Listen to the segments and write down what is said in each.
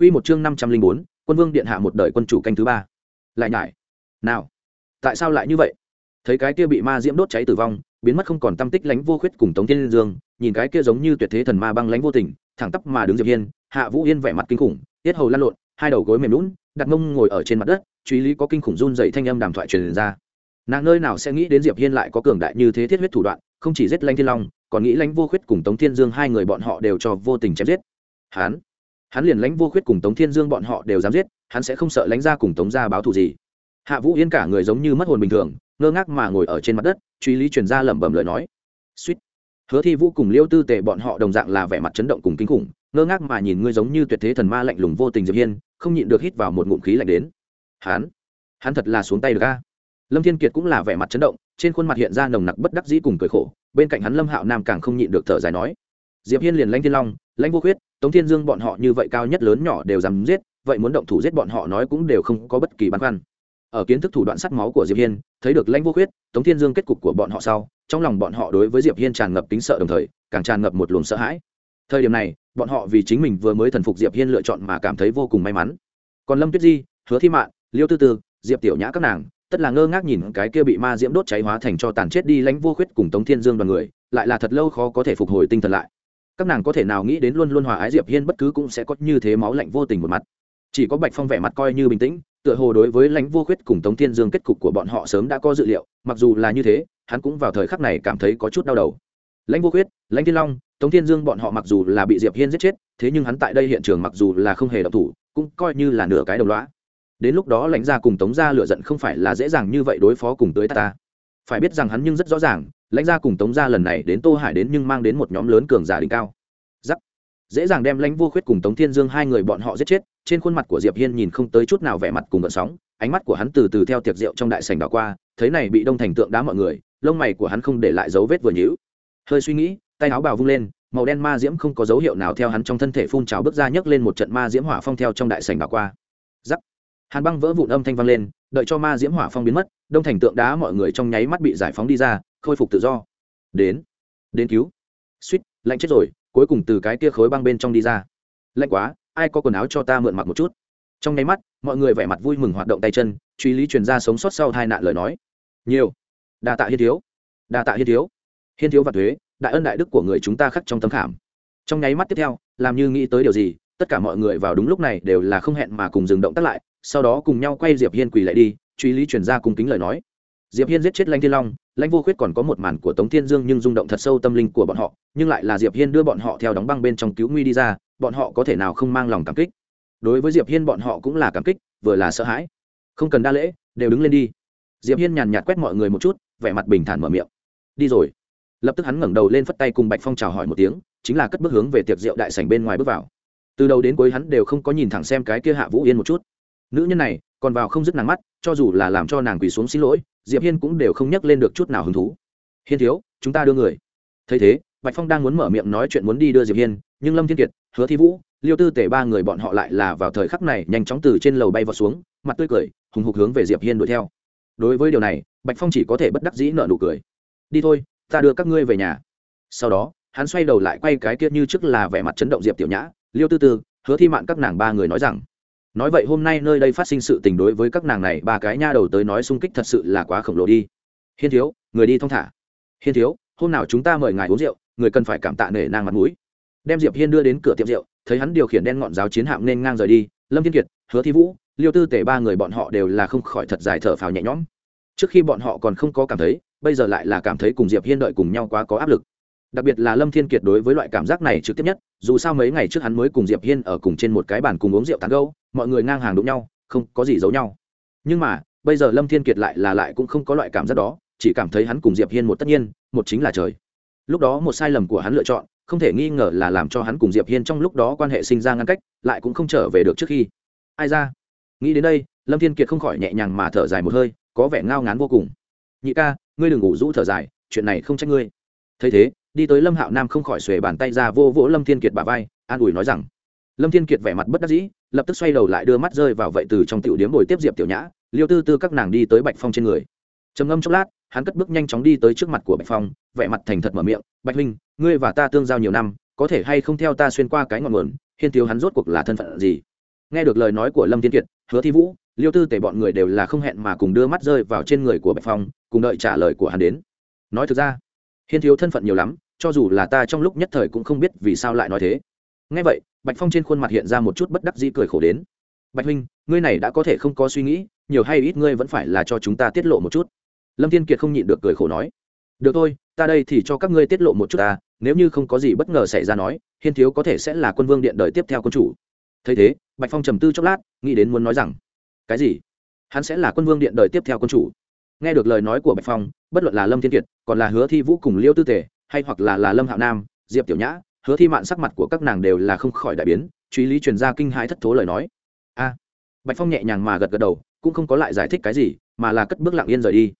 Quy một chương năm trăm linh bốn, Quân Vương điện hạ một đời quân chủ canh thứ ba. Lại nhải. Nào, tại sao lại như vậy? Thấy cái kia bị ma diễm đốt cháy tử vong, biến mất không còn tâm tích lánh vô khuyết cùng Tống Thiên Dương, nhìn cái kia giống như tuyệt thế thần ma băng lánh vô tình, thẳng tắp mà đứng Diệp Hiên, Hạ Vũ Yên vẻ mặt kinh khủng, tiết hầu lăn lộn, hai đầu gối mềm nhũn, đặt mông ngồi ở trên mặt đất, truy lý có kinh khủng run rẩy thanh âm đàm thoại truyền ra. Nàng nơi nào sẽ nghĩ đến Diệp Hiên lại có cường đại như thế thiết huyết thủ đoạn, không chỉ giết Lãnh Thiên Long, còn nghĩ Lãnh Vô Khuyết cùng Tống Thiên Dương hai người bọn họ đều cho vô tình chém giết. Hắn, hắn liền lãnh vô khuyết cùng tống thiên dương bọn họ đều dám giết, hắn sẽ không sợ lãnh ra cùng tống ra báo thù gì. Hạ vũ yên cả người giống như mất hồn bình thường, ngơ ngác mà ngồi ở trên mặt đất, truy lý truyền ra lẩm bẩm lời nói. Suýt. Hứa thi vũ cùng liêu tư tề bọn họ đồng dạng là vẻ mặt chấn động cùng kinh khủng, ngơ ngác mà nhìn ngươi giống như tuyệt thế thần ma lạnh lùng vô tình diệp hiên, không nhịn được hít vào một ngụm khí lạnh đến. Hắn. Hắn thật là xuống tay được a. Lâm thiên kiệt cũng là vẻ mặt chấn động, trên khuôn mặt hiện ra nồng nặc bất đắc dĩ cùng cười khổ, bên cạnh hắn lâm hạo nam càng không nhịn được thở dài nói. Diệp hiên liền lãnh thiên long, lãnh vô khuyết tống thiên dương bọn họ như vậy cao nhất lớn nhỏ đều dám giết, vậy muốn động thủ giết bọn họ nói cũng đều không có bất kỳ băn khoăn. Ở kiến thức thủ đoạn sắt máu của diệp hiên, thấy được lãnh vô khuyết, tống thiên dương kết cục của bọn họ sau, trong lòng bọn họ đối với diệp hiên tràn ngập tính sợ đồng thời, càng tràn ngập một luồng sợ hãi. Thời điểm này, bọn họ vì chính mình vừa mới thần phục diệp hiên lựa chọn mà cảm thấy vô cùng may mắn. Còn lâm tuyết di, hứa thi mạn, liêu tư tư, diệp tiểu nhã các nàng, tất là ngơ ngác nhìn cái kia bị ma diễm đốt cháy hóa thành cho tàn chết đi lãnh vô khuyết cùng tống thiên dương đoàn người, lại là thật lâu khó có thể phục hồi tinh thần lại các nàng có thể nào nghĩ đến luôn luôn hòa ái diệp hiên bất cứ cũng sẽ có như thế máu lạnh vô tình một mặt. Chỉ có bạch phong vẻ mặt coi như bình tĩnh tựa hồ đối với lãnh vô khuyết cùng tống thiên dương kết cục của bọn họ sớm đã có dự liệu mặc dù là như thế hắn cũng vào thời khắc này cảm thấy có chút đau đầu. Lãnh vô khuyết lãnh thiên long tống thiên dương bọn họ mặc dù là bị diệp hiên giết chết thế nhưng hắn tại đây hiện trường mặc dù là không hề độc thủ cũng coi như là nửa cái đồng lõa. Đến lúc đó lãnh gia cùng tống gia lựa giận không phải là dễ dàng như vậy đối phó cùng tới ta, ta. phải biết rằng hắn nhưng rất rõ ràng lãnh gia cùng tống gia lần này đến tô hải đến nhưng mang đến một nhóm lớn cường giả đỉnh cao. Giắc dễ dàng đem lãnh vô khuyết cùng tống thiên dương hai người bọn họ giết chết, trên khuôn mặt của diệp hiên nhìn không tới chút nào vẻ mặt cùng gợn sóng, ánh mắt của hắn từ từ theo tiệc rượu trong đại sảnh đảo qua, thấy này bị đông thành tượng đá mọi người, lông mày của hắn không để lại dấu vết vừa nhíu. Hơi suy nghĩ, tay áo bào vung lên, màu đen ma diễm không có dấu hiệu nào theo hắn trong thân thể phun trào bước ra nhấc lên một trận ma diễm hỏa phong theo trong đại sảnh đảo qua. Giắc hàn băng vỡ vụn âm thanh vang lên, đợi cho ma diễm hỏa phong biến mất, đông thành tượng đá mọi người trong nháy mắt bị giải phóng đi ra khôi phục tự do. Đến đến cứu. Suýt, lạnh chết rồi, cuối cùng từ cái kia khối băng bên trong đi ra. Lạnh quá, ai có quần áo cho ta mượn mặc một chút? Trong nháy mắt, mọi người vẻ mặt vui mừng hoạt động tay chân, truy lý truyền ra sống sót sau hai nạn lời nói. Nhiều. Đa tạ hiên thiếu. Đa tạ hiên thiếu. Hiên thiếu và thuế, đại ân đại đức của người chúng ta khắc trong tấm khảm. Trong nháy mắt tiếp theo, làm như nghĩ tới điều gì, tất cả mọi người vào đúng lúc này đều là không hẹn mà cùng dừng động tác lại, sau đó cùng nhau quay diệp hiên quỳ lại đi, truy lý truyền ra cùng kính lời nói. Diệp hiên giết chết lanh thiên long lãnh vô khuyết còn có một màn của tống thiên dương nhưng rung động thật sâu tâm linh của bọn họ, nhưng lại là diệp hiên đưa bọn họ theo đóng băng bên trong cứu nguy đi ra, bọn họ có thể nào không mang lòng cảm kích? Đối với diệp hiên bọn họ cũng là cảm kích, vừa là sợ hãi. Không cần đa lễ, đều đứng lên đi. Diệp hiên nhàn nhạt quét mọi người một chút, vẻ mặt bình thản mở miệng. Đi rồi. Lập tức hắn ngẩng đầu lên phất tay cùng bạch phong chào hỏi một tiếng, chính là cất bước hướng về tiệc rượu đại sảnh bên ngoài bước vào. Từ đầu đến cuối hắn đều không có nhìn thẳng xem cái kia hạ vũ yên một chút nữ nhân này, còn vào không dứt nàng mắt, cho dù là làm cho nàng quỳ xuống xin lỗi, diệp hiên cũng đều không nhắc lên được chút nào hứng thú. Hiên thiếu, chúng ta đưa người. Thấy thế, bạch phong đang muốn mở miệng nói chuyện muốn đi đưa diệp hiên, nhưng lâm thiên kiệt, hứa thi vũ, liêu tư tể ba người bọn họ lại là vào thời khắc này nhanh chóng từ trên lầu bay vào xuống, mặt tươi cười, hùng hục hướng về diệp hiên đuổi theo. Đối với điều này, bạch phong chỉ có thể bất đắc dĩ nợ nụ cười. Đi thôi, ta đưa các ngươi về nhà. Sau đó, hắn xoay đầu lại quay cái kia như trước là vẻ mặt chấn động diệp tiểu nhã. Liêu tư tư, hứa thi mạn các nàng ba người nói rằng nói vậy hôm nay nơi đây phát sinh sự tình đối với các nàng này, ba cái nha đầu tới nói sung kích thật sự là quá khổng lồ đi. Hiên thiếu, người đi thong thả. Hiên thiếu, hôm nào chúng ta mời ngài uống rượu, người cần phải cảm tạ nể nang mặt mũi. Đem diệp hiên đưa đến cửa tiệm rượu, thấy hắn điều khiển đen ngọn giáo chiến hạm nên ngang rời đi, lâm thiên kiệt, hứa thi vũ, liêu tư tể ba người bọn họ đều là không khỏi thật dài thở phào nhẹ nhõm. Trước khi bọn họ còn không có cảm thấy, bây giờ lại là cảm thấy cùng diệp hiên đợi cùng nhau quá có áp lực đặc biệt là lâm thiên kiệt đối với loại cảm giác này trực tiếp nhất, dù sao mấy ngày trước hắn mới cùng diệp hiên ở cùng trên một cái bàn cùng uống rượu tán gâu mọi người ngang hàng đụng nhau, không có gì giấu nhau. Nhưng mà, bây giờ lâm thiên kiệt lại là lại cũng không có loại cảm giác đó, chỉ cảm thấy hắn cùng diệp hiên một tất nhiên, một chính là trời. Lúc đó một sai lầm của hắn lựa chọn, không thể nghi ngờ là làm cho hắn cùng diệp hiên trong lúc đó quan hệ sinh ra ngăn cách, lại cũng không trở về được trước khi. Ai ra? Nghĩ đến đây, lâm thiên kiệt không khỏi nhẹ nhàng mà thở dài một hơi, có vẻ ngao ngán vô cùng. Nhị ca, ngươi đừng ngủ rũ thở dài, chuyện này không trách ngươi. Thấy thế đi tới lâm hạo nam không khỏi xuề bàn tay ra vô vỗ lâm thiên kiệt bà vai, an ủi nói rằng, lâm thiên kiệt vẻ mặt bất đắc dĩ, lập tức xoay đầu lại đưa mắt rơi vào vậy từ trong tiểu điếm bồi tiếp diệp tiểu nhã, liêu tư tư các nàng đi tới bạch phong trên người. Trầm ngâm chốc lát, hắn cất bước nhanh chóng đi tới trước mặt của bạch phong, vẻ mặt thành thật mở miệng, bạch huynh, ngươi và ta tương giao nhiều năm, có thể hay không theo ta xuyên qua cái ngọn nguồn, hiên thiếu hắn rốt cuộc là thân phận gì? Nghe được lời nói của lâm thiên kiệt, hứa thi vũ, liêu tư tể bọn người đều là không hẹn mà cùng đưa mắt rơi vào trên người của bạch phong, cùng đợi trả lời của hắn đến. Nói thực ra, hiên thiếu thân phận nhiều lắm cho dù là ta trong lúc nhất thời cũng không biết vì sao lại nói thế. Ngay vậy, bạch phong trên khuôn mặt hiện ra một chút bất đắc dĩ cười khổ đến. Bạch huynh, ngươi này đã có thể không có suy nghĩ, nhiều hay ít ngươi vẫn phải là cho chúng ta tiết lộ một chút. Lâm thiên kiệt không nhịn được cười khổ nói. Được thôi, ta đây thì cho các ngươi tiết lộ một chút ta, nếu như không có gì bất ngờ xảy ra nói, hiên thiếu có thể sẽ là quân vương điện đời tiếp theo quân chủ. Thấy thế, bạch phong trầm tư chốc lát, nghĩ đến muốn nói rằng, cái gì? Hắn sẽ là quân vương điện đời tiếp theo quân chủ? Nghe được lời nói của bạch phong, bất luận là lâm thiên kiệt, còn là hứa thi vũ cùng liêu tư tề hay hoặc là là lâm hạo nam, diệp tiểu nhã, hứa thi mạn sắc mặt của các nàng đều là không khỏi đại biến, truy lý truyền ra kinh hãi thất thố lời nói. A! Bạch phong nhẹ nhàng mà gật gật đầu, cũng không có lại giải thích cái gì, mà là cất bước lặng yên rời đi.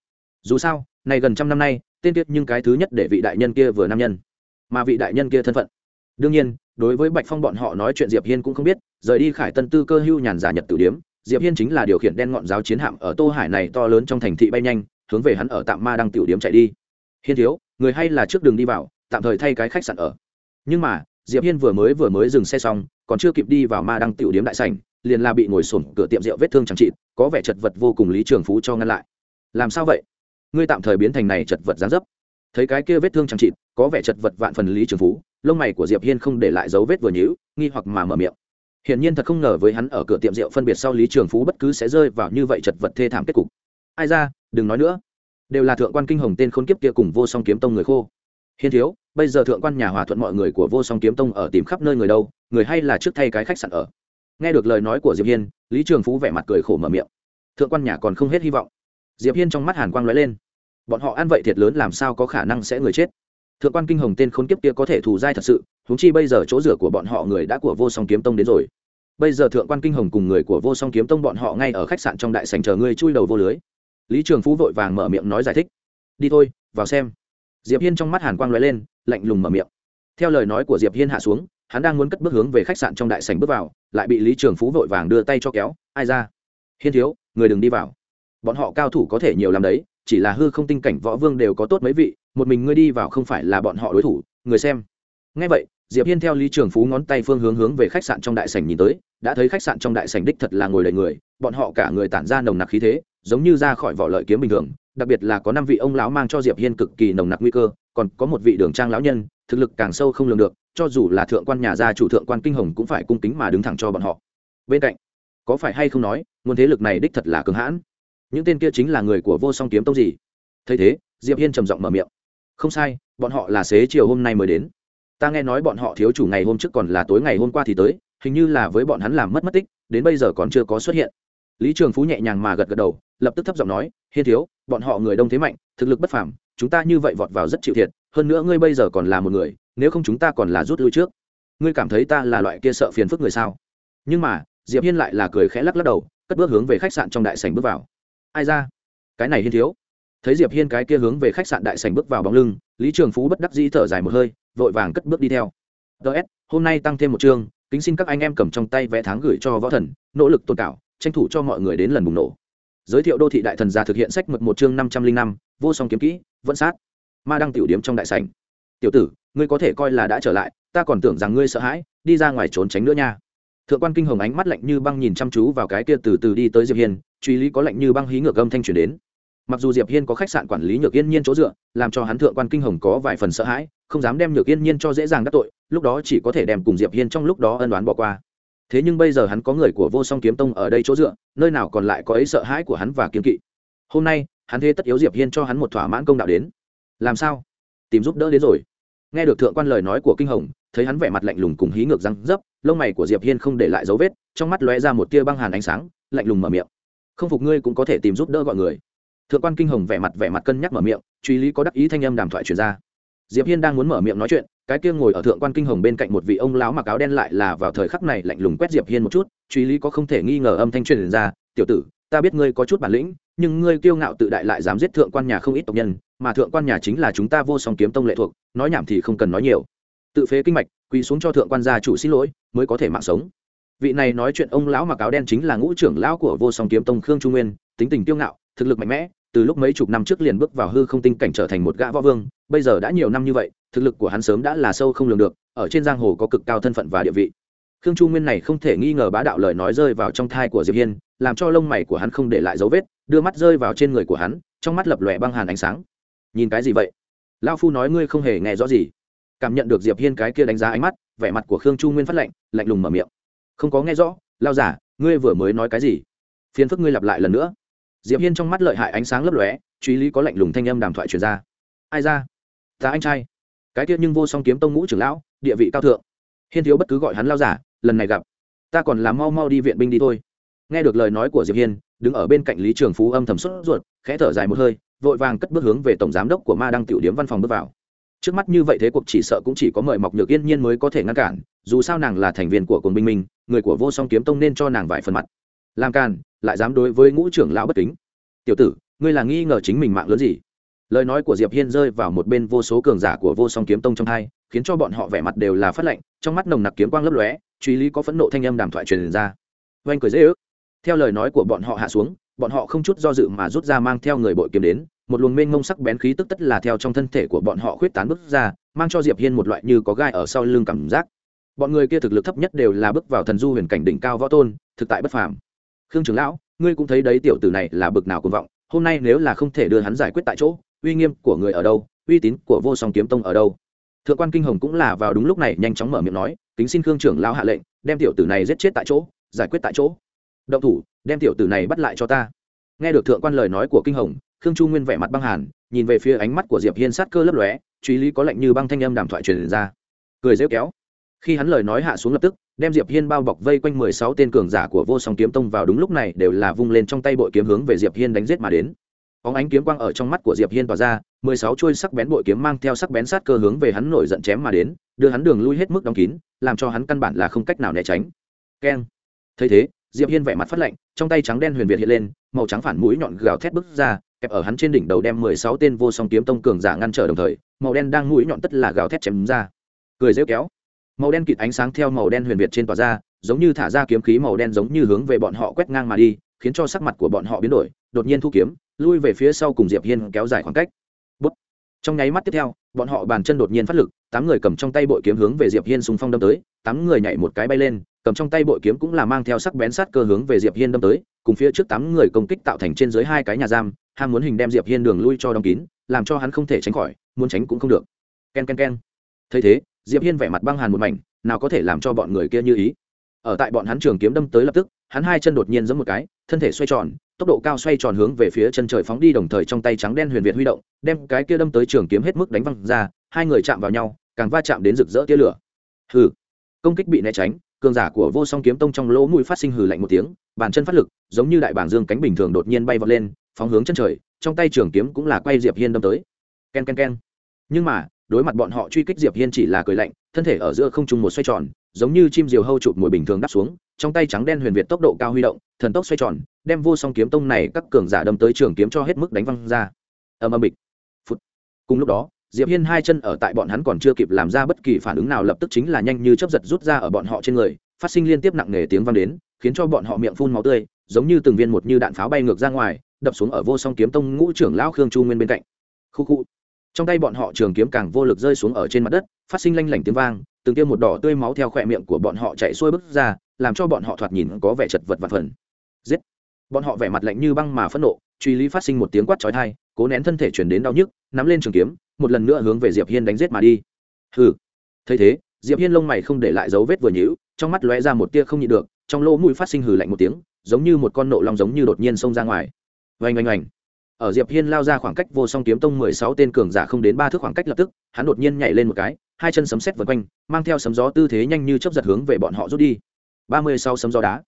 Dù sao này gần trăm năm nay, tên tiết nhưng cái thứ nhất để vị đại nhân kia vừa nam nhân, mà vị đại nhân kia thân phận. Đương nhiên, đối với bạch phong bọn họ nói chuyện diệp hiên cũng không biết, rời đi khải tân tư cơ hưu nhàn giả nhật tử điếm, diệp hiên chính là điều khiển đen ngọn giáo chiến hạm ở tô hải này to lớn trong thành thị bay nhanh, hướng về hắn ở tạm ma đang tiểu điếm chạy đi. Hiên thiếu người hay là trước đường đi vào, tạm thời thay cái khách sạn ở. Nhưng mà, diệp hiên vừa mới vừa mới dừng xe xong, còn chưa kịp đi vào ma đăng tiểu điếm đại sảnh, liền là bị ngồi sổm cửa tiệm rượu vết thương chẳng trị có vẻ chật vật vô cùng lý trường phú cho ngăn lại. Làm sao vậy? Ngươi tạm thời biến thành này chật vật gián dấp. Thấy cái kia vết thương chẳng trị có vẻ chật vật vạn phần lý trường phú, lông mày của diệp hiên không để lại dấu vết vừa nhíu, nghi hoặc mà mở miệng. Hiển nhiên thật không ngờ với hắn ở cửa tiệm rượu phân biệt sau lý trường phú bất cứ sẽ rơi vào như vậy chật vật thê thảm kết cục. Ai ra, đừng nói nữa đều là thượng quan kinh hồng tên khốn kiếp kia cùng vô song kiếm tông người khô. Hiên thiếu, bây giờ thượng quan nhà hòa thuận mọi người của vô song kiếm tông ở tìm khắp nơi người đâu, người hay là trước thay cái khách sạn ở. Nghe được lời nói của diệp hiên, lý trường phú vẻ mặt cười khổ mở miệng. Thượng quan nhà còn không hết hy vọng. Diệp hiên trong mắt hàn quang lóe lên. Bọn họ ăn vậy thiệt lớn làm sao có khả năng sẽ người chết? Thượng quan kinh hồng tên khốn kiếp kia có thể thù dai thật sự húng chi bây giờ chỗ rửa của bọn họ người đã của vô song kiếm tông đến rồi. Bây giờ thượng quan kinh hồng cùng người của vô song kiếm tông bọn họ ngay ở khách sạn trong đại sành chờ ngươi chui đầu vô lưới lý trường phú vội vàng mở miệng nói giải thích. Đi thôi, vào xem. Diệp hiên trong mắt hàn quang lóe lên, lạnh lùng mở miệng. Theo lời nói của diệp hiên hạ xuống, hắn đang muốn cất bước hướng về khách sạn trong đại sảnh bước vào, lại bị lý trường phú vội vàng đưa tay cho kéo. Ai ra? Hiên thiếu, người đừng đi vào. Bọn họ cao thủ có thể nhiều làm đấy, chỉ là hư không tinh cảnh võ vương đều có tốt mấy vị, một mình ngươi đi vào không phải là bọn họ đối thủ, người xem. Ngay vậy, diệp hiên theo lý trường phú ngón tay phương hướng hướng về khách sạn trong đại sảnh nhìn tới, đã thấy khách sạn trong đại sảnh đích thật là ngồi đầy người, bọn họ cả người tản ra nồng nặc khí thế giống như ra khỏi vỏ lợi kiếm bình thường, đặc biệt là có năm vị ông lão mang cho diệp hiên cực kỳ nồng nặc nguy cơ, còn có một vị đường trang lão nhân, thực lực càng sâu không lường được, cho dù là thượng quan nhà gia chủ thượng quan kinh hồng cũng phải cung kính mà đứng thẳng cho bọn họ. Bên cạnh, có phải hay không nói, nguồn thế lực này đích thật là cường hãn? Những tên kia chính là người của vô song kiếm tông gì? Thấy thế, diệp hiên trầm giọng mở miệng. Không sai, bọn họ là xế chiều hôm nay mới đến. Ta nghe nói bọn họ thiếu chủ ngày hôm trước còn là tối ngày hôm qua thì tới, hình như là với bọn hắn làm mất mất tích, đến bây giờ còn chưa có xuất hiện lý trường phú nhẹ nhàng mà gật gật đầu, lập tức thấp giọng nói, hiên thiếu, bọn họ người đông thế mạnh, thực lực bất phàm, chúng ta như vậy vọt vào rất chịu thiệt, hơn nữa ngươi bây giờ còn là một người, nếu không chúng ta còn là rút lui trước. Ngươi cảm thấy ta là loại kia sợ phiền phức người sao? Nhưng mà, diệp hiên lại là cười khẽ lắc lắc đầu, cất bước hướng về khách sạn trong đại sảnh bước vào. Ai ra? Cái này hiên thiếu. Thấy diệp hiên cái kia hướng về khách sạn đại sảnh bước vào bóng lưng, lý trường phú bất đắc dĩ thở dài một hơi, vội vàng cất bước đi theo. Ts hôm nay tăng thêm một chương, kính xin các anh em cầm trong tay vé tháng gửi cho võ thần, nỗ lực tồn cảo tranh thủ cho mọi người đến lần bùng nổ. Giới thiệu đô thị đại thần gia thực hiện sách mực một chương năm trăm linh năm, vô song kiếm kỹ, vẫn sát. Ma đăng tiểu điếm trong đại sảnh. Tiểu tử, ngươi có thể coi là đã trở lại, ta còn tưởng rằng ngươi sợ hãi, đi ra ngoài trốn tránh nữa nha. Thượng quan kinh hồng ánh mắt lạnh như băng nhìn chăm chú vào cái kia từ từ đi tới diệp hiên, truy lý có lạnh như băng hí ngược âm thanh truyền đến. Mặc dù diệp hiên có khách sạn quản lý nhược yên nhiên chỗ dựa, làm cho hắn thượng quan kinh hồng có vài phần sợ hãi, không dám đem nhược yên nhiên cho dễ dàng đắc tội, lúc đó chỉ có thể đem cùng diệp hiên trong lúc đó ân đoán bỏ qua thế nhưng bây giờ hắn có người của vô song kiếm tông ở đây chỗ dựa, nơi nào còn lại có ấy sợ hãi của hắn và kiếm kỵ. Hôm nay, hắn thế tất yếu diệp hiên cho hắn một thỏa mãn công đạo đến. Làm sao? Tìm giúp đỡ đến rồi. Nghe được thượng quan lời nói của kinh hồng, thấy hắn vẻ mặt lạnh lùng cùng hí ngược răng dấp, lông mày của diệp hiên không để lại dấu vết, trong mắt lóe ra một tia băng hàn ánh sáng, lạnh lùng mở miệng. Không phục ngươi cũng có thể tìm giúp đỡ gọi người. Thượng quan kinh hồng vẻ mặt vẻ mặt cân nhắc mở miệng, truy lý có đắc ý thanh âm đàm thoại truyền ra. Diệp hiên đang muốn mở miệng nói chuyện cái kia ngồi ở thượng quan kinh hồng bên cạnh một vị ông lão mặc áo đen lại là vào thời khắc này lạnh lùng quét diệp hiên một chút, truy lý có không thể nghi ngờ âm thanh truyền ra, tiểu tử, ta biết ngươi có chút bản lĩnh, nhưng ngươi kiêu ngạo tự đại lại dám giết thượng quan nhà không ít tộc nhân, mà thượng quan nhà chính là chúng ta vô song kiếm tông lệ thuộc, nói nhảm thì không cần nói nhiều. Tự phế kinh mạch, quỳ xuống cho thượng quan gia chủ xin lỗi, mới có thể mạng sống. Vị này nói chuyện ông lão mặc áo đen chính là ngũ trưởng lão của vô song kiếm tông khương trung nguyên, tính tình kiêu ngạo, thực lực mạnh mẽ từ lúc mấy chục năm trước liền bước vào hư không tinh cảnh trở thành một gã võ vương, bây giờ đã nhiều năm như vậy, thực lực của hắn sớm đã là sâu không lường được, ở trên giang hồ có cực cao thân phận và địa vị. Khương chu nguyên này không thể nghi ngờ bá đạo lời nói rơi vào trong thai của diệp hiên, làm cho lông mày của hắn không để lại dấu vết, đưa mắt rơi vào trên người của hắn, trong mắt lập lòe băng hàn ánh sáng. Nhìn cái gì vậy? Lao phu nói ngươi không hề nghe rõ gì. Cảm nhận được diệp hiên cái kia đánh giá ánh mắt, vẻ mặt của khương chu nguyên phát lạnh lạnh lùng mở miệng. Không có nghe rõ lao giả, ngươi vừa mới nói cái gì? Phiền phức ngươi lặp lại lần nữa diệp hiên trong mắt lợi hại ánh sáng lấp lóe, truy lý có lạnh lùng thanh âm đàm thoại truyền ra. Ai ra? Ta anh trai. Cái tiết nhưng vô song kiếm tông ngũ trưởng lão, địa vị cao thượng. Hiên thiếu bất cứ gọi hắn lao giả, lần này gặp. Ta còn làm mau mau đi viện binh đi thôi. Nghe được lời nói của diệp hiên, đứng ở bên cạnh lý trường phú âm thầm xuất ruột, khẽ thở dài một hơi, vội vàng cất bước hướng về tổng giám đốc của ma đăng tiểu điếm văn phòng bước vào. Trước mắt như vậy thế cuộc chỉ sợ cũng chỉ có mời mọc nhược yên nhiên mới có thể ngăn cản, dù sao nàng là thành viên của cồn binh minh, người của vô song kiếm tông nên cho nàng vài phần mặt. Làm càn lại dám đối với ngũ trưởng lão bất kính. Tiểu tử, ngươi là nghi ngờ chính mình mạng lớn gì? Lời nói của diệp hiên rơi vào một bên vô số cường giả của vô song kiếm tông trong hai, khiến cho bọn họ vẻ mặt đều là phát lệnh trong mắt nồng nặc kiếm quang lấp lóe, truy lý có phẫn nộ thanh âm đàm thoại truyền ra. Oanh cười dễ ước. Theo lời nói của bọn họ hạ xuống, bọn họ không chút do dự mà rút ra mang theo người bội kiếm đến, một luồng mênh mông sắc bén khí tức tất là theo trong thân thể của bọn họ khuyết tán bước ra, mang cho diệp hiên một loại như có gai ở sau lưng cảm giác. Bọn người kia thực lực thấp nhất đều là bước vào thần du huyền cảnh đỉnh cao võ tôn, thực tại bất phàm khương trưởng lão, ngươi cũng thấy đấy tiểu tử này là bực nào cuồng vọng, hôm nay nếu là không thể đưa hắn giải quyết tại chỗ, uy nghiêm của người ở đâu, uy tín của vô song kiếm tông ở đâu? Thượng quan kinh hồng cũng là vào đúng lúc này nhanh chóng mở miệng nói, kính xin khương trưởng lão hạ lệnh, đem tiểu tử này giết chết tại chỗ, giải quyết tại chỗ. Động thủ, đem tiểu tử này bắt lại cho ta. Nghe được thượng quan lời nói của kinh hồng, khương chu nguyên vẻ mặt băng hàn, nhìn về phía ánh mắt của diệp hiên sát cơ lấp lóe, truy lý có lệnh như băng thanh âm đàm thoại truyền ra. Cười rêu kéo. Khi hắn lời nói hạ xuống lập tức đem diệp hiên bao bọc vây quanh mười sáu tên cường giả của vô song kiếm tông vào đúng lúc này đều là vung lên trong tay bội kiếm hướng về diệp hiên đánh giết mà đến. Óng ánh kiếm quang ở trong mắt của diệp hiên tỏa ra, mười sáu chuôi sắc bén bội kiếm mang theo sắc bén sát cơ hướng về hắn nổi giận chém mà đến, đưa hắn đường lui hết mức đóng kín, làm cho hắn căn bản là không cách nào né tránh. Keng. Thấy thế, diệp hiên vẻ mặt phát lạnh, trong tay trắng đen huyền việt hiện lên, màu trắng phản mũi nhọn gào thét bứt ra, kẹp ở hắn trên đỉnh đầu đem mười sáu tên vô song kiếm tông cường giả ngăn trở đồng thời, màu đen đang mũi nhọn tất là gào thét chém ra. Cười rêu kéo màu đen kịt ánh sáng theo màu đen huyền việt trên tỏa ra, giống như thả ra kiếm khí màu đen giống như hướng về bọn họ quét ngang mà đi, khiến cho sắc mặt của bọn họ biến đổi, đột nhiên thu kiếm, lui về phía sau cùng diệp hiên kéo dài khoảng cách. Bút. trong nháy mắt tiếp theo, bọn họ bàn chân đột nhiên phát lực, tám người cầm trong tay bội kiếm hướng về diệp hiên xung phong đâm tới, tám người nhảy một cái bay lên, cầm trong tay bội kiếm cũng là mang theo sắc bén sát cơ hướng về diệp hiên đâm tới, cùng phía trước tám người công kích tạo thành trên dưới hai cái nhà giam, ham muốn hình đem diệp hiên đường lui cho đóng kín, làm cho hắn không thể tránh khỏi, muốn tránh cũng không được. Ken ken ken. Thấy thế diệp hiên vẻ mặt băng hàn một mảnh, nào có thể làm cho bọn người kia như ý. Ở tại bọn hắn trường kiếm đâm tới lập tức, hắn hai chân đột nhiên giẫm một cái, thân thể xoay tròn, tốc độ cao xoay tròn hướng về phía chân trời phóng đi đồng thời trong tay trắng đen huyền việt huy động, đem cái kia đâm tới trường kiếm hết mức đánh văng ra, hai người chạm vào nhau, càng va chạm đến rực rỡ tia lửa. Hừ. Công kích bị né tránh, cường giả của vô song kiếm tông trong lỗ mũi phát sinh hừ lạnh một tiếng, bàn chân phát lực, giống như đại bảng dương cánh bình thường đột nhiên bay vọt lên, phóng hướng chân trời, trong tay trường kiếm cũng là quay diệp hiên đâm tới. Ken ken ken. Nhưng mà đối mặt bọn họ truy kích diệp hiên chỉ là cười lạnh, thân thể ở giữa không trung một xoay tròn, giống như chim diều hâu chụp mùi bình thường đáp xuống, trong tay trắng đen huyền việt tốc độ cao huy động, thần tốc xoay tròn, đem vô song kiếm tông này các cường giả đâm tới trường kiếm cho hết mức đánh văng ra. Ầm ầm bịch. Phút. Cùng lúc đó, diệp hiên hai chân ở tại bọn hắn còn chưa kịp làm ra bất kỳ phản ứng nào lập tức chính là nhanh như chớp giật rút ra ở bọn họ trên người, phát sinh liên tiếp nặng nề tiếng vang đến, khiến cho bọn họ miệng phun máu tươi, giống như từng viên một như đạn pháo bay ngược ra ngoài, đập xuống ở vô song kiếm tông ngũ trưởng lão khương chu nguyên bên cạnh. Khu khu trong tay bọn họ trường kiếm càng vô lực rơi xuống ở trên mặt đất, phát sinh lanh lảnh tiếng vang, từng tiêm một đỏ tươi máu theo khỏe miệng của bọn họ chạy xuôi bước ra, làm cho bọn họ thoạt nhìn có vẻ chật vật và phần. Giết! Bọn họ vẻ mặt lạnh như băng mà phẫn nộ, truy lý phát sinh một tiếng quát chói tai, cố nén thân thể chuyển đến đau nhức, nắm lên trường kiếm, một lần nữa hướng về diệp hiên đánh giết mà đi. Hừ! Thấy thế, diệp hiên lông mày không để lại dấu vết vừa nhíu, trong mắt lóe ra một tia không nhịn được, trong lỗ mũi phát sinh hừ lạnh một tiếng, giống như một con nộ long giống như đột nhiên xông ra ngoài. Oanh oanh oanh! Ở diệp hiên lao ra khoảng cách vô song kiếm tông mười sáu tên cường giả không đến ba thước khoảng cách lập tức, hắn đột nhiên nhảy lên một cái, hai chân sấm sét vần quanh, mang theo sấm gió tư thế nhanh như chớp giật hướng về bọn họ rút đi. Ba mươi sau sấm gió đá.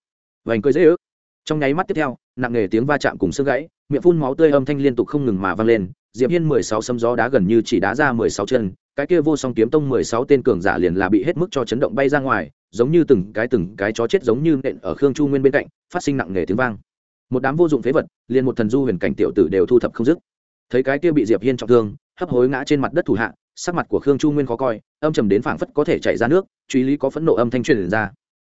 Vành cười dễ ước. Trong nháy mắt tiếp theo, nặng nề tiếng va chạm cùng xương gãy, miệng phun máu tươi âm thanh liên tục không ngừng mà vang lên, diệp hiên mười sáu sấm gió đá gần như chỉ đá ra mười sáu chân, cái kia vô song kiếm tông mười sáu tên cường giả liền là bị hết mức cho chấn động bay ra ngoài, giống như từng cái từng cái chó chết giống như nện ở khương chu nguyên bên cạnh, phát sinh nặng nề tiếng vang một đám vô dụng phế vật, liền một thần du huyền cảnh tiểu tử đều thu thập không dứt. Thấy cái kia bị diệp hiên trọng thương, hấp hối ngã trên mặt đất thủ hạ, sắc mặt của khương chu nguyên khó coi, âm trầm đến phảng phất có thể chảy ra nước, truy lý có phẫn nộ âm thanh truyền ra.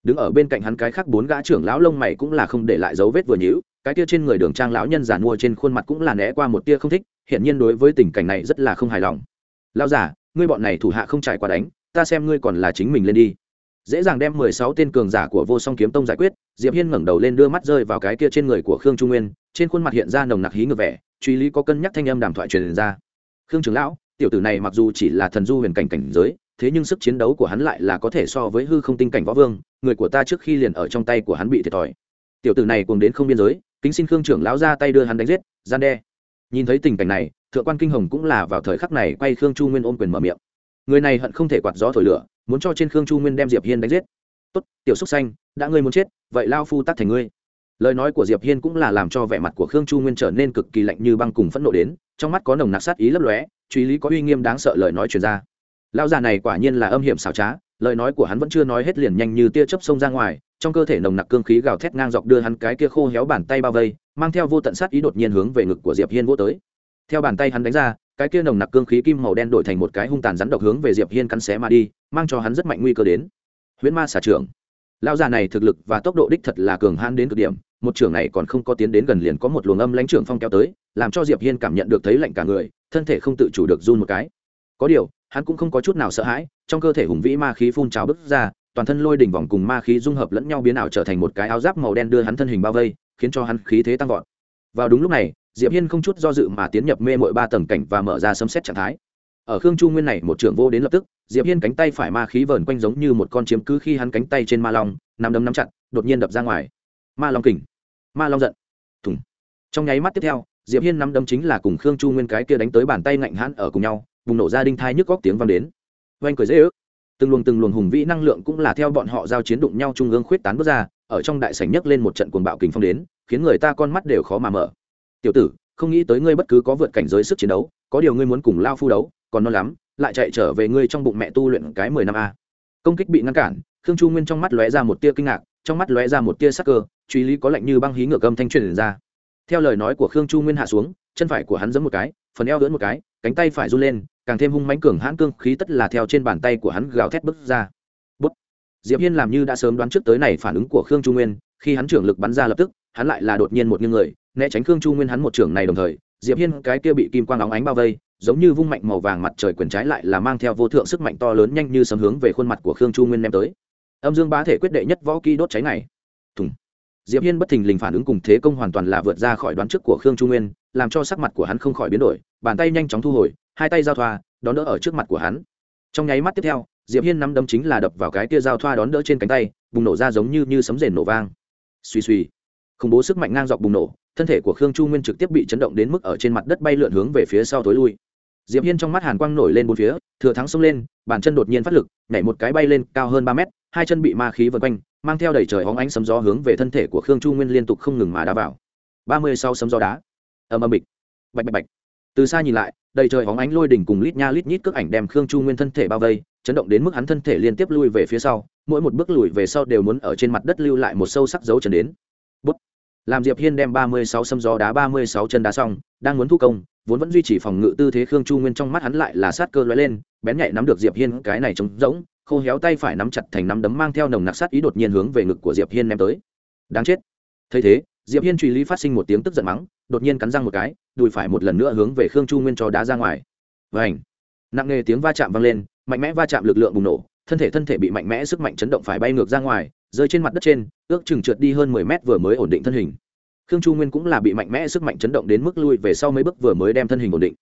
Đứng ở bên cạnh hắn cái khác bốn gã trưởng lão lông mày cũng là không để lại dấu vết vừa nhíu, cái kia trên người đường trang lão nhân giàn mua trên khuôn mặt cũng là né qua một tia không thích hiện nhiên đối với tình cảnh này rất là không hài lòng. Lão giả ngươi bọn này thủ hạ không trải qua đánh, ta xem ngươi còn là chính mình lên đi dễ dàng đem mười sáu tên cường giả của vô song kiếm tông giải quyết, diệp hiên ngẩng đầu lên đưa mắt rơi vào cái kia trên người của khương trung nguyên, trên khuôn mặt hiện ra nồng nặc hí ngược vẻ, truy lý có cân nhắc thanh âm đàm thoại truyền ra. Khương trưởng lão, tiểu tử này mặc dù chỉ là thần du huyền cảnh cảnh giới, thế nhưng sức chiến đấu của hắn lại là có thể so với hư không tinh cảnh võ vương, người của ta trước khi liền ở trong tay của hắn bị thiệt thòi. Tiểu tử này cùng đến không biên giới, kính xin khương trưởng lão ra tay đưa hắn đánh giết, gian đe. Nhìn thấy tình cảnh này, thượng quan kinh hồng cũng là vào thời khắc này quay khương chu nguyên ôm quyền mở miệng người này hận không thể quạt gió thổi lửa, muốn cho trên khương chu nguyên đem diệp hiên đánh giết. Tốt, tiểu xúc xanh, đã ngươi muốn chết, vậy lao phu tắt thành ngươi. Lời nói của diệp hiên cũng là làm cho vẻ mặt của khương chu nguyên trở nên cực kỳ lạnh như băng cùng phẫn nộ đến, trong mắt có nồng nặc sát ý lấp lóe, truy lý có uy nghiêm đáng sợ lời nói truyền ra. Lao già này quả nhiên là âm hiểm xảo trá, lời nói của hắn vẫn chưa nói hết liền nhanh như tia chớp xông ra ngoài, trong cơ thể nồng nặc cương khí gào thét ngang dọc đưa hắn cái kia khô héo bàn tay bao vây, mang theo vô tận sát ý đột nhiên hướng về ngực của diệp hiên vô tới. Theo bàn tay hắn đánh ra cái kia nồng nặc cương khí kim màu đen đổi thành một cái hung tàn rắn độc hướng về diệp hiên cắn xé mà đi, mang cho hắn rất mạnh nguy cơ đến. Huyễn ma xà trưởng, lão già này thực lực và tốc độ đích thật là cường hãn đến cực điểm, một trưởng này còn không có tiến đến gần liền có một luồng âm lãnh trưởng phong kéo tới, làm cho diệp hiên cảm nhận được thấy lạnh cả người, thân thể không tự chủ được run một cái. Có điều, hắn cũng không có chút nào sợ hãi, trong cơ thể hùng vĩ ma khí phun trào bứt ra, toàn thân lôi đỉnh vòng cùng ma khí dung hợp lẫn nhau biến ảo trở thành một cái áo giáp màu đen đưa hắn thân hình bao vây, khiến cho hắn khí thế tăng vọt. Vào đúng lúc này diệp hiên không chút do dự mà tiến nhập mê mội ba tầng cảnh và mở ra sấm xét trạng thái. Ở khương chu nguyên này, một trưởng vô đến lập tức, diệp hiên cánh tay phải ma khí vờn quanh giống như một con chiếm cứ khi hắn cánh tay trên ma long, nắm đấm nắm chặt, đột nhiên đập ra ngoài. Ma long kình, ma long giận. Thùng. Trong nháy mắt tiếp theo, diệp hiên nắm đấm chính là cùng khương chu nguyên cái kia đánh tới bàn tay ngạnh hãn ở cùng nhau, bùng nổ ra đinh thai nhức góc tiếng vang đến. Oanh cười dễ ước. Từng luồng từng luồng hùng vĩ năng lượng cũng là theo bọn họ giao chiến đụng nhau trung ương khuyết tán bước ra, ở trong đại sảnh nhấc lên một trận cuồng bạo kình phong đến, khiến người ta con mắt đều khó mà mở tiểu tử, không nghĩ tới ngươi bất cứ có vượt cảnh giới sức chiến đấu, có điều ngươi muốn cùng lao phu đấu, còn non lắm, lại chạy trở về ngươi trong bụng mẹ tu luyện cái mười năm a. Công kích bị ngăn cản, khương chu nguyên trong mắt lóe ra một tia kinh ngạc, trong mắt lóe ra một tia sắc cơ, truy lý có lạnh như băng hí ngược âm thanh truyền ra. Theo lời nói của khương chu nguyên hạ xuống, chân phải của hắn giẫm một cái, phần eo lưỡn một cái, cánh tay phải run lên, càng thêm hung mãnh cường hãn cương khí tất là theo trên bàn tay của hắn gào thét bứt ra. Bút. Diệp hiên làm như đã sớm đoán trước tới này phản ứng của khương chu nguyên, khi hắn trưởng lực bắn ra lập tức, hắn lại là đột nhiên một nghiêng người né tránh khương chu nguyên hắn một trưởng này đồng thời, diệp hiên cái kia bị kim quang óng ánh bao vây, giống như vung mạnh màu vàng mặt trời quyền trái lại là mang theo vô thượng sức mạnh to lớn nhanh như sấm hướng về khuôn mặt của khương chu nguyên ném tới. Âm dương bá thể quyết đệ nhất võ kỹ đốt cháy này. Thùng. Diệp hiên bất thình lình phản ứng cùng thế công hoàn toàn là vượt ra khỏi đoán trước của khương chu nguyên, làm cho sắc mặt của hắn không khỏi biến đổi, bàn tay nhanh chóng thu hồi, hai tay giao thoa, đón đỡ ở trước mặt của hắn. Trong nháy mắt tiếp theo, diệp hiên nắm đấm chính là đập vào cái kia giao thoa đón đỡ trên cánh tay, bùng nổ ra giống như như sấm rền nổ vang. Suy suy khủng bố sức mạnh ngang dọc bùng nổ thân thể của khương chu nguyên trực tiếp bị chấn động đến mức ở trên mặt đất bay lượn hướng về phía sau tối lui. Diệp hiên trong mắt hàn quang nổi lên bốn phía, thừa thắng xông lên, bàn chân đột nhiên phát lực, nhảy một cái bay lên cao hơn ba mét, hai chân bị ma khí vần quanh, mang theo đầy trời hóng ánh sấm gió hướng về thân thể của khương chu nguyên liên tục không ngừng mà đá vào. Ba mươi sau sấm gió đá. Ầm ầm bịch. Bạch bạch bạch. Từ xa nhìn lại, đầy trời hóng ánh lôi đỉnh cùng lít nha lít nhít cước ảnh đem khương chu nguyên thân thể bao vây, chấn động đến mức hắn thân thể liên tiếp lui về phía sau, mỗi một bước lùi về sau đều muốn ở trên mặt đất lưu lại một sâu sắc dấu chân đến làm diệp hiên đem ba mươi sáu sấm gió đá ba mươi sáu chân đá xong, đang muốn thu công, vốn vẫn duy trì phòng ngự tư thế khương chu nguyên trong mắt hắn lại là sát cơ lóe lên, bén nhạy nắm được diệp hiên cái này trống rỗng, khô héo tay phải nắm chặt thành nắm đấm mang theo nồng nặc sát ý đột nhiên hướng về ngực của diệp hiên ném tới. Đáng chết. Thấy thế, diệp hiên truy lý phát sinh một tiếng tức giận mắng, đột nhiên cắn răng một cái, đùi phải một lần nữa hướng về khương chu nguyên cho đá ra ngoài. Vảnh nặng nề tiếng va chạm vang lên, mạnh mẽ va chạm lực lượng bùng nổ, thân thể thân thể bị mạnh mẽ sức mạnh chấn động phải bay ngược ra ngoài rơi trên mặt đất trên, ước chừng trượt đi hơn mười mét vừa mới ổn định thân hình. Khương chu nguyên cũng là bị mạnh mẽ sức mạnh chấn động đến mức lui về sau mấy bước vừa mới đem thân hình ổn định.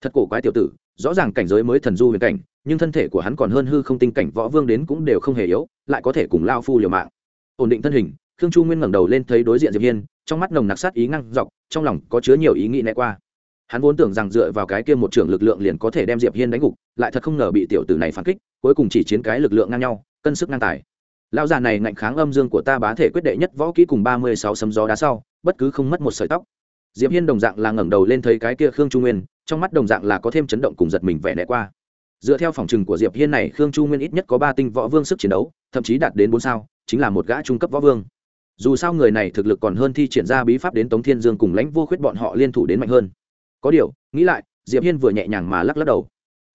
Thật cổ quái tiểu tử, rõ ràng cảnh giới mới thần du huyền cảnh, nhưng thân thể của hắn còn hơn hư không tinh cảnh võ vương đến cũng đều không hề yếu, lại có thể cùng lao phu liều mạng. Ổn định thân hình, khương chu nguyên ngẩng đầu lên thấy đối diện diệp hiên, trong mắt nồng nặc sát ý ngăn dọc, trong lòng có chứa nhiều ý nghĩ né qua. Hắn vốn tưởng rằng dựa vào cái kia một trưởng lực lượng liền có thể đem diệp hiên đánh gục, lại thật không ngờ bị tiểu tử này phản kích, cuối cùng chỉ chiến cái lực lượng ngang nhau, cân sức ngang tài lão già này ngạnh kháng âm dương của ta bá thể quyết đệ nhất võ kỹ cùng ba mươi sáu sấm gió đá sau, bất cứ không mất một sợi tóc. Diệp hiên đồng dạng là ngẩng đầu lên thấy cái kia khương trung nguyên, trong mắt đồng dạng là có thêm chấn động cùng giật mình vẻ né qua. Dựa theo phòng trừng của diệp hiên này, khương chu nguyên ít nhất có ba tinh võ vương sức chiến đấu, thậm chí đạt đến bốn sao, chính là một gã trung cấp võ vương. Dù sao người này thực lực còn hơn thi triển ra bí pháp đến tống thiên dương cùng lãnh vô khuyết bọn họ liên thủ đến mạnh hơn. Có điều, nghĩ lại, diệp hiên vừa nhẹ nhàng mà lắc lắc đầu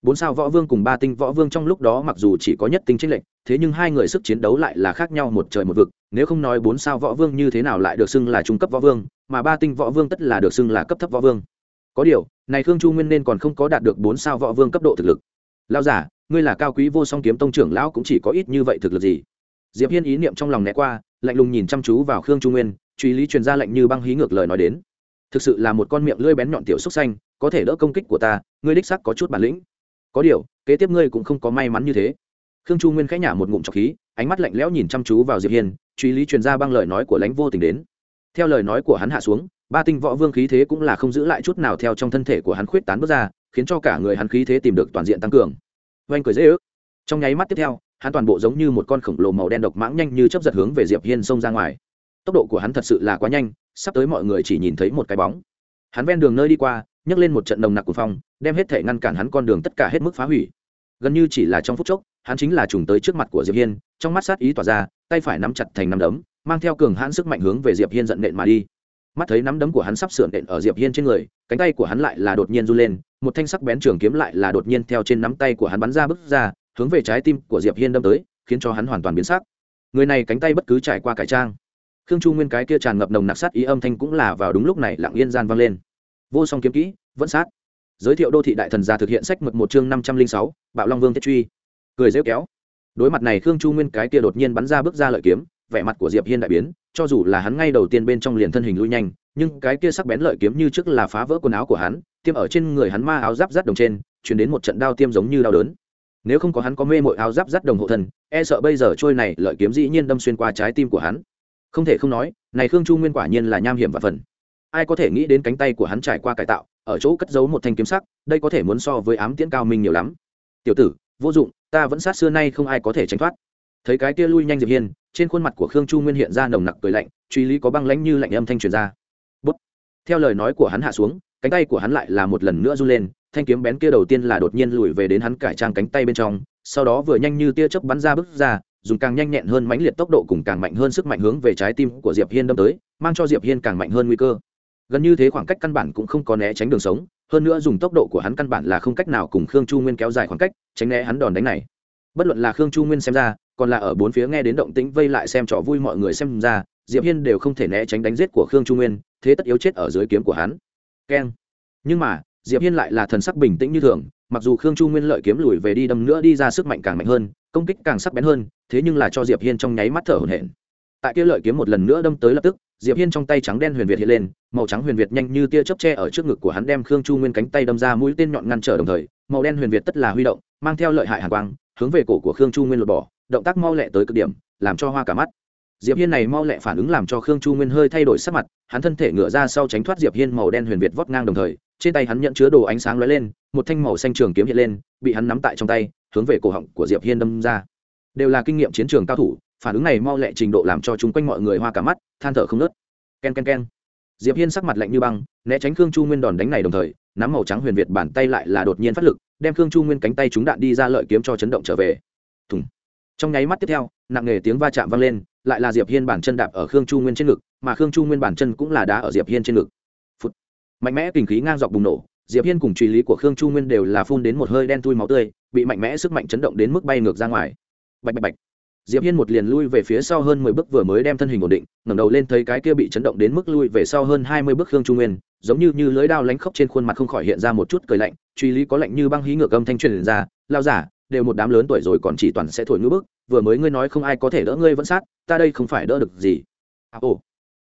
bốn sao võ vương cùng ba tinh võ vương trong lúc đó mặc dù chỉ có nhất tinh trích lệnh thế nhưng hai người sức chiến đấu lại là khác nhau một trời một vực, nếu không nói bốn sao võ vương như thế nào lại được xưng là trung cấp võ vương, mà ba tinh võ vương tất là được xưng là cấp thấp võ vương. Có điều, này khương chu nguyên nên còn không có đạt được bốn sao võ vương cấp độ thực lực. Lao giả, ngươi là cao quý vô song kiếm tông trưởng lão cũng chỉ có ít như vậy thực lực gì? Diệp hiên ý niệm trong lòng né qua, lạnh lùng nhìn chăm chú vào khương chu nguyên, truy lý truyền ra lệnh như băng hí ngược lời nói đến. Thực sự là một con miệng lưỡi bén nhọn tiểu xúc xanh, có thể đỡ công kích của ta, ngươi đích sắc có chút bản lĩnh có điều, kế tiếp ngươi cũng không có may mắn như thế. Khương chu nguyên khẽ nhả một ngụm trọc khí, ánh mắt lạnh lẽo nhìn chăm chú vào diệp hiên, truy lý truyền ra băng lời nói của lãnh vô tình đến. Theo lời nói của hắn hạ xuống, ba tinh võ vương khí thế cũng là không giữ lại chút nào theo trong thân thể của hắn khuyết tán bước ra, khiến cho cả người hắn khí thế tìm được toàn diện tăng cường. Oanh cười dễ ước. Trong nháy mắt tiếp theo, hắn toàn bộ giống như một con khổng lồ màu đen độc mãng nhanh như chấp giật hướng về diệp hiên xông ra ngoài. Tốc độ của hắn thật sự là quá nhanh, sắp tới mọi người chỉ nhìn thấy một cái bóng. Hắn ven đường nơi đi qua, nhấc lên một trận nồng nặc của phong đem hết thể ngăn cản hắn con đường tất cả hết mức phá hủy. Gần như chỉ là trong phút chốc, hắn chính là trùng tới trước mặt của diệp hiên, trong mắt sát ý tỏa ra, tay phải nắm chặt thành nắm đấm, mang theo cường hãn sức mạnh hướng về diệp hiên giận nện mà đi. Mắt thấy nắm đấm của hắn sắp sửa nện ở diệp hiên trên người, cánh tay của hắn lại là đột nhiên run lên, một thanh sắc bén trường kiếm lại là đột nhiên theo trên nắm tay của hắn bắn ra bước ra, hướng về trái tim của diệp hiên đâm tới, khiến cho hắn hoàn toàn biến sắc. Người này cánh tay bất cứ trải qua cải trang. Khương chu nguyên cái kia tràn ngập nồng nặc sát ý âm thanh cũng là vào đúng lúc này lặng yên gian vang lên. Vô song kiếm kỹ, vẫn sát giới thiệu đô thị đại thần gia thực hiện sách mực một chương năm trăm linh sáu, bạo long vương tiết truy. Cười rêu kéo. Đối mặt này khương chu nguyên, cái kia đột nhiên bắn ra bước ra lợi kiếm, vẻ mặt của diệp hiên đại biến, cho dù là hắn ngay đầu tiên bên trong liền thân hình lui nhanh, nhưng cái kia sắc bén lợi kiếm như trước là phá vỡ quần áo của hắn, tiêm ở trên người hắn ma áo giáp rắt đồng trên, chuyển đến một trận đao tiêm giống như đau đớn. Nếu không có hắn có mê mội áo giáp rắt đồng hộ thân e sợ bây giờ trôi này lợi kiếm dĩ nhiên đâm xuyên qua trái tim của hắn. Không thể không nói, này khương chu nguyên quả nhiên là nham hiểm và phần. Ai có thể nghĩ đến cánh tay của hắn trải qua cải tạo ở chỗ cất giấu một thanh kiếm sắc, đây có thể muốn so với ám tiễn cao minh nhiều lắm. Tiểu tử, vô dụng, ta vẫn sát xưa nay không ai có thể tránh thoát. Thấy cái kia lui nhanh diệp hiên, trên khuôn mặt của khương chu nguyên hiện ra nồng nặc cười lạnh, truy lý có băng lãnh như lạnh âm thanh truyền ra. Bút. theo lời nói của hắn hạ xuống, cánh tay của hắn lại là một lần nữa run lên, thanh kiếm bén kia đầu tiên là đột nhiên lùi về đến hắn cải trang cánh tay bên trong, sau đó vừa nhanh như tia chớp bắn ra bước ra, dùng càng nhanh nhẹn hơn mãnh liệt tốc độ cùng càng mạnh hơn sức mạnh hướng về trái tim của diệp hiên đâm tới, mang cho diệp hiên càng mạnh hơn nguy cơ gần như thế khoảng cách căn bản cũng không có né tránh đường sống, hơn nữa dùng tốc độ của hắn căn bản là không cách nào cùng khương chu nguyên kéo dài khoảng cách, tránh né hắn đòn đánh này. Bất luận là khương chu nguyên xem ra, còn là ở bốn phía nghe đến động tĩnh vây lại xem trò vui mọi người xem ra, diệp hiên đều không thể né tránh đánh giết của khương chu nguyên, thế tất yếu chết ở dưới kiếm của hắn. Keng. Nhưng mà, diệp hiên lại là thần sắc bình tĩnh như thường, mặc dù khương chu nguyên lợi kiếm lùi về đi đâm nữa đi ra sức mạnh càng mạnh hơn, công kích càng sắc bén hơn, thế nhưng là cho diệp hiên trong nháy mắt thở hổn hển tại kia lợi kiếm một lần nữa đâm tới lập tức, diệp hiên trong tay trắng đen huyền việt hiện lên, màu trắng huyền việt nhanh như tia chớp che ở trước ngực của hắn đem khương chu nguyên cánh tay đâm ra mũi tên nhọn ngăn trở đồng thời, màu đen huyền việt tất là huy động, mang theo lợi hại hàn quang, hướng về cổ của khương chu nguyên lột bỏ, động tác mau lẹ tới cực điểm, làm cho hoa cả mắt. Diệp hiên này mau lẹ phản ứng làm cho khương chu nguyên hơi thay đổi sắc mặt, hắn thân thể ngửa ra sau tránh thoát diệp hiên màu đen huyền việt vót ngang đồng thời, trên tay hắn nhận chứa đồ ánh sáng lóe lên, một thanh màu xanh trường kiếm hiện lên, bị hắn nắm tại trong tay, hướng về cổ họng của diệp hiên đâm ra. Đều là kinh nghiệm chiến trường cao thủ phản ứng này mau lẹ trình độ làm cho chúng quanh mọi người hoa cả mắt, than thở không nớt ken ken ken. Diệp hiên sắc mặt lạnh như băng, né tránh khương chu nguyên đòn đánh này đồng thời, nắm màu trắng huyền việt bàn tay lại là đột nhiên phát lực, đem khương chu nguyên cánh tay chúng đạn đi ra lợi kiếm cho chấn động trở về. Thùng. Trong nháy mắt tiếp theo, nặng nề tiếng va chạm vang lên, lại là diệp hiên bản chân đạp ở khương chu nguyên trên ngực, mà khương chu nguyên bản chân cũng là đá ở diệp hiên trên ngực. Phụt. mạnh mẽ kinh khí ngang dọc bùng nổ, diệp hiên cùng truy lý của khương chu nguyên đều là phun đến một hơi đen thui máu tươi, bị mạnh mẽ sức mạnh chấn động đến mức bay ngược ra ngoài. Bạch bạch bạch diệp hiên một liền lui về phía sau hơn mười bước vừa mới đem thân hình ổn định ngẩng đầu lên thấy cái kia bị chấn động đến mức lui về sau hơn hai mươi bước khương trung nguyên giống như như lưỡi dao lánh khốc trên khuôn mặt không khỏi hiện ra một chút cười lạnh truy lý có lạnh như băng hí ngược âm thanh truyền ra lao giả đều một đám lớn tuổi rồi còn chỉ toàn sẽ thổi ngữ bức vừa mới ngươi nói không ai có thể đỡ ngươi vẫn sát ta đây không phải đỡ được gì. À, ồ.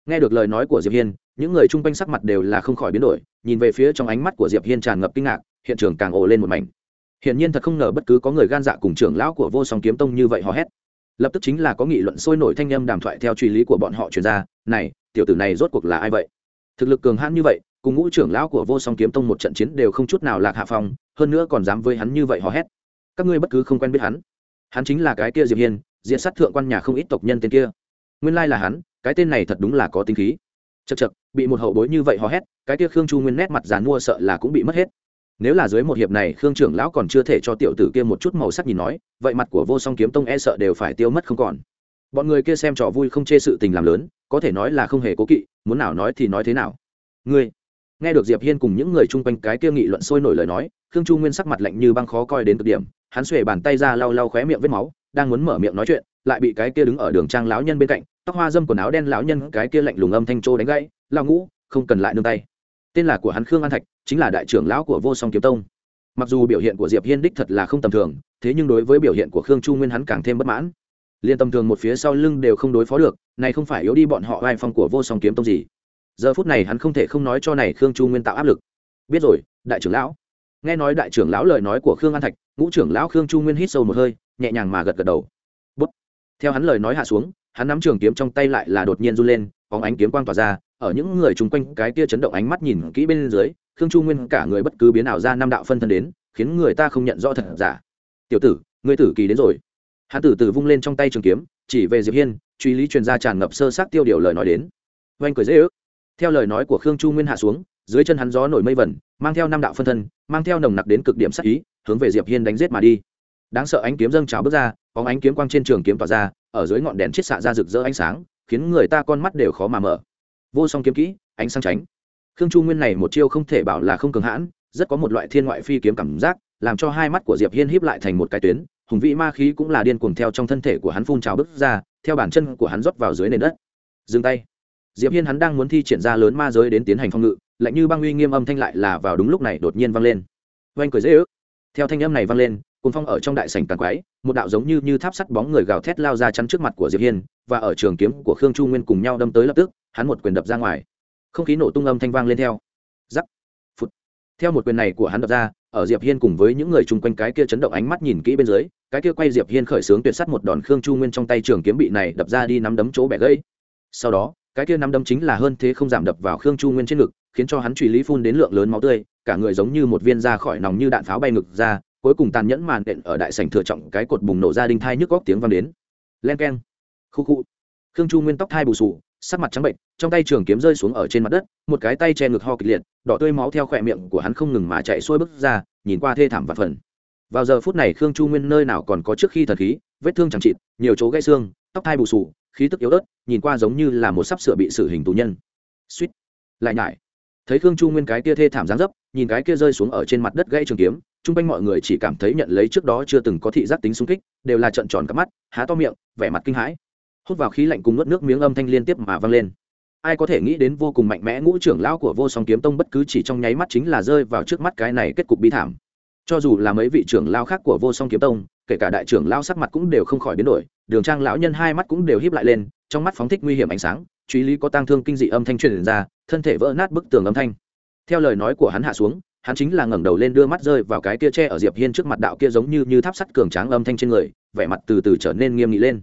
Nghe được lời nói của diệp hiên những người chung quanh sắc mặt đều là không khỏi biến đổi nhìn về phía trong ánh mắt của diệp hiên tràn ngập kinh ngạc hiện trường càng ồ lên một mảnh. Hiển nhiên thật không ngờ bất cứ có người gan dạ cùng trưởng lão của vô song kiếm tông như vậy hò hét lập tức chính là có nghị luận sôi nổi thanh âm đàm thoại theo truy lý của bọn họ truyền ra, này, tiểu tử này rốt cuộc là ai vậy? Thực lực cường hãn như vậy, cùng ngũ trưởng lão của vô song kiếm tông một trận chiến đều không chút nào lạc hạ phong, hơn nữa còn dám với hắn như vậy hò hét. Các ngươi bất cứ không quen biết hắn. Hắn chính là cái kia diệp hiên, diện sát thượng quan nhà không ít tộc nhân tên kia. Nguyên lai là hắn, cái tên này thật đúng là có tính khí. Chật chật bị một hậu bối như vậy hò hét, cái kia khương chu nguyên nét mặt dàn mua sợ là cũng bị mất hết nếu là dưới một hiệp này, khương trưởng lão còn chưa thể cho tiểu tử kia một chút màu sắc nhìn nói, vậy mặt của vô song kiếm tông e sợ đều phải tiêu mất không còn. Bọn người kia xem trò vui không chê sự tình làm lớn, có thể nói là không hề cố kỵ, muốn nào nói thì nói thế nào. Ngươi, nghe được diệp hiên cùng những người chung quanh cái kia nghị luận sôi nổi lời nói, khương chu nguyên sắc mặt lạnh như băng khó coi đến cực điểm, hắn xuề bàn tay ra lau lau khóe miệng vết máu, đang muốn mở miệng nói chuyện, lại bị cái kia đứng ở đường trang lão nhân bên cạnh, tóc hoa dâm quần áo đen lão nhân cái kia lạnh lùng âm thanh trô đánh gãy lao ngũ, không cần lại nương tay tên là của hắn khương an thạch, chính là đại trưởng lão của vô song kiếm tông. Mặc dù biểu hiện của diệp hiên đích thật là không tầm thường, thế nhưng đối với biểu hiện của khương chu nguyên hắn càng thêm bất mãn. Liên tầm thường một phía sau lưng đều không đối phó được, này không phải yếu đi bọn họ vai phong của vô song kiếm tông gì. Giờ phút này hắn không thể không nói cho này khương chu nguyên tạo áp lực. Biết rồi, đại trưởng lão. Nghe nói đại trưởng lão lời nói của khương an thạch, ngũ trưởng lão khương chu nguyên hít sâu một hơi, nhẹ nhàng mà gật gật đầu. Bút. theo hắn lời nói hạ xuống, hắn nắm trường kiếm trong tay lại là đột nhiên run lên, bóng ánh kiếm quang tỏa ra ở những người chung quanh cái kia chấn động ánh mắt nhìn kỹ bên dưới, khương chu nguyên cả người bất cứ biến ảo ra năm đạo phân thân đến, khiến người ta không nhận rõ thật giả. Tiểu tử, ngươi tử kỳ đến rồi. Hãn tử từ vung lên trong tay trường kiếm, chỉ về diệp hiên, truy lý truyền ra tràn ngập sơ sát tiêu điều lời nói đến. Oanh cười dễ ước. Theo lời nói của khương chu nguyên hạ xuống, dưới chân hắn gió nổi mây vẩn, mang theo năm đạo phân thân, mang theo nồng nặc đến cực điểm sắc ý, hướng về diệp hiên đánh giết mà đi. Đáng sợ ánh kiếm dâng trào bước ra, có ánh kiếm quang trên trường kiếm tỏa ra, ở dưới ngọn đèn chiết xạ ra rực rỡ ánh sáng, khiến người ta con mắt đều khó mà mở vô song kiếm kỹ, ánh sáng tránh. Khương chu nguyên này một chiêu không thể bảo là không cường hãn, rất có một loại thiên ngoại phi kiếm cảm giác, làm cho hai mắt của diệp hiên híp lại thành một cái tuyến, hùng vĩ ma khí cũng là điên cuồng theo trong thân thể của hắn phun trào bứt ra, theo bản chân của hắn rót vào dưới nền đất. Dừng tay. Diệp hiên hắn đang muốn thi triển ra lớn ma giới đến tiến hành phong ngự, lạnh như băng uy nghiêm âm thanh lại là vào đúng lúc này đột nhiên vang lên. Oanh cười dễ ước. Theo thanh âm này vang lên cùng phong ở trong đại sảnh tàn quái, một đạo giống như như tháp sắt bóng người gào thét lao ra chắn trước mặt của diệp hiên, và ở trường kiếm của khương chu nguyên cùng nhau đâm tới lập tức, hắn một quyền đập ra ngoài. Không khí nổ tung âm thanh vang lên theo. Giắc phút theo một quyền này của hắn đập ra, ở diệp hiên cùng với những người chung quanh cái kia chấn động ánh mắt nhìn kỹ bên dưới, cái kia quay diệp hiên khởi sướng tuyệt sắt một đòn khương chu nguyên trong tay trường kiếm bị này đập ra đi nắm đấm chỗ bẻ gãy. Sau đó, cái kia nắm đấm chính là hơn thế không giảm đập vào khương chu nguyên trên ngực, khiến cho hắn truy lý phun đến lượng lớn máu tươi, cả người giống như một viên ra khỏi nòng như đạn pháo bay ngực ra cuối cùng tàn nhẫn màn đện ở đại sảnh thừa trọng cái cột bùng nổ ra đinh thai nhức góc tiếng vang đến. Len keng. Khu khu. Khương chu nguyên tóc thai bù sù, sắc mặt trắng bệnh, trong tay trường kiếm rơi xuống ở trên mặt đất, một cái tay che ngực ho kịch liệt, đỏ tươi máu theo khỏe miệng của hắn không ngừng mà chạy xuôi bước ra, nhìn qua thê thảm và phần. Vào giờ phút này khương chu nguyên nơi nào còn có trước khi thần khí, vết thương chẳng chịt, nhiều chỗ gãy xương, tóc thai bù sù, khí tức yếu ớt, nhìn qua giống như là một sắp sửa bị xử hình tù nhân. Suýt. Lại nhải thấy khương chu nguyên cái kia thê thảm dáng dấp nhìn cái kia rơi xuống ở trên mặt đất gãy trường kiếm, chung quanh mọi người chỉ cảm thấy nhận lấy trước đó chưa từng có thị giác tính xung kích, đều là trận tròn cắp mắt, há to miệng, vẻ mặt kinh hãi. Hút vào khí lạnh cùng nuốt nước miếng âm thanh liên tiếp mà vang lên. Ai có thể nghĩ đến vô cùng mạnh mẽ ngũ trưởng lão của vô song kiếm tông bất cứ chỉ trong nháy mắt chính là rơi vào trước mắt cái này kết cục bi thảm. Cho dù là mấy vị trưởng lao khác của vô song kiếm tông, kể cả đại trưởng lao sắc mặt cũng đều không khỏi biến đổi, đường trang lão nhân hai mắt cũng đều híp lại lên, trong mắt phóng thích nguy hiểm ánh sáng, truy lý có tang thương kinh dị âm thanh truyền ra, thân thể vỡ nát bức tường âm thanh theo lời nói của hắn hạ xuống, hắn chính là ngẩng đầu lên đưa mắt rơi vào cái kia tre ở diệp hiên trước mặt đạo kia giống như như tháp sắt cường tráng âm thanh trên người, vẻ mặt từ từ trở nên nghiêm nghị lên.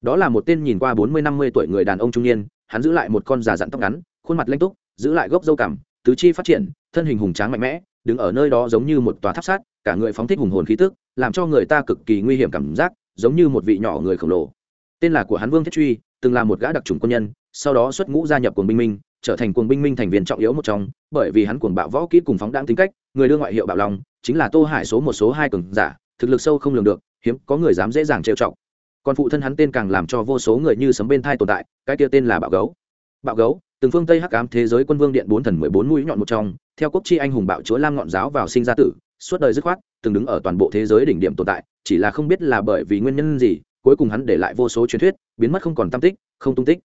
Đó là một tên nhìn qua bốn mươi năm mươi tuổi người đàn ông trung niên, hắn giữ lại một con già dặn tóc ngắn, khuôn mặt lanh túc, giữ lại gốc dâu cằm, tứ chi phát triển, thân hình hùng tráng mạnh mẽ, đứng ở nơi đó giống như một tòa tháp sát cả người phóng thích hùng hồn khí tức, làm cho người ta cực kỳ nguy hiểm cảm giác, giống như một vị nhỏ người khổng lồ. Tên là của hắn vương thiết truy, từng là một gã đặc trùng quân nhân, sau đó xuất ngũ gia nhập cùng binh minh trở thành cuồng binh minh thành viên trọng yếu một trong, bởi vì hắn cuồng bạo võ kỹ cùng phóng đáng tính cách, người đưa ngoại hiệu bạo long, chính là tô hải số một, số hai cường giả, thực lực sâu không lường được, hiếm có người dám dễ dàng trêu chọc. Còn phụ thân hắn tên càng làm cho vô số người như sấm bên thai tồn tại, cái kia tên là bạo gấu. Bạo gấu, từng phương tây hắc ám thế giới quân vương điện bốn thần mười bốn mũi nhọn một trong, theo quốc chi anh hùng bạo chúa lam ngọn giáo vào sinh ra tử, suốt đời dứt khoát, từng đứng ở toàn bộ thế giới đỉnh điểm tồn tại, chỉ là không biết là bởi vì nguyên nhân gì, cuối cùng hắn để lại vô số truyền thuyết, biến mất không còn tam tích, không tung tích.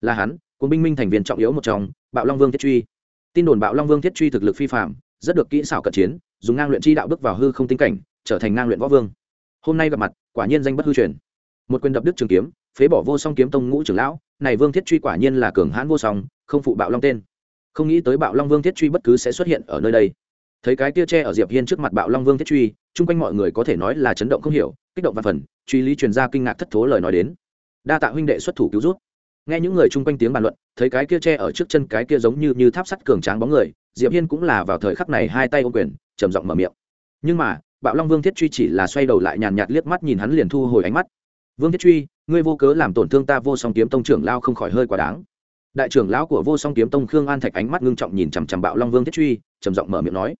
Là hắn quân binh minh thành viên trọng yếu một trong, bạo long vương thiết truy. Tin đồn bạo long vương thiết truy thực lực phi phạm rất được kỹ xảo cận chiến, dùng ngang luyện chi đạo bước vào hư không tinh cảnh, trở thành ngang luyện võ vương. Hôm nay gặp mặt, quả nhiên danh bất hư truyền. Một quyền đập đức trường kiếm, phế bỏ vô song kiếm tông ngũ trưởng lão, này vương thiết truy quả nhiên là cường hãn vô song, không phụ bạo long tên. Không nghĩ tới bạo long vương thiết truy bất cứ sẽ xuất hiện ở nơi đây. Thấy cái tia tre ở diệp hiên trước mặt bạo long vương thiết truy, chung quanh mọi người có thể nói là chấn động không hiểu, kích động và phần, truy lý truyền ra kinh ngạc thất thố lời nói đến. Đa tạ huynh đệ xuất thủ cứu rút nghe những người chung quanh tiếng bàn luận, thấy cái kia tre ở trước chân cái kia giống như như tháp sắt cường tráng bóng người, diệp hiên cũng là vào thời khắc này hai tay ôm quyền, trầm giọng mở miệng. Nhưng mà, bạo long vương thiết truy chỉ là xoay đầu lại nhàn nhạt liếc mắt nhìn hắn liền thu hồi ánh mắt. Vương thiết truy, ngươi vô cớ làm tổn thương ta vô song kiếm tông trưởng lao không khỏi hơi quá đáng. Đại trưởng lão của vô song kiếm tông khương an thạch ánh mắt ngưng trọng nhìn chằm chằm bạo long vương thiết truy, trầm giọng mở miệng nói,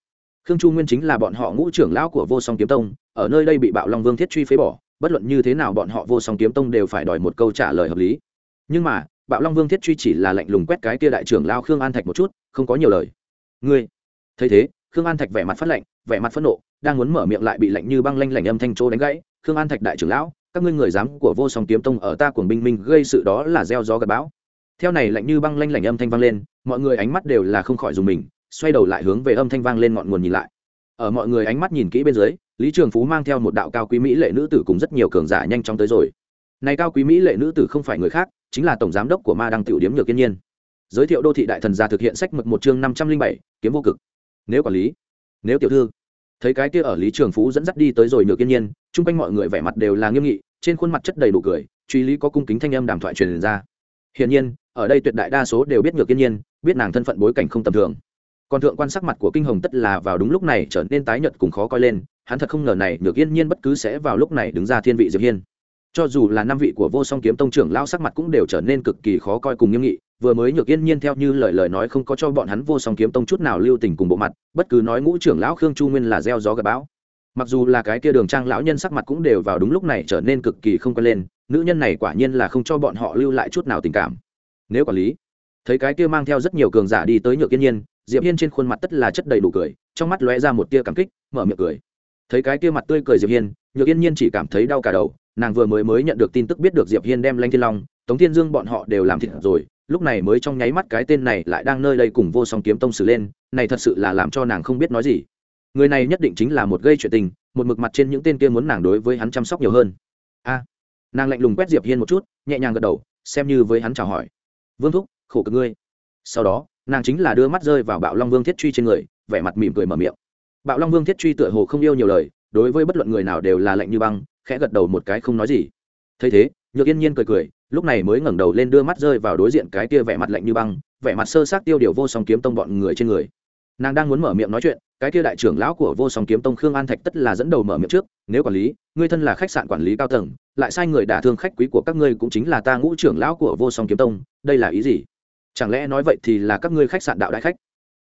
khương chu nguyên chính là bọn họ ngũ trưởng lão của vô song kiếm tông, ở nơi đây bị bạo long vương thiết truy phế bỏ, bất luận như thế nào bọn họ vô song kiếm tông đều phải đòi một câu trả lời hợp lý nhưng mà, bạo long vương thiết truy chỉ là lạnh lùng quét cái kia đại trưởng lao khương an thạch một chút, không có nhiều lời. Ngươi? Thấy thế, khương an thạch vẻ mặt phát lạnh, vẻ mặt phẫn nộ, đang muốn mở miệng lại bị lạnh như băng lanh lảnh âm thanh chỗ đánh gãy. Khương an thạch đại trưởng lão, các ngươi người dám của vô song kiếm tông ở ta cuồng binh minh gây sự đó là gieo gió gặp bão. Theo này lạnh như băng lanh lảnh âm thanh vang lên, mọi người ánh mắt đều là không khỏi dùng mình, xoay đầu lại hướng về âm thanh vang lên ngọn nguồn nhìn lại. Ở mọi người ánh mắt nhìn kỹ bên dưới, lý trường phú mang theo một đạo cao quý mỹ lệ nữ tử cùng rất nhiều cường giả nhanh chóng tới rồi. Này cao quý mỹ lệ nữ tử không phải người khác chính là tổng giám đốc của ma đăng tiểu điếm nhược Kiên nhiên. Giới thiệu đô thị đại thần gia thực hiện sách mực một chương năm trăm linh bảy, kiếm vô cực. Nếu quản lý, nếu tiểu thư, thấy cái kia ở lý trường phú dẫn dắt đi tới rồi nhược Kiên nhiên, chung quanh mọi người vẻ mặt đều là nghiêm nghị, trên khuôn mặt chất đầy đủ cười, truy lý có cung kính thanh âm đàm thoại truyền ra. Hiển nhiên, ở đây tuyệt đại đa số đều biết nhược Kiên nhiên, biết nàng thân phận bối cảnh không tầm thường. Còn thượng quan sắc mặt của kinh hồng tất là vào đúng lúc này trở nên tái nhợt cùng khó coi lên, hắn thật không ngờ này nhược yên nhiên bất cứ sẽ vào lúc này đứng ra thiên vị diệp hiên cho dù là năm vị của vô song kiếm tông trưởng lao sắc mặt cũng đều trở nên cực kỳ khó coi cùng nghiêm nghị, vừa mới nhược yên nhiên theo như lời lời nói không có cho bọn hắn vô song kiếm tông chút nào lưu tình cùng bộ mặt, bất cứ nói ngũ trưởng lão khương chu nguyên là gieo gió gặp bão. Mặc dù là cái kia đường trang lão nhân sắc mặt cũng đều vào đúng lúc này trở nên cực kỳ không quen lên, nữ nhân này quả nhiên là không cho bọn họ lưu lại chút nào tình cảm. Nếu quản lý, thấy cái kia mang theo rất nhiều cường giả đi tới nhược yên nhiên, diệp hiên trên khuôn mặt tất là chất đầy đủ cười, trong mắt lóe ra một tia cảm kích, mở miệng cười. Thấy cái kia mặt tươi cười diệp hiên, nhược yên nhiên chỉ cảm thấy đau cả đầu nàng vừa mới mới nhận được tin tức biết được diệp hiên đem lanh thiên long, tống thiên dương bọn họ đều làm thịt rồi, lúc này mới trong nháy mắt cái tên này lại đang nơi đây cùng vô song kiếm tông xử lên, này thật sự là làm cho nàng không biết nói gì. Người này nhất định chính là một gây chuyện tình, một mực mặt trên những tên kia muốn nàng đối với hắn chăm sóc nhiều hơn. A, nàng lạnh lùng quét diệp hiên một chút, nhẹ nhàng gật đầu, xem như với hắn chào hỏi. Vương thúc, khổ cực ngươi. Sau đó, nàng chính là đưa mắt rơi vào bạo long vương thiết truy trên người, vẻ mặt mỉm cười mở miệng. Bạo long vương thiết truy tựa hồ không yêu nhiều lời, đối với bất luận người nào đều là lạnh như băng khẽ gật đầu một cái không nói gì. Thấy thế, nhược yên nhiên cười cười, lúc này mới ngẩng đầu lên đưa mắt rơi vào đối diện cái kia vẻ mặt lạnh như băng, vẻ mặt sơ sát tiêu điều vô song kiếm tông bọn người trên người. Nàng đang muốn mở miệng nói chuyện, cái kia đại trưởng lão của vô song kiếm tông khương an thạch tất là dẫn đầu mở miệng trước, nếu quản lý, ngươi thân là khách sạn quản lý cao tầng, lại sai người đả thương khách quý của các ngươi cũng chính là ta ngũ trưởng lão của vô song kiếm tông, đây là ý gì? Chẳng lẽ nói vậy thì là các ngươi khách sạn đạo đại khách?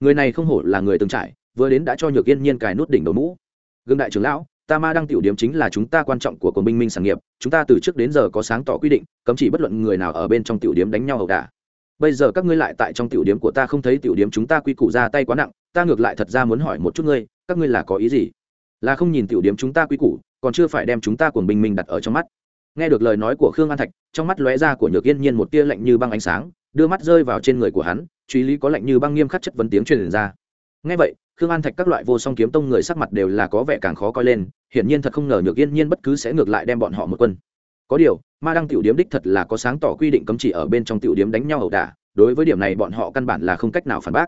Người này không hổ là người từng trải, vừa đến đã cho nhược yên nhiên cài nút đỉnh đầu mũ. Gương đại trưởng lão ta ma đăng tiểu điểm chính là chúng ta quan trọng của cồn binh minh sản nghiệp, chúng ta từ trước đến giờ có sáng tỏ quy định, cấm chỉ bất luận người nào ở bên trong tiểu điểm đánh nhau ẩu đả. Bây giờ các ngươi lại tại trong tiểu điểm của ta không thấy tiểu điểm chúng ta quy củ ra tay quá nặng, ta ngược lại thật ra muốn hỏi một chút ngươi, các ngươi là có ý gì? Là không nhìn tiểu điểm chúng ta quy củ, còn chưa phải đem chúng ta cuồng binh minh đặt ở trong mắt. Nghe được lời nói của khương an thạch, trong mắt lóe ra của nhược yên nhiên một tia lạnh như băng ánh sáng, đưa mắt rơi vào trên người của hắn, truy lý có lạnh như băng nghiêm khắc chất vấn tiếng truyền ra. Ngay vậy khương an thạch các loại vô song kiếm tông người sắc mặt đều là có vẻ càng khó coi lên, hiển nhiên thật không ngờ nhược yên nhiên bất cứ sẽ ngược lại đem bọn họ một quân. Có điều, ma đăng tiểu điếm đích thật là có sáng tỏ quy định cấm chỉ ở bên trong tiểu điếm đánh nhau ẩu đả, đối với điểm này bọn họ căn bản là không cách nào phản bác.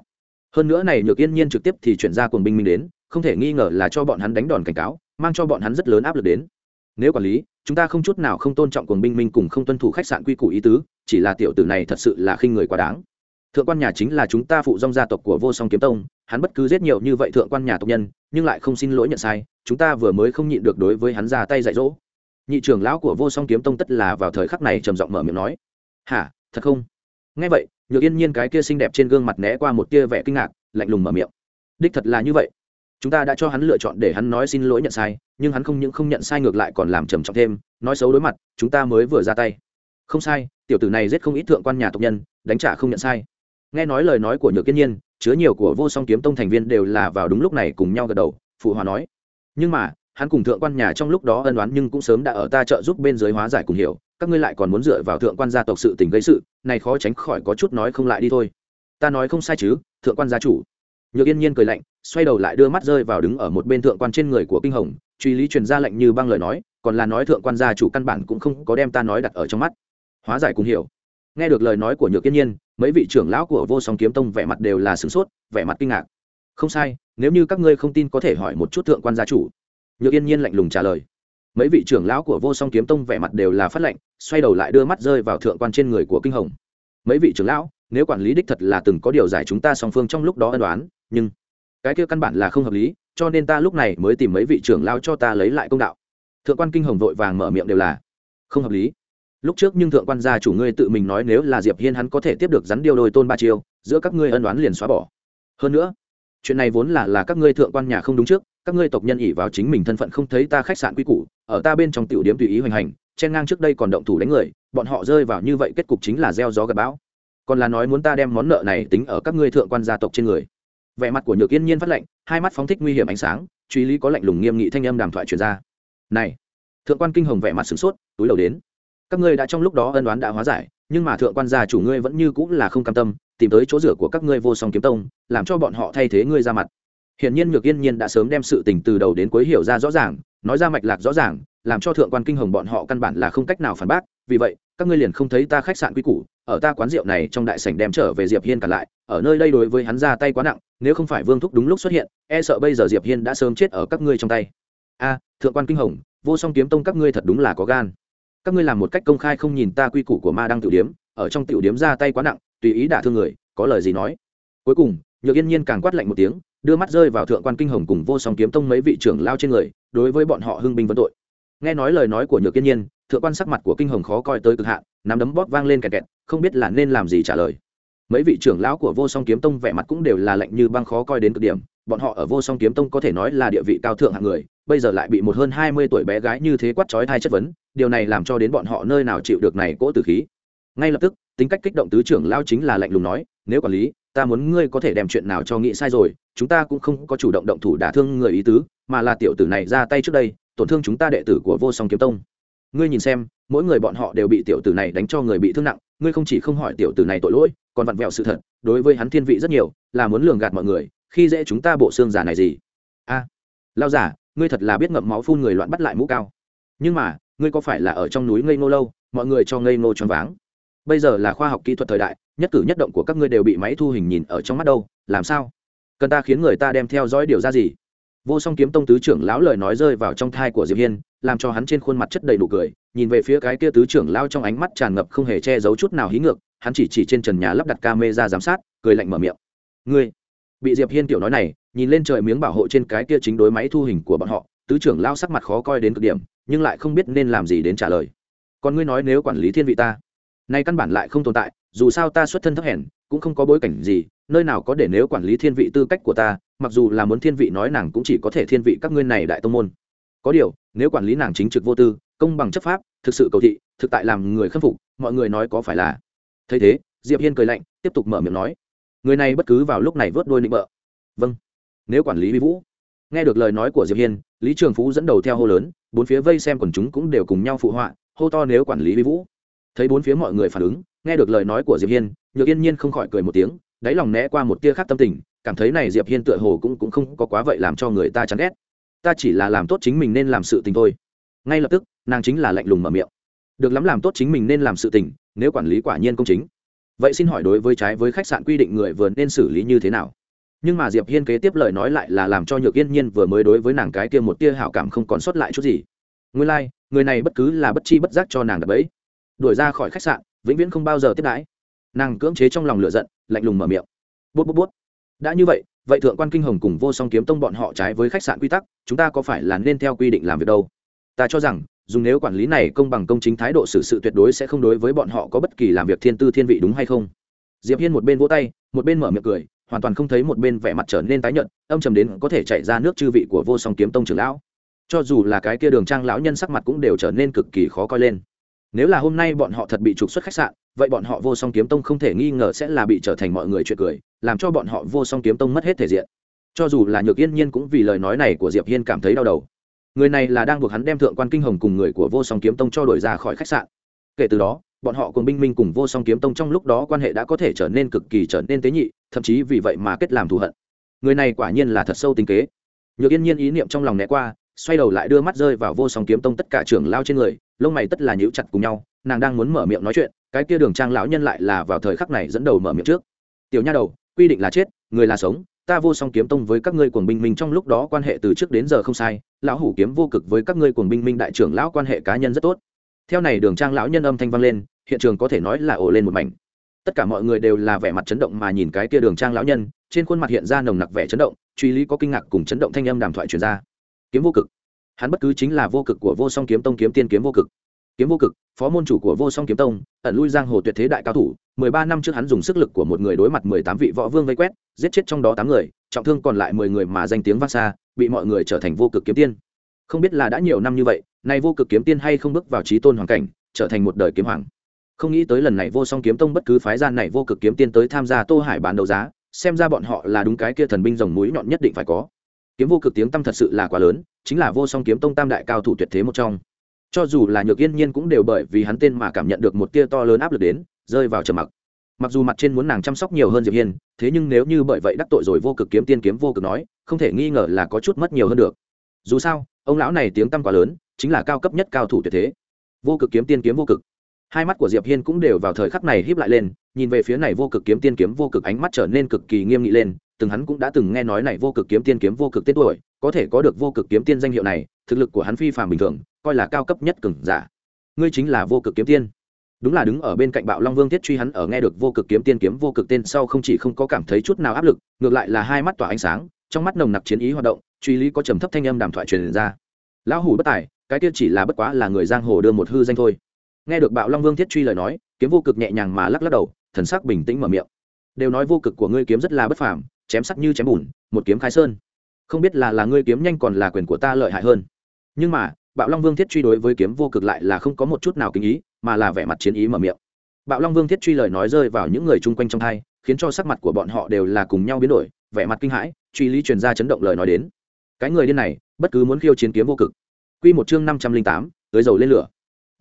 Hơn nữa này nhược yên nhiên trực tiếp thì chuyển ra cuồng binh minh đến, không thể nghi ngờ là cho bọn hắn đánh đòn cảnh cáo, mang cho bọn hắn rất lớn áp lực đến. Nếu quản lý, chúng ta không chút nào không tôn trọng cuồng binh minh cùng không tuân thủ khách sạn quy củ ý tứ, chỉ là tiểu tử này thật sự là khinh người quá đáng. Thượng quan nhà chính là chúng ta phụ dòng gia tộc của vô song kiếm tông hắn bất cứ giết nhiều như vậy thượng quan nhà tộc nhân, nhưng lại không xin lỗi nhận sai, chúng ta vừa mới không nhịn được đối với hắn ra tay dạy dỗ. Nhị trưởng lão của vô song kiếm tông tất là vào thời khắc này trầm giọng mở miệng nói, hả, thật không? Nghe vậy, nhược yên nhiên cái kia xinh đẹp trên gương mặt né qua một tia vẻ kinh ngạc, lạnh lùng mở miệng, đích thật là như vậy. Chúng ta đã cho hắn lựa chọn để hắn nói xin lỗi nhận sai, nhưng hắn không những không nhận sai ngược lại còn làm trầm trọng thêm, nói xấu đối mặt, chúng ta mới vừa ra tay. Không sai, tiểu tử này giết không ít thượng quan nhà tộc nhân, đánh trả không nhận sai. Nghe nói lời nói của nhược yên nhiên chứa nhiều của vô song kiếm tông thành viên đều là vào đúng lúc này cùng nhau gật đầu, phụ hòa nói. Nhưng mà, hắn cùng thượng quan nhà trong lúc đó ân đoán nhưng cũng sớm đã ở ta trợ giúp bên dưới hóa giải cùng hiểu, các ngươi lại còn muốn dựa vào thượng quan gia tộc sự tình gây sự, này khó tránh khỏi có chút nói không lại đi thôi. Ta nói không sai chứ, thượng quan gia chủ. Nhược yên nhiên cười lạnh, xoay đầu lại đưa mắt rơi vào đứng ở một bên thượng quan trên người của kinh hồng, truy lý truyền ra lệnh như băng lời nói, còn là nói thượng quan gia chủ căn bản cũng không có đem ta nói đặt ở trong mắt. Hóa giải cùng hiểu nghe được lời nói của nhược yên nhiên, mấy vị trưởng lão của vô song kiếm tông vẻ mặt đều là sửng sốt, vẻ mặt kinh ngạc. Không sai, nếu như các ngươi không tin có thể hỏi một chút thượng quan gia chủ. Nhược yên nhiên lạnh lùng trả lời. Mấy vị trưởng lão của vô song kiếm tông vẻ mặt đều là phát lệnh, xoay đầu lại đưa mắt rơi vào thượng quan trên người của kinh hồng. Mấy vị trưởng lão, nếu quản lý đích thật là từng có điều giải chúng ta song phương trong lúc đó ân đoán nhưng cái kia căn bản là không hợp lý, cho nên ta lúc này mới tìm mấy vị trưởng lão cho ta lấy lại công đạo. Thượng quan kinh hồng vội vàng mở miệng đều là, không hợp lý lúc trước nhưng thượng quan gia chủ ngươi tự mình nói nếu là diệp hiên hắn có thể tiếp được rắn điêu đôi tôn ba chiêu, giữa các ngươi ân đoán liền xóa bỏ. Hơn nữa, chuyện này vốn là là các ngươi thượng quan nhà không đúng trước, các ngươi tộc nhân ỉ vào chính mình thân phận không thấy ta khách sạn quy củ, ở ta bên trong tiểu điểm tùy ý hoành hành, chen ngang trước đây còn động thủ đánh người, bọn họ rơi vào như vậy kết cục chính là gieo gió gặp bão. Còn là nói muốn ta đem món nợ này tính ở các ngươi thượng quan gia tộc trên người. Vẻ mặt của nhược yên nhiên phát lệnh, hai mắt phóng thích nguy hiểm ánh sáng, truy lý có lạnh lùng nghiêm nghị thanh âm đàm thoại truyền ra. Này, thượng quan kinh hồng vẻ mặt sửng sốt, túi đầu đến các ngươi đã trong lúc đó ân đoán đã hóa giải, nhưng mà thượng quan gia chủ ngươi vẫn như cũng là không cam tâm, tìm tới chỗ rửa của các ngươi vô song kiếm tông, làm cho bọn họ thay thế ngươi ra mặt. Hiện nhiên nhược yên nhiên đã sớm đem sự tình từ đầu đến cuối hiểu ra rõ ràng, nói ra mạch lạc rõ ràng, làm cho thượng quan kinh hồng bọn họ căn bản là không cách nào phản bác, vì vậy, các ngươi liền không thấy ta khách sạn quy củ, ở ta quán rượu này trong đại sảnh đem trở về diệp hiên cả lại, ở nơi đây đối với hắn ra tay quá nặng, nếu không phải vương thúc đúng lúc xuất hiện e sợ bây giờ diệp hiên đã sớm chết ở các ngươi trong tay. A, thượng quan kinh hồng, vô song kiếm tông các ngươi thật đúng là có gan các ngươi làm một cách công khai không nhìn ta quy củ của ma đăng tiểu điếm, ở trong tiểu điếm ra tay quá nặng, tùy ý đả thương người, có lời gì nói? Cuối cùng, nhược yên nhiên càng quát lạnh một tiếng, đưa mắt rơi vào thượng quan kinh hồng cùng vô song kiếm tông mấy vị trưởng lao trên người, đối với bọn họ hưng binh vấn tội. Nghe nói lời nói của nhược yên nhiên, thượng quan sắc mặt của kinh hồng khó coi tới cực hạn, nắm đấm bóp vang lên kẹt kẹt, không biết là nên làm gì trả lời. Mấy vị trưởng lão của vô song kiếm tông vẻ mặt cũng đều là lạnh như băng khó coi đến cực điểm, bọn họ ở vô song kiếm tông có thể nói là địa vị cao thượng hạng người, bây giờ lại bị một hơn hai mươi tuổi bé gái như thế quát trói thai chất vấn điều này làm cho đến bọn họ nơi nào chịu được này cỗ tử khí. Ngay lập tức, tính cách kích động tứ trưởng lao chính là lạnh lùng nói, nếu quản lý, ta muốn ngươi có thể đem chuyện nào cho nghĩ sai rồi, chúng ta cũng không có chủ động động thủ đả thương người ý tứ, mà là tiểu tử này ra tay trước đây, tổn thương chúng ta đệ tử của vô song kiếm tông. Ngươi nhìn xem, mỗi người bọn họ đều bị tiểu tử này đánh cho người bị thương nặng, ngươi không chỉ không hỏi tiểu tử này tội lỗi, còn vặn vẹo sự thật, đối với hắn thiên vị rất nhiều, là muốn lường gạt mọi người, khi dễ chúng ta bộ xương giả này gì? A lao giả, ngươi thật là biết ngậm máu phun người loạn bắt lại mũ cao. Nhưng mà ngươi có phải là ở trong núi ngây ngô lâu, mọi người cho ngây ngô choáng váng. Bây giờ là khoa học kỹ thuật thời đại, nhất cử nhất động của các ngươi đều bị máy thu hình nhìn ở trong mắt đâu, làm sao? Cần ta khiến người ta đem theo dõi điều ra gì? Vô song kiếm tông tứ trưởng lão lời nói rơi vào trong thai của diệp hiên, làm cho hắn trên khuôn mặt chất đầy đủ cười, nhìn về phía cái kia tứ trưởng lao trong ánh mắt tràn ngập không hề che giấu chút nào hí ngược, hắn chỉ chỉ trên trần nhà lắp đặt camera giám sát, cười lạnh mở miệng. Ngươi, bị diệp hiên tiểu nói này, nhìn lên trời miếng bảo hộ trên cái kia chính đối máy thu hình của bọn họ, tứ trưởng lao sắc mặt khó coi đến cực điểm nhưng lại không biết nên làm gì đến trả lời. Còn ngươi nói nếu quản lý thiên vị ta, nay căn bản lại không tồn tại, dù sao ta xuất thân thấp hèn, cũng không có bối cảnh gì, nơi nào có để nếu quản lý thiên vị tư cách của ta, mặc dù là muốn thiên vị nói nàng cũng chỉ có thể thiên vị các ngươi này đại tông môn. Có điều, nếu quản lý nàng chính trực vô tư, công bằng chấp pháp, thực sự cầu thị, thực tại làm người khâm phục, mọi người nói có phải là. Thấy thế, diệp hiên cười lạnh, tiếp tục mở miệng nói, người này bất cứ vào lúc này vớt đôi nịnh bợ. Vâng. Nếu quản lý vi vũ nghe được lời nói của diệp hiên, lý trường phú dẫn đầu theo hô lớn, bốn phía vây xem quần chúng cũng đều cùng nhau phụ họa, hô to nếu quản lý vi vũ. Thấy bốn phía mọi người phản ứng, nghe được lời nói của diệp hiên, nhược yên nhiên không khỏi cười một tiếng, đáy lòng né qua một tia khác tâm tình, cảm thấy này diệp hiên tựa hồ cũng cũng không có quá vậy làm cho người ta chán ghét. Ta chỉ là làm tốt chính mình nên làm sự tình thôi. Ngay lập tức, nàng chính là lạnh lùng mở miệng. Được lắm làm tốt chính mình nên làm sự tình, nếu quản lý quả nhiên công chính. Vậy xin hỏi đối với trái với khách sạn quy định người vừa nên xử lý như thế nào? Nhưng mà diệp hiên kế tiếp lời nói lại là làm cho nhược yên nhiên vừa mới đối với nàng cái kia một tia hảo cảm không còn sót lại chút gì. Nguyên lai like, người này bất cứ là bất chi bất giác cho nàng đập ấy đuổi ra khỏi khách sạn vĩnh viễn không bao giờ tiếp đãi. Nàng cưỡng chế trong lòng lửa giận lạnh lùng mở miệng. Bút bút bút. Đã như vậy vậy thượng quan kinh hồng cùng vô song kiếm tông bọn họ trái với khách sạn quy tắc chúng ta có phải là nên theo quy định làm việc đâu? Ta cho rằng dùng nếu quản lý này công bằng công chính thái độ xử sự tuyệt đối sẽ không đối với bọn họ có bất kỳ làm việc thiên tư thiên vị đúng hay không? Diệp hiên một bên vỗ tay một bên mở miệng cười hoàn toàn không thấy một bên vẻ mặt trở nên tái nhợt, âm trầm đến có thể chạy ra nước chư vị của vô song kiếm tông trưởng lão. Cho dù là cái kia đường trang lão nhân sắc mặt cũng đều trở nên cực kỳ khó coi lên. Nếu là hôm nay bọn họ thật bị trục xuất khách sạn, vậy bọn họ vô song kiếm tông không thể nghi ngờ sẽ là bị trở thành mọi người chuyện cười, làm cho bọn họ vô song kiếm tông mất hết thể diện. Cho dù là nhược yên nhiên cũng vì lời nói này của diệp hiên cảm thấy đau đầu. Người này là đang buộc hắn đem thượng quan kinh hồng cùng người của vô song kiếm tông cho đổi ra khỏi khách sạn. Kể từ đó, bọn họ cùng binh minh cùng vô song kiếm tông trong lúc đó quan hệ đã có thể trở nên cực kỳ trở nên tế nhị thậm chí vì vậy mà kết làm thù hận. Người này quả nhiên là thật sâu tình kế. Nhược yên nhiên ý niệm trong lòng né qua, xoay đầu lại đưa mắt rơi vào vô song kiếm tông tất cả trưởng lao trên người, lông mày tất là nhíu chặt cùng nhau, nàng đang muốn mở miệng nói chuyện, cái kia đường trang lão nhân lại là vào thời khắc này dẫn đầu mở miệng trước. Tiểu nha đầu, quy định là chết, người là sống, ta vô song kiếm tông với các ngươi cuồng binh minh trong lúc đó quan hệ từ trước đến giờ không sai, lão hủ kiếm vô cực với các ngươi cuồng binh minh đại trưởng lão quan hệ cá nhân rất tốt. Theo này đường trang lão nhân âm thanh vang lên, hiện trường có thể nói là ổ lên một mảnh tất cả mọi người đều là vẻ mặt chấn động mà nhìn cái kia đường trang lão nhân, trên khuôn mặt hiện ra nồng nặc vẻ chấn động, truy lý có kinh ngạc cùng chấn động thanh âm đàm thoại truyền ra. Kiếm vô cực. Hắn bất cứ chính là vô cực của vô song kiếm tông kiếm tiên kiếm vô cực. Kiếm vô cực, phó môn chủ của vô song kiếm tông, ẩn lui giang hồ tuyệt thế đại cao thủ, mười ba năm trước hắn dùng sức lực của một người đối mặt mười tám vị võ vương vây quét, giết chết trong đó tám người, trọng thương còn lại mười người mà danh tiếng vang xa, bị mọi người trở thành vô cực kiếm tiên. Không biết là đã nhiều năm như vậy, nay vô cực kiếm tiên hay không bước vào trí tôn hoàng cảnh, trở thành một đời kiếm hoàng không nghĩ tới lần này vô song kiếm tông bất cứ phái gian này vô cực kiếm tiên tới tham gia tô hải bán đấu giá, xem ra bọn họ là đúng cái kia thần binh rồng mũi nhọn nhất định phải có. Kiếm vô cực tiếng tâm thật sự là quá lớn, chính là vô song kiếm tông tam đại cao thủ tuyệt thế một trong. Cho dù là nhược yên nhiên cũng đều bởi vì hắn tên mà cảm nhận được một tia to lớn áp lực đến, rơi vào trầm mặc. Mặc dù mặt trên muốn nàng chăm sóc nhiều hơn diệp hiên, thế nhưng nếu như bởi vậy đắc tội rồi vô cực kiếm tiên kiếm vô cực nói, không thể nghi ngờ là có chút mất nhiều hơn được. Dù sao, ông lão này tiếng tăm quá lớn, chính là cao cấp nhất cao thủ tuyệt thế. Vô cực kiếm tiên kiếm vô cực hai mắt của diệp hiên cũng đều vào thời khắc này híp lại lên, nhìn về phía này vô cực kiếm tiên kiếm vô cực ánh mắt trở nên cực kỳ nghiêm nghị lên, từng hắn cũng đã từng nghe nói này vô cực kiếm tiên kiếm vô cực tên tuổi, có thể có được vô cực kiếm tiên danh hiệu này, thực lực của hắn phi phàm bình thường, coi là cao cấp nhất cường giả. Ngươi chính là vô cực kiếm tiên. Đúng là đứng ở bên cạnh bạo long vương thiết truy hắn ở nghe được vô cực kiếm tiên kiếm vô cực tên sau không chỉ không có cảm thấy chút nào áp lực, ngược lại là hai mắt tỏa ánh sáng, trong mắt nồng nặc chiến ý hoạt động, truy lý có trầm thấp thanh âm đàm thoại truyền ra. Lão hủ bất tài, cái kia chỉ là bất quá là người giang hồ đưa một hư danh thôi nghe được bạo long vương thiết truy lời nói, kiếm vô cực nhẹ nhàng mà lắc lắc đầu, thần sắc bình tĩnh mở miệng. Đều nói vô cực của ngươi kiếm rất là bất phàm, chém sắc như chém bùn, một kiếm khai sơn. Không biết là là ngươi kiếm nhanh còn là quyền của ta lợi hại hơn. Nhưng mà, bạo long vương thiết truy đối với kiếm vô cực lại là không có một chút nào kinh ý, mà là vẻ mặt chiến ý mở miệng. Bạo long vương thiết truy lời nói rơi vào những người chung quanh trong thai khiến cho sắc mặt của bọn họ đều là cùng nhau biến đổi, vẻ mặt kinh hãi, truy lý truyền ra chấn động lời nói đến. Cái người điên này, bất cứ muốn khiêu chiến kiếm vô cực. Quy một chương năm trăm linh tám, tới dầu lên lửa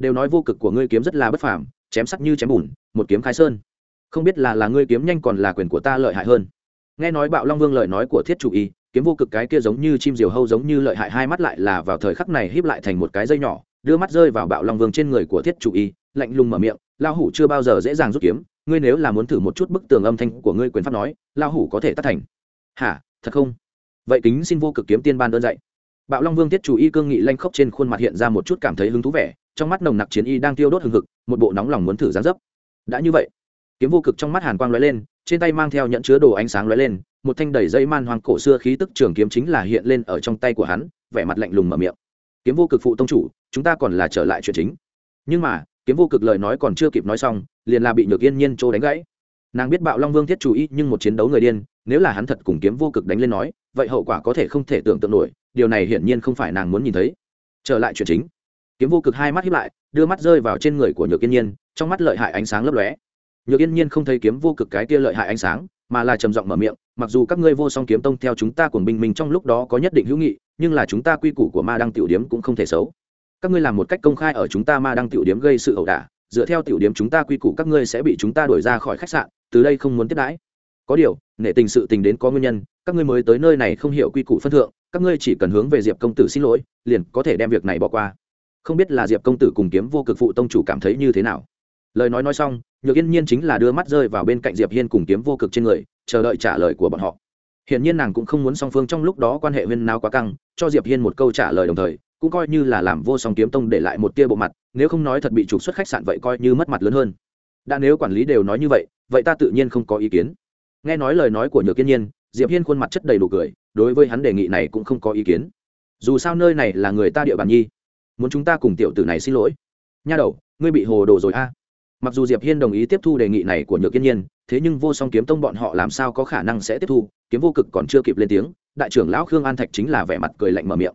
đều nói vô cực của ngươi kiếm rất là bất phàm, chém sắc như chém bùn, một kiếm khai sơn. Không biết là là ngươi kiếm nhanh còn là quyền của ta lợi hại hơn. Nghe nói bạo long vương lời nói của thiết chủ y, kiếm vô cực cái kia giống như chim diều hâu giống như lợi hại, hai mắt lại là vào thời khắc này híp lại thành một cái dây nhỏ, đưa mắt rơi vào bạo long vương trên người của thiết chủ y, lạnh lùng mở miệng lao hủ chưa bao giờ dễ dàng rút kiếm, ngươi nếu là muốn thử một chút bức tường âm thanh của ngươi quyền pháp nói lao hủ có thể tắt thành. Hả, thật không? Vậy kính xin vô cực kiếm tiên ban đơn dạy bạo long vương Tiết chủ y cương nghị lanh khốc trên khuôn mặt hiện ra một chút cảm thấy hứng thú vẻ, trong mắt nồng nặc chiến y đang tiêu đốt hừng hực, một bộ nóng lòng muốn thử gián dấp. Đã như vậy, kiếm vô cực trong mắt hàn quang lóe lên, trên tay mang theo nhận chứa đồ ánh sáng lóe lên, một thanh đầy dây man hoang cổ xưa khí tức trường kiếm chính là hiện lên ở trong tay của hắn, vẻ mặt lạnh lùng mở miệng. Kiếm vô cực phụ tông chủ, chúng ta còn là trở lại chuyện chính. Nhưng mà, kiếm vô cực lời nói còn chưa kịp nói xong, liền là bị nhược yên nhiên trô đánh gãy nàng biết bạo long vương thiết chủ ý, nhưng một chiến đấu người điên, nếu là hắn thật cùng kiếm vô cực đánh lên nói, vậy hậu quả có thể không thể tưởng tượng nổi, điều này hiển nhiên không phải nàng muốn nhìn thấy. Trở lại chuyện chính. Kiếm vô cực hai mắt hiếp lại, đưa mắt rơi vào trên người của nhược yên nhiên, trong mắt lợi hại ánh sáng lấp lóe. Nhược yên nhiên không thấy kiếm vô cực cái kia lợi hại ánh sáng, mà là trầm giọng mở miệng, mặc dù các ngươi vô song kiếm tông theo chúng ta cùng binh mình trong lúc đó có nhất định hữu nghị, nhưng là chúng ta quy củ của ma đăng tiểu điếm cũng không thể xấu. Các ngươi làm một cách công khai ở chúng ta ma đăng tiểu điếm gây sự ẩu đả dựa theo tiểu điểm chúng ta quy củ các ngươi sẽ bị chúng ta đuổi ra khỏi khách sạn, từ đây không muốn tiếp đãi. Có điều, nể tình sự tình đến có nguyên nhân, các ngươi mới tới nơi này không hiểu quy củ phân thượng, các ngươi chỉ cần hướng về diệp công tử xin lỗi, liền có thể đem việc này bỏ qua. Không biết là diệp công tử cùng kiếm vô cực phụ tông chủ cảm thấy như thế nào. Lời nói nói xong, nhược yên nhiên chính là đưa mắt rơi vào bên cạnh diệp hiên cùng kiếm vô cực trên người, chờ đợi trả lời của bọn họ. Hiển nhiên nàng cũng không muốn song phương trong lúc đó quan hệ huyên nào quá căng, cho diệp hiên một câu trả lời đồng thời cũng coi như là làm vô song kiếm tông để lại một tia bộ mặt, nếu không nói thật bị trục xuất khách sạn vậy coi như mất mặt lớn hơn. Đã nếu quản lý đều nói như vậy vậy ta tự nhiên không có ý kiến. Nghe nói lời nói của nhược kiên nhiên, diệp hiên khuôn mặt chất đầy đủ cười, đối với hắn đề nghị này cũng không có ý kiến. Dù sao nơi này là người ta địa bàn nhi. Muốn chúng ta cùng tiểu tử này xin lỗi. Nha đầu, ngươi bị hồ đồ rồi a. Mặc dù diệp hiên đồng ý tiếp thu đề nghị này của nhược kiên nhiên, thế nhưng vô song kiếm tông bọn họ làm sao có khả năng sẽ tiếp thu? Kiếm vô cực còn chưa kịp lên tiếng, đại trưởng lão khương an thạch chính là vẻ mặt cười lạnh mở miệng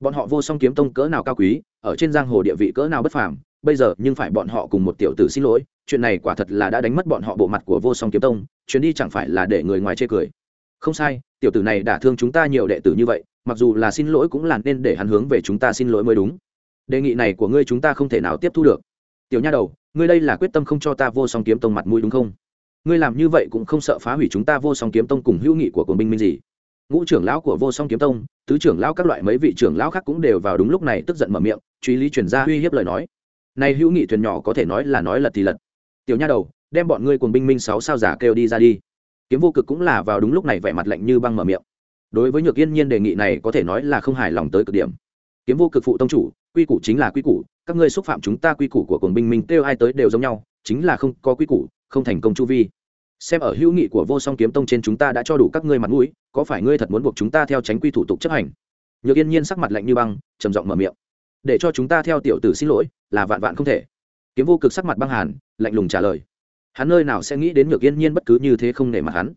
bọn họ vô song kiếm tông cỡ nào cao quý, ở trên giang hồ địa vị cỡ nào bất phàm, bây giờ nhưng phải bọn họ cùng một tiểu tử xin lỗi, chuyện này quả thật là đã đánh mất bọn họ bộ mặt của vô song kiếm tông, chuyến đi chẳng phải là để người ngoài chê cười. Không sai, tiểu tử này đã thương chúng ta nhiều đệ tử như vậy, mặc dù là xin lỗi cũng là nên để hắn hướng về chúng ta xin lỗi mới đúng. Đề nghị này của ngươi chúng ta không thể nào tiếp thu được. Tiểu nha đầu, ngươi đây là quyết tâm không cho ta vô song kiếm tông mặt mũi đúng không? Ngươi làm như vậy cũng không sợ phá hủy chúng ta vô song kiếm tông cùng hữu nghị của cồn binh minh gì ngũ trưởng lão của vô song kiếm tông, tứ trưởng lão các loại mấy vị trưởng lão khác cũng đều vào đúng lúc này tức giận mở miệng, truy lý chuyển ra uy hiếp lời nói. Nay hữu nghị thuyền nhỏ có thể nói là nói lật thì lật. Tiểu nha đầu, đem bọn ngươi cùng binh minh sáu sao giả kêu đi ra đi. Kiếm vô cực cũng là vào đúng lúc này vẻ mặt lạnh như băng mở miệng. Đối với nhược yên nhiên đề nghị này có thể nói là không hài lòng tới cực điểm. Kiếm vô cực phụ tông chủ, quy củ chính là quy củ, các ngươi xúc phạm chúng ta quy củ của cồn binh minh kêu ai tới đều giống nhau, chính là không có quy củ, không thành công chu vi xem ở hữu nghị của vô song kiếm tông trên chúng ta đã cho đủ các ngươi mặt mũi, có phải ngươi thật muốn buộc chúng ta theo tránh quy thủ tục chấp hành? Nhược yên nhiên sắc mặt lạnh như băng, trầm giọng mở miệng. Để cho chúng ta theo tiểu tử xin lỗi, là vạn vạn không thể. Kiếm vô cực sắc mặt băng hàn, lạnh lùng trả lời. Hắn nơi nào sẽ nghĩ đến nhược yên nhiên bất cứ như thế không nể mặt hắn?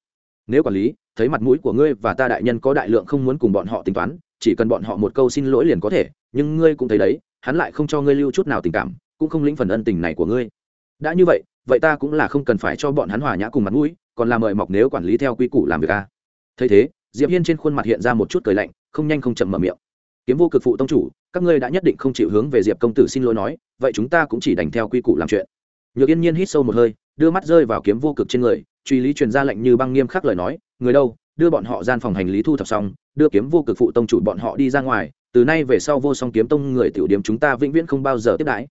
Nếu quản lý, thấy mặt mũi của ngươi và ta đại nhân có đại lượng không muốn cùng bọn họ tính toán, chỉ cần bọn họ một câu xin lỗi liền có thể, nhưng ngươi cũng thấy đấy, hắn lại không cho ngươi lưu chút nào tình cảm, cũng không lĩnh phần ân tình này của ngươi. Đã như vậy vậy ta cũng là không cần phải cho bọn hắn hòa nhã cùng mặt mũi, còn là mời mọc nếu quản lý theo quy củ làm việc a thấy thế, diệp hiên trên khuôn mặt hiện ra một chút cười lạnh, không nhanh không chậm mở miệng. Kiếm vô cực phụ tông chủ, các ngươi đã nhất định không chịu hướng về diệp công tử xin lỗi nói, vậy chúng ta cũng chỉ đành theo quy củ làm chuyện. Nhược yên nhiên hít sâu một hơi, đưa mắt rơi vào kiếm vô cực trên người, truy lý truyền ra lệnh như băng nghiêm khắc lời nói, người đâu, đưa bọn họ gian phòng hành lý thu thập xong, đưa kiếm vô cực phụ tông chủ bọn họ đi ra ngoài, từ nay về sau vô song kiếm tông người tiểu điểm chúng ta vĩnh viễn không bao giờ tiếp đãi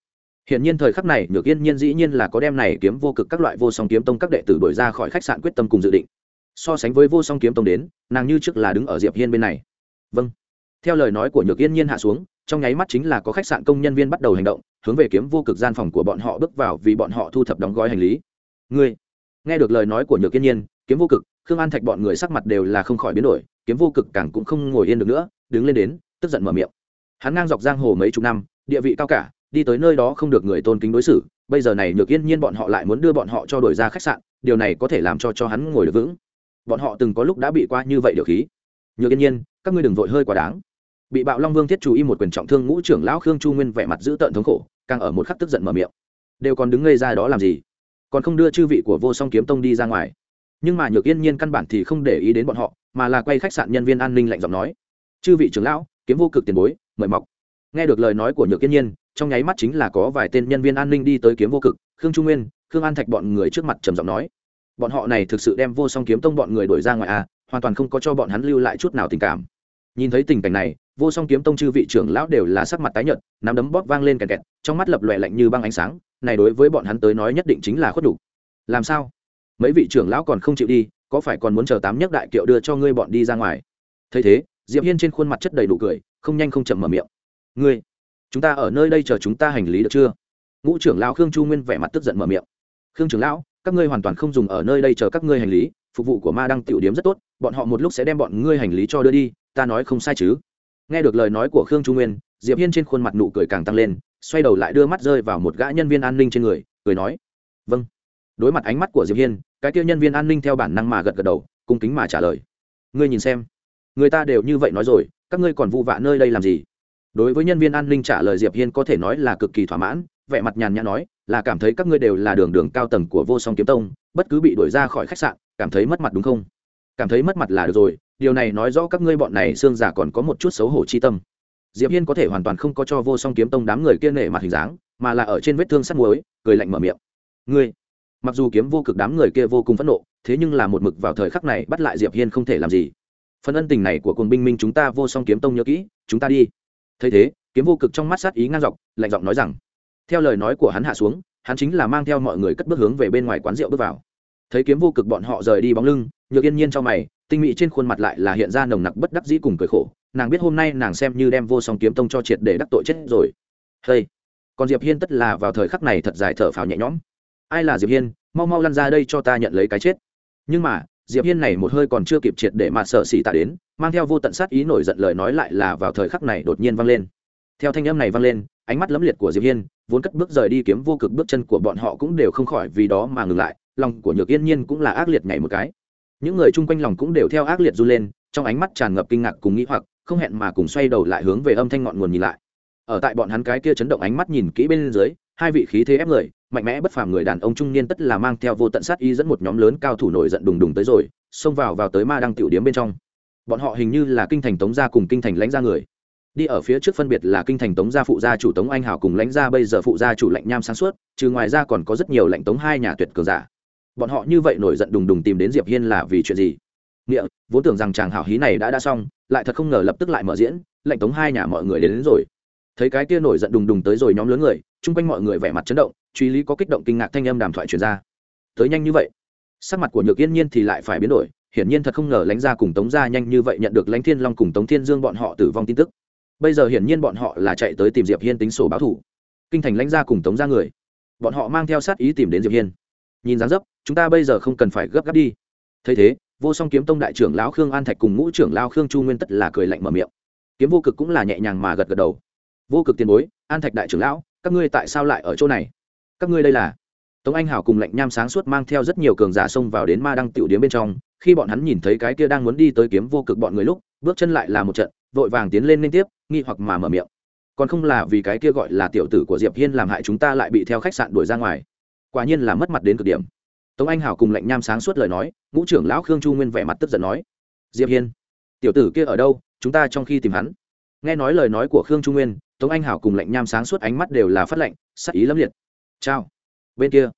hiện nhiên thời khắc này nhược yên nhiên dĩ nhiên là có đem này kiếm vô cực các loại vô song kiếm tông các đệ tử đổi ra khỏi khách sạn quyết tâm cùng dự định. So sánh với vô song kiếm tông đến, nàng như trước là đứng ở diệp hiên bên này. Vâng. Theo lời nói của nhược yên nhiên hạ xuống, trong nháy mắt chính là có khách sạn công nhân viên bắt đầu hành động, hướng về kiếm vô cực gian phòng của bọn họ bước vào vì bọn họ thu thập đóng gói hành lý. Ngươi, nghe được lời nói của nhược yên nhiên, kiếm vô cực, khương an thạch bọn người sắc mặt đều là không khỏi biến đổi, kiếm vô cực càng cũng không ngồi yên được nữa, đứng lên đến, tức giận mở miệng. Hắn ngang dọc giang hồ mấy chục năm, địa vị cao cả đi tới nơi đó không được người tôn kính đối xử, bây giờ này nhược yên nhiên bọn họ lại muốn đưa bọn họ cho đổi ra khách sạn, điều này có thể làm cho cho hắn ngồi được vững. Bọn họ từng có lúc đã bị qua như vậy điều khí. Nhược yên nhiên, các ngươi đừng vội hơi quá đáng. Bị bạo long vương thiết chú y một quyền trọng thương ngũ trưởng lão khương chu nguyên vẻ mặt dữ tợn thống khổ, càng ở một khắc tức giận mở miệng. Đều còn đứng ngây ra đó làm gì? Còn không đưa chư vị của vô song kiếm tông đi ra ngoài. Nhưng mà nhược yên nhiên căn bản thì không để ý đến bọn họ, mà là quay khách sạn nhân viên an ninh lạnh giọng nói. Chư vị trưởng lão, kiếm vô cực tiền bối, mời mọc. Nghe được lời nói của nhược yên nhiên trong nháy mắt chính là có vài tên nhân viên an ninh đi tới kiếm vô cực, khương trung nguyên, khương an thạch bọn người trước mặt trầm giọng nói. Bọn họ này thực sự đem vô song kiếm tông bọn người đuổi ra ngoài à hoàn toàn không có cho bọn hắn lưu lại chút nào tình cảm. Nhìn thấy tình cảnh này, vô song kiếm tông chư vị trưởng lão đều là sắc mặt tái nhợt, nắm đấm bóp vang lên kẹt kẹt, trong mắt lập lòe lạnh như băng ánh sáng, này đối với bọn hắn tới nói nhất định chính là khuất đủ. Làm sao? Mấy vị trưởng lão còn không chịu đi, có phải còn muốn chờ tám nhất đại kiệu đưa cho ngươi bọn đi ra ngoài? Thấy thế, diệp hiên trên khuôn mặt chất đầy đủ cười, không nhanh không chậm mở miệng. Ngươi chúng ta ở nơi đây chờ chúng ta hành lý được chưa? Ngũ trưởng lão khương chu nguyên vẻ mặt tức giận mở miệng. Khương trưởng lão, các ngươi hoàn toàn không dùng ở nơi đây chờ các ngươi hành lý, phục vụ của ma đăng tiểu điếm rất tốt, bọn họ một lúc sẽ đem bọn ngươi hành lý cho đưa đi, ta nói không sai chứ? Nghe được lời nói của khương chu nguyên, diệp hiên trên khuôn mặt nụ cười càng tăng lên, xoay đầu lại đưa mắt rơi vào một gã nhân viên an ninh trên người, cười nói vâng. Đối mặt ánh mắt của diệp hiên, cái kia nhân viên an ninh theo bản năng mà gật gật đầu, cung kính mà trả lời, ngươi nhìn xem, người ta đều như vậy nói rồi, các ngươi còn vu vạ nơi đây làm gì? Đối với nhân viên an ninh trả lời diệp hiên có thể nói là cực kỳ thỏa mãn, vẻ mặt nhàn nhã nói, là cảm thấy các ngươi đều là đường đường cao tầng của vô song kiếm tông, bất cứ bị đuổi ra khỏi khách sạn, cảm thấy mất mặt đúng không? Cảm thấy mất mặt là được rồi, điều này nói rõ các ngươi bọn này xương giả còn có một chút xấu hổ chi tâm. Diệp hiên có thể hoàn toàn không có cho vô song kiếm tông đám người kia nể mặt hình dáng, mà là ở trên vết thương sắt muối, cười lạnh mở miệng. Ngươi, mặc dù kiếm vô cực đám người kia vô cùng phẫn nộ, thế nhưng là một mực vào thời khắc này bắt lại diệp hiên không thể làm gì. Phần ân tình này của quân binh minh chúng ta vô song kiếm tông nhớ kỹ, chúng ta đi thấy thế, kiếm vô cực trong mắt sát ý ngang dọc, lạnh giọng nói rằng, theo lời nói của hắn hạ xuống, hắn chính là mang theo mọi người cất bước hướng về bên ngoài quán rượu bước vào. Thấy kiếm vô cực bọn họ rời đi bóng lưng, nhược yên nhiên cho mày, tinh mỹ trên khuôn mặt lại là hiện ra nồng nặc bất đắc dĩ cùng cười khổ, nàng biết hôm nay nàng xem như đem vô song kiếm tông cho triệt để đắc tội chết rồi. Hey. còn diệp hiên tất là vào thời khắc này thật dài thở phào nhẹ nhõm. Ai là diệp hiên? Mau mau lăn ra đây cho ta nhận lấy cái chết. Nhưng mà diệp hiên này một hơi còn chưa kịp triệt để mà sợ xỉ tạ đến, mang theo vô tận sát ý nổi giận lời nói lại là vào thời khắc này đột nhiên vang lên. Theo thanh âm này vang lên, ánh mắt lấm liệt của diệp hiên, vốn cất bước rời đi kiếm vô cực bước chân của bọn họ cũng đều không khỏi vì đó mà ngừng lại, lòng của nhược yên nhiên cũng là ác liệt nhảy một cái. Những người chung quanh lòng cũng đều theo ác liệt run lên, trong ánh mắt tràn ngập kinh ngạc cùng nghĩ hoặc, không hẹn mà cùng xoay đầu lại hướng về âm thanh ngọn nguồn nhìn lại. Ở tại bọn hắn cái kia chấn động ánh mắt nhìn kỹ bên dưới hai vị khí thế ép người mạnh mẽ bất phàm người đàn ông trung niên tất là mang theo vô tận sát y dẫn một nhóm lớn cao thủ nổi giận đùng đùng tới rồi xông vào vào tới ma đăng tiểu điếm bên trong. Bọn họ hình như là kinh thành tống gia cùng kinh thành lãnh gia người. Đi ở phía trước phân biệt là kinh thành tống gia phụ gia chủ tống anh hảo cùng lãnh gia bây giờ phụ gia chủ lạnh nham sáng suốt trừ ngoài ra còn có rất nhiều lãnh tống hai nhà tuyệt cường giả. Bọn họ như vậy nổi giận đùng đùng tìm đến diệp hiên là vì chuyện gì? Nghĩa vốn tưởng rằng chàng hảo hí này đã đã xong lại thật không ngờ lập tức lại mở diễn lãnh tống hai nhà mọi người đến, đến rồi thấy cái kia nổi giận đùng đùng tới rồi nhóm lớn người, chung quanh mọi người vẻ mặt chấn động, truy lý có kích động kinh ngạc thanh âm đàm thoại truyền ra. Tới nhanh như vậy, sắc mặt của nhược yên nhiên thì lại phải biến đổi, hiển nhiên thật không ngờ lãnh gia cùng tống gia nhanh như vậy nhận được lãnh thiên long cùng tống thiên dương bọn họ tử vong tin tức. Bây giờ hiển nhiên bọn họ là chạy tới tìm diệp hiên tính sổ báo thủ. Kinh thành lãnh gia cùng tống gia người, bọn họ mang theo sát ý tìm đến diệp hiên. Nhìn dáng dấp, chúng ta bây giờ không cần phải gấp gáp đi. Thấy thế, vô song kiếm tông đại trưởng lão khương an thạch cùng ngũ trưởng lão khương chu nguyên tất là cười lạnh mở miệng. Kiếm vô cực cũng là nhẹ nhàng mà gật gật đầu vô cực tiền bối, an thạch đại trưởng lão, các ngươi tại sao lại ở chỗ này? Các ngươi đây là? Tống anh hảo cùng lạnh nham sáng suốt mang theo rất nhiều cường giả xông vào đến ma đăng tiểu điếm bên trong, khi bọn hắn nhìn thấy cái kia đang muốn đi tới kiếm vô cực bọn người lúc, bước chân lại là một trận, vội vàng tiến lên liên tiếp, nghi hoặc mà mở miệng. Còn không là vì cái kia gọi là tiểu tử của diệp hiên làm hại chúng ta lại bị theo khách sạn đuổi ra ngoài. Quả nhiên là mất mặt đến cực điểm. Tống anh hảo cùng lạnh nham sáng suốt lời nói, ngũ trưởng lão khương chu nguyên vẻ mặt tức giận nói, diệp hiên, tiểu tử kia ở đâu? Chúng ta trong khi tìm hắn nghe nói lời nói của khương Trung nguyên tống anh hảo cùng lạnh nham sáng suốt ánh mắt đều là phát lạnh sắc ý lắm liệt. Chào, bên kia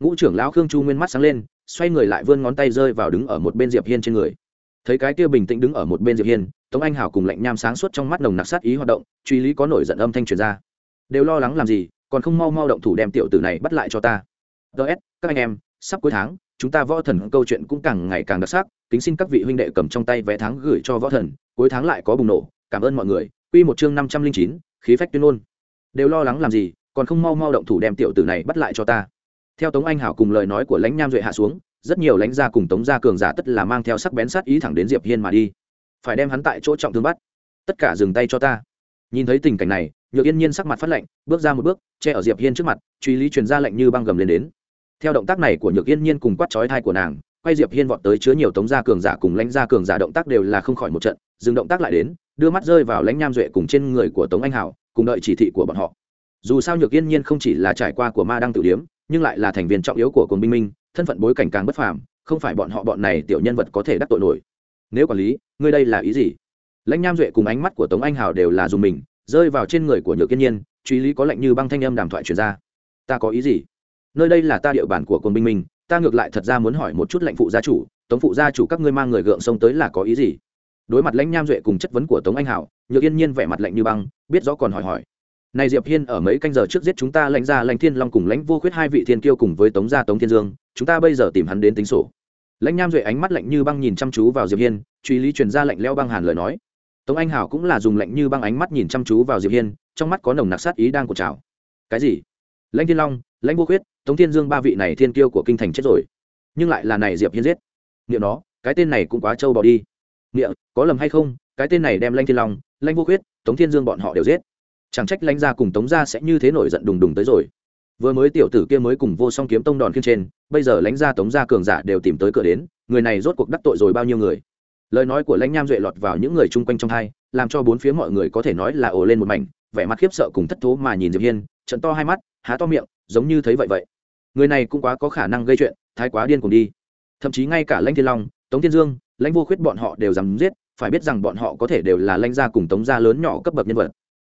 ngũ trưởng lão khương chu nguyên mắt sáng lên xoay người lại vươn ngón tay rơi vào đứng ở một bên diệp hiên trên người. Thấy cái kia bình tĩnh đứng ở một bên diệp hiên tống anh hảo cùng lạnh nham sáng suốt trong mắt nồng nặc sát ý hoạt động truy lý có nổi giận âm thanh truyền ra. Đều lo lắng làm gì còn không mau mau động thủ đem tiểu tử này bắt lại cho ta. Ts các anh em sắp cuối tháng chúng ta võ thần câu chuyện cũng càng ngày càng đặc sắc kính xin các vị huynh đệ cầm trong tay vé tháng gửi cho võ thần cuối tháng lại có bùng nổ cảm ơn mọi người, quy một chương năm trăm linh chín, khí phách tuyên ngôn. Đều lo lắng làm gì, còn không mau mau động thủ đem tiểu tử này bắt lại cho ta. Theo tống anh hảo cùng lời nói của lãnh nham duệ hạ xuống, rất nhiều lãnh gia cùng tống gia cường giả tất là mang theo sắc bén sát ý thẳng đến diệp hiên mà đi. Phải đem hắn tại chỗ trọng thương bắt. Tất cả dừng tay cho ta. Nhìn thấy tình cảnh này, nhược yên nhiên sắc mặt phát lạnh, bước ra một bước, che ở diệp hiên trước mặt, truy lý truyền ra lệnh như băng gầm lên đến. Theo động tác này của nhược yên nhiên cùng quát chói thai của nàng, quay diệp hiên vọt tới chứa nhiều tống gia cường giả cùng lãnh gia cường giả động tác đều là không khỏi một trận, dừng động tác lại đến đưa mắt rơi vào lãnh nham duệ cùng trên người của tống anh hảo, cùng đợi chỉ thị của bọn họ. Dù sao nhược yên nhiên không chỉ là trải qua của ma đăng tử điếm, nhưng lại là thành viên trọng yếu của cồn binh minh, thân phận bối cảnh càng bất phàm, không phải bọn họ bọn này tiểu nhân vật có thể đắc tội nổi. Nếu quản lý, ngươi đây là ý gì? Lãnh nham duệ cùng ánh mắt của tống anh hào đều là dùng mình, rơi vào trên người của nhược yên nhiên, truy lý có lệnh như băng thanh âm đàm thoại truyền ra. Ta có ý gì? Nơi đây là ta địa bàn của cồn binh minh, ta ngược lại thật ra muốn hỏi một chút lệnh phụ gia chủ, tống phụ gia chủ các ngươi mang người gượng sông tới là có ý gì? Đối mặt lãnh nham duệ cùng chất vấn của tống anh hảo, nhược yên nhiên vẻ mặt lạnh như băng, biết rõ còn hỏi hỏi. Này diệp hiên, ở mấy canh giờ trước giết chúng ta lãnh ra lãnh thiên long cùng lãnh vô khuyết hai vị thiên kiêu cùng với tống gia tống thiên dương, chúng ta bây giờ tìm hắn đến tính sổ. Lãnh nham duệ ánh mắt lạnh như băng nhìn chăm chú vào diệp hiên, truy lý truyền ra lạnh leo băng hàn lời nói. Tống anh hảo cũng là dùng lạnh như băng ánh mắt nhìn chăm chú vào diệp hiên, trong mắt có nồng nặc sát ý đang cột trào. Cái gì? Lãnh thiên long, lãnh vô khuyết, tống thiên dương ba vị này thiên kiêu của kinh thành chết rồi. Nhưng lại là này diệp hiên giết. Niệm nó, cái tên này cũng quá trâu bỏ đi nghĩa, có lầm hay không? Cái tên này đem lãnh thiên long lãnh vô khuyết, tống thiên dương bọn họ đều giết. Chẳng trách lãnh gia cùng tống gia sẽ như thế nổi giận đùng đùng tới rồi. Vừa mới tiểu tử kia mới cùng vô song kiếm tông đòn khiên trên, bây giờ lãnh gia tống gia cường giả đều tìm tới cửa đến, người này rốt cuộc đắc tội rồi bao nhiêu người? Lời nói của lãnh nham duệ lọt vào những người chung quanh trong hai, làm cho bốn phía mọi người có thể nói là ồ lên một mảnh, vẻ mặt khiếp sợ cùng thất thố mà nhìn diệp hiên, trận to hai mắt, há to miệng, giống như thấy vậy vậy. Người này cũng quá có khả năng gây chuyện, thái quá điên cùng đi. Thậm chí ngay cả lãnh thiên long, tống thiên dương lãnh vô khuyết bọn họ đều dám giết, phải biết rằng bọn họ có thể đều là lãnh gia cùng tống gia lớn nhỏ cấp bậc nhân vật.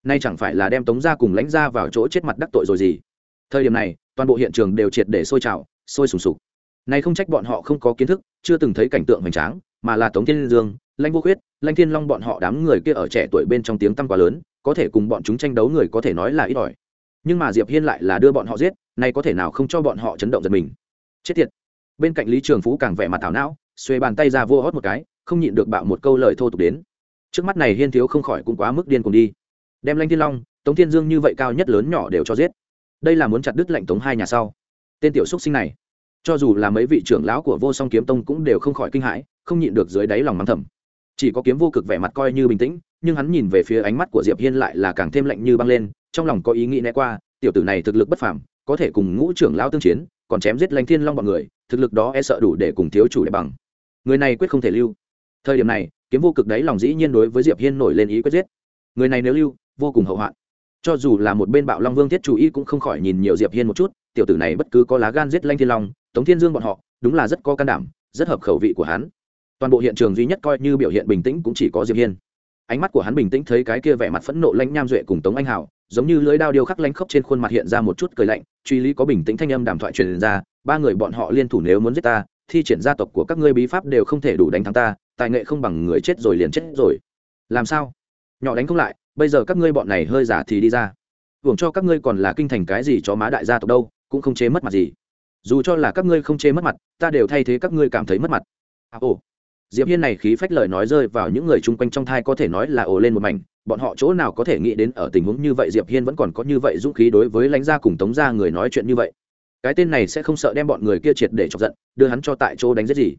Nay chẳng phải là đem tống gia cùng lãnh gia vào chỗ chết mặt đắc tội rồi gì? Thời điểm này, toàn bộ hiện trường đều triệt để sôi trào, sôi sùng sục. Nay không trách bọn họ không có kiến thức, chưa từng thấy cảnh tượng hoành tráng, mà là tống thiên dương, lãnh vô khuyết, lãnh thiên long bọn họ đám người kia ở trẻ tuổi bên trong tiếng tăm quá lớn, có thể cùng bọn chúng tranh đấu người có thể nói là ít ỏi. Nhưng mà diệp hiên lại là đưa bọn họ giết, nay có thể nào không cho bọn họ chấn động giật mình? Chết tiệt. Bên cạnh lý trường phú càng vẻ mặt thảo não xuê bàn tay ra vô hót một cái, không nhịn được bạo một câu lời thô tục đến. Trước mắt này hiên thiếu không khỏi cũng quá mức điên cùng đi. Đem lanh thiên long, tống thiên dương như vậy cao nhất lớn nhỏ đều cho giết. Đây là muốn chặt đứt lệnh tống hai nhà sau. Tên tiểu xúc sinh này, cho dù là mấy vị trưởng lão của vô song kiếm tông cũng đều không khỏi kinh hãi, không nhịn được dưới đáy lòng mắng thầm. Chỉ có kiếm vô cực vẻ mặt coi như bình tĩnh, nhưng hắn nhìn về phía ánh mắt của diệp hiên lại là càng thêm lạnh như băng lên, trong lòng có ý nghĩ né qua, tiểu tử này thực lực bất phàm, có thể cùng ngũ trưởng lão tương chiến, còn chém giết lãnh thiên long bọn người, thực lực đó e sợ đủ để cùng thiếu chủ để bằng người này quyết không thể lưu. Thời điểm này, kiếm vô cực đấy lòng dĩ nhiên đối với diệp hiên nổi lên ý quyết giết. Người này nếu lưu, vô cùng hậu hoạn. Cho dù là một bên bạo long vương thiết chủ y cũng không khỏi nhìn nhiều diệp hiên một chút, tiểu tử này bất cứ có lá gan giết lanh thiên long, tống thiên dương bọn họ, đúng là rất có can đảm, rất hợp khẩu vị của hắn. Toàn bộ hiện trường duy nhất coi như biểu hiện bình tĩnh cũng chỉ có diệp hiên. Ánh mắt của hắn bình tĩnh thấy cái kia vẻ mặt phẫn nộ lãnh nham duệ cùng tống anh hào, giống như lưỡi đao điêu khắc lanh khốc trên khuôn mặt hiện ra một chút cười lạnh, truy lý có bình tĩnh thanh âm đàm thoại truyền ra, ba người bọn họ liên thủ nếu muốn giết ta thi triển gia tộc của các ngươi bí pháp đều không thể đủ đánh thắng ta tài nghệ không bằng người chết rồi liền chết rồi. Làm sao? Nhỏ đánh không lại bây giờ các ngươi bọn này hơi giả thì đi ra. Hưởng cho các ngươi còn là kinh thành cái gì cho má đại gia tộc đâu cũng không chế mất mặt gì. Dù cho là các ngươi không chế mất mặt ta đều thay thế các ngươi cảm thấy mất mặt. À, ồ. Diệp hiên này khí phách lời nói rơi vào những người chung quanh trong thai có thể nói là ồ lên một mảnh bọn họ chỗ nào có thể nghĩ đến ở tình huống như vậy diệp hiên vẫn còn có như vậy dũng khí đối với lãnh gia cùng tống gia người nói chuyện như vậy cái tên này sẽ không sợ đem bọn người kia triệt để chọc giận, đưa hắn cho tại chỗ đánh giết gì.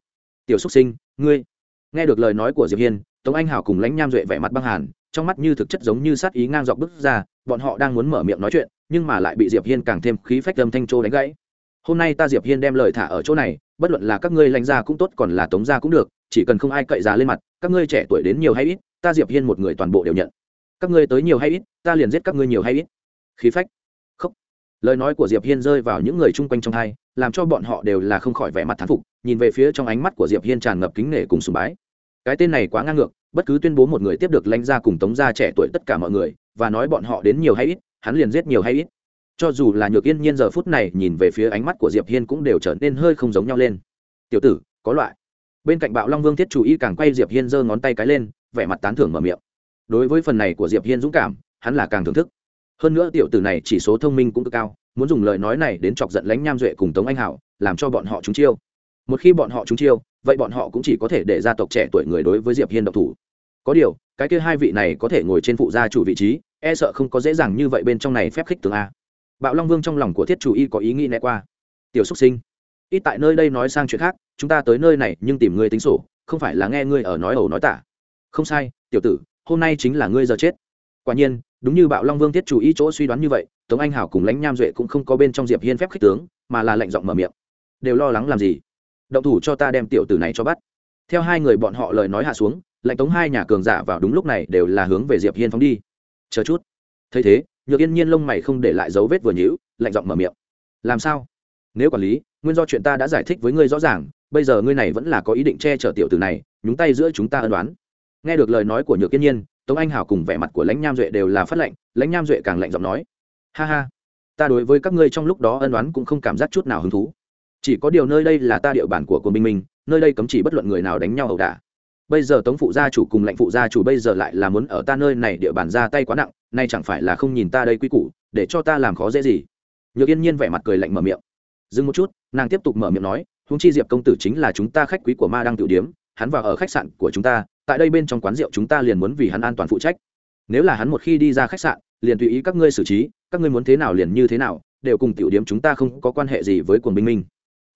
Tiểu xúc sinh, ngươi, nghe được lời nói của diệp hiên, tống anh Hảo cùng lãnh nham duệ vẻ mặt băng hàn, trong mắt như thực chất giống như sát ý ngang dọc bước ra, bọn họ đang muốn mở miệng nói chuyện, nhưng mà lại bị diệp hiên càng thêm khí phách âm thanh trô đánh gãy. Hôm nay ta diệp hiên đem lời thả ở chỗ này, bất luận là các ngươi lãnh gia cũng tốt, còn là tống gia cũng được, chỉ cần không ai cậy già lên mặt, các ngươi trẻ tuổi đến nhiều hay ít, ta diệp hiên một người toàn bộ đều nhận. Các ngươi tới nhiều hay ít, ta liền giết các ngươi nhiều hay ít. Khí phách lời nói của diệp hiên rơi vào những người chung quanh trong hai, làm cho bọn họ đều là không khỏi vẻ mặt thán phục, nhìn về phía trong ánh mắt của diệp hiên tràn ngập kính nể cùng sùng bái. Cái tên này quá ngang ngược, bất cứ tuyên bố một người tiếp được lãnh gia cùng tống gia trẻ tuổi tất cả mọi người, và nói bọn họ đến nhiều hay ít, hắn liền giết nhiều hay ít. Cho dù là nhược yên nhiên giờ phút này nhìn về phía ánh mắt của diệp hiên cũng đều trở nên hơi không giống nhau lên. Tiểu tử, có loại. Bên cạnh bạo long vương thiết chủ y càng quay diệp hiên giơ ngón tay cái lên, vẻ mặt tán thưởng mở miệng. Đối với phần này của diệp hiên dũng cảm, hắn là càng thưởng thức hơn nữa tiểu tử này chỉ số thông minh cũng cực cao, muốn dùng lời nói này đến chọc giận lãnh nham duệ cùng tống anh hảo, làm cho bọn họ trúng chiêu. Một khi bọn họ trúng chiêu, vậy bọn họ cũng chỉ có thể để gia tộc trẻ tuổi người đối với diệp hiên độc thủ. Có điều, cái kia hai vị này có thể ngồi trên phụ gia chủ vị trí e sợ không có dễ dàng như vậy bên trong này phép khích tướng a. Bạo long vương trong lòng của thiết chủ y có ý nghĩ né qua. Tiểu xúc sinh, ít tại nơi đây nói sang chuyện khác, chúng ta tới nơi này nhưng tìm ngươi tính sổ, không phải là nghe ngươi ở nói ẩu nói tả. Không sai, tiểu tử, hôm nay chính là ngươi giờ chết. Quả nhiên đúng như bạo long vương thiết chủ ý chỗ suy đoán như vậy, tống anh hảo cùng lãnh nham duệ cũng không có bên trong diệp hiên phép khích tướng, mà là lệnh giọng mở miệng. Đều lo lắng làm gì? Động thủ cho ta đem tiểu tử này cho bắt. Theo hai người bọn họ lời nói hạ xuống lệnh tống hai nhà cường giả vào đúng lúc này đều là hướng về diệp hiên phóng đi. Chờ chút. Thấy thế, nhược yên nhiên lông mày không để lại dấu vết vừa nhíu, lạnh giọng mở miệng. Làm sao? Nếu quản lý, nguyên do chuyện ta đã giải thích với ngươi rõ ràng, bây giờ ngươi này vẫn là có ý định che chở tiểu tử này, nhúng tay giữa chúng ta ân đoán nghe được lời nói của nhược yên nhiên, tống anh hảo cùng vẻ mặt của lãnh nham duệ đều là phát lệnh. Lãnh nham duệ càng lạnh giọng nói, ha ha, ta đối với các ngươi trong lúc đó ân đoán cũng không cảm giác chút nào hứng thú. Chỉ có điều nơi đây là ta địa bàn của quân minh minh nơi đây cấm chỉ bất luận người nào đánh nhau ẩu đả. Bây giờ tống phụ gia chủ cùng lãnh phụ gia chủ bây giờ lại là muốn ở ta nơi này địa bàn ra tay quá nặng, nay chẳng phải là không nhìn ta đây quy củ, để cho ta làm khó dễ gì? Nhược yên nhiên vẻ mặt cười lạnh mở miệng. Dừng một chút, nàng tiếp tục mở miệng nói húng chi diệp công tử chính là chúng ta khách quý của ma Đang tiểu điếm hắn vào ở khách sạn của chúng ta, tại đây bên trong quán rượu chúng ta liền muốn vì hắn an toàn phụ trách. Nếu là hắn một khi đi ra khách sạn, liền tùy ý các ngươi xử trí, các ngươi muốn thế nào liền như thế nào, đều cùng tiểu điếm chúng ta không có quan hệ gì với quần binh minh.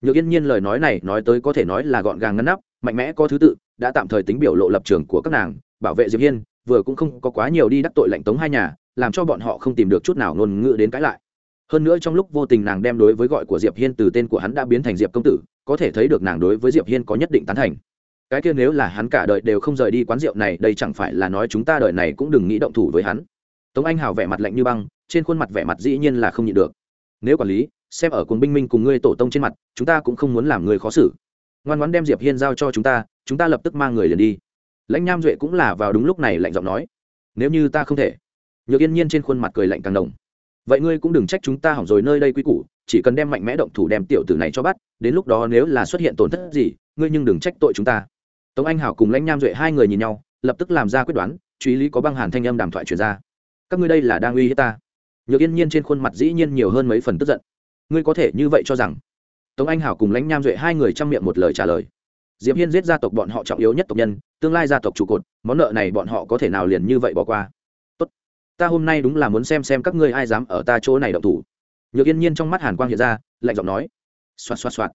Nhược yên nhiên lời nói này nói tới có thể nói là gọn gàng ngăn nắp, mạnh mẽ có thứ tự, đã tạm thời tính biểu lộ lập trường của các nàng, bảo vệ diệp hiên, vừa cũng không có quá nhiều đi đắc tội lệnh tống hai nhà, làm cho bọn họ không tìm được chút nào ngôn ngữ đến cãi lại. Hơn nữa trong lúc vô tình nàng đem đối với gọi của diệp hiên từ tên của hắn đã biến thành diệp công tử, có thể thấy được nàng đối với diệp hiên có nhất định tán thành cái kia nếu là hắn cả đời đều không rời đi quán rượu này, đây chẳng phải là nói chúng ta đời này cũng đừng nghĩ động thủ với hắn. Tống anh hào vẻ mặt lạnh như băng, trên khuôn mặt vẻ mặt dĩ nhiên là không nhịn được. Nếu quản lý, xem ở cùng binh minh cùng ngươi tổ tông trên mặt, chúng ta cũng không muốn làm người khó xử. Ngoan ngoãn đem diệp hiên giao cho chúng ta chúng ta lập tức mang người liền đi. Lãnh nham duệ cũng là vào đúng lúc này lạnh giọng nói, nếu như ta không thể. Nhược yên nhiên trên khuôn mặt cười lạnh càng đồng vậy ngươi cũng đừng trách chúng ta hỏng rồi nơi đây quy củ, chỉ cần đem mạnh mẽ động thủ đem tiểu tử này cho bắt, đến lúc đó nếu là xuất hiện tổn thất gì, ngươi nhưng đừng trách tội chúng ta tống anh hảo cùng lãnh nham duệ hai người nhìn nhau, lập tức làm ra quyết đoán, truy lý có băng hàn thanh âm đàm thoại truyền ra. Các ngươi đây là đang uy hiếp ta. Nhược yên nhiên trên khuôn mặt dĩ nhiên nhiều hơn mấy phần tức giận. Ngươi có thể như vậy cho rằng? Tống anh hảo cùng lãnh nham duệ hai người chăm miệng một lời trả lời. Diệp hiên giết gia tộc bọn họ trọng yếu nhất tộc nhân, tương lai gia tộc trụ cột, món nợ này bọn họ có thể nào liền như vậy bỏ qua? Tốt, ta hôm nay đúng là muốn xem xem các ngươi ai dám ở ta chỗ này động thủ. Nhược yên nhiên trong mắt hàn quang hiện ra, lạnh giọng nói. Xoạt xoạt xoạt.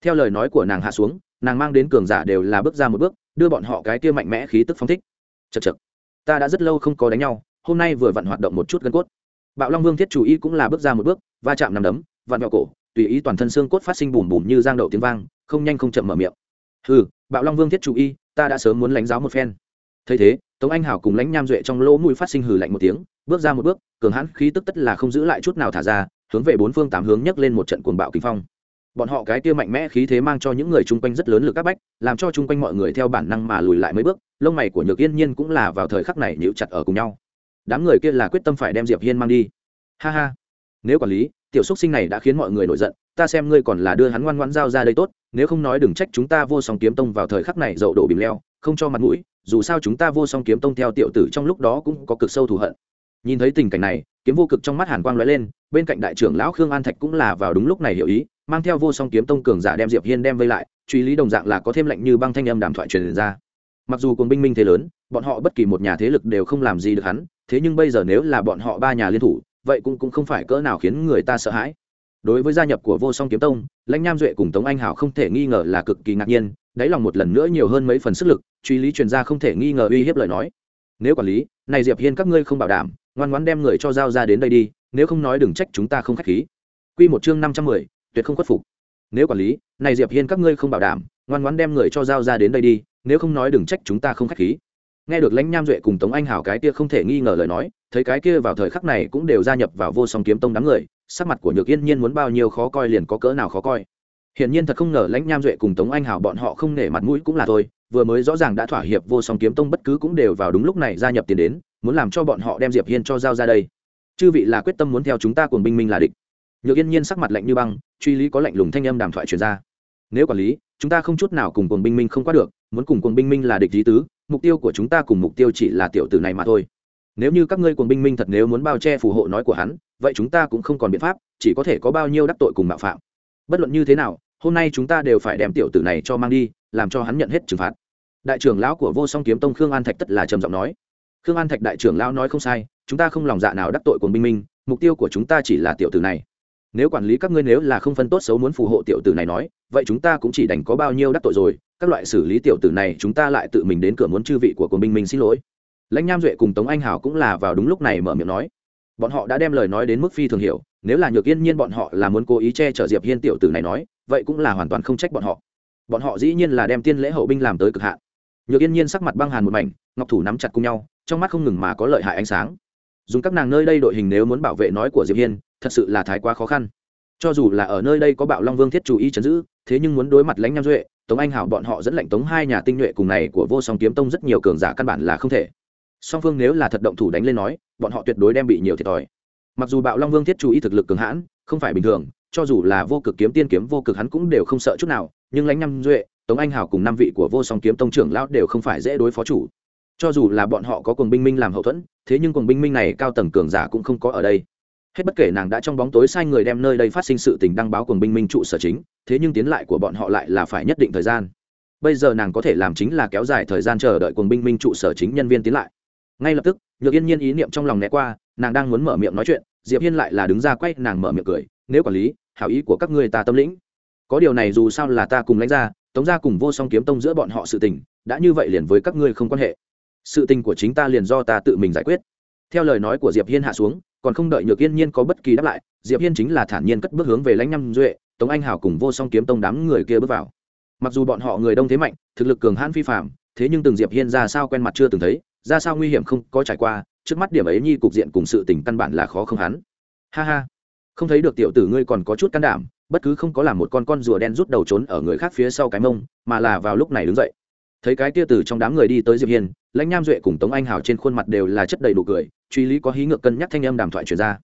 Theo lời nói của nàng hạ xuống nàng mang đến cường giả đều là bước ra một bước, đưa bọn họ cái kia mạnh mẽ khí tức phong thích. Chật chật ta đã rất lâu không có đánh nhau, hôm nay vừa vặn hoạt động một chút gân cốt. Bạo long vương thiết chủ y cũng là bước ra một bước, va chạm nằm đấm, vặn vẹo cổ, tùy ý toàn thân xương cốt phát sinh bùm bùm như giang đậu tiếng vang, không nhanh không chậm mở miệng. Ừ bạo long vương thiết chủ y, ta đã sớm muốn lãnh giáo một phen. Thấy thế, tống anh hảo cùng lãnh nham duệ trong lỗ mũi phát sinh hừ lạnh một tiếng, bước ra một bước, cường hãn khí tức tất là không giữ lại chút nào thả ra, hướng về bốn phương tám hướng nhấc lên một trận cuồng bạo kinh phong bọn họ cái kia mạnh mẽ khí thế mang cho những người chung quanh rất lớn lực các bách, làm cho chung quanh mọi người theo bản năng mà lùi lại mấy bước, lông mày của nhược yên nhiên cũng là vào thời khắc này nhịu chặt ở cùng nhau. Đám người kia là quyết tâm phải đem diệp hiên mang đi. Ha ha. Nếu quản lý, tiểu xúc sinh này đã khiến mọi người nổi giận, ta xem ngươi còn là đưa hắn ngoan ngoãn giao ra đây tốt, nếu không nói đừng trách chúng ta vô song kiếm tông vào thời khắc này dậu đổ bìm leo, không cho mặt mũi, dù sao chúng ta vô song kiếm tông theo tiểu tử trong lúc đó cũng có cực sâu thù hận nhìn thấy tình cảnh này, kiếm vô cực trong mắt hàn quang lóe lên, bên cạnh đại trưởng lão khương an thạch cũng là vào đúng lúc này hiểu ý, mang theo vô song kiếm tông cường giả đem diệp hiên đem vây lại, truy lý đồng dạng là có thêm lệnh như băng thanh âm đàm thoại truyền ra. Mặc dù cùng binh minh thế lớn, bọn họ bất kỳ một nhà thế lực đều không làm gì được hắn, thế nhưng bây giờ nếu là bọn họ ba nhà liên thủ, vậy cũng cũng không phải cỡ nào khiến người ta sợ hãi. Đối với gia nhập của vô song kiếm tông, lãnh nham duệ cùng tống anh hảo không thể nghi ngờ là cực kỳ ngạc nhiên, đáy lòng một lần nữa nhiều hơn mấy phần sức lực, truy lý truyền ra không thể nghi ngờ uy hiếp lời nói. Nếu quản lý, này diệp hiên các ngươi không bảo đảm ngoan ngoãn đem người cho giao ra đến đây đi nếu không nói đừng trách chúng ta không khách khí. Quy một chương năm trăm mười, tuyệt không khuất phục. Nếu quản lý này diệp hiên các ngươi không bảo đảm ngoan ngoãn đem người cho giao ra đến đây đi nếu không nói đừng trách chúng ta không khách khí. Nghe được lãnh nham duệ cùng tống anh hảo cái kia không thể nghi ngờ lời nói thấy cái kia vào thời khắc này cũng đều gia nhập vào vô song kiếm tông đám người sắc mặt của nhược yên nhiên muốn bao nhiêu khó coi liền có cỡ nào khó coi. Hiển nhiên thật không ngờ lãnh nham duệ cùng tống anh hảo bọn họ không nể mặt mũi cũng là thôi vừa mới rõ ràng đã thỏa hiệp vô song kiếm tông bất cứ cũng đều vào đúng lúc này gia nhập tiền đến, muốn làm cho bọn họ đem diệp hiên cho giao ra đây. Chư vị là quyết tâm muốn theo chúng ta cùng binh minh là địch. Nhược yên nhiên sắc mặt lạnh như băng, truy lý có lạnh lùng thanh âm đàm thoại truyền ra. Nếu quản lý, chúng ta không chút nào cùng cùng binh minh không qua được, muốn cùng cùng binh minh là địch lý tứ, mục tiêu của chúng ta cùng mục tiêu chỉ là tiểu tử này mà thôi. Nếu như các ngươi cùng binh minh thật nếu muốn bao che phù hộ nói của hắn, vậy chúng ta cũng không còn biện pháp, chỉ có thể có bao nhiêu đắc tội cùng mạo phạm. Bất luận như thế nào, hôm nay chúng ta đều phải đem tiểu tử này cho mang đi làm cho hắn nhận hết trừng phạt. Đại trưởng lão của vô song kiếm tông khương an thạch tất là trầm giọng nói. Khương an thạch đại trưởng lão nói không sai, chúng ta không lòng dạ nào đắc tội cùng binh minh, mục tiêu của chúng ta chỉ là tiểu tử này. Nếu quản lý các ngươi nếu là không phân tốt xấu muốn phù hộ tiểu tử này nói, vậy chúng ta cũng chỉ đành có bao nhiêu đắc tội rồi, các loại xử lý tiểu tử này chúng ta lại tự mình đến cửa muốn chư vị của quân binh minh xin lỗi. Lãnh nham duệ cùng tống anh hảo cũng là vào đúng lúc này mở miệng nói. Bọn họ đã đem lời nói đến mức phi thường hiểu, nếu là nhược yên nhiên bọn họ là muốn cố ý che chở diệp hiên tiểu tử này nói, vậy cũng là hoàn toàn không trách bọn họ bọn họ dĩ nhiên là đem tiên lễ hậu binh làm tới cực hạn. Nhược yên nhiên sắc mặt băng hàn một mảnh, ngọc thủ nắm chặt cùng nhau, trong mắt không ngừng mà có lợi hại ánh sáng. Dùng các nàng nơi đây đội hình nếu muốn bảo vệ nói của diệp hiên, thật sự là thái quá khó khăn. Cho dù là ở nơi đây có bạo long vương thiết chủ ý chấn giữ, thế nhưng muốn đối mặt lãnh nham duệ, tống anh hảo bọn họ dẫn lệnh tống hai nhà tinh nhuệ cùng này của vô song kiếm tông rất nhiều cường giả căn bản là không thể. Song phương nếu là thật động thủ đánh lên nói, bọn họ tuyệt đối đem bị nhiều thiệt thòi. Mặc dù bạo long vương thiết chủ ý thực lực cường hãn, không phải bình thường cho dù là vô cực kiếm tiên kiếm vô cực hắn cũng đều không sợ chút nào, nhưng lãnh năm duệ, tống anh hào cùng năm vị của vô song kiếm tông trưởng lão đều không phải dễ đối phó chủ. Cho dù là bọn họ có cùng binh minh làm hậu thuẫn, thế nhưng cùng binh minh này cao tầng cường giả cũng không có ở đây. Hết bất kể nàng đã trong bóng tối sai người đem nơi đây phát sinh sự tình đăng báo cùng binh minh trụ sở chính, thế nhưng tiến lại của bọn họ lại là phải nhất định thời gian. Bây giờ nàng có thể làm chính là kéo dài thời gian chờ đợi cùng binh minh trụ sở chính nhân viên tiến lại. Ngay lập tức, nhược yên nhiên ý niệm trong lòng né qua, nàng đang muốn mở miệng nói chuyện, diệp hiên lại là đứng ra quay, nàng mở miệng cười nếu quản lý, hảo ý của các ngươi ta tâm lĩnh. Có điều này dù sao là ta cùng lãnh ra tống ra cùng vô song kiếm tông giữa bọn họ sự tình, đã như vậy liền với các ngươi không quan hệ. Sự tình của chính ta liền do ta tự mình giải quyết. Theo lời nói của diệp hiên hạ xuống, còn không đợi nhược yên nhiên có bất kỳ đáp lại, diệp hiên chính là thản nhiên cất bước hướng về lãnh năm duệ, tống anh hảo cùng vô song kiếm tông đám người kia bước vào. Mặc dù bọn họ người đông thế mạnh, thực lực cường hãn phi phạm thế nhưng từng diệp hiên ra sao quen mặt chưa từng thấy, ra sao nguy hiểm không có trải qua, trước mắt điểm ấy nhi cục diện cùng sự tình căn bản là khó không hắn. Ha ha không thấy được tiểu tử ngươi còn có chút can đảm, bất cứ không có làm một con con rùa đen rút đầu trốn ở người khác phía sau cái mông, mà là vào lúc này đứng dậy. Thấy cái tia từ trong đám người đi tới diệp hiên, lãnh nham duệ cùng tống anh hào trên khuôn mặt đều là chất đầy đủ cười, truy lý có hí ngược cân nhắc thanh âm đàm thoại truyền ra.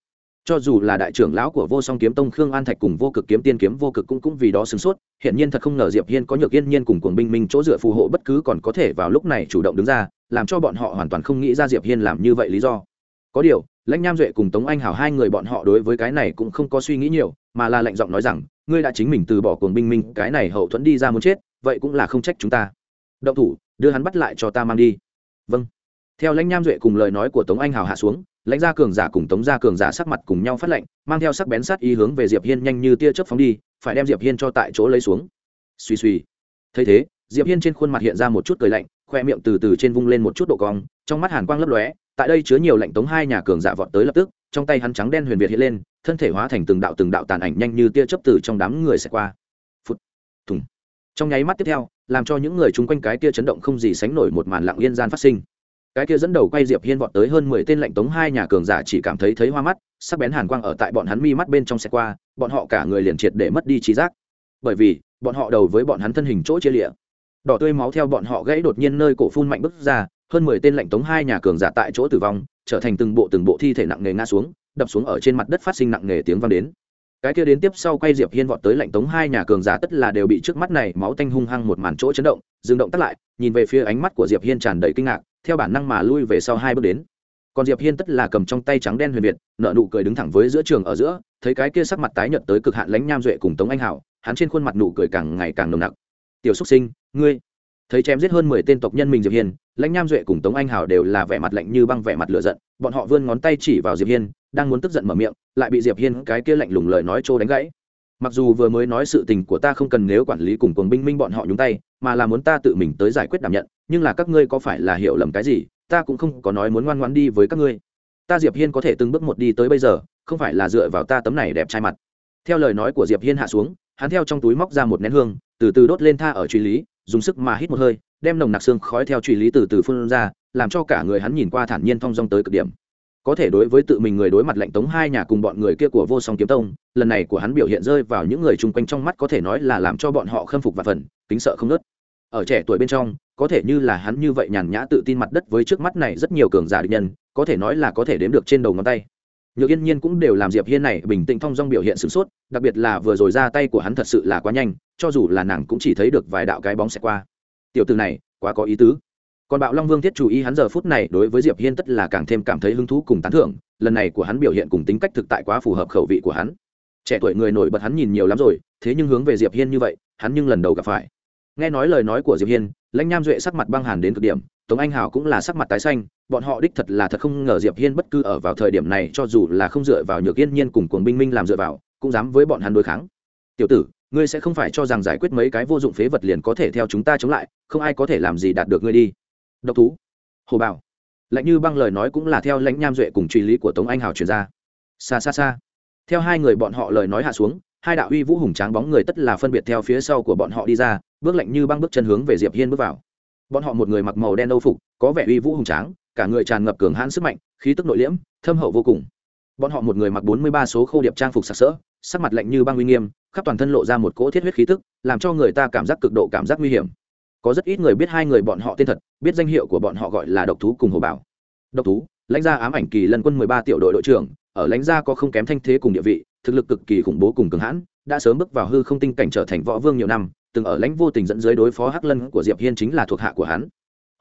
Cho dù là đại trưởng lão của vô song kiếm tông khương an thạch cùng vô cực kiếm tiên kiếm vô cực cũng cũng vì đó sửng sốt hiện nhiên thật không ngờ diệp hiên có nhược yên nhiên cùng cuồng binh minh chỗ dựa phù hộ bất cứ còn có thể vào lúc này chủ động đứng ra, làm cho bọn họ hoàn toàn không nghĩ ra diệp hiên làm như vậy lý do. Có điều lãnh nham duệ cùng tống anh hảo hai người bọn họ đối với cái này cũng không có suy nghĩ nhiều, mà là lệnh giọng nói rằng, ngươi đã chính mình từ bỏ cuồng binh minh, cái này hậu thuẫn đi ra muốn chết, vậy cũng là không trách chúng ta. Động thủ, đưa hắn bắt lại cho ta mang đi. Vâng. Theo lãnh nham duệ cùng lời nói của tống anh hào hạ xuống, lãnh gia cường giả cùng tống gia cường giả sắc mặt cùng nhau phát lệnh, mang theo sắc bén sát ý hướng về diệp hiên nhanh như tia chớp phóng đi, phải đem diệp hiên cho tại chỗ lấy xuống. Suy suy thấy thế, diệp hiên trên khuôn mặt hiện ra một chút cười lạnh, khoe miệng từ từ trên vung lên một chút độ cong, trong mắt hàn quang lấp lóe tại đây chứa nhiều lệnh tống hai nhà cường giả vọt tới lập tức, trong tay hắn trắng đen huyền việt hiện lên, thân thể hóa thành từng đạo từng đạo tàn ảnh nhanh như tia chớp từ trong đám người sẽ qua. Phút thùng. Trong nháy mắt tiếp theo, làm cho những người chung quanh cái kia chấn động không gì sánh nổi một màn lặng yên gian phát sinh. Cái kia dẫn đầu quay diệp hiên vọt tới hơn mười tên lệnh tống hai nhà cường giả chỉ cảm thấy thấy hoa mắt, sắc bén hàn quang ở tại bọn hắn mi mắt bên trong xe qua, bọn họ cả người liền triệt để mất đi trí giác. Bởi vì, bọn họ đầu với bọn hắn thân hình chỗ chia lịa. Đỏ tươi máu theo bọn họ gãy đột nhiên nơi cổ phun mạnh bứt ra hơn mười tên lệnh tống hai nhà cường giả tại chỗ tử vong, trở thành từng bộ từng bộ thi thể nặng nề ngã xuống, đập xuống ở trên mặt đất phát sinh nặng nề tiếng vang đến. Cái kia đến tiếp sau quay diệp hiên vọt tới lệnh tống hai nhà cường giả tất là đều bị trước mắt này máu tanh hung hăng một màn chỗ chấn động, dừng động tắt lại, nhìn về phía ánh mắt của diệp hiên tràn đầy kinh ngạc, theo bản năng mà lui về sau hai bước đến. Còn diệp hiên tất là cầm trong tay trắng đen huyền việt nợ nụ cười đứng thẳng với giữa trường ở giữa, thấy cái kia sắc mặt tái nhợt tới cực hạn lãnh nham duệ cùng tống anh hảo, hắn trên khuôn mặt nụ cười càng ngày càng nồng nặc. Tiểu xuất sinh, ngươi thấy chém giết hơn mười tên tộc nhân mình diệp hiên, lãnh nham duệ cùng tống anh hảo đều là vẻ mặt lạnh như băng vẻ mặt lửa giận, bọn họ vươn ngón tay chỉ vào diệp hiên, đang muốn tức giận mở miệng, lại bị diệp hiên cái kia lạnh lùng lời nói trô đánh gãy. Mặc dù vừa mới nói sự tình của ta không cần nếu quản lý cùng cuồng binh minh bọn họ nhúng tay, mà là muốn ta tự mình tới giải quyết đảm nhận, nhưng là các ngươi có phải là hiểu lầm cái gì, ta cũng không có nói muốn ngoan ngoãn đi với các ngươi. Ta diệp hiên có thể từng bước một đi tới bây giờ, không phải là dựa vào ta tấm này đẹp trai mặt. Theo lời nói của diệp hiên hạ xuống, hắn theo trong túi móc ra một nén hương, từ từ đốt lên tha ở truy lý dùng sức mà hít một hơi, đem nồng nặc xương khói theo truy lý từ từ phun ra, làm cho cả người hắn nhìn qua thản nhiên thong dong tới cực điểm. Có thể đối với tự mình người đối mặt lệnh tống hai nhà cùng bọn người kia của vô song kiếm tông, lần này của hắn biểu hiện rơi vào những người chung quanh trong mắt có thể nói là làm cho bọn họ khâm phục và phần, kính sợ không nớt. Ở trẻ tuổi bên trong, có thể như là hắn như vậy nhàn nhã tự tin mặt đất với trước mắt này rất nhiều cường giả địch nhân, có thể nói là có thể đếm được trên đầu ngón tay nhược yên nhiên cũng đều làm diệp hiên này bình tĩnh thong dong biểu hiện sửng sốt, đặc biệt là vừa rồi ra tay của hắn thật sự là quá nhanh, cho dù là nàng cũng chỉ thấy được vài đạo cái bóng xẹt qua. Tiểu từ này, quá có ý tứ. Còn bạo long vương thiết chủ ý hắn giờ phút này đối với diệp hiên tất là càng thêm cảm thấy hứng thú cùng tán thưởng, lần này của hắn biểu hiện cùng tính cách thực tại quá phù hợp khẩu vị của hắn. Trẻ tuổi người nổi bật hắn nhìn nhiều lắm rồi, thế nhưng hướng về diệp hiên như vậy, hắn nhưng lần đầu gặp phải. Nghe nói lời nói của diệp hiên, lãnh nham duệ sắc mặt băng hàn đến cực điểm, tống anh hào cũng là sắc mặt tái xanh bọn họ đích thật là thật không ngờ diệp hiên bất cứ ở vào thời điểm này cho dù là không dựa vào nhược yên nhiên cùng cuồng binh minh làm dựa vào, cũng dám với bọn hắn đối kháng. Tiểu tử, ngươi sẽ không phải cho rằng giải quyết mấy cái vô dụng phế vật liền có thể theo chúng ta chống lại, không ai có thể làm gì đạt được ngươi đi. Độc thú. Hồ bảo. Lạnh như băng lời nói cũng là theo lãnh nham duệ cùng truy lý của tống anh hào truyền ra. Xa xa xa theo hai người bọn họ lời nói hạ xuống, hai đạo uy vũ hùng tráng bóng người tất là phân biệt theo phía sau của bọn họ đi ra, bước lạnh như băng bước chân hướng về diệp hiên bước vào. Bọn họ một người mặc màu đen âu phục, có vẻ uy vũ hùng tráng cả người tràn ngập cường hãn sức mạnh, khí tức nội liễm, thâm hậu vô cùng. Bọn họ một người mặc bốn mươi ba số khâu điệp trang phục sặc sỡ, sắc mặt lạnh như băng uy nghiêm, khắp toàn thân lộ ra một cỗ thiết huyết khí tức, làm cho người ta cảm giác cực độ cảm giác nguy hiểm. Có rất ít người biết hai người bọn họ tên thật, biết danh hiệu của bọn họ gọi là độc thú cùng hồ bảo. Độc thú, lãnh gia ám ảnh kỳ lân quân mười ba tiểu đội đội trưởng, ở lãnh gia có không kém thanh thế cùng địa vị, thực lực cực kỳ khủng bố cùng cường hãn, đã sớm bước vào hư không tinh cảnh trở thành võ vương nhiều năm, từng ở lãnh vô tình dẫn dưới đối phó hắc lân của diệp hiên chính là thuộc hạ của hắn.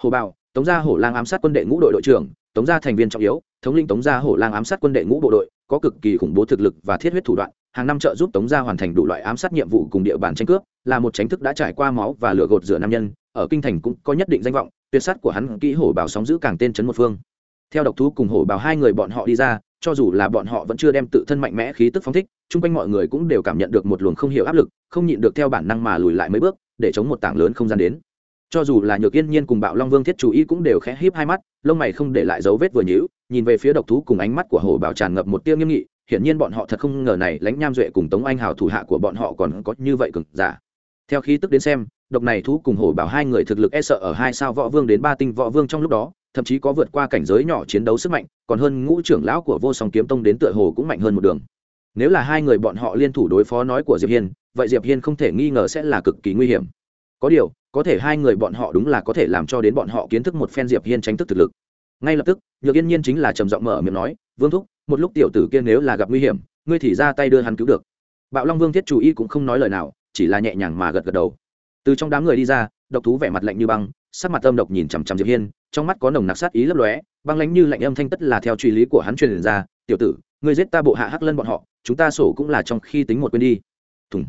Hồ bảo tống gia hổ lang ám sát quân đệ ngũ đội đội trưởng, tống gia thành viên trọng yếu, thống lĩnh tống gia hổ lang ám sát quân đệ ngũ bộ đội, có cực kỳ khủng bố thực lực và thiết huyết thủ đoạn, hàng năm trợ giúp tống gia hoàn thành đủ loại ám sát nhiệm vụ cùng địa bàn tranh cướp, là một tránh thức đã trải qua máu và lửa gột rửa nam nhân, ở kinh thành cũng có nhất định danh vọng, tuyệt sát của hắn kỹ hổ bảo sóng giữ càng tên chấn một phương. Theo độc thú cùng hổ bảo hai người bọn họ đi ra, cho dù là bọn họ vẫn chưa đem tự thân mạnh mẽ khí tức phóng thích, chung quanh mọi người cũng đều cảm nhận được một luồng không hiểu áp lực, không nhịn được theo bản năng mà lùi lại mấy bước, để chống một tảng lớn không gian đến cho dù là nhược yên nhiên cùng bạo long vương thiết chủ ý cũng đều khẽ híp hai mắt, lông mày không để lại dấu vết vừa nhữ nhìn về phía độc thú cùng ánh mắt của hổ bảo tràn ngập một tiêu nghiêm nghị, hiển nhiên bọn họ thật không ngờ này lãnh nham duệ cùng tống anh hào thủ hạ của bọn họ còn có như vậy cực giả. Theo khí tức đến xem, độc này thú cùng hổ bảo hai người thực lực e sợ ở hai sao võ vương đến ba tinh võ vương trong lúc đó, thậm chí có vượt qua cảnh giới nhỏ chiến đấu sức mạnh, còn hơn ngũ trưởng lão của vô song kiếm tông đến tựa hồ cũng mạnh hơn một đường. Nếu là hai người bọn họ liên thủ đối phó nói của diệp hiên, vậy diệp hiên không thể nghi ngờ sẽ là cực kỳ nguy hiểm. Có điều có thể hai người bọn họ đúng là có thể làm cho đến bọn họ kiến thức một phen diệp hiên tránh thức thực lực. Ngay lập tức, nhược yên nhiên chính là trầm giọng mở miệng nói, vương thúc, một lúc tiểu tử kia nếu là gặp nguy hiểm, ngươi thì ra tay đưa hắn cứu được. Bạo long vương thiết chủ y cũng không nói lời nào, chỉ là nhẹ nhàng mà gật gật đầu. Từ trong đám người đi ra, độc thú vẻ mặt lạnh như băng, sắc mặt âm độc nhìn chằm chằm diệp hiên, trong mắt có nồng nặc sát ý lấp lóe, băng lãnh như lạnh âm thanh tất là theo truy lý của hắn truyền ra, tiểu tử, ngươi giết ta bộ hạ hắc lân bọn họ, chúng ta sổ cũng là trong khi tính một quên đi. Thùng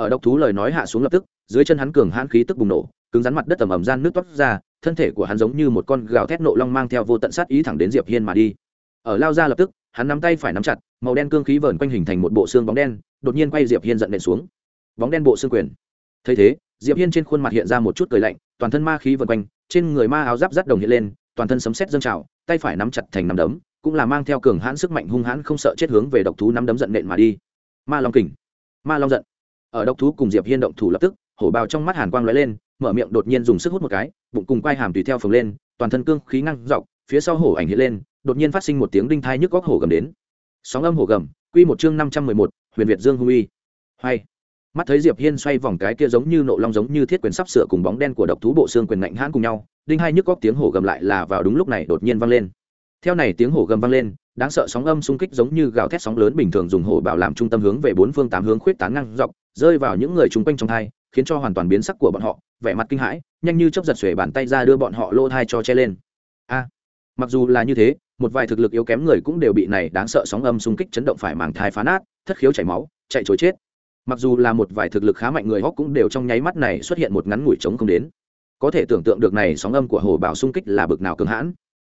ở độc thú lời nói hạ xuống lập tức, dưới chân hắn cường hãn khí tức bùng nổ, cứng rắn mặt đất ẩm ẩm gian nước toát ra, thân thể của hắn giống như một con gào thét nộ long mang theo vô tận sát ý thẳng đến diệp hiên mà đi. Ở lao ra lập tức, hắn nắm tay phải nắm chặt, màu đen cương khí vờn quanh hình thành một bộ xương bóng đen, đột nhiên quay diệp hiên giận nện xuống. Bóng đen bộ xương quyền. Thấy thế, diệp hiên trên khuôn mặt hiện ra một chút cười lạnh, toàn thân ma khí vẩn quanh, trên người ma áo giáp rắt đồng hiện lên, toàn thân sấm sét dâng trào, tay phải nắm chặt thành nắm đấm, cũng là mang theo cường hãn sức mạnh hung hãn không sợ chết hướng về độc thú nắm đấm giận nện mà đi. Ma long kình. Ma long giận ở độc thú cùng diệp hiên động thủ lập tức, hổ bào trong mắt hàn quang lóe lên, mở miệng đột nhiên dùng sức hút một cái, bụng cùng quai hàm tùy theo phồng lên, toàn thân cương khí ngăn dọc, phía sau hổ ảnh hiện lên, đột nhiên phát sinh một tiếng đinh thai nhức góc hổ gầm đến. Sóng âm hổ gầm, quy một chương năm trăm mười một, huyền việt dương hung uy. Hay. Mắt thấy diệp hiên xoay vòng cái kia giống như nộ long giống như thiết quyền sắp sửa cùng bóng đen của độc thú bộ xương quyền ngạnh hãn cùng nhau, đinh hai nhức góc tiếng hổ gầm lại là vào đúng lúc này đột nhiên vang lên. Theo này tiếng hổ gầm vang lên đáng sợ sóng âm xung kích giống như gào thét sóng lớn bình thường dùng hổ bảo làm trung tâm hướng về bốn phương tám hướng khuyết tán ngang dọc, rơi vào những người chung quanh trong thai, khiến cho hoàn toàn biến sắc của bọn họ, vẻ mặt kinh hãi, nhanh như chớp giật xuể bàn tay ra đưa bọn họ lô thai cho che lên. A, mặc dù là như thế, một vài thực lực yếu kém người cũng đều bị này đáng sợ sóng âm xung kích chấn động phải màng thai phá nát, thất khiếu chảy máu, chạy trối chết. Mặc dù là một vài thực lực khá mạnh người hóc cũng đều trong nháy mắt này xuất hiện một ngắn ngủi trống không đến. Có thể tưởng tượng được này sóng âm của hồ bảo xung kích là bực nào cường hãn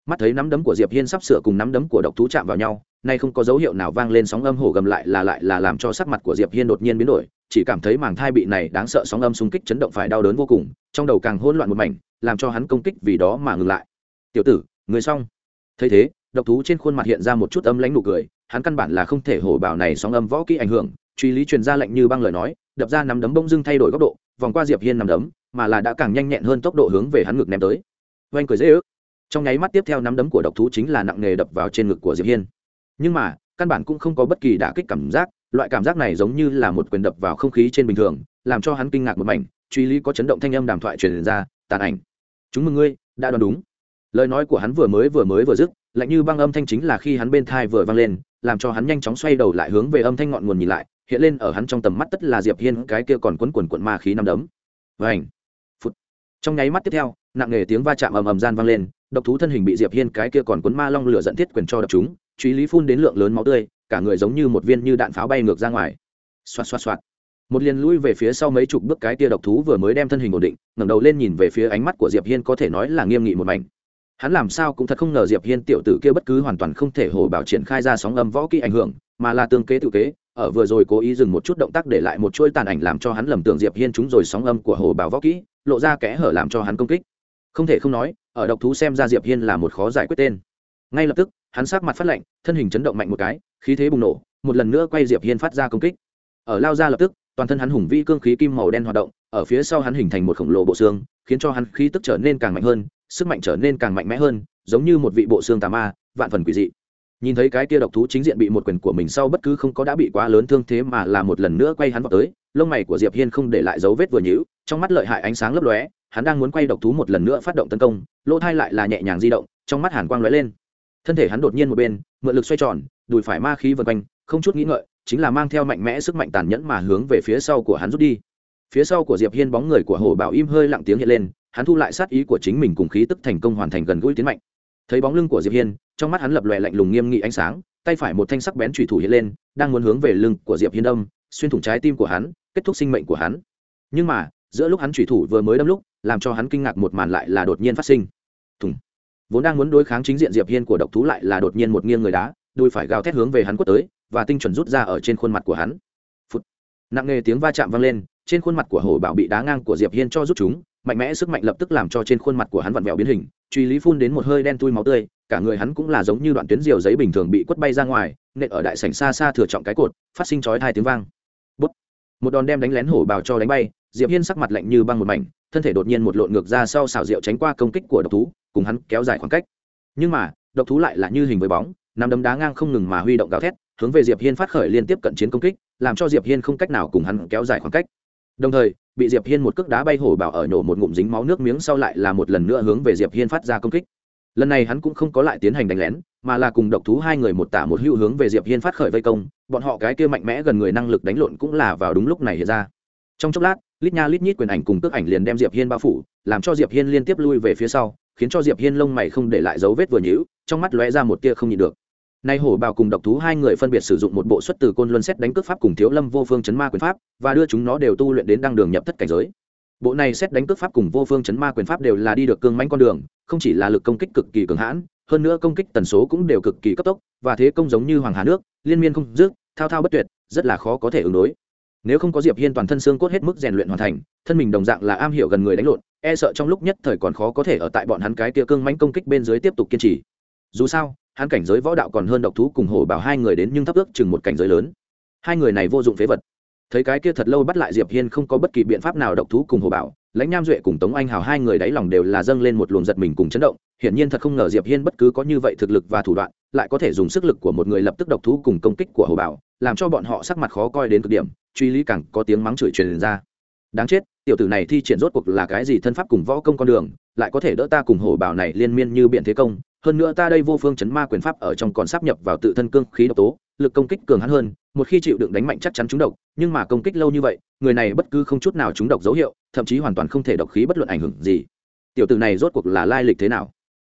mắt thấy nắm đấm của diệp hiên sắp sửa cùng nắm đấm của độc thú chạm vào nhau, nay không có dấu hiệu nào vang lên sóng âm hổ gầm lại là lại là làm cho sắc mặt của diệp hiên đột nhiên biến đổi, chỉ cảm thấy màng thai bị này đáng sợ sóng âm xung kích chấn động phải đau đớn vô cùng, trong đầu càng hỗn loạn một mảnh, làm cho hắn công kích vì đó mà ngừng lại. Tiểu tử người xong. Thấy thế, độc thú trên khuôn mặt hiện ra một chút âm lãnh nụ cười, hắn căn bản là không thể hổ bảo này sóng âm võ kỹ ảnh hưởng, truy lý truyền ra lệnh như băng lời nói, đập ra nắm đấm bông dưng thay đổi góc độ, vòng qua diệp hiên nắm đấm, mà là đã càng nhanh nhẹn hơn tốc độ hướng về hắn ngực ném tới. Oanh cười dễ ước trong nháy mắt tiếp theo nắm đấm của độc thú chính là nặng nghề đập vào trên ngực của diệp hiên nhưng mà căn bản cũng không có bất kỳ đả kích cảm giác loại cảm giác này giống như là một quyền đập vào không khí trên bình thường làm cho hắn kinh ngạc một mảnh truy lý có chấn động thanh âm đàm thoại truyền ra tàn ảnh chúng mừng ngươi đã đoán đúng lời nói của hắn vừa mới vừa mới vừa dứt lạnh như băng âm thanh chính là khi hắn bên thai vừa vang lên làm cho hắn nhanh chóng xoay đầu lại hướng về âm thanh ngọn nguồn nhìn lại hiện lên ở hắn trong tầm mắt tất là diệp hiên cái kia còn quấn quần quận ma khí năm đấm vảnh phút trong nháy mắt tiếp theo nặng nề tiếng va chạm ầm ầm gian vang lên độc thú thân hình bị diệp hiên cái kia còn cuốn ma long lửa dẫn thiết quyền cho đập chúng truy lý phun đến lượng lớn máu tươi, cả người giống như một viên như đạn pháo bay ngược ra ngoài. Xoạt xoạt xoạt. Một liền lui về phía sau mấy chục bước cái kia độc thú vừa mới đem thân hình ổn định, ngẩng đầu lên nhìn về phía ánh mắt của diệp hiên có thể nói là nghiêm nghị một mảnh. Hắn làm sao cũng thật không ngờ diệp hiên tiểu tử kia bất cứ hoàn toàn không thể hồ bảo triển khai ra sóng âm võ kỹ ảnh hưởng, mà là tương kế tự kế, ở vừa rồi cố ý dừng một chút động tác để lại một chuỗi tàn ảnh làm cho hắn lầm tưởng diệp hiên chúng rồi sóng âm của hồ bảo võ kỹ, lộ ra kẽ hở làm cho hắn công kích. Không thể không nói ở độc thú xem ra diệp hiên là một khó giải quyết tên. Ngay lập tức, hắn sát mặt phát lạnh, thân hình chấn động mạnh một cái, khí thế bùng nổ, một lần nữa quay diệp hiên phát ra công kích. Ở lao ra lập tức, toàn thân hắn hùng vĩ cương khí kim màu đen hoạt động, ở phía sau hắn hình thành một khổng lồ bộ xương, khiến cho hắn khí tức trở nên càng mạnh hơn, sức mạnh trở nên càng mạnh mẽ hơn, giống như một vị bộ xương tà ma, vạn phần quỷ dị. Nhìn thấy cái kia độc thú chính diện bị một quyền của mình sau bất cứ không có đã bị quá lớn thương thế mà là một lần nữa quay hắn vào tới, lông mày của diệp hiên không để lại dấu vết vừa nhũ trong mắt lợi hại ánh sáng lấp lóe hắn đang muốn quay độc thú một lần nữa phát động tấn công, lỗ thai lại là nhẹ nhàng di động, trong mắt hàn quang lóe lên. Thân thể hắn đột nhiên một bên, mượn lực xoay tròn, đùi phải ma khí vân quanh, không chút nghĩ ngợi, chính là mang theo mạnh mẽ sức mạnh tàn nhẫn mà hướng về phía sau của hắn rút đi. Phía sau của diệp hiên bóng người của hồ bảo im hơi lặng tiếng hiện lên, hắn thu lại sát ý của chính mình cùng khí tức thành công hoàn thành gần gũi tiến mạnh. Thấy bóng lưng của diệp hiên, trong mắt hắn lập lòe lạnh lùng nghiêm nghị ánh sáng, tay phải một thanh sắc bén chủy thủ hiện lên, đang muốn hướng về lưng của diệp hiên đâm, xuyên thủng trái tim của hắn, kết thúc sinh mệnh của hắn. Nhưng mà, giữa lúc hắn chủy thủ vừa mới đâm lúc làm cho hắn kinh ngạc một màn lại là đột nhiên phát sinh thùng vốn đang muốn đối kháng chính diện diệp hiên của độc thú lại là đột nhiên một nghiêng người đá đuôi phải gào thét hướng về hắn quất tới, và tinh chuẩn rút ra ở trên khuôn mặt của hắn Phút. nặng nề tiếng va chạm vang lên, trên khuôn mặt của hổ bảo bị đá ngang của diệp hiên cho rút chúng, mạnh mẽ sức mạnh lập tức làm cho trên khuôn mặt của hắn vặn vẹo biến hình, truy lý phun đến một hơi đen tui máu tươi, cả người hắn cũng là giống như đoạn tuyến diều giấy bình thường bị quất bay ra ngoài, nện ở đại sảnh xa xa thừa trọng cái cột, phát sinh chói hai tiếng vang Bút. một đòn đem đánh lén hổ bảo cho đánh bay, diệp hiên sắc mặt lạnh như băng một mảnh thân thể đột nhiên một lộn ngược ra sau xào rượu tránh qua công kích của độc thú, cùng hắn kéo dài khoảng cách. Nhưng mà, độc thú lại là như hình với bóng nằm đấm đá ngang không ngừng mà huy động gào thét, hướng về diệp hiên phát khởi liên tiếp cận chiến công kích, làm cho diệp hiên không cách nào cùng hắn kéo dài khoảng cách. Đồng thời, bị diệp hiên một cước đá bay hổ bảo ở nổ một ngụm dính máu nước miếng sau lại là một lần nữa hướng về diệp hiên phát ra công kích. Lần này hắn cũng không có lại tiến hành đánh lén, mà là cùng độc thú hai người một tả một hữu hướng về diệp hiên phát khởi vây công, bọn họ cái kia mạnh mẽ gần người năng lực đánh lộn cũng là vào đúng lúc này hiện ra. Trong chốc lát lít nha lít nhít quyền ảnh cùng cước ảnh liền đem diệp hiên bao phủ, làm cho diệp hiên liên tiếp lui về phía sau, khiến cho diệp hiên lông mày không để lại dấu vết vừa nhíu, trong mắt lóe ra một tia không nhịn được. Nay hổ bào cùng độc thú hai người phân biệt sử dụng một bộ xuất từ côn luân xét đánh cước pháp cùng thiếu lâm vô phương chấn ma quyền pháp, và đưa chúng nó đều tu luyện đến đăng đường nhập thất cảnh giới. Bộ này xét đánh cước pháp cùng vô phương chấn ma quyền pháp đều là đi được cương mãnh con đường, không chỉ là lực công kích cực kỳ cường hãn, hơn nữa công kích tần số cũng đều cực kỳ cấp tốc, và thế công giống như hoàng hà nước, liên miên không dứt, thao thao bất tuyệt, rất là khó có thể ứng đối nếu không có diệp hiên toàn thân xương cốt hết mức rèn luyện hoàn thành, thân mình đồng dạng là am hiểu gần người đánh lộn e sợ trong lúc nhất thời còn khó có thể ở tại bọn hắn cái kia cương mãnh công kích bên dưới tiếp tục kiên trì. Dù sao, hắn cảnh giới võ đạo còn hơn độc thú cùng hổ bảo hai người đến nhưng thấp ước chừng một cảnh giới lớn. Hai người này vô dụng phế vật. Thấy cái kia thật lâu bắt lại diệp hiên không có bất kỳ biện pháp nào độc thú cùng hổ bảo, lãnh nham duệ cùng tống anh hào hai người đáy lòng đều là dâng lên một luồng giật mình cùng chấn động hiển nhiên thật không ngờ diệp hiên bất cứ có như vậy thực lực và thủ đoạn, lại có thể dùng sức lực của một người lập tức độc thú cùng công kích của hổ bảo, làm cho bọn họ sắc mặt khó coi đến cực điểm, truy lý càng có tiếng mắng chửi truyền ra. Đáng chết, tiểu tử này thi triển rốt cuộc là cái gì thân pháp cùng võ công con đường, lại có thể đỡ ta cùng hổ bảo này liên miên như biện thế công. Hơn nữa ta đây vô phương chấn ma quyền pháp ở trong còn sắp nhập vào tự thân cương khí độc tố, lực công kích cường hắn hơn, một khi chịu đựng đánh mạnh chắc chắn trúng độc, nhưng mà công kích lâu như vậy, người này bất cứ không chút nào trúng độc dấu hiệu, thậm chí hoàn toàn không thể độc khí bất luận ảnh hưởng gì. Tiểu tử này rốt cuộc là lai lịch thế nào?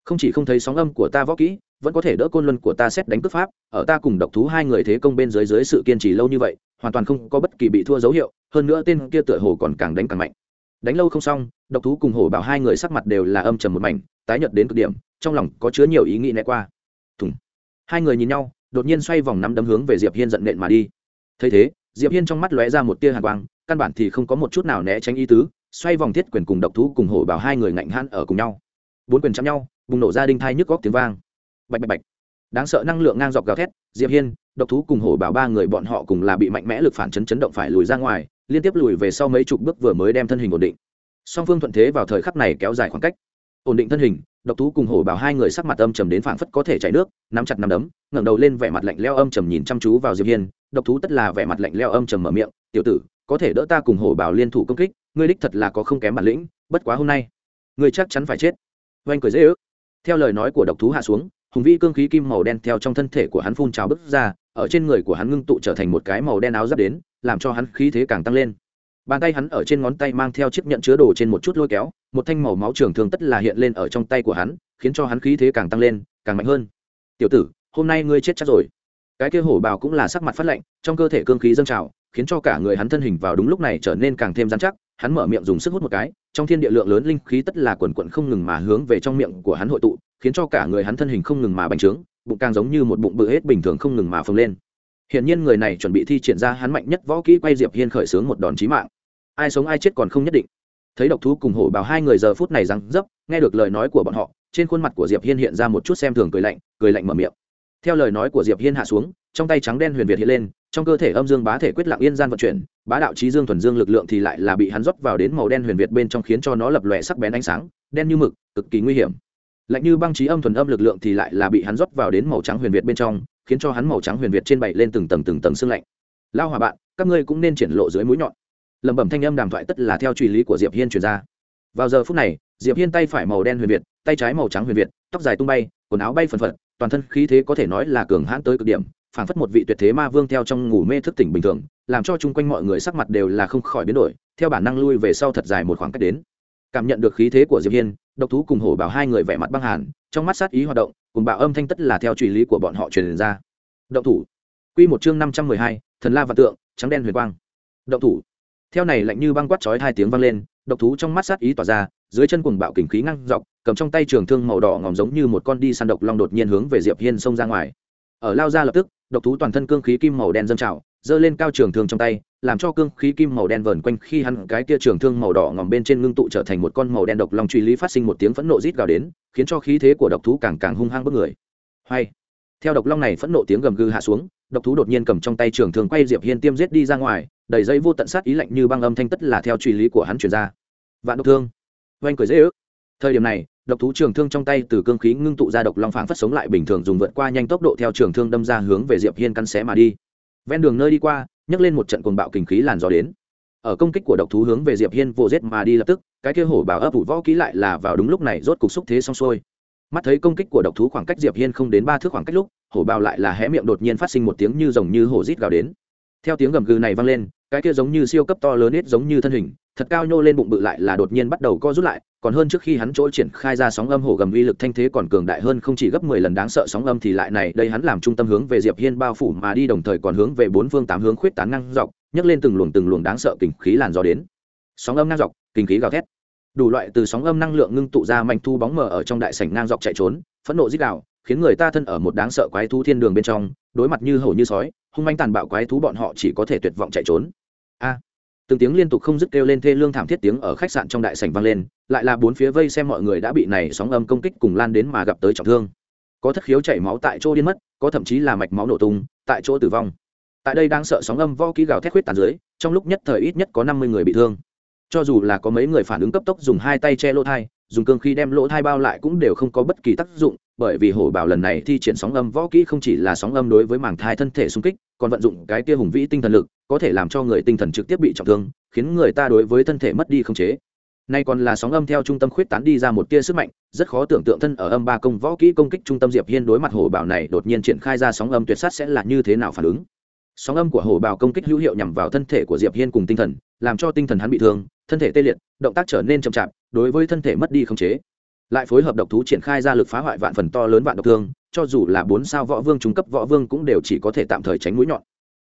Không chỉ không thấy sóng âm của ta võ kỹ, vẫn có thể đỡ côn luân của ta xét đánh cướp pháp, ở ta cùng độc thú hai người thế công bên dưới dưới sự kiên trì lâu như vậy, hoàn toàn không có bất kỳ bị thua dấu hiệu, hơn nữa tên kia tựa hồ còn càng đánh càng mạnh. Đánh lâu không xong, độc thú cùng hổ bảo hai người sắc mặt đều là âm trầm một mảnh, tái nhợt đến cực điểm, trong lòng có chứa nhiều ý nghĩ né qua. Thùng. Hai người nhìn nhau, đột nhiên xoay vòng nắm đấm hướng về diệp hiên giận nện mà đi. Thấy thế, diệp hiên trong mắt lóe ra một tia hàn quang, căn bản thì không có một chút nào né tránh ý tứ, xoay vòng thiết quyền cùng độc thú cùng hổ bảo hai người ngạnh hãn ở cùng nhau. Bốn quyền chạm nhau bùng nổ ra đinh thai nhức góc tiếng vang. Bạch bạch bạch. Đáng sợ năng lượng ngang dọc gào thét, diệp hiên, độc thú cùng hổ bảo ba người bọn họ cùng là bị mạnh mẽ lực phản chấn chấn động phải lùi ra ngoài, liên tiếp lùi về sau mấy chục bước vừa mới đem thân hình ổn định. Song phương thuận thế vào thời khắc này kéo dài khoảng cách. Ổn định thân hình, độc thú cùng hổ bảo hai người sắc mặt âm trầm đến phảng phất có thể chảy nước, nắm chặt nắm đấm, ngẩng đầu lên vẻ mặt lạnh leo âm trầm nhìn chăm chú vào diệp hiên, độc thú tất là vẻ mặt lạnh leo âm trầm mở miệng, tiểu tử, có thể đỡ ta cùng hổ bảo liên thủ công kích, ngươi đích thật là có không kém bản lĩnh, bất quá hôm nay, ngươi chắc chắn phải chết. Oanh cười dễ ước theo lời nói của độc thú hạ xuống, hùng vĩ cương khí kim màu đen theo trong thân thể của hắn phun trào bứt ra, ở trên người của hắn ngưng tụ trở thành một cái màu đen áo giáp đến, làm cho hắn khí thế càng tăng lên. Bàn tay hắn ở trên ngón tay mang theo chiếc nhận chứa đồ trên một chút lôi kéo, một thanh màu máu trường thường tất là hiện lên ở trong tay của hắn, khiến cho hắn khí thế càng tăng lên, càng mạnh hơn. Tiểu tử, hôm nay ngươi chết chắc rồi. Cái kia hổ bào cũng là sắc mặt phát lạnh, trong cơ thể cương khí dâng trào, khiến cho cả người hắn thân hình vào đúng lúc này trở nên càng thêm dán chắc hắn mở miệng dùng sức hút một cái, trong thiên địa lượng lớn linh khí tất là quần quận không ngừng mà hướng về trong miệng của hắn hội tụ, khiến cho cả người hắn thân hình không ngừng mà bành trướng, bụng càng giống như một bụng bự hết bình thường không ngừng mà phồng lên. Hiển nhiên người này chuẩn bị thi triển ra hắn mạnh nhất võ kỹ quay diệp hiên khởi sướng một đòn chí mạng. Ai sống ai chết còn không nhất định. Thấy độc thú cùng hổ bào hai người giờ phút này răng dấp, nghe được lời nói của bọn họ, trên khuôn mặt của diệp hiên hiện ra một chút xem thường cười lạnh cười lạnh mở miệng. Theo lời nói của diệp hiên hạ xuống trong tay trắng đen huyền việt hiện lên, trong cơ thể âm dương bá thể quyết lặng yên gian vận chuyển, bá đạo trí dương thuần dương lực lượng thì lại là bị hắn rót vào đến màu đen huyền việt bên trong khiến cho nó lập lòe sắc bén ánh sáng, đen như mực, cực kỳ nguy hiểm. Lạnh như băng trí âm thuần âm lực lượng thì lại là bị hắn rót vào đến màu trắng huyền việt bên trong, khiến cho hắn màu trắng huyền việt trên bảy lên từng tầng từng tầng xương lạnh. Lao hòa bạn, các ngươi cũng nên triển lộ dưới mũi nhọn. Lẩm bẩm thanh âm đàm thoại tất là theo truy lý của diệp hiên truyền ra. Vào giờ phút này, diệp hiên tay phải màu đen huyền việt, tay trái màu trắng huyền việt, tóc dài tung bay, quần áo bay phần phật, toàn thân khí thế có thể nói là cường hãn tới cực điểm phảng phất một vị tuyệt thế ma vương theo trong ngủ mê thức tỉnh bình thường làm cho chung quanh mọi người sắc mặt đều là không khỏi biến đổi theo bản năng lui về sau thật dài một khoảng cách đến. Cảm nhận được khí thế của diệp hiên độc thú cùng hổ bảo hai người vẻ mặt băng hàn trong mắt sát ý hoạt động cùng bạo âm thanh tất là theo truy lý của bọn họ truyền ra. Động thủ. Quy một chương năm trăm mười hai, thần la và tượng trắng đen huyền quang. Động thủ. Theo này lạnh như băng quát chói hai tiếng vang lên độc thú trong mắt sát ý tỏa ra dưới chân cùng bạo kình khí ngăng dọc cầm trong tay trường thương màu đỏ ngòm giống như một con đi săn độc long đột nhiên hướng về diệp hiên xông ra ngoài. Ở lao ra lập tức độc thú toàn thân cương khí kim màu đen dâng trào, giơ lên cao trường thương trong tay, làm cho cương khí kim màu đen vờn quanh khi hắn cái kia trường thương màu đỏ ngòm bên trên ngưng tụ trở thành một con màu đen độc long truy lý phát sinh một tiếng phẫn nộ rít gào đến, khiến cho khí thế của độc thú càng càng hung hăng bất người. Hay, theo độc long này phẫn nộ tiếng gầm gừ hạ xuống, độc thú đột nhiên cầm trong tay trường thương quay diệp hiên tiêm giết đi ra ngoài, đầy dây vô tận sát ý lạnh như băng âm thanh tất là theo truy lý của hắn truyền ra. Vạn độc thương. Oanh cười dễ ước. Thời điểm này độc thú trường thương trong tay từ cương khí ngưng tụ ra độc long phảng phất sống lại bình thường dùng vượt qua nhanh tốc độ theo trường thương đâm ra hướng về diệp hiên căn xé mà đi. Ven đường nơi đi qua, nhấc lên một trận cuồng bạo kinh khí làn gió đến. Ở công kích của độc thú hướng về diệp hiên vô giết mà đi lập tức, cái kia hổ bảo ấp ủ võ kỹ lại là vào đúng lúc này rốt cục xúc thế xong xuôi. Mắt thấy công kích của độc thú khoảng cách diệp hiên không đến ba thước khoảng cách lúc, hổ bào lại là hé miệng đột nhiên phát sinh một tiếng như rồng như hổ rít gào đến. Theo tiếng gầm gừ này vang lên, cái kia giống như siêu cấp to lớn hết giống như thân hình thật cao nhô lên bụng bự lại là đột nhiên bắt đầu co rút lại, còn hơn trước khi hắn chỗ triển khai ra sóng âm hổ gầm uy lực thanh thế còn cường đại hơn không chỉ gấp mười lần đáng sợ sóng âm thì lại này, đây hắn làm trung tâm hướng về diệp hiên bao phủ mà đi đồng thời còn hướng về bốn phương tám hướng khuyết tán ngang dọc, nhấc lên từng luồng từng luồng đáng sợ kình khí làn gió đến. Sóng âm ngang dọc kình khí gào thét. Đủ loại từ sóng âm năng lượng ngưng tụ ra mạnh thu bóng mờ ở trong đại sảnh ngang dọc chạy trốn, phẫn nộ dít đạo khiến người ta thân ở một đáng sợ quái thú thiên đường bên trong, đối mặt như hổ như sói, hung manh tàn bạo quái thú bọn họ chỉ có thể tuyệt vọng chạy trốn. A! Từng tiếng liên tục không dứt kêu lên thê lương thảm thiết tiếng ở khách sạn trong đại sảnh vang lên, lại là bốn phía vây xem mọi người đã bị này sóng âm công kích cùng lan đến mà gặp tới trọng thương. Có thất khiếu chảy máu tại chỗ điên mất, có thậm chí là mạch máu nổ tung, tại chỗ tử vong. Tại đây đang sợ sóng âm vo ký gào thét huyết tàn dưới, trong lúc nhất thời ít nhất có năm mươi người bị thương. Cho dù là có mấy người phản ứng cấp tốc dùng hai tay che lỗ thai dùng cương khí đem lỗ thai bao lại cũng đều không có bất kỳ tác dụng, bởi vì hổ bảo lần này thi triển sóng âm võ kỹ không chỉ là sóng âm đối với màng thai thân thể xung kích, còn vận dụng cái kia hùng vĩ tinh thần lực, có thể làm cho người tinh thần trực tiếp bị trọng thương, khiến người ta đối với thân thể mất đi không chế. Nay còn là sóng âm theo trung tâm khuyết tán đi ra một tia sức mạnh, rất khó tưởng tượng thân ở âm ba công võ kỹ công kích trung tâm diệp hiên đối mặt hổ bảo này đột nhiên triển khai ra sóng âm tuyệt sát sẽ là như thế nào phản ứng? Sóng âm của hổ bảo công kích hữu hiệu nhằm vào thân thể của diệp hiên cùng tinh thần, làm cho tinh thần hắn bị thương, thân thể tê liệt, động tác trở nên chậm chạp đối với thân thể mất đi không chế. Lại phối hợp độc thú triển khai ra lực phá hoại vạn phần to lớn vạn độc thương, cho dù là bốn sao võ vương trung cấp võ vương cũng đều chỉ có thể tạm thời tránh mũi nhọn.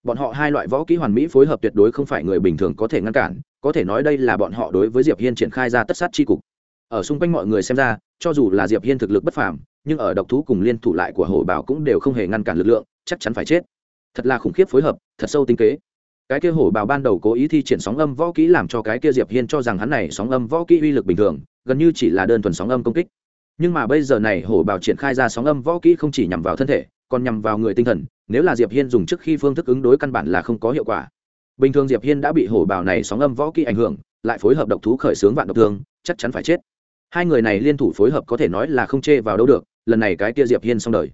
Bọn họ hai loại võ kỹ hoàn mỹ phối hợp tuyệt đối không phải người bình thường có thể ngăn cản, có thể nói đây là bọn họ đối với diệp hiên triển khai ra tất sát chi cục. Ở xung quanh mọi người xem ra, cho dù là diệp hiên thực lực bất phàm, nhưng ở độc thú cùng liên thủ lại của hổ bảo cũng đều không hề ngăn cản lực lượng, chắc chắn phải chết. Thật là khủng khiếp phối hợp, thật sâu tinh kế cái kia hổ bào ban đầu cố ý thi triển sóng âm võ kỹ làm cho cái kia diệp hiên cho rằng hắn này sóng âm võ kỹ uy lực bình thường, gần như chỉ là đơn thuần sóng âm công kích. Nhưng mà bây giờ này hổ bào triển khai ra sóng âm võ kỹ không chỉ nhằm vào thân thể, còn nhằm vào người tinh thần, nếu là diệp hiên dùng trước khi phương thức ứng đối căn bản là không có hiệu quả. Bình thường diệp hiên đã bị hổ bào này sóng âm võ kỹ ảnh hưởng, lại phối hợp độc thú khởi sướng vạn độc thương, chắc chắn phải chết. Hai người này liên thủ phối hợp có thể nói là không chê vào đâu được, lần này cái kia diệp hiên xong đời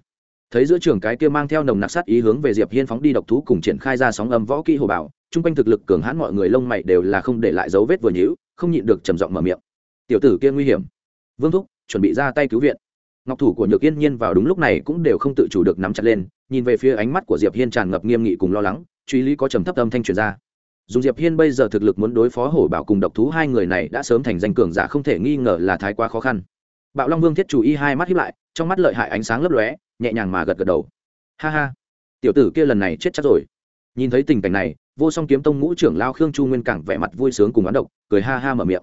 thấy giữa trường cái kia mang theo nồng nặc sát ý hướng về diệp hiên phóng đi độc thú cùng triển khai ra sóng âm võ kỹ hồ bảo chung quanh thực lực cường hãn mọi người lông mày đều là không để lại dấu vết vừa nhíu, không nhịn được trầm giọng mở miệng. Tiểu tử kia nguy hiểm. Vương thúc, chuẩn bị ra tay cứu viện. Ngọc thủ của nhược yên nhiên vào đúng lúc này cũng đều không tự chủ được nắm chặt lên, nhìn về phía ánh mắt của diệp hiên tràn ngập nghiêm nghị cùng lo lắng, truy lý có trầm thấp âm thanh truyền ra. Dùng diệp hiên bây giờ thực lực muốn đối phó hổ bảo cùng độc thú hai người này đã sớm thành danh cường giả không thể nghi ngờ là thái quá khó khăn. Bạo long vương thiết chủ y hai mắt hiếp lại, trong mắt lợi hại ánh sáng lấp lóe nhẹ nhàng mà gật gật đầu. Ha ha. Tiểu tử kia lần này chết chắc rồi. Nhìn thấy tình cảnh này, vô song kiếm tông ngũ trưởng lao khương chu nguyên cảng vẻ mặt vui sướng cùng bán độc, cười ha ha mở miệng.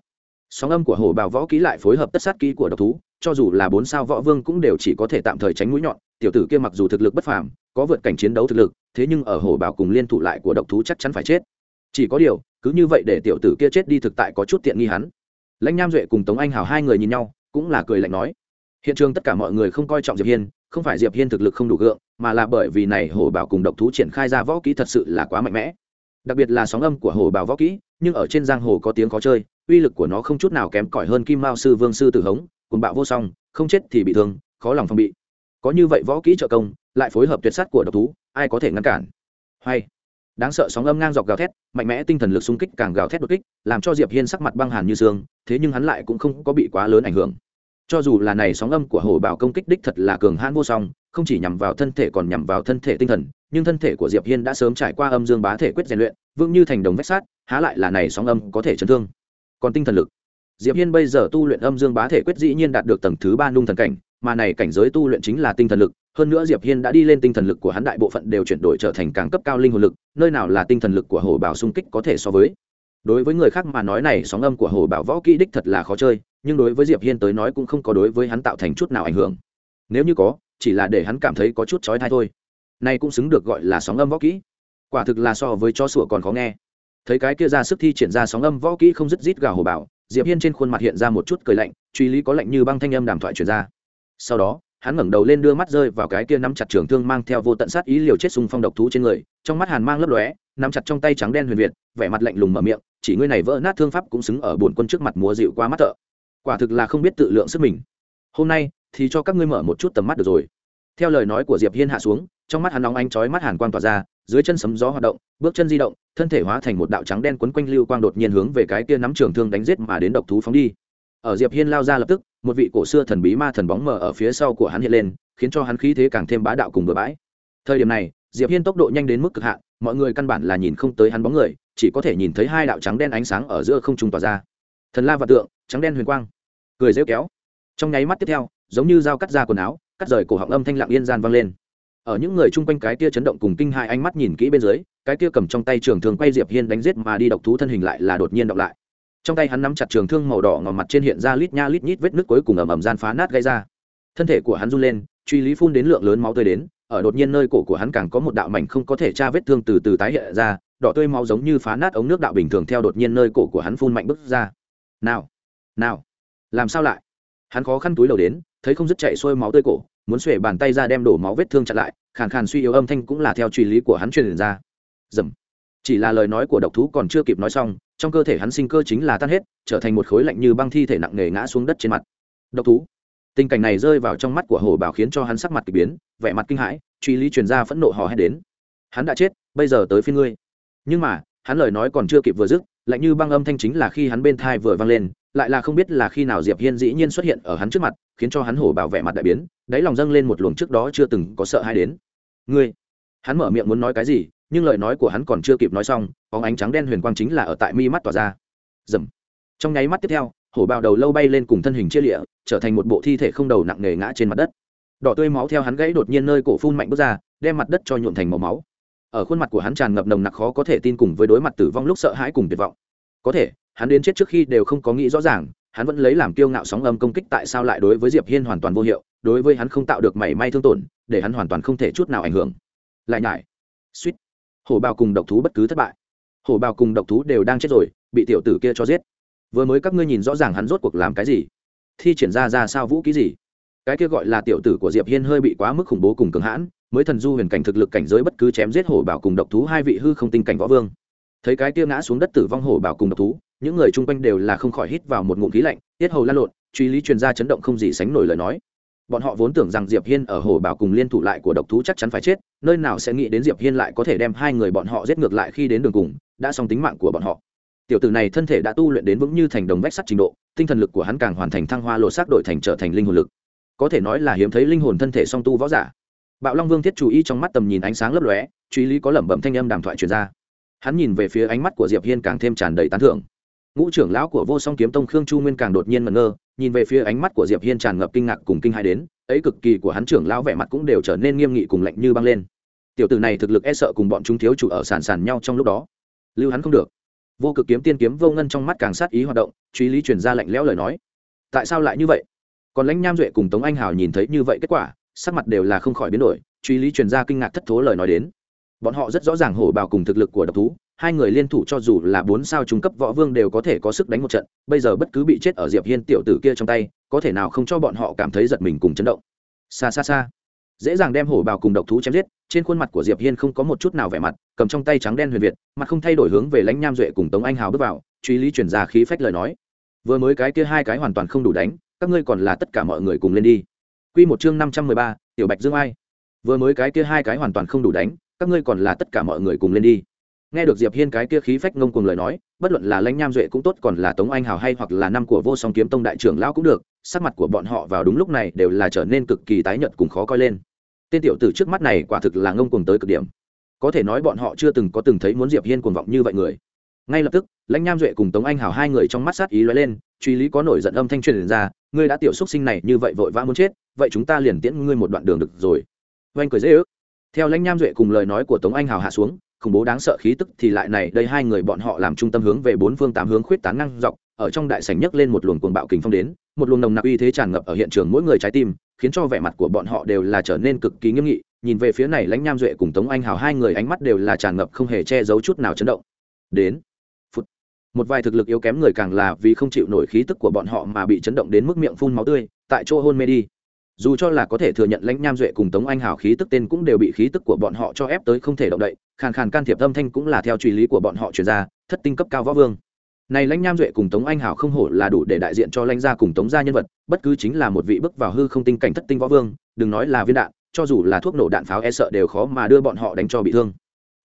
Sóng âm của hồ bào võ ký lại phối hợp tất sát ký của độc thú, cho dù là bốn sao võ vương cũng đều chỉ có thể tạm thời tránh mũi nhọn. Tiểu tử kia mặc dù thực lực bất phàm, có vượt cảnh chiến đấu thực lực, thế nhưng ở hồ bào cùng liên thủ lại của độc thú chắc chắn phải chết. Chỉ có điều, cứ như vậy để tiểu tử kia chết đi thực tại có chút tiện nghi hắn. Lãnh nham duệ cùng tống anh hào hai người nhìn nhau, cũng là cười lạnh nói. Hiện trường tất cả mọi người không coi trọng diệp hiên không phải diệp hiên thực lực không đủ gượng, mà là bởi vì này hổ bảo cùng độc thú triển khai ra võ kỹ thật sự là quá mạnh mẽ. Đặc biệt là sóng âm của hổ bảo võ kỹ, nhưng ở trên giang hồ có tiếng khó chơi, uy lực của nó không chút nào kém cỏi hơn kim mao sư vương sư tử hống, cùng bạo vô song, không chết thì bị thương, khó lòng phòng bị. Có như vậy võ kỹ trợ công, lại phối hợp tuyệt sát của độc thú, ai có thể ngăn cản? Hay. Đáng sợ sóng âm ngang dọc gào thét, mạnh mẽ tinh thần lực xung kích càng gào thét đột kích, làm cho diệp hiên sắc mặt băng hàn như xương thế nhưng hắn lại cũng không có bị quá lớn ảnh hưởng cho dù là này sóng âm của hổ bảo công kích đích thật là cường hãn vô song, không chỉ nhằm vào thân thể còn nhằm vào thân thể tinh thần, nhưng thân thể của diệp hiên đã sớm trải qua âm dương bá thể quyết rèn luyện, vững như thành đồng vách sát há lại là này sóng âm có thể chấn thương. Còn tinh thần lực. Diệp hiên bây giờ tu luyện âm dương bá thể quyết dĩ nhiên đạt được tầng thứ ba nung thần cảnh, mà này cảnh giới tu luyện chính là tinh thần lực. Hơn nữa diệp hiên đã đi lên tinh thần lực của hắn đại bộ phận đều chuyển đổi trở thành càng cấp cao linh hồn lực, nơi nào là tinh thần lực của hồ bảo xung kích có thể so với. Đối với người khác mà nói này sóng âm của hồ bảo võ kỹ đích thật là khó chơi nhưng đối với diệp hiên tới nói cũng không có đối với hắn tạo thành chút nào ảnh hưởng. Nếu như có, chỉ là để hắn cảm thấy có chút chói tai thôi. Nay cũng xứng được gọi là sóng âm võ kỹ. Quả thực là so với cho sủa còn khó nghe. Thấy cái kia ra sức thi triển ra sóng âm võ kỹ không dứt rít gào hồ bảo diệp hiên trên khuôn mặt hiện ra một chút cười lạnh, truy lý có lạnh như băng thanh âm đàm thoại truyền ra. Sau đó, hắn ngẩng đầu lên đưa mắt rơi vào cái kia nắm chặt trường thương mang theo vô tận sát ý liều chết xung phong độc thú trên người, trong mắt hàn mang lấp lóe, nắm chặt trong tay trắng đen huyền việt, vẻ mặt lạnh lùng mở miệng, chỉ ngươi này vỡ nát thương pháp cũng xứng ở bổn quân trước mặt múa dịu qua mắt thợ quả thực là không biết tự lượng sức mình. Hôm nay, thì cho các ngươi mở một chút tầm mắt được rồi. Theo lời nói của diệp hiên hạ xuống, trong mắt hắn nóng ánh chói mắt hàn quang tỏa ra, dưới chân sấm gió hoạt động, bước chân di động, thân thể hóa thành một đạo trắng đen quấn quanh lưu quang đột nhiên hướng về cái kia nắm trường thương đánh giết mà đến độc thú phóng đi. Ở diệp hiên lao ra lập tức, một vị cổ xưa thần bí ma thần bóng mờ ở phía sau của hắn hiện lên, khiến cho hắn khí thế càng thêm bá đạo cùng bừa bãi. Thời điểm này, diệp hiên tốc độ nhanh đến mức cực hạn, mọi người căn bản là nhìn không tới hắn bóng người, chỉ có thể nhìn thấy hai đạo trắng đen ánh sáng ở giữa không trung tỏa ra thần la và tượng, trắng đen huyền quang. Cười rêu kéo. Trong nháy mắt tiếp theo, giống như dao cắt ra quần áo, cắt rời cổ họng âm thanh lặng yên gian vang lên. Ở những người chung quanh cái kia chấn động cùng kinh hai ánh mắt nhìn kỹ bên dưới, cái kia cầm trong tay trường thương quay diệp hiên đánh giết mà đi độc thú thân hình lại là đột nhiên động lại. Trong tay hắn nắm chặt trường thương màu đỏ ngòm mặt trên hiện ra lít nha lít nhít vết nước cuối cùng ầm ầm gian phá nát gây ra. Thân thể của hắn run lên, truy lý phun đến lượng lớn máu tươi đến, ở đột nhiên nơi cổ của hắn càng có một đạo mảnh không có thể tra vết thương từ từ tái hiện ra, đỏ tươi máu giống như phá nát ống nước đạo bình thường theo đột nhiên nơi cổ của hắn phun mạnh bứt ra nào nào, làm sao lại? Hắn khó khăn túi đầu đến, thấy không dứt chạy xuôi máu tươi cổ, muốn xuể bàn tay ra đem đổ máu vết thương chặn lại, khàn khàn suy yếu âm thanh cũng là theo truy lý của hắn truyền ra. Dầm. Chỉ là lời nói của độc thú còn chưa kịp nói xong, trong cơ thể hắn sinh cơ chính là tan hết, trở thành một khối lạnh như băng thi thể nặng nề ngã xuống đất trên mặt. Độc thú. Tình cảnh này rơi vào trong mắt của hồ bảo khiến cho hắn sắc mặt k ỳ biến, vẻ mặt kinh hãi, truy lý truyền ra phẫn nộ hò hét đến. Hắn đã chết, bây giờ tới phi ngươi. Nhưng mà, hắn lời nói còn chưa kịp vừa dứt lạnh như băng âm thanh chính là khi hắn bên thai vừa vang lên, lại là không biết là khi nào diệp hiên dĩ nhiên xuất hiện ở hắn trước mặt, khiến cho hắn hổ bảo vệ mặt đại biến, đáy lòng dâng lên một luồng trước đó chưa từng có sợ hãi đến. Ngươi? Hắn mở miệng muốn nói cái gì, nhưng lời nói của hắn còn chưa kịp nói xong có ánh trắng đen huyền quang chính là ở tại mi mắt tỏa ra. Dầm trong nháy mắt tiếp theo, hổ bào đầu lâu bay lên cùng thân hình chia lịa, trở thành một bộ thi thể không đầu nặng nề ngã trên mặt đất. Đỏ tươi máu theo hắn gãy đột nhiên nơi cổ phun mạnh bước ra, đem mặt đất cho nhuộn thành màu máu ở khuôn mặt của hắn tràn ngập nồng nặc khó có thể tin cùng với đối mặt tử vong lúc sợ hãi cùng tuyệt vọng. Có thể, hắn đến chết trước khi đều không có nghĩ rõ ràng, hắn vẫn lấy làm kiêu ngạo sóng âm công kích tại sao lại đối với diệp hiên hoàn toàn vô hiệu, đối với hắn không tạo được mảy may thương tổn, để hắn hoàn toàn không thể chút nào ảnh hưởng. Lại nhải. Suýt. Hổ bào cùng độc thú bất cứ thất bại. Hổ bào cùng độc thú đều đang chết rồi, bị tiểu tử kia cho giết. Vừa mới các ngươi nhìn rõ ràng hắn rốt cuộc làm cái gì? Thi triển ra ra sao vũ ký gì? Cái kia gọi là tiểu tử của diệp hiên hơi bị quá mức khủng bố cùng cường hãn mới thần du huyền cảnh thực lực cảnh giới bất cứ chém giết hổ bảo cùng độc thú hai vị hư không tinh cảnh võ vương. Thấy cái kia ngã xuống đất tử vong hổ bảo cùng độc thú, những người chung quanh đều là không khỏi hít vào một ngụm khí lạnh, tiết hầu lan lộn, truy lý truyền ra chấn động không gì sánh nổi lời nói. Bọn họ vốn tưởng rằng diệp hiên ở hồ bảo cùng liên thủ lại của độc thú chắc chắn phải chết, nơi nào sẽ nghĩ đến diệp hiên lại có thể đem hai người bọn họ giết ngược lại khi đến đường cùng, đã xong tính mạng của bọn họ. Tiểu tử này thân thể đã tu luyện đến vững như thành đồng vách sắt trình độ, tinh thần lực của hắn càng hoàn thành thăng hoa lột xác đổi thành trở thành linh hồn lực. Có thể nói là hiếm thấy linh hồn thân thể song tu võ giả bạo long vương thiết chủ y trong mắt tầm nhìn ánh sáng lấp lóe truy lý có lẩm bẩm thanh âm đàm thoại truyền ra. Hắn nhìn về phía ánh mắt của diệp hiên càng thêm tràn đầy tán thưởng. Ngũ trưởng lão của vô song kiếm tông khương chu nguyên càng đột nhiên mẩn ngơ, nhìn về phía ánh mắt của diệp hiên tràn ngập kinh ngạc cùng kinh hai đến, ấy cực kỳ của hắn trưởng lão vẻ mặt cũng đều trở nên nghiêm nghị cùng lạnh như băng lên. Tiểu tử này thực lực e sợ cùng bọn chúng thiếu chủ ở sàn sàn nhau trong lúc đó. Lưu hắn không được. Vô cực kiếm tiên kiếm vô ngân trong mắt càng sát ý hoạt động truy lý truyền ra lạnh lẽo lời nói. Tại sao lại như vậy? Còn lãnh nham duệ cùng tống anh hào nhìn thấy như vậy kết quả sắc mặt đều là không khỏi biến đổi, truy lý truyền ra kinh ngạc thất thố lời nói đến. Bọn họ rất rõ ràng hổ bào cùng thực lực của độc thú, hai người liên thủ cho dù là bốn sao trung cấp võ vương đều có thể có sức đánh một trận, bây giờ bất cứ bị chết ở diệp hiên tiểu tử kia trong tay, có thể nào không cho bọn họ cảm thấy giật mình cùng chấn động. Xa xa xa. Dễ dàng đem hổ bào cùng độc thú chém giết, trên khuôn mặt của diệp hiên không có một chút nào vẻ mặt, cầm trong tay trắng đen huyền việt, mặt không thay đổi hướng về lãnh nham duệ cùng tống anh hào bước vào, truy lý truyền ra khí phách lời nói. Vừa mới cái kia hai cái hoàn toàn không đủ đánh, các ngươi còn là tất cả mọi người cùng lên đi quy một chương năm trăm mười ba, tiểu bạch dương ai. Vừa mới cái kia hai cái hoàn toàn không đủ đánh các ngươi còn là tất cả mọi người cùng lên đi. Nghe được diệp hiên cái kia khí phách ngông cuồng lời nói bất luận là lãnh nham duệ cũng tốt còn là tống anh hào hay hoặc là năm của vô song kiếm tông đại trưởng lão cũng được sắc mặt của bọn họ vào đúng lúc này đều là trở nên cực kỳ tái nhợt cùng khó coi lên. Tên tiểu tử trước mắt này quả thực là ngông cuồng tới cực điểm. Có thể nói bọn họ chưa từng có từng thấy muốn diệp hiên cuồng vọng như vậy người ngay lập tức, lãnh nham duệ cùng tống anh hào hai người trong mắt sát ý lóe lên, truy lý có nổi giận âm thanh truyền ra, ngươi đã tiểu xuất sinh này như vậy vội vã muốn chết, vậy chúng ta liền tiễn ngươi một đoạn đường được rồi. Oanh cười dễ ước. Theo lãnh nham duệ cùng lời nói của tống anh hào hạ xuống, khủng bố đáng sợ khí tức thì lại này, đây hai người bọn họ làm trung tâm hướng về bốn phương tám hướng khuyết tán năng dọc, ở trong đại sảnh nhấc lên một luồng cuồng bạo kình phong đến, một luồng nồng nặc uy thế tràn ngập ở hiện trường mỗi người trái tim, khiến cho vẻ mặt của bọn họ đều là trở nên cực kỳ nghiêm nghị. Nhìn về phía này, lãnh nham duệ cùng tống anh hào hai người ánh mắt đều là tràn ngập không hề che giấu chút nào chấn động. Đến một vài thực lực yếu kém người càng là vì không chịu nổi khí tức của bọn họ mà bị chấn động đến mức miệng phun máu tươi, tại chỗ hôn mê đi. Dù cho là có thể thừa nhận lãnh nham duệ cùng tống anh hào khí tức tên cũng đều bị khí tức của bọn họ cho ép tới không thể động đậy, khàn khàn can thiệp âm thanh cũng là theo truy lý của bọn họ chuyển ra, thất tinh cấp cao võ vương. Này lãnh nham duệ cùng tống anh hào không hổ là đủ để đại diện cho lãnh gia cùng tống gia nhân vật, bất cứ chính là một vị bước vào hư không tinh cảnh thất tinh võ vương, đừng nói là viên đạn, cho dù là thuốc nổ đạn pháo e sợ đều khó mà đưa bọn họ đánh cho bị thương.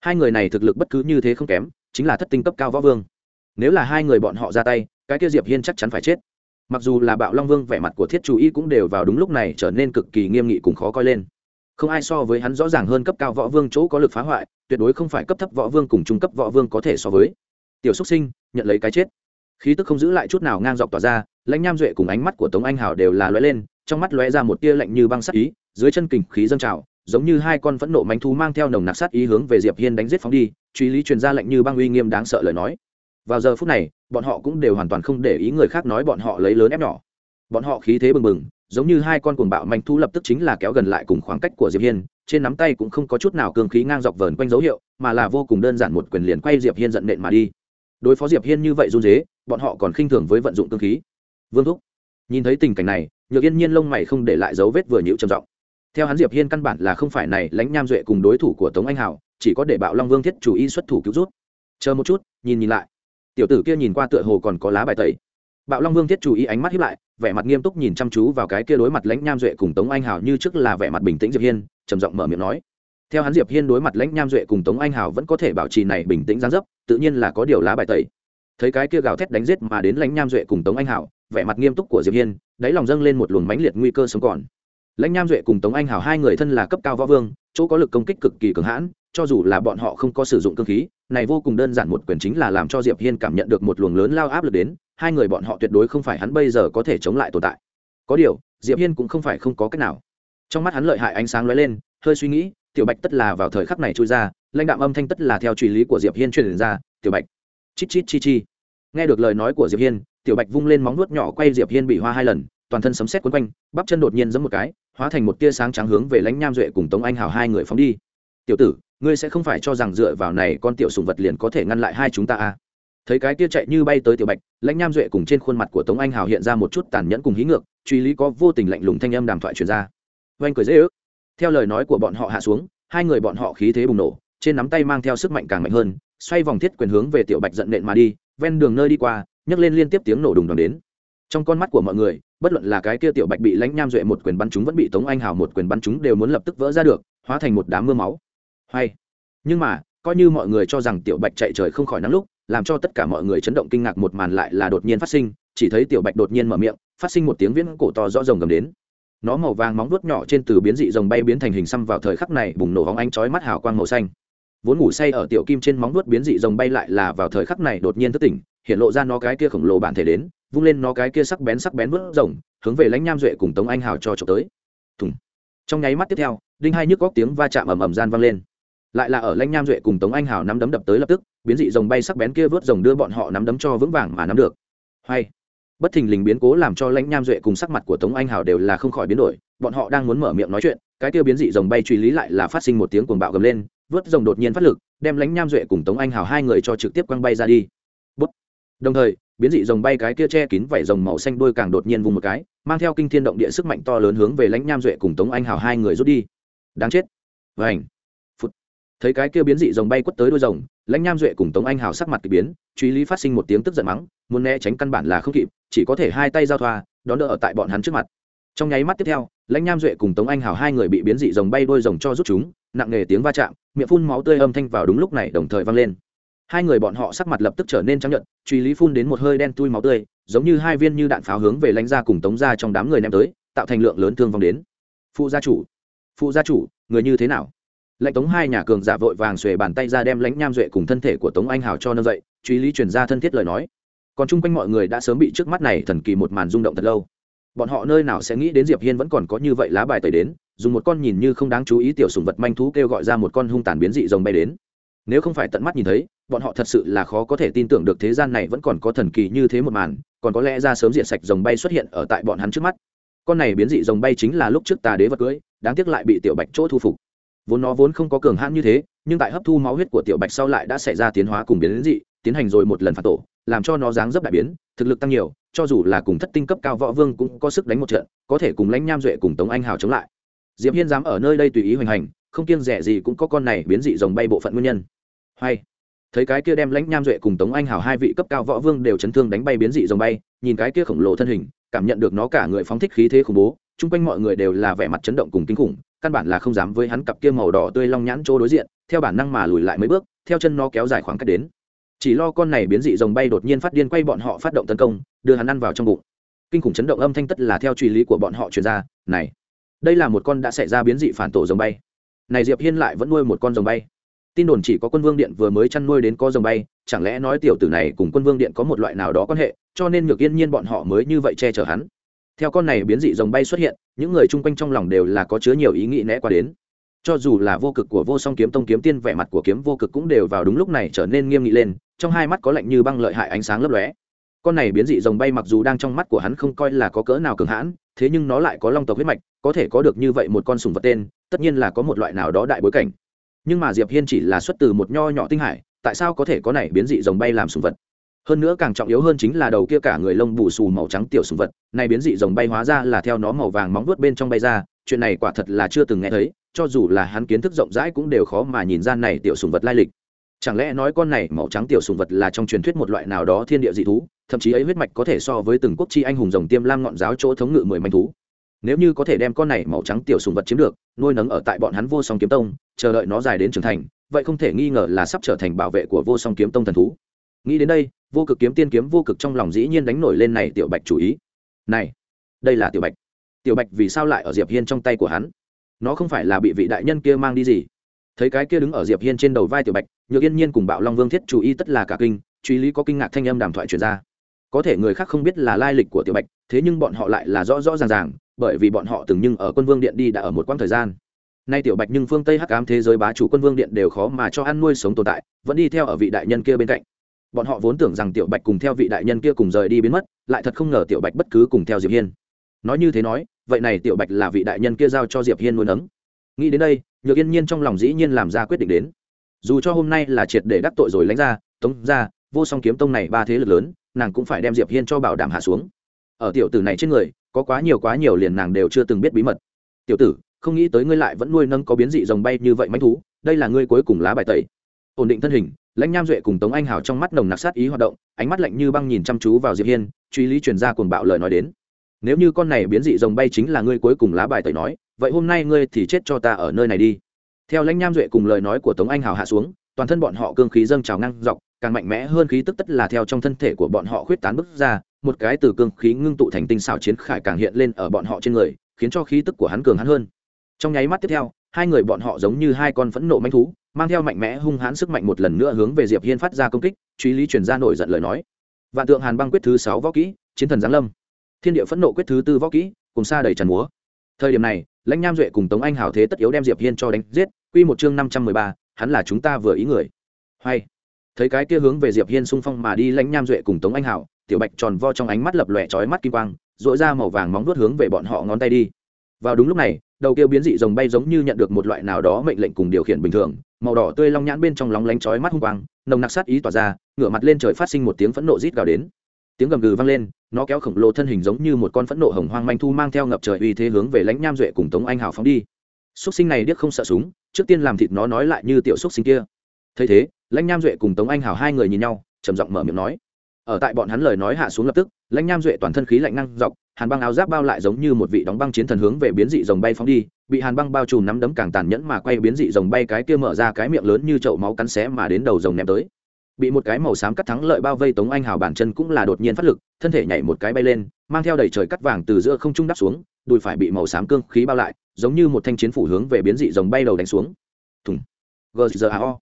Hai người này thực lực bất cứ như thế không kém, chính là thất tinh cấp cao võ vương nếu là hai người bọn họ ra tay, cái kia diệp hiên chắc chắn phải chết. Mặc dù là bạo long vương vẻ mặt của thiết chủ y cũng đều vào đúng lúc này trở nên cực kỳ nghiêm nghị cùng khó coi lên. Không ai so với hắn rõ ràng hơn cấp cao võ vương chỗ có lực phá hoại, tuyệt đối không phải cấp thấp võ vương cùng trung cấp võ vương có thể so với. Tiểu xúc sinh, nhận lấy cái chết. Khí tức không giữ lại chút nào ngang dọc tỏa ra, lãnh nham duệ cùng ánh mắt của tống anh hào đều là lóe lên, trong mắt lóe ra một tia lạnh như băng sắt ý, dưới chân kình khí dâng trào, giống như hai con phẫn nộ mánh thú mang theo nồng nặc sát ý hướng về diệp hiên đánh giết phóng đi, truy lý truyền ra lệnh như băng uy nghiêm đáng sợ lời nói vào giờ phút này, bọn họ cũng đều hoàn toàn không để ý người khác nói bọn họ lấy lớn ép nhỏ. Bọn họ khí thế bừng bừng, giống như hai con cuồng bạo manh thu lập tức chính là kéo gần lại cùng khoảng cách của diệp hiên, trên nắm tay cũng không có chút nào cường khí ngang dọc vờn quanh dấu hiệu, mà là vô cùng đơn giản một quyền liền quay diệp hiên giận nện mà đi. Đối phó diệp hiên như vậy run dế bọn họ còn khinh thường với vận dụng cương khí. Vương thúc, nhìn thấy tình cảnh này, nhược yên nhiên lông mày không để lại dấu vết vừa nhũ trầm trọng theo hắn diệp hiên căn bản là không phải này lãnh nham duệ cùng đối thủ của tống anh hảo, chỉ có để bạo long vương thiết chủ y xuất thủ cứu rút. Chờ một chút, nhìn nhìn lại tiểu tử kia nhìn qua tựa hồ còn có lá bài tẩy. Bạo long vương thiết chú ý ánh mắt hiếp lại, vẻ mặt nghiêm túc nhìn chăm chú vào cái kia đối mặt lãnh nham duệ cùng tống anh hảo như trước là vẻ mặt bình tĩnh diệp hiên, trầm giọng mở miệng nói. Theo hắn diệp hiên đối mặt lãnh nham duệ cùng tống anh hảo vẫn có thể bảo trì này bình tĩnh gián dấp, tự nhiên là có điều lá bài tẩy. Thấy cái kia gào thét đánh giết mà đến lãnh nham duệ cùng tống anh hảo, vẻ mặt nghiêm túc của diệp hiên, đáy lòng dâng lên một luồng mãnh liệt nguy cơ sống còn. Lãnh nham duệ cùng tống anh hảo hai người thân là cấp cao võ vương, chỗ có lực công kích cực kỳ cường hãn cho dù là bọn họ không có sử dụng cơ khí, này vô cùng đơn giản một quyền chính là làm cho diệp hiên cảm nhận được một luồng lớn lao áp lực đến, hai người bọn họ tuyệt đối không phải hắn bây giờ có thể chống lại tồn tại. Có điều, diệp hiên cũng không phải không có cách nào. Trong mắt hắn lợi hại ánh sáng lóe lên, hơi suy nghĩ, tiểu bạch tất là vào thời khắc này trôi ra, lãnh đạm âm thanh tất là theo truy lý của diệp hiên truyền ra, tiểu bạch. Chít chít chi chi. Nghe được lời nói của diệp hiên, tiểu bạch vung lên móng nuốt nhỏ quay diệp hiên bị hoa hai lần, toàn thân sấm sét quấn quanh, bắp chân đột nhiên giẫm một cái, hóa thành một tia sáng trắng hướng về lãnh nham duệ cùng tống anh hào hai người phóng đi tiểu tử, ngươi sẽ không phải cho rằng dựa vào này con tiểu sùng vật liền có thể ngăn lại hai chúng ta à? Thấy cái kia chạy như bay tới tiểu bạch, lãnh nham duệ cùng trên khuôn mặt của tống anh hào hiện ra một chút tàn nhẫn cùng hí ngược, truy lý có vô tình lạnh lùng thanh âm đàm thoại truyền ra. Oanh cười dễ ước. Theo lời nói của bọn họ hạ xuống, hai người bọn họ khí thế bùng nổ, trên nắm tay mang theo sức mạnh càng mạnh hơn, xoay vòng thiết quyền hướng về tiểu bạch giận nện mà đi, ven đường nơi đi qua, nhấc lên liên tiếp tiếng nổ đùng đoàn đến. Trong con mắt của mọi người, bất luận là cái kia tiểu bạch bị lãnh nham duệ một quyền bắn chúng vẫn bị tống anh hào một quyền bắn chúng đều muốn lập tức vỡ ra được, hóa thành một đám mưa máu hay. Nhưng mà, coi như mọi người cho rằng tiểu bạch chạy trời không khỏi nắng lúc, làm cho tất cả mọi người chấn động kinh ngạc một màn lại là đột nhiên phát sinh, chỉ thấy tiểu bạch đột nhiên mở miệng, phát sinh một tiếng viễn cổ to rõ rồng gầm đến. Nó màu vàng móng vuốt nhỏ trên từ biến dị rồng bay biến thành hình xăm vào thời khắc này bùng nổ hóng ánh chói mắt hào quang màu xanh. Vốn ngủ say ở tiểu kim trên móng vuốt biến dị rồng bay lại là vào thời khắc này đột nhiên thức tỉnh, hiện lộ ra nó cái kia khổng lồ bản thể đến, vung lên nó cái kia sắc bén sắc bén vớt rồng, hướng về lãnh nham duệ cùng tống anh hào cho trộm tới. Thùng. Trong nháy mắt tiếp theo, đinh hai nhức góc tiếng va chạm ầm ầm gian vang lên lại là ở lãnh nham duệ cùng tống anh hào nắm đấm đập tới lập tức, biến dị rồng bay sắc bén kia vớt rồng đưa bọn họ nắm đấm cho vững vàng mà nắm được. Hay, bất thình lình biến cố làm cho lãnh nham duệ cùng sắc mặt của tống anh hào đều là không khỏi biến đổi, bọn họ đang muốn mở miệng nói chuyện, cái kia biến dị rồng bay truy lý lại là phát sinh một tiếng cuồng bạo gầm lên, vớt rồng đột nhiên phát lực, đem lãnh nham duệ cùng tống anh hào hai người cho trực tiếp quăng bay ra đi. Bút. đồng thời, biến dị rồng bay cái kia che kín vảy rồng màu xanh đôi càng đột nhiên vùng một cái, mang theo kinh thiên động địa sức mạnh to lớn hướng về lãnh nham duệ cùng tống anh hào hai người rút đi. Đáng chết. Vảnh thấy cái kia biến dị rồng bay quất tới đôi rồng, lãnh nham duệ cùng tống anh hào sắc mặt k ỳ biến, truy lý phát sinh một tiếng tức giận mắng, muốn né tránh căn bản là không kịp, chỉ có thể hai tay giao thoa, đón đỡ ở tại bọn hắn trước mặt. Trong nháy mắt tiếp theo, lãnh nham duệ cùng tống anh hào hai người bị biến dị rồng bay đôi rồng cho rút chúng, nặng nề tiếng va chạm, miệng phun máu tươi âm thanh vào đúng lúc này đồng thời vang lên. Hai người bọn họ sắc mặt lập tức trở nên trắng nhận truy lý phun đến một hơi đen tui máu tươi, giống như hai viên như đạn pháo hướng về lãnh gia cùng tống ra trong đám người ném tới, tạo thành lượng lớn thương vong đến. Phụ gia chủ, phụ gia chủ, người như thế nào? Lệnh tống hai nhà cường giả vội vàng xuề bàn tay ra đem lãnh nham duệ cùng thân thể của tống anh hào cho nâng dậy, truy lý truyền ra thân thiết lời nói. Còn chung quanh mọi người đã sớm bị trước mắt này thần kỳ một màn rung động thật lâu. Bọn họ nơi nào sẽ nghĩ đến diệp hiên vẫn còn có như vậy lá bài tẩy đến, dùng một con nhìn như không đáng chú ý tiểu sùng vật manh thú kêu gọi ra một con hung tàn biến dị rồng bay đến. Nếu không phải tận mắt nhìn thấy, bọn họ thật sự là khó có thể tin tưởng được thế gian này vẫn còn có thần kỳ như thế một màn, còn có lẽ ra sớm diệt sạch rồng bay xuất hiện ở tại bọn hắn trước mắt. Con này biến dị rồng bay chính là lúc trước tà đế vật cưới, đáng tiếc lại bị tiểu bạch chỗ thu phục vốn nó vốn không có cường hãn như thế, nhưng tại hấp thu máu huyết của tiểu bạch sau lại đã xảy ra tiến hóa cùng biến dị, tiến hành rồi một lần phản tổ, làm cho nó dáng dấp đại biến, thực lực tăng nhiều, cho dù là cùng thất tinh cấp cao võ vương cũng có sức đánh một trận, có thể cùng lãnh nham duệ cùng tống anh hào chống lại. Diệp hiên dám ở nơi đây tùy ý hoành hành, không kiêng rẻ gì cũng có con này biến dị rồng bay bộ phận nguyên nhân. Hay. Thấy cái kia đem lãnh nham duệ cùng tống anh hào hai vị cấp cao võ vương đều chấn thương đánh bay biến dị rồng bay, nhìn cái kia khổng lồ thân hình, cảm nhận được nó cả người phóng thích khí thế khủng bố, chung quanh mọi người đều là vẻ mặt chấn động cùng kinh khủng căn bản là không dám với hắn cặp kia màu đỏ tươi long nhãn chỗ đối diện, theo bản năng mà lùi lại mấy bước, theo chân nó kéo dài khoảng cách đến. Chỉ lo con này biến dị rồng bay đột nhiên phát điên quay bọn họ phát động tấn công, đưa hắn ăn vào trong bụng. Kinh khủng chấn động âm thanh tất là theo truy lý của bọn họ truyền ra, này, đây là một con đã xảy ra biến dị phản tổ rồng bay. Này diệp hiên lại vẫn nuôi một con rồng bay. Tin đồn chỉ có quân vương điện vừa mới chăn nuôi đến có rồng bay, chẳng lẽ nói tiểu tử này cùng quân vương điện có một loại nào đó quan hệ, cho nên nhược yên nhiên bọn họ mới như vậy che chở hắn theo con này biến dị rồng bay xuất hiện, những người chung quanh trong lòng đều là có chứa nhiều ý nghĩ né qua đến. Cho dù là vô cực của vô song kiếm tông kiếm tiên, vẻ mặt của kiếm vô cực cũng đều vào đúng lúc này trở nên nghiêm nghị lên, trong hai mắt có lạnh như băng lợi hại ánh sáng lấp lóe. Con này biến dị rồng bay mặc dù đang trong mắt của hắn không coi là có cỡ nào cường hãn, thế nhưng nó lại có long tộc huyết mạch, có thể có được như vậy một con sùng vật tên, tất nhiên là có một loại nào đó đại bối cảnh. Nhưng mà diệp hiên chỉ là xuất từ một nho nhỏ tinh hải, tại sao có thể có này biến dị rồng bay làm sùng vật? Hơn nữa càng trọng yếu hơn chính là đầu kia cả người lông bù xù màu trắng tiểu sùng vật này biến dị rồng bay hóa ra là theo nó màu vàng móng vuốt bên trong bay ra, chuyện này quả thật là chưa từng nghe thấy, cho dù là hắn kiến thức rộng rãi cũng đều khó mà nhìn ra này tiểu sùng vật lai lịch. Chẳng lẽ nói con này màu trắng tiểu sùng vật là trong truyền thuyết một loại nào đó thiên địa dị thú, thậm chí ấy huyết mạch có thể so với từng quốc chi anh hùng rồng tiêm lam ngọn giáo chỗ thống ngự mười manh thú? Nếu như có thể đem con này màu trắng tiểu sùng vật chiếm được, nuôi nấng ở tại bọn hắn vô song kiếm tông, chờ đợi nó dài đến trưởng thành, vậy không thể nghi ngờ là sắp trở thành bảo vệ của vô song kiếm tông thần thú nghĩ đến đây, vô cực kiếm tiên kiếm vô cực trong lòng dĩ nhiên đánh nổi lên này tiểu bạch chủ ý. Này, đây là tiểu bạch. Tiểu bạch vì sao lại ở diệp hiên trong tay của hắn? Nó không phải là bị vị đại nhân kia mang đi gì. Thấy cái kia đứng ở diệp hiên trên đầu vai tiểu bạch, nhược yên nhiên cùng bạo long vương thiết chủ y tất là cả kinh, truy lý có kinh ngạc thanh âm đàm thoại truyền ra. Có thể người khác không biết là lai lịch của tiểu bạch, thế nhưng bọn họ lại là rõ rõ ràng ràng, bởi vì bọn họ từng nhưng ở quân vương điện đi đã ở một quãng thời gian. Nay tiểu bạch nhưng phương tây hắc ám thế giới bá chủ quân vương điện đều khó mà cho ăn nuôi sống tồn tại, vẫn đi theo ở vị đại nhân kia bên cạnh bọn họ vốn tưởng rằng tiểu bạch cùng theo vị đại nhân kia cùng rời đi biến mất, lại thật không ngờ tiểu bạch bất cứ cùng theo diệp hiên. Nói như thế nói, vậy này tiểu bạch là vị đại nhân kia giao cho diệp hiên nuôi nấng. Nghĩ đến đây, nhược yên nhiên trong lòng dĩ nhiên làm ra quyết định đến. Dù cho hôm nay là triệt để đắc tội rồi lánh ra tống ra vô song kiếm tông này ba thế lực lớn, nàng cũng phải đem diệp hiên cho bảo đảm hạ xuống. Ở tiểu tử này trên người, có quá nhiều quá nhiều liền nàng đều chưa từng biết bí mật. Tiểu tử, không nghĩ tới ngươi lại vẫn nuôi nâng có biến dị rồng bay như vậy manh thú, đây là ngươi cuối cùng lá bài tẩy. Ổn định thân hình lãnh nham duệ cùng tống anh hào trong mắt nồng nặc sát ý hoạt động, ánh mắt lạnh như băng nhìn chăm chú vào diệp hiên, truy lý truyền ra cuồng bạo lời nói đến. Nếu như con này biến dị rồng bay chính là ngươi cuối cùng lá bài tẩy nói, vậy hôm nay ngươi thì chết cho ta ở nơi này đi. Theo lãnh nham duệ cùng lời nói của tống anh hào hạ xuống, toàn thân bọn họ cương khí dâng trào ngang dọc, càng mạnh mẽ hơn khí tức tất là theo trong thân thể của bọn họ khuyết tán bứt ra, một cái từ cương khí ngưng tụ thành tinh xảo chiến khải càng hiện lên ở bọn họ trên người, khiến cho khí tức của hắn cường hắn hơn. Trong nháy mắt tiếp theo hai người bọn họ giống như hai con phẫn nộ manh thú, mang theo mạnh mẽ hung hãn sức mạnh một lần nữa hướng về diệp hiên phát ra công kích, truy lý truyền ra nổi giận lời nói. Vạn tượng hàn băng quyết thứ sáu võ kỹ, chiến thần giáng lâm. Thiên địa phẫn nộ quyết thứ tư võ kỹ, cùng xa đầy tràn múa. Thời điểm này, lãnh nham duệ cùng tống anh Hảo thế tất yếu đem diệp hiên cho đánh giết, quy một chương năm trăm mười ba, hắn là chúng ta vừa ý người. Hay. Thấy cái kia hướng về diệp hiên xung phong mà đi lãnh nham duệ cùng tống anh Hảo tiểu bạch tròn vo trong ánh mắt lập lòe chói mắt kim quang dội ra màu vàng móng vuốt hướng về bọn họ ngón tay đi. Vào đúng lúc này đầu kia biến dị rồng bay giống như nhận được một loại nào đó mệnh lệnh cùng điều khiển bình thường, màu đỏ tươi long nhãn bên trong lóng lánh chói mắt hung quang, nồng nặc sát ý tỏa ra, ngửa mặt lên trời phát sinh một tiếng phẫn nộ rít gào đến. Tiếng gầm gừ vang lên, nó kéo khổng lồ thân hình giống như một con phẫn nộ hồng hoang manh thu mang theo ngập trời uy thế hướng về lãnh nham duệ cùng tống anh hào phóng đi. Xúc sinh này điếc không sợ súng, trước tiên làm thịt nó nói lại như tiểu xúc sinh kia. Thấy thế, lãnh nham duệ cùng tống anh hào hai người nhìn nhau, trầm giọng mở miệng nói ở tại bọn hắn lời nói hạ xuống lập tức, lãnh nham duệ toàn thân khí lạnh năng dọc, hàn băng áo giáp bao lại giống như một vị đóng băng chiến thần hướng về biến dị dòng bay phóng đi, bị hàn băng bao trùm nắm đấm càng tàn nhẫn mà quay biến dị dòng bay cái kia mở ra cái miệng lớn như chậu máu cắn xé mà đến đầu dòng ném tới. Bị một cái màu xám cắt thắng lợi bao vây tống anh hào bản chân cũng là đột nhiên phát lực, thân thể nhảy một cái bay lên, mang theo đầy trời cắt vàng từ giữa không trung đắp xuống, đùi phải bị màu xám cương khí bao lại, giống như một thanh chiến phủ hướng về biến dị dòng bay đầu đánh xuống. Thùng. Gzao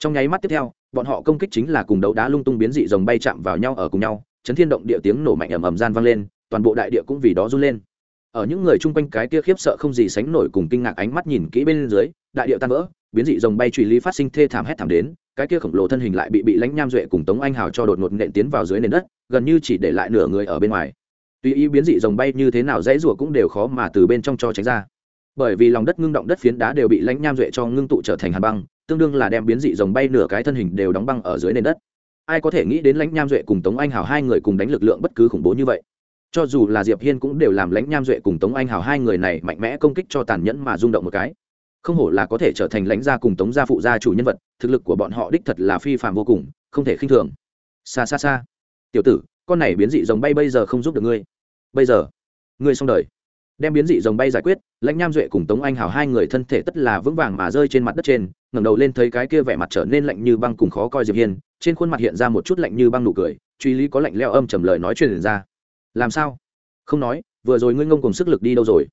trong nháy mắt tiếp theo, bọn họ công kích chính là cùng đấu đá lung tung biến dị rồng bay chạm vào nhau ở cùng nhau, chấn thiên động địa tiếng nổ mạnh ầm ầm gian vang lên, toàn bộ đại địa cũng vì đó run lên. Ở những người chung quanh cái kia khiếp sợ không gì sánh nổi cùng kinh ngạc ánh mắt nhìn kỹ bên dưới, đại địa tan vỡ, biến dị rồng bay truy lý phát sinh thê thảm hét thảm đến, cái kia khổng lồ thân hình lại bị bị lãnh nham duệ cùng tống anh hào cho đột ngột nện tiến vào dưới nền đất, gần như chỉ để lại nửa người ở bên ngoài. Tuy ý biến dị rồng bay như thế nào dãy rủa cũng đều khó mà từ bên trong cho tránh ra. Bởi vì lòng đất ngưng động đất phiến đá đều bị lãnh nham duệ cho ngưng tụ trở thành hàn băng tương đương là đem biến dị rồng bay nửa cái thân hình đều đóng băng ở dưới nền đất. Ai có thể nghĩ đến lãnh nham duệ cùng tống anh hào hai người cùng đánh lực lượng bất cứ khủng bố như vậy? Cho dù là diệp hiên cũng đều làm lãnh nham duệ cùng tống anh hào hai người này mạnh mẽ công kích cho tàn nhẫn mà rung động một cái. Không hổ là có thể trở thành lãnh gia cùng tống gia phụ gia chủ nhân vật, thực lực của bọn họ đích thật là phi phạm vô cùng, không thể khinh thường. Xa xa xa tiểu tử, con này biến dị rồng bay bây giờ không giúp được ngươi. Bây giờ, ngươi xong đời đem biến dị rồng bay giải quyết, lãnh nham duệ cùng tống anh hào hai người thân thể tất là vững vàng mà rơi trên mặt đất trên, ngẩng đầu lên thấy cái kia vẻ mặt trở nên lạnh như băng cùng khó coi diệp hiên, trên khuôn mặt hiện ra một chút lạnh như băng nụ cười, truy lý có lạnh leo âm trầm lời nói truyền ra. Làm sao? Không nói, vừa rồi ngươi ngông cùng sức lực đi đâu rồi?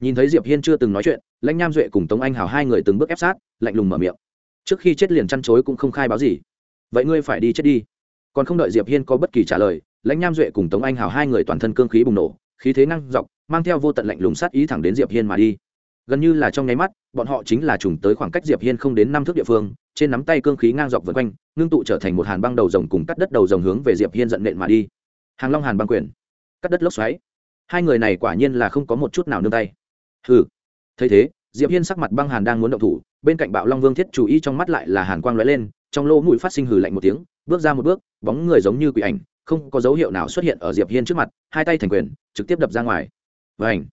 Nhìn thấy diệp hiên chưa từng nói chuyện, lãnh nham duệ cùng tống anh hào hai người từng bước ép sát, lạnh lùng mở miệng. Trước khi chết liền chăn chối cũng không khai báo gì. Vậy ngươi phải đi chết đi. Còn không đợi diệp hiên có bất kỳ trả lời, lãnh nham duệ cùng tống anh hào hai người toàn thân cương khí bùng nổ, khí thế năng dọc mang theo vô tận lạnh lùng sát ý thẳng đến diệp hiên mà đi. Gần như là trong nháy mắt, bọn họ chính là trùng tới khoảng cách diệp hiên không đến năm thước địa phương, trên nắm tay cương khí ngang dọc vượt quanh, ngưng tụ trở thành một hàn băng đầu rồng cùng cắt đất đầu rồng hướng về diệp hiên giận nện mà đi. Hàng long hàn băng quyền, cắt đất lốc xoáy. Hai người này quả nhiên là không có một chút nào nương tay. Hừ. Thấy thế, diệp hiên sắc mặt băng hàn đang muốn động thủ, bên cạnh bạo long vương thiết chủ ý trong mắt lại là hàn quang lóe lên, trong lỗ mũi phát sinh hừ lạnh một tiếng, bước ra một bước, bóng người giống như quỷ ảnh, không có dấu hiệu nào xuất hiện ở diệp hiên trước mặt, hai tay thành quyền, trực tiếp đập ra ngoài và ảnh.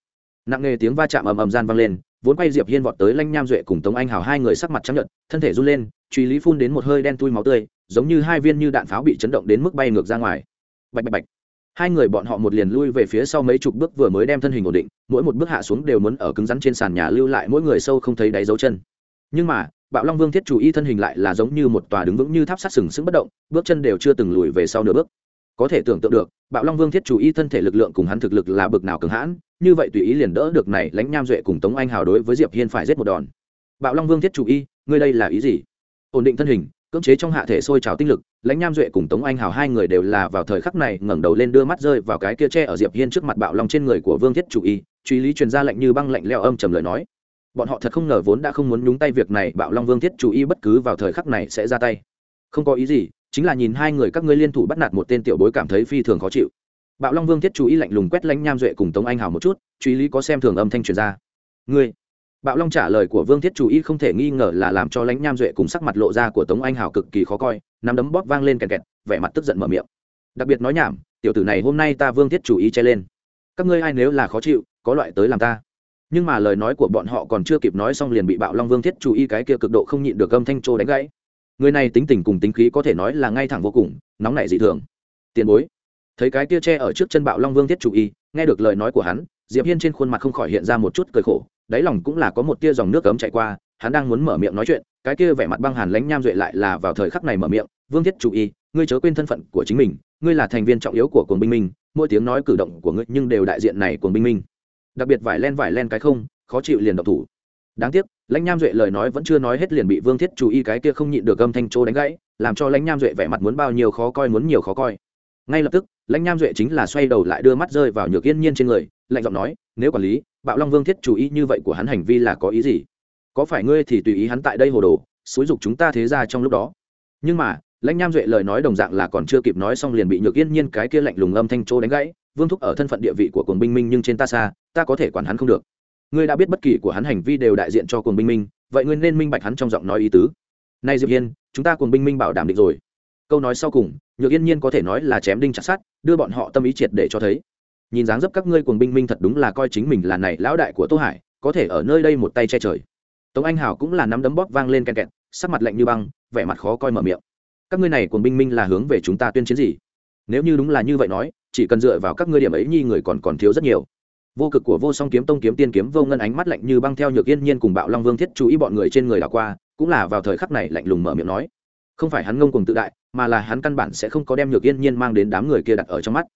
Nặng nề tiếng va chạm ầm ầm gian vang lên, vốn quay diệp hiên vọt tới lanh nham duệ cùng tống anh hào hai người sắc mặt trắng nhợt, thân thể run lên, truy lý phun đến một hơi đen tui máu tươi, giống như hai viên như đạn pháo bị chấn động đến mức bay ngược ra ngoài. Bạch bạch bạch. Hai người bọn họ một liền lui về phía sau mấy chục bước vừa mới đem thân hình ổn định, mỗi một bước hạ xuống đều muốn ở cứng rắn trên sàn nhà lưu lại mỗi người sâu không thấy đáy dấu chân. Nhưng mà, bạo long vương thiết chủ y thân hình lại là giống như một tòa đứng vững như tháp sắt sừng sững bất động, bước chân đều chưa từng lùi về sau nửa bước có thể tưởng tượng được, bạo long vương thiết chủ y thân thể lực lượng cùng hắn thực lực là bực nào cường hãn, như vậy tùy ý liền đỡ được này lãnh nham duệ cùng tống anh hào đối với diệp hiên phải giết một đòn. Bạo long vương thiết chủ y ngươi đây là ý gì? Ổn định thân hình, cưỡng chế trong hạ thể sôi trào tinh lực, lãnh nham duệ cùng tống anh hào hai người đều là vào thời khắc này ngẩng đầu lên đưa mắt rơi vào cái kia tre ở diệp hiên trước mặt bạo long trên người của vương thiết chủ y truy lý truyền ra lệnh như băng lạnh leo âm trầm lời nói. Bọn họ thật không ngờ vốn đã không muốn nhúng tay việc này, bạo long vương thiết chủ y bất cứ vào thời khắc này sẽ ra tay. Không có ý gì chính là nhìn hai người các ngươi liên thủ bắt nạt một tên tiểu bối cảm thấy phi thường khó chịu. Bạo long vương thiết chú ý lạnh lùng quét lãnh nham duệ cùng tống anh hào một chút, truy lý có xem thường âm thanh truyền ra. Ngươi? Bạo long trả lời của vương thiết chú ý không thể nghi ngờ là làm cho lãnh nham duệ cùng sắc mặt lộ ra của tống anh hào cực kỳ khó coi, nắm đấm bóp vang lên kẹt kẹt, vẻ mặt tức giận mở miệng. Đặc biệt nói nhảm, tiểu tử này hôm nay ta vương thiết chú ý che lên. Các ngươi ai nếu là khó chịu, có loại tới làm ta. Nhưng mà lời nói của bọn họ còn chưa kịp nói xong liền bị bạo long vương thiết chú ý cái kia cực độ không nhịn được âm thanh trô đánh gãy người này tính tình cùng tính khí có thể nói là ngay thẳng vô cùng, nóng nảy dị thường. Tiền bối. Thấy cái tia tre ở trước chân bạo long vương thiết chủ y, nghe được lời nói của hắn, diệp hiên trên khuôn mặt không khỏi hiện ra một chút cười khổ, đáy lòng cũng là có một tia dòng nước cấm chạy qua, hắn đang muốn mở miệng nói chuyện, cái kia vẻ mặt băng hàn lãnh nham duệ lại là vào thời khắc này mở miệng, vương thiết chủ y, ngươi chớ quên thân phận của chính mình, ngươi là thành viên trọng yếu của cuồng binh minh, mỗi tiếng nói cử động của ngươi nhưng đều đại diện này cuồng binh minh. Đặc biệt vải len vải len cái không, khó chịu liền độc thủ. Đáng tiếc lãnh nham duệ lời nói vẫn chưa nói hết liền bị vương thiết chú ý cái kia không nhịn được âm thanh chỗ đánh gãy, làm cho lãnh nham duệ vẻ mặt muốn bao nhiêu khó coi muốn nhiều khó coi. Ngay lập tức, lãnh nham duệ chính là xoay đầu lại đưa mắt rơi vào nhược yên nhiên trên người, lạnh giọng nói, nếu quản lý, bạo long vương thiết chú ý như vậy của hắn hành vi là có ý gì? Có phải ngươi thì tùy ý hắn tại đây hồ đồ, xúi dục chúng ta thế ra trong lúc đó? Nhưng mà, lãnh nham duệ lời nói đồng dạng là còn chưa kịp nói xong liền bị nhược yên nhiên cái kia lạnh lùng âm thanh chỗ đánh gãy, vương thúc ở thân phận địa vị của cuồng binh minh nhưng trên ta xa, ta có thể quản hắn không được ngươi đã biết bất kỳ của hắn hành vi đều đại diện cho cuồng binh minh vậy ngươi nên minh bạch hắn trong giọng nói ý tứ. Nay diệp Hiên, chúng ta cuồng binh minh bảo đảm định rồi. Câu nói sau cùng nhược yên nhiên có thể nói là chém đinh chặt sát đưa bọn họ tâm ý triệt để cho thấy. Nhìn dáng dấp các ngươi cuồng binh minh thật đúng là coi chính mình là này lão đại của tô hải có thể ở nơi đây một tay che trời. Tống anh hào cũng là nắm đấm bóp vang lên kèn kẹt sắc mặt lạnh như băng vẻ mặt khó coi mở miệng. Các ngươi này cuồng binh minh là hướng về chúng ta tuyên chiến gì? Nếu như đúng là như vậy nói chỉ cần dựa vào các ngươi điểm ấy nhi người còn còn thiếu rất nhiều vô cực của vô song kiếm tông kiếm tiên kiếm vô ngân ánh mắt lạnh như băng theo nhược yên nhiên cùng bạo long vương thiết chú ý bọn người trên người đảo qua, cũng là vào thời khắc này lạnh lùng mở miệng nói. Không phải hắn ngông cùng tự đại, mà là hắn căn bản sẽ không có đem nhược yên nhiên mang đến đám người kia đặt ở trong mắt.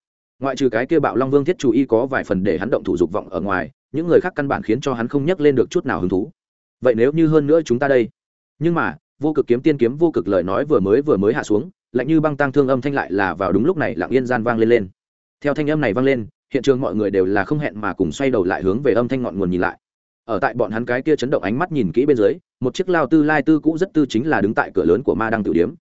Ngoại trừ cái kia bạo long vương thiết chú ý có vài phần để hắn động thủ dục vọng ở ngoài, những người khác căn bản khiến cho hắn không nhắc lên được chút nào hứng thú. Vậy nếu như hơn nữa chúng ta đây? Nhưng mà, vô cực kiếm tiên kiếm vô cực lời nói vừa mới vừa mới hạ xuống, lạnh như băng tăng thương âm thanh lại là vào đúng lúc này lặng yên gian vang lên lên. Theo thanh âm này vang lên hiện trường mọi người đều là không hẹn mà cùng xoay đầu lại hướng về âm thanh ngọn nguồn nhìn lại. Ở tại bọn hắn cái kia chấn động ánh mắt nhìn kỹ bên dưới, một chiếc lao tư lai tư cũ rất tư chính là đứng tại cửa lớn của ma đăng tử điếm.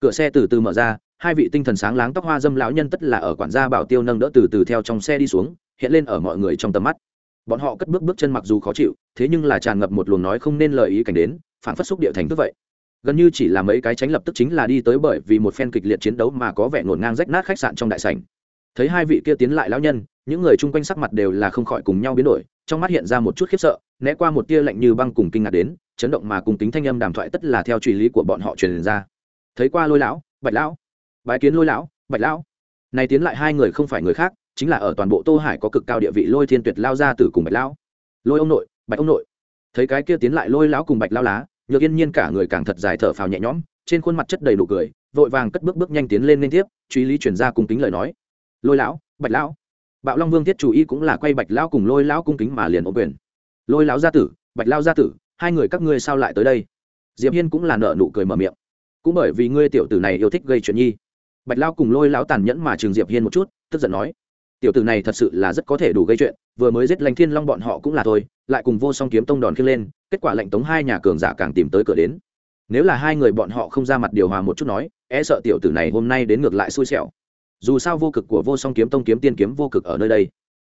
Cửa xe từ từ mở ra, hai vị tinh thần sáng láng tóc hoa dâm lão nhân tất là ở quản gia bảo tiêu nâng đỡ từ từ theo trong xe đi xuống, hiện lên ở mọi người trong tầm mắt. Bọn họ cất bước bước chân mặc dù khó chịu, thế nhưng là tràn ngập một luồng nói không nên lời ý cảnh đến phản phất xúc địa thành tức vậy. Gần như chỉ là mấy cái tránh lập tức chính là đi tới bởi vì một phen kịch liệt chiến đấu mà có vẻ ngổn ngang rách nát khách sạn trong đại sảnh thấy hai vị kia tiến lại lão nhân, những người chung quanh sắc mặt đều là không khỏi cùng nhau biến đổi, trong mắt hiện ra một chút khiếp sợ, né qua một tia lạnh như băng cùng kinh ngạc đến, chấn động mà cùng tính thanh âm đàm thoại tất là theo truy lý của bọn họ truyền ra. Thấy qua lôi lão, bạch lão, bái kiến lôi lão, bạch lão. Này tiến lại hai người không phải người khác, chính là ở toàn bộ tô hải có cực cao địa vị lôi thiên tuyệt lao ra từ cùng bạch lão. Lôi ông nội, bạch ông nội. Thấy cái kia tiến lại lôi lão cùng bạch lao lá, nhược yên nhiên cả người càng thật dài thở phào nhẹ nhõm, trên khuôn mặt chất đầy nụ cười, vội vàng cất bước bước nhanh tiến lên liên tiếp, truy lý chuyển ra cùng kính lời nói lôi lão, bạch lão. Bạo long vương thiết chủ y cũng là quay bạch lão cùng lôi lão cung kính mà liền ô quyền. Lôi lão gia tử, bạch lão gia tử, hai người các ngươi sao lại tới đây? Diệp hiên cũng là nợ nụ cười mở miệng. Cũng bởi vì ngươi tiểu tử này yêu thích gây chuyện nhi. Bạch Lão cùng lôi lão tàn nhẫn mà trường diệp hiên một chút, tức giận nói, tiểu tử này thật sự là rất có thể đủ gây chuyện, vừa mới giết Lanh thiên long bọn họ cũng là thôi, lại cùng vô song kiếm tông đòn khiêng lên, kết quả lệnh tống hai nhà cường giả càng tìm tới cửa đến. Nếu là hai người bọn họ không ra mặt điều hòa một chút nói e sợ tiểu tử này hôm nay đến ngược lại xui xẻo dù sao vô cực của vô song kiếm tông kiếm tiên kiếm vô cực ở nơi đây.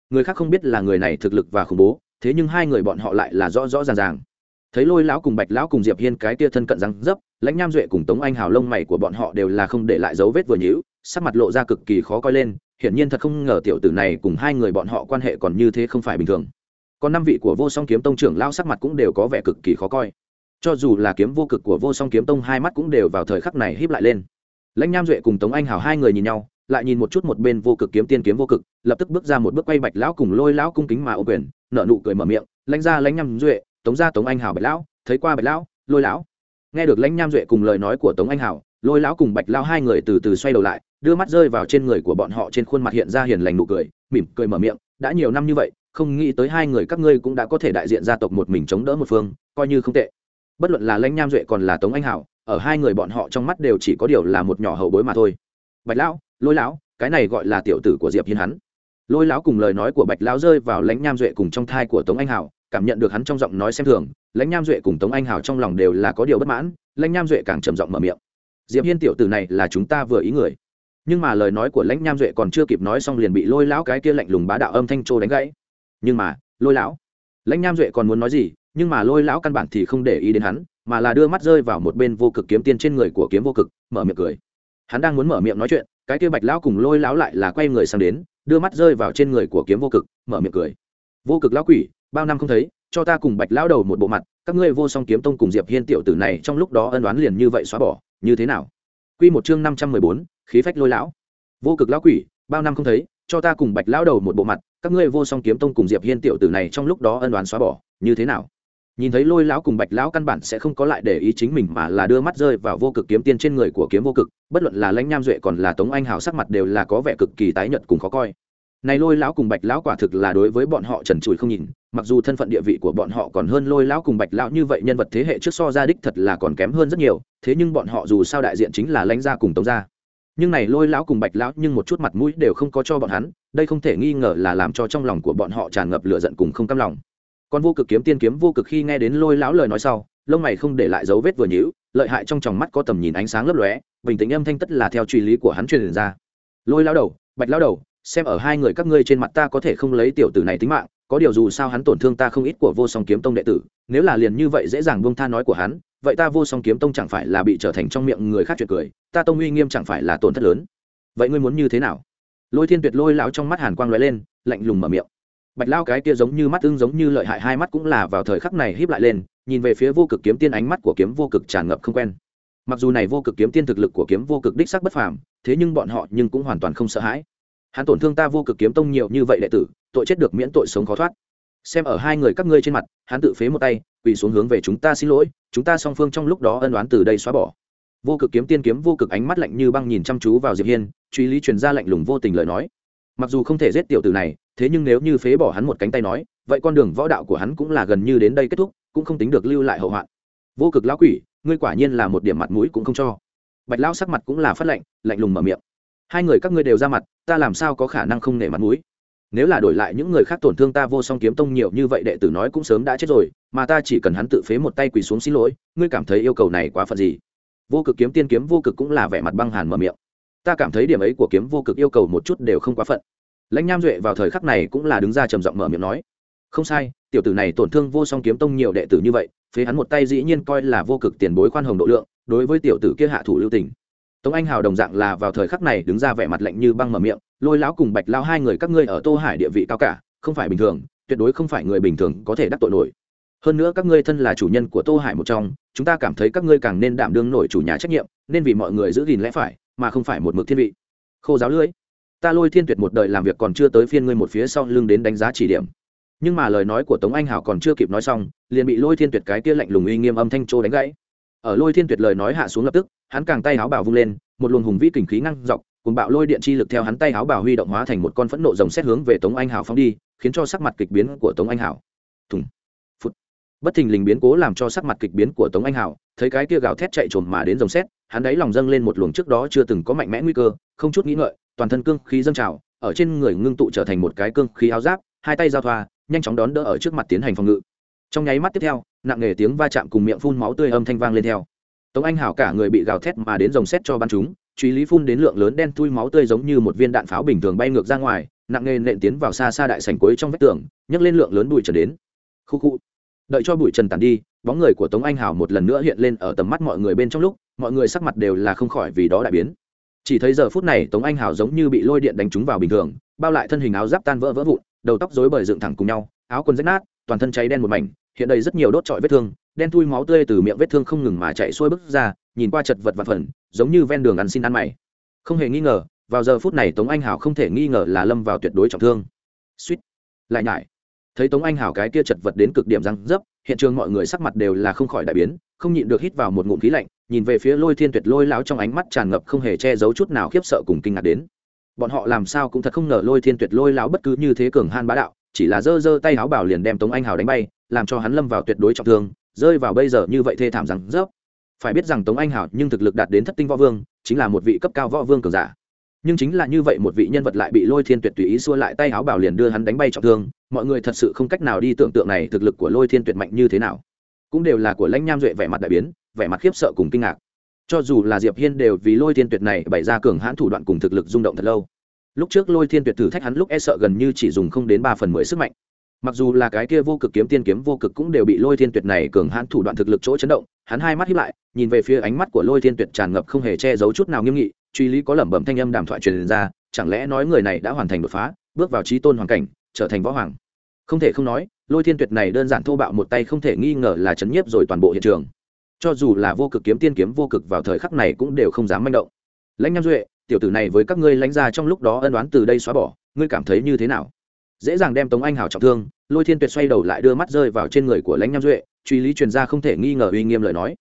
Người khác không biết là người này thực lực và khủng bố, thế nhưng hai người bọn họ lại là rõ rõ ràng ràng. Thấy lôi lão cùng bạch lão cùng diệp hiên cái tia thân cận răng dấp, lãnh nham duệ cùng tống anh hào lông mày của bọn họ đều là không để lại dấu vết vừa nhữ sắc mặt lộ ra cực kỳ khó coi lên, hiển nhiên thật không ngờ tiểu tử này cùng hai người bọn họ quan hệ còn như thế không phải bình thường. Còn năm vị của vô song kiếm tông trưởng lao sắc mặt cũng đều có vẻ cực kỳ khó coi. Cho dù là kiếm vô cực của vô song kiếm tông hai mắt cũng đều vào thời khắc này híp lại lên. Lãnh nham duệ cùng tống anh hào hai người nhìn nhau lại nhìn một chút một bên vô cực kiếm tiên kiếm vô cực, lập tức bước ra một bước quay bạch lão cùng lôi lão cung kính mà ô quyền nợ nụ cười mở miệng, lãnh ra lãnh nham duệ, tống ra tống anh hào bạch lão, thấy qua bạch lão, lôi lão. Nghe được lãnh nham duệ cùng lời nói của tống anh hào lôi lão cùng bạch lão hai người từ từ xoay đầu lại, đưa mắt rơi vào trên người của bọn họ trên khuôn mặt hiện ra hiền lành nụ cười, mỉm cười mở miệng, đã nhiều năm như vậy, không nghĩ tới hai người các ngươi cũng đã có thể đại diện gia tộc một mình chống đỡ một phương, coi như không tệ. Bất luận là lãnh nham duệ còn là tống anh hảo, ở hai người bọn họ trong mắt đều chỉ có điều là một nhỏ hậu bối mà thôi. Bạch lão lôi lão, cái này gọi là tiểu tử của diệp hiên hắn. Lôi lão cùng lời nói của bạch lão rơi vào lãnh nham duệ cùng trong thai của tống anh hảo cảm nhận được hắn trong giọng nói xem thường, lãnh nham duệ cùng tống anh hảo trong lòng đều là có điều bất mãn, lãnh nham duệ càng trầm giọng mở miệng. Diệp hiên tiểu tử này là chúng ta vừa ý người. Nhưng mà lời nói của lãnh nham duệ còn chưa kịp nói xong liền bị lôi lão cái kia lạnh lùng bá đạo âm thanh trô đánh gãy. Nhưng mà, lôi lão, lãnh nham duệ còn muốn nói gì, nhưng mà lôi lão căn bản thì không để ý đến hắn, mà là đưa mắt rơi vào một bên vô cực kiếm tiên trên người của kiếm vô cực, mở miệng cười. Hắn đang muốn mở miệng nói chuyện cái kia bạch lão cùng lôi lão lại là quay người sang đến, đưa mắt rơi vào trên người của kiếm vô cực, mở miệng cười. Vô cực lão quỷ, bao năm không thấy, cho ta cùng bạch lão đầu một bộ mặt, các ngươi vô song kiếm tông cùng diệp hiên tiểu tử này trong lúc đó ân đoán liền như vậy xóa bỏ, như thế nào? Quy một chương năm trăm mười bốn, khí phách lôi lão. Vô cực lão quỷ, bao năm không thấy, cho ta cùng bạch lão đầu một bộ mặt, các ngươi vô song kiếm tông cùng diệp hiên tiểu tử này trong lúc đó ân đoán xóa bỏ, như thế nào? Nhìn thấy lôi lão cùng bạch lão căn bản sẽ không có lại để ý chính mình mà là đưa mắt rơi vào vô cực kiếm tiên trên người của kiếm vô cực, bất luận là lãnh nham duệ còn là tống anh hào sắc mặt đều là có vẻ cực kỳ tái nhợt cùng khó coi. Này lôi lão cùng bạch lão quả thực là đối với bọn họ trần trụi không nhìn, mặc dù thân phận địa vị của bọn họ còn hơn lôi lão cùng bạch lão như vậy nhân vật thế hệ trước so ra đích thật là còn kém hơn rất nhiều, thế nhưng bọn họ dù sao đại diện chính là lãnh gia cùng tống gia. Nhưng này lôi lão cùng bạch lão nhưng một chút mặt mũi đều không có cho bọn hắn, đây không thể nghi ngờ là làm cho trong lòng của bọn họ tràn ngập lửa giận cùng không cam lòng còn vô cực kiếm tiên kiếm vô cực khi nghe đến lôi lão lời nói sau, lông mày không để lại dấu vết vừa nhíu, lợi hại trong tròng mắt có tầm nhìn ánh sáng lấp lóe, bình tĩnh âm thanh tất là theo truy lý của hắn truyền ra. Lôi lão đầu, bạch lão đầu, xem ở hai người các ngươi trên mặt ta có thể không lấy tiểu tử này tính mạng, có điều dù sao hắn tổn thương ta không ít của vô song kiếm tông đệ tử, nếu là liền như vậy dễ dàng buông tha nói của hắn, vậy ta vô song kiếm tông chẳng phải là bị trở thành trong miệng người khác chuyện cười, ta tông uy nghiêm chẳng phải là tổn thất lớn. Vậy ngươi muốn như thế nào? Lôi thiên tuyệt lôi lão trong mắt hàn quang lóe lên, lạnh lùng mở miệng bạch lao cái kia giống như mắt ưng giống như lợi hại, hai mắt cũng là vào thời khắc này híp lại lên, nhìn về phía vô cực kiếm tiên ánh mắt của kiếm vô cực tràn ngập không quen. Mặc dù này vô cực kiếm tiên thực lực của kiếm vô cực đích sắc bất phàm, thế nhưng bọn họ nhưng cũng hoàn toàn không sợ hãi. Hắn tổn thương ta vô cực kiếm tông nhiều như vậy đệ tử, tội chết được miễn tội sống khó thoát. Xem ở hai người các ngươi trên mặt, hắn tự phế một tay, quỳ xuống hướng về chúng ta xin lỗi, chúng ta song phương trong lúc đó ân oán từ đây xóa bỏ. Vô cực kiếm tiên kiếm vô cực ánh mắt lạnh như băng nhìn chăm chú vào diệp hiên, truy lý truyền ra lạnh lùng vô tình lời nói. Mặc dù không thể giết tiểu tử này thế nhưng nếu như phế bỏ hắn một cánh tay nói, vậy con đường võ đạo của hắn cũng là gần như đến đây kết thúc, cũng không tính được lưu lại hậu hoạn. Vô cực lão quỷ, ngươi quả nhiên là một điểm mặt mũi cũng không cho. Bạch lão sắc mặt cũng là phát lạnh lạnh lùng mở miệng. Hai người các ngươi đều ra mặt, ta làm sao có khả năng không nể mặt mũi? Nếu là đổi lại những người khác tổn thương ta vô song kiếm tông nhiều như vậy đệ tử nói cũng sớm đã chết rồi, mà ta chỉ cần hắn tự phế một tay quỳ xuống xin lỗi, ngươi cảm thấy yêu cầu này quá phận gì? Vô cực kiếm tiên kiếm vô cực cũng là vẻ mặt băng hàn mở miệng. Ta cảm thấy điểm ấy của kiếm vô cực yêu cầu một chút đều không quá phận lãnh nham duệ vào thời khắc này cũng là đứng ra trầm giọng mở miệng nói, không sai, tiểu tử này tổn thương vô song kiếm tông nhiều đệ tử như vậy, phế hắn một tay dĩ nhiên coi là vô cực tiền bối khoan hồng độ lượng, đối với tiểu tử kia hạ thủ lưu tình. Tống anh hào đồng dạng là vào thời khắc này đứng ra vẻ mặt lạnh như băng mở miệng, lôi lão cùng bạch lão hai người các ngươi ở tô hải địa vị cao cả, không phải bình thường, tuyệt đối không phải người bình thường có thể đắc tội nổi. Hơn nữa các ngươi thân là chủ nhân của tô hải một trong, chúng ta cảm thấy các ngươi càng nên đảm đương nổi chủ nhà trách nhiệm, nên vì mọi người giữ gìn lẽ phải, mà không phải một mực thiên vị. Khô giáo lưới ta lôi thiên tuyệt một đời làm việc còn chưa tới phiên ngươi một phía sau lưng đến đánh giá chỉ điểm. Nhưng mà lời nói của tống anh hảo còn chưa kịp nói xong, liền bị lôi thiên tuyệt cái kia lạnh lùng uy nghiêm âm thanh trô đánh gãy. Ở lôi thiên tuyệt lời nói hạ xuống lập tức, hắn càng tay áo bào vung lên, một luồng hùng vĩ kình khí ngăn dọc cùng bạo lôi điện chi lực theo hắn tay áo bào huy động hóa thành một con phẫn nộ rồng xét hướng về tống anh hảo phóng đi, khiến cho sắc mặt kịch biến của tống anh hảo. Thùng phút bất thình lình biến cố làm cho sắc mặt kịch biến của tống anh hảo, thấy cái kia gào thét chạy trồm mà đến rồng xét, hắn đáy lòng dâng lên một luồng trước đó chưa từng có mạnh mẽ nguy cơ không chút nghĩ ngợi, toàn thân cương khí dâng trào, ở trên người ngưng tụ trở thành một cái cương khí áo giáp, hai tay giao thoa, nhanh chóng đón đỡ ở trước mặt tiến hành phòng ngự. Trong nháy mắt tiếp theo, nặng nề tiếng va chạm cùng miệng phun máu tươi âm thanh vang lên theo. Tống anh hảo cả người bị gào thét mà đến dòng xét cho bắn chúng truy lý phun đến lượng lớn đen thui máu tươi giống như một viên đạn pháo bình thường bay ngược ra ngoài, nặng nề nện tiến vào xa xa đại sảnh cuối trong vách tường, nhấc lên lượng lớn bụi trần đến. Khu khu. Đợi cho bụi trần tàn đi, bóng người của tống anh hảo một lần nữa hiện lên ở tầm mắt mọi người bên trong lúc, mọi người sắc mặt đều là không khỏi vì đó đại biến chỉ thấy giờ phút này tống anh hảo giống như bị lôi điện đánh trúng vào bình thường, bao lại thân hình áo giáp tan vỡ vỡ vụn, đầu tóc rối bời dựng thẳng cùng nhau, áo quần rách nát, toàn thân cháy đen một mảnh, hiện đây rất nhiều đốt trọi vết thương, đen thui máu tươi từ miệng vết thương không ngừng mà chạy xuôi bước ra, nhìn qua chật vật và phần, giống như ven đường ăn xin ăn mày. Không hề nghi ngờ, vào giờ phút này tống anh hảo không thể nghi ngờ là lâm vào tuyệt đối trọng thương. Suýt, lại nhải thấy tống anh hảo cái kia chật vật đến cực điểm răng dấp, hiện trường mọi người sắc mặt đều là không khỏi đại biến không nhịn được hít vào một ngụm khí lạnh, nhìn về phía lôi thiên tuyệt lôi lão trong ánh mắt tràn ngập không hề che giấu chút nào khiếp sợ cùng kinh ngạc đến. Bọn họ làm sao cũng thật không ngờ lôi thiên tuyệt lôi lão bất cứ như thế cường han bá đạo, chỉ là giơ giơ tay áo bảo liền đem tống anh hào đánh bay, làm cho hắn lâm vào tuyệt đối trọng thương, rơi vào bây giờ như vậy thê thảm rằng rớp. Phải biết rằng tống anh hào nhưng thực lực đạt đến thất tinh võ vương, chính là một vị cấp cao võ vương cường giả. Nhưng chính là như vậy một vị nhân vật lại bị lôi thiên tuyệt tùy ý xua lại tay áo bảo liền đưa hắn đánh bay trọng thương, mọi người thật sự không cách nào đi tưởng tượng này thực lực của lôi thiên tuyệt mạnh như thế nào cũng đều là của lãnh nham duệ vẻ mặt đại biến, vẻ mặt khiếp sợ cùng kinh ngạc. Cho dù là diệp hiên đều vì lôi thiên tuyệt này bày ra cường hãn thủ đoạn cùng thực lực rung động thật lâu. Lúc trước lôi thiên tuyệt thử thách hắn lúc e sợ gần như chỉ dùng không đến ba phần mười sức mạnh. Mặc dù là cái kia vô cực kiếm tiên kiếm vô cực cũng đều bị lôi thiên tuyệt này cường hãn thủ đoạn thực lực chỗ chấn động, hắn hai mắt hiếp lại, nhìn về phía ánh mắt của lôi thiên tuyệt tràn ngập không hề che giấu chút nào nghiêm nghị, truy lý có lẩm bẩm thanh âm đàm thoại truyền ra, chẳng lẽ nói người này đã hoàn thành đột phá, bước vào trí tôn hoàn cảnh, trở thành võ hoàng? Không thể không nói lôi thiên tuyệt này đơn giản thô bạo một tay không thể nghi ngờ là chấn nhiếp rồi toàn bộ hiện trường. Cho dù là vô cực kiếm tiên kiếm vô cực vào thời khắc này cũng đều không dám manh động. Lãnh Nam duệ, tiểu tử này với các ngươi lãnh ra trong lúc đó ân đoán từ đây xóa bỏ, ngươi cảm thấy như thế nào? Dễ dàng đem tống anh hào trọng thương, lôi thiên tuyệt xoay đầu lại đưa mắt rơi vào trên người của lãnh Nam duệ, truy lý truyền ra không thể nghi ngờ uy nghiêm lời nói.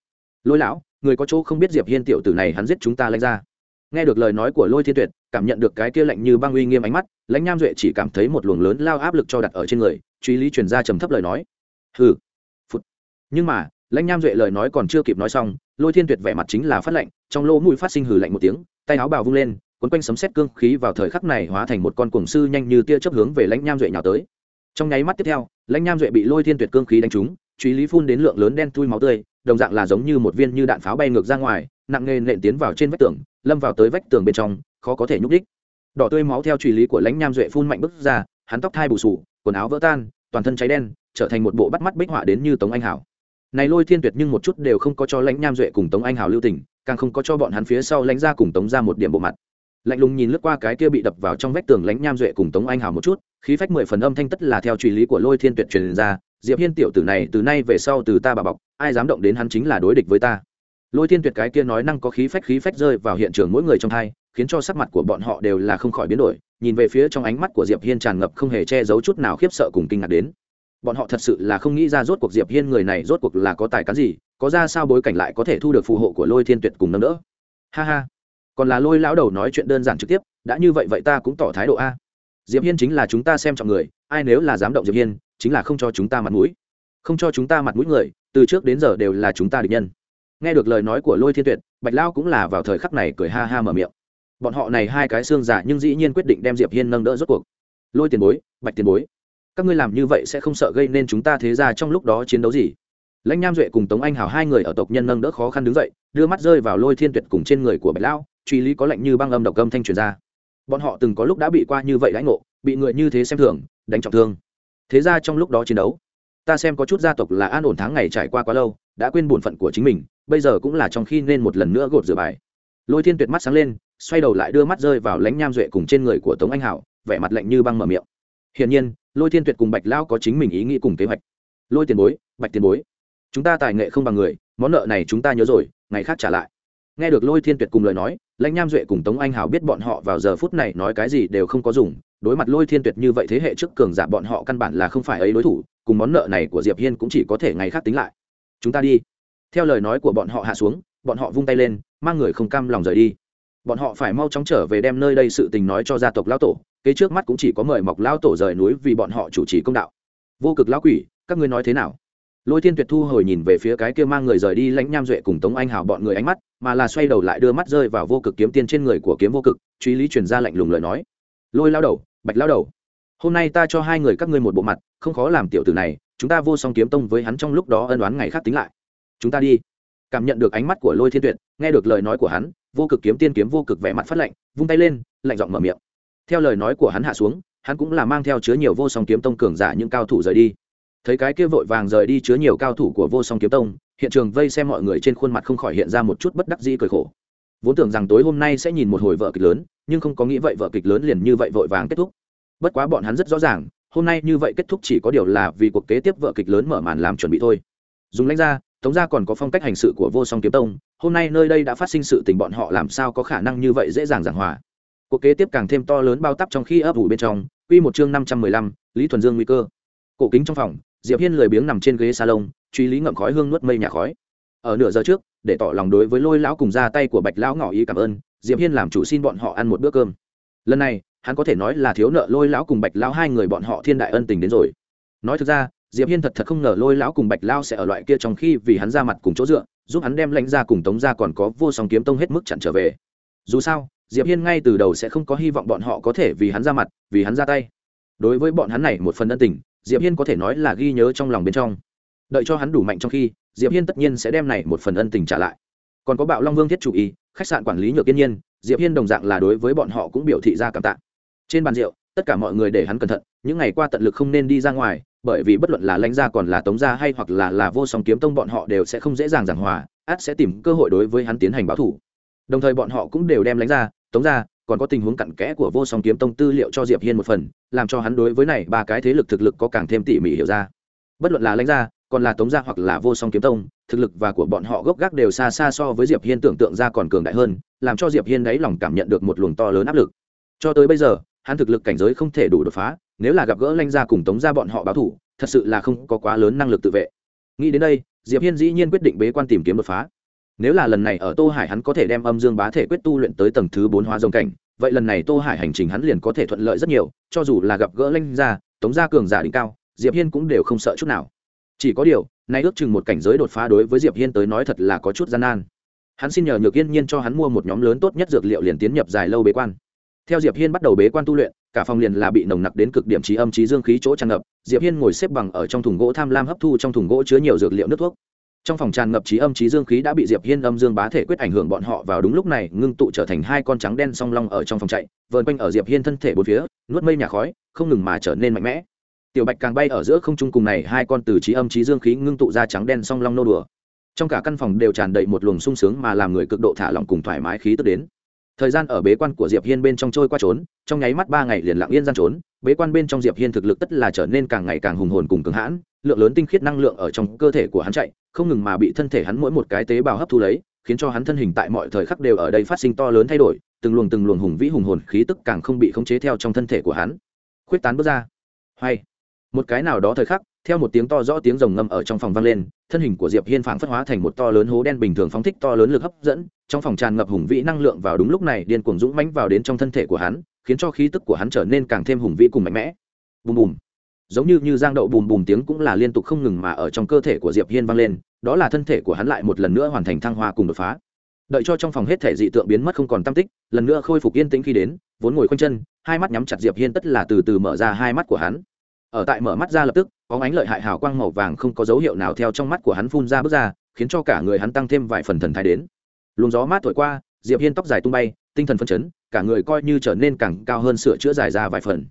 Lôi lão, người có chỗ không biết diệp hiên tiểu tử này hắn giết chúng ta lãnh ra. Nghe được lời nói của lôi thiên tuyệt, cảm nhận được cái kia lạnh như băng uy nghiêm ánh mắt, lãnh Nam duệ chỉ cảm thấy một luồng lớn lao áp lực cho đặt ở trên người truy lý truyền ra trầm thấp lời nói. Hừ phút nhưng mà, lãnh nham duệ lời nói còn chưa kịp nói xong, lôi thiên tuyệt vẻ mặt chính là phát lạnh, trong lỗ mũi phát sinh hừ lạnh một tiếng, tay áo bào vung lên, cuốn quanh sấm xét cương khí vào thời khắc này hóa thành một con cuồng sư nhanh như tia chớp hướng về lãnh nham duệ nhào tới. Trong nháy mắt tiếp theo, lãnh nham duệ bị lôi thiên tuyệt cương khí đánh trúng, truy lý phun đến lượng lớn đen thui máu tươi, đồng dạng là giống như một viên như đạn pháo bay ngược ra ngoài, nặng nề nện tiến vào trên vách tường, lâm vào tới vách tường bên trong, khó có thể nhúc đích đỏ tươi máu theo truy lý của lãnh nham duệ phun mạnh bức ra, hắn tóc thai bù sù quần áo vỡ tan, toàn thân cháy đen, trở thành một bộ bắt mắt bích họa đến như tống anh hảo. Này lôi thiên tuyệt nhưng một chút đều không có cho lãnh nham duệ cùng tống anh hảo lưu tình, càng không có cho bọn hắn phía sau lãnh ra cùng tống ra một điểm bộ mặt. Lạnh lùng nhìn lướt qua cái kia bị đập vào trong vách tường lãnh nham duệ cùng tống anh hảo một chút, khí phách mười phần âm thanh tất là theo truy lý của lôi thiên tuyệt truyền ra, diệp hiên tiểu tử này, từ nay về sau từ ta bà bọc, ai dám động đến hắn chính là đối địch với ta. Lôi thiên tuyệt cái kia nói năng có khí phách khí phách rơi vào hiện trường mỗi người trong hai, khiến cho sắc mặt của bọn họ đều là không khỏi biến đổi nhìn về phía trong ánh mắt của diệp hiên tràn ngập không hề che giấu chút nào khiếp sợ cùng kinh ngạc đến. Bọn họ thật sự là không nghĩ ra rốt cuộc diệp hiên người này rốt cuộc là có tài cán gì, có ra sao bối cảnh lại có thể thu được phù hộ của lôi thiên tuyệt cùng nâng đỡ. Ha ha. Còn là lôi lão đầu nói chuyện đơn giản trực tiếp, đã như vậy vậy ta cũng tỏ thái độ a. Diệp hiên chính là chúng ta xem trọng người, ai nếu là dám động diệp hiên, chính là không cho chúng ta mặt mũi. Không cho chúng ta mặt mũi người, từ trước đến giờ đều là chúng ta địch nhân. Nghe được lời nói của lôi thiên tuyệt, bạch lao cũng là vào thời khắc này cười ha ha mở miệng bọn họ này hai cái xương giả nhưng dĩ nhiên quyết định đem diệp hiên nâng đỡ rốt cuộc. Lôi tiền bối, bạch tiền bối, các ngươi làm như vậy sẽ không sợ gây nên chúng ta thế ra trong lúc đó chiến đấu gì? Lãnh nham duệ cùng tống anh hào hai người ở tộc nhân nâng đỡ khó khăn đứng dậy, đưa mắt rơi vào lôi thiên tuyệt cùng trên người của bạch lão, truy lý có lệnh như băng âm độc âm thanh truyền ra. Bọn họ từng có lúc đã bị qua như vậy lãnh ngộ, bị người như thế xem thường, đánh trọng thương. Thế ra trong lúc đó chiến đấu, ta xem có chút gia tộc là an ổn tháng ngày trải qua quá lâu, đã quên bổn phận của chính mình, bây giờ cũng là trong khi nên một lần nữa gột rửa bài. Lôi thiên tuyệt mắt sáng lên xoay đầu lại đưa mắt rơi vào lãnh nham duệ cùng trên người của tống anh hảo, vẻ mặt lạnh như băng mở miệng. Hiển nhiên, lôi thiên tuyệt cùng bạch lao có chính mình ý nghĩ cùng kế hoạch. Lôi tiền bối, bạch tiền bối, chúng ta tài nghệ không bằng người, món nợ này chúng ta nhớ rồi, ngày khác trả lại. Nghe được lôi thiên tuyệt cùng lời nói, lãnh nham duệ cùng tống anh hảo biết bọn họ vào giờ phút này nói cái gì đều không có dùng, đối mặt lôi thiên tuyệt như vậy thế hệ trước cường giả bọn họ căn bản là không phải ấy đối thủ, cùng món nợ này của diệp hiên cũng chỉ có thể ngày khác tính lại. Chúng ta đi. Theo lời nói của bọn họ hạ xuống, bọn họ vung tay lên, mang người không cam lòng rời đi bọn họ phải mau chóng trở về đem nơi đây sự tình nói cho gia tộc lão tổ, kế trước mắt cũng chỉ có mời mọc lão tổ rời núi vì bọn họ chủ trì công đạo. Vô cực lão quỷ, các ngươi nói thế nào? Lôi thiên tuyệt thu hồi nhìn về phía cái kia mang người rời đi lãnh nham duệ cùng tống anh hào bọn người ánh mắt, mà là xoay đầu lại đưa mắt rơi vào vô cực kiếm tiên trên người của kiếm vô cực, truy lý truyền ra lạnh lùng lời nói. Lôi lao đầu, bạch lao đầu, hôm nay ta cho hai người các ngươi một bộ mặt, không khó làm tiểu tử này, chúng ta vô song kiếm tông với hắn trong lúc đó ân đoán ngày khác tính lại. Chúng ta đi. Cảm nhận được ánh mắt của lôi thiên tuyệt, nghe được lời nói của hắn vô cực kiếm tiên kiếm vô cực vẻ mặt phát lạnh, vung tay lên, lạnh giọng mở miệng. Theo lời nói của hắn hạ xuống, hắn cũng là mang theo chứa nhiều vô song kiếm tông cường giả những cao thủ rời đi. Thấy cái kia vội vàng rời đi chứa nhiều cao thủ của vô song kiếm tông, hiện trường vây xem mọi người trên khuôn mặt không khỏi hiện ra một chút bất đắc dĩ cười khổ. Vốn tưởng rằng tối hôm nay sẽ nhìn một hồi vợ kịch lớn, nhưng không có nghĩ vậy vợ kịch lớn liền như vậy vội vàng kết thúc. Bất quá bọn hắn rất rõ ràng, hôm nay như vậy kết thúc chỉ có điều là vì cuộc kế tiếp vợ kịch lớn mở màn làm chuẩn bị thôi. Dùng lãnh ra tống gia còn có phong cách hành sự của vô song kiếm tông, hôm nay nơi đây đã phát sinh sự tình bọn họ làm sao có khả năng như vậy dễ dàng giảng hòa. Cuộc kế tiếp càng thêm to lớn bao tắp trong khi ấp ủ bên trong, quy một chương năm trăm mười lăm, lý thuần dương nguy cơ. Cổ kính trong phòng, diệp hiên lười biếng nằm trên ghế salon, truy lý ngậm khói hương nuốt mây nhà khói. Ở nửa giờ trước, để tỏ lòng đối với lôi lão cùng ra tay của bạch lão ngỏ ý cảm ơn, diệp hiên làm chủ xin bọn họ ăn một bữa cơm. Lần này, hắn có thể nói là thiếu nợ lôi lão cùng bạch lão hai người bọn họ thiên đại ân tình đến rồi. Nói thực ra diệp hiên thật thật không ngờ lôi lão cùng bạch lao sẽ ở loại kia trong khi vì hắn ra mặt cùng chỗ dựa, giúp hắn đem lãnh ra cùng tống ra còn có vô song kiếm tông hết mức chặn trở về. Dù sao, diệp hiên ngay từ đầu sẽ không có hy vọng bọn họ có thể vì hắn ra mặt, vì hắn ra tay. Đối với bọn hắn này một phần ân tình, diệp hiên có thể nói là ghi nhớ trong lòng bên trong. Đợi cho hắn đủ mạnh trong khi, diệp hiên tất nhiên sẽ đem này một phần ân tình trả lại. Còn có bạo long vương thiết chủ ý, khách sạn quản lý nhược kiên nhiên, diệp hiên đồng dạng là đối với bọn họ cũng biểu thị ra cảm tạ. Trên bàn rượu, tất cả mọi người để hắn cẩn thận, những ngày qua tận lực không nên đi ra ngoài bởi vì bất luận là lãnh gia còn là tống gia hay hoặc là là vô song kiếm tông bọn họ đều sẽ không dễ dàng giảng hòa, át sẽ tìm cơ hội đối với hắn tiến hành báo thủ. Đồng thời bọn họ cũng đều đem lãnh gia, tống gia, còn có tình huống cặn kẽ của vô song kiếm tông tư liệu cho diệp hiên một phần, làm cho hắn đối với này ba cái thế lực thực lực có càng thêm tỉ mỉ hiểu ra. Bất luận là lãnh gia, còn là tống gia hoặc là vô song kiếm tông, thực lực và của bọn họ gốc gác đều xa xa so với diệp hiên tưởng tượng ra còn cường đại hơn, làm cho diệp hiên đấy lòng cảm nhận được một luồng to lớn áp lực. Cho tới bây giờ hắn thực lực cảnh giới không thể đủ đột phá, nếu là gặp gỡ lanh gia cùng tống gia bọn họ báo thủ, thật sự là không có quá lớn năng lực tự vệ. Nghĩ đến đây, diệp hiên dĩ nhiên quyết định bế quan tìm kiếm đột phá. Nếu là lần này ở tô hải hắn có thể đem âm dương bá thể quyết tu luyện tới tầng thứ bốn hóa dòng cảnh, vậy lần này tô hải hành trình hắn liền có thể thuận lợi rất nhiều, cho dù là gặp gỡ lanh gia, tống gia cường giả đỉnh cao, diệp hiên cũng đều không sợ chút nào. Chỉ có điều, nay ước chừng một cảnh giới đột phá đối với diệp hiên tới nói thật là có chút gian nan. Hắn xin nhờ nhược yên nhiên cho hắn mua một nhóm lớn tốt nhất dược liệu liền tiến nhập dài lâu bế quan theo diệp hiên bắt đầu bế quan tu luyện, cả phòng liền là bị nồng nặc đến cực điểm trí âm, trí dương khí chỗ tràn ngập. Diệp hiên ngồi xếp bằng ở trong thùng gỗ tham lam hấp thu trong thùng gỗ chứa nhiều dược liệu nước thuốc. Trong phòng tràn ngập trí âm, trí dương khí đã bị diệp hiên âm dương bá thể quyết ảnh hưởng bọn họ vào đúng lúc này, ngưng tụ trở thành hai con trắng đen song long ở trong phòng chạy, vờn quanh ở diệp hiên thân thể bốn phía, nuốt mây nhà khói, không ngừng mà trở nên mạnh mẽ. Tiểu bạch càng bay ở giữa không trung cùng này, hai con từ trí âm, trí dương khí ngưng tụ ra trắng đen song long nô đùa. Trong cả căn phòng đều tràn đầy một luồng sung sướng mà làm người cực độ thả lỏng cùng thoải mái khí tức đến thời gian ở bế quan của diệp hiên bên trong trôi qua trốn, trong nháy mắt ba ngày liền lặng yên gian trốn, bế quan bên trong diệp hiên thực lực tất là trở nên càng ngày càng hùng hồn cùng cứng hãn, lượng lớn tinh khiết năng lượng ở trong cơ thể của hắn chạy, không ngừng mà bị thân thể hắn mỗi một cái tế bào hấp thu lấy, khiến cho hắn thân hình tại mọi thời khắc đều ở đây phát sinh to lớn thay đổi, từng luồng từng luồng hùng vĩ hùng hồn khí tức càng không bị khống chế theo trong thân thể của hắn. Khuyết tán bước ra. Hay. Một cái nào đó thời khắc theo một tiếng to rõ tiếng rồng ngâm ở trong phòng vang lên, thân hình của diệp hiên phảng phất hóa thành một to lớn hố đen bình thường phóng thích to lớn lực hấp dẫn, trong phòng tràn ngập hùng vĩ năng lượng vào đúng lúc này, điên cuồng dũng mãnh vào đến trong thân thể của hắn, khiến cho khí tức của hắn trở nên càng thêm hùng vĩ cùng mạnh mẽ. Bùm bùm. Giống như như giang đậu bùm bùm tiếng cũng là liên tục không ngừng mà ở trong cơ thể của diệp hiên vang lên, đó là thân thể của hắn lại một lần nữa hoàn thành thăng hoa cùng đột phá. Đợi cho trong phòng hết thể dị tượng biến mất không còn tâm tích, lần nữa khôi phục yên tĩnh khi đến, vốn ngồi khoanh chân, hai mắt nhắm chặt diệp hiên tất là từ từ mở ra hai mắt của hắn ở tại mở mắt ra lập tức có ánh lợi hại hào quang màu vàng không có dấu hiệu nào theo trong mắt của hắn phun ra bước ra, khiến cho cả người hắn tăng thêm vài phần thần thái đến. Luồng gió mát thổi qua, diệp hiên tóc dài tung bay, tinh thần phân chấn, cả người coi như trở nên càng cao hơn sửa chữa dài ra vài phần.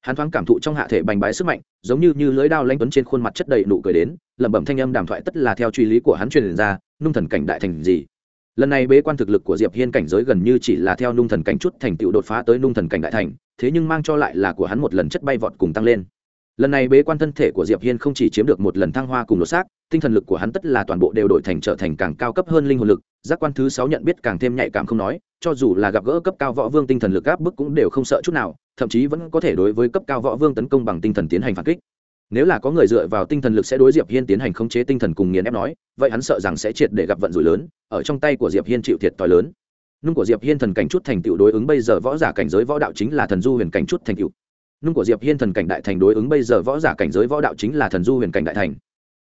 Hắn thoáng cảm thụ trong hạ thể bành bái sức mạnh, giống như như lưới đao lanh tuấn trên khuôn mặt chất đầy nụ cười đến, lẩm bẩm thanh âm đàm thoại tất là theo truy lý của hắn truyền ra, nung thần cảnh đại thành gì. Lần này bế quan thực lực của diệp hiên cảnh giới gần như chỉ là theo nung thần cảnh chút thành tựu đột phá tới nung thần cảnh đại thành, thế nhưng mang cho lại là của hắn một lần chất bay vọt cùng tăng lên lần này bế quan thân thể của diệp hiên không chỉ chiếm được một lần thăng hoa cùng lột xác, tinh thần lực của hắn tất là toàn bộ đều đổi thành trở thành càng cao cấp hơn linh hồn lực. Giác quan thứ sáu nhận biết càng thêm nhạy cảm không nói, cho dù là gặp gỡ cấp cao võ vương tinh thần lực áp bức cũng đều không sợ chút nào, thậm chí vẫn có thể đối với cấp cao võ vương tấn công bằng tinh thần tiến hành phản kích. Nếu là có người dựa vào tinh thần lực sẽ đối diệp hiên tiến hành khống chế tinh thần cùng nghiền ép nói, vậy hắn sợ rằng sẽ triệt để gặp vận rủi lớn, ở trong tay của diệp hiên chịu thiệt t lớn. Nung của diệp hiên thần cảnh chút thành tựu đối ứng bây giờ võ giả cảnh giới võ đạo chính là thần du huyền cảnh chút thành tựu nung của diệp hiên thần cảnh đại thành đối ứng bây giờ võ giả cảnh giới võ đạo chính là thần du huyền cảnh đại thành.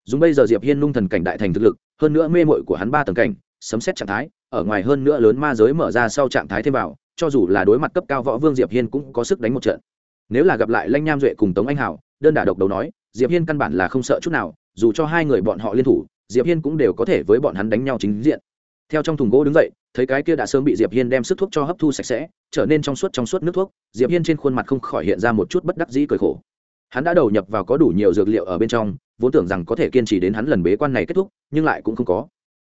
Dùng bây giờ diệp hiên nung thần cảnh đại thành thực lực, hơn nữa mê mội của hắn ba tầng cảnh, sấm xét trạng thái, ở ngoài hơn nữa lớn ma giới mở ra sau trạng thái thêm vào, cho dù là đối mặt cấp cao võ vương diệp hiên cũng có sức đánh một trận. Nếu là gặp lại lanh nham duệ cùng tống anh hảo, đơn đả độc đầu nói, diệp hiên căn bản là không sợ chút nào, dù cho hai người bọn họ liên thủ, diệp hiên cũng đều có thể với bọn hắn đánh nhau chính diện theo trong thùng gỗ đứng dậy, thấy cái kia đã sớm bị diệp hiên đem sức thuốc cho hấp thu sạch sẽ, trở nên trong suốt trong suốt nước thuốc, diệp hiên trên khuôn mặt không khỏi hiện ra một chút bất đắc dĩ cười khổ. Hắn đã đầu nhập vào có đủ nhiều dược liệu ở bên trong, vốn tưởng rằng có thể kiên trì đến hắn lần bế quan này kết thúc, nhưng lại cũng không có.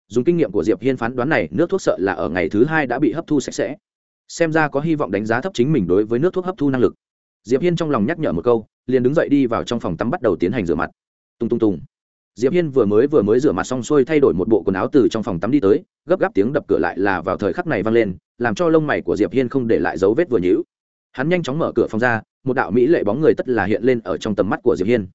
Dùng kinh nghiệm của diệp hiên phán đoán này, nước thuốc sợ là ở ngày thứ hai đã bị hấp thu sạch sẽ. Xem ra có hy vọng đánh giá thấp chính mình đối với nước thuốc hấp thu năng lực. Diệp hiên trong lòng nhắc nhở một câu, liền đứng dậy đi vào trong phòng tắm bắt đầu tiến hành rửa mặt. Tung tung tung diệp hiên vừa mới vừa mới rửa mặt xong xuôi thay đổi một bộ quần áo từ trong phòng tắm đi tới, gấp gáp tiếng đập cửa lại là vào thời khắc này vang lên, làm cho lông mày của diệp hiên không để lại dấu vết vừa nhũ. hắn nhanh chóng mở cửa phòng ra, một đạo mỹ lệ bóng người tất là hiện lên ở trong tầm mắt của diệp hiên.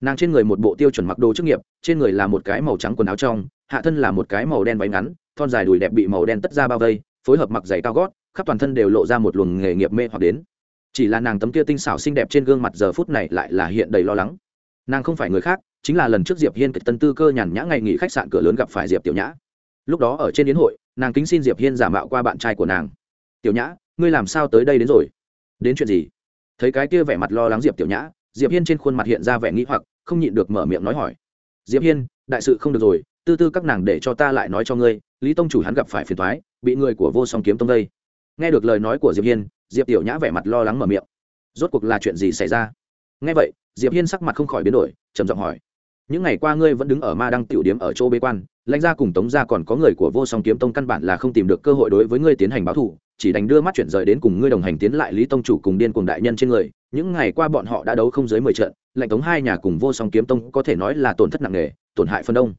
Nàng trên người một bộ tiêu chuẩn mặc đồ chức nghiệp, trên người là một cái màu trắng quần áo trong, hạ thân là một cái màu đen váy ngắn, thon dài đùi đẹp bị màu đen tất ra bao vây, phối hợp mặc giày cao gót, khắp toàn thân đều lộ ra một luồng nghề nghiệp mê hoặc đến. Chỉ là nàng tấm kia tinh xảo xinh đẹp trên gương mặt giờ phút này lại là hiện đầy lo lắng. Nàng không phải người khác chính là lần trước diệp hiên kịch tân tư cơ nhàn nhã ngày nghỉ khách sạn cửa lớn gặp phải diệp tiểu nhã. Lúc đó ở trên yến hội, nàng kính xin diệp hiên giả mạo qua bạn trai của nàng. Tiểu nhã, ngươi làm sao tới đây đến rồi? Đến chuyện gì? Thấy cái kia vẻ mặt lo lắng diệp tiểu nhã, diệp hiên trên khuôn mặt hiện ra vẻ nghĩ hoặc, không nhịn được mở miệng nói hỏi. Diệp hiên, đại sự không được rồi, tư tư các nàng để cho ta lại nói cho ngươi, lý tông chủ hắn gặp phải phiền toái, bị người của vô song kiếm tông đây. Nghe được lời nói của diệp hiên, diệp tiểu nhã vẻ mặt lo lắng mở miệng. Rốt cuộc là chuyện gì xảy ra? Nghe vậy, diệp hiên sắc mặt không khỏi biến đổi, trầm giọng hỏi những ngày qua ngươi vẫn đứng ở ma đăng tiểu điếm ở chỗ bế quan, lãnh gia cùng tống gia còn có người của vô song kiếm tông căn bản là không tìm được cơ hội đối với ngươi tiến hành báo thù, chỉ đành đưa mắt chuyển rời đến cùng ngươi đồng hành tiến lại lý tông chủ cùng điên cùng đại nhân trên người. Những ngày qua bọn họ đã đấu không dưới mười trận lệnh tống hai nhà cùng vô song kiếm tông có thể nói là tổn thất nặng nề, tổn hại phân đông.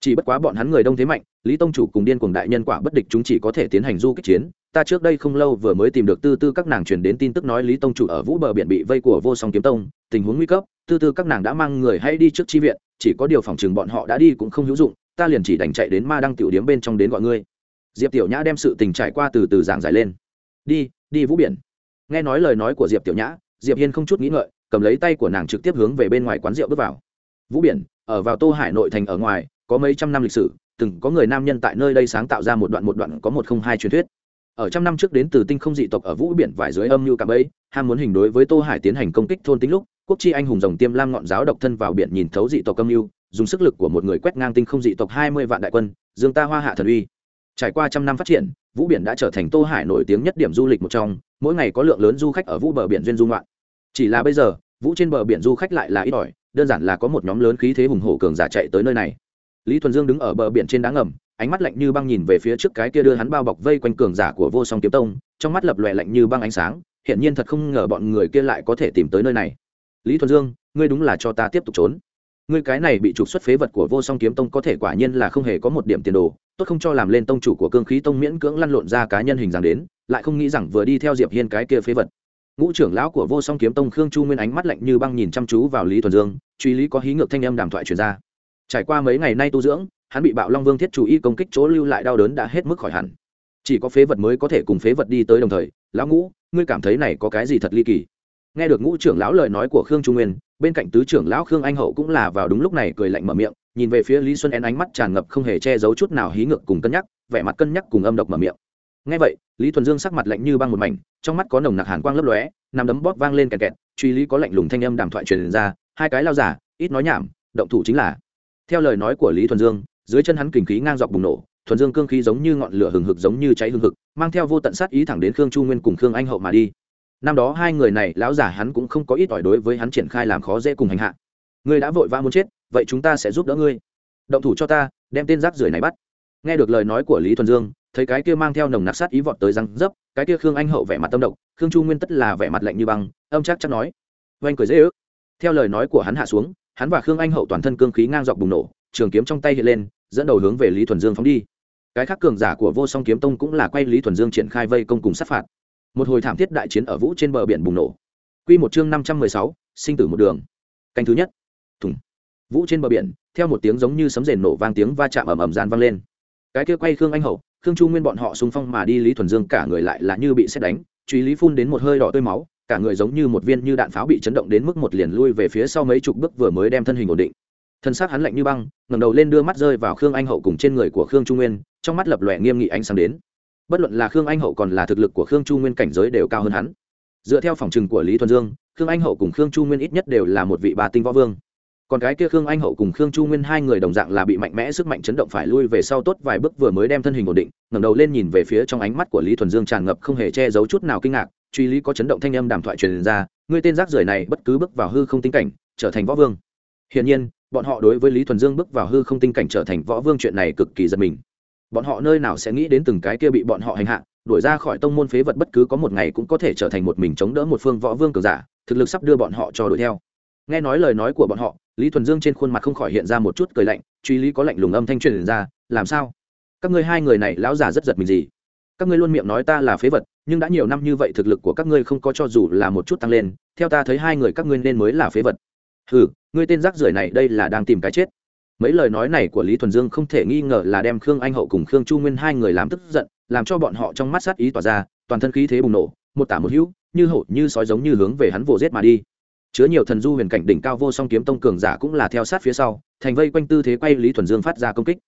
Chỉ bất quá bọn hắn người đông thế mạnh, lý tông chủ cùng điên cùng đại nhân quả bất địch chúng chỉ có thể tiến hành du kích chiến. Ta trước đây không lâu vừa mới tìm được tư tư các nàng truyền đến tin tức nói lý tông chủ ở vũ bờ biển bị vây của vô song kiếm tông, tình huống nguy cấp, tư tư các nàng đã mang người hay đi trước chi viện chỉ có điều phòng chừng bọn họ đã đi cũng không hữu dụng, ta liền chỉ đành chạy đến ma đăng tiểu điếm bên trong đến gọi ngươi. Diệp tiểu nhã đem sự tình trải qua từ từ giảng giải lên. Đi đi vũ biển. Nghe nói lời nói của diệp tiểu nhã, diệp hiên không chút nghĩ ngợi, cầm lấy tay của nàng trực tiếp hướng về bên ngoài quán rượu bước vào. Vũ biển, ở vào tô hải nội thành ở ngoài, có mấy trăm năm lịch sử, từng có người nam nhân tại nơi đây sáng tạo ra một đoạn một đoạn có một không hai truyền thuyết. Ở trăm năm trước đến từ tinh không dị tộc ở vũ biển vải dưới âm như cạm ấy ham muốn hình đối với tô hải tiến hành công kích thôn tính lúc quốc chi anh hùng rồng tiêm lam ngọn giáo độc thân vào biển nhìn thấu dị tộc âm mưu, dùng sức lực của một người quét ngang tinh không dị tộc hai mươi vạn đại quân, dương ta hoa hạ thần uy. Trải qua trăm năm phát triển, vũ biển đã trở thành tô hải nổi tiếng nhất điểm du lịch một trong, mỗi ngày có lượng lớn du khách ở vũ bờ biển duyên du ngoạn. Chỉ là bây giờ, vũ trên bờ biển du khách lại là ít ỏi, đơn giản là có một nhóm lớn khí thế hùng hổ cường giả chạy tới nơi này. Lý thuần dương đứng ở bờ biển trên đá ngầm, ánh mắt lạnh như băng nhìn về phía trước cái kia đưa hắn bao bọc vây quanh cường giả của vô song kiếm tông, trong mắt lập lòe lạnh như băng ánh sáng hiện nhiên thật không ngờ bọn người kia lại có thể tìm tới nơi này lý thuần dương, ngươi đúng là cho ta tiếp tục trốn. Ngươi cái này bị trục xuất phế vật của vô song kiếm tông có thể quả nhiên là không hề có một điểm tiền đồ, tốt không cho làm lên tông chủ của cương khí tông miễn cưỡng lăn lộn ra cá nhân hình dáng đến, lại không nghĩ rằng vừa đi theo diệp hiên cái kia phế vật. Ngũ trưởng lão của vô song kiếm tông khương chu nguyên ánh mắt lạnh như băng nhìn chăm chú vào lý thuần dương, truy lý có hí ngược thanh âm đàm thoại truyền ra. Trải qua mấy ngày nay tu dưỡng, hắn bị bạo long vương thiết chủ y công kích chỗ lưu lại đau đớn đã hết mức khỏi hẳn. Chỉ có phế vật mới có thể cùng phế vật đi tới đồng thời, lão ngũ, ngươi cảm thấy này có cái gì thật ly kỳ? Nghe được ngũ trưởng lão lời nói của khương trung nguyên, bên cạnh tứ trưởng lão khương anh hậu cũng là vào đúng lúc này cười lạnh mở miệng, nhìn về phía lý xuân én ánh mắt tràn ngập không hề che giấu chút nào hí ngược cùng cân nhắc, vẻ mặt cân nhắc cùng âm độc mở miệng. Nghe vậy, lý thuần dương sắc mặt lạnh như băng một mảnh, trong mắt có nồng nặc hàn quang lấp lóe, nằm đấm bóp vang lên kẹt kẹt, truy lý có lạnh lùng thanh âm đàm thoại truyền ra, hai cái lao giả, ít nói nhảm, động thủ chính là. Theo lời nói của lý thuần dương, dưới chân hắn kình khí ngang dọc bùng nổ, thuần dương cương khí giống như ngọn lửa hừng hực giống như cháy hừng hực, mang theo vô tận sát ý thẳng đến khương chu nguyên cùng khương anh hậu mà đi năm đó hai người này, lão giả hắn cũng không có ít ỏi đối với hắn triển khai làm khó dễ cùng hành hạ. Ngươi đã vội vã muốn chết, vậy chúng ta sẽ giúp đỡ ngươi. Động thủ cho ta, đem tên rác rưởi này bắt. Nghe được lời nói của lý thuần dương, thấy cái kia mang theo nồng nặc sát ý vọt tới răng dấp, cái kia khương anh hậu vẻ mặt tâm động, khương chu nguyên tất là vẻ mặt lạnh như băng, âm chắc chắc nói. Oanh cười dễ ước. Theo lời nói của hắn hạ xuống, hắn và khương anh hậu toàn thân cương khí ngang dọc bùng nổ, trường kiếm trong tay hiện lên, dẫn đầu hướng về lý thuần dương phóng đi. Cái khác cường giả của vô song kiếm tông cũng là quay lý thuần dương triển khai vây công cùng sát phạt một hồi thảm thiết đại chiến ở vũ trên bờ biển bùng nổ. Q một chương năm trăm mười sáu, sinh tử một đường. Canh thứ nhất. Thùng. Vũ trên bờ biển, theo một tiếng giống như sấm rền nổ vang tiếng va chạm ầm ầm gian vang lên. Cái kia quay khương anh hậu, khương chu nguyên bọn họ xung phong mà đi lý thuần dương cả người lại là như bị xét đánh, truy lý phun đến một hơi đỏ tươi máu, cả người giống như một viên như đạn pháo bị chấn động đến mức một liền lui về phía sau mấy chục bước vừa mới đem thân hình ổn định. Thân xác hắn lạnh như băng, ngẩng đầu lên đưa mắt rơi vào khương anh hậu cùng trên người của khương trung nguyên, trong mắt lập lòe nghiêm nghị ánh sáng đến bất luận là khương anh hậu còn là thực lực của khương chu nguyên cảnh giới đều cao hơn hắn. Dựa theo phòng trừng của lý thuần dương, khương anh hậu cùng khương chu nguyên ít nhất đều là một vị bà tinh võ vương. Còn cái kia khương anh hậu cùng khương chu nguyên hai người đồng dạng là bị mạnh mẽ sức mạnh chấn động phải lui về sau tốt vài bước vừa mới đem thân hình ổn định, ngẩng đầu lên nhìn về phía trong ánh mắt của lý thuần dương tràn ngập không hề che giấu chút nào kinh ngạc, truy lý có chấn động thanh âm đàm thoại truyền ra, ngươi tên rác rưởi này bất cứ bước vào hư không tinh cảnh, trở thành võ vương. Hiển nhiên, bọn họ đối với lý thuần dương bước vào hư không tinh cảnh trở thành võ vương chuyện này cực kỳ giật mình bọn họ nơi nào sẽ nghĩ đến từng cái kia bị bọn họ hành hạ, đuổi ra khỏi tông môn phế vật bất cứ có một ngày cũng có thể trở thành một mình chống đỡ một phương võ vương cường giả, thực lực sắp đưa bọn họ cho đuổi theo. Nghe nói lời nói của bọn họ, lý thuần dương trên khuôn mặt không khỏi hiện ra một chút cười lạnh, truy lý có lạnh lùng âm thanh truyền ra, làm sao? Các ngươi hai người này lão già rất giật mình gì? Các ngươi luôn miệng nói ta là phế vật, nhưng đã nhiều năm như vậy thực lực của các ngươi không có cho dù là một chút tăng lên, theo ta thấy hai người các ngươi nên mới là phế vật. Ừ ngươi tên rác rưởi này đây là đang tìm cái chết mấy lời nói này của lý thuần dương không thể nghi ngờ là đem khương anh hậu cùng khương chu nguyên hai người làm tức giận, làm cho bọn họ trong mắt sát ý tỏa ra, toàn thân khí thế bùng nổ, một tả một hữu, như hổ, như sói giống như hướng về hắn vồ rết mà đi. Chứa nhiều thần du huyền cảnh đỉnh cao vô song kiếm tông cường giả cũng là theo sát phía sau, thành vây quanh tư thế quay lý thuần dương phát ra công kích.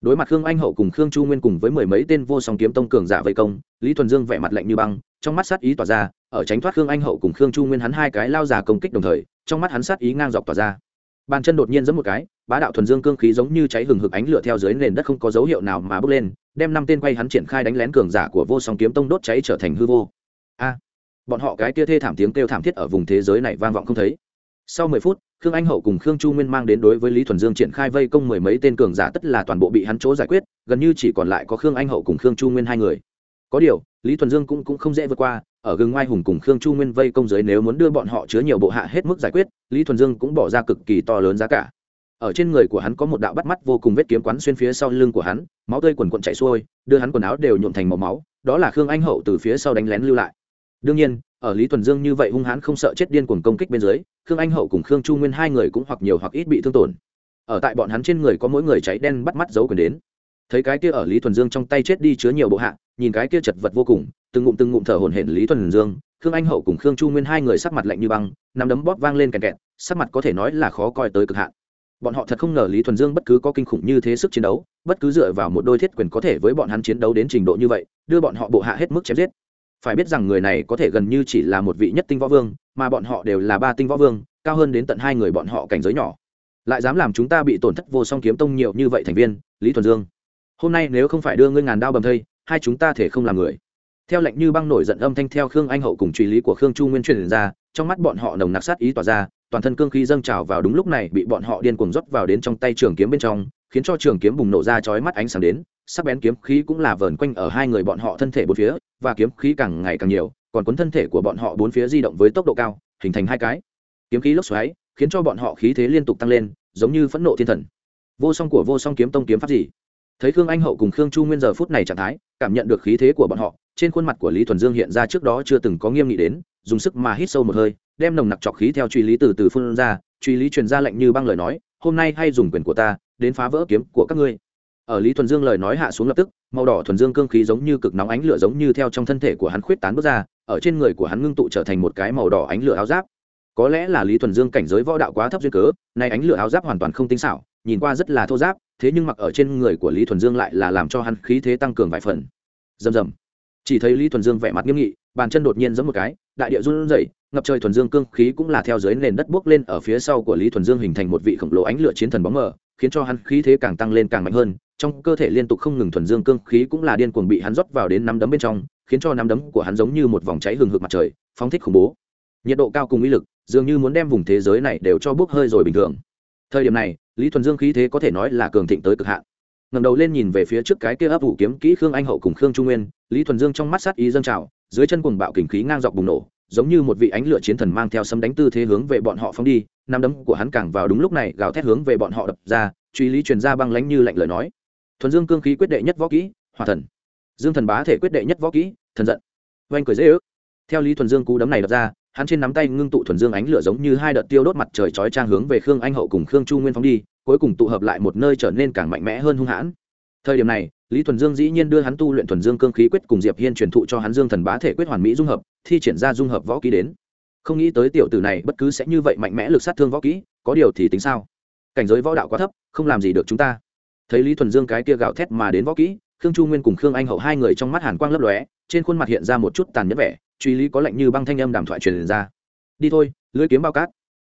Đối mặt khương anh hậu cùng khương chu nguyên cùng với mười mấy tên vô song kiếm tông cường giả vây công, lý thuần dương vẻ mặt lạnh như băng, trong mắt sát ý tỏa ra, ở tránh thoát khương anh hậu cùng khương chu nguyên hắn hai cái lao giả công kích đồng thời, trong mắt hắn sát ý ngang dọc tỏa ra bàn chân đột nhiên giẫm một cái bá đạo thuần dương cương khí giống như cháy hừng hực ánh lửa theo dưới nền đất không có dấu hiệu nào mà bốc lên đem năm tên quay hắn triển khai đánh lén cường giả của vô song kiếm tông đốt cháy trở thành hư vô. A! Bọn họ cái kia thê thảm tiếng kêu thảm thiết ở vùng thế giới này vang vọng không thấy. Sau mười phút khương anh hậu cùng khương chu nguyên mang đến đối với lý thuần dương triển khai vây công mười mấy tên cường giả tất là toàn bộ bị hắn chỗ giải quyết gần như chỉ còn lại có khương anh hậu cùng khương chu nguyên hai người. Có điều lý thuần dương cũng, cũng không dễ vượt qua ở gừng ngoai hùng cùng khương chu nguyên vây công giới nếu muốn đưa bọn họ chứa nhiều bộ hạ hết mức giải quyết, lý thuần dương cũng bỏ ra cực kỳ to lớn giá cả. Ở trên người của hắn có một đạo bắt mắt vô cùng vết kiếm quán xuyên phía sau lưng của hắn, máu tươi quần quận chạy xuôi, đưa hắn quần áo đều nhuộm thành màu máu, đó là khương anh hậu từ phía sau đánh lén lưu lại. Đương nhiên, ở lý thuần dương như vậy hung hãn không sợ chết điên cuồng công kích bên dưới, khương anh hậu cùng khương chu nguyên hai người cũng hoặc nhiều hoặc ít bị thương tổn. Ở tại bọn hắn trên người có mỗi người cháy đen bắt mắt dấu quyền đến thấy cái kia ở lý thuần dương trong tay chết đi chứa nhiều bộ hạ, nhìn cái kia chật vật vô cùng, từng ngụm từng ngụm thở hổn hển lý thuần dương, khương anh hậu cùng khương chu nguyên hai người sắc mặt lạnh như băng nằm đấm bóp vang lên kèn kẹt, sắc mặt có thể nói là khó coi tới cực hạn. Bọn họ thật không ngờ lý thuần dương bất cứ có kinh khủng như thế sức chiến đấu, bất cứ dựa vào một đôi thiết quyền có thể với bọn hắn chiến đấu đến trình độ như vậy, đưa bọn họ bộ hạ hết mức chém giết. Phải biết rằng người này có thể gần như chỉ là một vị nhất tinh võ vương, mà bọn họ đều là ba tinh võ vương, cao hơn đến tận hai người bọn họ cảnh giới nhỏ. Lại dám làm chúng ta bị tổn thất vô song kiếm tông nhiều như vậy thành viên, lý thuần dương hôm nay nếu không phải đưa ngươi ngàn đao bầm thây, hai chúng ta thể không làm người. Theo lệnh như băng nổi giận âm thanh theo khương anh hậu cùng truy lý của khương chu nguyên truyền ra, trong mắt bọn họ nồng nặc sát ý tỏa ra, toàn thân cương khí dâng trào vào đúng lúc này bị bọn họ điên cuồng rót vào đến trong tay trường kiếm bên trong, khiến cho trường kiếm bùng nổ ra chói mắt ánh sáng đến, sắc bén kiếm khí cũng là vờn quanh ở hai người bọn họ thân thể bốn phía, và kiếm khí càng ngày càng nhiều, còn cuốn thân thể của bọn họ bốn phía di động với tốc độ cao, hình thành hai cái. Kiếm khí lốc xoáy, khiến cho bọn họ khí thế liên tục tăng lên, giống như phẫn nộ thiên thần. Vô song của vô song kiếm tông kiếm pháp gì? Thấy khương anh hậu cùng khương chu nguyên giờ phút này trạng thái, cảm nhận được khí thế của bọn họ, trên khuôn mặt của lý thuần dương hiện ra trước đó chưa từng có nghiêm nghị đến, dùng sức mà hít sâu một hơi, đem nồng nặc trọc khí theo truy lý từ từ phun ra, truy lý truyền ra lệnh như băng lời nói, hôm nay hay dùng quyền của ta, đến phá vỡ kiếm của các ngươi. Ở lý thuần dương lời nói hạ xuống lập tức, màu đỏ thuần dương cương khí giống như cực nóng ánh lửa giống như theo trong thân thể của hắn khuyết tán bước ra, ở trên người của hắn ngưng tụ trở thành một cái màu đỏ ánh lửa áo giáp. Có lẽ là lý thuần dương cảnh giới võ đạo quá thấp duyên cớ, nay ánh lửa áo giáp hoàn toàn không tinh xảo, nhìn qua rất là thô giáp thế nhưng mặc ở trên người của lý thuần dương lại là làm cho hắn khí thế tăng cường vài phần. Rầm rầm. Chỉ thấy lý thuần dương vẻ mặt nghiêm nghị, bàn chân đột nhiên giống một cái, đại địa run rẩy, ngập trời thuần dương cương khí cũng là theo dưới nền đất buốc lên ở phía sau của lý thuần dương hình thành một vị khổng lồ ánh lửa chiến thần bóng mờ, khiến cho hắn khí thế càng tăng lên càng mạnh hơn, trong cơ thể liên tục không ngừng thuần dương cương khí cũng là điên cuồng bị hắn rót vào đến nắm đấm bên trong, khiến cho nắm đấm của hắn giống như một vòng cháy hừng hực mặt trời, phóng thích khủng bố. Nhiệt độ cao cùng uy lực, dường như muốn đem vùng thế giới này đều cho bốc hơi rồi bình thường. Thời điểm này lý thuần dương khí thế có thể nói là cường thịnh tới cực hạn. Ngầm đầu lên nhìn về phía trước cái kia ấp ủ kiếm kỹ khương anh hậu cùng khương trung nguyên, lý thuần dương trong mắt sát ý dâng trào, dưới chân cùng bạo kình khí ngang dọc bùng nổ, giống như một vị ánh lửa chiến thần mang theo sấm đánh tư thế hướng về bọn họ phóng đi, nắm đấm của hắn càng vào đúng lúc này gào thét hướng về bọn họ đập ra, truy lý truyền ra băng lánh như lạnh lời nói. Thuần dương cương khí quyết đệ nhất võ kỹ hòa thần. Dương thần bá thể quyết đệ nhất võ kỹ, thần giận. Oanh cười dễ ước. Theo lý thuần dương cú đấm này đập ra hắn trên nắm tay ngưng tụ thuần dương ánh lửa giống như hai đợt tiêu đốt mặt trời chói trang hướng về khương anh hậu cùng khương chu nguyên phóng đi, cuối cùng tụ hợp lại một nơi trở nên càng mạnh mẽ hơn hung hãn. Thời điểm này, lý thuần dương dĩ nhiên đưa hắn tu luyện thuần dương cương khí quyết cùng diệp hiên truyền thụ cho hắn dương thần bá thể quyết hoàn mỹ dung hợp, thi triển ra dung hợp võ kỹ đến. Không nghĩ tới tiểu tử này bất cứ sẽ như vậy mạnh mẽ lực sát thương võ kỹ, có điều thì tính sao? Cảnh giới võ đạo quá thấp, không làm gì được chúng ta. Thấy lý thuần dương cái kia gạo thét mà đến võ kỹ, khương chu nguyên cùng khương anh hậu hai người trong mắt hàn quang lấp lóe, trên khuôn mặt hiện ra một chút tàn nhẫn vẻ truy lý có lệnh như băng thanh âm đàm thoại truyền ra. Đi thôi, lưới kiếm bao cát.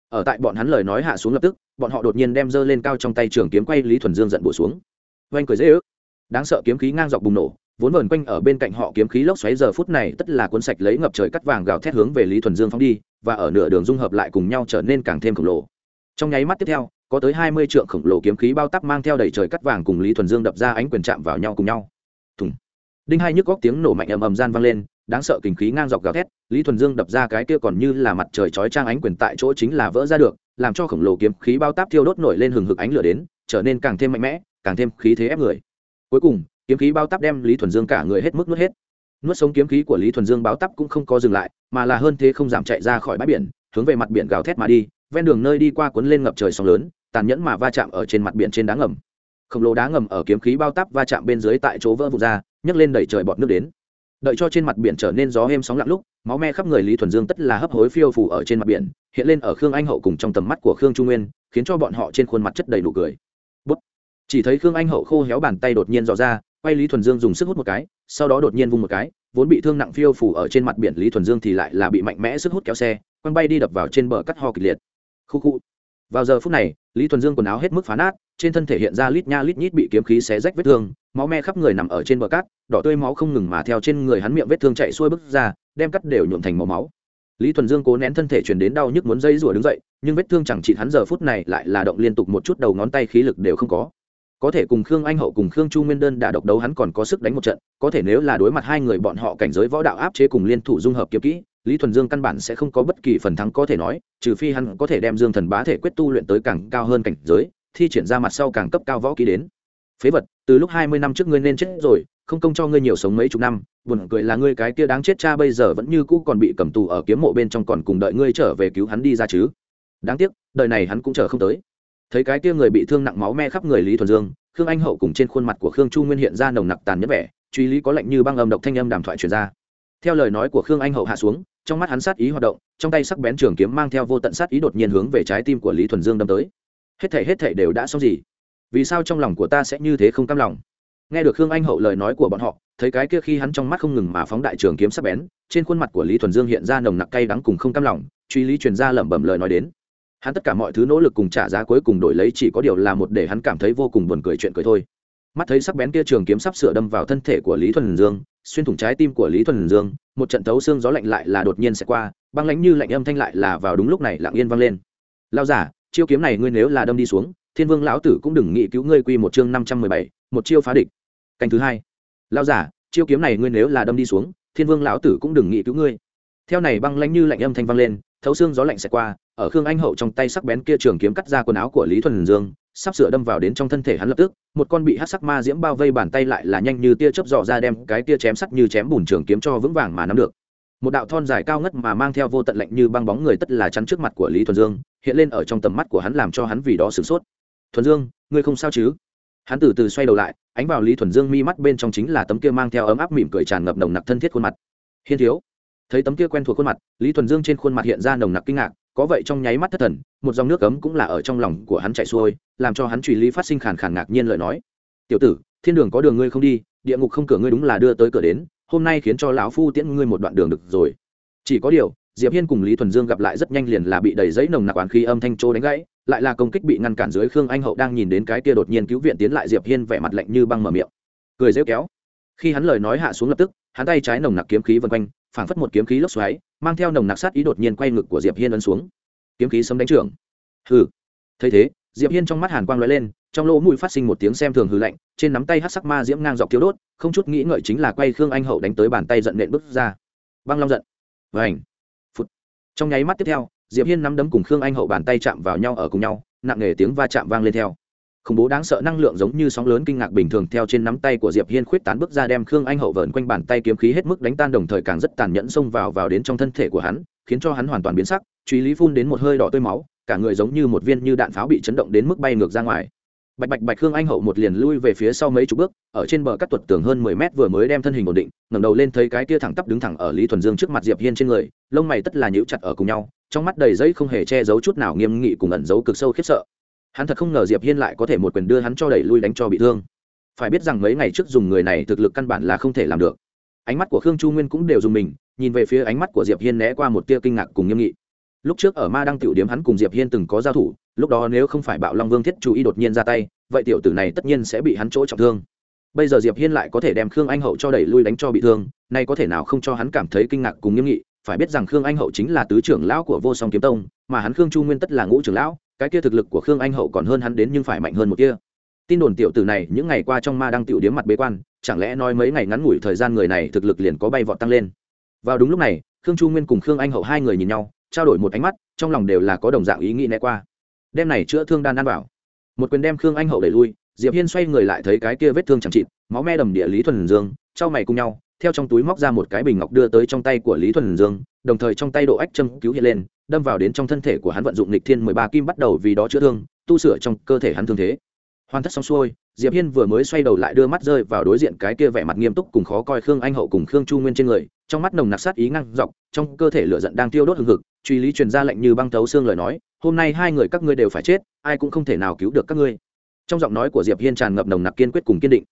Ở tại bọn hắn lời nói hạ xuống lập tức, bọn họ đột nhiên đem dơ lên cao trong tay trường kiếm quay lý thuần dương giận bổ xuống. Oanh cười dễ ước. Đáng sợ kiếm khí ngang dọc bùng nổ, vốn vờn quanh ở bên cạnh họ kiếm khí lốc xoáy giờ phút này tất là cuốn sạch lấy ngập trời cắt vàng gào thét hướng về lý thuần dương phóng đi, và ở nửa đường dung hợp lại cùng nhau trở nên càng thêm khổng lồ. Trong nháy mắt tiếp theo, có tới hai mươi trượng khổng lồ kiếm khí bao tắp mang theo đầy trời cắt vàng cùng lý thuần dương đập ra ánh quyền chạm vào nhau cùng nhau. Thùng. Đinh hai nhức góc tiếng nổ mạnh ầm ầm gian vang lên đáng sợ kinh khí ngang dọc gào thét, lý thuần dương đập ra cái kia còn như là mặt trời chói trang ánh quyền tại chỗ chính là vỡ ra được, làm cho khổng lồ kiếm khí bao táp thiêu đốt nổi lên hừng hực ánh lửa đến, trở nên càng thêm mạnh mẽ, càng thêm khí thế ép người. Cuối cùng, kiếm khí bao táp đem lý thuần dương cả người hết mức nuốt hết. Nuốt sống kiếm khí của lý thuần dương báo tắp cũng không có dừng lại, mà là hơn thế không giảm chạy ra khỏi bãi biển, hướng về mặt biển gào thét mà đi, ven đường nơi đi qua cuốn lên ngập trời sóng lớn, tàn nhẫn mà va chạm ở trên mặt biển trên đá ngầm. Khổng lồ đá ngầm ở kiếm khí bao tắp va chạm bên dưới tại chỗ vỡ vụt ra, nhấc lên đẩy trời bọt nước đến đợi cho trên mặt biển trở nên gió êm sóng lặng lúc, máu me khắp người lý thuần dương tất là hấp hối phiêu phủ ở trên mặt biển, hiện lên ở khương anh hậu cùng trong tầm mắt của khương trung nguyên, khiến cho bọn họ trên khuôn mặt chất đầy đủ cười. Bút. chỉ thấy khương anh hậu khô héo bàn tay đột nhiên dò ra, quay lý thuần dương dùng sức hút một cái, sau đó đột nhiên vung một cái, vốn bị thương nặng phiêu phủ ở trên mặt biển lý thuần dương thì lại là bị mạnh mẽ sức hút kéo xe, quăng bay đi đập vào trên bờ cắt ho kịch liệt. Khu khu. Vào giờ phút này, lý thuần dương quần áo hết mức phá nát trên thân thể hiện ra lít nha lít nhít bị kiếm khí xé rách vết thương, máu me khắp người nằm ở trên bờ cát, đỏ tươi máu không ngừng mà theo trên người hắn miệng vết thương chạy xuôi bước ra, đem cắt đều nhuộm thành màu máu. Lý thuần dương cố nén thân thể chuyển đến đau nhức muốn dây rủa đứng dậy, nhưng vết thương chẳng chỉ hắn giờ phút này lại là động liên tục một chút đầu ngón tay khí lực đều không có. Có thể cùng khương anh hậu cùng khương chu nguyên đơn đã độc đấu hắn còn có sức đánh một trận, có thể nếu là đối mặt hai người bọn họ cảnh giới võ đạo áp chế cùng liên thủ dung hợp kiếm kỹ, lý thuần dương căn bản sẽ không có bất kỳ phần thắng có thể nói, trừ phi hắn có thể đem dương thần bá thể quyết tu luyện tới càng cao hơn cảnh giới thi triển ra mặt sau càng cấp cao võ kỹ đến. Phế vật, từ lúc hai mươi năm trước ngươi nên chết rồi, không công cho ngươi nhiều sống mấy chục năm, buồn cười là ngươi cái kia đáng chết cha bây giờ vẫn như cũ còn bị cầm tù ở kiếm mộ bên trong còn cùng đợi ngươi trở về cứu hắn đi ra chứ. Đáng tiếc, đời này hắn cũng chờ không tới. Thấy cái kia người bị thương nặng máu me khắp người lý thuần dương, khương anh hậu cùng trên khuôn mặt của khương chu nguyên hiện ra nồng nặc tàn nhẫn vẻ, truy lý có lệnh như băng âm độc thanh âm đàm thoại truyền ra. Theo lời nói của khương anh hậu hạ xuống, trong mắt hắn sát ý hoạt động, trong tay sắc bén trường kiếm mang theo vô tận sát ý đột nhiên hướng về trái tim của lý thuần dương đâm tới hết thể hết thể đều đã xong gì? Vì sao trong lòng của ta sẽ như thế không cam lòng? Nghe được khương anh hậu lời nói của bọn họ, thấy cái kia khi hắn trong mắt không ngừng mà phóng đại trường kiếm sắc bén, trên khuôn mặt của lý thuần dương hiện ra nồng nặc cay đắng cùng không cam lòng, truy lý truyền ra lẩm bẩm lời nói đến. Hắn tất cả mọi thứ nỗ lực cùng trả giá cuối cùng đổi lấy chỉ có điều là một để hắn cảm thấy vô cùng buồn cười chuyện cười thôi. Mắt thấy sắc bén kia trường kiếm sắp sửa đâm vào thân thể của lý thuần dương, xuyên thủng trái tim của lý thuần dương, một trận tấu xương gió lạnh lại là đột nhiên sẽ qua, băng lãnh như lạnh âm thanh lại là vào đúng lúc này lặng yên vang lên. Lao giả chiêu kiếm này ngươi nếu là đâm đi xuống, thiên vương lão tử cũng đừng nghĩ cứu ngươi quy một chương năm trăm mười bảy, một chiêu phá địch. Canh thứ hai. Lao giả, chiêu kiếm này ngươi nếu là đâm đi xuống, thiên vương lão tử cũng đừng nghĩ cứu ngươi. Theo này băng lãnh như lạnh âm thanh vang lên, thấu xương gió lạnh sẽ qua, ở khương anh hậu trong tay sắc bén kia trường kiếm cắt ra quần áo của lý thuần dương, sắp sửa đâm vào đến trong thân thể hắn lập tức, một con bị hát sắc ma diễm bao vây bàn tay lại là nhanh như tia chớp dò ra đem cái tia chém sắt như chém bùn trường kiếm cho vững vàng mà nắm được một đạo thon dài cao ngất mà mang theo vô tận lạnh như băng bóng người tất là chắn trước mặt của lý thuần dương, hiện lên ở trong tầm mắt của hắn làm cho hắn vì đó sửng sốt. Thuần dương, ngươi không sao chứ? Hắn từ từ xoay đầu lại, ánh vào lý thuần dương mi mắt bên trong chính là tấm kia mang theo ấm áp mỉm cười tràn ngập nồng nặc thân thiết khuôn mặt. Hiên thiếu. Thấy tấm kia quen thuộc khuôn mặt, lý thuần dương trên khuôn mặt hiện ra nồng nặc kinh ngạc, có vậy trong nháy mắt thất thần, một dòng nước cấm cũng là ở trong lòng của hắn chạy xuôi, làm cho hắn truy lý phát sinh khàn khàn ngạc nhiên lời nói. Tiểu tử, thiên đường có đường ngươi không đi, địa ngục không cửa ngươi đúng là đưa tới cửa đến hôm nay khiến cho lão phu tiễn ngươi một đoạn đường được rồi. Chỉ có điều, diệp hiên cùng lý thuần dương gặp lại rất nhanh liền là bị đầy giấy nồng nặc oán khí âm thanh trô đánh gãy, lại là công kích bị ngăn cản dưới khương anh hậu đang nhìn đến cái kia đột nhiên cứu viện tiến lại diệp hiên vẻ mặt lạnh như băng mở miệng. Cười rêu kéo. Khi hắn lời nói hạ xuống lập tức, hắn tay trái nồng nặc kiếm khí vân quanh, phảng phất một kiếm khí lốc xoáy, mang theo nồng nặc sát ý đột nhiên quay ngực của diệp hiên ấn xuống. Kiếm khí sấm đánh trưởng hừ. Thấy thế, diệp hiên trong mắt hàn quang lóe lên trong lỗ mũi phát sinh một tiếng xem thường hừ lạnh, trên nắm tay hắc sắc ma diễm ngang dọc thiếu đốt, không chút nghĩ ngợi chính là quay khương anh hậu đánh tới bàn tay giận nện bước ra. Băng long giận. Vảnh phút trong nháy mắt tiếp theo, diệp hiên nắm đấm cùng khương anh hậu bàn tay chạm vào nhau ở cùng nhau, nặng nề tiếng va chạm vang lên theo. Khủng bố đáng sợ năng lượng giống như sóng lớn kinh ngạc bình thường theo trên nắm tay của diệp hiên khuyết tán bước ra đem khương anh hậu vờn quanh bàn tay kiếm khí hết mức đánh tan đồng thời càng rất tàn nhẫn xông vào vào đến trong thân thể của hắn, khiến cho hắn hoàn toàn biến sắc, truy lý phun đến một hơi đỏ tươi máu, cả người giống như một viên như đạn pháo bị chấn động đến mức bay ngược ra ngoài bạch bạch bạch khương anh hậu một liền lui về phía sau mấy chục bước, ở trên bờ cắt tuật tường hơn mười mét vừa mới đem thân hình ổn định, ngẩng đầu lên thấy cái tia thẳng tắp đứng thẳng ở lý thuần dương trước mặt diệp hiên trên người, lông mày tất là nhíu chặt ở cùng nhau, trong mắt đầy giấy không hề che giấu chút nào nghiêm nghị cùng ẩn giấu cực sâu khiếp sợ. Hắn thật không ngờ diệp hiên lại có thể một quyền đưa hắn cho đẩy lui đánh cho bị thương. Phải biết rằng mấy ngày trước dùng người này thực lực căn bản là không thể làm được. Ánh mắt của khương chu nguyên cũng đều dùng mình, nhìn về phía ánh mắt của diệp hiên né qua một tia kinh ngạc cùng nghiêm nghị. Lúc trước ở ma đăng tiểu điếm hắn cùng diệp hiên từng có giao thủ lúc đó nếu không phải bạo long vương thiết chú ý đột nhiên ra tay, vậy tiểu tử này tất nhiên sẽ bị hắn chỗ trọng thương. Bây giờ diệp hiên lại có thể đem khương anh hậu cho đẩy lui đánh cho bị thương, nay có thể nào không cho hắn cảm thấy kinh ngạc cùng nghiêm nghị, phải biết rằng khương anh hậu chính là tứ trưởng lão của vô song kiếm tông, mà hắn khương chu nguyên tất là ngũ trưởng lão, cái kia thực lực của khương anh hậu còn hơn hắn đến nhưng phải mạnh hơn một kia. Tin đồn tiểu tử này những ngày qua trong ma đăng tiểu điếm mặt bế quan, chẳng lẽ nói mấy ngày ngắn ngủi thời gian người này thực lực liền có bay vọt tăng lên? Vào đúng lúc này, khương chu nguyên cùng khương anh hậu hai người nhìn nhau, trao đổi một ánh mắt, trong lòng đều là có đồng dạng ý nghĩ né qua đem này chữa thương đan ăn vào. Một quyền đem khương anh hậu đẩy lui, diệp hiên xoay người lại thấy cái kia vết thương chẳng chịt, máu me đầm địa lý thuần dương, trao mày cùng nhau, theo trong túi móc ra một cái bình ngọc đưa tới trong tay của lý thuần dương, đồng thời trong tay độ ách châm cứu hiện lên, đâm vào đến trong thân thể của hắn vận dụng lịch thiên mười ba kim bắt đầu vì đó chữa thương, tu sửa trong cơ thể hắn thương thế. Hoàn tất xong xuôi, diệp hiên vừa mới xoay đầu lại đưa mắt rơi vào đối diện cái kia vẻ mặt nghiêm túc cùng khó coi khương anh hậu cùng khương chu nguyên trên người, trong mắt nồng nặc sát ý ngăn dọc, trong cơ thể lửa giận đang tiêu đốt hừng hực, truy lý truyền ra lệnh như băng tấu xương lời nói hôm nay hai người các ngươi đều phải chết, ai cũng không thể nào cứu được các ngươi. Trong giọng nói của diệp hiên tràn ngập nồng nặc kiên quyết cùng kiên định.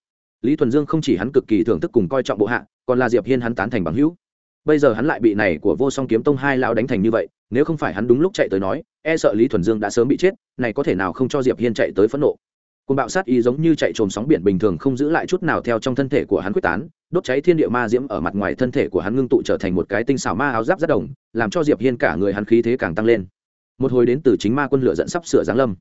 Lý thuần dương không chỉ hắn cực kỳ thưởng thức cùng coi trọng bộ hạ, còn là diệp hiên hắn tán thành bằng hữu. Bây giờ hắn lại bị này của vô song kiếm tông hai lão đánh thành như vậy, nếu không phải hắn đúng lúc chạy tới nói e sợ lý thuần dương đã sớm bị chết, này có thể nào không cho diệp hiên chạy tới phẫn nộ. Côn bạo sát ý giống như chạy trồm sóng biển bình thường không giữ lại chút nào theo trong thân thể của hắn quyết tán, đốt cháy thiên địa ma diễm ở mặt ngoài thân thể của hắn ngưng tụ trở thành một cái tinh xảo ma áo giáp rất đồng, làm cho diệp hiên cả người hắn khí thế càng tăng lên một hồi đến từ chính ma quân lửa dẫn sắp sửa giáng lâm.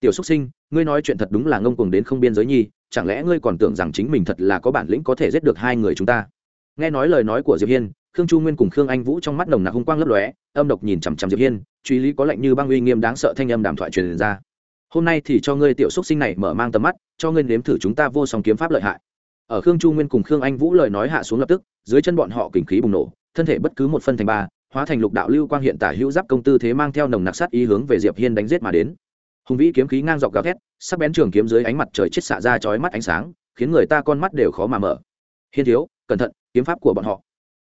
Tiểu xúc sinh, ngươi nói chuyện thật đúng là ngông cuồng đến không biên giới nhi, chẳng lẽ ngươi còn tưởng rằng chính mình thật là có bản lĩnh có thể giết được hai người chúng ta? Nghe nói lời nói của diệp hiên, khương chu nguyên cùng khương anh vũ trong mắt nồng nặc hung quang lấp lóe, âm độc nhìn chằm chằm diệp hiên, truy lý có lệnh như băng uy nghiêm đáng sợ thanh âm đàm thoại truyền ra. Hôm nay thì cho ngươi tiểu xúc sinh này mở mang tầm mắt, cho ngươi nếm thử chúng ta vô song kiếm pháp lợi hại. Ở khương chu nguyên cùng khương anh vũ lời nói hạ xuống lập tức, dưới chân bọn họ kình khí bùng nổ, thân thể bất cứ một phân thành ba hóa thành lục đạo lưu quang hiện tả hữu giáp công tư thế mang theo nồng nặc sát ý hướng về diệp hiên đánh giết mà đến. Hùng vĩ kiếm khí ngang dọc gào thét, sắc bén trường kiếm dưới ánh mặt trời chết xạ ra chói mắt ánh sáng, khiến người ta con mắt đều khó mà mở. Hiên thiếu, cẩn thận, kiếm pháp của bọn họ.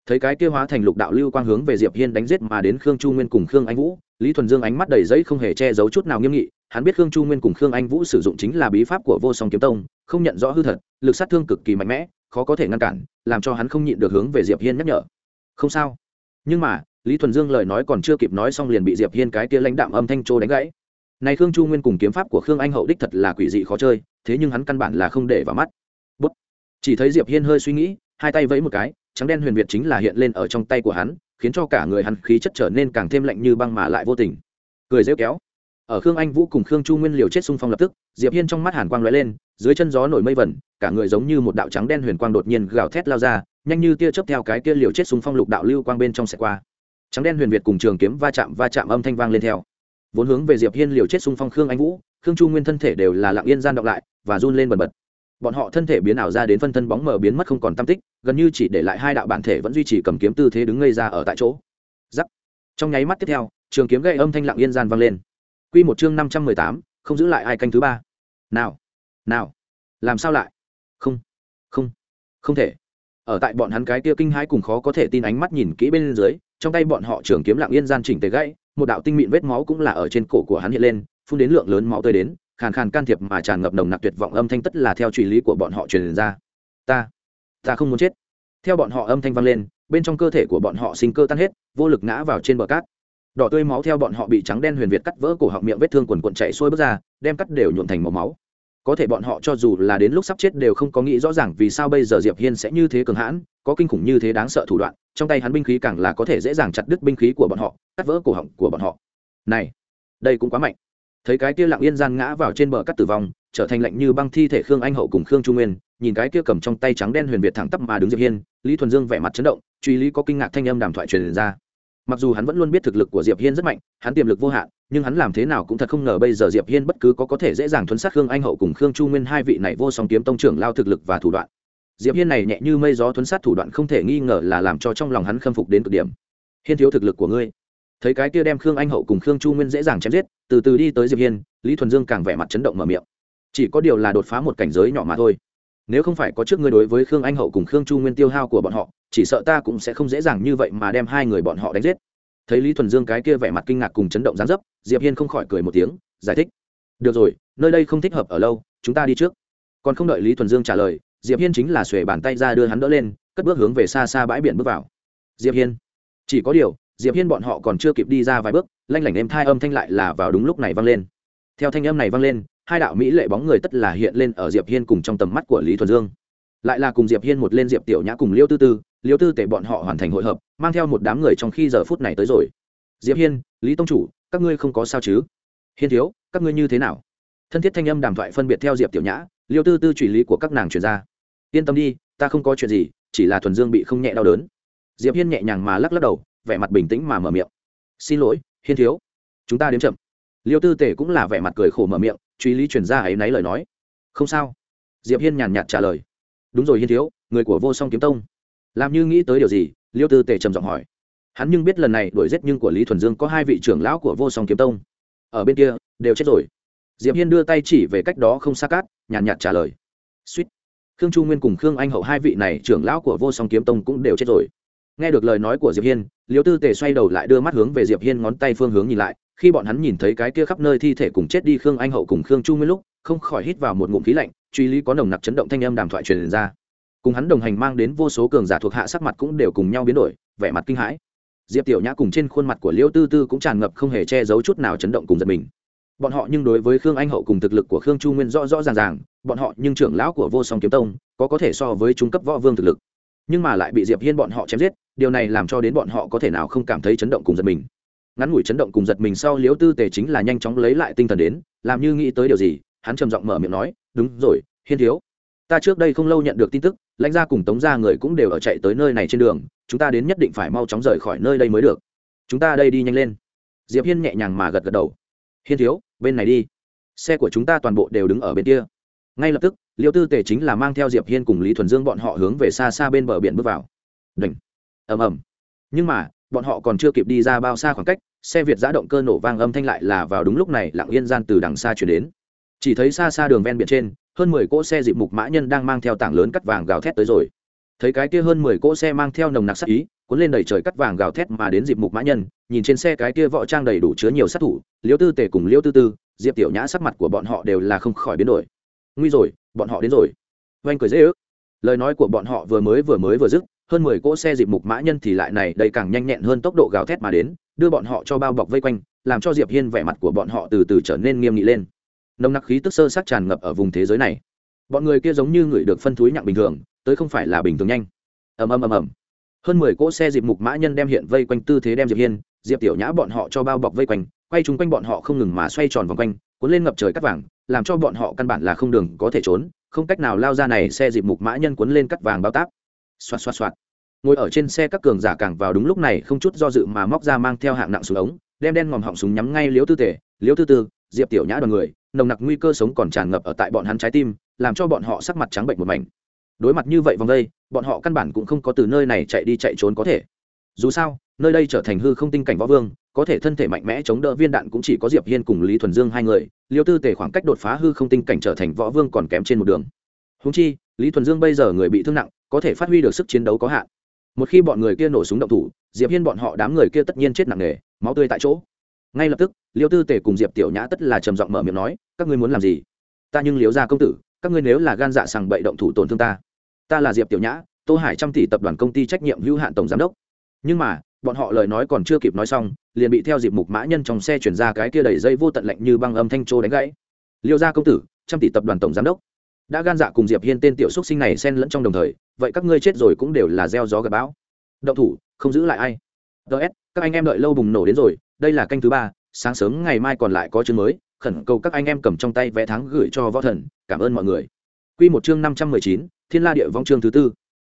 Thấy cái kia hóa thành lục đạo lưu quang hướng về diệp hiên đánh giết mà đến khương chu nguyên cùng khương anh vũ, lý thuần dương ánh mắt đầy giấy không hề che giấu chút nào nghiêm nghị, hắn biết khương chu nguyên cùng khương anh vũ sử dụng chính là bí pháp của vô song kiếm tông, không nhận rõ hư thật, lực sát thương cực kỳ mạnh mẽ, khó có thể ngăn cản, làm cho hắn không nhịn được hướng về diệp hiên nhắc nhở. Không sao. Nhưng mà lý thuần dương lời nói còn chưa kịp nói xong liền bị diệp hiên cái kia lãnh đạm âm thanh trô đánh gãy. Này khương chu nguyên cùng kiếm pháp của khương anh hậu đích thật là quỷ dị khó chơi, thế nhưng hắn căn bản là không để vào mắt. Bút. chỉ thấy diệp hiên hơi suy nghĩ, hai tay vẫy một cái, trắng đen huyền việt chính là hiện lên ở trong tay của hắn, khiến cho cả người hắn khí chất trở nên càng thêm lạnh như băng mà lại vô tình. Cười rêu kéo. Ở khương anh vũ cùng khương chu nguyên liều chết xung phong lập tức, diệp hiên trong mắt hàn quang lóe lên, dưới chân gió nổi mây vẩn, cả người giống như một đạo trắng đen huyền quang đột nhiên gào thét lao ra, nhanh như tia chớp theo cái kia liều chết xung phong lục đạo lưu quang bên trong xẹt qua trắng đen huyền việt cùng trường kiếm va chạm va chạm âm thanh vang lên theo. Vốn hướng về diệp hiên liều chết xung phong khương anh vũ, khương chu nguyên thân thể đều là lặng yên gian động lại và run lên bần bật. Bọn họ thân thể biến ảo ra đến phân thân bóng mờ biến mất không còn tâm tích, gần như chỉ để lại hai đạo bản thể vẫn duy trì cầm kiếm tư thế đứng ngây ra ở tại chỗ. Giắc. Trong nháy mắt tiếp theo, trường kiếm gây âm thanh lặng yên gian vang lên. Quy một chương năm trăm mười tám, không giữ lại ai canh thứ ba. Nào. Nào. Làm sao lại? Không. Không. Không thể. Ở tại bọn hắn cái kia kinh hãi cùng khó có thể tin ánh mắt nhìn kỹ bên dưới trong tay bọn họ trường kiếm lặng yên gian chỉnh tề gãy, một đạo tinh mịn vết máu cũng là ở trên cổ của hắn hiện lên, phun đến lượng lớn máu tươi đến, khàn khàn can thiệp mà tràn ngập nồng nặc tuyệt vọng âm thanh tất là theo truy lý của bọn họ truyền ra. Ta ta không muốn chết. Theo bọn họ âm thanh vang lên, bên trong cơ thể của bọn họ sinh cơ tan hết, vô lực ngã vào trên bờ cát. Đỏ tươi máu theo bọn họ bị trắng đen huyền việt cắt vỡ cổ họng miệng vết thương quần quần chạy xuôi bước ra, đem cắt đều nhuộm thành màu máu có thể bọn họ cho dù là đến lúc sắp chết đều không có nghĩ rõ ràng vì sao bây giờ diệp hiên sẽ như thế cường hãn, có kinh khủng như thế đáng sợ thủ đoạn, trong tay hắn binh khí càng là có thể dễ dàng chặt đứt binh khí của bọn họ, cắt vỡ cổ họng của bọn họ. Này, đây cũng quá mạnh. Thấy cái kia lặng yên gian ngã vào trên bờ cắt tử vong, trở thành lạnh như băng thi thể khương anh hậu cùng khương trung nguyên, nhìn cái kia cầm trong tay trắng đen huyền việt thẳng tắp mà đứng diệp hiên, lý thuần dương vẻ mặt chấn động, truy lý có kinh ngạc thanh âm đàm thoại truyền ra. Mặc dù hắn vẫn luôn biết thực lực của diệp hiên rất mạnh, hắn tiềm lực vô hạn nhưng hắn làm thế nào cũng thật không ngờ bây giờ diệp hiên bất cứ có có thể dễ dàng thuấn sát khương anh hậu cùng khương chu nguyên hai vị này vô song kiếm tông trưởng lao thực lực và thủ đoạn. Diệp hiên này nhẹ như mây gió thuấn sát thủ đoạn không thể nghi ngờ là làm cho trong lòng hắn khâm phục đến cực điểm. Hiên thiếu thực lực của ngươi. Thấy cái kia đem khương anh hậu cùng khương chu nguyên dễ dàng chém giết, từ từ đi tới diệp hiên, lý thuần dương càng vẻ mặt chấn động mở miệng. Chỉ có điều là đột phá một cảnh giới nhỏ mà thôi. Nếu không phải có trước ngươi đối với khương anh hậu cùng khương chu nguyên tiêu hao của bọn họ, chỉ sợ ta cũng sẽ không dễ dàng như vậy mà đem hai người bọn họ đánh giết thấy lý thuần dương cái kia vẻ mặt kinh ngạc cùng chấn động gián dấp, diệp hiên không khỏi cười một tiếng, giải thích. Được rồi, nơi đây không thích hợp ở lâu, chúng ta đi trước. Còn không đợi lý thuần dương trả lời, diệp hiên chính là xuề bàn tay ra đưa hắn đỡ lên, cất bước hướng về xa xa bãi biển bước vào. Diệp hiên. Chỉ có điều, diệp hiên bọn họ còn chưa kịp đi ra vài bước, lanh lảnh êm thai âm thanh lại là vào đúng lúc này vang lên. Theo thanh âm này vang lên, hai đạo mỹ lệ bóng người tất là hiện lên ở diệp hiên cùng trong tầm mắt của lý thuần dương lại là cùng diệp hiên một lên diệp tiểu nhã cùng liêu tư tư, liêu tư tể bọn họ hoàn thành hội hợp, mang theo một đám người trong khi giờ phút này tới rồi. Diệp hiên, lý tông chủ, các ngươi không có sao chứ? Hiên thiếu, các ngươi như thế nào? Thân thiết thanh âm đàm thoại phân biệt theo diệp tiểu nhã, liêu tư tư chủy lý của các nàng truyền ra. Yên tâm đi, ta không có chuyện gì, chỉ là thuần dương bị không nhẹ đau đớn. Diệp hiên nhẹ nhàng mà lắc lắc đầu, vẻ mặt bình tĩnh mà mở miệng. Xin lỗi, hiên thiếu. Chúng ta đến chậm. Liêu tư tể cũng là vẻ mặt cười khổ mở miệng truy lý chuyển ra ấy náy lời nói. Không sao. Diệp hiên nhàn nhạt trả lời đúng rồi hiên thiếu, người của vô song kiếm tông. Làm như nghĩ tới điều gì, liêu tư tề trầm giọng hỏi. Hắn nhưng biết lần này đuổi giết nhưng của lý thuần dương có hai vị trưởng lão của vô song kiếm tông. Ở bên kia, đều chết rồi. Diệp hiên đưa tay chỉ về cách đó không xa cát, nhàn nhạt trả lời. Suýt. Khương chu nguyên cùng khương anh hậu hai vị này trưởng lão của vô song kiếm tông cũng đều chết rồi. Nghe được lời nói của diệp hiên, liêu tư tề xoay đầu lại đưa mắt hướng về diệp hiên ngón tay phương hướng nhìn lại. Khi bọn hắn nhìn thấy cái kia khắp nơi thi thể cùng chết đi khương anh hậu cùng khương chu nguyên lúc, không khỏi hít vào một ngụm khí lạnh truy lý có nồng nặc chấn động thanh âm đàm thoại truyền ra. Cùng hắn đồng hành mang đến vô số cường giả thuộc hạ sắc mặt cũng đều cùng nhau biến đổi, vẻ mặt kinh hãi. Diệp tiểu nhã cùng trên khuôn mặt của liêu tư tư cũng tràn ngập không hề che giấu chút nào chấn động cùng giật mình. Bọn họ nhưng đối với khương anh hậu cùng thực lực của khương chu nguyên rõ rõ ràng ràng, bọn họ nhưng trưởng lão của vô song kiếm tông, có có thể so với trung cấp võ vương thực lực. Nhưng mà lại bị diệp hiên bọn họ chém giết, điều này làm cho đến bọn họ có thể nào không cảm thấy chấn động cùng giật mình. Ngắn ngủi chấn động cùng giật mình sau liễu tư tề chính là nhanh chóng lấy lại tinh thần đến, làm như nghĩ tới điều gì, hắn trầm giọng mở miệng nói đúng rồi, hiên thiếu, ta trước đây không lâu nhận được tin tức, lãnh gia cùng tống gia người cũng đều ở chạy tới nơi này trên đường, chúng ta đến nhất định phải mau chóng rời khỏi nơi đây mới được. Chúng ta đây đi nhanh lên. Diệp hiên nhẹ nhàng mà gật gật đầu. Hiên thiếu, bên này đi. Xe của chúng ta toàn bộ đều đứng ở bên kia. Ngay lập tức, liêu tư tề chính là mang theo diệp hiên cùng lý thuần dương bọn họ hướng về xa xa bên bờ biển bước vào. Đỉnh. Ầm ầm. Nhưng mà, bọn họ còn chưa kịp đi ra bao xa khoảng cách, xe việt giã động cơ nổ vang âm thanh lại là vào đúng lúc này, lặng yên gian từ đằng xa chuyển đến chỉ thấy xa xa đường ven biển trên, hơn mười cỗ xe dịp mục mã nhân đang mang theo tảng lớn cắt vàng gào thét tới rồi. Thấy cái kia hơn mười cỗ xe mang theo nồng nặc sát ý, cuốn lên đầy trời cắt vàng gào thét mà đến dịp mục mã nhân, nhìn trên xe cái kia võ trang đầy đủ chứa nhiều sát thủ liêu tư tề cùng liêu tư tư, diệp tiểu nhã sắc mặt của bọn họ đều là không khỏi biến đổi. Nguy rồi, bọn họ đến rồi. Oanh cười dễ ước. Lời nói của bọn họ vừa mới vừa mới vừa dứt, hơn mười cỗ xe dịp mục mã nhân thì lại này đầy càng nhanh nhẹn hơn tốc độ gào thét mà đến, đưa bọn họ cho bao bọc vây quanh, làm cho diệp hiên vẻ mặt của bọn họ từ từ trở nên nghiêm nghị lên nồng nặc khí tức sơ sát tràn ngập ở vùng thế giới này. Bọn người kia giống như người được phân thúi nhặng bình thường, tới không phải là bình thường nhanh. Ầm ầm ầm ầm. Hơn mười cỗ xe dịp mục mã nhân đem hiện vây quanh tư thế đem diệp hiên, diệp tiểu nhã bọn họ cho bao bọc vây quanh, quay chung quanh bọn họ không ngừng mà xoay tròn vòng quanh, cuốn lên ngập trời cắt vàng, làm cho bọn họ căn bản là không đường có thể trốn, không cách nào lao ra này xe dịp mục mã nhân cuốn lên cắt vàng bao táp. Xoạt xoạt xoạt. Ngồi ở trên xe các cường giả càng vào đúng lúc này không chút do dự mà móc ra mang theo hạng nặng súng ống, đem đen ngòm họng súng nhắm ngay liếu tư tể liếu tư tư, diệp tiểu nhã đoàn người nồng nặc nguy cơ sống còn tràn ngập ở tại bọn hắn trái tim, làm cho bọn họ sắc mặt trắng bệnh một mảnh. Đối mặt như vậy vòng đây, bọn họ căn bản cũng không có từ nơi này chạy đi chạy trốn có thể. Dù sao, nơi đây trở thành hư không tinh cảnh võ vương, có thể thân thể mạnh mẽ chống đỡ viên đạn cũng chỉ có diệp hiên cùng lý thuần dương hai người, liêu tư tề khoảng cách đột phá hư không tinh cảnh trở thành võ vương còn kém trên một đường. Húng chi, lý thuần dương bây giờ người bị thương nặng, có thể phát huy được sức chiến đấu có hạn. Một khi bọn người kia nổ súng động thủ, diệp hiên bọn họ đám người kia tất nhiên chết nặng nề, máu tươi tại chỗ ngay lập tức, liêu tư tề cùng diệp tiểu nhã tất là trầm giọng mở miệng nói, các ngươi muốn làm gì? Ta nhưng liếu ra công tử, các ngươi nếu là gan dạ sằng bậy động thủ tổn thương ta ta là diệp tiểu nhã, tô hải trăm tỷ tập đoàn công ty trách nhiệm hữu hạn tổng giám đốc. Nhưng mà, bọn họ lời nói còn chưa kịp nói xong, liền bị theo dịp mục mã nhân trong xe chuyển ra cái kia đẩy dây vô tận lạnh như băng âm thanh trô đánh gãy. Liêu gia công tử, trăm tỷ tập đoàn tổng giám đốc. Đã gan dạ cùng diệp hiên tên tiểu xúc sinh này xen lẫn trong đồng thời, vậy các ngươi chết rồi cũng đều là gieo gió gặp bão. Động thủ, không giữ lại ai. Ts các anh em đợi lâu bùng nổ đến rồi đây là canh thứ ba, sáng sớm ngày mai còn lại có chương mới, khẩn cầu các anh em cầm trong tay vé thắng gửi cho võ thần, cảm ơn mọi người. Quy một chương năm trăm mười chín, thiên la địa vong chương thứ tư.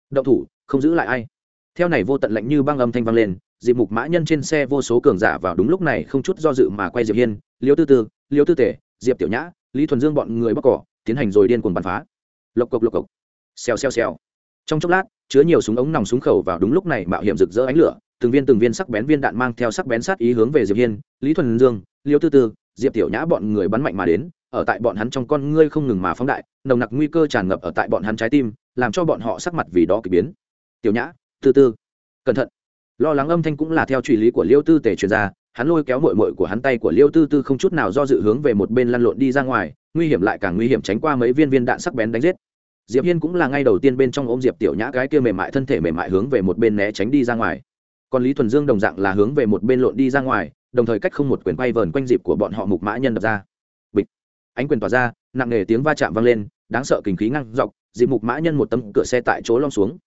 Động thủ, không giữ lại ai. Theo này vô tận lạnh như băng âm thanh vang lên, diệp mục mã nhân trên xe vô số cường giả vào đúng lúc này không chút do dự mà quay diệp hiên, liêu tư tư, liêu tư tể, diệp tiểu nhã, lý thuần dương bọn người bóc cỏ, tiến hành rồi điên cuồng bắn phá. Lộc cộc lộc cộc. Xèo xèo xèo. Trong chốc lát, chứa nhiều súng ống nòng súng khẩu vào đúng lúc này mạo hiểm rực rỡ ánh lửa từng viên từng viên sắc bén viên đạn mang theo sắc bén sát ý hướng về diệp hiên, lý thuần dương, liêu tư tư, diệp tiểu nhã bọn người bắn mạnh mà đến, ở tại bọn hắn trong con ngươi không ngừng mà phóng đại, nồng nặc nguy cơ tràn ngập ở tại bọn hắn trái tim, làm cho bọn họ sắc mặt vì đó kỳ biến. Tiểu nhã, tư tư, cẩn thận. Lo lắng âm thanh cũng là theo truy lý của liêu tư tề truyền ra, hắn lôi kéo mội mội của hắn tay của liêu tư tư không chút nào do dự hướng về một bên lăn lộn đi ra ngoài, nguy hiểm lại càng nguy hiểm tránh qua mấy viên viên đạn sắc bén đánh giết. Diệp hiên cũng là ngay đầu tiên bên trong ôm diệp tiểu nhã cái kia mềm mại thân thể mềm mại hướng về một bên né tránh đi ra ngoài còn lý thuần dương đồng dạng là hướng về một bên lộn đi ra ngoài, đồng thời cách không một quyền quay vờn quanh dịp của bọn họ mục mã nhân đập ra. Bịch. Ánh quyền tỏa ra, nặng nề tiếng va chạm vang lên, đáng sợ kinh khí ngăn dọc, dịp mục mã nhân một tấm cửa xe tại chỗ lom xuống.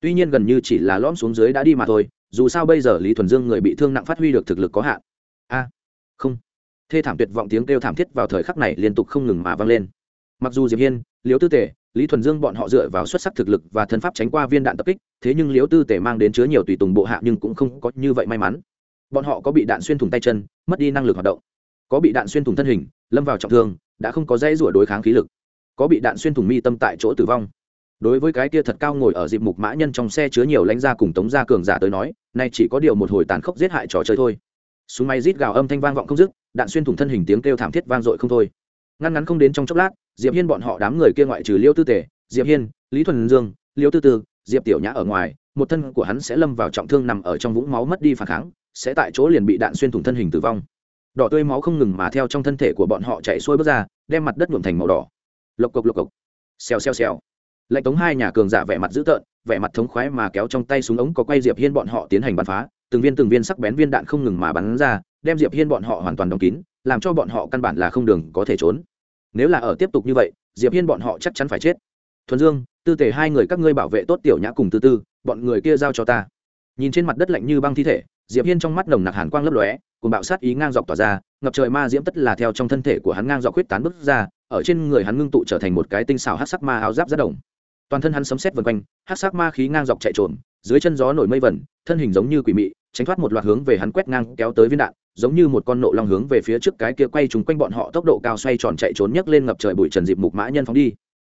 Tuy nhiên gần như chỉ là lom xuống dưới đã đi mà thôi, dù sao bây giờ lý thuần dương người bị thương nặng phát huy được thực lực có hạn. A. Không. Thê thảm tuyệt vọng tiếng kêu thảm thiết vào thời khắc này liên tục không ngừng mà vang lên. Mặc dù diệp hiên liếu tư tể lý thuần dương bọn họ dựa vào xuất sắc thực lực và thân pháp tránh qua viên đạn tập kích, thế nhưng liễu tư tể mang đến chứa nhiều tùy tùng bộ hạ nhưng cũng không có như vậy may mắn. Bọn họ có bị đạn xuyên thủng tay chân, mất đi năng lực hoạt động. Có bị đạn xuyên thủng thân hình, lâm vào trọng thương, đã không có dây rủa đối kháng khí lực. Có bị đạn xuyên thủng mi tâm tại chỗ tử vong. Đối với cái kia thật cao ngồi ở dịp mục mã nhân trong xe chứa nhiều lãnh gia cùng tống gia cường giả tới nói, nay chỉ có điều một hồi tàn khốc giết hại trò chơi thôi. Súng máy rít gào âm thanh vang vọng không dứt, đạn xuyên thủng thân hình tiếng kêu thảm thiết vang dội không thôi ngăn ngắn không đến trong chốc lát, diệp hiên bọn họ đám người kia ngoại trừ liêu tư tể diệp hiên, lý thuần dương, liêu tư tư, diệp tiểu nhã ở ngoài, một thân của hắn sẽ lâm vào trọng thương nằm ở trong vũng máu mất đi phản kháng, sẽ tại chỗ liền bị đạn xuyên thủng thân hình tử vong. Đỏ tươi máu không ngừng mà theo trong thân thể của bọn họ chạy xuôi bước ra, đem mặt đất nhuộm thành màu đỏ. Lộc cộc lộc cộc. Xèo xèo xèo. Lệnh tống hai nhà cường giả vẻ mặt dữ tợn, vẻ mặt thống khoái mà kéo trong tay súng ống có quay diệp hiên bọn họ tiến hành bắn phá, từng viên từng viên sắc bén viên đạn không ngừng mà bắn ra, đem diệp hiên bọn họ hoàn toàn đóng kín làm cho bọn họ căn bản là không đường có thể trốn. Nếu là ở tiếp tục như vậy, diệp hiên bọn họ chắc chắn phải chết. Thuần dương, tư Tề hai người các ngươi bảo vệ tốt tiểu nhã cùng tư tư, bọn người kia giao cho ta. Nhìn trên mặt đất lạnh như băng thi thể, diệp hiên trong mắt nồng nặc hàn quang lấp lóe, cùng bạo sát ý ngang dọc tỏa ra, ngập trời ma diễm tất là theo trong thân thể của hắn ngang dọc huyết tán bứt ra, ở trên người hắn ngưng tụ trở thành một cái tinh xảo hắc sắc ma áo giáp rất đồng. Toàn thân hắn sấm sét vần quanh, hắc sắc ma khí ngang dọc chạy trộm dưới chân gió nổi mây vẩn thân hình giống như quỷ mị tránh thoát một loạt hướng về hắn quét ngang kéo tới viên đạn, giống như một con nộ long hướng về phía trước cái kia quay trúng quanh bọn họ tốc độ cao xoay tròn chạy trốn nhấc lên ngập trời bụi trần dịp mục mã nhân phóng đi.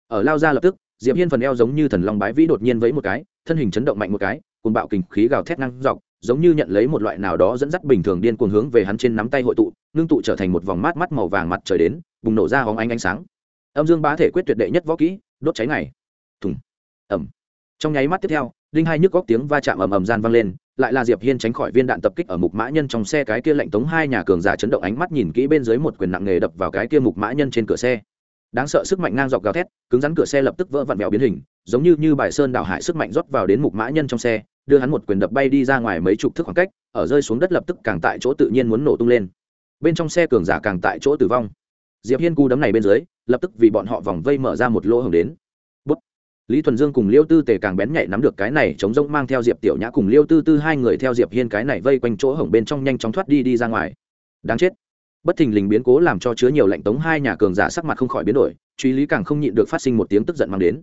Ở lao ra lập tức, diệp hiên phần eo giống như thần long bái vĩ đột nhiên vẫy một cái, thân hình chấn động mạnh một cái cùng bạo kình khí gào thét ngang dọc, giống như nhận lấy một loại nào đó dẫn dắt bình thường điên cuồng hướng về hắn trên nắm tay hội tụ, ngưng tụ trở thành một vòng mát mắt màu vàng mặt trời đến, bùng nổ ra hóng ánh ánh sáng. Âm dương bá thể quyết tuyệt đệ nhất võ kỹ, đốt cháy này thùng. Ẩm trong nháy mắt tiếp theo đinh hai nhức góc tiếng va chạm ầm ầm gian vang lên, lại là diệp hiên tránh khỏi viên đạn tập kích ở mục mã nhân trong xe, cái kia lạnh tống hai nhà cường giả chấn động ánh mắt nhìn kỹ bên dưới một quyền nặng nghề đập vào cái kia mục mã nhân trên cửa xe. Đáng sợ sức mạnh ngang dọc gào thét, cứng rắn cửa xe lập tức vỡ vặn vẹo biến hình, giống như như bài sơn đảo hải sức mạnh rót vào đến mục mã nhân trong xe, đưa hắn một quyền đập bay đi ra ngoài mấy chục thước khoảng cách, ở rơi xuống đất lập tức càng tại chỗ tự nhiên muốn nổ tung lên. Bên trong xe cường giả càng tại chỗ tử vong. Diệp hiên cú đấm này bên dưới, lập tức vì bọn họ vòng vây mở ra một lỗ hồng đến lý thuần dương cùng liêu tư tề càng bén nhạy nắm được cái này, chống rông mang theo diệp tiểu nhã cùng liêu tư tư hai người theo diệp hiên cái này vây quanh chỗ hổng bên trong nhanh chóng thoát đi đi ra ngoài. Đáng chết. Bất thình lình biến cố làm cho chứa nhiều lệnh tống hai nhà cường giả sắc mặt không khỏi biến đổi, truy lý càng không nhịn được phát sinh một tiếng tức giận mang đến.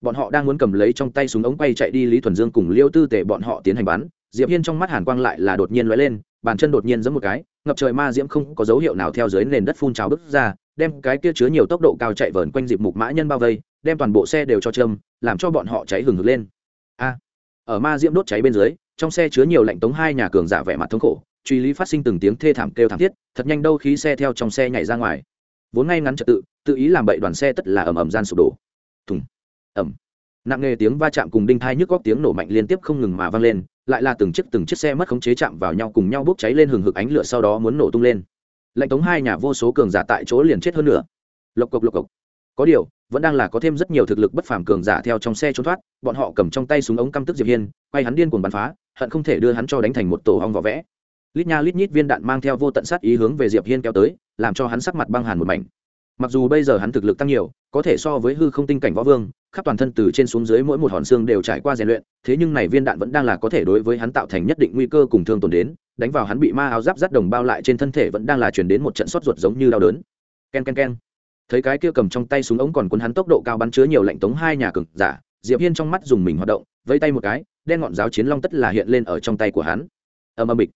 Bọn họ đang muốn cầm lấy trong tay súng ống quay chạy đi, lý thuần dương cùng liêu tư tề bọn họ tiến hành bắn. Diệp hiên trong mắt hàn quang lại là đột nhiên lóe lên, bàn chân đột nhiên giẫm một cái, ngập trời ma diễm không có dấu hiệu nào theo dưới nền đất phun trào bứt ra, đem cái kia chứa nhiều tốc độ cao chạy vờn quanh dịp mục mã nhân bao vây đem toàn bộ xe đều cho châm, làm cho bọn họ cháy hừng hực lên. A, ở ma diễm đốt cháy bên dưới, trong xe chứa nhiều lạnh tống hai nhà cường giả vẻ mặt thống khổ, truy lý phát sinh từng tiếng thê thảm kêu thảm thiết, thật nhanh đâu khí xe theo trong xe nhảy ra ngoài. Vốn ngay ngắn trật tự tự ý làm bậy đoàn xe tất là ầm ầm gian sụp đổ. Thùng, ầm. Nặng nề tiếng va chạm cùng đinh thai nhức góc tiếng nổ mạnh liên tiếp không ngừng mà vang lên, lại là từng chiếc từng chiếc xe mất khống chế chạm vào nhau cùng nhau bốc cháy lên hừng hực ánh lửa sau đó muốn nổ tung lên. Lệnh tống hai nhà vô số cường giả tại chỗ liền chết hơn nữa lộc cộc lộc cộc có điều, vẫn đang là có thêm rất nhiều thực lực bất phàm cường giả theo trong xe trốn thoát, bọn họ cầm trong tay súng ống căm tức diệp hiên, quay hắn điên cuồng bắn phá, hận không thể đưa hắn cho đánh thành một tổ hong vỏ vẽ. Lít nha lít nhít viên đạn mang theo vô tận sát ý hướng về diệp hiên kéo tới, làm cho hắn sắc mặt băng hàn một mảnh. Mặc dù bây giờ hắn thực lực tăng nhiều, có thể so với hư không tinh cảnh võ vương, khắp toàn thân từ trên xuống dưới mỗi một hòn xương đều trải qua rèn luyện, thế nhưng này viên đạn vẫn đang là có thể đối với hắn tạo thành nhất định nguy cơ cùng thương tổn đến, đánh vào hắn bị ma áo giáp rắt đồng bao lại trên thân thể vẫn đang là chuyển đến một trận sốt ruột giống như đau đớn. Ken ken ken thấy cái kia cầm trong tay súng ống còn cuốn hắn tốc độ cao bắn chứa nhiều lệnh tống hai nhà cực giả, diệp hiên trong mắt dùng mình hoạt động, vẫy tay một cái, đen ngọn giáo chiến long tất là hiện lên ở trong tay của hắn. Ầm ầm bịch.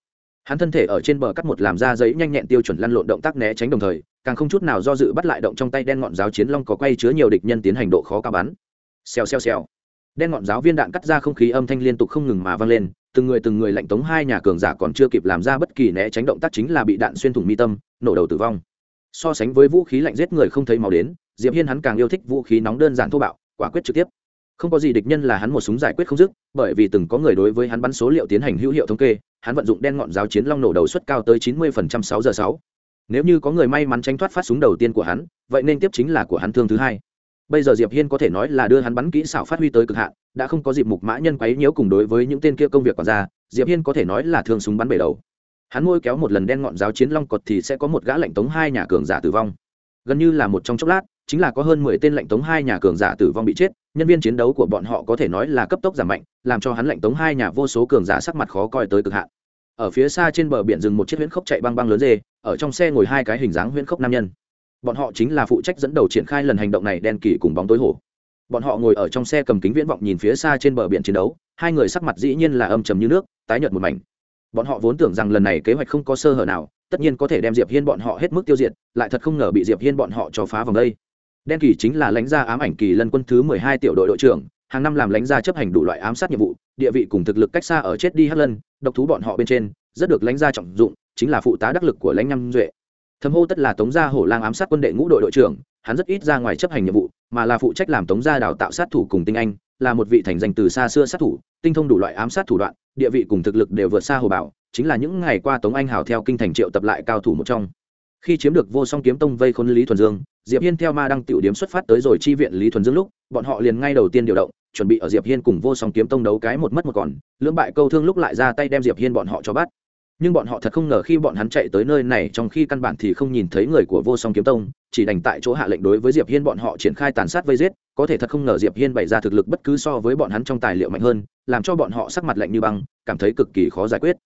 Hắn thân thể ở trên bờ cắt một làm ra giấy nhanh nhẹn tiêu chuẩn lăn lộn động tác né tránh đồng thời, càng không chút nào do dự bắt lại động trong tay đen ngọn giáo chiến long có quay chứa nhiều địch nhân tiến hành độ khó cao bắn. Xèo xèo xèo. Đen ngọn giáo viên đạn cắt ra không khí âm thanh liên tục không ngừng mà vang lên, từng người từng người lạnh tống hai nhà cường giả còn chưa kịp làm ra bất kỳ né tránh động tác chính là bị đạn xuyên thủng mi tâm, nổ đầu tử vong so sánh với vũ khí lạnh giết người không thấy màu đến, diệp hiên hắn càng yêu thích vũ khí nóng đơn giản thô bạo, quả quyết trực tiếp. Không có gì địch nhân là hắn một súng giải quyết không dứt, bởi vì từng có người đối với hắn bắn số liệu tiến hành hữu hiệu thống kê, hắn vận dụng đen ngọn giáo chiến long nổ đầu suất cao tới chín mươi phần trăm sáu giờ sáu. Nếu như có người may mắn tránh thoát phát súng đầu tiên của hắn, vậy nên tiếp chính là của hắn thương thứ hai. Bây giờ diệp hiên có thể nói là đưa hắn bắn kỹ xảo phát huy tới cực hạn, đã không có dịp mục mã nhân quấy nhiễu cùng đối với những tên kia công việc còn ra diệp hiên có thể nói là thương súng bắn bể đầu hắn môi kéo một lần đen ngọn giáo chiến long cột thì sẽ có một gã lệnh tống hai nhà cường giả tử vong. Gần như là một trong chốc lát, chính là có hơn mười tên lệnh tống hai nhà cường giả tử vong bị chết, nhân viên chiến đấu của bọn họ có thể nói là cấp tốc giảm mạnh, làm cho hắn lệnh tống hai nhà vô số cường giả sắc mặt khó coi tới cực hạn. Ở phía xa trên bờ biển dừng một chiếc huyễn khốc chạy băng băng lớn dê, ở trong xe ngồi hai cái hình dáng huyễn khốc nam nhân. Bọn họ chính là phụ trách dẫn đầu triển khai lần hành động này đen kỳ cùng bóng tối hổ. Bọn họ ngồi ở trong xe cầm kính viễn vọng nhìn phía xa trên bờ biển chiến đấu, hai người sắc mặt dĩ nhiên là âm trầm như nước, tái nhợt một mảnh bọn họ vốn tưởng rằng lần này kế hoạch không có sơ hở nào, tất nhiên có thể đem diệp hiên bọn họ hết mức tiêu diệt, lại thật không ngờ bị diệp hiên bọn họ cho phá vòng đây. Đen kỳ chính là lãnh gia ám ảnh kỳ lân quân thứ mười hai tiểu đội đội trưởng, hàng năm làm lãnh gia chấp hành đủ loại ám sát nhiệm vụ, địa vị cùng thực lực cách xa ở chết đi hất lân, độc thú bọn họ bên trên, rất được lãnh gia trọng dụng, chính là phụ tá đắc lực của lãnh nhâm duệ. Thâm hô tất là tống gia hổ lang ám sát quân đệ ngũ đội đội trưởng, hắn rất ít ra ngoài chấp hành nhiệm vụ, mà là phụ trách làm tống gia đào tạo sát thủ cùng tinh anh là một vị thành danh từ xa xưa sát thủ, tinh thông đủ loại ám sát thủ đoạn, địa vị cùng thực lực đều vượt xa hồ bảo, chính là những ngày qua tống anh hào theo kinh thành triệu tập lại cao thủ một trong. Khi chiếm được vô song kiếm tông vây khôn lý thuần dương, diệp hiên theo ma đăng tiểu điểm xuất phát tới rồi chi viện lý thuần dương lúc, bọn họ liền ngay đầu tiên điều động, chuẩn bị ở diệp hiên cùng vô song kiếm tông đấu cái một mất một còn, lưỡng bại câu thương lúc lại ra tay đem diệp hiên bọn họ cho bắt nhưng bọn họ thật không ngờ khi bọn hắn chạy tới nơi này, trong khi căn bản thì không nhìn thấy người của vô song kiếm tông, chỉ đành tại chỗ hạ lệnh đối với diệp hiên bọn họ triển khai tàn sát vây giết, có thể thật không ngờ diệp hiên bày ra thực lực bất cứ so với bọn hắn trong tài liệu mạnh hơn, làm cho bọn họ sắc mặt lạnh như băng, cảm thấy cực kỳ khó giải quyết.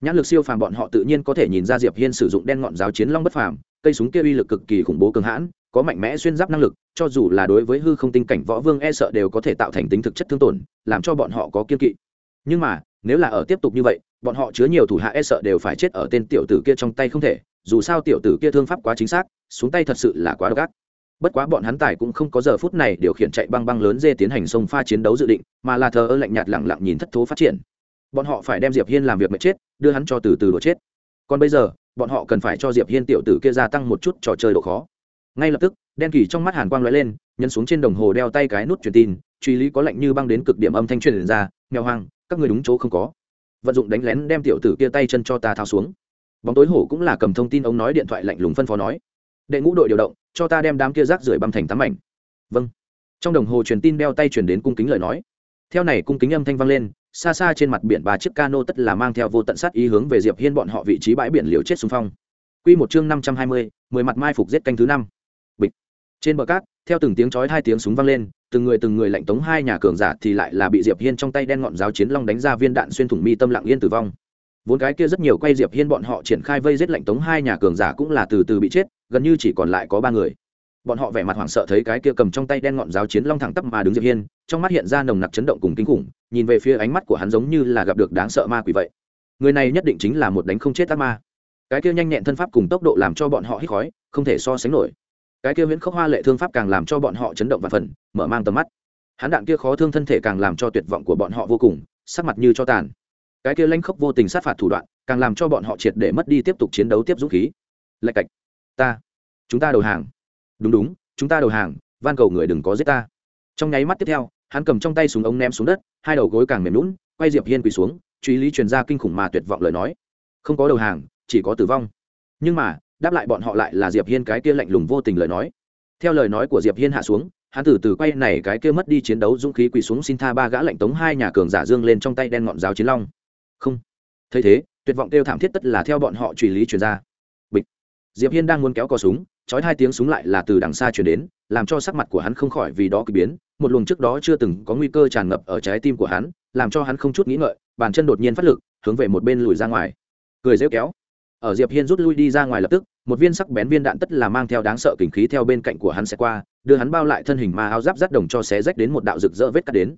Nhãn lực siêu phàm bọn họ tự nhiên có thể nhìn ra diệp hiên sử dụng đen ngọn giáo chiến long bất phàm, cây súng kia uy lực cực kỳ khủng bố cường hãn, có mạnh mẽ xuyên giáp năng lực, cho dù là đối với hư không tinh cảnh võ vương e sợ đều có thể tạo thành tính thực chất thương tổn, làm cho bọn họ có kiên kỵ. Nhưng mà, nếu là ở tiếp tục như vậy bọn họ chứa nhiều thủ hạ e sợ đều phải chết ở tên tiểu tử kia trong tay không thể, dù sao tiểu tử kia thương pháp quá chính xác, xuống tay thật sự là quá độc ác. Bất quá bọn hắn tài cũng không có giờ phút này điều khiển chạy băng băng lớn dê tiến hành sông pha chiến đấu dự định, mà là thờ ơ lạnh nhạt lẳng lặng nhìn thất thố phát triển. Bọn họ phải đem diệp hiên làm việc mệt chết, đưa hắn cho từ từ đổ chết. Còn bây giờ, bọn họ cần phải cho diệp hiên tiểu tử kia gia tăng một chút trò chơi độ khó. Ngay lập tức, đen kỳ trong mắt hàn quang lóe lên, nhấn xuống trên đồng hồ đeo tay cái nút truyền tin, truy lý có lạnh như băng đến cực điểm âm thanh truyền ra, nghèo hoang, các người đúng chỗ không có vận dụng đánh lén đem tiểu tử kia tay chân cho ta tháo xuống. Bóng tối hổ cũng là cầm thông tin ông nói điện thoại lạnh lùng phân phó nói. Đệ ngũ đội điều động cho ta đem đám kia rác rưởi băm thành tám mảnh. Vâng. Trong đồng hồ truyền tin đeo tay truyền đến cung kính lời nói. Theo này cung kính âm thanh vang lên xa xa trên mặt biển ba chiếc cano tất là mang theo vô tận sát ý hướng về diệp hiên bọn họ vị trí bãi biển liều chết xung phong. Quy một chương năm trăm hai mươi, mười mặt mai phục giết canh thứ năm. Bịch. Trên bờ cát theo từng tiếng chói hai tiếng súng vang lên, từng người từng người lạnh tống hai nhà cường giả thì lại là bị diệp hiên trong tay đen ngọn giáo chiến long đánh ra viên đạn xuyên thủng mi tâm lặng yên tử vong. Vốn cái kia rất nhiều quay diệp hiên bọn họ triển khai vây giết lạnh tống hai nhà cường giả cũng là từ từ bị chết, gần như chỉ còn lại có ba người. Bọn họ vẻ mặt hoảng sợ thấy cái kia cầm trong tay đen ngọn giáo chiến long thẳng tắp mà đứng diệp hiên, trong mắt hiện ra nồng nặc chấn động cùng kinh khủng, nhìn về phía ánh mắt của hắn giống như là gặp được đáng sợ ma quỷ vậy. Người này nhất định chính là một đánh không chết ác ma. Cái kia nhanh nhẹn thân pháp cùng tốc độ làm cho bọn họ hít khói, không thể so sánh nổi cái kia viễn khốc hoa lệ thương pháp càng làm cho bọn họ chấn động và phần, mở mang tầm mắt. Hắn đạn kia khó thương thân thể càng làm cho tuyệt vọng của bọn họ vô cùng, sắc mặt như cho tàn. Cái kia lanh khốc vô tình sát phạt thủ đoạn, càng làm cho bọn họ triệt để mất đi tiếp tục chiến đấu tiếp dũng khí. Lạch cạch. Ta. Chúng ta đầu hàng. Đúng đúng, chúng ta đầu hàng, van cầu người đừng có giết ta. Trong nháy mắt tiếp theo, hắn cầm trong tay súng ống ném xuống đất, hai đầu gối càng mềm lún quay diệp hiên quỳ xuống, truy lý truyền ra kinh khủng mà tuyệt vọng lời nói. Không có đầu hàng, chỉ có tử vong. Nhưng mà đáp lại bọn họ lại là diệp hiên cái kia lạnh lùng vô tình lời nói. Theo lời nói của diệp hiên hạ xuống, hắn từ từ quay này cái kia mất đi chiến đấu dũng khí quỳ xuống xin tha ba gã lạnh tống hai nhà cường giả dương lên trong tay đen ngọn giáo chiến long. Không. Thấy thế, tuyệt vọng kêu thảm thiết tất là theo bọn họ truy lý truyền ra. Bịch. Diệp hiên đang muốn kéo cò súng, chói hai tiếng súng lại là từ đằng xa truyền đến, làm cho sắc mặt của hắn không khỏi vì đó kỳ biến, một luồng trước đó chưa từng có nguy cơ tràn ngập ở trái tim của hắn, làm cho hắn không chút nghĩ ngợi, bàn chân đột nhiên phát lực, hướng về một bên lùi ra ngoài. Cười rêu kéo ở diệp hiên rút lui đi ra ngoài lập tức, một viên sắc bén viên đạn tất là mang theo đáng sợ kình khí theo bên cạnh của hắn sẽ qua, đưa hắn bao lại thân hình ma áo giáp rát đồng cho xé rách đến một đạo rực rỡ vết cắt đến.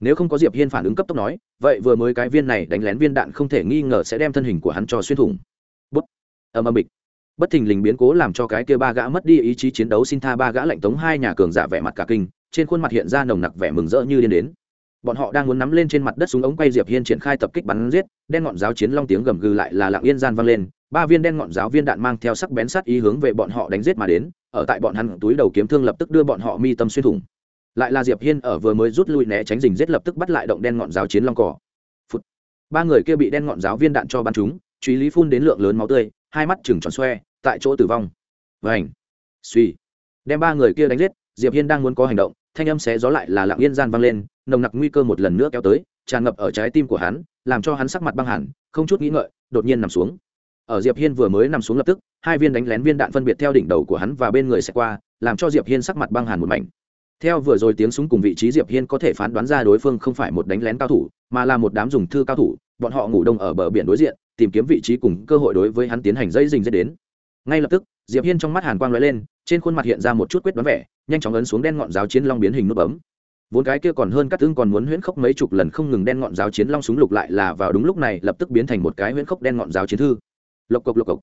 Nếu không có diệp hiên phản ứng cấp tốc nói, vậy vừa mới cái viên này đánh lén viên đạn không thể nghi ngờ sẽ đem thân hình của hắn cho xuyên thủng. Bút. Âm âm bịch. Bất thình lình biến cố làm cho cái kia ba gã mất đi ý chí chiến đấu xin tha ba gã lạnh tống hai nhà cường giả vẻ mặt cả kinh, trên khuôn mặt hiện ra nồng nặc vẻ mừng rỡ như điên đến. Bọn họ đang muốn nắm lên trên mặt đất súng ống quay diệp hiên triển khai tập kích bắn giết, đen ngọn giáo chiến long tiếng gầm gừ lại là lặng yên gian vang lên ba viên đen ngọn giáo viên đạn mang theo sắc bén sát ý hướng về bọn họ đánh giết mà đến, ở tại bọn hắn túi đầu kiếm thương lập tức đưa bọn họ mi tâm xuyên thủng. Lại là diệp hiên ở vừa mới rút lui né tránh rình giết lập tức bắt lại động đen ngọn giáo chiến long cỏ. Phụt. ba người kia bị đen ngọn giáo viên đạn cho bắn chúng truy lý phun đến lượng lớn máu tươi, hai mắt chừng tròn xoe, tại chỗ tử vong. Vảnh suy đem ba người kia đánh giết, diệp hiên đang muốn có hành động, thanh âm xé gió lại là lặng yên gian vang lên, nồng nặc nguy cơ một lần nữa kéo tới, tràn ngập ở trái tim của hắn, làm cho hắn sắc mặt băng hẳn, không chút nghĩ ngợi, đột nhiên nằm xuống ở diệp hiên vừa mới nằm xuống lập tức, hai viên đánh lén viên đạn phân biệt theo đỉnh đầu của hắn và bên người sẽ qua, làm cho diệp hiên sắc mặt băng hàn một mảnh. Theo vừa rồi tiếng súng cùng vị trí diệp hiên có thể phán đoán ra đối phương không phải một đánh lén cao thủ, mà là một đám dùng thư cao thủ, bọn họ ngủ đông ở bờ biển đối diện, tìm kiếm vị trí cùng cơ hội đối với hắn tiến hành dây dình dây đến. Ngay lập tức, diệp hiên trong mắt hàn quang lóe lên, trên khuôn mặt hiện ra một chút quyết đoán vẻ, nhanh chóng ấn xuống đen ngọn giáo chiến long biến hình nút bấm. Vốn cái kia còn hơn các tương còn muốn huyễn khốc mấy chục lần không ngừng đen ngọn giáo chiến long súng lục lại là vào đúng lúc này, lập tức biến thành một cái huyễn khốc đen ngọn giáo chiến thư lộc cộc lộc cộc.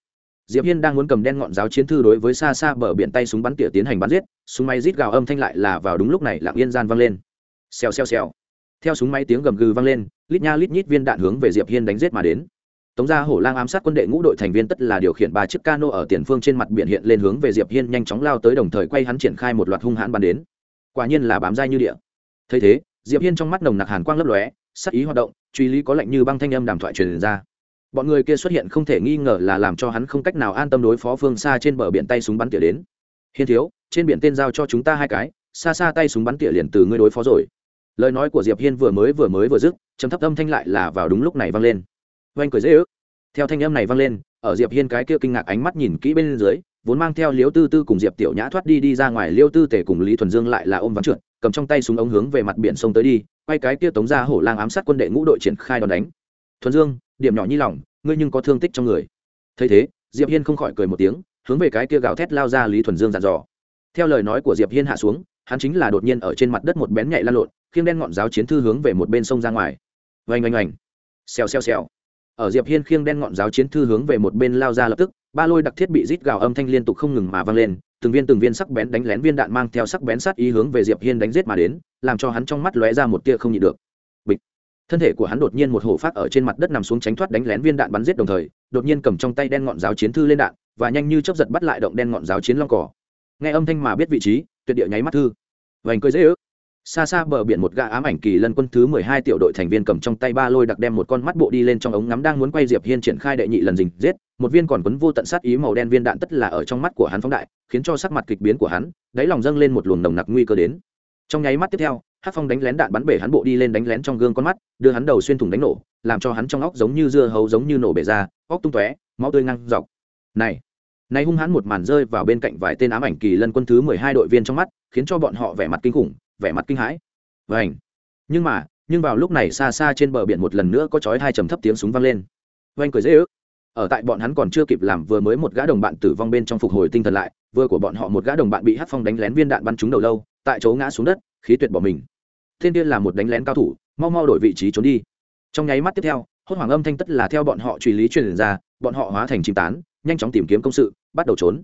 Diệp hiên đang muốn cầm đen ngọn giáo chiến thư đối với xa xa bờ biển tay súng bắn tỉa tiến hành bắn giết, súng máy rít gào âm thanh lại là vào đúng lúc này lặng yên gian vang lên. Xèo xèo xèo. Theo súng máy tiếng gầm gừ vang lên, lít nha lít nhít viên đạn hướng về diệp hiên đánh giết mà đến. Tống gia hổ lang ám sát quân đệ ngũ đội thành viên tất là điều khiển ba chiếc cano ở tiền phương trên mặt biển hiện lên hướng về diệp hiên nhanh chóng lao tới đồng thời quay hắn triển khai một loạt hung hãn bắn đến. Quả nhiên là bám dai như địa. Thấy thế, diệp hiên trong mắt nồng nặc hàn quang lấp lóe, sắc ý hoạt động, truy lý có lệnh như băng thanh âm đàm thoại truyền ra bọn người kia xuất hiện không thể nghi ngờ là làm cho hắn không cách nào an tâm đối phó phương xa trên bờ biển tay súng bắn tỉa đến. Hiên thiếu, trên biển tên giao cho chúng ta hai cái, xa xa tay súng bắn tỉa liền từ ngươi đối phó rồi. Lời nói của diệp hiên vừa mới vừa mới vừa dứt chấm thấp âm thanh lại là vào đúng lúc này vang lên. Oanh cười dễ ước. Theo thanh âm này vang lên, ở diệp hiên cái kia kinh ngạc ánh mắt nhìn kỹ bên dưới, vốn mang theo liêu tư tư cùng diệp tiểu nhã thoát đi đi ra ngoài, liêu tư tể cùng lý thuần dương lại là ôm vắng trượt, cầm trong tay súng ống hướng về mặt biển sông tới đi, quay cái kia tống ra hổ lang ám sát quân đệ ngũ đội triển khai đòn đánh thuần dương, điểm nhỏ nhi lỏng ngươi nhưng có thương tích trong người. Thấy thế, diệp hiên không khỏi cười một tiếng, hướng về cái kia gào thét lao ra lý thuần dương dặn dò. Theo lời nói của diệp hiên hạ xuống, hắn chính là đột nhiên ở trên mặt đất một bén nhạy lan lộn, khiêng đen ngọn giáo chiến thư hướng về một bên sông ra ngoài. Oanh oanh oanh. Xèo xèo xèo. Ở diệp hiên khiêng đen ngọn giáo chiến thư hướng về một bên lao ra lập tức, ba lôi đặc thiết bị rít gào âm thanh liên tục không ngừng mà vang lên, từng viên từng viên sắc bén đánh lén viên đạn mang theo sắc bén sát ý hướng về diệp hiên đánh giết mà đến, làm cho hắn trong mắt lóe ra một tia không nhịn được thân thể của hắn đột nhiên một hổ phát ở trên mặt đất nằm xuống tránh thoát đánh lén viên đạn bắn giết đồng thời, đột nhiên cầm trong tay đen ngọn giáo chiến thư lên đạn, và nhanh như chớp giật bắt lại động đen ngọn giáo chiến long cỏ. Nghe âm thanh mà biết vị trí, tuyệt địa nháy mắt thư. Vành cười dễ ước. Xa xa bờ biển một gã ám ảnh kỳ lân quân thứ mười hai tiểu đội thành viên cầm trong tay ba lôi đặc đem một con mắt bộ đi lên trong ống ngắm đang muốn quay diệp hiên triển khai đệ nhị lần dình giết, một viên còn quấn vô tận sát ý màu đen viên đạn tất là ở trong mắt của hắn phóng đại, khiến cho sắc mặt kịch biến của hắn, đáy lòng dâng lên một luồng nồng nặc nguy cơ đến. Trong nháy mắt tiếp theo hát phong đánh lén đạn bắn bể hắn bộ đi lên đánh lén trong gương con mắt, đưa hắn đầu xuyên thủng đánh nổ, làm cho hắn trong óc giống như dưa hấu giống như nổ bể ra, óc tung tóe, máu tươi ngang dọc. Này này hung hãn một màn rơi vào bên cạnh vài tên ám ảnh kỳ lân quân thứ mười hai đội viên trong mắt, khiến cho bọn họ vẻ mặt kinh khủng, vẻ mặt kinh hãi. Vảnh nhưng mà, nhưng vào lúc này xa xa trên bờ biển một lần nữa có chói hai trầm thấp tiếng súng vang lên. Vanh cười dễ ước. Ở tại bọn hắn còn chưa kịp làm vừa mới một gã đồng bạn tử vong bên trong phục hồi tinh thần lại, vừa của bọn họ một gã đồng bạn bị hát phong đánh lén viên đạn bắn trúng đầu lâu, tại chỗ ngã xuống đất khí tuyệt bỏ mình. Thiên tiên là một đánh lén cao thủ, mau mau đổi vị trí trốn đi. Trong nháy mắt tiếp theo, hốt hoàng âm thanh tất là theo bọn họ truy lý truyền ra, bọn họ hóa thành chim tán, nhanh chóng tìm kiếm công sự, bắt đầu trốn.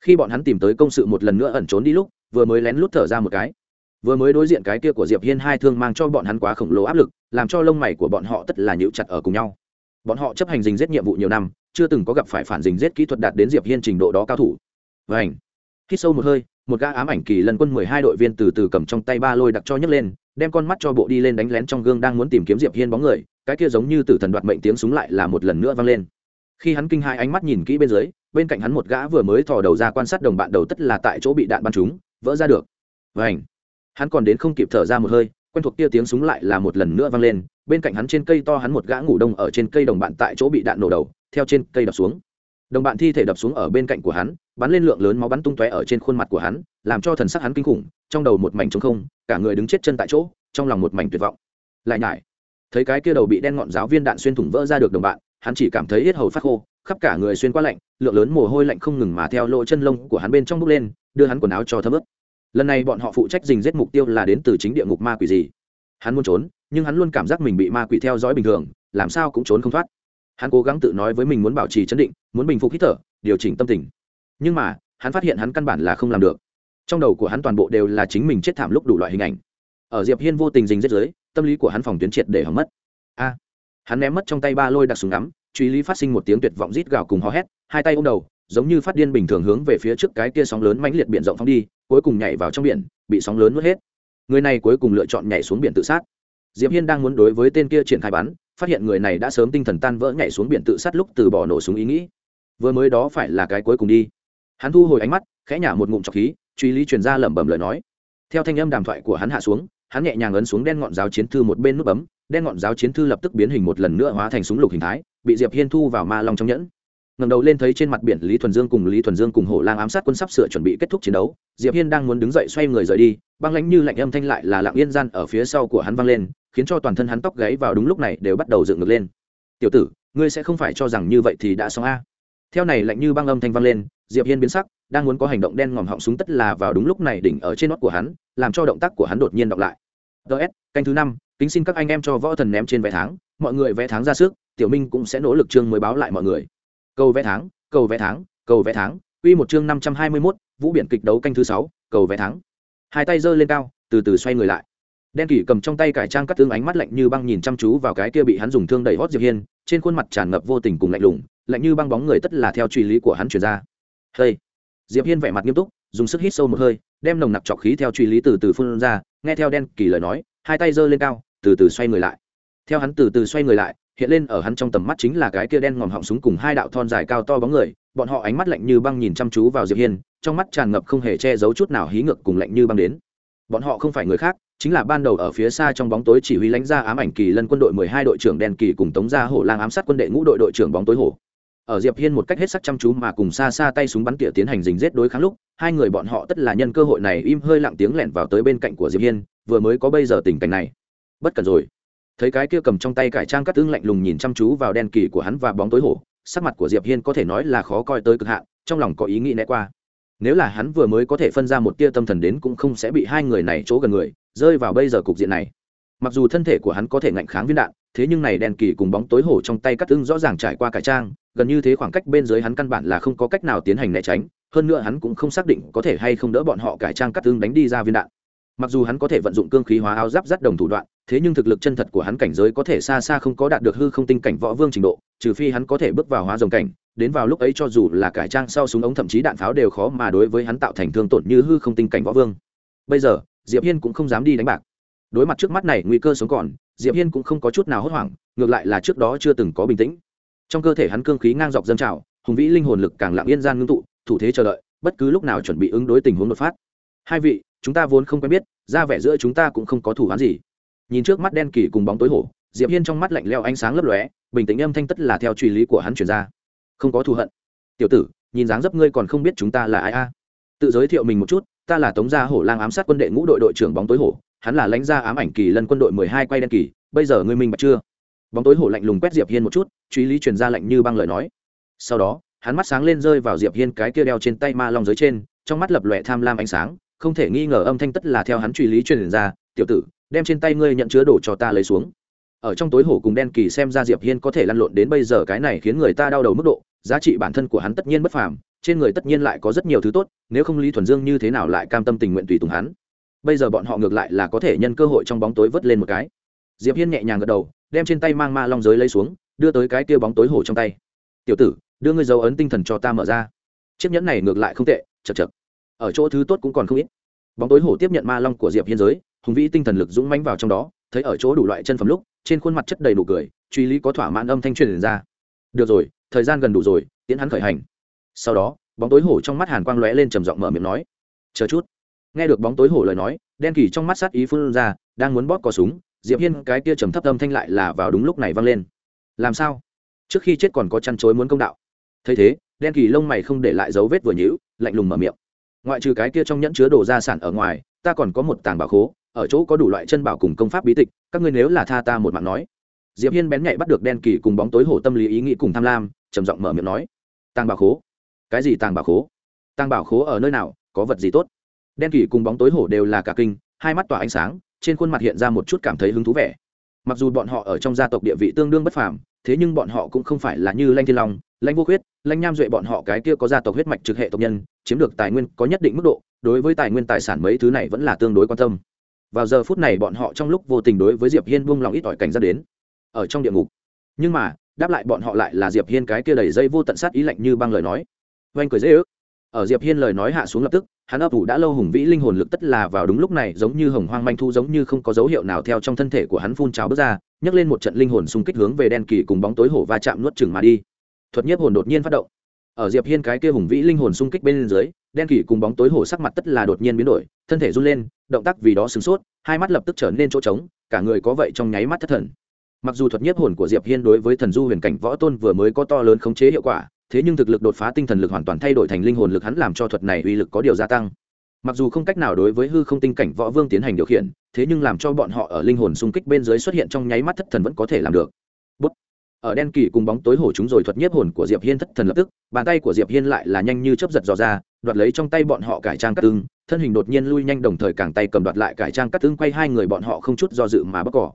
Khi bọn hắn tìm tới công sự một lần nữa ẩn trốn đi lúc, vừa mới lén lút thở ra một cái. Vừa mới đối diện cái kia của diệp hiên hai thương mang cho bọn hắn quá khổng lồ áp lực, làm cho lông mày của bọn họ tất là nhịu chặt ở cùng nhau. Bọn họ chấp hành dình giết nhiệm vụ nhiều năm, chưa từng có gặp phải phản dình giết kỹ thuật đạt đến diệp hiên trình độ đó cao thủ. Vảnh hít sâu một hơi một gã ám ảnh kỳ lần quân mười hai đội viên từ từ cầm trong tay ba lôi đặc cho nhấc lên, đem con mắt cho bộ đi lên đánh lén trong gương đang muốn tìm kiếm diệp hiên bóng người, cái kia giống như tử thần đoạt mệnh tiếng súng lại là một lần nữa vang lên. Khi hắn kinh hai ánh mắt nhìn kỹ bên dưới, bên cạnh hắn một gã vừa mới thò đầu ra quan sát đồng bạn đầu tất là tại chỗ bị đạn bắn trúng, vỡ ra được. Vảnh hắn còn đến không kịp thở ra một hơi, quen thuộc kia tiếng súng lại là một lần nữa vang lên, bên cạnh hắn trên cây to hắn một gã ngủ đông ở trên cây đồng bạn tại chỗ bị đạn nổ đầu, theo trên cây đập xuống. Đồng bạn thi thể đập xuống ở bên cạnh của hắn bắn lên lượng lớn máu bắn tung tóe ở trên khuôn mặt của hắn, làm cho thần sắc hắn kinh khủng, trong đầu một mảnh trống không, cả người đứng chết chân tại chỗ, trong lòng một mảnh tuyệt vọng. Lại nhải, thấy cái kia đầu bị đen ngọn giáo viên đạn xuyên thủng vỡ ra được đồng bạn, hắn chỉ cảm thấy hết hầu phát khô, khắp cả người xuyên qua lạnh, lượng lớn mồ hôi lạnh không ngừng mà theo lỗ chân lông của hắn bên trong bốc lên, đưa hắn quần áo cho thấm ướt. Lần này bọn họ phụ trách dình giết mục tiêu là đến từ chính địa ngục ma quỷ gì? Hắn muốn trốn, nhưng hắn luôn cảm giác mình bị ma quỷ theo dõi bình thường, làm sao cũng trốn không thoát. Hắn cố gắng tự nói với mình muốn bảo trì chấn định, muốn bình phục hít thở, điều chỉnh tâm tình nhưng mà, hắn phát hiện hắn căn bản là không làm được. Trong đầu của hắn toàn bộ đều là chính mình chết thảm lúc đủ loại hình ảnh. Ở diệp hiên vô tình dình giết dưới, tâm lý của hắn phòng tuyến triệt để hỏng mất. A! Hắn ném mất trong tay ba lôi đặc súng ngắm, truy lý phát sinh một tiếng tuyệt vọng rít gào cùng hò hét, hai tay ôm đầu, giống như phát điên bình thường hướng về phía trước cái kia sóng lớn mãnh liệt biển rộng phóng đi, cuối cùng nhảy vào trong biển, bị sóng lớn nuốt hết. Người này cuối cùng lựa chọn nhảy xuống biển tự sát. Diệp hiên đang muốn đối với tên kia triển khai bắn, phát hiện người này đã sớm tinh thần tan vỡ nhảy xuống biển tự sát lúc từ bỏ nổ súng ý nghĩ. Vừa mới đó phải là cái cuối cùng đi hắn thu hồi ánh mắt, khẽ nhả một ngụm trọc khí, truy lý truyền ra lẩm bẩm lời nói. Theo thanh âm đàm thoại của hắn hạ xuống, hắn nhẹ nhàng ấn xuống đen ngọn giáo chiến thư một bên nút bấm, đen ngọn giáo chiến thư lập tức biến hình một lần nữa hóa thành súng lục hình thái, bị diệp hiên thu vào ma long trong nhẫn. Ngẩng đầu lên thấy trên mặt biển lý thuần dương cùng lý thuần dương cùng hổ lang ám sát quân sắp sửa chuẩn bị kết thúc chiến đấu, diệp hiên đang muốn đứng dậy xoay người rời đi, băng lãnh như lạnh âm thanh lại là lặng yên gian ở phía sau của hắn vang lên, khiến cho toàn thân hắn tóc gáy vào đúng lúc này đều bắt đầu dựng ngược lên. Tiểu tử, ngươi sẽ không phải cho rằng như vậy thì đã xong a. Theo này lạnh như băng âm thanh vang lên diệp hiên biến sắc đang muốn có hành động đen ngòm họng súng tất là vào đúng lúc này đỉnh ở trên nót của hắn làm cho động tác của hắn đột nhiên đọc lại ts canh thứ năm kính xin các anh em cho võ thần ném trên vé tháng mọi người vé tháng ra sức tiểu minh cũng sẽ nỗ lực chương mới báo lại mọi người cầu vé tháng cầu vé tháng cầu vé tháng Quy một chương năm trăm hai mươi 521, Vũ biển kịch đấu canh thứ sáu, cầu vé tháng. Hai tay giơ lên cao, từ từ xoay người lại. Đen Kỷ cầm trong tay cải trang cắt tương ánh mắt lạnh như băng nhìn chăm chú vào cái kia bị hắn dùng thương đẩy hót Diệp Hiên, trên khuôn mặt tràn ngập vô tình cùng lạnh lùng, lạnh như băng bóng người tất là theo truy lý của hắn truyền ra hây Diệp Hiên vẻ mặt nghiêm túc, dùng sức hít sâu một hơi, đem nồng nặc trọc khí theo truy lý từ từ phun ra, nghe theo Đen Kỳ lời nói, hai tay giơ lên cao, từ từ xoay người lại. Theo hắn từ từ xoay người lại, hiện lên ở hắn trong tầm mắt chính là cái kia đen ngòm họng súng cùng hai đạo thon dài cao to bóng người bọn họ ánh mắt lạnh như băng nhìn chăm chú vào diệp hiên trong mắt tràn ngập không hề che giấu chút nào hí ngược cùng lạnh như băng đến. Bọn họ không phải người khác chính là ban đầu ở phía xa trong bóng tối chỉ huy lãnh ra ám ảnh kỳ lân quân đội mười hai đội trưởng đen kỳ cùng tống gia hổ lang ám sát quân đệ ngũ đội đội trưởng bóng tối hổ ở diệp hiên một cách hết sắc chăm chú mà cùng xa xa tay súng bắn tỉa tiến hành dình rết đối kháng lúc, hai người bọn họ tất là nhân cơ hội này im hơi lặng tiếng lẻn vào tới bên cạnh của diệp hiên, vừa mới có bây giờ tình cảnh này. Bất cần rồi. Thấy cái kia cầm trong tay cải trang cắt tương lạnh lùng nhìn chăm chú vào đen kỳ của hắn và bóng tối hổ, sắc mặt của diệp hiên có thể nói là khó coi tới cực hạn, trong lòng có ý nghĩ né qua. Nếu là hắn vừa mới có thể phân ra một tia tâm thần đến cũng không sẽ bị hai người này chỗ gần người, rơi vào bây giờ cục diện này. Mặc dù thân thể của hắn có thể ngạnh kháng viên đạn thế nhưng này đèn kỳ cùng bóng tối hổ trong tay cắt ưng rõ ràng trải qua cải trang, gần như thế khoảng cách bên dưới hắn căn bản là không có cách nào tiến hành né tránh, hơn nữa hắn cũng không xác định có thể hay không đỡ bọn họ cải trang cắt ưng đánh đi ra viên đạn. Mặc dù hắn có thể vận dụng cương khí hóa áo giáp rất đồng thủ đoạn, thế nhưng thực lực chân thật của hắn cảnh giới có thể xa xa không có đạt được hư không tinh cảnh võ vương trình độ, trừ phi hắn có thể bước vào hóa dòng cảnh, đến vào lúc ấy cho dù là cải trang sau súng ống thậm chí đạn pháo đều khó mà đối với hắn tạo thành thương tổn như hư không tinh cảnh võ vương. Bây giờ, diệp hiên cũng không dám đi đánh bạc. Đối mặt trước mắt này, nguy cơ sống còn diệp hiên cũng không có chút nào hốt hoảng, ngược lại là trước đó chưa từng có bình tĩnh. Trong cơ thể hắn cương khí ngang dọc dâng trào, hùng vĩ linh hồn lực càng lặng yên gian ngưng tụ, thủ thế chờ đợi, bất cứ lúc nào chuẩn bị ứng đối tình huống đột phát. Hai vị, chúng ta vốn không quen biết, ra vẻ giữa chúng ta cũng không có thủ án gì. Nhìn trước mắt đen kỳ cùng bóng tối hổ, diệp hiên trong mắt lạnh leo ánh sáng lấp lóe, bình tĩnh âm thanh tất là theo truy lý của hắn chuyển ra. Không có thù hận. Tiểu tử, nhìn dáng dấp ngươi còn không biết chúng ta là ai a. Tự giới thiệu mình một chút, ta là tống gia hổ lang ám sát quân đệ ngũ đội đội trưởng bóng tối hổ hắn là lãnh gia ám ảnh kỳ lân quân đội mười hai quay đen kỳ, bây giờ ngươi minh bạch chưa? Bóng tối hổ lạnh lùng quét diệp hiên một chút, truy lý truyền ra lạnh như băng lời nói. Sau đó, hắn mắt sáng lên rơi vào diệp hiên cái kia đeo trên tay ma long dưới trên, trong mắt lập lòe tham lam ánh sáng, không thể nghi ngờ âm thanh tất là theo hắn truy lý truyền ra, tiểu tử, đem trên tay ngươi nhận chứa đồ cho ta lấy xuống. Ở trong tối hổ cùng đen kỳ xem ra diệp hiên có thể lăn lộn đến bây giờ cái này khiến người ta đau đầu mức độ, giá trị bản thân của hắn tất nhiên bất phàm, trên người tất nhiên lại có rất nhiều thứ tốt, nếu không lý thuần dương như thế nào lại cam tâm tình nguyện tùy tùng hắn? Bây giờ bọn họ ngược lại là có thể nhân cơ hội trong bóng tối vớt lên một cái. Diệp hiên nhẹ nhàng gật đầu, đem trên tay mang ma long giới lấy xuống, đưa tới cái kia bóng tối hổ trong tay. Tiểu tử, đưa ngươi dấu ấn tinh thần cho ta mở ra. Chiếc nhẫn này ngược lại không tệ, chật chật. Ở chỗ thứ tốt cũng còn không ít. Bóng tối hổ tiếp nhận ma long của diệp hiên giới, hùng vĩ tinh thần lực dũng mãnh vào trong đó, thấy ở chỗ đủ loại chân phẩm lúc, trên khuôn mặt chất đầy đủ cười, truy lý có thỏa mãn âm thanh truyền ra. Được rồi, thời gian gần đủ rồi tiến hắn khởi hành. Sau đó, bóng tối hổ trong mắt hàn quang lóe lên trầm giọng mở miệng nói, chờ chút nghe được bóng tối hổ lời nói đen kỳ trong mắt sát ý phun ra đang muốn bóp cò súng diệp hiên cái kia trầm thấp âm thanh lại là vào đúng lúc này vang lên. Làm sao? Trước khi chết còn có chăn chối muốn công đạo. Thấy thế đen kỳ lông mày không để lại dấu vết vừa nhũ, lạnh lùng mở miệng. Ngoại trừ cái kia trong nhẫn chứa đồ gia sản ở ngoài ta còn có một tàng bảo khố ở chỗ có đủ loại chân bảo cùng công pháp bí tịch các ngươi nếu là tha ta một mạng nói. Diệp hiên bén nhạy bắt được đen kỳ cùng bóng tối hổ tâm lý ý nghĩ cùng tham lam trầm giọng mở miệng nói. Tàng bảo khố? Cái gì tàng bảo khố? Tàng bảo khố ở nơi nào? Có vật gì tốt? Đen kỳ cùng bóng tối hổ đều là cả kinh hai mắt tỏa ánh sáng trên khuôn mặt hiện ra một chút cảm thấy hứng thú vẻ. Mặc dù bọn họ ở trong gia tộc địa vị tương đương bất phàm thế nhưng bọn họ cũng không phải là như lanh thiên long lanh vô Khuyết, lanh nham duệ bọn họ cái kia có gia tộc huyết mạch trực hệ tộc nhân chiếm được tài nguyên có nhất định mức độ đối với tài nguyên tài sản mấy thứ này vẫn là tương đối quan tâm. Vào giờ phút này bọn họ trong lúc vô tình đối với diệp hiên buông lòng ít ỏi cảnh ra đến. Ở trong địa ngục. Nhưng mà đáp lại bọn họ lại là diệp hiên cái kia đầy dây vô tận sát ý lạnh như băng lời nói. Oanh cười dễ ước ở diệp hiên lời nói hạ xuống lập tức, hắn ấp ủ đã lâu hùng vĩ linh hồn lực tất là vào đúng lúc này giống như hồng hoang manh thu giống như không có dấu hiệu nào theo trong thân thể của hắn phun trào bước ra, nhấc lên một trận linh hồn xung kích hướng về đen kỳ cùng bóng tối hổ va chạm nuốt chừng mà đi. Thuật nhiếp hồn đột nhiên phát động. Ở diệp hiên cái kia hùng vĩ linh hồn xung kích bên dưới, đen kỳ cùng bóng tối hổ sắc mặt tất là đột nhiên biến đổi, thân thể run lên, động tác vì đó sửng sốt, hai mắt lập tức trở nên chỗ trống, cả người có vậy trong nháy mắt thất thần. Mặc dù thuật nhiếp hồn của diệp hiên đối với thần du huyền cảnh võ tôn vừa mới có to lớn khống chế hiệu quả thế nhưng thực lực đột phá tinh thần lực hoàn toàn thay đổi thành linh hồn lực hắn làm cho thuật này uy lực có điều gia tăng. Mặc dù không cách nào đối với hư không tinh cảnh võ vương tiến hành điều khiển, thế nhưng làm cho bọn họ ở linh hồn xung kích bên dưới xuất hiện trong nháy mắt thất thần vẫn có thể làm được. Bút. ở đen kỳ cùng bóng tối hổ chúng rồi thuật nhiếp hồn của diệp hiên thất thần lập tức, bàn tay của diệp hiên lại là nhanh như chớp giật dò ra, đoạt lấy trong tay bọn họ cải trang cắt tương thân hình đột nhiên lui nhanh đồng thời càng tay cầm đoạt lại cải trang cắt tương quay hai người bọn họ không chút do dự mà bóc cỏ.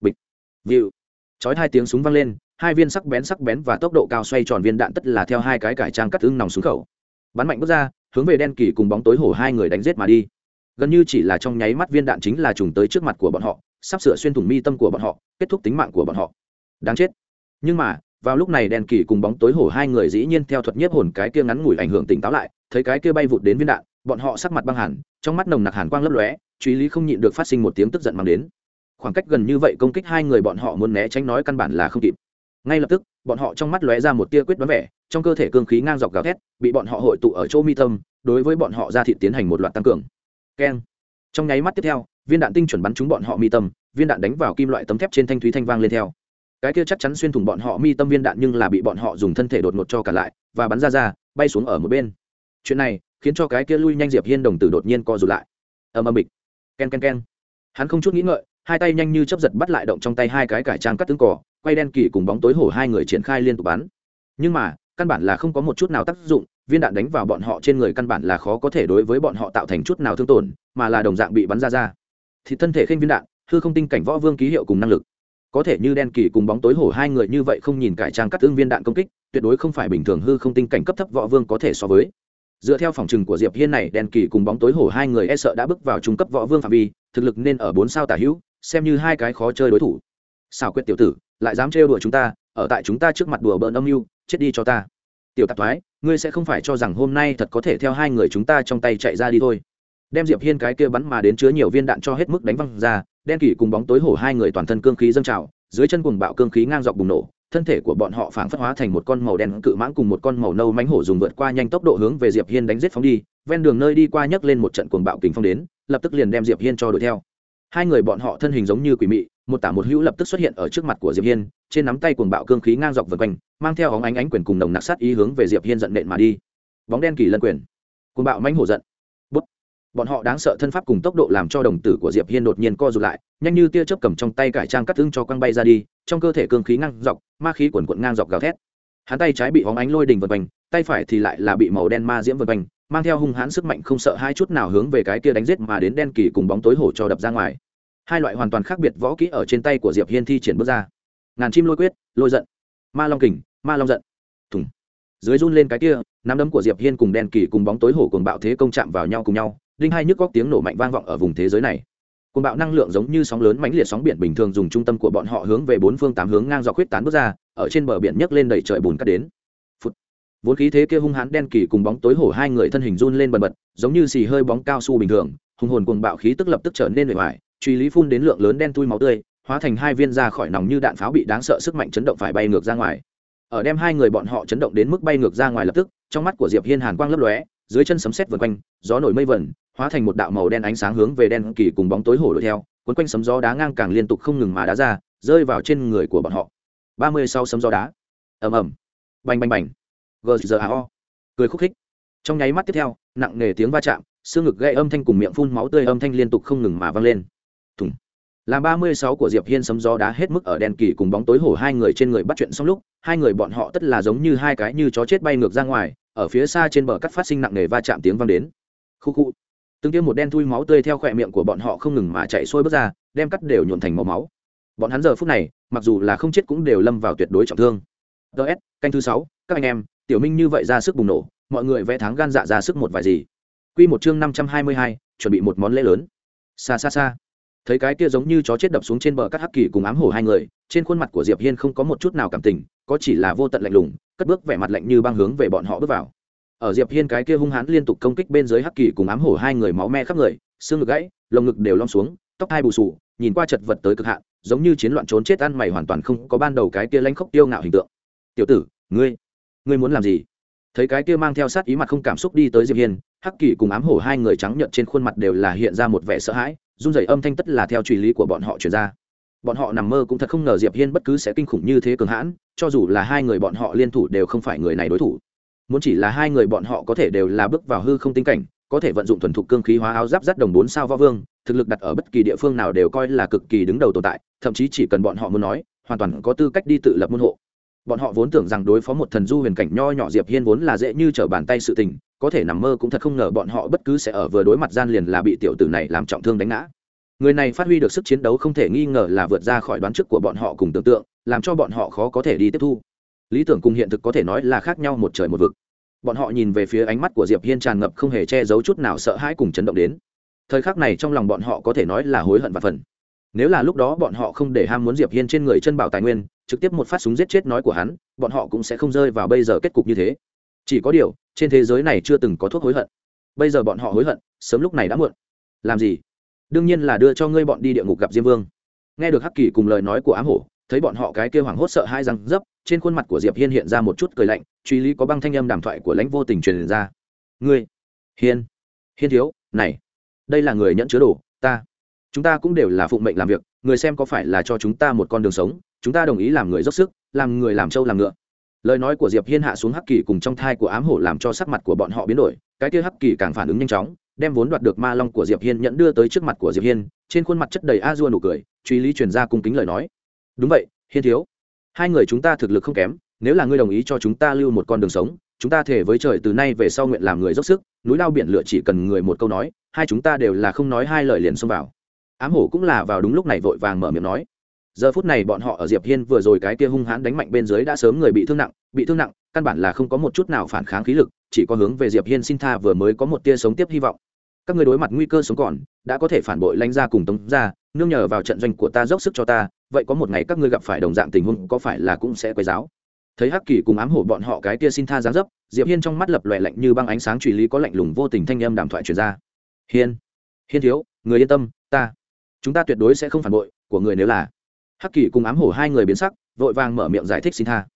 Bịch. View. Chói hai tiếng súng vang lên hai viên sắc bén sắc bén và tốc độ cao xoay tròn viên đạn tất là theo hai cái cải trang cắt tương nòng xuống khẩu. Bắn mạnh bước ra, hướng về đen kỳ cùng bóng tối hổ hai người đánh giết mà đi. Gần như chỉ là trong nháy mắt viên đạn chính là trùng tới trước mặt của bọn họ, sắp sửa xuyên thủng mi tâm của bọn họ, kết thúc tính mạng của bọn họ. Đáng chết. Nhưng mà, vào lúc này đen kỳ cùng bóng tối hổ hai người dĩ nhiên theo thuật nhiếp hồn cái kia ngắn ngủi ảnh hưởng tỉnh táo lại, thấy cái kia bay vụt đến viên đạn, bọn họ sắc mặt băng hẳn, trong mắt nồng nặc hàn quang lấp lóe, truy lý không nhịn được phát sinh một tiếng tức giận mang đến. Khoảng cách gần như vậy công kích hai người bọn họ muốn né tránh nói căn bản là không kịp ngay lập tức, bọn họ trong mắt lóe ra một tia quyết đoán vẻ, trong cơ thể cương khí ngang dọc gào thét, bị bọn họ hội tụ ở chỗ mi tâm, đối với bọn họ ra thị tiến hành một loạt tăng cường. Keng. Trong nháy mắt tiếp theo, viên đạn tinh chuẩn bắn trúng bọn họ mi tâm, viên đạn đánh vào kim loại tấm thép trên thanh thúy thanh vang lên theo. Cái kia chắc chắn xuyên thủng bọn họ mi tâm viên đạn nhưng là bị bọn họ dùng thân thể đột ngột cho cả lại, và bắn ra ra, bay xuống ở một bên. Chuyện này khiến cho cái kia lui nhanh diệp hiên đồng tử đột nhiên co rụt lại. Ầm ầm bịch. Ken ken ken hắn không chút nghĩ ngợi, hai tay nhanh như chấp giật bắt lại động trong tay hai cái cải trang cắt tướng cỏ quay đen kỳ cùng bóng tối hổ hai người triển khai liên tục bắn. Nhưng mà, căn bản là không có một chút nào tác dụng, viên đạn đánh vào bọn họ trên người căn bản là khó có thể đối với bọn họ tạo thành chút nào thương tổn, mà là đồng dạng bị bắn ra ra. Thì thân thể khinh viên đạn, hư không tinh cảnh võ vương ký hiệu cùng năng lực. Có thể như đen kỳ cùng bóng tối hổ hai người như vậy không nhìn cải trang cắt tương viên đạn công kích, tuyệt đối không phải bình thường hư không tinh cảnh cấp thấp võ vương có thể so với. Dựa theo phòng trừng của diệp hiên này, đen kỳ cùng bóng tối hổ hai người e sợ đã bước vào trung cấp võ vương phạm vi, thực lực nên ở bốn sao tả hữu, xem như hai cái khó chơi đối thủ. Xảo Quyết tiểu tử lại dám trêu đùa chúng ta, ở tại chúng ta trước mặt đùa bỡn âm mưu, chết đi cho ta. Tiểu tạp thoái, ngươi sẽ không phải cho rằng hôm nay thật có thể theo hai người chúng ta trong tay chạy ra đi thôi. Đem diệp hiên cái kia bắn mà đến chứa nhiều viên đạn cho hết mức đánh văng ra, đen kỳ cùng bóng tối hổ hai người toàn thân cương khí dâng trào, dưới chân cuồng bạo cương khí ngang dọc bùng nổ, thân thể của bọn họ phảng phất hóa thành một con màu đen cự mãng cùng một con màu nâu mánh hổ dùng vượt qua nhanh tốc độ hướng về diệp hiên đánh giết phóng đi, ven đường nơi đi qua nhấc lên một trận cuồng bạo kình phong đến, lập tức liền đem diệp hiên cho đuổi theo. Hai người bọn họ thân hình giống như quỷ mị một tả một hữu lập tức xuất hiện ở trước mặt của diệp hiên, trên nắm tay cuồng bạo cương khí ngang dọc vần quanh, mang theo óng ánh ánh quyền cùng nồng nặc sát ý hướng về diệp hiên giận nện mà đi. Bóng đen kỳ lân quyền. Cuồng bạo mãnh hổ giận. Bút. bọn họ đáng sợ thân pháp cùng tốc độ làm cho đồng tử của diệp hiên đột nhiên co rụt lại, nhanh như tia chớp cầm trong tay cải trang cắt thương cho quăng bay ra đi, trong cơ thể cương khí ngang dọc, ma khí cuồn cuộn ngang dọc gào thét. Hắn tay trái bị hóng ánh lôi đình vần quanh, tay phải thì lại là bị màu đen ma diễm vần quanh, mang theo hung hãn sức mạnh không sợ hai chút nào hướng về cái kia đánh giết mà đến đen kỳ cùng bóng tối hổ cho đập ra ngoài hai loại hoàn toàn khác biệt võ kỹ ở trên tay của diệp hiên thi triển bước ra. Ngàn chim lôi quyết, lôi giận, ma long kình, ma long giận. Thùng. Dưới run lên cái kia, nắm đấm của diệp hiên cùng đen kỳ cùng bóng tối hổ cùng bạo thế công chạm vào nhau cùng nhau, đinh hai nhức góc tiếng nổ mạnh vang vọng ở vùng thế giới này. Cùng bạo năng lượng giống như sóng lớn mãnh liệt sóng biển bình thường dùng trung tâm của bọn họ hướng về bốn phương tám hướng ngang dọc huyết tán bước ra, ở trên bờ biển nhấc lên đầy trời bùn cắt đến. Phút. vốn khí thế kia hung hãn đen kỳ cùng bóng tối hổ hai người thân hình run lên bần bật, giống như xì hơi bóng cao su bình thường, hùng hồn cuồng bạo khí tức lập tức trở nên bề ngoài truy lý phun đến lượng lớn đen tui máu tươi, hóa thành hai viên ra khỏi nòng như đạn pháo bị đáng sợ sức mạnh chấn động phải bay ngược ra ngoài. Ở đem hai người bọn họ chấn động đến mức bay ngược ra ngoài lập tức, trong mắt của diệp hiên hàn quang lấp lóe, dưới chân sấm sét vần quanh, gió nổi mây vẩn, hóa thành một đạo màu đen ánh sáng hướng về đen kỳ cùng bóng tối hổ đuổi theo, cuốn quanh sấm gió đá ngang càng liên tục không ngừng mà đá ra, rơi vào trên người của bọn họ. Ba mươi sau sấm gió đá. Ầm ầm. Bành bành bành. Gzao cười khúc khích. Trong nháy mắt tiếp theo, nặng nề tiếng va chạm, xương ngực gây âm thanh cùng miệng phun máu tươi âm thanh liên tục không ngừng mà vang lên thùng. Làm ba mươi sáu của diệp hiên sấm gió đá hết mức ở đen kỳ cùng bóng tối hổ hai người trên người bắt chuyện xong lúc, hai người bọn họ tất là giống như hai cái như chó chết bay ngược ra ngoài, ở phía xa trên bờ cắt phát sinh nặng nề va chạm tiếng vang đến. Khu khu. Từng tiêm một đen thui máu tươi theo khỏe miệng của bọn họ không ngừng mà chạy sôi bước ra, đem cắt đều nhuộn thành màu máu. Bọn hắn giờ phút này, mặc dù là không chết cũng đều lâm vào tuyệt đối trọng thương. Ts canh thứ sáu, các anh em, tiểu minh như vậy ra sức bùng nổ, mọi người vẽ tháng gan dạ ra sức một vài gì. Q một chương năm trăm hai mươi hai, chuẩn bị một món lễ lớn. Xa xa xa thấy cái kia giống như chó chết đập xuống trên bờ cắt hắc kỳ cùng ám hổ hai người, trên khuôn mặt của diệp hiên không có một chút nào cảm tình, có chỉ là vô tận lạnh lùng, cất bước vẻ mặt lạnh như băng hướng về bọn họ bước vào. Ở diệp hiên cái kia hung hãn liên tục công kích bên dưới hắc kỳ cùng ám hổ hai người máu me khắp người, xương ngực gãy, lồng ngực đều lom xuống, tóc hai bù sù, nhìn qua chật vật tới cực hạn, giống như chiến loạn trốn chết ăn mày hoàn toàn không có ban đầu cái kia lãnh khốc tiêu ngạo hình tượng. Tiểu tử, ngươi ngươi muốn làm gì? Thấy cái kia mang theo sát ý mặt không cảm xúc đi tới diệp hiên, hắc kỳ cùng ám hổ hai người trắng nhợt trên khuôn mặt đều là hiện ra một vẻ sợ hãi run rẩy âm thanh tất là theo truy lý của bọn họ truyền ra. Bọn họ nằm mơ cũng thật không ngờ diệp hiên bất cứ sẽ kinh khủng như thế cường hãn, cho dù là hai người bọn họ liên thủ đều không phải người này đối thủ. Muốn chỉ là hai người bọn họ có thể đều là bước vào hư không tinh cảnh, có thể vận dụng thuần thục cương khí hóa áo giáp dắt đồng bốn sao võ vương, thực lực đặt ở bất kỳ địa phương nào đều coi là cực kỳ đứng đầu tồn tại, thậm chí chỉ cần bọn họ muốn nói, hoàn toàn có tư cách đi tự lập môn hộ bọn họ vốn tưởng rằng đối phó một thần du huyền cảnh nho nhỏ diệp hiên vốn là dễ như trở bàn tay sự tình, có thể nằm mơ cũng thật không ngờ bọn họ bất cứ sẽ ở vừa đối mặt gian liền là bị tiểu tử này làm trọng thương đánh ngã. Người này phát huy được sức chiến đấu không thể nghi ngờ là vượt ra khỏi đoán trước của bọn họ cùng tưởng tượng, làm cho bọn họ khó có thể đi tiếp thu. Lý tưởng cùng hiện thực có thể nói là khác nhau một trời một vực. Bọn họ nhìn về phía ánh mắt của diệp hiên tràn ngập không hề che giấu chút nào sợ hãi cùng chấn động đến. Thời khắc này trong lòng bọn họ có thể nói là hối hận và phần nếu là lúc đó bọn họ không để ham muốn diệp hiên trên người chân bảo tài nguyên trực tiếp một phát súng giết chết nói của hắn, bọn họ cũng sẽ không rơi vào bây giờ kết cục như thế. Chỉ có điều, trên thế giới này chưa từng có thuốc hối hận. Bây giờ bọn họ hối hận, sớm lúc này đã muộn. Làm gì? Đương nhiên là đưa cho ngươi bọn đi địa ngục gặp diêm vương. Nghe được hắc kỳ cùng lời nói của ám hổ, thấy bọn họ cái kêu hoảng hốt sợ hai răng dấp, trên khuôn mặt của diệp hiên hiện ra một chút cười lạnh, truy lý có băng thanh âm đàm thoại của lãnh vô tình truyền ra. Ngươi, hiên hiên thiếu, này, đây là người nhận chứa đồ, ta. Chúng ta cũng đều là phụng mệnh làm việc, người xem có phải là cho chúng ta một con đường sống chúng ta đồng ý làm người dốc sức, làm người làm trâu làm ngựa. Lời nói của diệp hiên hạ xuống hắc kỳ cùng trong thai của ám hổ làm cho sắc mặt của bọn họ biến đổi, cái kia hắc kỳ càng phản ứng nhanh chóng, đem vốn đoạt được ma long của diệp hiên nhận đưa tới trước mặt của diệp hiên, trên khuôn mặt chất đầy a dua nụ cười, truy lý truyền ra cung kính lời nói. Đúng vậy, hiên thiếu, hai người chúng ta thực lực không kém, nếu là ngươi đồng ý cho chúng ta lưu một con đường sống, chúng ta thể với trời từ nay về sau nguyện làm người dốc sức, núi lao biển lửa chỉ cần người một câu nói, hai chúng ta đều là không nói hai lời liền xông vào. Ám hổ cũng là vào đúng lúc này vội vàng mở miệng nói giờ phút này bọn họ ở diệp hiên vừa rồi cái kia hung hãn đánh mạnh bên dưới đã sớm người bị thương nặng, bị thương nặng, căn bản là không có một chút nào phản kháng khí lực, chỉ có hướng về diệp hiên xin tha vừa mới có một tia sống tiếp hy vọng. Các người đối mặt nguy cơ sống còn, đã có thể phản bội lãnh ra cùng tống ra nương nhờ vào trận doanh của ta dốc sức cho ta, vậy có một ngày các ngươi gặp phải đồng dạng tình huống, có phải là cũng sẽ quấy giáo thấy hắc kỳ cùng ám hổ bọn họ cái kia xin tha giáng dấp, diệp hiên trong mắt lập lòe lạnh như băng ánh sáng truy lý có lạnh lùng vô tình thanh âm đàm thoại truyền ra. Hiên hiên thiếu, người yên tâm, ta, chúng ta tuyệt đối sẽ không phản bội, của người nếu là hắc kỳ cùng ám hổ hai người biến sắc, vội vàng mở miệng giải thích xin tha.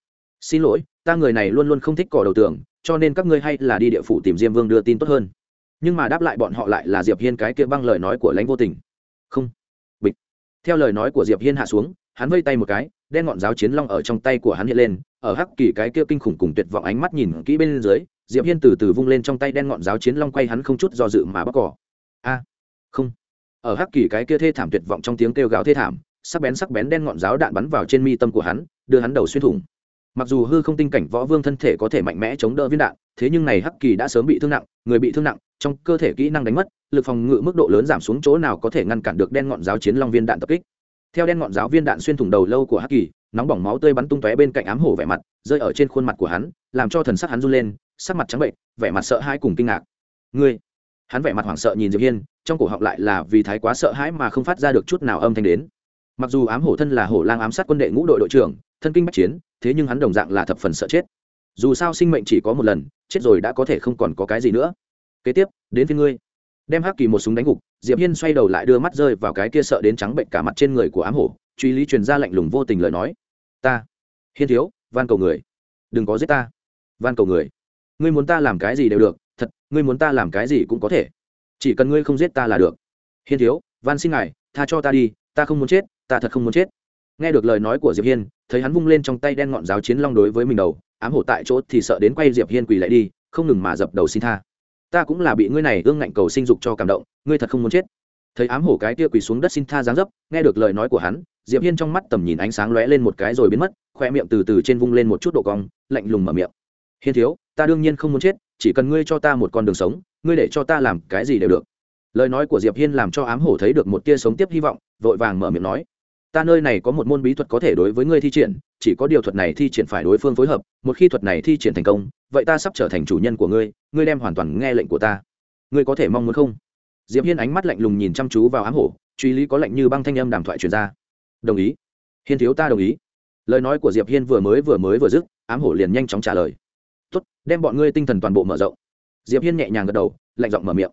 Xin lỗi, ta người này luôn luôn không thích cỏ đầu tường, cho nên các ngươi hay là đi địa phủ tìm diêm vương đưa tin tốt hơn. Nhưng mà đáp lại bọn họ lại là diệp hiên cái kia băng lời nói của lãnh vô tình. Không. Bịch. Theo lời nói của diệp hiên hạ xuống, hắn vây tay một cái, đen ngọn giáo chiến long ở trong tay của hắn hiện lên, ở hắc kỳ cái kia kinh khủng cùng tuyệt vọng ánh mắt nhìn kỹ bên dưới, diệp hiên từ từ vung lên trong tay đen ngọn giáo chiến long quay hắn không chút do dự mà bóc cỏ. A. Không. Ở hắc kỳ cái kia thê thảm tuyệt vọng trong tiếng kêu gào thê thảm sắc bén sắc bén đen ngọn giáo đạn bắn vào trên mi tâm của hắn, đưa hắn đầu xuyên thủng. Mặc dù hư không tinh cảnh võ vương thân thể có thể mạnh mẽ chống đỡ viên đạn, thế nhưng này hắc kỳ đã sớm bị thương nặng, người bị thương nặng, trong cơ thể kỹ năng đánh mất, lực phòng ngự mức độ lớn giảm xuống chỗ nào có thể ngăn cản được đen ngọn giáo chiến long viên đạn tập kích. Theo đen ngọn giáo viên đạn xuyên thủng đầu lâu của hắc kỳ, nóng bỏng máu tươi bắn tung tóe bên cạnh ám hổ vẻ mặt, rơi ở trên khuôn mặt của hắn, làm cho thần sắc hắn run lên, sắc mặt trắng bệnh vẻ mặt sợ hãi cùng kinh ngạc. Ngươi? Hắn vẻ mặt hoảng sợ nhìn diệp hiên, trong cổ họng lại là vì thái quá sợ hãi mà không phát ra được chút nào âm thanh đến mặc dù ám hổ thân là hổ lang ám sát quân đệ ngũ đội đội trưởng, thân kinh bắc chiến, thế nhưng hắn đồng dạng là thập phần sợ chết. Dù sao sinh mệnh chỉ có một lần, chết rồi đã có thể không còn có cái gì nữa. Kế tiếp, đến phía ngươi. Đem hắc kỳ một súng đánh gục, diệp hiên xoay đầu lại đưa mắt rơi vào cái kia sợ đến trắng bệnh cả mặt trên người của ám hổ, truy lý truyền ra lạnh lùng vô tình lời nói. Ta, hiên thiếu, van cầu người. Đừng có giết ta. Van cầu người. Ngươi muốn ta làm cái gì đều được, thật, ngươi muốn ta làm cái gì cũng có thể. Chỉ cần ngươi không giết ta là được. Hiên thiếu, van xin ngài, tha cho ta đi, ta không muốn chết ta thật không muốn chết. Nghe được lời nói của diệp hiên, thấy hắn vung lên trong tay đen ngọn giáo chiến long đối với mình đầu, ám hổ tại chỗ thì sợ đến quay diệp hiên quỳ lại đi, không ngừng mà dập đầu xin tha. Ta cũng là bị ngươi này ương ngạnh cầu sinh dục cho cảm động, ngươi thật không muốn chết. Thấy ám hổ cái kia quỳ xuống đất xin tha dáng dấp, nghe được lời nói của hắn, diệp hiên trong mắt tầm nhìn ánh sáng lóe lên một cái rồi biến mất, khoe miệng từ từ trên vung lên một chút độ cong, lạnh lùng mở miệng. Hiên thiếu, ta đương nhiên không muốn chết, chỉ cần ngươi cho ta một con đường sống, ngươi để cho ta làm cái gì đều được. Lời nói của diệp hiên làm cho ám hổ thấy được một tia sống tiếp hy vọng, vội vàng mở miệng nói ta nơi này có một môn bí thuật có thể đối với ngươi thi triển, chỉ có điều thuật này thi triển phải đối phương phối hợp, một khi thuật này thi triển thành công, vậy ta sắp trở thành chủ nhân của ngươi ngươi đem hoàn toàn nghe lệnh của ta. Ngươi có thể mong muốn không? Diệp hiên ánh mắt lạnh lùng nhìn chăm chú vào ám hổ, truy lý có lệnh như băng thanh âm đàm thoại truyền ra. Đồng ý. Hiên thiếu ta đồng ý. Lời nói của diệp hiên vừa mới vừa mới vừa dứt, ám hổ liền nhanh chóng trả lời. Tốt, đem bọn ngươi tinh thần toàn bộ mở rộng. Diệp hiên nhẹ nhàng gật đầu, lạnh giọng mở miệng.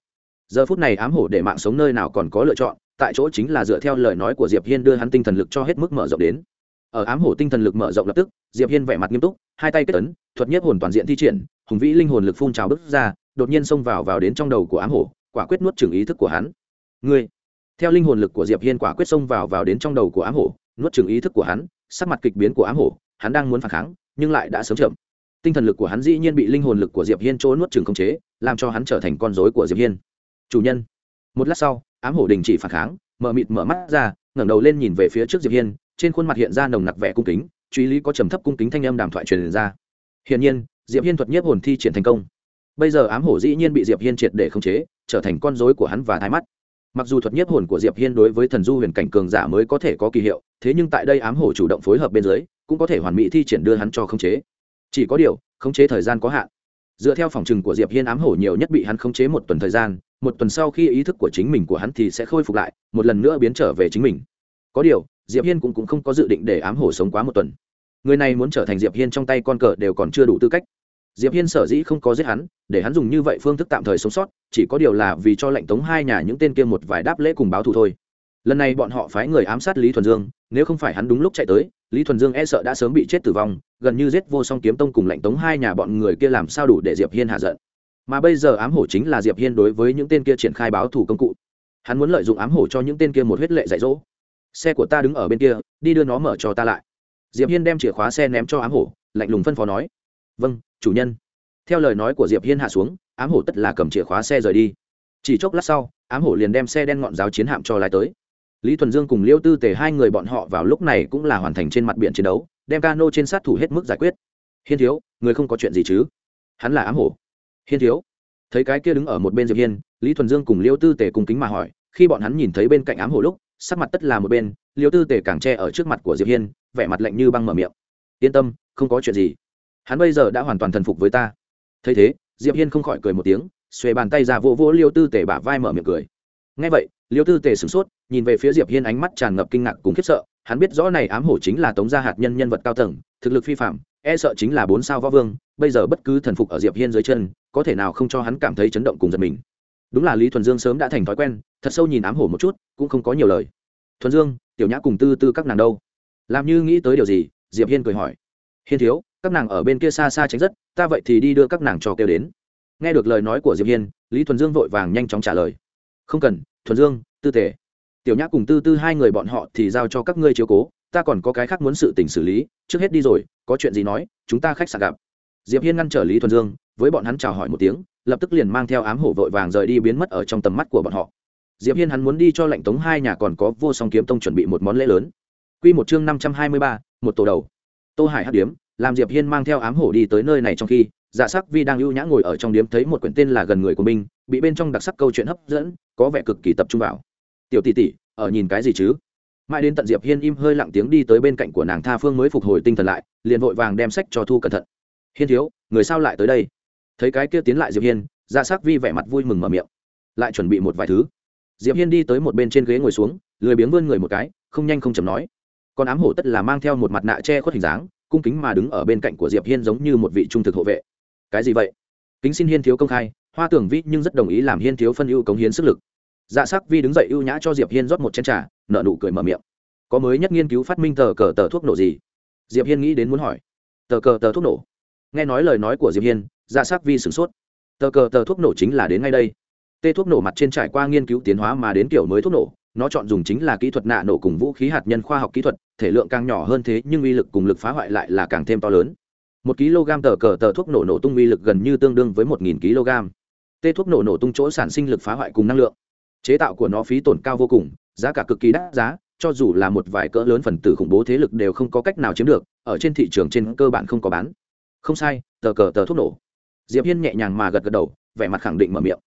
Giờ phút này ám hổ để mạng sống nơi nào còn có lựa chọn tại chỗ chính là dựa theo lời nói của diệp hiên đưa hắn tinh thần lực cho hết mức mở rộng đến. Ở ám hổ tinh thần lực mở rộng lập tức, diệp hiên vẻ mặt nghiêm túc, hai tay kết ấn, thuật nhất hồn toàn diện thi triển, hùng vĩ linh hồn lực phun trào bước ra, đột nhiên xông vào vào đến trong đầu của ám hổ, quả quyết nuốt chửng ý thức của hắn. Ngươi! Theo linh hồn lực của diệp hiên quả quyết xông vào vào đến trong đầu của ám hổ, nuốt chửng ý thức của hắn, sắc mặt kịch biến của ám hổ, hắn đang muốn phản kháng, nhưng lại đã sớm chậm. Tinh thần lực của hắn dĩ nhiên bị linh hồn lực của diệp hiên trốn nuốt chửng khống chế, làm cho hắn trở thành con rối của diệp hiên. Chủ nhân! Một lát sau ám hổ đình chỉ phản kháng, mở mịt mở mắt ra, ngẩng đầu lên nhìn về phía trước diệp hiên, trên khuôn mặt hiện ra nồng nặc vẻ cung kính, truy lý có trầm thấp cung kính thanh âm đàm thoại truyền ra. Hiển nhiên, diệp hiên thuật nhiếp hồn thi triển thành công. Bây giờ ám hổ dĩ nhiên bị diệp hiên triệt để khống chế, trở thành con rối của hắn và thái mắt. Mặc dù thuật nhiếp hồn của diệp hiên đối với thần du huyền cảnh cường giả mới có thể có kỳ hiệu, thế nhưng tại đây ám hổ chủ động phối hợp bên dưới, cũng có thể hoàn mỹ thi triển đưa hắn cho khống chế. Chỉ có điều, khống chế thời gian có hạn. Dựa theo phòng trừng của diệp hiên ám hổ nhiều nhất bị hắn khống chế một tuần thời gian một tuần sau khi ý thức của chính mình của hắn thì sẽ khôi phục lại một lần nữa biến trở về chính mình. Có điều diệp hiên cũng, cũng không có dự định để ám hổ sống quá một tuần. Người này muốn trở thành diệp hiên trong tay con cờ đều còn chưa đủ tư cách. Diệp hiên sở dĩ không có giết hắn để hắn dùng như vậy phương thức tạm thời sống sót chỉ có điều là vì cho lệnh tống hai nhà những tên kia một vài đáp lễ cùng báo thù thôi. Lần này bọn họ phái người ám sát lý thuần dương nếu không phải hắn đúng lúc chạy tới lý thuần dương e sợ đã sớm bị chết tử vong gần như giết vô song kiếm tông cùng lệnh tống hai nhà bọn người kia làm sao đủ để diệp hiên hạ giận mà bây giờ ám hổ chính là diệp hiên đối với những tên kia triển khai báo thủ công cụ. Hắn muốn lợi dụng ám hổ cho những tên kia một huyết lệ dạy dỗ. Xe của ta đứng ở bên kia, đi đưa nó mở cho ta lại. Diệp hiên đem chìa khóa xe ném cho ám hổ, lạnh lùng phân phó nói. Vâng chủ nhân. Theo lời nói của diệp hiên hạ xuống, ám hổ tất là cầm chìa khóa xe rời đi. Chỉ chốc lát sau, ám hổ liền đem xe đen ngọn giáo chiến hạm cho lái tới. Lý thuần dương cùng liêu tư tề hai người bọn họ vào lúc này cũng là hoàn thành trên mặt biển chiến đấu, đem cano trên sát thủ hết mức giải quyết. Hiên thiếu, người không có chuyện gì chứ? Hắn là ám hổ hiên thiếu. Thấy cái kia đứng ở một bên diệp hiên, lý thuần dương cùng liêu tư tề cùng kính mà hỏi, khi bọn hắn nhìn thấy bên cạnh ám hổ lúc, sắc mặt tất là một bên, liêu tư tề càng che ở trước mặt của diệp hiên, vẻ mặt lạnh như băng mở miệng. Yên tâm, không có chuyện gì. Hắn bây giờ đã hoàn toàn thần phục với ta. Thấy thế, diệp hiên không khỏi cười một tiếng, xuề bàn tay ra vỗ vỗ liêu tư tề bả vai mở miệng cười. Ngay vậy, liêu tư tề sửng sốt, nhìn về phía diệp hiên ánh mắt tràn ngập kinh ngạc cùng khiếp sợ, hắn biết rõ này ám hổ chính là tống gia hạt nhân nhân vật cao tầng, thực lực phi phạm e sợ chính là bốn sao võ vương bây giờ bất cứ thần phục ở diệp hiên dưới chân, có thể nào không cho hắn cảm thấy chấn động cùng giật mình? Đúng là lý thuần dương sớm đã thành thói quen, thật sâu nhìn ám hổ một chút, cũng không có nhiều lời. Thuần dương, tiểu nhã cùng tư tư các nàng đâu? Làm như nghĩ tới điều gì? Diệp hiên cười hỏi. Hiên thiếu, các nàng ở bên kia xa xa tránh rất, ta vậy thì đi đưa các nàng cho kêu đến. Nghe được lời nói của diệp hiên, lý thuần dương vội vàng nhanh chóng trả lời. Không cần, thuần dương, tư tề. Tiểu nhã cùng tư tư hai người bọn họ thì giao cho các ngươi chiếu cố, ta còn có cái khác muốn sự tình xử lý, trước hết đi rồi, có chuyện gì nói, chúng ta khách sạn gặp diệp hiên ngăn trở lý thuần dương với bọn hắn chào hỏi một tiếng lập tức liền mang theo ám hổ vội vàng rời đi biến mất ở trong tầm mắt của bọn họ. Diệp hiên hắn muốn đi cho lệnh tống hai nhà còn có vô song kiếm tông chuẩn bị một món lễ lớn. Quy một chương năm trăm hai mươi ba, một tổ đầu. Tô hải hất điếm làm diệp hiên mang theo ám hổ đi tới nơi này trong khi dạ sắc vi đang ưu nhã ngồi ở trong điếm thấy một quyển tên là gần người của mình bị bên trong đặc sắc câu chuyện hấp dẫn có vẻ cực kỳ tập trung vào. Tiểu tỷ tỷ ở nhìn cái gì chứ? Mãi đến tận diệp hiên im hơi lặng tiếng đi tới bên cạnh của nàng tha phương mới phục hồi tinh thần lại liền vội vàng đem sách cho thu cẩn thận hiên thiếu, người sao lại tới đây? Thấy cái kia tiến lại diệp hiên dạ sắc vi vẻ mặt vui mừng mở miệng. Lại chuẩn bị một vài thứ. Diệp hiên đi tới một bên trên ghế ngồi xuống, lười biếng vươn người một cái, không nhanh không chậm nói. Còn ám hổ tất là mang theo một mặt nạ che khuất hình dáng, cung kính mà đứng ở bên cạnh của diệp hiên giống như một vị trung thực hộ vệ. Cái gì vậy? Kính xin hiên thiếu công khai, hoa tưởng vi nhưng rất đồng ý làm hiên thiếu phân ưu cống hiến sức lực. Dạ sắc vi đứng dậy ưu nhã cho diệp hiên rót một chén trà nợ nụ cười mở miệng. Có mới nhất nghiên cứu phát minh tờ cờ tờ thuốc nổ gì? Diệp hiên nghĩ đến muốn hỏi. Tờ cờ tờ thuốc nổ? Nghe nói lời nói của diệp hiên dạ sắc vi sửng sốt. Tờ cờ tờ thuốc nổ chính là đến ngay đây. Tê thuốc nổ mặt trên trải qua nghiên cứu tiến hóa mà đến kiểu mới thuốc nổ, nó chọn dùng chính là kỹ thuật nạ nổ cùng vũ khí hạt nhân khoa học kỹ thuật, thể lượng càng nhỏ hơn thế nhưng uy lực cùng lực phá hoại lại là càng thêm to lớn. Một kg tờ cờ tờ thuốc nổ nổ tung uy lực gần như tương đương với một nghìn kg. Tê thuốc nổ nổ tung chỗ sản sinh lực phá hoại cùng năng lượng. Chế tạo của nó phí tổn cao vô cùng, giá cả cực kỳ đắt giá, cho dù là một vài cỡ lớn phần tử khủng bố thế lực đều không có cách nào chiếm được, ở trên thị trường trên cơ bản không có bán không sai, tờ cờ tờ thuốc nổ. Diệp hiên nhẹ nhàng mà gật gật đầu, vẻ mặt khẳng định mở miệng.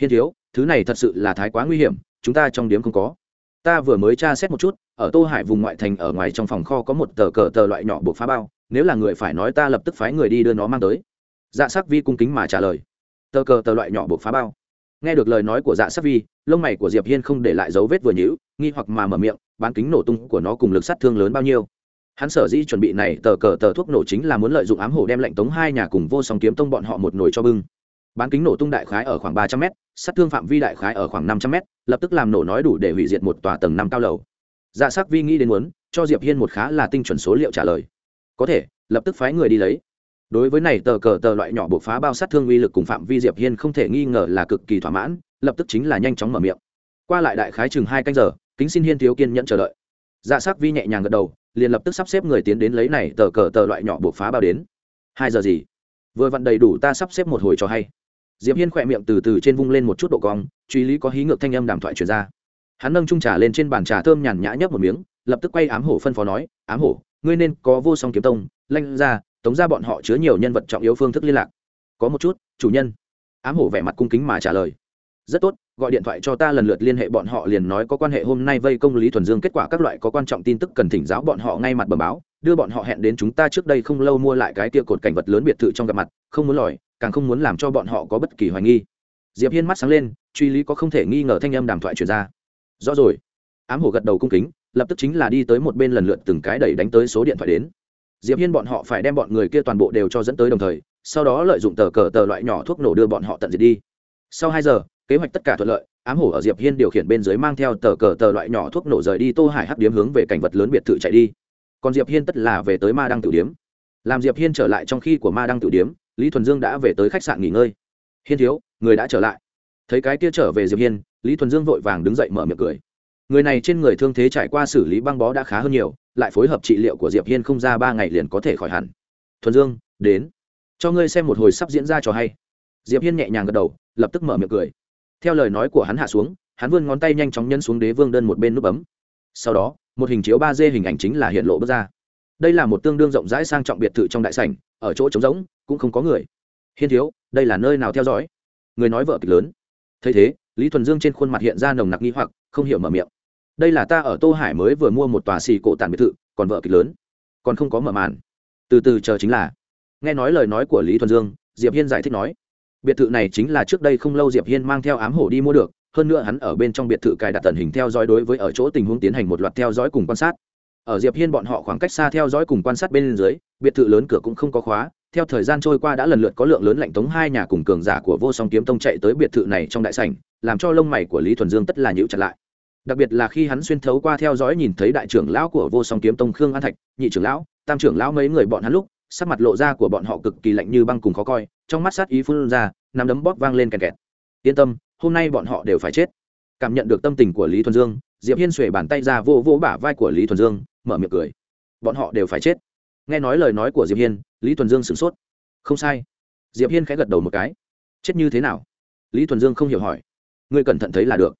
Hiên thiếu, thứ này thật sự là thái quá nguy hiểm, chúng ta trong điếm không có. Ta vừa mới tra xét một chút, ở tô hải vùng ngoại thành ở ngoài trong phòng kho có một tờ cờ tờ loại nhỏ buộc phá bao, nếu là người phải nói ta lập tức phái người đi đưa nó mang tới. Dạ sắc vi cung kính mà trả lời. Tờ cờ tờ loại nhỏ buộc phá bao. Nghe được lời nói của dạ sắc vi, lông mày của diệp hiên không để lại dấu vết vừa nhữ nghi hoặc mà mở miệng, bán kính nổ tung của nó cùng lực sát thương lớn bao nhiêu? Hắn sở dĩ chuẩn bị này tờ cờ tờ thuốc nổ chính là muốn lợi dụng ám hổ đem lệnh tống hai nhà cùng vô song kiếm tông bọn họ một nồi cho bưng. Bán kính nổ tung đại khái ở khoảng ba trăm m sát thương phạm vi đại khái ở khoảng năm trăm m lập tức làm nổ nói đủ để hủy diệt một tòa tầng năm cao lầu. Dạ sắc vi nghĩ đến muốn, cho diệp hiên một khá là tinh chuẩn số liệu trả lời. Có thể, lập tức phái người đi lấy. Đối với này tờ cờ tờ loại nhỏ buộc phá bao sát thương uy lực cùng phạm vi diệp hiên không thể nghi ngờ là cực kỳ thỏa mãn, lập tức chính là nhanh chóng mở miệng. Qua lại đại khái chừng hai canh giờ, kính xin hiên thiếu kiên nhẫn chờ đợi. Dạ sắc vi nhẹ nhàng gật đầu liền lập tức sắp xếp người tiến đến lấy này tờ cờ tờ loại nhỏ buộc phá bao đến. Hai giờ gì? Vừa vặn đầy đủ ta sắp xếp một hồi cho hay. Diệp hiên khỏe miệng từ từ trên vung lên một chút độ cong, truy lý có hí ngược thanh âm đàm thoại truyền ra. Hắn nâng trung trà lên trên bàn trà thơm nhàn nhã nhấp một miếng, lập tức quay ám hổ phân phó nói, ám hổ, ngươi nên có vô song kiếm tông, lanh ra, tống ra bọn họ chứa nhiều nhân vật trọng yếu phương thức liên lạc. Có một chút, chủ nhân. Ám hổ vẻ mặt cung kính mà trả lời rất tốt, gọi điện thoại cho ta lần lượt liên hệ bọn họ liền nói có quan hệ hôm nay vây công lý thuần dương, kết quả các loại có quan trọng tin tức cần thỉnh giáo bọn họ ngay mặt bẩm báo, đưa bọn họ hẹn đến chúng ta trước đây không lâu mua lại cái tia cột cảnh vật lớn biệt thự trong gặp mặt, không muốn lòi, càng không muốn làm cho bọn họ có bất kỳ hoài nghi. Diệp hiên mắt sáng lên, truy lý có không thể nghi ngờ thanh âm đàm thoại truyền ra. Rõ rồi. Ám hổ gật đầu cung kính, lập tức chính là đi tới một bên lần lượt từng cái đẩy đánh tới số điện thoại đến. Diệp hiên bọn họ phải đem bọn người kia toàn bộ đều cho dẫn tới đồng thời, sau đó lợi dụng tờ cờ tờ loại nhỏ thuốc nổ đưa bọn họ tận diệt đi. Sau hai giờ kế hoạch tất cả thuận lợi, ám hổ ở diệp hiên điều khiển bên dưới mang theo tờ cờ tờ loại nhỏ thuốc nổ rời đi tô hải hắc điếm hướng về cảnh vật lớn biệt thự chạy đi. Còn diệp hiên tất là về tới ma đăng tử điếm. Làm diệp hiên trở lại trong khi của ma đăng tử điếm, lý thuần dương đã về tới khách sạn nghỉ ngơi. Hiên thiếu, người đã trở lại. Thấy cái kia trở về diệp hiên, lý thuần dương vội vàng đứng dậy mở miệng cười. Người này trên người thương thế trải qua xử lý băng bó đã khá hơn nhiều, lại phối hợp trị liệu của diệp hiên không ra ba ngày liền có thể khỏi hẳn. Thuần dương, đến. Cho ngươi xem một hồi sắp diễn ra cho hay. Diệp hiên nhẹ nhàng gật đầu, lập tức mở miệng cười theo lời nói của hắn hạ xuống, hắn vươn ngón tay nhanh chóng nhân xuống đế vương đơn một bên nút bấm. Sau đó, một hình chiếu ba d hình ảnh chính là hiện lộ bước ra. Đây là một tương đương rộng rãi sang trọng biệt thự trong đại sảnh, ở chỗ trống rỗng, cũng không có người. Hiên thiếu, đây là nơi nào theo dõi? Người nói vợ kịch lớn. Thấy thế, lý thuần dương trên khuôn mặt hiện ra nồng nặc nghi hoặc, không hiểu mở miệng. Đây là ta ở tô hải mới vừa mua một tòa xì cổ tàn biệt thự, còn vợ kịch lớn. Còn không có mở màn. Từ từ chờ chính là. Nghe nói lời nói của lý thuần dương, diệp hiên giải thích nói biệt thự này chính là trước đây không lâu diệp hiên mang theo ám hổ đi mua được, hơn nữa hắn ở bên trong biệt thự cài đặt tần hình theo dõi đối với ở chỗ tình huống tiến hành một loạt theo dõi cùng quan sát. Ở diệp hiên bọn họ khoảng cách xa theo dõi cùng quan sát bên dưới, biệt thự lớn cửa cũng không có khóa, theo thời gian trôi qua đã lần lượt có lượng lớn lạnh tống hai nhà cùng cường giả của vô song kiếm tông chạy tới biệt thự này trong đại sảnh, làm cho lông mày của lý thuần dương tất là nhíu chặt lại. Đặc biệt là khi hắn xuyên thấu qua theo dõi nhìn thấy đại trưởng lão của vô song kiếm tông khương an thạch, nhị trưởng lão, tam trưởng lão mấy người bọn hắn lúc sắc mặt lộ ra của bọn họ cực kỳ lạnh như băng cùng khó coi, trong mắt sát ý phun ra, nắm đấm bóp vang lên kẹt kẹt. Yên tâm, hôm nay bọn họ đều phải chết. Cảm nhận được tâm tình của lý thuần dương, diệp hiên xuề bàn tay ra vô vô bả vai của lý thuần dương, mở miệng cười. Bọn họ đều phải chết. Nghe nói lời nói của diệp hiên, lý thuần dương sửng sốt. Không sai. Diệp hiên khẽ gật đầu một cái. Chết như thế nào? Lý thuần dương không hiểu hỏi. Ngươi cẩn thận thấy là được.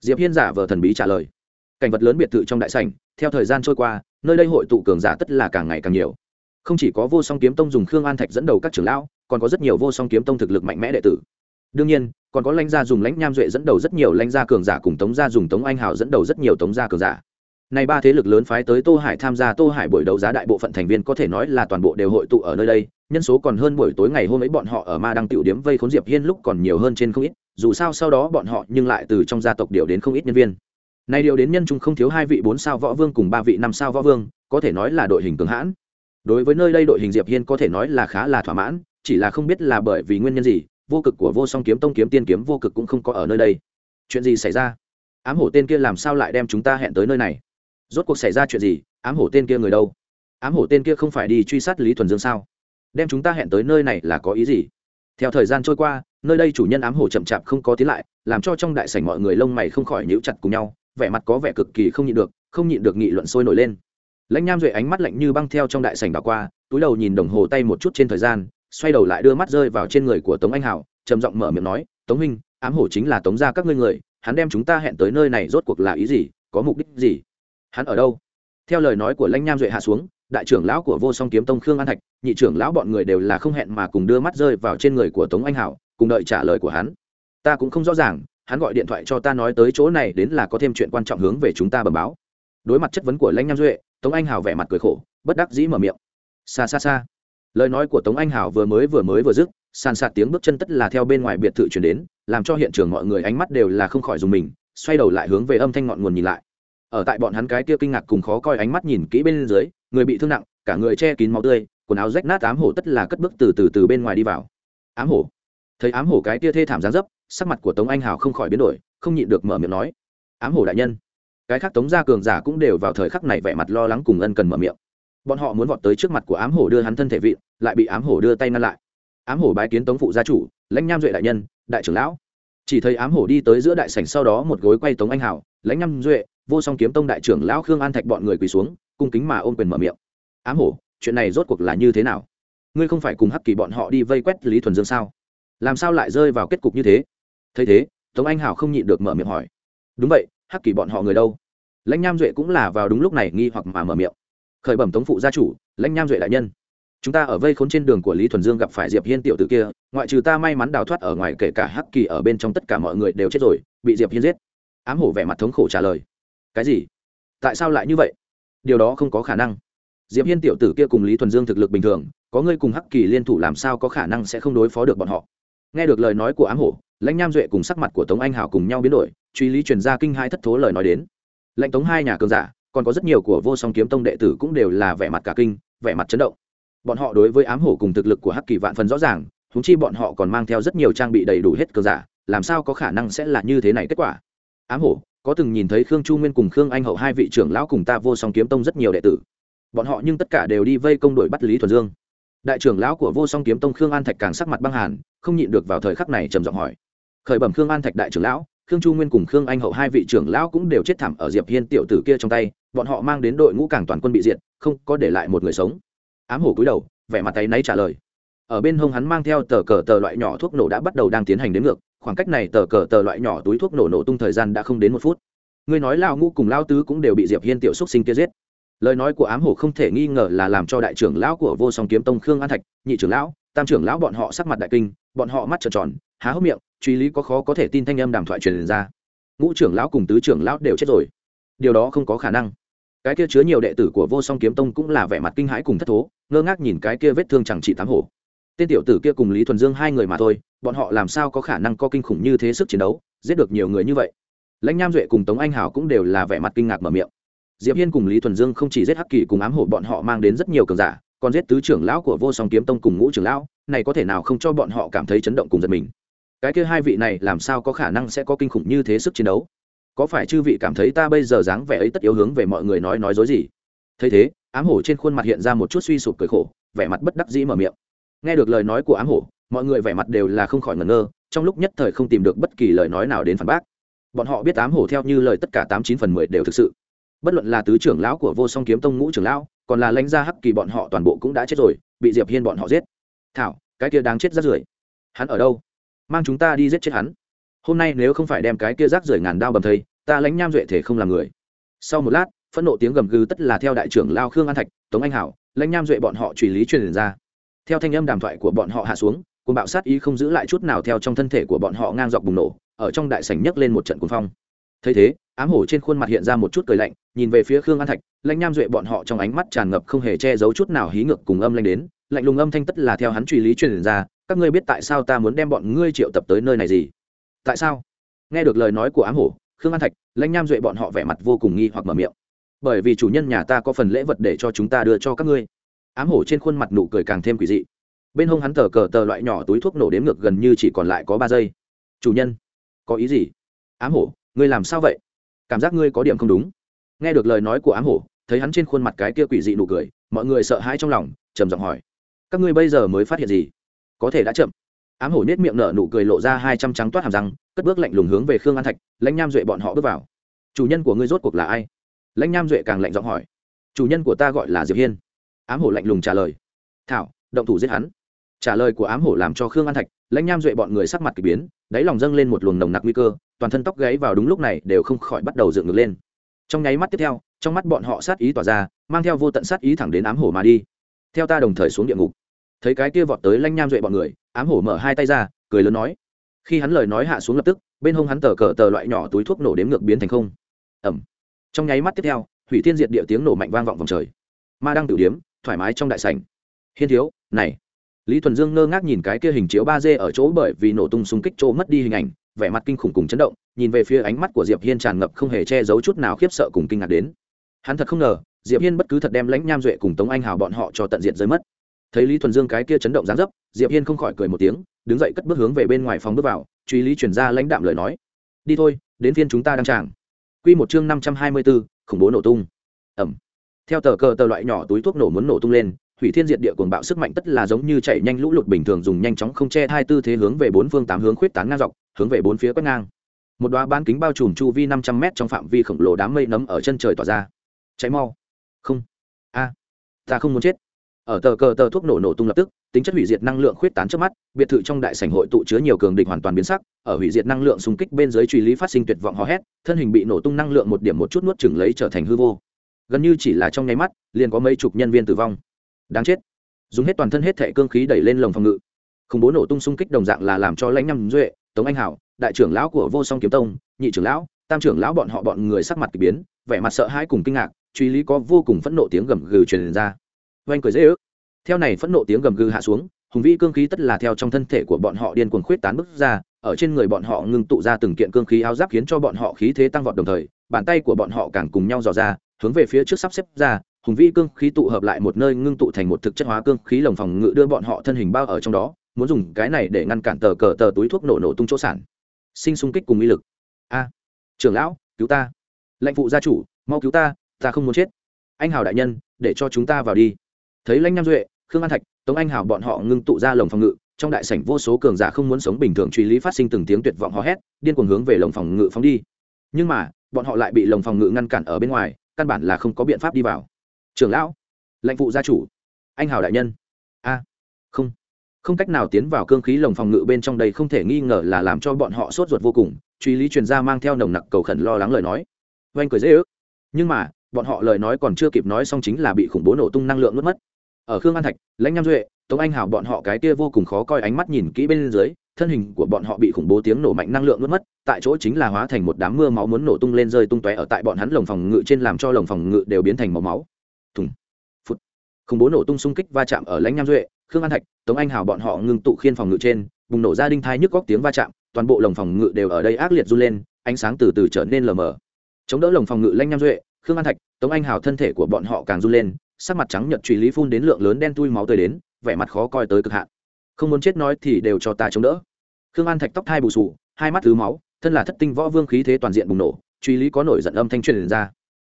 Diệp hiên giả vờ thần bí trả lời. Cảnh vật lớn biệt thự trong đại sảnh, theo thời gian trôi qua, nơi đây hội tụ cường giả tất là càng ngày càng nhiều không chỉ có vô song kiếm tông dùng khương an thạch dẫn đầu các trưởng lão, còn có rất nhiều vô song kiếm tông thực lực mạnh mẽ đệ tử. Đương nhiên, còn có lãnh gia dùng lãnh nham duệ dẫn đầu rất nhiều lãnh gia cường giả cùng tống gia dùng tống anh hào dẫn đầu rất nhiều tống gia cường giả. Này ba thế lực lớn phái tới tô hải tham gia tô hải buổi đấu giá đại bộ phận thành viên có thể nói là toàn bộ đều hội tụ ở nơi đây, nhân số còn hơn buổi tối ngày hôm ấy bọn họ ở ma đăng tiểu điếm vây khốn diệp hiên lúc còn nhiều hơn trên không ít, dù sao sau đó bọn họ nhưng lại từ trong gia tộc điều đến không ít nhân viên. Này điều đến nhân trung không thiếu hai vị bốn sao võ vương cùng ba vị năm sao võ vương, có thể nói là đội hình cường hãn đối với nơi đây đội hình diệp hiên có thể nói là khá là thỏa mãn, chỉ là không biết là bởi vì nguyên nhân gì, vô cực của vô song kiếm tông kiếm tiên kiếm vô cực cũng không có ở nơi đây. Chuyện gì xảy ra? Ám hổ tên kia làm sao lại đem chúng ta hẹn tới nơi này? Rốt cuộc xảy ra chuyện gì? Ám hổ tên kia người đâu? Ám hổ tên kia không phải đi truy sát lý thuần dương sao? Đem chúng ta hẹn tới nơi này là có ý gì? Theo thời gian trôi qua, nơi đây chủ nhân ám hổ chậm chạp không có tiến lại, làm cho trong đại sảnh mọi người lông mày không khỏi nhíu chặt cùng nhau, vẻ mặt có vẻ cực kỳ không nhịn được, không nhịn được nghị luận sôi nổi lên lãnh nham duệ ánh mắt lạnh như băng theo trong đại sảnh đảo qua, túi đầu nhìn đồng hồ tay một chút trên thời gian, xoay đầu lại đưa mắt rơi vào trên người của tống anh hảo, trầm giọng mở miệng nói, tống huynh, ám hổ chính là tống gia các ngươi người, hắn đem chúng ta hẹn tới nơi này rốt cuộc là ý gì, có mục đích gì? Hắn ở đâu? Theo lời nói của lãnh nham duệ hạ xuống, đại trưởng lão của vô song kiếm tông khương an thạch, nhị trưởng lão bọn người đều là không hẹn mà cùng đưa mắt rơi vào trên người của tống anh hảo, cùng đợi trả lời của hắn. Ta cũng không rõ ràng, hắn gọi điện thoại cho ta nói tới chỗ này đến là có thêm chuyện quan trọng hướng về chúng ta bẩm báo. Đối mặt chất vấn của lãnh nham duệ tống anh hảo vẻ mặt cười khổ, bất đắc dĩ mở miệng. Xa xa xa. Lời nói của tống anh hảo vừa mới vừa mới vừa dứt, sàn sạt tiếng bước chân tất là theo bên ngoài biệt thự chuyển đến, làm cho hiện trường mọi người ánh mắt đều là không khỏi dùng mình, xoay đầu lại hướng về âm thanh ngọn nguồn nhìn lại. Ở tại bọn hắn cái kia kinh ngạc cùng khó coi ánh mắt nhìn kỹ bên dưới, người bị thương nặng, cả người che kín máu tươi, quần áo rách nát ám hổ tất là cất bước từ từ từ bên ngoài đi vào. Ám hổ? Thấy ám hổ cái kia thê thảm gián dấp, sắc mặt của tống anh hào không khỏi biến đổi, không nhịn được mở miệng nói. Ám hổ đại nhân cái khác tống gia cường giả cũng đều vào thời khắc này vẻ mặt lo lắng cùng ân cần mở miệng. Bọn họ muốn vọt tới trước mặt của ám hổ đưa hắn thân thể vị lại bị ám hổ đưa tay ngăn lại. Ám hổ bái kiến tống phụ gia chủ, lãnh nham duệ đại nhân, đại trưởng lão. Chỉ thấy ám hổ đi tới giữa đại sảnh sau đó một gối quay tống anh hảo, lãnh nham duệ, vô song kiếm tông đại trưởng lão khương an thạch bọn người quỳ xuống, cung kính mà ôm quyền mở miệng. Ám hổ, chuyện này rốt cuộc là như thế nào? Ngươi không phải cùng hắc kỳ bọn họ đi vây quét lý thuần dương sao? Làm sao lại rơi vào kết cục như thế? Thấy thế, tống anh hảo không nhịn được mở miệng hỏi. Đúng vậy hắc kỳ bọn họ người đâu? Lãnh nham duệ cũng là vào đúng lúc này nghi hoặc mà mở miệng. Khởi bẩm tống phụ gia chủ, lãnh nham duệ đại nhân. Chúng ta ở vây khốn trên đường của lý thuần dương gặp phải diệp hiên tiểu tử kia, ngoại trừ ta may mắn đào thoát ở ngoài kể cả hắc kỳ ở bên trong tất cả mọi người đều chết rồi, bị diệp hiên giết. Ám hổ vẻ mặt thống khổ trả lời. Cái gì? Tại sao lại như vậy? Điều đó không có khả năng. Diệp hiên tiểu tử kia cùng lý thuần dương thực lực bình thường, có ngươi cùng hắc kỳ liên thủ làm sao có khả năng sẽ không đối phó được bọn họ? Nghe được lời nói của ám hổ lãnh nham duệ cùng sắc mặt của tống anh hào cùng nhau biến đổi, truy lý truyền ra kinh hai thất thố lời nói đến. Lãnh tống hai nhà cường giả, còn có rất nhiều của vô song kiếm tông đệ tử cũng đều là vẻ mặt cả kinh, vẻ mặt chấn động. Bọn họ đối với ám hổ cùng thực lực của hắc kỳ vạn phần rõ ràng húng chi bọn họ còn mang theo rất nhiều trang bị đầy đủ hết cường giả, làm sao có khả năng sẽ là như thế này kết quả? Ám hổ, có từng nhìn thấy khương chu nguyên cùng khương anh hậu hai vị trưởng lão cùng ta vô song kiếm tông rất nhiều đệ tử. Bọn họ nhưng tất cả đều đi vây công đội bắt lý thuần dương. Đại trưởng lão của vô song kiếm tông khương an thạch càng sắc mặt băng hàn, không nhịn được vào thời khắc này trầm giọng hỏi khởi bẩm khương an thạch đại trưởng lão, khương chu nguyên cùng khương anh hậu hai vị trưởng lão cũng đều chết thảm ở diệp hiên tiểu tử kia trong tay, bọn họ mang đến đội ngũ càng toàn quân bị diệt, không có để lại một người sống. Ám hổ cúi đầu, vẻ mặt tay náy trả lời. Ở bên hông hắn mang theo tờ cờ tờ loại nhỏ thuốc nổ đã bắt đầu đang tiến hành đến ngược, khoảng cách này tờ cờ tờ loại nhỏ túi thuốc nổ nổ tung thời gian đã không đến một phút. Ngươi nói lao ngũ cùng lao tứ cũng đều bị diệp hiên tiểu xúc sinh kia giết. Lời nói của ám hổ không thể nghi ngờ là làm cho đại trưởng lão của vô song kiếm tông khương an thạch, nhị trưởng lão, tam trưởng lão bọn họ sắc mặt đại kinh, bọn họ mắt trợn tròn, há hốc miệng truy lý có khó có thể tin thanh âm đàm thoại truyền ra. Ngũ trưởng lão cùng tứ trưởng lão đều chết rồi. Điều đó không có khả năng. Cái kia chứa nhiều đệ tử của vô song kiếm tông cũng là vẻ mặt kinh hãi cùng thất thố, ngơ ngác nhìn cái kia vết thương chẳng chỉ tám hổ. Tên tiểu tử kia cùng lý thuần dương hai người mà thôi, bọn họ làm sao có khả năng có kinh khủng như thế sức chiến đấu, giết được nhiều người như vậy? Lãnh nham duệ cùng tống anh hảo cũng đều là vẻ mặt kinh ngạc mở miệng. Diệp hiên cùng lý thuần dương không chỉ giết hắc kỳ cùng ám hổ, bọn họ mang đến rất nhiều cường giả, còn giết tứ trưởng lão của vô song kiếm tông cùng ngũ trưởng lão, này có thể nào không cho bọn họ cảm thấy chấn động cùng giật mình? Cái kia hai vị này làm sao có khả năng sẽ có kinh khủng như thế sức chiến đấu? Có phải chư vị cảm thấy ta bây giờ dáng vẻ ấy tất yếu hướng về mọi người nói nói dối gì? Thấy thế, ám hổ trên khuôn mặt hiện ra một chút suy sụp cười khổ, vẻ mặt bất đắc dĩ mở miệng. Nghe được lời nói của ám hổ, mọi người vẻ mặt đều là không khỏi ngẩn ngơ, trong lúc nhất thời không tìm được bất kỳ lời nói nào đến phản bác. Bọn họ biết ám hổ theo như lời tất cả tám chín phần mười đều thực sự. Bất luận là tứ trưởng lão của vô song kiếm tông ngũ trưởng lão, còn là lãnh gia hắc kỳ bọn họ toàn bộ cũng đã chết rồi, bị diệp hiên bọn họ giết. Thảo, cái kia đáng chết rất rưởi. Hắn ở đâu? Mang chúng ta đi giết chết hắn. Hôm nay nếu không phải đem cái kia rác rưởi ngàn đao bầm thây, ta lãnh nham duệ thể không làm người. Sau một lát, phẫn nộ tiếng gầm gừ tất là theo đại trưởng lao khương an thạch, tống anh hảo, lãnh nham duệ bọn họ truy lý truyền ra. Theo thanh âm đàm thoại của bọn họ hạ xuống cùng bạo sát ý không giữ lại chút nào theo trong thân thể của bọn họ ngang dọc bùng nổ, ở trong đại sảnh nhấc lên một trận cuồng phong. Thấy thế, ám hổ trên khuôn mặt hiện ra một chút cười lạnh, nhìn về phía khương an thạch, lãnh nham duệ bọn họ trong ánh mắt tràn ngập không hề che giấu chút nào hí ngược cùng âm lanh đến, lạnh lùng âm thanh tất là theo hắn truy lý truyền ra các ngươi biết tại sao ta muốn đem bọn ngươi triệu tập tới nơi này gì? Tại sao? Nghe được lời nói của ám hổ, khương an thạch, lãnh nham duệ bọn họ vẻ mặt vô cùng nghi hoặc mở miệng. Bởi vì chủ nhân nhà ta có phần lễ vật để cho chúng ta đưa cho các ngươi. Ám hổ trên khuôn mặt nụ cười càng thêm quỷ dị. Bên hông hắn tờ cờ tờ loại nhỏ túi thuốc nổ đếm ngược gần như chỉ còn lại có ba giây. Chủ nhân, có ý gì? Ám hổ, ngươi làm sao vậy? Cảm giác ngươi có điểm không đúng. Nghe được lời nói của ám hổ, thấy hắn trên khuôn mặt cái kia quỷ dị nụ cười, mọi người sợ hãi trong lòng, trầm giọng hỏi. Các ngươi bây giờ mới phát hiện gì? Có thể đã chậm. Ám hổ nết miệng nở nụ cười lộ ra hai trăm trắng toát hàm răng, cất bước lạnh lùng hướng về khương an thạch, lãnh nham duệ bọn họ bước vào. Chủ nhân của ngươi rốt cuộc là ai? Lãnh nham duệ càng lạnh giọng hỏi. Chủ nhân của ta gọi là diệp hiên. Ám hổ lạnh lùng trả lời. Thảo, động thủ giết hắn. Trả lời của ám hổ làm cho khương an thạch, lãnh nham duệ bọn người sắc mặt k ỳ biến, đáy lòng dâng lên một luồng nồng nặc nguy cơ, toàn thân tóc gáy vào đúng lúc này đều không khỏi bắt đầu dựng ngược lên. Trong nháy mắt tiếp theo, trong mắt bọn họ sát ý tỏa ra, mang theo vô tận sát ý thẳng đến ám hổ mà đi. Theo ta đồng thời xuống địa ngục thấy cái kia vọt tới lanh nham duệ bọn người, ám hổ mở hai tay ra, cười lớn nói. Khi hắn lời nói hạ xuống lập tức, bên hông hắn tờ cờ tờ loại nhỏ túi thuốc nổ đếm ngược biến thành không. Ẩm trong nháy mắt tiếp theo hủy thiên diệt địa tiếng nổ mạnh vang vọng vòng trời. Ma đang Tử điếm, thoải mái trong đại sảnh. Hiên thiếu, này. Lý thuần dương ngơ ngác nhìn cái kia hình chiếu ba d ở chỗ bởi vì nổ tung xung kích chỗ mất đi hình ảnh, vẻ mặt kinh khủng cùng chấn động, nhìn về phía ánh mắt của diệp hiên tràn ngập không hề che giấu chút nào khiếp sợ cùng kinh ngạc đến. Hắn thật không ngờ, diệp hiên bất cứ thật đem lãnh nham duệ cùng tống anh hào bọn họ cho tận diện rơi mất thấy lý thuần dương cái kia chấn động dáng dấp diệp hiên không khỏi cười một tiếng đứng dậy cất bước hướng về bên ngoài phòng bước vào truy lý chuyển ra lãnh đạm lời nói đi thôi đến phiên chúng ta đang tràng quy một chương năm trăm hai mươi 524, khủng bố nổ tung ẩm theo tờ cờ tờ loại nhỏ túi thuốc nổ muốn nổ tung lên hủy thiên diệt địa cuồng bạo sức mạnh tất là giống như chạy nhanh lũ lụt bình thường dùng nhanh chóng không che hai tư thế hướng về bốn phương tám hướng khuyết tán ngang dọc hướng về bốn phía quét ngang một đoá bán kính bao trùm chu vi năm trăm mét trong phạm vi khổng lồ đám mây nấm ở chân trời tỏa ra cháy mau không a ta không muốn chết ở tờ cờ tờ thuốc nổ nổ tung lập tức, tính chất hủy diệt năng lượng khuyết tán trước mắt, biệt thự trong đại sảnh hội tụ chứa nhiều cường địch hoàn toàn biến sắc, ở hủy diệt năng lượng xung kích bên dưới truy lý phát sinh tuyệt vọng hò hét, thân hình bị nổ tung năng lượng một điểm một chút nuốt chừng lấy trở thành hư vô. Gần như chỉ là trong nháy mắt, liền có mấy chục nhân viên tử vong. Đáng chết. Dùng hết toàn thân hết thể cương khí đẩy lên lồng phòng ngự. Khủng bố nổ tung xung kích đồng dạng là làm cho lãnh nhâm duệ, tống anh hảo, đại trưởng lão của vô song kiếm tông, nhị trưởng lão, tam trưởng lão bọn họ bọn người sắc mặt kỳ biến, vẻ mặt sợ hãi cùng kinh ngạc, truy lý có vô cùng phẫn nộ tiếng gầm gừ truyền ra oanh cười dễ ước. Theo này phẫn nộ tiếng gầm gừ hạ xuống, hùng vĩ cương khí tất là theo trong thân thể của bọn họ điên cuồng khuyết tán bức ra, ở trên người bọn họ ngưng tụ ra từng kiện cương khí áo giáp khiến cho bọn họ khí thế tăng vọt đồng thời, bàn tay của bọn họ càng cùng nhau dò ra, hướng về phía trước sắp xếp ra, hùng vĩ cương khí tụ hợp lại một nơi ngưng tụ thành một thực chất hóa cương khí lồng phòng ngự đưa bọn họ thân hình bao ở trong đó, muốn dùng cái này để ngăn cản tờ cờ tờ túi thuốc nổ nổ tung chỗ sản sinh xung kích cùng uy lực. A, trưởng lão, cứu ta. Lãnh phụ gia chủ, mau cứu ta ta không muốn chết. Anh hào đại nhân, để cho chúng ta vào đi thấy lãnh nam duệ, khương an thạch, tống anh hào bọn họ ngưng tụ ra lồng phòng ngự, trong đại sảnh vô số cường giả không muốn sống bình thường truy lý phát sinh từng tiếng tuyệt vọng hò hét, điên cuồng hướng về lồng phòng ngự phóng đi. Nhưng mà, bọn họ lại bị lồng phòng ngự ngăn cản ở bên ngoài, căn bản là không có biện pháp đi vào. Trưởng lão, lãnh phụ gia chủ, anh hào đại nhân. A, không không cách nào tiến vào cương khí lồng phòng ngự bên trong đây không thể nghi ngờ là làm cho bọn họ sốt ruột vô cùng, truy lý truyền ra mang theo nồng nặc cầu khẩn lo lắng lời nói. Oanh cười dễ ước. Nhưng mà, bọn họ lời nói còn chưa kịp nói xong chính là bị khủng bố nổ tung năng lượng nuốt mất ở khương an thạch, lãnh nham duệ, tống anh hảo bọn họ cái kia vô cùng khó coi ánh mắt nhìn kỹ bên dưới, thân hình của bọn họ bị khủng bố tiếng nổ mạnh năng lượng nuốt mất, tại chỗ chính là hóa thành một đám mưa máu muốn nổ tung lên rơi tung tóe ở tại bọn hắn lồng phòng ngự trên làm cho lồng phòng ngự đều biến thành màu máu. Thùng, phút. Khủng bố nổ tung xung kích va chạm ở lãnh nham duệ, khương an thạch, tống anh hảo bọn họ ngưng tụ khiên phòng ngự trên, bùng nổ ra đinh thai nhức góc tiếng va chạm, toàn bộ lồng phòng ngự đều ở đây ác liệt run lên, ánh sáng từ từ trở nên lờ mờ. Chống đỡ lồng phòng ngự lãnh nham duệ, khương an thạch, tống anh hảo thân thể của bọn họ càng run lên sắc mặt trắng nhợt truy lý phun đến lượng lớn đen tui máu tươi đến, vẻ mặt khó coi tới cực hạn. Không muốn chết nói thì đều cho ta chống đỡ. Khương an thạch tóc thai bù sù hai mắt thứ máu, thân là thất tinh võ vương khí thế toàn diện bùng nổ truy lý có nổi giận âm thanh truyền ra.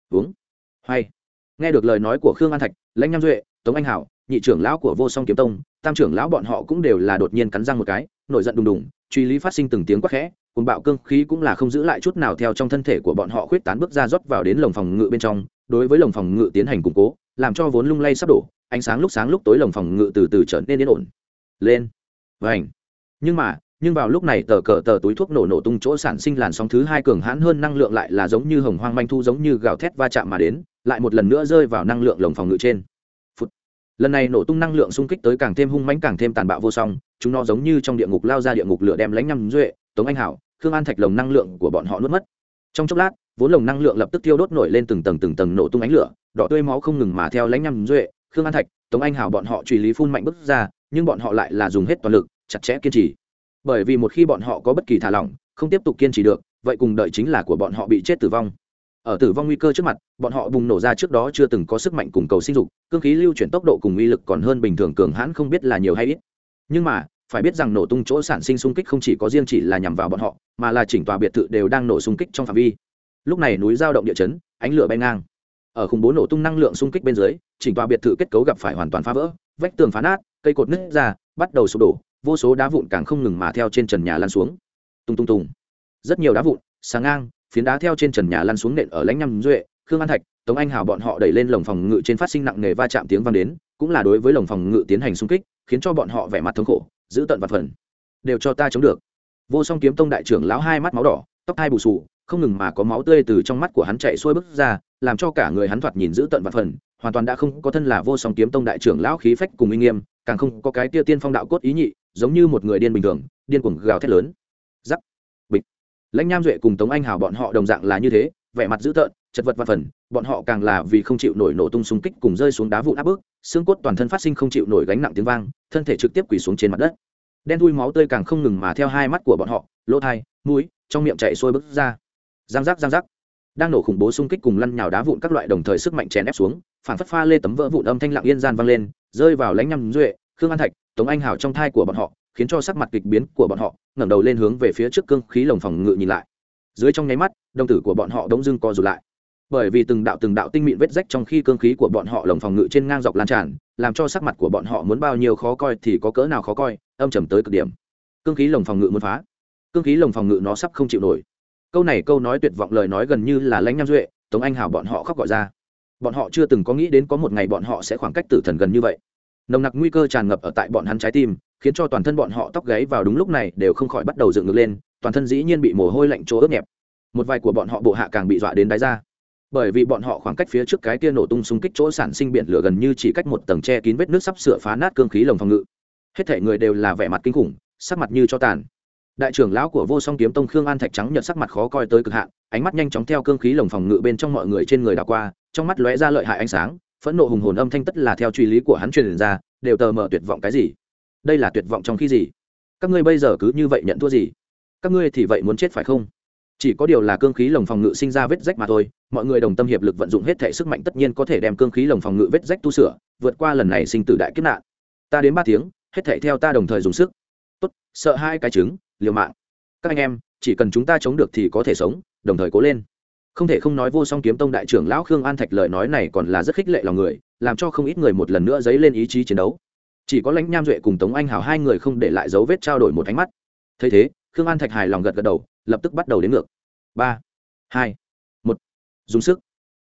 Uống. Hay. Nghe được lời nói của khương an thạch, lãnh nham duệ, tống anh hảo, nhị trưởng lão của vô song kiếm tông, tam trưởng lão bọn họ cũng đều là đột nhiên cắn răng một cái, nổi giận đùng đùng truy lý phát sinh từng tiếng quắc khẽ cùng bạo cương khí cũng là không giữ lại chút nào theo trong thân thể của bọn họ khuyết tán bước ra rót vào đến lồng phòng ngự bên trong, đối với lồng phòng ngự tiến hành củng cố làm cho vốn lung lay sắp đổ, ánh sáng lúc sáng lúc tối lồng phòng ngự từ từ trở nên yên ổn. Lên. Vảnh nhưng mà, nhưng vào lúc này tờ cờ tờ túi thuốc nổ nổ tung chỗ sản sinh làn sóng thứ hai cường hãn hơn năng lượng lại là giống như hồng hoang manh thu giống như gào thét va chạm mà đến, lại một lần nữa rơi vào năng lượng lồng phòng ngự trên. Phút. lần này nổ tung năng lượng xung kích tới càng thêm hung mãnh, càng thêm tàn bạo vô song, chúng nó giống như trong địa ngục lao ra địa ngục lửa đem lánh nhăm duệ, tống anh hảo, khương an thạch lồng năng lượng của bọn họ nuốt mất. Trong chốc lát vốn lồng năng lượng lập tức tiêu đốt nổi lên từng tầng từng tầng nổ tung ánh lửa, đỏ tươi máu không ngừng mà theo lãnh nhằm duệ, khương an thạch, tống anh hảo bọn họ truy lý phun mạnh bước ra, nhưng bọn họ lại là dùng hết toàn lực, chặt chẽ kiên trì. Bởi vì một khi bọn họ có bất kỳ thả lỏng, không tiếp tục kiên trì được, vậy cùng đợi chính là của bọn họ bị chết tử vong. Ở tử vong nguy cơ trước mặt, bọn họ bùng nổ ra trước đó chưa từng có sức mạnh cùng cầu sinh dục, cương khí lưu chuyển tốc độ cùng uy lực còn hơn bình thường cường hãn không biết là nhiều hay ít. Nhưng mà, phải biết rằng nổ tung chỗ sản sinh xung kích không chỉ có riêng chỉ là nhằm vào bọn họ, mà là chỉnh tòa biệt thự đều đang nổ xung kích trong phạm vi lúc này núi giao động địa chấn, ánh lửa bay ngang. Ở khủng bố nổ tung năng lượng xung kích bên dưới, chỉnh tòa biệt thự kết cấu gặp phải hoàn toàn phá vỡ, vách tường phá nát, cây cột nứt ra, bắt đầu sụp đổ, vô số đá vụn càng không ngừng mà theo trên trần nhà lăn xuống. Tung tung tung. Rất nhiều đá vụn sáng ngang, phiến đá theo trên trần nhà lăn xuống nện ở lãnh nhằm duệ, khương an thạch, tống anh hào bọn họ đẩy lên lồng phòng ngự trên phát sinh nặng nề va chạm tiếng vang đến, cũng là đối với lồng phòng ngự tiến hành xung kích, khiến cho bọn họ vẻ mặt thống khổ, giữ tận vật phần. Đều cho ta chống được. Vô song kiếm tông đại trưởng lão hai mắt máu đỏ, tóc hai bù sù không ngừng mà có máu tươi từ trong mắt của hắn chạy xuôi bước ra, làm cho cả người hắn thoạt nhìn giữ tận và phần hoàn toàn đã không có thân là vô song kiếm tông đại trưởng lão khí phách cùng uy nghiêm, càng không có cái tia tiên phong đạo cốt ý nhị, giống như một người điên bình thường, điên cuồng gào thét lớn. Giắc. Bịch. Lãnh nham duệ cùng tống anh hào bọn họ đồng dạng là như thế, vẻ mặt dữ tợn, chật vật và phần bọn họ càng là vì không chịu nổi nổ tung súng kích cùng rơi xuống đá vụn áp bức, xương cốt toàn thân phát sinh không chịu nổi gánh nặng tiếng vang, thân thể trực tiếp quỳ xuống trên mặt đất. Đen thui máu tươi càng không ngừng mà theo hai mắt của bọn họ, lỗ thai mũi, trong miệng chạy xuôi bước ra giang giác giang giác. Đang nổ khủng bố xung kích cùng lăn nhào đá vụn các loại đồng thời sức mạnh chèn ép xuống phản phất pha lê tấm vỡ vụn âm thanh lặng yên gian vang lên, rơi vào lãnh nhăm duệ, khương an thạch, tống anh hào trong thai của bọn họ, khiến cho sắc mặt kịch biến của bọn họ, ngẩng đầu lên hướng về phía trước cương khí lồng phòng ngự nhìn lại. Dưới trong nháy mắt, đồng tử của bọn họ đống dưng co rụt lại. Bởi vì từng đạo từng đạo tinh mịn vết rách trong khi cương khí của bọn họ lồng phòng ngự trên ngang dọc lan tràn, làm cho sắc mặt của bọn họ muốn bao nhiêu khó coi thì có cỡ nào khó coi, âm trầm tới cực điểm. Cương khí lồng phòng ngự muốn phá. Cương khí lồng phòng ngự nó sắp không chịu nổi câu này câu nói tuyệt vọng lời nói gần như là lãnh nham duệ, tống anh hào bọn họ khóc gọi ra. Bọn họ chưa từng có nghĩ đến có một ngày bọn họ sẽ khoảng cách tử thần gần như vậy. Nồng nặc nguy cơ tràn ngập ở tại bọn hắn trái tim, khiến cho toàn thân bọn họ tóc gáy vào đúng lúc này đều không khỏi bắt đầu dựng ngược lên, toàn thân dĩ nhiên bị mồ hôi lạnh chỗ ướt nhẹp. Một vài của bọn họ bộ hạ càng bị dọa đến đáy ra. Bởi vì bọn họ khoảng cách phía trước cái kia nổ tung xung kích chỗ sản sinh biển lửa gần như chỉ cách một tầng che kín vết nước sắp sửa phá nát cương khí lồng phòng ngự. Hết thể người đều là vẻ mặt kinh khủng, sắc mặt như cho tàn đại trưởng lão của vô song kiếm tông khương an thạch trắng nhợt sắc mặt khó coi tới cực hạn, ánh mắt nhanh chóng theo cương khí lồng phòng ngự bên trong mọi người trên người đảo qua, trong mắt lóe ra lợi hại ánh sáng, phẫn nộ hùng hồn âm thanh tất là theo truy lý của hắn truyền ra, đều tờ mờ tuyệt vọng cái gì? Đây là tuyệt vọng trong khi gì? Các ngươi bây giờ cứ như vậy nhận thua gì? Các ngươi thì vậy muốn chết phải không? Chỉ có điều là cương khí lồng phòng ngự sinh ra vết rách mà thôi, mọi người đồng tâm hiệp lực vận dụng hết thể sức mạnh tất nhiên có thể đem cương khí lồng phòng ngự vết rách tu sửa, vượt qua lần này sinh tử đại kiếp nạn. Ta đến ba tiếng, hết thể theo ta đồng thời dùng sức. Tốt, sợ hai cái trứng liều mạng. Các anh em, chỉ cần chúng ta chống được thì có thể sống, đồng thời cố lên. Không thể không nói vô song kiếm tông đại trưởng lão khương an thạch lời nói này còn là rất khích lệ lòng người, làm cho không ít người một lần nữa dấy lên ý chí chiến đấu. Chỉ có lãnh nham duệ cùng tống anh hào hai người không để lại dấu vết trao đổi một ánh mắt. Thấy thế, khương an thạch hài lòng gật gật đầu, lập tức bắt đầu đến ngược. Ba, hai, một. Dùng sức.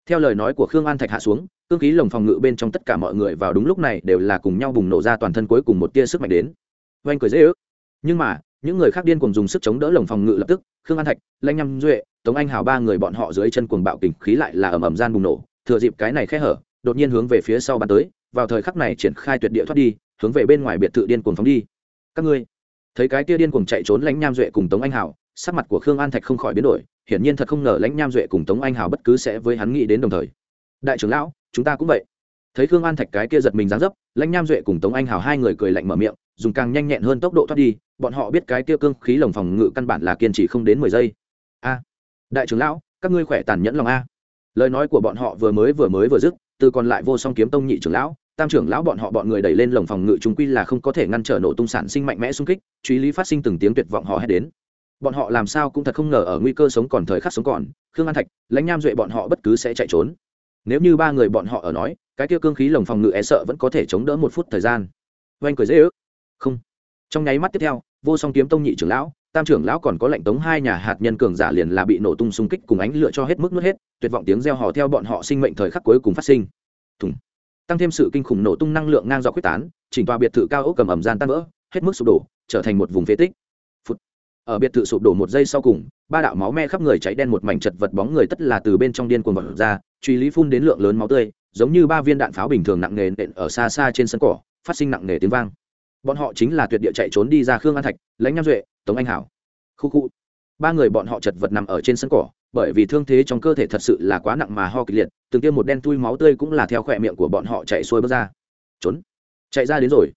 Theo lời nói của khương an thạch hạ xuống, cương khí lồng phòng ngự bên trong tất cả mọi người vào đúng lúc này đều là cùng nhau bùng nổ ra toàn thân cuối cùng một tia sức mạnh đến. Oanh cười dễ ước. Nhưng mà những người khác điên cuồng dùng sức chống đỡ lồng phòng ngự lập tức, khương an thạch lanh nhâm duệ, tống anh hào ba người bọn họ dưới chân cuồng bạo kình khí lại là ầm ầm gian bùng nổ, thừa dịp cái này khẽ hở, đột nhiên hướng về phía sau bắn tới, vào thời khắc này triển khai tuyệt địa thoát đi, hướng về bên ngoài biệt thự điên cuồng phóng đi. Các ngươi, thấy cái kia điên cuồng chạy trốn lãnh nham duệ cùng tống anh hào, sắc mặt của khương an thạch không khỏi biến đổi, hiển nhiên thật không ngờ lãnh nham duệ cùng tống anh hào bất cứ sẽ với hắn nghĩ đến đồng thời. Đại trưởng lão, chúng ta cũng vậy. Thấy khương an thạch cái kia giật mình dáng dấp, lãnh nham duệ cùng tống anh hào hai người cười lạnh mở miệng dùng càng nhanh nhẹn hơn tốc độ thoát đi, bọn họ biết cái kia cương khí lồng phòng ngự căn bản là kiên trì không đến mười giây. A, đại trưởng lão, các ngươi khỏe tàn nhẫn lòng a. Lời nói của bọn họ vừa mới vừa mới vừa dứt, từ còn lại vô song kiếm tông nhị trưởng lão, tam trưởng lão bọn họ bọn người đẩy lên lồng phòng ngự chúng quy là không có thể ngăn trở nổ tung sản sinh mạnh mẽ xung kích, truy lý phát sinh từng tiếng tuyệt vọng họ hét đến. Bọn họ làm sao cũng thật không ngờ ở nguy cơ sống còn thời khắc sống còn, khương an thạch, lãnh nham duệ bọn họ bất cứ sẽ chạy trốn. Nếu như ba người bọn họ ở nói, cái kia cương khí lồng phòng ngự e sợ vẫn có thể chống đỡ một phút thời gian. Oanh cười dễ ước không. Trong nháy mắt tiếp theo, vô song kiếm tông nhị trưởng lão, tam trưởng lão còn có lệnh tống hai nhà hạt nhân cường giả liền là bị nổ tung xung kích cùng ánh lửa cho hết mức nuốt hết, tuyệt vọng tiếng reo hò theo bọn họ sinh mệnh thời khắc cuối cùng phát sinh. Thùng. Tăng thêm sự kinh khủng nổ tung năng lượng ngang dọc quyết tán, chỉnh tòa biệt thự cao ốc cầm ẩm gian tan vỡ, hết mức sụp đổ, trở thành một vùng phế tích. Phụt. ở biệt thự sụp đổ một giây sau cùng, ba đạo máu me khắp người cháy đen một mảnh chật vật bóng người tất là từ bên trong điên cuồng vật ra, truy lý phun đến lượng lớn máu tươi, giống như ba viên đạn pháo bình thường nặng nề nện ở xa xa trên sân cỏ, phát sinh nặng nề tiếng vang bọn họ chính là tuyệt địa chạy trốn đi ra khương an thạch, lãnh nam duệ, tống anh hảo. Khu khu. Ba người bọn họ chật vật nằm ở trên sân cỏ, bởi vì thương thế trong cơ thể thật sự là quá nặng mà ho kịch liệt, từng tiêm một đen tui máu tươi cũng là theo khỏe miệng của bọn họ chạy xuôi bước ra. Trốn. Chạy ra đến rồi.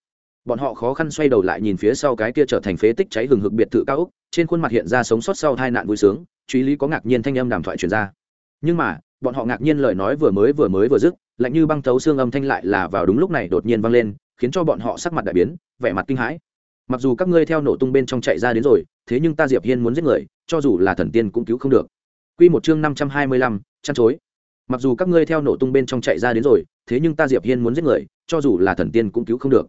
Bọn họ khó khăn xoay đầu lại nhìn phía sau cái kia trở thành phế tích cháy hừng hực biệt thự cao úc trên khuôn mặt hiện ra sống sót sau hai nạn vui sướng, truy lý có ngạc nhiên thanh âm đàm thoại truyền ra. Nhưng mà, bọn họ ngạc nhiên lời nói vừa mới vừa mới vừa dứt, lạnh như băng thấu xương âm thanh lại là vào đúng lúc này đột nhiên vang lên khiến cho bọn họ sắc mặt đại biến vẻ mặt kinh hãi. Mặc dù các ngươi theo nổ tung bên trong chạy ra đến rồi thế nhưng ta diệp hiên muốn giết người cho dù là thần tiên cũng cứu không được. Quy một chương năm trăm hai mươi lăm, chăn chối. Mặc dù các ngươi theo nổ tung bên trong chạy ra đến rồi thế nhưng ta diệp hiên muốn giết người cho dù là thần tiên cũng cứu không được.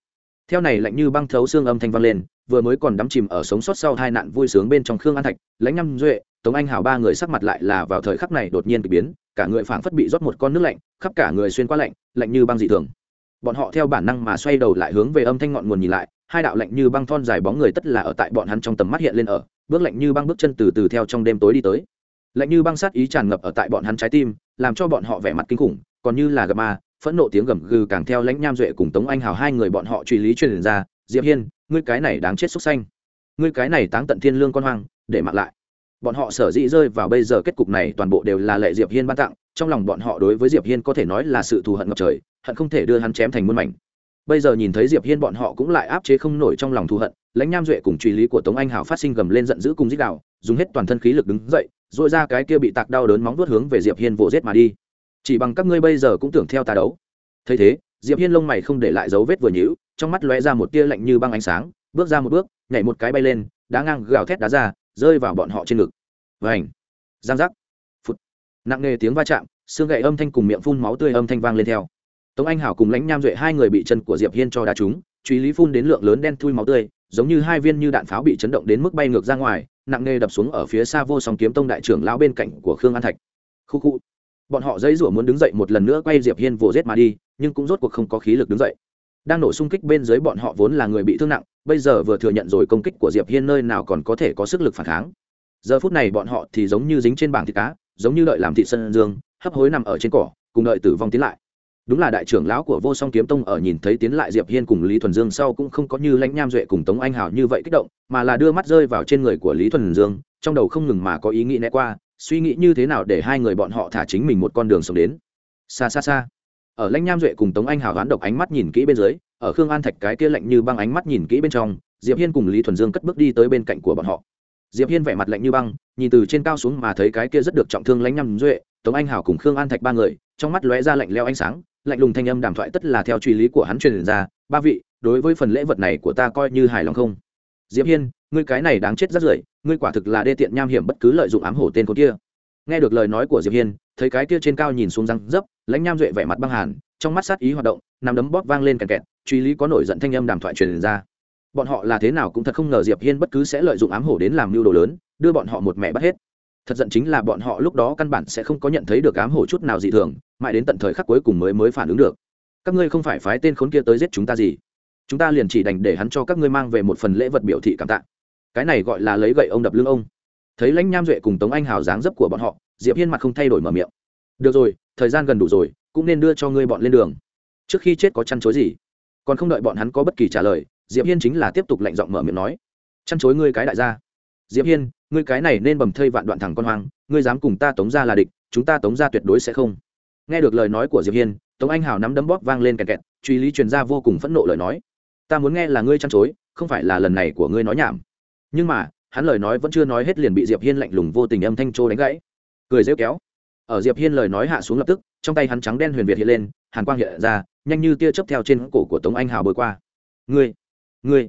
Theo này lạnh như băng thấu xương âm thanh vang lên vừa mới còn đắm chìm ở sống sót sau hai nạn vui sướng bên trong khương an thạch lãnh nhâm duệ tống anh hảo ba người sắc mặt lại là vào thời khắc này đột nhiên bị biến cả người phảng phất bị rót một con nước lạnh khắp cả người xuyên qua lạnh lạnh như băng dị thường bọn họ theo bản năng mà xoay đầu lại hướng về âm thanh ngọn nguồn nhìn lại, hai đạo lạnh như băng thon dài bóng người tất là ở tại bọn hắn trong tầm mắt hiện lên ở, bước lạnh như băng bước chân từ từ theo trong đêm tối đi tới. Lạnh như băng sát ý tràn ngập ở tại bọn hắn trái tim, làm cho bọn họ vẻ mặt kinh khủng, còn như là gầm ma, phẫn nộ tiếng gầm gừ càng theo lãnh nham duệ cùng tống anh hào hai người bọn họ truy lý truyền ra, diệp hiên, ngươi cái này đáng chết xuất xanh ngươi cái này táng tận thiên lương con hoang, để mặc lại. Bọn họ sở dĩ rơi vào bây giờ kết cục này toàn bộ đều là lệ diệp hiên ban tặng, trong lòng bọn họ đối với diệp hiên có thể nói là sự thù hận ngập trời hận không thể đưa hắn chém thành muôn mảnh. Bây giờ nhìn thấy diệp hiên bọn họ cũng lại áp chế không nổi trong lòng thù hận, lãnh nham duệ cùng truy lý của tống anh hào phát sinh gầm lên giận dữ cùng dích đạo, dùng hết toàn thân khí lực đứng dậy dội ra cái kia bị tạc đau đớn móng vuốt hướng về diệp hiên vỗ giết mà đi. Chỉ bằng các ngươi bây giờ cũng tưởng theo ta đấu. Thấy thế, diệp hiên lông mày không để lại dấu vết vừa nhíu, trong mắt lóe ra một tia lạnh như băng ánh sáng, bước ra một bước, nhảy một cái bay lên, đá ngang gào thét đá ra, rơi vào bọn họ trên ngực. Vảnh giang giác! Phụt! Nặng nề tiếng va chạm, xương gậy âm thanh cùng miệng phun máu tươi âm thanh vang lên theo tống anh hảo cùng lãnh nham duệ hai người bị chân của diệp hiên cho đá trúng, truy lý phun đến lượng lớn đen thui máu tươi, giống như hai viên như đạn pháo bị chấn động đến mức bay ngược ra ngoài, nặng nề đập xuống ở phía xa vô song kiếm tông đại trưởng lão bên cạnh của khương an thạch. Khu khu. Bọn họ dãy rủa muốn đứng dậy một lần nữa quay diệp hiên vồ rết mà đi, nhưng cũng rốt cuộc không có khí lực đứng dậy. Đang nổ xung kích bên dưới bọn họ vốn là người bị thương nặng, bây giờ vừa thừa nhận rồi công kích của diệp hiên nơi nào còn có thể có sức lực phản kháng. Giờ phút này bọn họ thì giống như dính trên bảng thịt cá, giống như đợi làm thị sân dương, hấp hối nằm ở trên cỏ, cùng đợi tử vong tiến lại đúng là đại trưởng lão của vô song kiếm tông ở nhìn thấy tiến lại diệp hiên cùng lý thuần dương sau cũng không có như lãnh nham duệ cùng tống anh hào như vậy kích động, mà là đưa mắt rơi vào trên người của lý thuần dương, trong đầu không ngừng mà có ý nghĩ né qua, suy nghĩ như thế nào để hai người bọn họ thả chính mình một con đường sống đến. Xa xa xa. Ở lãnh nham duệ cùng tống anh hào đoán độc ánh mắt nhìn kỹ bên dưới, ở khương an thạch cái kia lạnh như băng ánh mắt nhìn kỹ bên trong, diệp hiên cùng lý thuần dương cất bước đi tới bên cạnh của bọn họ. Diệp hiên vẻ mặt lạnh như băng, nhìn từ trên cao xuống mà thấy cái kia rất được trọng thương lãnh nham duệ, tống anh hào cùng khương an thạch ba người, trong mắt lóe ra lạnh leo ánh sáng lạnh lùng thanh âm đàm thoại tất là theo truy lý của hắn truyền ra, ba vị, đối với phần lễ vật này của ta coi như hài lòng không? Diệp hiên, ngươi cái này đáng chết rất rưởi, ngươi quả thực là đê tiện nham hiểm bất cứ lợi dụng ám hổ tên con kia. Nghe được lời nói của diệp hiên, thấy cái kia trên cao nhìn xuống răng dấp, lãnh nham duệ vẻ mặt băng hàn, trong mắt sát ý hoạt động nằm đấm bóp vang lên kẹt kẹt, truy lý có nổi giận thanh âm đàm thoại truyền ra. Bọn họ là thế nào cũng thật không ngờ diệp hiên bất cứ sẽ lợi dụng ám hổ đến làm mưu đồ lớn, đưa bọn họ một mẹ bắt hết thật giận chính là bọn họ lúc đó căn bản sẽ không có nhận thấy được ám hổ chút nào dị thường, mãi đến tận thời khắc cuối cùng mới mới phản ứng được. Các ngươi không phải phái tên khốn kia tới giết chúng ta gì? Chúng ta liền chỉ đành để hắn cho các ngươi mang về một phần lễ vật biểu thị cảm tạ. Cái này gọi là lấy gậy ông đập lưng ông. Thấy lãnh nham duệ cùng tống anh hào dáng dấp của bọn họ, diệp hiên mặt không thay đổi mở miệng. Được rồi, thời gian gần đủ rồi, cũng nên đưa cho ngươi bọn lên đường. Trước khi chết có chăn chối gì? Còn không đợi bọn hắn có bất kỳ trả lời, diệp hiên chính là tiếp tục lạnh giọng mở miệng nói. Chăn chối ngươi cái đại gia. Diệp hiên ngươi cái này nên bầm thây vạn đoạn thẳng con hoang, ngươi dám cùng ta tống ra là địch, chúng ta tống ra tuyệt đối sẽ không. Nghe được lời nói của diệp hiên, tống anh hào nắm đấm bóp vang lên kẹt kẹt, truy lý truyền ra vô cùng phẫn nộ lời nói. Ta muốn nghe là ngươi chăn chối, không phải là lần này của ngươi nói nhảm. Nhưng mà, hắn lời nói vẫn chưa nói hết liền bị diệp hiên lạnh lùng vô tình âm thanh trô đánh gãy. Cười rêu kéo. Ở diệp hiên lời nói hạ xuống lập tức, trong tay hắn trắng đen huyền việt hiện lên, hàn quang hiện ra, nhanh như tia chớp theo trên cổ của tống anh hào bơi qua. Ngươi ngươi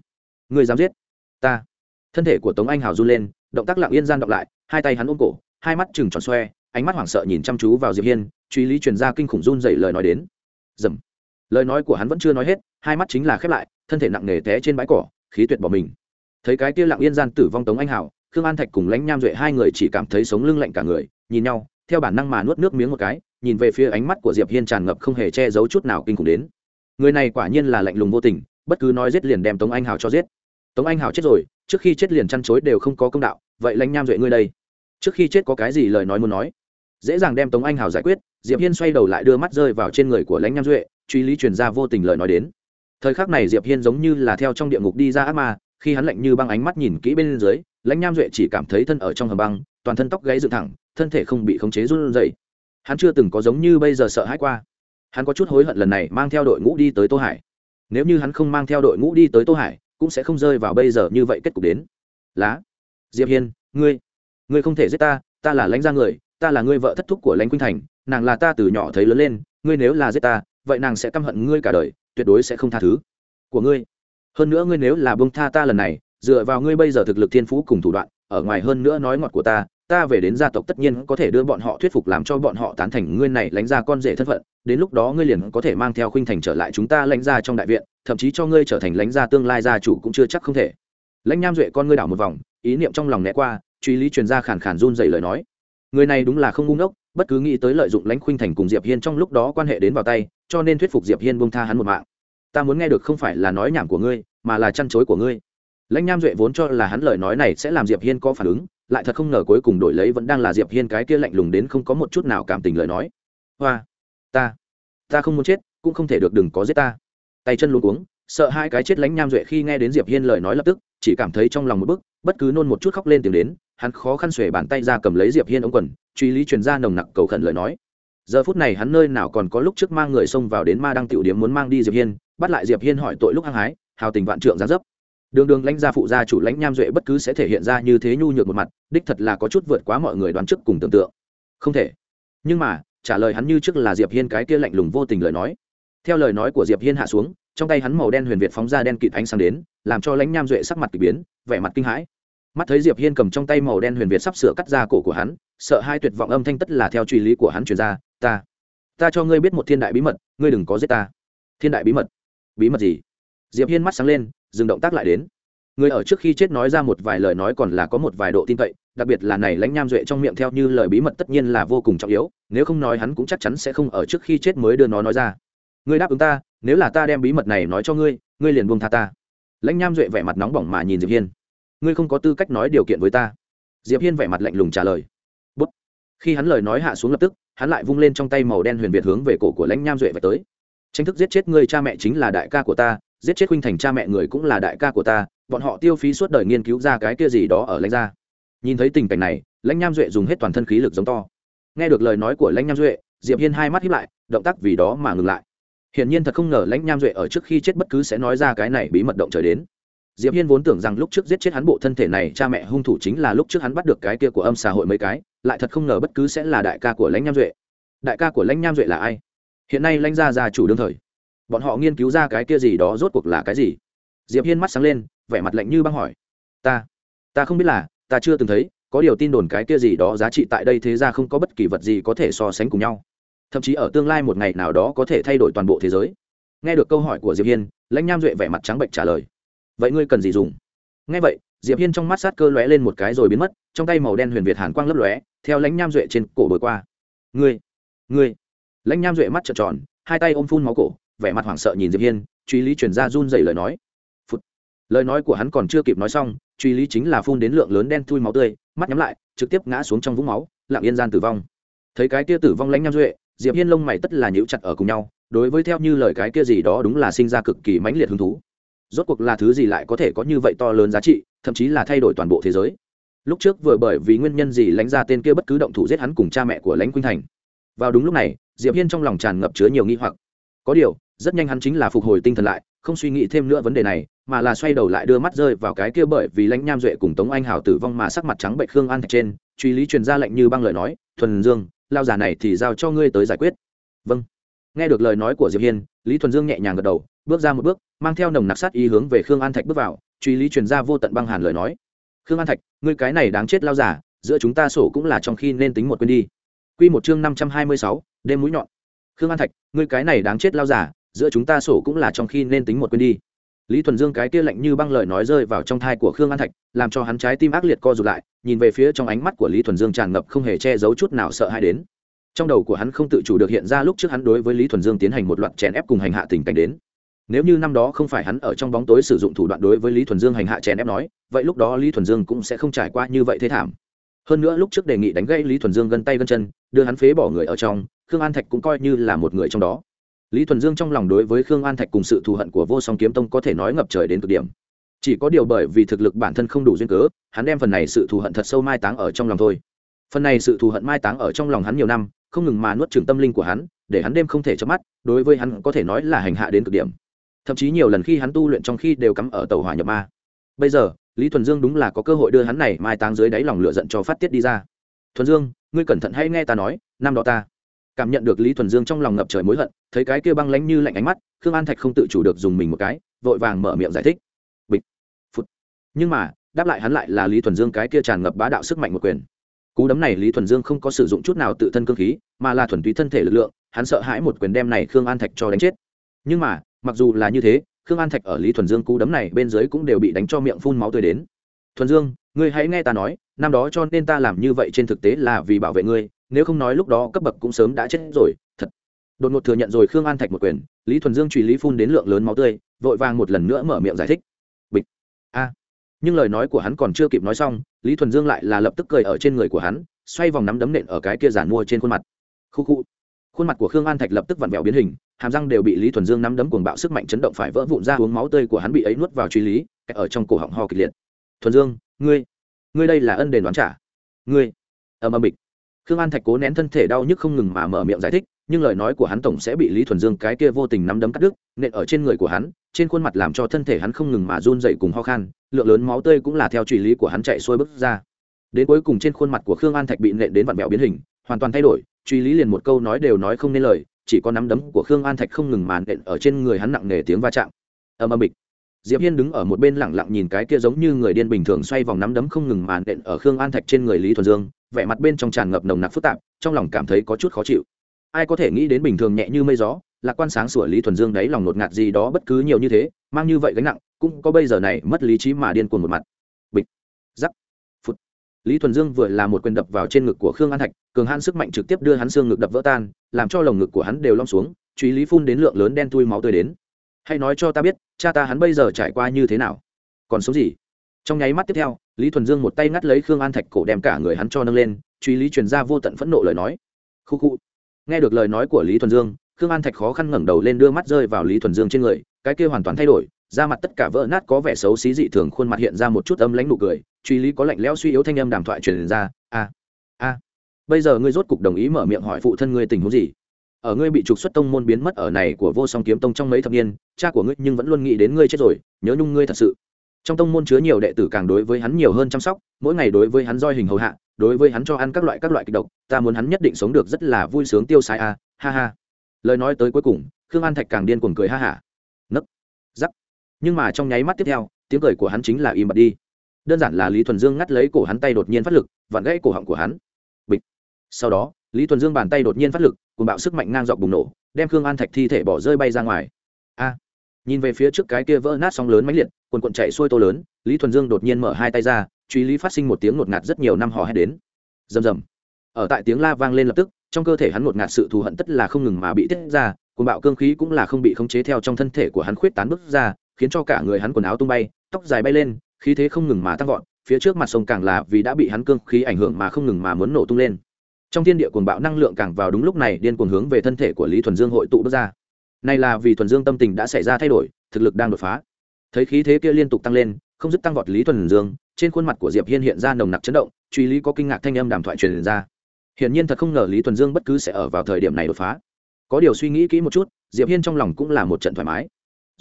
ngươi dám giết ta. Thân thể của tống anh hào run lên động tác lặng yên gian động lại, hai tay hắn ôm cổ, hai mắt chừng tròn xoe, ánh mắt hoảng sợ nhìn chăm chú vào diệp hiên, truy lý truyền ra kinh khủng run dậy lời nói đến. Dầm. Lời nói của hắn vẫn chưa nói hết, hai mắt chính là khép lại, thân thể nặng nề té trên bãi cỏ, khí tuyệt bỏ mình. Thấy cái kia lặng yên gian tử vong tống anh hảo, khương an thạch cùng lãnh nham duệ hai người chỉ cảm thấy sống lưng lạnh cả người, nhìn nhau, theo bản năng mà nuốt nước miếng một cái, nhìn về phía ánh mắt của diệp hiên tràn ngập không hề che giấu chút nào kinh khủng đến. Người này quả nhiên là lạnh lùng vô tình, bất cứ nói giết liền đem tống anh hào cho giết tống anh hào chết rồi, trước khi chết liền chăn chối đều không có công đạo, vậy lãnh nham duệ ngươi đây? Trước khi chết có cái gì lời nói muốn nói? Dễ dàng đem tống anh hào giải quyết, diệp hiên xoay đầu lại đưa mắt rơi vào trên người của lãnh nham duệ, truy lý truyền ra vô tình lời nói đến. Thời khắc này diệp hiên giống như là theo trong địa ngục đi ra ác ma, khi hắn lạnh như băng ánh mắt nhìn kỹ bên dưới, lãnh nham duệ chỉ cảm thấy thân ở trong hầm băng, toàn thân tóc gáy dựng thẳng, thân thể không bị khống chế run rẩy. Hắn chưa từng có giống như bây giờ sợ hãi qua. Hắn có chút hối hận lần này mang theo đội ngũ đi tới tô hải. Nếu như hắn không mang theo đội ngũ đi tới tô hải cũng sẽ không rơi vào bây giờ như vậy kết cục đến. Lá, diệp hiên, ngươi ngươi không thể giết ta ta là lãnh gia người, ta là ngươi vợ thất thúc của lãnh quynh thành, nàng là ta từ nhỏ thấy lớn lên, ngươi nếu là giết ta, vậy nàng sẽ căm hận ngươi cả đời, tuyệt đối sẽ không tha thứ của ngươi. Hơn nữa ngươi nếu là bông tha ta lần này, dựa vào ngươi bây giờ thực lực thiên phú cùng thủ đoạn, ở ngoài hơn nữa nói ngọt của ta ta về đến gia tộc tất nhiên có thể đưa bọn họ thuyết phục làm cho bọn họ tán thành ngươi này lãnh ra con rể thân phận, đến lúc đó ngươi liền có thể mang theo khuynh thành trở lại chúng ta lãnh ra trong đại viện, thậm chí cho ngươi trở thành lãnh gia tương lai gia chủ cũng chưa chắc không thể. Lãnh nham duệ con ngươi đảo một vòng, ý niệm trong lòng né qua, truy lý truyền ra khàn khàn run dậy lời nói. Người này đúng là không ngu ngốc, bất cứ nghĩ tới lợi dụng lãnh khuynh thành cùng diệp hiên trong lúc đó quan hệ đến vào tay, cho nên thuyết phục diệp hiên buông tha hắn một mạng. Ta muốn nghe được không phải là nói nhảm của ngươi, mà là chăn chối của ngươi. Lãnh nham duệ vốn cho là hắn lời nói này sẽ làm diệp hiên có phản ứng lại thật không ngờ cuối cùng đổi lấy vẫn đang là diệp hiên cái kia lạnh lùng đến không có một chút nào cảm tình lời nói. Hoa, ta ta không muốn chết, cũng không thể được đừng có giết ta. Tay chân luôn cuống, sợ hai cái chết lãnh nham duệ khi nghe đến diệp hiên lời nói lập tức, chỉ cảm thấy trong lòng một bức, bất cứ nôn một chút khóc lên tiếng đến, hắn khó khăn xuề bàn tay ra cầm lấy diệp hiên ống quần, truy lý truyền ra nồng nặc cầu khẩn lời nói. Giờ phút này hắn nơi nào còn có lúc trước mang người xông vào đến ma Đang tiểu điếm muốn mang đi diệp hiên, bắt lại diệp hiên hỏi tội lúc hăng hái, hào tình vạn trượng giáng dấp đường đường lãnh gia phụ gia chủ lãnh nham duệ bất cứ sẽ thể hiện ra như thế nhu nhược một mặt, đích thật là có chút vượt quá mọi người đoán trước cùng tưởng tượng. Không thể. Nhưng mà, trả lời hắn như trước là diệp hiên cái kia lạnh lùng vô tình lời nói. Theo lời nói của diệp hiên hạ xuống, trong tay hắn màu đen huyền việt phóng ra đen kịt ánh sáng đến, làm cho lãnh nham duệ sắc mặt kỳ biến, vẻ mặt kinh hãi. Mắt thấy diệp hiên cầm trong tay màu đen huyền việt sắp sửa cắt ra cổ của hắn, sợ hai tuyệt vọng âm thanh tất là theo truy lý của hắn truyền ra, ta ta cho ngươi biết một thiên đại bí mật, ngươi đừng có giết ta. Thiên đại bí mật? Bí mật gì? Diệp hiên mắt sáng lên dừng động tác lại đến. Người ở trước khi chết nói ra một vài lời nói còn là có một vài độ tin cậy, đặc biệt là này lãnh nham duệ trong miệng theo như lời bí mật tất nhiên là vô cùng trọng yếu, nếu không nói hắn cũng chắc chắn sẽ không ở trước khi chết mới đưa nó nói ra. Ngươi đáp ứng ta, nếu là ta đem bí mật này nói cho ngươi ngươi liền buông tha ta. Lãnh nham duệ vẻ mặt nóng bỏng mà nhìn diệp hiên. Ngươi không có tư cách nói điều kiện với ta. Diệp hiên vẻ mặt lạnh lùng trả lời. Bút. khi hắn lời nói hạ xuống lập tức, hắn lại vung lên trong tay màu đen huyền việt hướng về cổ của lãnh nham duệ về tới. Tranh thức giết chết ngươi cha mẹ chính là đại ca của ta giết chết huynh thành cha mẹ người cũng là đại ca của ta, bọn họ tiêu phí suốt đời nghiên cứu ra cái kia gì đó ở lãnh gia. Nhìn thấy tình cảnh này, lãnh nham duệ dùng hết toàn thân khí lực giống to. Nghe được lời nói của lãnh nham duệ, diệp hiên hai mắt hiếp lại, động tác vì đó mà ngừng lại. Hiển nhiên thật không ngờ lãnh nham duệ ở trước khi chết bất cứ sẽ nói ra cái này bí mật động trời đến. Diệp hiên vốn tưởng rằng lúc trước giết chết hắn bộ thân thể này cha mẹ hung thủ chính là lúc trước hắn bắt được cái kia của âm xã hội mấy cái, lại thật không ngờ bất cứ sẽ là đại ca của lãnh nham duệ. Đại ca của lãnh nham duệ là ai? Hiện nay lãnh gia gia chủ đương thời bọn họ nghiên cứu ra cái kia gì đó rốt cuộc là cái gì? Diệp hiên mắt sáng lên, vẻ mặt lạnh như băng hỏi. Ta ta không biết là, ta chưa từng thấy, có điều tin đồn cái kia gì đó giá trị tại đây thế ra không có bất kỳ vật gì có thể so sánh cùng nhau. Thậm chí ở tương lai một ngày nào đó có thể thay đổi toàn bộ thế giới. Nghe được câu hỏi của diệp hiên, lãnh nham duệ vẻ mặt trắng bệnh trả lời. Vậy ngươi cần gì dùng? Nghe vậy, diệp hiên trong mắt sát cơ lóe lên một cái rồi biến mất, trong tay màu đen huyền việt hàn quang lấp lóe, theo lãnh nham duệ trên cổ bồi qua. Ngươi ngươi. Lãnh nham duệ mắt trợn tròn, hai tay ôm phun máu cổ vẻ mặt hoảng sợ nhìn diệp hiên, truy lý truyền ra run dày lời nói. Phụt. lời nói của hắn còn chưa kịp nói xong, truy lý chính là phun đến lượng lớn đen thui máu tươi, mắt nhắm lại, trực tiếp ngã xuống trong vũng máu, lặng yên gian tử vong. Thấy cái kia tử vong lãnh nham duệ, diệp hiên lông mày tất là nhíu chặt ở cùng nhau, đối với theo như lời cái kia gì đó đúng là sinh ra cực kỳ mãnh liệt hứng thú. Rốt cuộc là thứ gì lại có thể có như vậy to lớn giá trị, thậm chí là thay đổi toàn bộ thế giới. Lúc trước vừa bởi vì nguyên nhân gì lãnh ra tên kia bất cứ động thủ giết hắn cùng cha mẹ của lãnh quynh thành. Vào đúng lúc này, diệp hiên trong lòng tràn ngập chứa nhiều nghi hoặc. Có điều rất nhanh hắn chính là phục hồi tinh thần lại, không suy nghĩ thêm nữa vấn đề này, mà là xoay đầu lại đưa mắt rơi vào cái kia bởi vì lãnh nham duệ cùng tống anh hào tử vong mà sắc mặt trắng bệnh khương an thạch trên, truy lý truyền ra lệnh như băng lời nói, thuần dương, lao giả này thì giao cho ngươi tới giải quyết. Vâng. Nghe được lời nói của diệp hiên, lý thuần dương nhẹ nhàng gật đầu, bước ra một bước, mang theo nồng nặc sát ý hướng về khương an thạch bước vào, truy lý truyền ra vô tận băng hàn lời nói. Khương an thạch, ngươi cái này đáng chết lao giả, giữa chúng ta sổ cũng là trong khi nên tính một quên đi. Q một chương năm trăm hai mươi sáu, đêm mũi nhọn. Khương an thạch, ngươi cái này đáng chết lao giả giữa chúng ta sổ cũng là trong khi nên tính một quên đi. Lý thuần dương cái kia lạnh như băng lời nói rơi vào trong thai của khương an thạch, làm cho hắn trái tim ác liệt co rụt lại, nhìn về phía trong ánh mắt của lý thuần dương tràn ngập không hề che giấu chút nào sợ hãi đến. Trong đầu của hắn không tự chủ được hiện ra lúc trước hắn đối với lý thuần dương tiến hành một loạt chèn ép cùng hành hạ tình cảnh đến. Nếu như năm đó không phải hắn ở trong bóng tối sử dụng thủ đoạn đối với lý thuần dương hành hạ chèn ép nói, vậy lúc đó lý thuần dương cũng sẽ không trải qua như vậy thế thảm. Hơn nữa lúc trước đề nghị đánh gây lý thuần dương gân tay gân chân, đưa hắn phế bỏ người ở trong, khương an thạch cũng coi như là một người trong đó lý thuần dương trong lòng đối với khương an thạch cùng sự thù hận của vô song kiếm tông có thể nói ngập trời đến cực điểm. Chỉ có điều bởi vì thực lực bản thân không đủ duyên cớ, hắn đem phần này sự thù hận thật sâu mai táng ở trong lòng thôi. Phần này sự thù hận mai táng ở trong lòng hắn nhiều năm, không ngừng mà nuốt trừng tâm linh của hắn, để hắn đêm không thể chớp mắt, đối với hắn có thể nói là hành hạ đến cực điểm. Thậm chí nhiều lần khi hắn tu luyện trong khi đều cắm ở tàu hỏa nhập ma. Bây giờ, lý thuần dương đúng là có cơ hội đưa hắn này mai táng dưới đáy lòng lửa giận cho phát tiết đi ra. Thuần dương, ngươi cẩn thận hay nghe ta nói, năm đó ta cảm nhận được lý thuần dương trong lòng ngập trời mối hận, thấy cái kia băng lánh như lạnh ánh mắt, khương an thạch không tự chủ được dùng mình một cái, vội vàng mở miệng giải thích. Bịch phút nhưng mà, đáp lại hắn lại là lý thuần dương cái kia tràn ngập bá đạo sức mạnh một quyền. Cú đấm này lý thuần dương không có sử dụng chút nào tự thân cơ khí, mà là thuần túy thân thể lực lượng, hắn sợ hãi một quyền đem này khương an thạch cho đánh chết. Nhưng mà, mặc dù là như thế, khương an thạch ở lý thuần dương cú đấm này bên dưới cũng đều bị đánh cho miệng phun máu tươi đến. Thuần dương, ngươi hãy nghe ta nói, năm đó cho nên ta làm như vậy trên thực tế là vì bảo vệ ngươi nếu không nói lúc đó cấp bậc cũng sớm đã chết rồi, thật. Đột ngột thừa nhận rồi khương an thạch một quyền, lý thuần dương truy lý phun đến lượng lớn máu tươi, vội vàng một lần nữa mở miệng giải thích. Bịch. A. Nhưng lời nói của hắn còn chưa kịp nói xong, lý thuần dương lại là lập tức cười ở trên người của hắn, xoay vòng nắm đấm nện ở cái kia giản mua trên khuôn mặt. Khu khu. Khuôn mặt của khương an thạch lập tức vặn vẹo biến hình, hàm răng đều bị lý thuần dương nắm đấm cuồng bạo sức mạnh chấn động phải vỡ vụn ra uống máu tươi của hắn bị ấy nuốt vào truy lý ở trong cổ họng ho kịch liệt. Thuần dương, ngươi ngươi đây là ân đền đoán trả. Ngươi. Ầm ầm bịch khương an thạch cố nén thân thể đau nhức không ngừng mà mở miệng giải thích, nhưng lời nói của hắn tổng sẽ bị lý thuần dương cái kia vô tình nắm đấm cắt đứt, nện ở trên người của hắn, trên khuôn mặt làm cho thân thể hắn không ngừng mà run dậy cùng ho khan, lượng lớn máu tươi cũng là theo truy lý của hắn chạy xuôi bước ra. Đến cuối cùng trên khuôn mặt của khương an thạch bị nện đến vặn vẹo biến hình, hoàn toàn thay đổi truy lý liền một câu nói đều nói không nên lời, chỉ có nắm đấm của khương an thạch không ngừng màn nện ở trên người hắn nặng nề tiếng va chạm. Ầm ầm bịch. Diệp hiên đứng ở một bên lẳng lặng nhìn cái kia giống như người điên bình thường xoay vòng nắm đấm không ngừng màn nện ở khương an thạch trên người lý thuần dương vẻ mặt bên trong tràn ngập nồng nặc phức tạp, trong lòng cảm thấy có chút khó chịu. Ai có thể nghĩ đến bình thường nhẹ như mây gió, lạc quan sáng sủa lý thuần dương đấy lòng ngột ngạt gì đó bất cứ nhiều như thế, mang như vậy gánh nặng, cũng có bây giờ này mất lý trí mà điên cuồng một mặt. Bịch, giắc phút lý thuần dương vừa là một quyền đập vào trên ngực của khương an thạch, cường hãn sức mạnh trực tiếp đưa hắn xương ngực đập vỡ tan, làm cho lồng ngực của hắn đều lom xuống truy lý phun đến lượng lớn đen thui máu tươi đến. Hãy nói cho ta biết, cha ta hắn bây giờ trải qua như thế nào? Còn sống gì? Trong nháy mắt tiếp theo lý thuần dương một tay ngắt lấy khương an thạch cổ đem cả người hắn cho nâng lên, truy lý truyền ra vô tận phẫn nộ lời nói. Khu khu. Nghe được lời nói của lý thuần dương, khương an thạch khó khăn ngẩng đầu lên đưa mắt rơi vào lý thuần dương trên người, cái kia hoàn toàn thay đổi, da mặt tất cả vỡ nát có vẻ xấu xí dị thường, khuôn mặt hiện ra một chút âm lãnh nụ cười, truy lý có lạnh lẽo suy yếu thanh âm đàm thoại truyền ra, a a, bây giờ ngươi rốt cục đồng ý mở miệng hỏi phụ thân ngươi tình huống gì? Ở ngươi bị trục xuất tông môn biến mất ở này của vô song kiếm tông trong mấy thập niên, cha của ngươi nhưng vẫn luôn nghĩ đến ngươi chết rồi, nhớ nhung ngươi thật sự trong tông môn chứa nhiều đệ tử càng đối với hắn nhiều hơn chăm sóc, mỗi ngày đối với hắn roi hình hầu hạ, đối với hắn cho ăn các loại các loại kịch độc, ta muốn hắn nhất định sống được rất là vui sướng tiêu sai a à, ha ha. Lời nói tới cuối cùng, khương an thạch càng điên cuồng cười ha hả. Nấc giắc nhưng mà trong nháy mắt tiếp theo, tiếng cười của hắn chính là im bặt đi. Đơn giản là lý thuần dương ngắt lấy cổ hắn tay đột nhiên phát lực, vặn gãy cổ họng của hắn. Bịch. Sau đó, lý thuần dương bàn tay đột nhiên phát lực cùng bạo sức mạnh ngang dọc bùng nổ, đem khương an thạch thi thể bỏ rơi bay ra ngoài. A nhìn về phía trước cái kia vỡ nát sóng lớn mãnh liệt quần quận chạy xuôi tô lớn, lý thuần dương đột nhiên mở hai tay ra, truy lý phát sinh một tiếng ngột ngạt rất nhiều năm hò hét đến. Rầm rầm. Ở tại tiếng la vang lên lập tức, trong cơ thể hắn ngột ngạt sự thù hận tất là không ngừng mà bị tiết ra, cuồng bạo cương khí cũng là không bị khống chế theo trong thân thể của hắn khuyết tán bước ra, khiến cho cả người hắn quần áo tung bay, tóc dài bay lên, khí thế không ngừng mà tăng vọt, phía trước mặt sông càng là vì đã bị hắn cương khí ảnh hưởng mà không ngừng mà muốn nổ tung lên. Trong thiên địa cuồng bạo năng lượng càng vào đúng lúc này, điên cuồng hướng về thân thể của lý thuần dương hội tụ bước ra này là vì thuần dương tâm tình đã xảy ra thay đổi, thực lực đang đột phá. Thấy khí thế kia liên tục tăng lên, không dứt tăng vọt lý thuần dương, trên khuôn mặt của diệp hiên hiện ra nồng nặc chấn động, truy lý có kinh ngạc thanh âm đàm thoại truyền ra. Hiển nhiên thật không ngờ lý thuần dương bất cứ sẽ ở vào thời điểm này đột phá. Có điều suy nghĩ kỹ một chút, diệp hiên trong lòng cũng là một trận thoải mái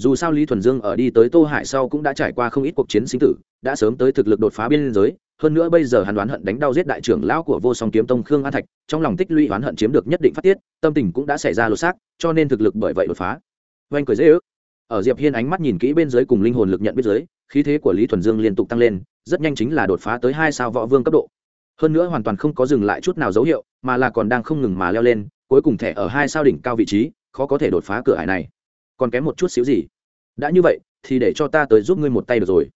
dù sao lý thuần dương ở đi tới tô hải sau cũng đã trải qua không ít cuộc chiến sinh tử, đã sớm tới thực lực đột phá biên giới. Hơn nữa bây giờ hắn đoán hận đánh đau giết đại trưởng lão của vô song kiếm tông khương an thạch, trong lòng tích lũy oán hận chiếm được nhất định phát tiết, tâm tình cũng đã xảy ra lột xác, cho nên thực lực bởi vậy đột phá. Oanh cười dễ ước. Ở diệp hiên ánh mắt nhìn kỹ bên dưới cùng linh hồn lực nhận biết dưới, khí thế của lý thuần dương liên tục tăng lên, rất nhanh chính là đột phá tới hai sao võ vương cấp độ. Hơn nữa hoàn toàn không có dừng lại chút nào dấu hiệu, mà là còn đang không ngừng mà leo lên, cuối cùng thẻ ở hai sao đỉnh cao vị trí, khó có thể đột phá cửa hải này còn kém một chút xíu gì. Đã như vậy, thì để cho ta tới giúp ngươi một tay được rồi.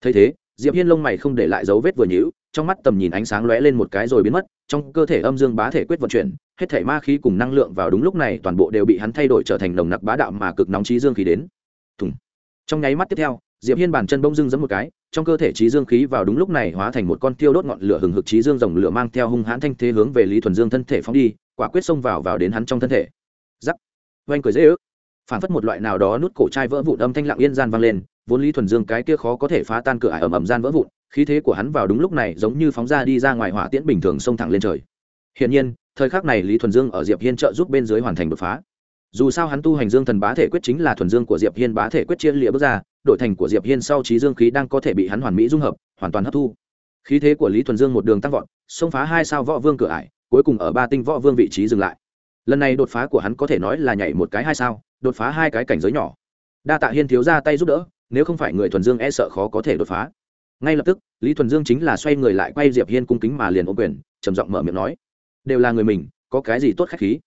Thấy thế, diệp hiên lông mày không để lại dấu vết vừa nhíu, trong mắt tầm nhìn ánh sáng lóe lên một cái rồi biến mất, trong cơ thể âm dương bá thể quyết vận chuyển, hết thể ma khí cùng năng lượng vào đúng lúc này toàn bộ đều bị hắn thay đổi trở thành nồng nặc bá đạo mà cực nóng trí dương khí đến. Thùng. Trong nháy mắt tiếp theo, diệp hiên bàn chân bông dưng giẫm một cái, trong cơ thể trí dương khí vào đúng lúc này hóa thành một con tiêu đốt ngọn lửa hừng hực trí dương rồng lửa mang theo hung hãn thanh thế hướng về lý thuần dương thân thể phóng đi, quả quyết xông vào vào đến hắn trong thân thể. Giắc oanh cười dễ ước phản phất một loại nào đó nút cổ chai vỡ vụn âm thanh lặng yên gian vang lên, vốn lý thuần dương cái kia khó có thể phá tan cửa ải ầm ầm gian vỡ vụn, khí thế của hắn vào đúng lúc này giống như phóng ra đi ra ngoài hỏa tiễn bình thường xông thẳng lên trời. Hiển nhiên, thời khắc này lý thuần dương ở diệp hiên trợ giúp bên dưới hoàn thành đột phá. Dù sao hắn tu hành dương thần bá thể quyết chính là thuần dương của diệp hiên bá thể quyết chia lịa bước ra đội thành của diệp hiên sau trí dương khí đang có thể bị hắn hoàn mỹ dung hợp, hoàn toàn hấp thu. Khí thế của lý thuần dương một đường tăng vọt, xông phá hai sao võ vương cửa ải, cuối cùng ở ba tinh võ vương vị trí dừng lại lần này đột phá của hắn có thể nói là nhảy một cái hai sao, đột phá hai cái cảnh giới nhỏ. Đa tạ hiên thiếu ra tay giúp đỡ, nếu không phải người thuần dương e sợ khó có thể đột phá. Ngay lập tức, lý thuần dương chính là xoay người lại quay diệp hiên cung kính mà liền ô quyền, trầm giọng mở miệng nói, đều là người mình, có cái gì tốt khách khí?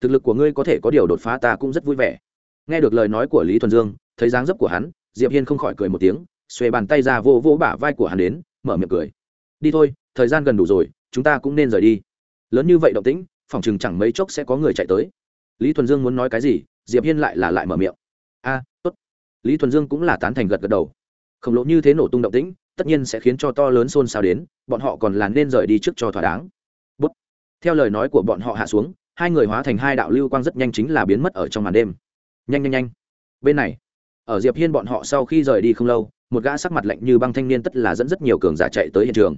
Thực lực của ngươi có thể có điều đột phá ta cũng rất vui vẻ. Nghe được lời nói của lý thuần dương, thấy dáng dấp của hắn, diệp hiên không khỏi cười một tiếng, xuề bàn tay ra vô vô bả vai của hắn đến, mở miệng cười, đi thôi, thời gian gần đủ rồi, chúng ta cũng nên rời đi. Lớn như vậy động tĩnh phòng chừng chẳng mấy chốc sẽ có người chạy tới. Lý thuần dương muốn nói cái gì, diệp hiên lại là lại mở miệng. A, tốt. Lý thuần dương cũng là tán thành gật gật đầu. Khổng lồ như thế nổ tung động tĩnh, tất nhiên sẽ khiến cho to lớn xôn xao đến, bọn họ còn là nên rời đi trước cho thỏa đáng. Bút. theo lời nói của bọn họ hạ xuống, hai người hóa thành hai đạo lưu quang rất nhanh chính là biến mất ở trong màn đêm. Nhanh nhanh nhanh. Bên này, ở diệp hiên bọn họ sau khi rời đi không lâu, một gã sắc mặt lạnh như băng thanh niên tất là dẫn rất nhiều cường giả chạy tới hiện trường.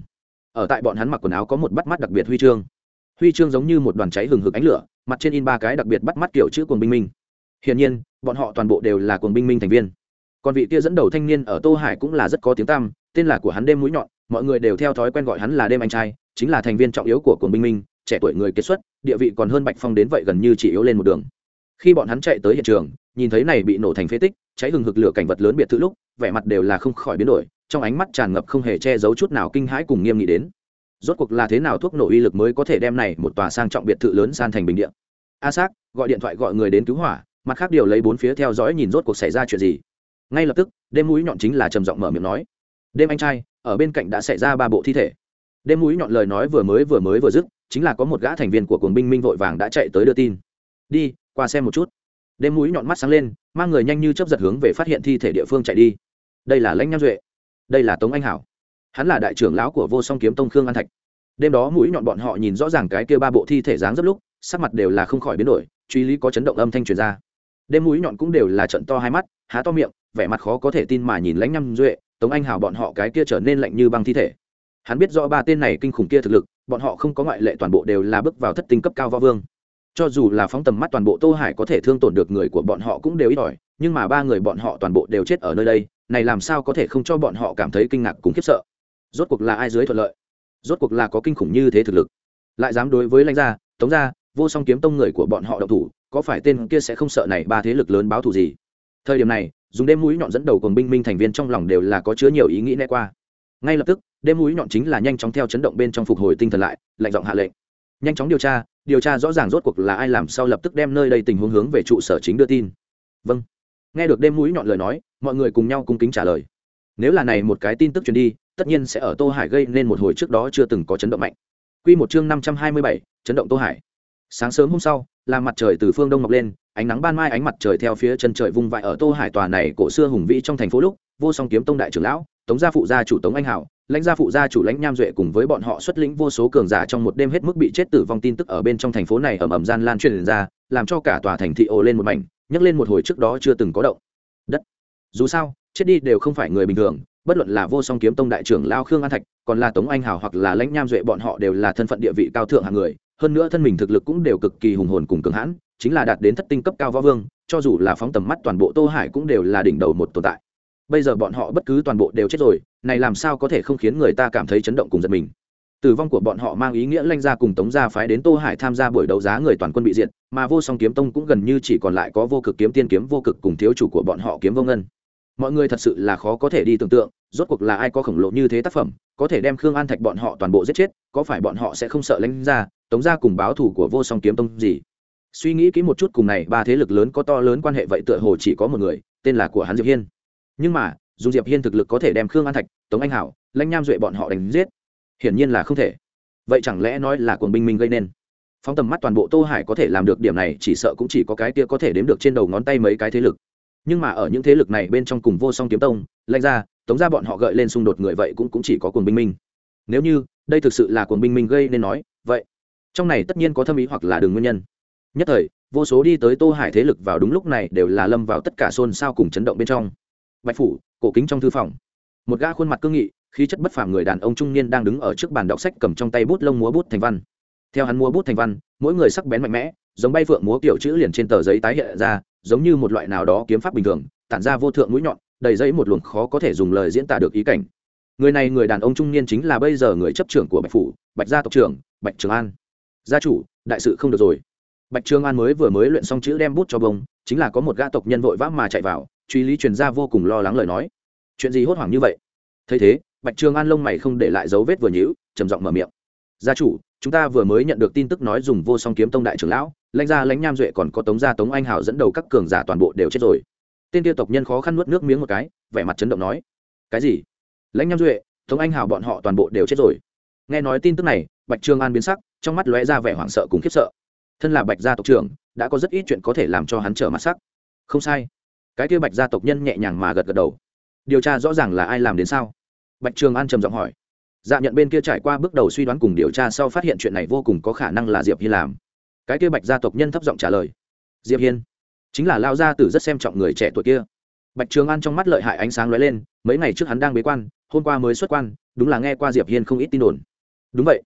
Ở tại bọn hắn mặc quần áo có một bắt mắt đặc biệt huy chương huy chương giống như một đoàn cháy hừng hực ánh lửa, mặt trên in ba cái đặc biệt bắt mắt kiểu chữ cuồng binh minh. Hiển nhiên, bọn họ toàn bộ đều là cuồng binh minh thành viên. Còn vị kia dẫn đầu thanh niên ở tô hải cũng là rất có tiếng tăm, tên là của hắn đêm mũi nhọn, mọi người đều theo thói quen gọi hắn là đêm anh trai, chính là thành viên trọng yếu của cuồng binh minh, trẻ tuổi người kết xuất, địa vị còn hơn bạch phong đến vậy gần như chỉ yếu lên một đường. Khi bọn hắn chạy tới hiện trường, nhìn thấy này bị nổ thành phế tích, cháy hừng hực lửa cảnh vật lớn biệt thự lúc, vẻ mặt đều là không khỏi biến đổi, trong ánh mắt tràn ngập không hề che giấu chút nào kinh hãi cùng nghiêm nghị đến rốt cuộc là thế nào thuốc nổ uy lực mới có thể đem này một tòa sang trọng biệt thự lớn san thành bình địa. a xác gọi điện thoại gọi người đến cứu hỏa, mặt khác điều lấy bốn phía theo dõi nhìn rốt cuộc xảy ra chuyện gì. Ngay lập tức, đêm mũi nhọn chính là trầm giọng mở miệng nói. Đêm anh trai, ở bên cạnh đã xảy ra ba bộ thi thể. Đêm mũi nhọn lời nói vừa mới vừa mới vừa dứt, chính là có một gã thành viên của cuồng binh minh vội vàng đã chạy tới đưa tin. Đi, qua xem một chút. Đêm mũi nhọn mắt sáng lên, mang người nhanh như chấp giật hướng về phát hiện thi thể địa phương chạy đi. Đây là lãnh nham duệ. Đây là tống anh hảo hắn là đại trưởng lão của vô song kiếm tông khương an thạch. Đêm đó mũi nhọn bọn họ nhìn rõ ràng cái kia ba bộ thi thể dáng rất lúc, sắc mặt đều là không khỏi biến đổi, truy lý có chấn động âm thanh truyền ra. Đêm mũi nhọn cũng đều là trận to hai mắt, há to miệng, vẻ mặt khó có thể tin mà nhìn lãnh nhăm duệ, tống anh hào bọn họ cái kia trở nên lạnh như băng thi thể. Hắn biết rõ ba tên này kinh khủng kia thực lực, bọn họ không có ngoại lệ toàn bộ đều là bước vào thất tinh cấp cao võ vương. Cho dù là phóng tầm mắt toàn bộ tô hải có thể thương tổn được người của bọn họ cũng đều ít ỏi, nhưng mà ba người bọn họ toàn bộ đều chết ở nơi đây, này làm sao có thể không cho bọn họ cảm thấy kinh ngạc cùng khiếp sợ? Rốt cuộc là ai dưới thuận lợi? Rốt cuộc là có kinh khủng như thế thực lực? Lại dám đối với lãnh gia, tống gia, vô song kiếm tông người của bọn họ độc thủ, có phải tên kia sẽ không sợ này ba thế lực lớn báo thù gì? Thời điểm này, dùng đêm mũi nhọn dẫn đầu cùng binh minh thành viên trong lòng đều là có chứa nhiều ý nghĩ né qua. Ngay lập tức, đêm mũi nhọn chính là nhanh chóng theo chấn động bên trong phục hồi tinh thần lại lệnh giọng hạ lệnh. Nhanh chóng điều tra điều tra rõ ràng rốt cuộc là ai làm sao lập tức đem nơi đây tình huống hướng về trụ sở chính đưa tin. Vâng. Nghe được đêm mũi nhọn lời nói, mọi người cùng nhau cung kính trả lời nếu là này một cái tin tức truyền đi, tất nhiên sẽ ở tô hải gây nên một hồi trước đó chưa từng có chấn động mạnh. Q một chương năm trăm hai mươi bảy, chấn động tô hải. Sáng sớm hôm sau, là mặt trời từ phương đông mọc lên, ánh nắng ban mai ánh mặt trời theo phía chân trời vung vãi ở tô hải tòa này cổ xưa hùng vĩ trong thành phố lúc, vô song kiếm tông đại trưởng lão, tống gia phụ gia chủ tống anh hảo, lãnh gia phụ gia chủ lãnh nham duệ cùng với bọn họ xuất lĩnh vô số cường giả trong một đêm hết mức bị chết tử vong tin tức ở bên trong thành phố này ầm ầm gian lan truyền ra, làm cho cả tòa thành thị ồ lên một mảnh, nhấc lên một hồi trước đó chưa từng có động. Đất. Dù sao chết đi đều không phải người bình thường, bất luận là vô song kiếm tông đại trưởng lao khương an thạch, còn là tống anh hào hoặc là lãnh nham duệ, bọn họ đều là thân phận địa vị cao thượng hàng người, hơn nữa thân mình thực lực cũng đều cực kỳ hùng hồn cùng cường hãn, chính là đạt đến thất tinh cấp cao võ vương, cho dù là phóng tầm mắt toàn bộ tô hải cũng đều là đỉnh đầu một tồn tại. Bây giờ bọn họ bất cứ toàn bộ đều chết rồi, này làm sao có thể không khiến người ta cảm thấy chấn động cùng giật mình? Tử vong của bọn họ mang ý nghĩa lanh gia cùng tống gia phái đến tô hải tham gia buổi đấu giá người toàn quân bị diệt, mà vô song kiếm tông cũng gần như chỉ còn lại có vô cực kiếm tiên kiếm, vô cực cùng thiếu chủ của bọn họ kiếm vô ngân mọi người thật sự là khó có thể đi tưởng tượng, rốt cuộc là ai có khổng lồ như thế tác phẩm, có thể đem khương an thạch bọn họ toàn bộ giết chết, có phải bọn họ sẽ không sợ lãnh ra, tống ra cùng báo thủ của vô song kiếm tông gì? Suy nghĩ kỹ một chút cùng này, ba thế lực lớn có to lớn quan hệ vậy tựa hồ chỉ có một người, tên là của hắn diệp hiên. Nhưng mà, dù diệp hiên thực lực có thể đem khương an thạch, tống anh hảo, lãnh nham duệ bọn họ đánh giết, hiển nhiên là không thể. Vậy chẳng lẽ nói là cuồng binh minh gây nên? Phóng tầm mắt toàn bộ tô hải có thể làm được điểm này, chỉ sợ cũng chỉ có cái kia có thể đếm được trên đầu ngón tay mấy cái thế lực nhưng mà ở những thế lực này bên trong cùng vô song kiếm tông lanh ra tống ra bọn họ gợi lên xung đột người vậy cũng, cũng chỉ có cuồng binh minh. Nếu như đây thực sự là cuồng binh minh gây nên nói vậy trong này tất nhiên có thâm ý hoặc là đường nguyên nhân. Nhất thời vô số đi tới tô hải thế lực vào đúng lúc này đều là lâm vào tất cả xôn xao cùng chấn động bên trong. Bạch phủ cổ kính trong thư phòng. Một gã khuôn mặt cương nghị khí chất bất phàm người đàn ông trung niên đang đứng ở trước bàn đọc sách cầm trong tay bút lông múa bút thành văn. Theo hắn múa bút thành văn mỗi người sắc bén mạnh mẽ giống bay phượng múa kiểu chữ liền trên tờ giấy tái hiện ra giống như một loại nào đó kiếm pháp bình thường, tản ra vô thượng mũi nhọn, đầy dẫy một luồng khó có thể dùng lời diễn tả được ý cảnh. Người này người đàn ông trung niên chính là bây giờ người chấp trưởng của bạch phủ, bạch gia tộc trưởng, bạch trường an. Gia chủ, đại sự không được rồi. Bạch trường an mới vừa mới luyện xong chữ đem bút cho bông, chính là có một gã tộc nhân vội vã mà chạy vào, truy lý truyền ra vô cùng lo lắng lời nói. Chuyện gì hốt hoảng như vậy? Thấy thế, bạch trường an lông mày không để lại dấu vết vừa nhữ trầm giọng mở miệng. Gia chủ, chúng ta vừa mới nhận được tin tức nói dùng vô song kiếm tông đại trưởng lão lãnh gia lãnh nham duệ còn có tống gia tống anh hảo dẫn đầu các cường giả toàn bộ đều chết rồi. Tên tiêu tộc nhân khó khăn nuốt nước miếng một cái, vẻ mặt chấn động nói, cái gì? Lãnh nham duệ, tống anh hảo bọn họ toàn bộ đều chết rồi. Nghe nói tin tức này, bạch trương an biến sắc, trong mắt lóe ra vẻ hoảng sợ cùng khiếp sợ. Thân là bạch gia tộc trưởng, đã có rất ít chuyện có thể làm cho hắn trở mặt sắc. Không sai. Cái kia bạch gia tộc nhân nhẹ nhàng mà gật gật đầu. Điều tra rõ ràng là ai làm đến sao? Bạch trường an trầm giọng hỏi. Dạ nhận bên kia trải qua bước đầu suy đoán cùng điều tra sau phát hiện chuyện này vô cùng có khả năng là diệp hy làm cái kia bạch gia tộc nhân thấp giọng trả lời. Diệp hiên, chính là lao gia tử rất xem trọng người trẻ tuổi kia. Bạch trường an trong mắt lợi hại ánh sáng lóe lên, mấy ngày trước hắn đang bế quan, hôm qua mới xuất quan, đúng là nghe qua diệp hiên không ít tin đồn. Đúng vậy.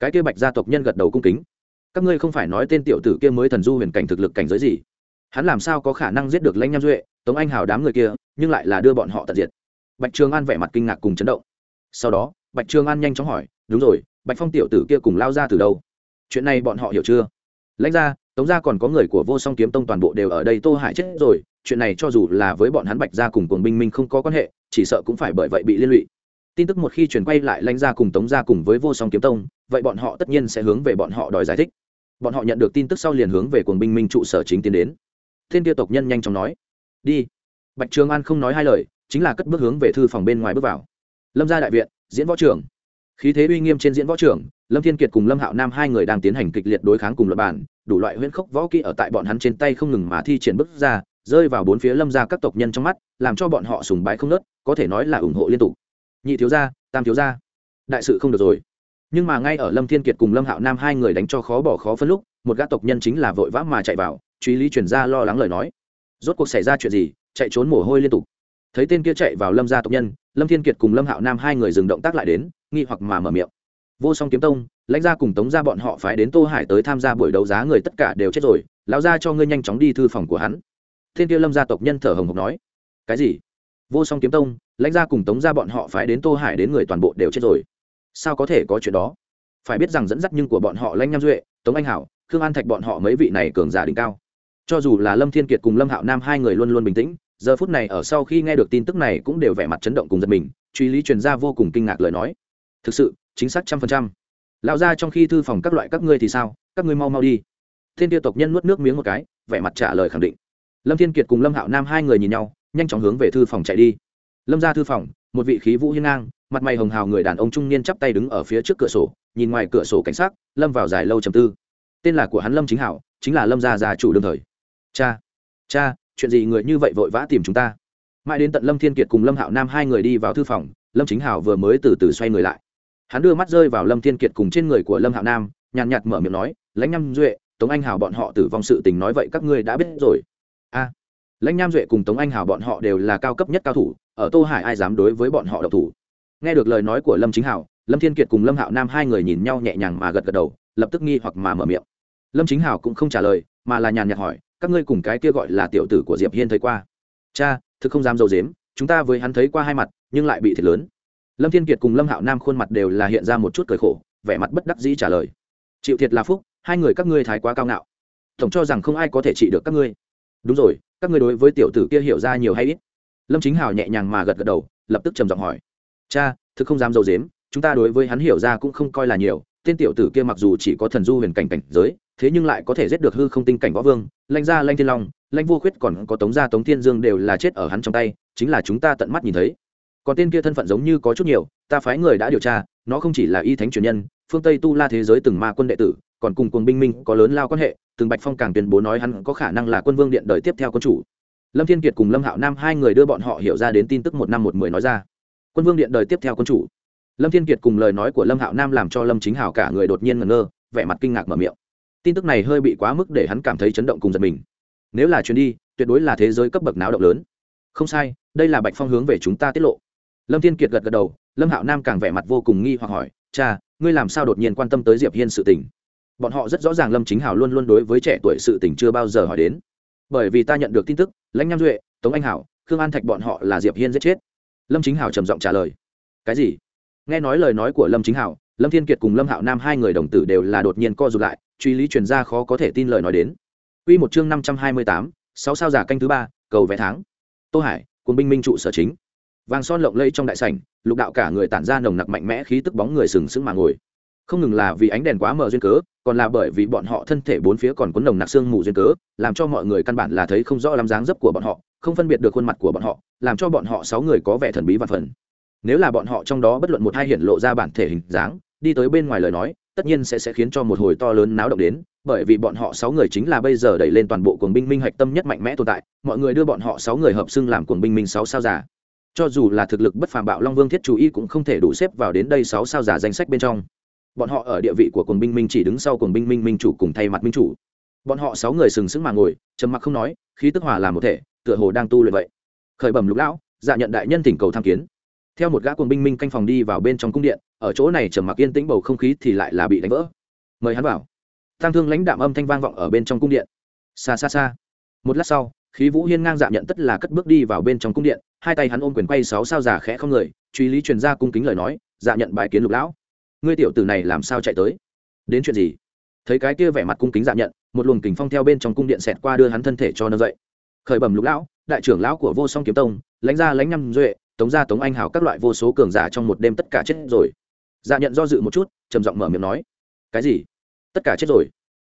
Cái kia bạch gia tộc nhân gật đầu cung kính. Các ngươi không phải nói tên tiểu tử kia mới thần du huyền cảnh thực lực cảnh giới gì? Hắn làm sao có khả năng giết được lãnh nham duệ, tống anh hào đám người kia, nhưng lại là đưa bọn họ tận diệt. Bạch trường an vẻ mặt kinh ngạc cùng chấn động. Sau đó, bạch trường an nhanh chóng hỏi, đúng rồi, bạch phong tiểu tử kia cùng lao ra từ đâu? Chuyện này bọn họ hiểu chưa? Lãnh ra, tống ra còn có người của vô song kiếm tông toàn bộ đều ở đây tô hải chết rồi, chuyện này cho dù là với bọn hắn bạch ra cùng cuồng binh minh không có quan hệ, chỉ sợ cũng phải bởi vậy bị liên lụy. Tin tức một khi chuyển quay lại lãnh ra cùng tống ra cùng với vô song kiếm tông, vậy bọn họ tất nhiên sẽ hướng về bọn họ đòi giải thích. Bọn họ nhận được tin tức sau liền hướng về cuồng binh minh trụ sở chính tiến đến. Thiên tiêu tộc nhân nhanh chóng nói, đi. Bạch trường an không nói hai lời, chính là cất bước hướng về thư phòng bên ngoài bước vào. Lâm gia đại viện, diễn võ trưởng. Khí thế uy nghiêm trên diễn võ trưởng lâm thiên kiệt cùng lâm hạo nam hai người đang tiến hành kịch liệt đối kháng cùng luật bản đủ loại huyễn khốc võ kỹ ở tại bọn hắn trên tay không ngừng mà thi triển bức ra, rơi vào bốn phía lâm gia các tộc nhân trong mắt, làm cho bọn họ sùng bái không nớt, có thể nói là ủng hộ liên tục. Nhị thiếu gia, tam thiếu gia, đại sự không được rồi. Nhưng mà ngay ở lâm thiên kiệt cùng lâm hạo nam hai người đánh cho khó bỏ khó phân lúc, một gã tộc nhân chính là vội vã mà chạy vào, truy lý chuyển ra lo lắng lời nói. Rốt cuộc xảy ra chuyện gì, chạy trốn mồ hôi liên tục. Thấy tên kia chạy vào lâm gia tộc nhân, lâm thiên kiệt cùng lâm hạo nam hai người dừng động tác lại đến, nghi hoặc mà mở miệng vô song kiếm tông, lãnh gia cùng tống gia bọn họ phải đến tô hải tới tham gia buổi đấu giá người tất cả đều chết rồi, lão gia cho ngươi nhanh chóng đi thư phòng của hắn. Thiên kia lâm gia tộc nhân thở hồng hộc nói. Cái gì? Vô song kiếm tông, lãnh gia cùng tống gia bọn họ phải đến tô hải đến người toàn bộ đều chết rồi. Sao có thể có chuyện đó? Phải biết rằng dẫn dắt nhưng của bọn họ lãnh nam duệ, tống anh hảo, khương an thạch bọn họ mấy vị này cường giả đỉnh cao. Cho dù là lâm thiên kiệt cùng lâm hạo nam hai người luôn luôn bình tĩnh, giờ phút này ở sau khi nghe được tin tức này cũng đều vẻ mặt chấn động cùng giật mình, truy lý truyền ra vô cùng kinh ngạc lời nói. Thực sự chính xác trăm phần trăm. Lão ra trong khi thư phòng các loại các ngươi thì sao? Các ngươi mau mau đi. Thiên tiêu tộc nhân nuốt nước miếng một cái, vẻ mặt trả lời khẳng định. Lâm thiên kiệt cùng lâm hạo nam hai người nhìn nhau, nhanh chóng hướng về thư phòng chạy đi. Lâm ra thư phòng, một vị khí vũ hiên ngang, mặt mày hồng hào người đàn ông trung niên chắp tay đứng ở phía trước cửa sổ, nhìn ngoài cửa sổ cảnh sát lâm vào dài lâu trầm tư. Tên là của hắn lâm chính hảo, chính là lâm gia già chủ đương thời. Cha cha, chuyện gì người như vậy vội vã tìm chúng ta? Mãi đến tận lâm thiên kiệt cùng lâm hạo nam hai người đi vào thư phòng, lâm chính hảo vừa mới từ từ xoay người lại hắn đưa mắt rơi vào lâm thiên kiệt cùng trên người của lâm hạo nam, nhàn nhạt mở miệng nói, lãnh nham duệ, tống anh Hào bọn họ tử vong sự tình nói vậy các ngươi đã biết rồi. A, lãnh nham duệ cùng tống anh Hào bọn họ đều là cao cấp nhất cao thủ, ở tô hải ai dám đối với bọn họ độc thủ? Nghe được lời nói của lâm chính hảo lâm thiên kiệt cùng lâm hạo nam hai người nhìn nhau nhẹ nhàng mà gật gật đầu, lập tức nghi hoặc mà mở miệng. Lâm chính hảo cũng không trả lời, mà là nhàn nhạt hỏi, các ngươi cùng cái kia gọi là tiểu tử của diệp hiên thấy qua? Cha, thực không dám dầu dếm, chúng ta với hắn thấy qua hai mặt, nhưng lại bị thiệt lớn lâm thiên kiệt cùng lâm hạo nam khuôn mặt đều là hiện ra một chút cười khổ, vẻ mặt bất đắc dĩ trả lời. Chịu thiệt là phúc, hai người các ngươi thái quá cao ngạo. Tổng cho rằng không ai có thể trị được các ngươi. Đúng rồi, các ngươi đối với tiểu tử kia hiểu ra nhiều hay ít? Lâm chính hào nhẹ nhàng mà gật gật đầu, lập tức trầm giọng hỏi. Cha, thực không dám dầu dếm, chúng ta đối với hắn hiểu ra cũng không coi là nhiều, tên tiểu tử kia mặc dù chỉ có thần du huyền cảnh cảnh giới, thế nhưng lại có thể giết được hư không tinh cảnh võ vương lanh gia lanh thiên long lanh vô khuyết còn có tống gia, tống thiên dương đều là chết ở hắn trong tay, chính là chúng ta tận mắt nhìn thấy còn tên kia thân phận giống như có chút nhiều, ta phái người đã điều tra, nó không chỉ là y thánh truyền nhân, phương tây tu la thế giới từng ma quân đệ tử, còn cùng quân binh minh có lớn lao quan hệ, từng bạch phong càng tuyên bố nói hắn có khả năng là quân vương điện đời tiếp theo quân chủ. Lâm thiên kiệt cùng lâm hạo nam hai người đưa bọn họ hiểu ra đến tin tức một năm một mười nói ra. Quân vương điện đời tiếp theo quân chủ. Lâm thiên kiệt cùng lời nói của lâm hạo nam làm cho lâm chính hảo cả người đột nhiên ngẩn ngơ, vẻ mặt kinh ngạc mở miệng. Tin tức này hơi bị quá mức để hắn cảm thấy chấn động cùng giật mình. Nếu là chuyến đi, tuyệt đối là thế giới cấp bậc náo động lớn. Không sai, đây là bạch phong hướng về chúng ta tiết lộ lâm thiên kiệt gật gật đầu lâm hạo nam càng vẻ mặt vô cùng nghi hoặc hỏi cha ngươi làm sao đột nhiên quan tâm tới diệp hiên sự tình? Bọn họ rất rõ ràng lâm chính hảo luôn luôn đối với trẻ tuổi sự tình chưa bao giờ hỏi đến. Bởi vì ta nhận được tin tức lãnh nham duệ tống anh hảo khương an thạch bọn họ là diệp hiên giết chết. Lâm chính hảo trầm giọng trả lời cái gì? Nghe nói lời nói của lâm chính hảo lâm thiên kiệt cùng lâm hạo nam hai người đồng tử đều là đột nhiên co rụt lại truy lý truyền ra khó có thể tin lời nói đến. Quy một chương năm trăm hai mươi tám, sáu sao giả canh thứ ba, cầu vẽ tháng. Tô Hải, quân binh minh trụ sở chính. Vàng son lộng lẫy trong đại sảnh, lục đạo cả người tản ra nồng nặc mạnh mẽ khí tức bóng người sừng sững mà ngồi. Không ngừng là vì ánh đèn quá mờ duyên cớ, còn là bởi vì bọn họ thân thể bốn phía còn có nồng nặc xương mù duyên cớ, làm cho mọi người căn bản là thấy không rõ lắm dáng dấp của bọn họ, không phân biệt được khuôn mặt của bọn họ, làm cho bọn họ sáu người có vẻ thần bí và phần. Nếu là bọn họ trong đó bất luận một hai hiện lộ ra bản thể hình dáng, đi tới bên ngoài lời nói, tất nhiên sẽ sẽ khiến cho một hồi to lớn náo động đến, bởi vì bọn họ sáu người chính là bây giờ đẩy lên toàn bộ cuồng binh minh hạch tâm nhất mạnh mẽ tồn tại, mọi người đưa bọn họ sáu người hợp xưng làm cuồng binh minh sáu sao giả. Cho dù là thực lực bất phàm bạo Long Vương Thiết Chủ Y cũng không thể đủ xếp vào đến đây sáu sao giả danh sách bên trong. Bọn họ ở địa vị của cuồng binh minh chỉ đứng sau cuồng binh minh minh chủ cùng thay mặt minh chủ. Bọn họ sáu người sừng sững mà ngồi, trầm mặc không nói, khí tức hòa làm một thể, tựa hồ đang tu luyện vậy. Khởi bẩm lục lão, dạ nhận đại nhân thỉnh cầu tham kiến. Theo một gã cuồng binh minh canh phòng đi vào bên trong cung điện, ở chỗ này trầm mặc yên tĩnh bầu không khí thì lại là bị đánh vỡ. Mời hắn vào tăng thương lãnh đạm âm thanh vang vọng ở bên trong cung điện xa xa xa một lát sau khí vũ hiên ngang dạ nhận tất là cất bước đi vào bên trong cung điện hai tay hắn ôm quyền quay sáu sao già khẽ không người, truy lý truyền ra cung kính lời nói dạ nhận bài kiến lục lão. Ngươi tiểu tử này làm sao chạy tới? Đến chuyện gì? Thấy cái kia vẻ mặt cung kính dạ nhận, một luồng kình phong theo bên trong cung điện xẹt qua đưa hắn thân thể cho nâng dậy. Khởi bẩm lục lão, đại trưởng lão của vô song kiếm tông, lãnh gia lãnh nhăm duệ, tống gia tống anh hào các loại vô số cường giả trong một đêm tất cả chết rồi. Dạ nhận do dự một chút, trầm giọng mở miệng nói. Cái gì? Tất cả chết rồi?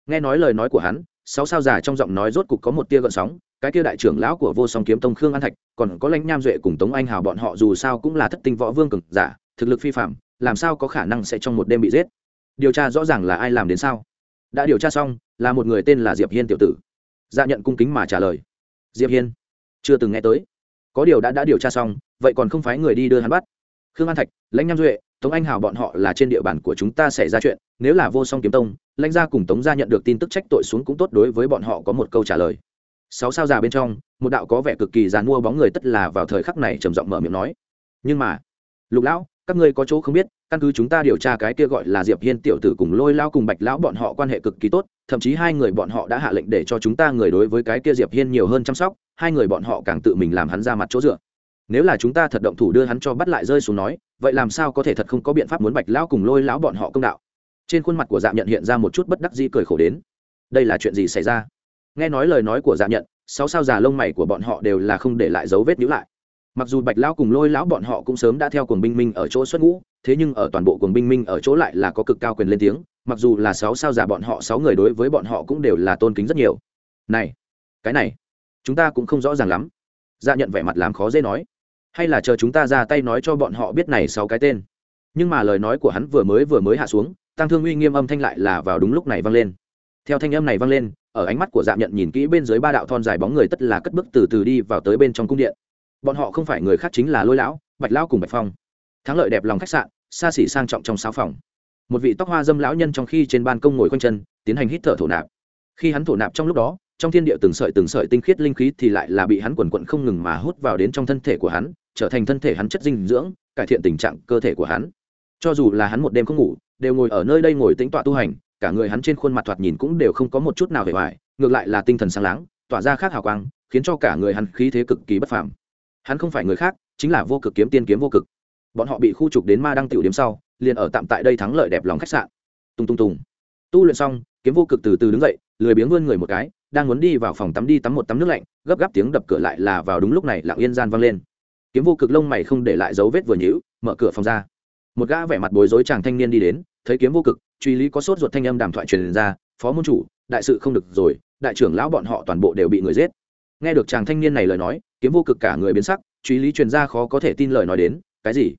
Nghe nói lời nói của hắn sáu sao già trong giọng nói rốt cục có một tia gợn sóng, cái kia đại trưởng lão của vô song kiếm tông khương an thạch, còn có lãnh nham duệ cùng tống anh hào bọn họ dù sao cũng là thất tinh võ vương cực giả, thực lực phi phạm làm sao có khả năng sẽ trong một đêm bị giết? Điều tra rõ ràng là ai làm đến sao? Đã điều tra xong, là một người tên là diệp hiên tiểu tử. Dạ nhận cung kính mà trả lời. Diệp hiên, chưa từng nghe tới. Có điều đã đã điều tra xong, vậy còn không phải người đi đưa hắn bắt. Khương an thạch, lãnh nham duệ, tống anh hào bọn họ là trên địa bàn của chúng ta xảy ra chuyện, nếu là vô song kiếm tông lãnh gia cùng tống gia nhận được tin tức trách tội xuống cũng tốt đối với bọn họ có một câu trả lời. Sáu sao già bên trong, một đạo có vẻ cực kỳ dàn mua bóng người tất là vào thời khắc này trầm giọng mở miệng nói. Nhưng mà, lục lão, các ngươi có chỗ không biết, căn cứ chúng ta điều tra cái kia gọi là diệp hiên tiểu tử cùng lôi lao cùng bạch lão bọn họ quan hệ cực kỳ tốt, thậm chí hai người bọn họ đã hạ lệnh để cho chúng ta người đối với cái kia diệp hiên nhiều hơn chăm sóc, hai người bọn họ càng tự mình làm hắn ra mặt chỗ dựa. Nếu là chúng ta thật động thủ đưa hắn cho bắt lại rơi xuống nói, vậy làm sao có thể thật không có biện pháp muốn bạch lão cùng lôi lão bọn họ công đạo? Trên khuôn mặt của dạ nhận hiện ra một chút bất đắc dĩ cười khổ đến. Đây là chuyện gì xảy ra? Nghe nói lời nói của dạ nhận, sáu sao già lông mày của bọn họ đều là không để lại dấu vết nhữ lại. Mặc dù bạch lão cùng lôi lão bọn họ cũng sớm đã theo cuồng binh minh ở chỗ xuất ngũ, thế nhưng ở toàn bộ cuồng binh minh ở chỗ lại là có cực cao quyền lên tiếng, mặc dù là sáu sao già bọn họ, sáu người đối với bọn họ cũng đều là tôn kính rất nhiều. Này, cái này, chúng ta cũng không rõ ràng lắm. Dạ nhận vẻ mặt làm khó dễ nói. Hay là chờ chúng ta ra tay nói cho bọn họ biết này sáu cái tên. Nhưng mà lời nói của hắn vừa mới vừa mới hạ xuống tăng thương uy nghiêm âm thanh lại là vào đúng lúc này vang lên. Theo thanh âm này vang lên, ở ánh mắt của dạ nhận nhìn kỹ bên dưới ba đạo thon dài bóng người tất là cất bước từ từ đi vào tới bên trong cung điện. Bọn họ không phải người khác chính là lôi lão, bạch lão cùng bạch phong. Thắng lợi đẹp lòng khách sạn, xa xỉ sang trọng trong sáu phòng. Một vị tóc hoa dâm lão nhân trong khi trên ban công ngồi quanh chân, tiến hành hít thở thổ nạp. Khi hắn thổ nạp trong lúc đó, trong thiên địa từng sợi từng sợi tinh khiết linh khí thì lại là bị hắn quần quận không ngừng mà hút vào đến trong thân thể của hắn, trở thành thân thể hắn chất dinh dưỡng, cải thiện tình trạng cơ thể của hắn. Cho dù là hắn một đêm không ngủ đều ngồi ở nơi đây ngồi tĩnh tọa tu hành, cả người hắn trên khuôn mặt thoạt nhìn cũng đều không có một chút nào hề hoài ngược lại là tinh thần sáng láng, tỏa ra khác hào quang, khiến cho cả người hắn khí thế cực kỳ bất phàm. Hắn không phải người khác, chính là vô cực kiếm tiên kiếm vô cực. Bọn họ bị khu trục đến ma đăng tiểu điểm sau, liền ở tạm tại đây thắng lợi đẹp lòng khách sạn. Tung tung tung. Tu luyện xong, kiếm vô cực từ từ đứng dậy, lười biếng vươn người một cái, đang muốn đi vào phòng tắm đi tắm một tắm nước lạnh, gấp gáp tiếng đập cửa lại là vào đúng lúc này lặng yên gian vang lên. Kiếm vô cực lông mày không để lại dấu vết vừa nhữ mở cửa phòng ra một gã vẻ mặt bối rối chàng thanh niên đi đến, thấy kiếm vô cực, truy lý có sốt ruột thanh âm đàm thoại truyền ra, phó môn chủ, đại sự không được rồi, đại trưởng lão bọn họ toàn bộ đều bị người giết. Nghe được chàng thanh niên này lời nói, kiếm vô cực cả người biến sắc, truy lý truyền ra khó có thể tin lời nói đến, cái gì?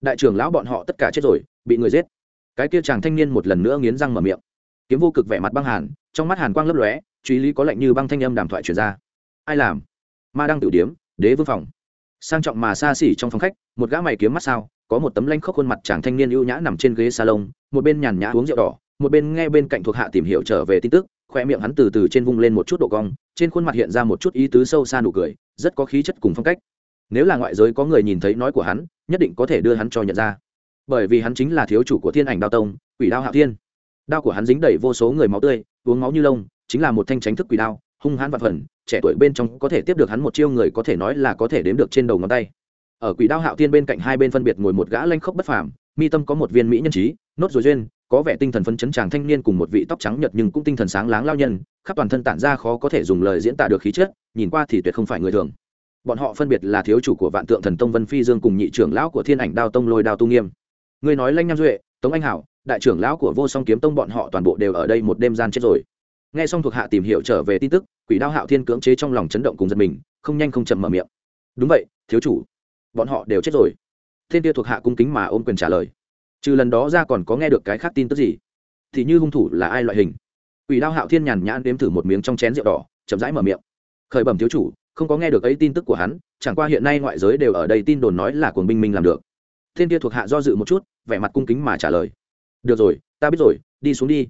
Đại trưởng lão bọn họ tất cả chết rồi, bị người giết? Cái kia chàng thanh niên một lần nữa nghiến răng mở miệng. Kiếm vô cực vẻ mặt băng hàn, trong mắt hàn quang lấp lóe, truy lý có lệnh như băng thanh âm đàm thoại truyền ra. Ai làm? Ma đăng tử điếm, đế vương phòng. Sang trọng mà xa xỉ trong phòng khách, một gã mày kiếm mắt sao có một tấm lanh khóc khuôn mặt chàng thanh niên ưu nhã nằm trên ghế salon, một bên nhàn nhã uống rượu đỏ, một bên nghe bên cạnh thuộc hạ tìm hiểu trở về tin tức, khoe miệng hắn từ từ trên vung lên một chút độ cong, trên khuôn mặt hiện ra một chút ý tứ sâu xa nụ cười, rất có khí chất cùng phong cách. Nếu là ngoại giới có người nhìn thấy nói của hắn, nhất định có thể đưa hắn cho nhận ra. Bởi vì hắn chính là thiếu chủ của thiên ảnh đao tông, quỷ đao hạ thiên. Đao của hắn dính đầy vô số người máu tươi, uống máu như lông, chính là một thanh tránh thức quỷ đao, hung hãn và phần, trẻ tuổi bên trong có thể tiếp được hắn một chiêu người có thể nói là có thể đếm được trên đầu ngón tay ở quỷ đao hạo thiên bên cạnh hai bên phân biệt ngồi một gã lanh khốc bất phàm, mi tâm có một viên mỹ nhân trí, nốt rồi duyên, có vẻ tinh thần phấn chấn chàng thanh niên cùng một vị tóc trắng nhật nhưng cũng tinh thần sáng láng lao nhân, khắp toàn thân tản ra khó có thể dùng lời diễn tả được khí chất, nhìn qua thì tuyệt không phải người thường. Bọn họ phân biệt là thiếu chủ của vạn tượng thần tông vân phi dương cùng nhị trưởng lão của thiên ảnh đao tông lôi đao tu nghiêm. Người nói lanh nham duệ, tống anh hảo, đại trưởng lão của vô song kiếm tông bọn họ toàn bộ đều ở đây một đêm gian chết rồi. Nghe xong thuộc hạ tìm hiểu trở về tin tức, quỷ đao hạo thiên cưỡng chế trong lòng chấn động cùng giật mình, không nhanh không chậm mở miệng. Đúng vậy, thiếu chủ bọn họ đều chết rồi. Thiên tia thuộc hạ cung kính mà ôm quyền trả lời. Trừ lần đó ra còn có nghe được cái khác tin tức gì? Thì như hung thủ là ai loại hình? Ủy đao hạo thiên nhàn nhãn đếm thử một miếng trong chén rượu đỏ chậm rãi mở miệng. Khởi bẩm thiếu chủ không có nghe được ấy tin tức của hắn chẳng qua hiện nay ngoại giới đều ở đây tin đồn nói là cuồng binh minh làm được. Thiên tia thuộc hạ do dự một chút vẻ mặt cung kính mà trả lời. Được rồi ta biết rồi đi xuống đi.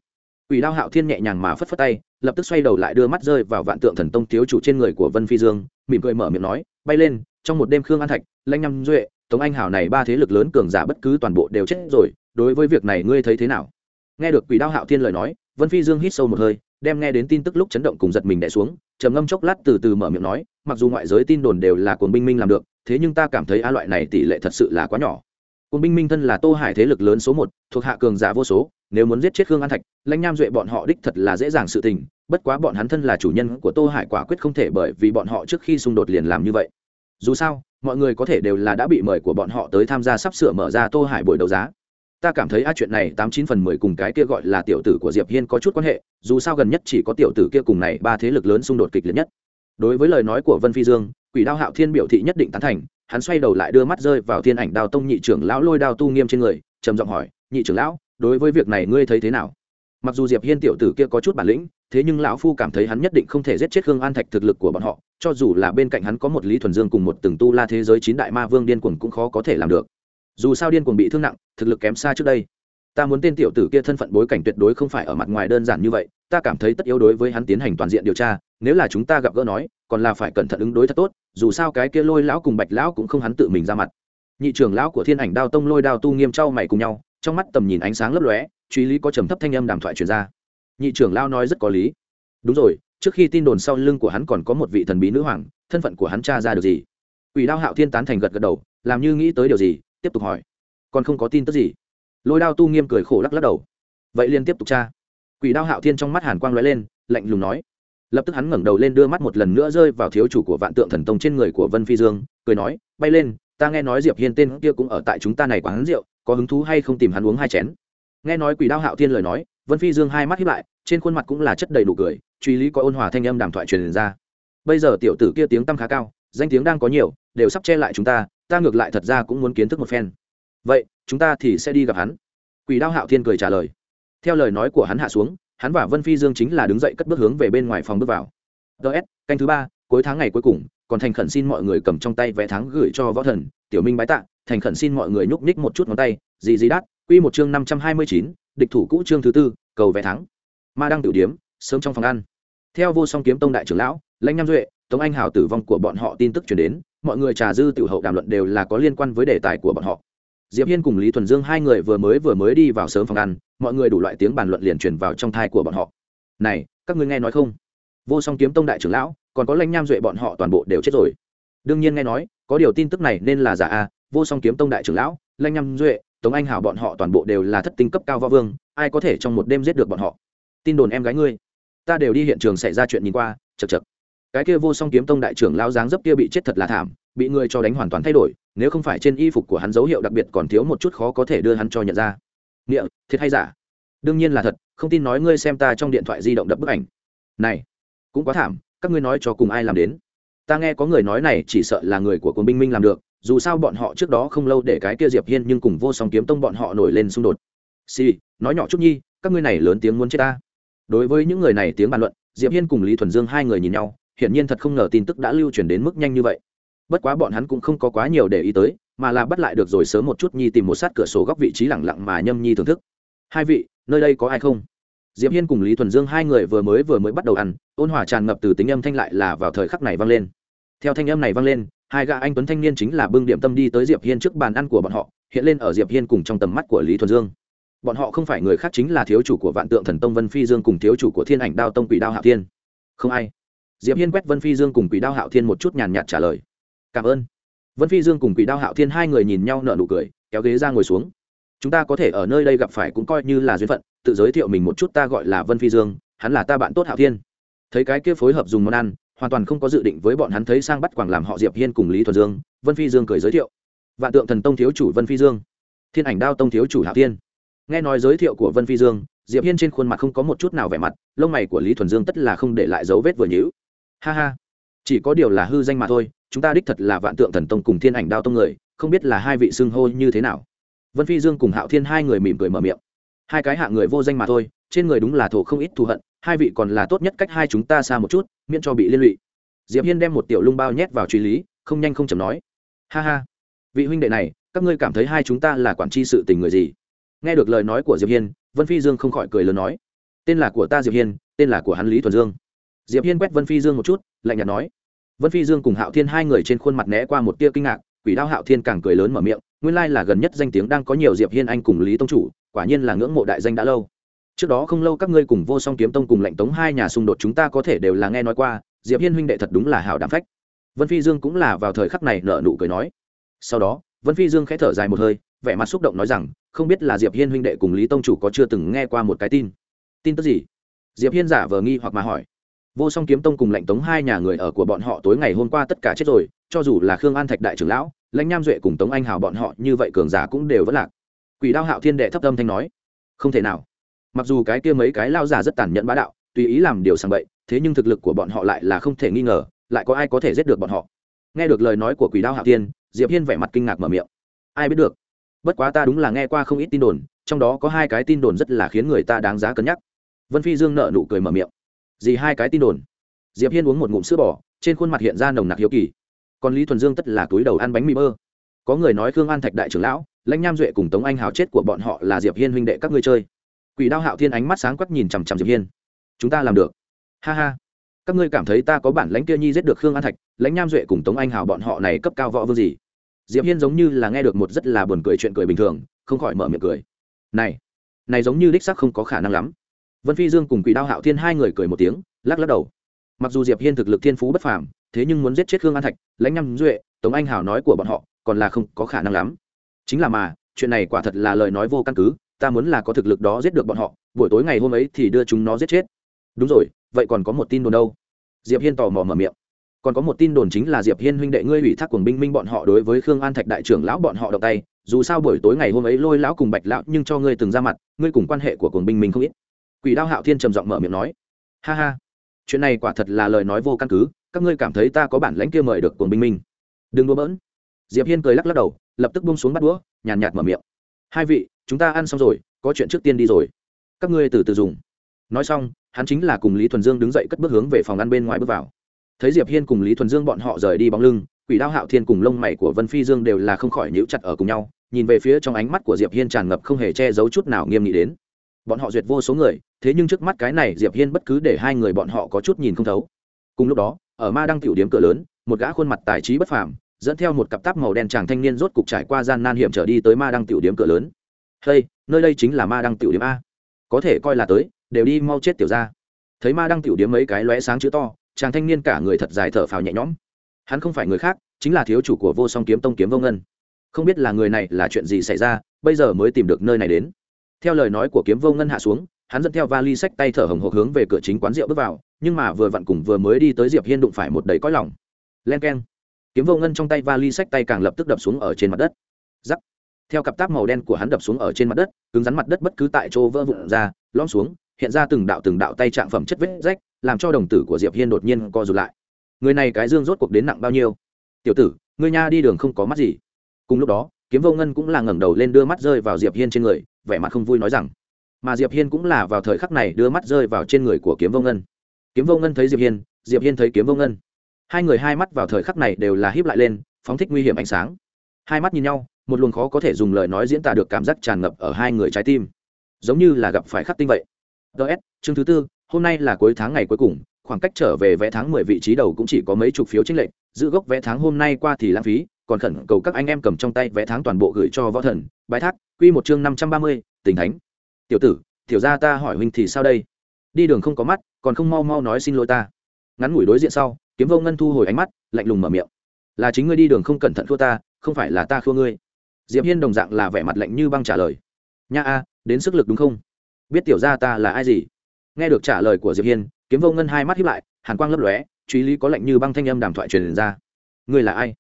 Ủy Đao Hạo Thiên nhẹ nhàng mà phất phất tay, lập tức xoay đầu lại đưa mắt rơi vào Vạn Tượng Thần Tông thiếu chủ trên người của Vân Phi Dương, mỉm cười mở miệng nói, bay lên, trong một đêm Khương An Thạch, Lãnh Nhâm Duệ, Tống Anh Hảo này ba thế lực lớn cường giả bất cứ toàn bộ đều chết rồi, đối với việc này ngươi thấy thế nào? Nghe được Quỷ Đao Hạo Thiên lời nói, Vân Phi Dương hít sâu một hơi, đem nghe đến tin tức lúc chấn động cùng giật mình đẻ xuống, trầm ngâm chốc lát từ từ mở miệng nói, mặc dù ngoại giới tin đồn đều là cuồng binh minh làm được, thế nhưng ta cảm thấy a loại này tỷ lệ thật sự là quá nhỏ. Cuồng binh minh thân là Tô Hải thế lực lớn số một, thuộc hạ cường giả vô số, nếu muốn giết chết khương an thạch lãnh nham duệ bọn họ đích thật là dễ dàng sự tình bất quá bọn hắn thân là chủ nhân của tô hải quả quyết không thể bởi vì bọn họ trước khi xung đột liền làm như vậy dù sao, mọi người có thể đều là đã bị mời của bọn họ tới tham gia sắp sửa mở ra tô hải buổi đấu giá. Ta cảm thấy a chuyện này tám chín phần mười cùng cái kia gọi là tiểu tử của diệp hiên có chút quan hệ, dù sao gần nhất chỉ có tiểu tử kia cùng này ba thế lực lớn xung đột kịch liệt nhất. Đối với lời nói của vân phi dương, quỷ đao hạo thiên biểu thị nhất định tán thành, hắn xoay đầu lại đưa mắt rơi vào thiên ảnh Đao tông nhị trưởng lão lôi đao tu nghiêm trên người, trầm giọng hỏi, nhị trưởng lão, đối với việc này ngươi thấy thế nào? Mặc dù diệp hiên tiểu tử kia có chút bản lĩnh, thế nhưng lão phu cảm thấy hắn nhất định không thể giết chết khương an thạch thực lực của bọn họ cho dù là bên cạnh hắn có một lý thuần dương cùng một từng tu la thế giới chín đại ma vương điên cuồng cũng khó có thể làm được. Dù sao điên cuồng bị thương nặng, thực lực kém xa trước đây. Ta muốn tên tiểu tử kia thân phận bối cảnh tuyệt đối không phải ở mặt ngoài đơn giản như vậy, ta cảm thấy tất yếu đối với hắn tiến hành toàn diện điều tra, nếu là chúng ta gặp gỡ nói, còn là phải cẩn thận ứng đối thật tốt, dù sao cái kia lôi lão cùng bạch lão cũng không hắn tự mình ra mặt. Nhị trưởng lão của thiên ảnh đao tông lôi đao tu nghiêm trao mày cùng nhau, trong mắt tầm nhìn ánh sáng lấp lóe, truy lý có trầm thấp thanh âm đàm thoại truyền ra. Nhị trưởng lão nói rất có lý. Đúng rồi trước khi tin đồn sau lưng của hắn còn có một vị thần bí nữ hoàng, thân phận của hắn tra ra được gì? Quỷ đao hạo thiên tán thành gật gật đầu, làm như nghĩ tới điều gì, tiếp tục hỏi. Còn không có tin tức gì? Lôi đao tu nghiêm cười khổ lắc lắc đầu. Vậy liên tiếp tục tra. Quỷ đao hạo thiên trong mắt hàn quang lóe lên, lạnh lùng nói. Lập tức hắn ngẩng đầu lên đưa mắt một lần nữa rơi vào thiếu chủ của vạn tượng thần tông trên người của vân phi dương, cười nói, bay lên, ta nghe nói diệp hiên tên kia cũng ở tại chúng ta này quán rượu, có hứng thú hay không tìm hắn uống hai chén? Nghe nói quỷ đao hạo thiên lời nói vân phi dương hai mắt hiếp lại, trên khuôn mặt cũng là chất đầy đủ cười, truy lý có ôn hòa thanh âm đàm thoại truyền ra. Bây giờ tiểu tử kia tiếng tăm khá cao, danh tiếng đang có nhiều, đều sắp che lại chúng ta ta ngược lại thật ra cũng muốn kiến thức một phen. Vậy, chúng ta thì sẽ đi gặp hắn. Quỷ đao hạo thiên cười trả lời. Theo lời nói của hắn hạ xuống, hắn và vân phi dương chính là đứng dậy cất bước hướng về bên ngoài phòng bước vào. Ts canh thứ ba, cuối tháng ngày cuối cùng, còn thành khẩn xin mọi người cầm trong tay vé tháng gửi cho võ thần, tiểu minh bái tạ, thành khẩn xin mọi người nhúc nhích một chút ngón tay gì gì đắt quy một chương năm trăm hai mươi chín địch thủ cũ chương thứ tư, cầu vẽ thắng. Ma đăng tiểu điếm, sớm trong phòng ăn. Theo vô song kiếm tông đại trưởng lão, lãnh nam duệ, tống anh hào tử vong của bọn họ tin tức truyền đến, mọi người trà dư tiểu hậu đàm luận đều là có liên quan với đề tài của bọn họ. Diệp hiên cùng lý thuần dương hai người vừa mới vừa mới đi vào sớm phòng ăn, mọi người đủ loại tiếng bàn luận liền truyền vào trong thai của bọn họ. Này, các ngươi nghe nói không? Vô song kiếm tông đại trưởng lão, còn có lãnh nam duệ bọn họ toàn bộ đều chết rồi. Đương nhiên nghe nói, có điều tin tức này nên là giả a, vô song kiếm tông đại trưởng lão, lãnh nam duệ tống anh hảo bọn họ toàn bộ đều là thất tinh cấp cao võ vương, ai có thể trong một đêm giết được bọn họ? Tin đồn em gái ngươi. Ta đều đi hiện trường xảy ra chuyện nhìn qua chật chật cái kia vô song kiếm tông đại trưởng lão dáng dấp kia bị chết thật là thảm, bị ngươi cho đánh hoàn toàn thay đổi, nếu không phải trên y phục của hắn dấu hiệu đặc biệt còn thiếu một chút khó có thể đưa hắn cho nhận ra. Nghĩa, thiệt hay giả? Đương nhiên là thật, không tin nói ngươi xem ta trong điện thoại di động đập bức ảnh. Này, cũng quá thảm, các ngươi nói cho cùng ai làm đến? Ta nghe có người nói này chỉ sợ là người của quân binh minh làm được dù sao bọn họ trước đó không lâu để cái kia diệp hiên nhưng cùng vô song kiếm tông bọn họ nổi lên xung đột. Si nói nhỏ chút nhi, các ngươi này lớn tiếng muốn chết ta. Đối với những người này tiếng bàn luận, diệp hiên cùng lý thuần dương hai người nhìn nhau, hiển nhiên thật không ngờ tin tức đã lưu truyền đến mức nhanh như vậy. Bất quá bọn hắn cũng không có quá nhiều để ý tới, mà là bắt lại được rồi sớm một chút nhi tìm một sát cửa sổ góc vị trí lẳng lặng mà nhâm nhi thưởng thức. Hai vị, nơi đây có ai không? Diệp hiên cùng lý thuần dương hai người vừa mới vừa mới bắt đầu ăn, ôn hòa tràn ngập từ tính âm thanh lại là vào thời khắc này vang lên. Theo thanh âm này vang lên hai gã anh tuấn thanh niên chính là bưng điểm tâm đi tới diệp hiên trước bàn ăn của bọn họ, hiện lên ở diệp hiên cùng trong tầm mắt của lý thuần dương. Bọn họ không phải người khác chính là thiếu chủ của vạn tượng thần tông vân phi dương cùng thiếu chủ của thiên ảnh đao tông quỷ đao hạo thiên. Không ai. Diệp hiên quét vân phi dương cùng quỷ đao hạo thiên một chút nhàn nhạt trả lời. Cảm ơn. Vân phi dương cùng quỷ đao hạo thiên hai người nhìn nhau nở nụ cười, kéo ghế ra ngồi xuống. Chúng ta có thể ở nơi đây gặp phải cũng coi như là duyên phận, tự giới thiệu mình một chút ta gọi là vân phi dương, hắn là ta bạn tốt hạo thiên. Thấy cái kia phối hợp dùng món ăn hoàn toàn không có dự định với bọn hắn thấy sang bắt quảng làm họ diệp hiên cùng lý thuần dương, vân phi dương cười giới thiệu. Vạn tượng thần tông thiếu chủ vân phi dương, thiên ảnh đao tông thiếu chủ hạo thiên. Nghe nói giới thiệu của vân phi dương, diệp hiên trên khuôn mặt không có một chút nào vẻ mặt, lông mày của lý thuần dương tất là không để lại dấu vết vừa nhữ ha ha, chỉ có điều là hư danh mà thôi, chúng ta đích thật là vạn tượng thần tông cùng thiên ảnh đao tông người, không biết là hai vị xưng hô như thế nào. Vân phi dương cùng hạo thiên hai người mỉm cười mở miệng. Hai cái hạ người vô danh mà thôi, trên người đúng là thổ không ít thù hận hai vị còn là tốt nhất cách hai chúng ta xa một chút, miễn cho bị liên lụy. Diệp hiên đem một tiểu lung bao nhét vào truy lý, không nhanh không chầm nói. Ha ha. Vị huynh đệ này, các ngươi cảm thấy hai chúng ta là quản tri sự tình người gì? Nghe được lời nói của diệp hiên, vân phi dương không khỏi cười lớn nói. Tên là của ta diệp hiên, tên là của hắn lý thuần dương. Diệp hiên quét vân phi dương một chút, lạnh nhạt nói. Vân phi dương cùng hạo thiên hai người trên khuôn mặt né qua một tia kinh ngạc, quỷ đao hạo thiên càng cười lớn mở miệng, nguyên lai là gần nhất danh tiếng đang có nhiều diệp hiên anh cùng lý tông chủ, quả nhiên là ngưỡng mộ đại danh đã lâu trước đó không lâu các ngươi cùng vô song kiếm tông cùng lệnh tống hai nhà xung đột chúng ta có thể đều là nghe nói qua, diệp hiên huynh đệ thật đúng là hảo đảm phách. Vân phi dương cũng là vào thời khắc này nợ nụ cười nói. Sau đó, vân phi dương khẽ thở dài một hơi, vẻ mặt xúc động nói rằng, không biết là diệp hiên huynh đệ cùng lý tông chủ có chưa từng nghe qua một cái tin. Tin tức gì? Diệp hiên giả vờ nghi hoặc mà hỏi. Vô song kiếm tông cùng lệnh tống hai nhà người ở của bọn họ tối ngày hôm qua tất cả chết rồi, cho dù là khương an thạch đại trưởng lão, lãnh nham duệ cùng tống anh hào bọn họ như vậy cường giả cũng đều vẫn lạc. Quỷ đao hạo thiên đệ thấp âm thanh nói. Không thể nào mặc dù cái kia mấy cái lao giả rất tàn nhẫn bá đạo, tùy ý làm điều sàng bậy, thế nhưng thực lực của bọn họ lại là không thể nghi ngờ, lại có ai có thể giết được bọn họ? Nghe được lời nói của quỷ đao hạo thiên diệp hiên vẻ mặt kinh ngạc mở miệng. Ai biết được? Bất quá ta đúng là nghe qua không ít tin đồn, trong đó có hai cái tin đồn rất là khiến người ta đáng giá cân nhắc. Vân phi dương nợ nụ cười mở miệng. Gì hai cái tin đồn? Diệp hiên uống một ngụm sữa bò, trên khuôn mặt hiện ra nồng nặc hiếu kỳ. Còn lý thuần dương tất là túi đầu ăn bánh mì mơ. có người nói khương an thạch đại trưởng lão, lãnh nham duệ cùng tống anh hào chết của bọn họ là diệp hiên huynh đệ các ngươi chơi quỷ đao hạo thiên ánh mắt sáng quắc nhìn chằm chằm diệp hiên. Chúng ta làm được. Ha ha. Các ngươi cảm thấy ta có bản lãnh kia nhi giết được khương an thạch, lãnh nham duệ cùng tống anh hào bọn họ này cấp cao võ vương gì? Diệp hiên giống như là nghe được một rất là buồn cười chuyện cười bình thường, không khỏi mở miệng cười. Này này giống như đích sắc không có khả năng lắm. Vân phi dương cùng quỷ đao hạo thiên hai người cười một tiếng, lắc lắc đầu. Mặc dù diệp hiên thực lực thiên phú bất phàm, thế nhưng muốn giết chết khương an thạch, lãnh nham duệ, tống anh hào nói của bọn họ còn là không có khả năng lắm. Chính là mà, chuyện này quả thật là lời nói vô căn cứ ta muốn là có thực lực đó giết được bọn họ, buổi tối ngày hôm ấy thì đưa chúng nó giết chết. Đúng rồi, vậy còn có một tin đồn đâu? Diệp hiên tò mò mở miệng. Còn có một tin đồn chính là diệp hiên huynh đệ ngươi ủy thác cuồng binh minh bọn họ đối với khương an thạch đại trưởng lão bọn họ động tay. Dù sao buổi tối ngày hôm ấy lôi lão cùng bạch lão nhưng cho ngươi từng ra mặt, ngươi cùng quan hệ của cuồng binh minh không ít. Quỷ đao hạo thiên trầm giọng mở miệng nói. Ha ha, chuyện này quả thật là lời nói vô căn cứ, các ngươi cảm thấy ta có bản lãnh kia mời được cuồng binh minh. Đừng đùa bỡn. Diệp hiên cười lắc lắc đầu, lập tức buông xuống bắt đũa, nhàn nhạt mở miệng. Hai vị chúng ta ăn xong rồi, có chuyện trước tiên đi rồi. Các ngươi từ từ dùng. Nói xong, hắn chính là cùng lý thuần dương đứng dậy cất bước hướng về phòng ăn bên ngoài bước vào. Thấy diệp hiên cùng lý thuần dương bọn họ rời đi bóng lưng, quỷ đao hạo thiên cùng lông mày của vân phi dương đều là không khỏi nhíu chặt ở cùng nhau, nhìn về phía trong ánh mắt của diệp hiên tràn ngập không hề che giấu chút nào nghiêm nghị đến. Bọn họ duyệt vô số người, thế nhưng trước mắt cái này diệp hiên bất cứ để hai người bọn họ có chút nhìn không thấu. Cùng lúc đó, ở ma đăng tiểu điếm cửa lớn, một gã khuôn mặt tài trí bất phàm, dẫn theo một cặp táp màu đen chàng thanh niên rốt cục trải qua gian nan hiểm trở đi tới ma đăng tiểu điếm cửa lớn hey, nơi đây chính là ma đăng tiểu điếm a. Có thể coi là tới, đều đi mau chết tiểu ra thấy ma đăng tiểu điếm mấy cái lóe sáng chữ to, chàng thanh niên cả người thật dài thở phào nhẹ nhõm. Hắn không phải người khác, chính là thiếu chủ của vô song kiếm tông kiếm vô ngân. Không biết là người này là chuyện gì xảy ra, bây giờ mới tìm được nơi này đến. Theo lời nói của kiếm vô ngân hạ xuống, hắn dẫn theo vali sách tay thở hồng hộc hướng về cửa chính quán rượu bước vào, nhưng mà vừa vặn cùng vừa mới đi tới diệp hiên đụng phải một đầy cõi lòng. Len keng. Kiếm vô ngân trong tay vali sách tay càng lập tức đập xuống ở trên mặt đất. Giắc theo cặp táp màu đen của hắn đập xuống ở trên mặt đất, cứng rắn mặt đất bất cứ tại chỗ vỡ vụn ra lom xuống, hiện ra từng đạo từng đạo tay trạng phẩm chất vết rách, làm cho đồng tử của diệp hiên đột nhiên co rụt lại. Người này cái dương rốt cuộc đến nặng bao nhiêu? Tiểu tử người nha đi đường không có mắt gì. Cùng lúc đó, kiếm vô ngân cũng là ngẩng đầu lên đưa mắt rơi vào diệp hiên trên người, vẻ mặt không vui nói rằng, mà diệp hiên cũng là vào thời khắc này đưa mắt rơi vào trên người của kiếm vô ngân. Kiếm vô ngân thấy diệp hiên diệp hiên thấy kiếm vô ngân. Hai người hai mắt vào thời khắc này đều là híp lại lên, phóng thích nguy hiểm ánh sáng hai mắt nhìn nhau, một luồng khó có thể dùng lời nói diễn tả được cảm giác tràn ngập ở hai người trái tim. Giống như là gặp phải khắc tinh vậy. Ts chương thứ tư, hôm nay là cuối tháng ngày cuối cùng, khoảng cách trở về vé tháng mười vị trí đầu cũng chỉ có mấy chục phiếu chính lệnh giữ gốc vé tháng hôm nay qua thì lãng phí, còn khẩn cầu các anh em cầm trong tay vé tháng toàn bộ gửi cho võ thần. Bái thác, quy một chương năm trăm ba mươi, tình thánh. Tiểu tử, tiểu gia ta hỏi huynh thì sao đây? Đi đường không có mắt, còn không mau mau nói xin lỗi ta. Ngắn ngủi đối diện sau, kiếm vô ngân thu hồi ánh mắt, lạnh lùng mở miệng. Là chính ngươi đi đường không cẩn thận thua ta không phải là ta khua ngươi. Diệp hiên đồng dạng là vẻ mặt lạnh như băng trả lời. Nha a, đến sức lực đúng không? Biết tiểu gia ta là ai gì? Nghe được trả lời của diệp hiên, kiếm vô ngân hai mắt hiếp lại, hàn quang lấp lóe, truy lý có lạnh như băng thanh âm đàm thoại truyền ra. Ngươi là ai?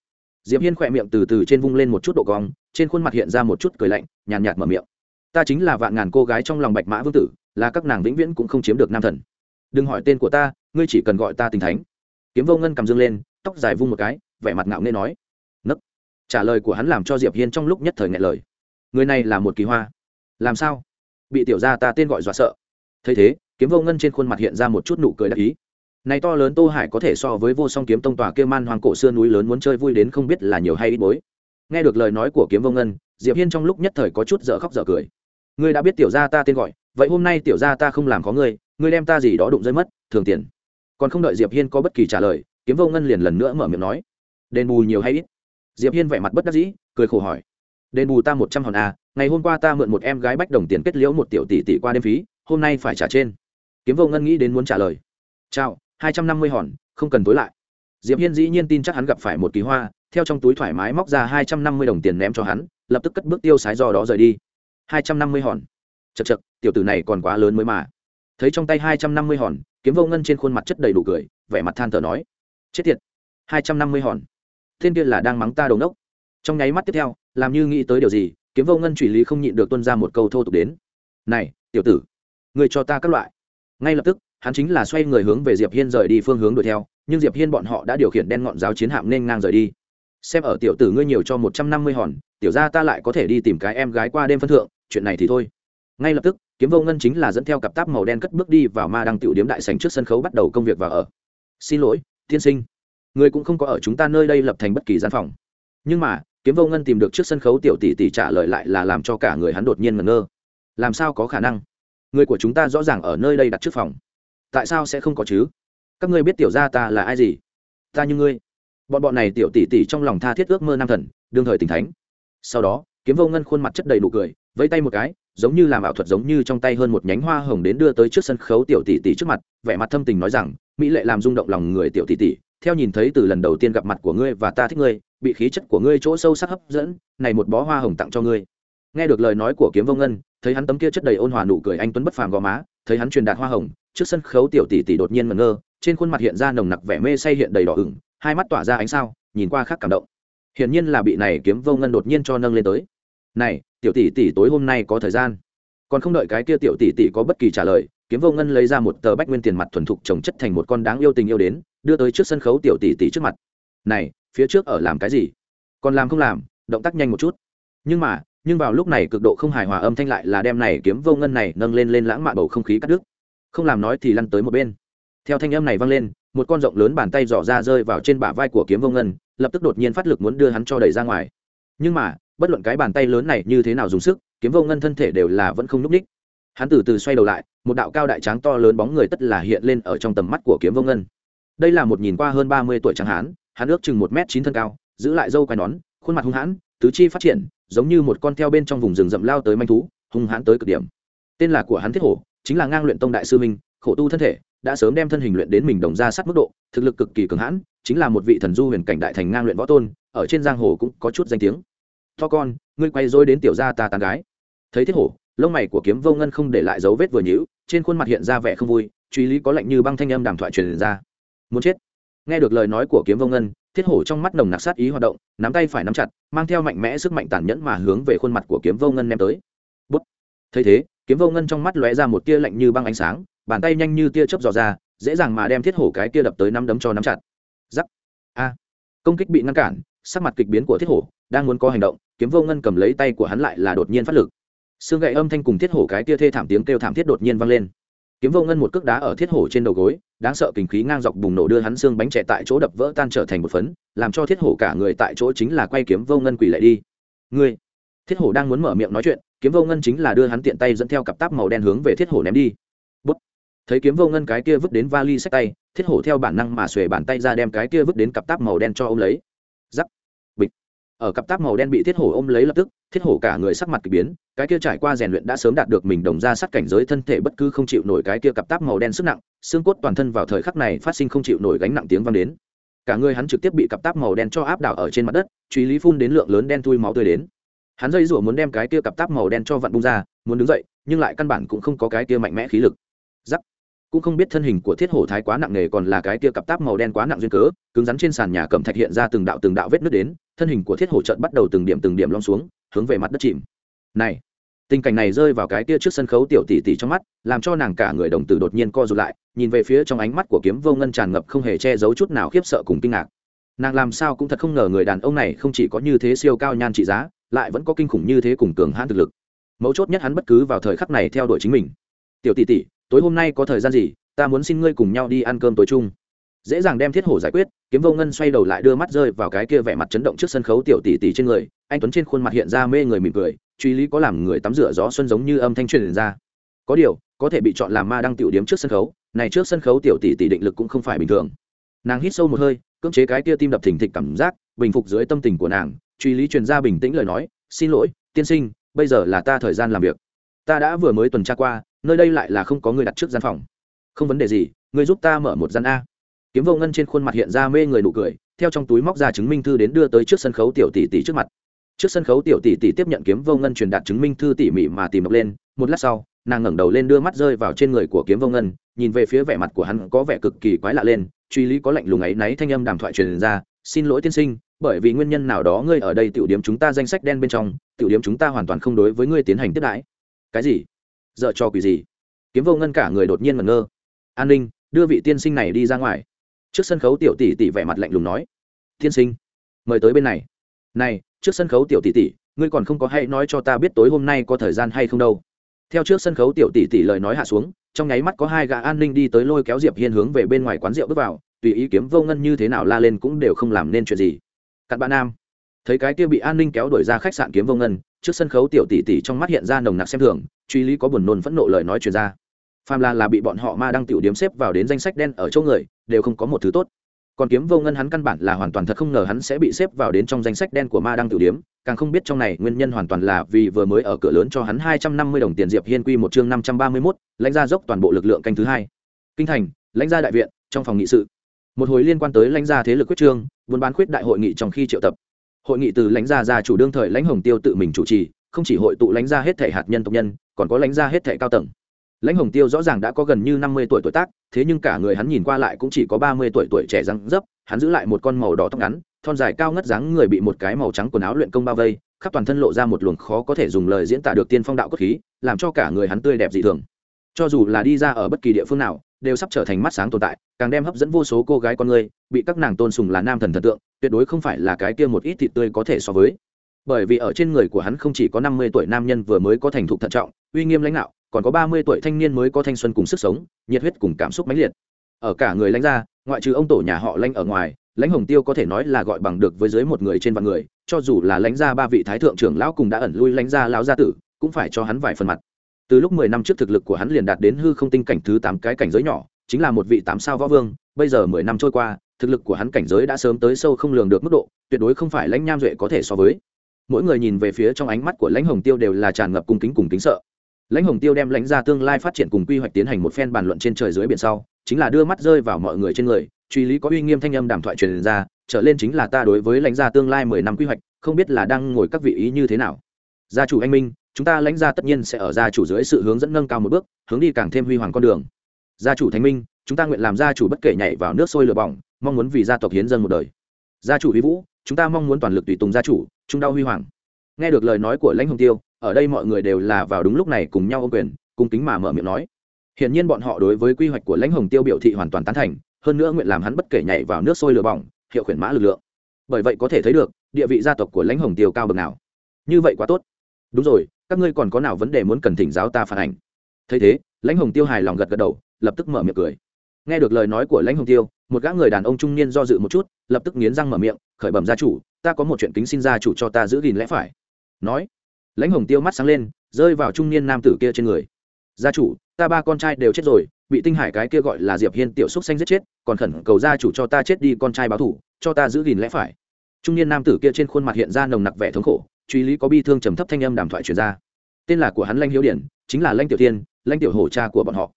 Diệp hiên khỏe miệng từ từ trên vung lên một chút độ cong, trên khuôn mặt hiện ra một chút cười lạnh, nhàn nhạt mở miệng. Ta chính là vạn ngàn cô gái trong lòng bạch mã vương tử, là các nàng vĩnh viễn cũng không chiếm được nam thần. Đừng hỏi tên của ta, ngươi chỉ cần gọi ta tình thánh. Kiếm vô ngân cầm dương lên, tóc dài vung một cái, vẻ mặt ngạo nghễ nói trả lời của hắn làm cho diệp hiên trong lúc nhất thời ngại lời. Người này là một kỳ hoa. Làm sao? Bị tiểu gia ta tên gọi dọa sợ. Thấy thế, kiếm vô ngân trên khuôn mặt hiện ra một chút nụ cười đặc ý. Này to lớn tô hải có thể so với vô song kiếm tông tòa kia man hoàng cổ xưa núi lớn muốn chơi vui đến không biết là nhiều hay ít bối. Nghe được lời nói của kiếm vô ngân, diệp hiên trong lúc nhất thời có chút dở khóc dở cười. Ngươi đã biết tiểu gia ta tên gọi, vậy hôm nay tiểu gia ta không làm có ngươi ngươi đem ta gì đó đụng rơi mất, thường tiền. Còn không đợi diệp hiên có bất kỳ trả lời, kiếm vô ngân liền lần nữa mở miệng nói. Đền bù nhiều hay ít? Diệp hiên vẻ mặt bất đắc dĩ, cười khổ hỏi. Đền bù ta một trăm hòn à? ngày hôm qua ta mượn một em gái bách đồng tiền kết liễu một tiểu tỷ tỷ qua đêm phí, hôm nay phải trả trên. Kiếm vô ngân nghĩ đến muốn trả lời. Chào, hai trăm năm mươi hòn, không cần tối lại. Diệp hiên dĩ nhiên tin chắc hắn gặp phải một kỳ hoa, theo trong túi thoải mái móc ra hai trăm năm mươi đồng tiền ném cho hắn, lập tức cất bước tiêu sái do đó rời đi. Hai trăm năm mươi hòn. Chật chật tiểu tử này còn quá lớn mới mà. Thấy trong tay hai trăm năm mươi hòn, kiếm vô ngân trên khuôn mặt chất đầy đủ cười, vẻ mặt than thở nói. Chết tiệt, hai trăm năm mươi hòn. Tên kia là đang mắng ta đầu nốc trong nháy mắt tiếp theo, làm như nghĩ tới điều gì, kiếm vô ngân truy lý không nhịn được tuân ra một câu thô tục đến. Này, tiểu tử người cho ta các loại. Ngay lập tức, hắn chính là xoay người hướng về diệp hiên rời đi phương hướng đuổi theo, nhưng diệp hiên bọn họ đã điều khiển đen ngọn giáo chiến hạm nên ngang rời đi. Xem ở tiểu tử ngươi nhiều cho một trăm năm mươi hòn, tiểu ra ta lại có thể đi tìm cái em gái qua đêm phân thượng, chuyện này thì thôi. Ngay lập tức, kiếm vô ngân chính là dẫn theo cặp táp màu đen cất bước đi vào ma đăng tiểu điếm đại sành trước sân khấu bắt đầu công việc và ở. Xin lỗi, tiên sinh người cũng không có ở chúng ta nơi đây lập thành bất kỳ gian phòng. Nhưng mà, kiếm vô ngân tìm được trước sân khấu tiểu tỷ tỷ trả lời lại là làm cho cả người hắn đột nhiên ngẩn ngơ. Làm sao có khả năng? Người của chúng ta rõ ràng ở nơi đây đặt trước phòng. Tại sao sẽ không có chứ? Các ngươi biết tiểu gia ta là ai gì? Ta như ngươi. Bọn bọn này tiểu tỷ tỷ trong lòng tha thiết ước mơ nam thần, đương thời tình thánh. Sau đó, kiếm vô ngân khuôn mặt chất đầy đủ cười, vẫy tay một cái, giống như làm ảo thuật giống như trong tay hơn một nhánh hoa hồng đến đưa tới trước sân khấu tiểu tỷ tỷ trước mặt, vẻ mặt thâm tình nói rằng, mỹ lệ làm rung động lòng người tiểu tỷ tỷ theo nhìn thấy từ lần đầu tiên gặp mặt của ngươi và ta thích ngươi, bị khí chất của ngươi chỗ sâu sắc hấp dẫn, này một bó hoa hồng tặng cho ngươi. Nghe được lời nói của kiếm vô ngân, thấy hắn tấm kia chất đầy ôn hòa nụ cười anh tuấn bất phàm gò má, thấy hắn truyền đạt hoa hồng, trước sân khấu tiểu tỷ tỷ đột nhiên mẩn ngơ, trên khuôn mặt hiện ra nồng nặc vẻ mê say hiện đầy đỏ ửng, hai mắt tỏa ra ánh sao, nhìn qua khác cảm động. Hiển nhiên là bị này kiếm vô ngân đột nhiên cho nâng lên tới. Này, tiểu tỷ tỷ tối hôm nay có thời gian? Còn không đợi cái kia tiểu tỷ tỷ có bất kỳ trả lời, kiếm vô ngân lấy ra một tờ bách nguyên tiền mặt thuần thục trồng chất thành một con đáng yêu tình yêu đến đưa tới trước sân khấu tiểu tỷ tỷ trước mặt. Này, phía trước ở làm cái gì? Còn làm không làm, động tác nhanh một chút. Nhưng mà, nhưng vào lúc này cực độ không hài hòa âm thanh lại là đem này kiếm vô ngân này nâng lên lên lãng mạn bầu không khí cắt đứt. Không làm nói thì lăn tới một bên. Theo thanh âm này vang lên, một con rộng lớn bàn tay dò ra rơi vào trên bả vai của kiếm vô ngân, lập tức đột nhiên phát lực muốn đưa hắn cho đẩy ra ngoài. Nhưng mà, bất luận cái bàn tay lớn này như thế nào dùng sức, kiếm vô ngân thân thể đều là vẫn không n ú c ních hắn từ từ xoay đầu lại, một đạo cao đại tráng to lớn bóng người tất là hiện lên ở trong tầm mắt của kiếm vô ngân đây là một nhìn qua hơn ba mươi tuổi tráng hán, hắn ước chừng một m chín thân cao, giữ lại dâu quai nón, khuôn mặt hung hãn, tứ chi phát triển, giống như một con theo bên trong vùng rừng rậm lao tới manh thú, hung hãn tới cực điểm. Tên là của hắn thiết hổ, chính là ngang luyện tông đại sư minh, khổ tu thân thể, đã sớm đem thân hình luyện đến mình đồng ra sát mức độ, thực lực cực kỳ cường hãn, chính là một vị thần du huyền cảnh đại thành ngang luyện võ tôn, ở trên giang hồ cũng có chút danh tiếng. To con, ngươi quay dối đến tiểu gia ta tàn gái. Thấy thiết hổ, lông mày của kiếm vô ngân không để lại dấu vết vừa nhữ trên khuôn mặt hiện ra vẻ không vui, truy lý có lạnh như băng thanh âm đàm thoại truyền ra muốn chết. Nghe được lời nói của kiếm vô ngân, thiết hổ trong mắt nồng nặc sát ý hoạt động, nắm tay phải nắm chặt, mang theo mạnh mẽ sức mạnh tàn nhẫn mà hướng về khuôn mặt của kiếm vô ngân ném tới. Bút. Thấy thế, kiếm vô ngân trong mắt lóe ra một tia lạnh như băng ánh sáng, bàn tay nhanh như tia chớp dò ra, dễ dàng mà đem thiết hổ cái tia đập tới nắm đấm cho nắm chặt. Giắc a. Công kích bị ngăn cản, sắc mặt kịch biến của thiết hổ, đang muốn có hành động, kiếm vô ngân cầm lấy tay của hắn lại là đột nhiên phát lực. Xương gậy âm thanh cùng thiết hổ cái tia thê thảm tiếng kêu thảm thiết đột nhiên vang lên kiếm vô ngân một cước đá ở thiết hổ trên đầu gối, đáng sợ kinh khí ngang dọc bùng nổ đưa hắn xương bánh trẻ tại chỗ đập vỡ tan trở thành một phấn, làm cho thiết hổ cả người tại chỗ chính là quay kiếm vô ngân quỷ lại đi. Ngươi, thiết hổ đang muốn mở miệng nói chuyện, kiếm vô ngân chính là đưa hắn tiện tay dẫn theo cặp táp màu đen hướng về thiết hổ ném đi. Bút. thấy kiếm vô ngân cái kia vứt đến vali sách tay, thiết hổ theo bản năng mà xuề bàn tay ra đem cái kia vứt đến cặp táp màu đen cho ôm lấy. Giắc ở cặp táp màu đen bị thiết hổ ôm lấy lập tức, thiết hổ cả người sắc mặt k ỳ biến, cái kia trải qua rèn luyện đã sớm đạt được mình đồng ra sát cảnh giới thân thể bất cứ không chịu nổi cái kia cặp táp màu đen sức nặng, xương cốt toàn thân vào thời khắc này phát sinh không chịu nổi gánh nặng tiếng vang đến. Cả người hắn trực tiếp bị cặp táp màu đen cho áp đảo ở trên mặt đất, truy lý phun đến lượng lớn đen thui máu tươi đến. Hắn dây rủa muốn đem cái kia cặp táp màu đen cho vặn bung ra, muốn đứng dậy, nhưng lại căn bản cũng không có cái kia mạnh mẽ khí lực. Giắc. Cũng không biết thân hình của thiết hổ thái quá nặng nề còn là cái kia cặp táp màu đen quá nặng duyên cớ, cứng rắn trên sàn nhà cầm thạch hiện ra từng đạo từng đạo vết nước đến thân hình của thiết hổ trận bắt đầu từng điểm từng điểm lom xuống, hướng về mặt đất chìm. Này, tình cảnh này rơi vào cái kia trước sân khấu tiểu tỷ tỷ trong mắt, làm cho nàng cả người đồng tử đột nhiên co rụt lại, nhìn về phía trong ánh mắt của kiếm vô ngân tràn ngập không hề che giấu chút nào khiếp sợ cùng kinh ngạc. Nàng làm sao cũng thật không ngờ người đàn ông này không chỉ có như thế siêu cao nhan trị giá, lại vẫn có kinh khủng như thế cùng cường hãn thực lực. Mấu chốt nhất hắn bất cứ vào thời khắc này theo đuổi chính mình. Tiểu tỷ tỷ, tối hôm nay có thời gian gì? Ta muốn xin ngươi cùng nhau đi ăn cơm tối chung dễ dàng đem thiết hổ giải quyết, kiếm vô ngân xoay đầu lại đưa mắt rơi vào cái kia vẻ mặt chấn động trước sân khấu tiểu tỷ tỷ trên người, anh tuấn trên khuôn mặt hiện ra mê người mỉm cười, truy lý có làm người tắm rửa gió xuân giống như âm thanh truyền ra. Có điều, có thể bị chọn làm ma đăng tiểu điếm trước sân khấu, này trước sân khấu tiểu tỷ tỷ định lực cũng không phải bình thường. Nàng hít sâu một hơi, cưỡng chế cái kia tim đập thình thịch cảm giác, bình phục dưới tâm tình của nàng, truy lý truyền ra bình tĩnh lời nói, xin lỗi, tiên sinh, bây giờ là ta thời gian làm việc. Ta đã vừa mới tuần tra qua, nơi đây lại là không có người đặt trước gian phòng. Không vấn đề gì người giúp ta mở một gian a kiếm vô ngân trên khuôn mặt hiện ra mê người nụ cười, theo trong túi móc ra chứng minh thư đến đưa tới trước sân khấu tiểu tỷ tỷ trước mặt. Trước sân khấu tiểu tỷ tỷ tiếp nhận kiếm vô ngân truyền đạt chứng minh thư tỉ mỉ mà tìm đọc lên, một lát sau, nàng ngẩng đầu lên đưa mắt rơi vào trên người của kiếm vô ngân, nhìn về phía vẻ mặt của hắn có vẻ cực kỳ quái lạ lên, truy lý có lạnh lùng ấy náy thanh âm đàm thoại truyền ra, xin lỗi tiên sinh, bởi vì nguyên nhân nào đó ngươi ở đây tiểu điểm chúng ta danh sách đen bên trong, tiểu điểm chúng ta hoàn toàn không đối với ngươi tiến hành tiếp đãi. Cái gì? Dợ cho quỷ gì? Kiếm vô ngân cả người đột nhiên ngẩn ngơ. An ninh, đưa vị tiên sinh này đi ra ngoài trước sân khấu tiểu tỷ tỷ vẻ mặt lạnh lùng nói tiên sinh, mời tới bên này. Này, trước sân khấu tiểu tỷ tỷ, ngươi còn không có hay nói cho ta biết tối hôm nay có thời gian hay không đâu. Theo trước sân khấu tiểu tỷ tỷ lời nói hạ xuống, trong nháy mắt có hai gã an ninh đi tới lôi kéo diệp hiên hướng về bên ngoài quán rượu bước vào, tùy ý kiếm vô ngân như thế nào la lên cũng đều không làm nên chuyện gì. Cặn bạn nam. Thấy cái kia bị an ninh kéo đuổi ra khách sạn kiếm vô ngân, trước sân khấu tiểu tỷ tỷ trong mắt hiện ra nồng nặc xem thường, truy lý có buồn nôn phẫn nộ lời nói truyền ra phàm là là bị bọn họ ma đăng tiểu điếm xếp vào đến danh sách đen ở chỗ người đều không có một thứ tốt. Còn kiếm vô ngân hắn căn bản là hoàn toàn thật không ngờ hắn sẽ bị xếp vào đến trong danh sách đen của ma đăng tiểu điếm càng không biết trong này nguyên nhân hoàn toàn là vì vừa mới ở cửa lớn cho hắn hai trăm năm mươi đồng tiền diệp hiên quy một chương năm trăm ba mươi 531, lãnh ra dốc toàn bộ lực lượng canh thứ hai. Kinh thành lãnh gia đại viện trong phòng nghị sự. Một hồi liên quan tới lãnh gia thế lực quyết trương buôn bán khuyết đại hội nghị trong khi triệu tập. Hội nghị từ lãnh gia gia chủ đương thời lãnh hồng tiêu tự mình chủ trì không chỉ hội tụ lãnh gia hết thể hạt nhân tộc nhân còn có lãnh gia hết thể cao tầng lãnh hồng tiêu rõ ràng đã có gần như năm mươi tuổi tuổi tác, thế nhưng cả người hắn nhìn qua lại cũng chỉ có ba mươi tuổi tuổi trẻ răng dấp, hắn giữ lại một con màu đỏ tóc ngắn, thon dài cao ngất dáng người bị một cái màu trắng quần áo luyện công bao vây, khắp toàn thân lộ ra một luồng khó có thể dùng lời diễn tả được tiên phong đạo cốt khí, làm cho cả người hắn tươi đẹp dị thường. Cho dù là đi ra ở bất kỳ địa phương nào, đều sắp trở thành mắt sáng tồn tại, càng đem hấp dẫn vô số cô gái con người, bị các nàng tôn sùng là nam thần thần tượng, tuyệt đối không phải là cái kia một ít thịt tươi có thể so với. Bởi vì ở trên người của hắn không chỉ có năm mươi tuổi nam nhân vừa mới có thành thục thận trọng, uy nghiêm lãnh đạo còn có ba mươi tuổi thanh niên mới có thanh xuân cùng sức sống, nhiệt huyết cùng cảm xúc mãnh liệt. Ở cả người lãnh gia ngoại trừ ông tổ nhà họ lãnh ở ngoài lãnh hồng tiêu có thể nói là gọi bằng được với dưới một người trên vạn người, cho dù là lãnh gia ba vị thái thượng trưởng lão cùng đã ẩn lui lãnh gia lão gia tử, cũng phải cho hắn vài phần mặt. Từ lúc mười năm trước thực lực của hắn liền đạt đến hư không tinh cảnh thứ tám cái cảnh giới nhỏ, chính là một vị tám sao võ vương, bây giờ mười năm trôi qua, thực lực của hắn cảnh giới đã sớm tới sâu không lường được mức độ, tuyệt đối không phải lãnh nham duệ có thể so với. Mỗi người nhìn về phía trong ánh mắt của lãnh hồng tiêu đều là tràn ngập cung kính cùng kính sợ lãnh hồng tiêu đem lãnh ra tương lai phát triển cùng quy hoạch tiến hành một phen bàn luận trên trời dưới biển sau, chính là đưa mắt rơi vào mọi người trên người, truy lý có uy nghiêm thanh âm đàm thoại truyền ra, trở lên chính là ta đối với lãnh gia tương lai mười năm quy hoạch, không biết là đang ngồi các vị ý như thế nào. Gia chủ anh minh, chúng ta lãnh gia tất nhiên sẽ ở gia chủ dưới sự hướng dẫn nâng cao một bước, hướng đi càng thêm huy hoàng con đường. Gia chủ thánh minh, chúng ta nguyện làm gia chủ bất kể nhảy vào nước sôi lửa bỏng, mong muốn vì gia tộc hiến dân một đời. Gia chủ huy vũ, chúng ta mong muốn toàn lực tùy tùng gia chủ trung đau huy hoàng. Nghe được lời nói của lãnh hồng tiêu ở đây mọi người đều là vào đúng lúc này cùng nhau ô quyền, cung kính mà mở miệng nói. Hiển nhiên bọn họ đối với quy hoạch của lãnh hồng tiêu biểu thị hoàn toàn tán thành, hơn nữa nguyện làm hắn bất kể nhảy vào nước sôi lửa bỏng, hiệu khuyển mã lực lượng. Bởi vậy có thể thấy được, địa vị gia tộc của lãnh hồng tiêu cao bậc nào. Như vậy quá tốt. Đúng rồi, các ngươi còn có nào vấn đề muốn cần thỉnh giáo ta phản ảnh? Thấy thế, lãnh hồng tiêu hài lòng gật gật đầu, lập tức mở miệng cười. Nghe được lời nói của lãnh hồng tiêu, một gã người đàn ông trung niên do dự một chút, lập tức nghiến răng mở miệng, khởi bẩm gia chủ, ta có một chuyện kính xin gia chủ cho ta giữ gìn lẽ phải. Nói lãnh hồng tiêu mắt sáng lên, rơi vào trung niên nam tử kia trên người. Gia chủ, ta ba con trai đều chết rồi, bị tinh hải cái kia gọi là diệp hiên tiểu xúc xanh giết chết, còn khẩn cầu gia chủ cho ta chết đi, con trai báo thủ cho ta giữ gìn lẽ phải. Trung niên nam tử kia trên khuôn mặt hiện ra nồng nặc vẻ thống khổ, truy lý có bi thương trầm thấp thanh âm đàm thoại truyền ra. Tên là của hắn lanh hiếu điển, chính là lanh tiểu thiên lanh tiểu hổ cha của bọn họ.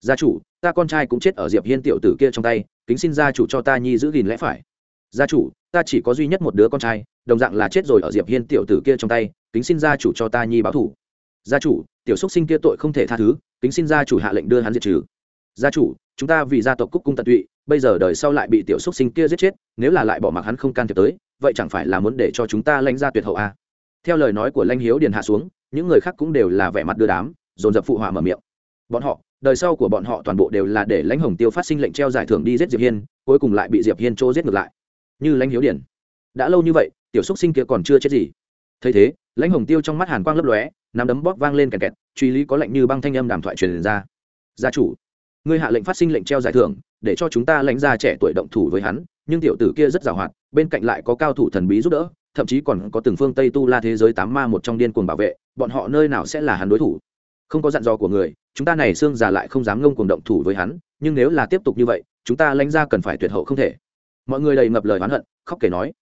Gia chủ, ta con trai cũng chết ở diệp hiên tiểu tử kia trong tay, kính xin gia chủ cho ta nhi giữ gìn lẽ phải. Gia chủ, ta chỉ có duy nhất một đứa con trai đồng dạng là chết rồi ở diệp hiên tiểu tử kia trong tay, kính xin gia chủ cho ta nhi báo thủ. Gia chủ, tiểu xúc sinh kia tội không thể tha thứ, kính xin gia chủ hạ lệnh đưa hắn diệt trừ. Gia chủ, chúng ta vì gia tộc cúc cung tận tụy, bây giờ đời sau lại bị tiểu xúc sinh kia giết chết, nếu là lại bỏ mặc hắn không can thiệp tới, vậy chẳng phải là muốn để cho chúng ta lãnh ra tuyệt hậu à? theo lời nói của lãnh hiếu điền hạ xuống, những người khác cũng đều là vẻ mặt đưa đám, dồn dập phụ họa mở miệng. Bọn họ, đời sau của bọn họ toàn bộ đều là để lãnh hồng tiêu phát sinh lệnh treo giải thưởng đi giết diệp hiên, cuối cùng lại bị diệp hiên chỗ giết ngược lại. Như lãnh hiếu Điền. Đã lâu như vậy tiểu xúc sinh kia còn chưa chết gì. Thấy thế, lãnh hồng tiêu trong mắt hàn quang lấp lóe, nắm đấm bóp vang lên kẹt kẹt, truy lý có lệnh như băng thanh âm đàm thoại truyền ra. Gia chủ, ngươi hạ lệnh phát sinh lệnh treo giải thưởng, để cho chúng ta lãnh gia trẻ tuổi động thủ với hắn, nhưng tiểu tử kia rất giàu hoạt, bên cạnh lại có cao thủ thần bí giúp đỡ, thậm chí còn có từng phương tây tu la thế giới tám ma một trong điên cuồng bảo vệ, bọn họ nơi nào sẽ là hắn đối thủ? Không có dặn dò của người, chúng ta này xương già lại không dám ngông cuồng động thủ với hắn, nhưng nếu là tiếp tục như vậy, chúng ta lãnh gia cần phải tuyệt hậu không thể. Mọi người đầy ngập lời oán hận, khóc kể nói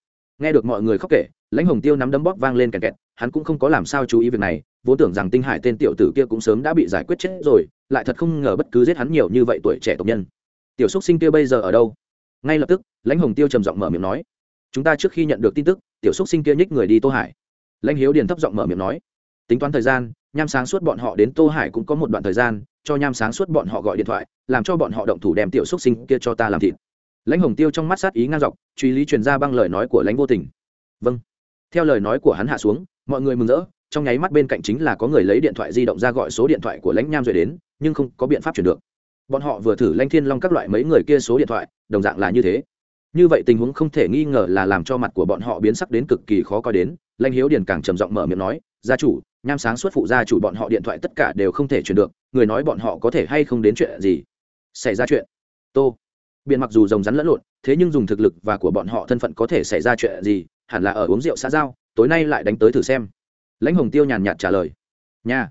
nghe được mọi người khóc kể, lãnh hồng tiêu nắm đấm bóp vang lên kẹt kẹt, hắn cũng không có làm sao chú ý việc này, vốn tưởng rằng tinh hải tên tiểu tử kia cũng sớm đã bị giải quyết chết rồi, lại thật không ngờ bất cứ giết hắn nhiều như vậy tuổi trẻ tộc nhân. Tiểu xúc sinh kia bây giờ ở đâu? Ngay lập tức, lãnh hồng tiêu trầm giọng mở miệng nói, chúng ta trước khi nhận được tin tức, tiểu xúc sinh kia nhích người đi tô hải. Lãnh hiếu điền thấp giọng mở miệng nói, tính toán thời gian, nham sáng suốt bọn họ đến tô hải cũng có một đoạn thời gian, cho nham sáng suốt bọn họ gọi điện thoại, làm cho bọn họ động thủ đem tiểu xúc sinh kia cho ta làm thịt lãnh hồng tiêu trong mắt sát ý ngang dọc, truy lý truyền ra băng lời nói của lãnh vô tình. Vâng. Theo lời nói của hắn hạ xuống, mọi người mừng rỡ, trong nháy mắt bên cạnh chính là có người lấy điện thoại di động ra gọi số điện thoại của lãnh nham rồi đến, nhưng không có biện pháp chuyển được. Bọn họ vừa thử lãnh thiên long các loại mấy người kia số điện thoại, đồng dạng là như thế. Như vậy tình huống không thể nghi ngờ là làm cho mặt của bọn họ biến sắc đến cực kỳ khó coi đến, lãnh hiếu điền càng trầm giọng mở miệng nói, gia chủ, nham sáng suốt phụ gia chủ bọn họ điện thoại tất cả đều không thể chuyển được, người nói bọn họ có thể hay không đến chuyện gì? Xảy ra chuyện. Tô biển mặc dù rồng rắn lẫn lộn, thế nhưng dùng thực lực và của bọn họ thân phận có thể xảy ra chuyện gì, hẳn là ở uống rượu xã giao, tối nay lại đánh tới thử xem. Lãnh hồng tiêu nhàn nhạt trả lời. Nha,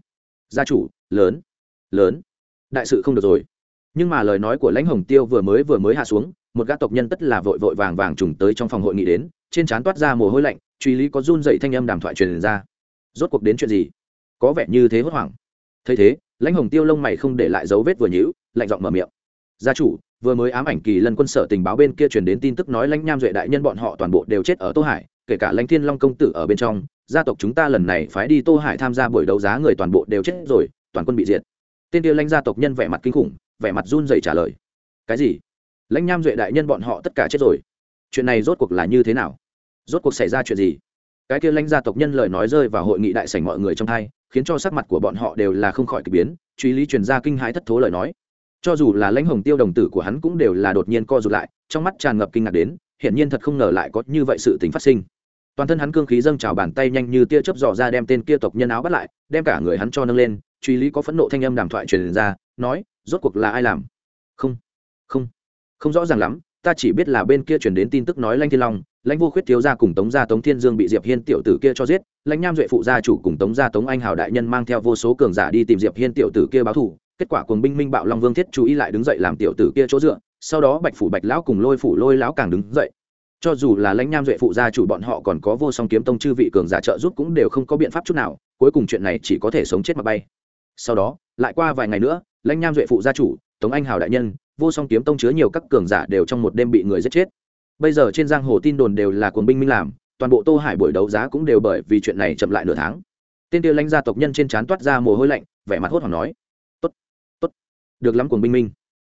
gia chủ, lớn lớn. Đại sự không được rồi. Nhưng mà lời nói của lãnh hồng tiêu vừa mới vừa mới hạ xuống, một gã tộc nhân tất là vội vội vàng vàng trùng tới trong phòng hội nghị đến, trên trán toát ra mồ hôi lạnh, truy lý có run dậy thanh âm đàm thoại truyền ra. Rốt cuộc đến chuyện gì? Có vẻ như thế hốt hoảng. Thấy thế, lãnh hồng tiêu lông mày không để lại dấu vết vừa nhữ lạnh giọng mở miệng. Gia chủ vừa mới ám ảnh kỳ lân quân sở tình báo bên kia truyền đến tin tức nói lãnh nham duệ đại nhân bọn họ toàn bộ đều chết ở tô hải, kể cả lãnh thiên long công tử ở bên trong, gia tộc chúng ta lần này phái đi tô hải tham gia buổi đấu giá người toàn bộ đều chết rồi, toàn quân bị diệt. Tên kia lãnh gia tộc nhân vẻ mặt kinh khủng, vẻ mặt run dậy trả lời. Cái gì? Lãnh nham duệ đại nhân bọn họ tất cả chết rồi. Chuyện này rốt cuộc là như thế nào? Rốt cuộc xảy ra chuyện gì? Cái kia lãnh gia tộc nhân lời nói rơi vào hội nghị đại sảnh mọi người trong thai khiến cho sắc mặt của bọn họ đều là không khỏi k biến, truy lý truyền ra kinh hãi thất thố lời nói cho dù là lãnh hồng tiêu đồng tử của hắn cũng đều là đột nhiên co rụt lại, trong mắt tràn ngập kinh ngạc đến, hiển nhiên thật không ngờ lại có như vậy sự tình phát sinh. Toàn thân hắn cương khí dâng trào bàn tay nhanh như tia chớp dò ra đem tên kia tộc nhân áo bắt lại, đem cả người hắn cho nâng lên, truy lý có phẫn nộ thanh âm đàm thoại truyền ra, nói, rốt cuộc là ai làm? Không không không rõ ràng lắm, ta chỉ biết là bên kia truyền đến tin tức nói lanh thiên long, lãnh vô khuyết thiếu gia cùng tống gia tống thiên dương bị diệp hiên tiểu tử kia cho giết, lãnh nham duệ phụ gia chủ cùng tống gia tống anh hào đại nhân mang theo vô số cường giả đi tìm diệp hiên tiểu tử kia báo thù kết quả cùng binh minh bạo long vương thiết chú ý lại đứng dậy làm tiểu tử kia chỗ dựa, sau đó bạch phủ bạch lão cùng lôi phủ lôi lão càng đứng dậy. Cho dù là lãnh nham duệ phụ gia chủ bọn họ còn có vô song kiếm tông chư vị cường giả trợ giúp cũng đều không có biện pháp chút nào, cuối cùng chuyện này chỉ có thể sống chết mà bay. Sau đó, lại qua vài ngày nữa, lãnh nham duệ phụ gia chủ, tống anh hào đại nhân, vô song kiếm tông chứa nhiều các cường giả đều trong một đêm bị người giết chết. Bây giờ trên giang hồ tin đồn đều là cuồng binh minh làm, toàn bộ tô hải buổi đấu giá cũng đều bởi vì chuyện này chậm lại nửa tháng. Tên tiêu lãnh gia tộc nhân trên trán toát ra mồ hôi lạnh, vẻ mặt hốt hoảng nói được lắm cuồng binh minh.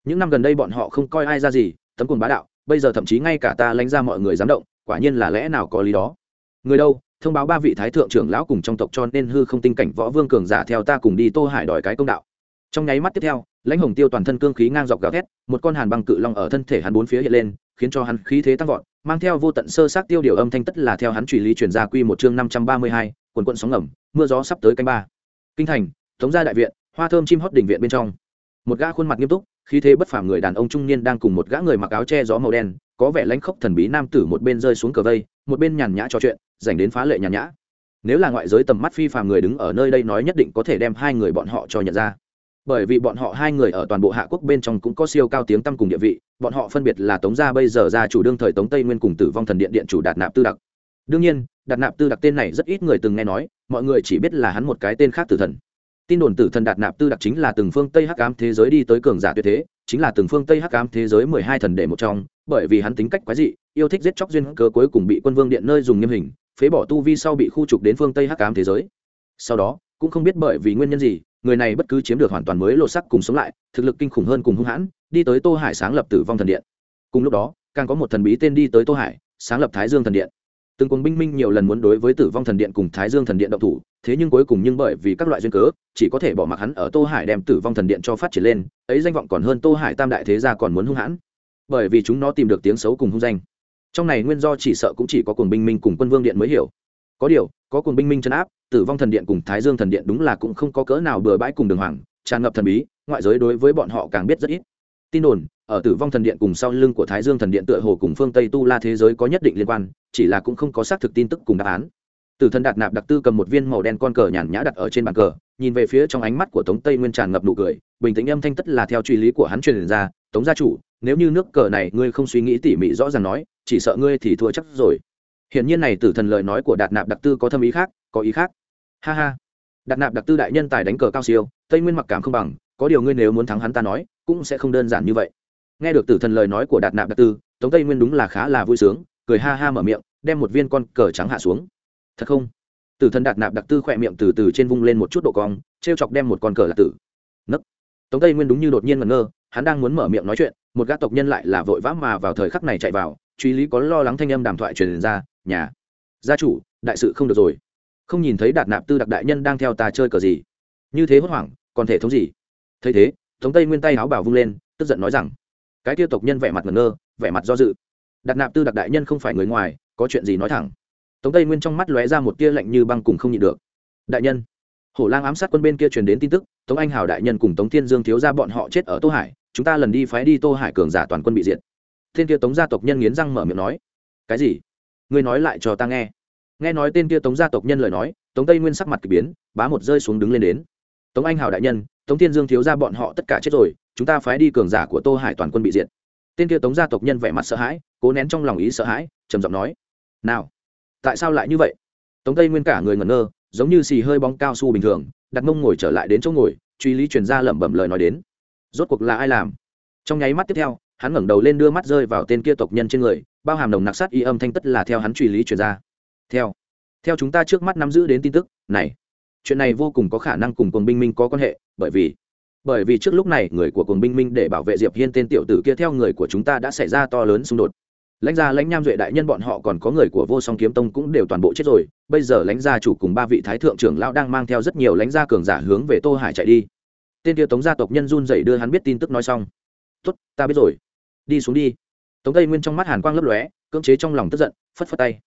Những năm gần đây bọn họ không coi ai ra gì, tấm cuồng bá đạo, bây giờ thậm chí ngay cả ta lãnh ra mọi người dám động, quả nhiên là lẽ nào có lý đó. Người đâu, thông báo ba vị thái thượng trưởng lão cùng trong tộc cho nên hư không tinh cảnh võ vương cường giả theo ta cùng đi tô hải đòi cái công đạo. Trong nháy mắt tiếp theo, lãnh hồng tiêu toàn thân cương khí ngang dọc gào thét, một con hàn băng cự long ở thân thể hắn bốn phía hiện lên, khiến cho hắn khí thế tăng vọt, mang theo vô tận sơ sát tiêu điều âm thanh tất là theo hắn truy lý chuyển ra quy một chương năm trăm ba mươi hai, quần quận sóng ngầm, mưa gió sắp tới canh ba. Kinh thành, tống gia đại viện, hoa thơm chim hót đỉnh viện bên trong một gã khuôn mặt nghiêm túc, khí thế bất phàm người đàn ông trung niên đang cùng một gã người mặc áo che gió màu đen, có vẻ lãnh khốc thần bí nam tử một bên rơi xuống cờ vây, một bên nhàn nhã trò chuyện dành đến phá lệ nhàn nhã. Nếu là ngoại giới tầm mắt phi phàm người đứng ở nơi đây nói nhất định có thể đem hai người bọn họ cho nhận ra. Bởi vì bọn họ hai người ở toàn bộ hạ quốc bên trong cũng có siêu cao tiếng tăm cùng địa vị, bọn họ phân biệt là tống gia bây giờ ra chủ đương thời tống tây nguyên cùng tử vong thần điện điện chủ đạt nạp tư đặc. Đương nhiên, đạt nạp tư đặc tên này rất ít người từng nghe nói, mọi người chỉ biết là hắn một cái tên khác tử thần tin đồn tử thần đạt nạp tư đặc chính là từng phương tây hắc ám thế giới đi tới cường giả tuyệt thế, chính là từng phương tây hắc ám thế giới mười hai thần đệ một trong, bởi vì hắn tính cách quái dị, yêu thích giết chóc duyên cơ cuối cùng bị quân vương điện nơi dùng nghiêm hình, phế bỏ tu vi sau bị khu trục đến phương tây hắc ám thế giới. Sau đó, cũng không biết bởi vì nguyên nhân gì, người này bất cứ chiếm được hoàn toàn mới lộ sắc cùng sống lại, thực lực kinh khủng hơn cùng hung hãn, đi tới tô hải sáng lập tử vong thần điện. Cùng lúc đó, càng có một thần bí tên đi tới tô hải, sáng lập thái dương thần điện từng quân binh minh nhiều lần muốn đối với tử vong thần điện cùng thái dương thần điện động thủ, thế nhưng cuối cùng nhưng bởi vì các loại duyên cớ, chỉ có thể bỏ mặc hắn ở tô hải đem tử vong thần điện cho phát triển lên, ấy danh vọng còn hơn tô hải tam đại thế gia còn muốn hung hãn. Bởi vì chúng nó tìm được tiếng xấu cùng hung danh. Trong này nguyên do chỉ sợ cũng chỉ có cuồng binh minh cùng quân vương điện mới hiểu. Có điều, có cuồng binh minh chấn áp, tử vong thần điện cùng thái dương thần điện đúng là cũng không có cỡ nào bừa bãi cùng đường hoàng, tràn ngập thần bí, ngoại giới đối với bọn họ càng biết rất ít. Tin đồn ở tử vong thần điện cùng sau lưng của thái dương thần điện tựa hồ cùng phương tây tu la thế giới có nhất định liên quan, chỉ là cũng không có xác thực tin tức cùng đáp án. Tử thần đạt nạp đặc tư cầm một viên màu đen con cờ nhàn nhã đặt ở trên bàn cờ, nhìn về phía trong ánh mắt của tống tây nguyên tràn ngập nụ cười, bình tĩnh âm thanh tất là theo truy lý của hắn truyền ra, tống gia chủ, nếu như nước cờ này ngươi không suy nghĩ tỉ mỉ rõ ràng nói, chỉ sợ ngươi thì thua chắc rồi. Hiển nhiên này tử thần lời nói của đạt nạp đặc tư có thâm ý khác, có ý khác. Ha ha. Đạt nạp đặc tư đại nhân tài đánh cờ cao siêu, tây nguyên mặc cảm không bằng, có điều ngươi nếu muốn thắng hắn ta nói, cũng sẽ không đơn giản như vậy nghe được tử thần lời nói của đạt nạp đặc tư, tống tây nguyên đúng là khá là vui sướng, cười ha ha mở miệng, đem một viên con cờ trắng hạ xuống. Thật không? Tử thần đạt nạp đặc tư khỏe miệng từ từ trên vung lên một chút độ cong t r e o chọc đem một con cờ là tử. Nấc. Tống tây nguyên đúng như đột nhiên ngẩn ngơ, hắn đang muốn mở miệng nói chuyện, một gã tộc nhân lại là vội vã mà vào thời khắc này chạy vào, truy lý có lo lắng thanh âm đàm thoại truyền ra, nhà, gia chủ, đại sự không được rồi. Không nhìn thấy đạt nạp tư đặc đại nhân đang theo ta chơi cờ gì. Như thế hốt hoảng, còn thể thống gì? Thấy thế, tống tây nguyên tay áo bảo vung lên, tức giận nói rằng cái tiêu tộc nhân vẻ mặt ngẩn ngơ, vẻ mặt do dự. Đặt nạp tư đặc đại nhân không phải người ngoài, có chuyện gì nói thẳng. Tống tây nguyên trong mắt lóe ra một tia lạnh như băng cùng không nhịn được. Đại nhân, hổ lang ám sát quân bên kia truyền đến tin tức, tống anh hào đại nhân cùng tống thiên dương thiếu ra bọn họ chết ở tô hải, chúng ta lần đi phái đi tô hải cường giả toàn quân bị diệt. Thiên kia tống gia tộc nhân nghiến răng mở miệng nói, cái gì? Ngươi nói lại cho ta nghe. Nghe nói tên kia tống gia tộc nhân lời nói, tống tây nguyên sắc mặt k ỳ biến, bá một rơi xuống đứng lên đến tống anh hào đại nhân, tống thiên dương thiếu ra bọn họ tất cả chết rồi, chúng ta phái đi cường giả của tô hải toàn quân bị diệt. Tên kia tống gia tộc nhân vẻ mặt sợ hãi, cố nén trong lòng ý sợ hãi, trầm giọng nói, nào, tại sao lại như vậy? Tống tây nguyên cả người ngẩn ngơ, giống như xì hơi bóng cao su bình thường, đặt mông ngồi trở lại đến chỗ ngồi, truy lý truyền ra lẩm bẩm lời nói đến. Rốt cuộc là ai làm? Trong nháy mắt tiếp theo, hắn ngẩng đầu lên đưa mắt rơi vào tên kia tộc nhân trên người, bao hàm đồng nặc sát y âm thanh tất là theo hắn truy lý truyền ra theo theo chúng ta trước mắt nắm giữ đến tin tức, này chuyện này vô cùng có khả năng cùng cuồng binh minh có quan hệ, bởi vì bởi vì trước lúc này người của cuồng binh minh để bảo vệ diệp hiên tên tiểu tử kia theo người của chúng ta đã xảy ra to lớn xung đột. Lãnh gia lãnh nham duệ đại nhân bọn họ còn có người của vô song kiếm tông cũng đều toàn bộ chết rồi, bây giờ lãnh gia chủ cùng ba vị thái thượng trưởng lão đang mang theo rất nhiều lãnh gia cường giả hướng về tô hải chạy đi. Tên tiêu tống gia tộc nhân run dậy đưa hắn biết tin tức nói xong. Tốt, ta biết rồi. Đi xuống đi. Tống tây nguyên trong mắt hàn quang lấp lóe, cưỡng chế trong lòng tức giận, phất phất tay.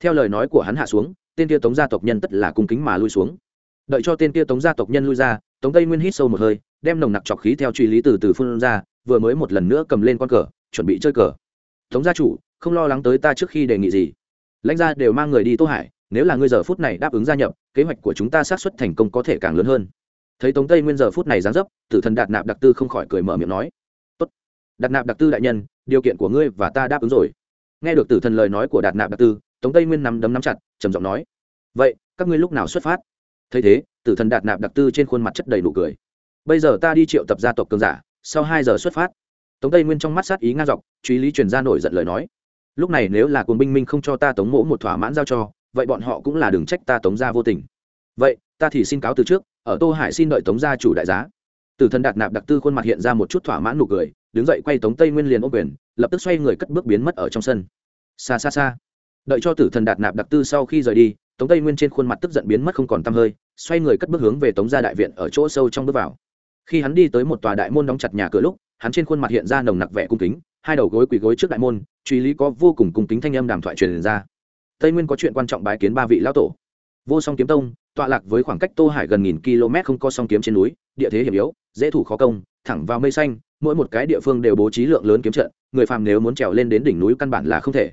Theo lời nói của hắn hạ xuống, tên tiêu tống gia tộc nhân tất là cung kính mà lui xuống đợi cho tên kia tống gia tộc nhân lui ra, tống tây nguyên hít sâu một hơi, đem nồng nặc trọc khí theo truy lý từ từ phun ra, vừa mới một lần nữa cầm lên con cờ, chuẩn bị chơi cờ. Tống gia chủ, không lo lắng tới ta trước khi đề nghị gì. Lãnh gia đều mang người đi tô hải, nếu là ngươi giờ phút này đáp ứng gia nhập, kế hoạch của chúng ta xác suất thành công có thể càng lớn hơn. Thấy tống tây nguyên giờ phút này giáng dấp, tử thần đạt nạp đặc tư không khỏi cười mở miệng nói. Tốt. Đạt nạp đặc tư đại nhân, điều kiện của ngươi và ta đáp ứng rồi. Nghe được tử thần lời nói của đạt nạp đặc tư, tống tây nguyên nắm đấm nắm chặt, trầm giọng nói. Vậy, các ngươi lúc nào xuất phát? Thấy thế, tử thần đạt nạp đặc tư trên khuôn mặt chất đầy nụ cười. Bây giờ ta đi triệu tập gia tộc cường giả, sau hai giờ xuất phát. Tống tây nguyên trong mắt sát ý ngang dọc, truy lý truyền ra nổi giận lời nói. Lúc này nếu là quân binh minh không cho ta tống mỗ một thỏa mãn giao cho, vậy bọn họ cũng là đừng trách ta tống gia vô tình. Vậy, ta thì xin cáo từ trước, ở tô hải xin đợi tống gia chủ đại giá. Tử thần đạt nạp đặc tư khuôn mặt hiện ra một chút thỏa mãn nụ cười, đứng dậy quay tống tây nguyên liền ô quyền, lập tức xoay người cất bước biến mất ở trong sân. Xa xa xa. Đợi cho tử thần đạt nạp đặc tư sau khi rời đi tống tây nguyên trên khuôn mặt tức giận biến mất không còn t hơi, xoay người cất bước hướng về tống gia đại viện ở chỗ sâu trong bước vào. Khi hắn đi tới một tòa đại môn đóng chặt nhà cửa lúc, hắn trên khuôn mặt hiện ra nồng nặc vẻ cung kính, hai đầu gối quỳ gối trước đại môn, truy lý có vô cùng cung kính thanh âm đàm thoại truyền ra. Tây nguyên có chuyện quan trọng bái kiến ba vị lão tổ. Vô song kiếm tông, tọa lạc với khoảng cách tô hải gần nghìn km không có song kiếm trên núi, địa thế hiểm yếu, dễ thủ khó công, thẳng vào mây xanh, mỗi một cái địa phương đều bố trí lượng lớn kiếm trận, người phàm nếu muốn trèo lên đến đỉnh núi căn bản là không thể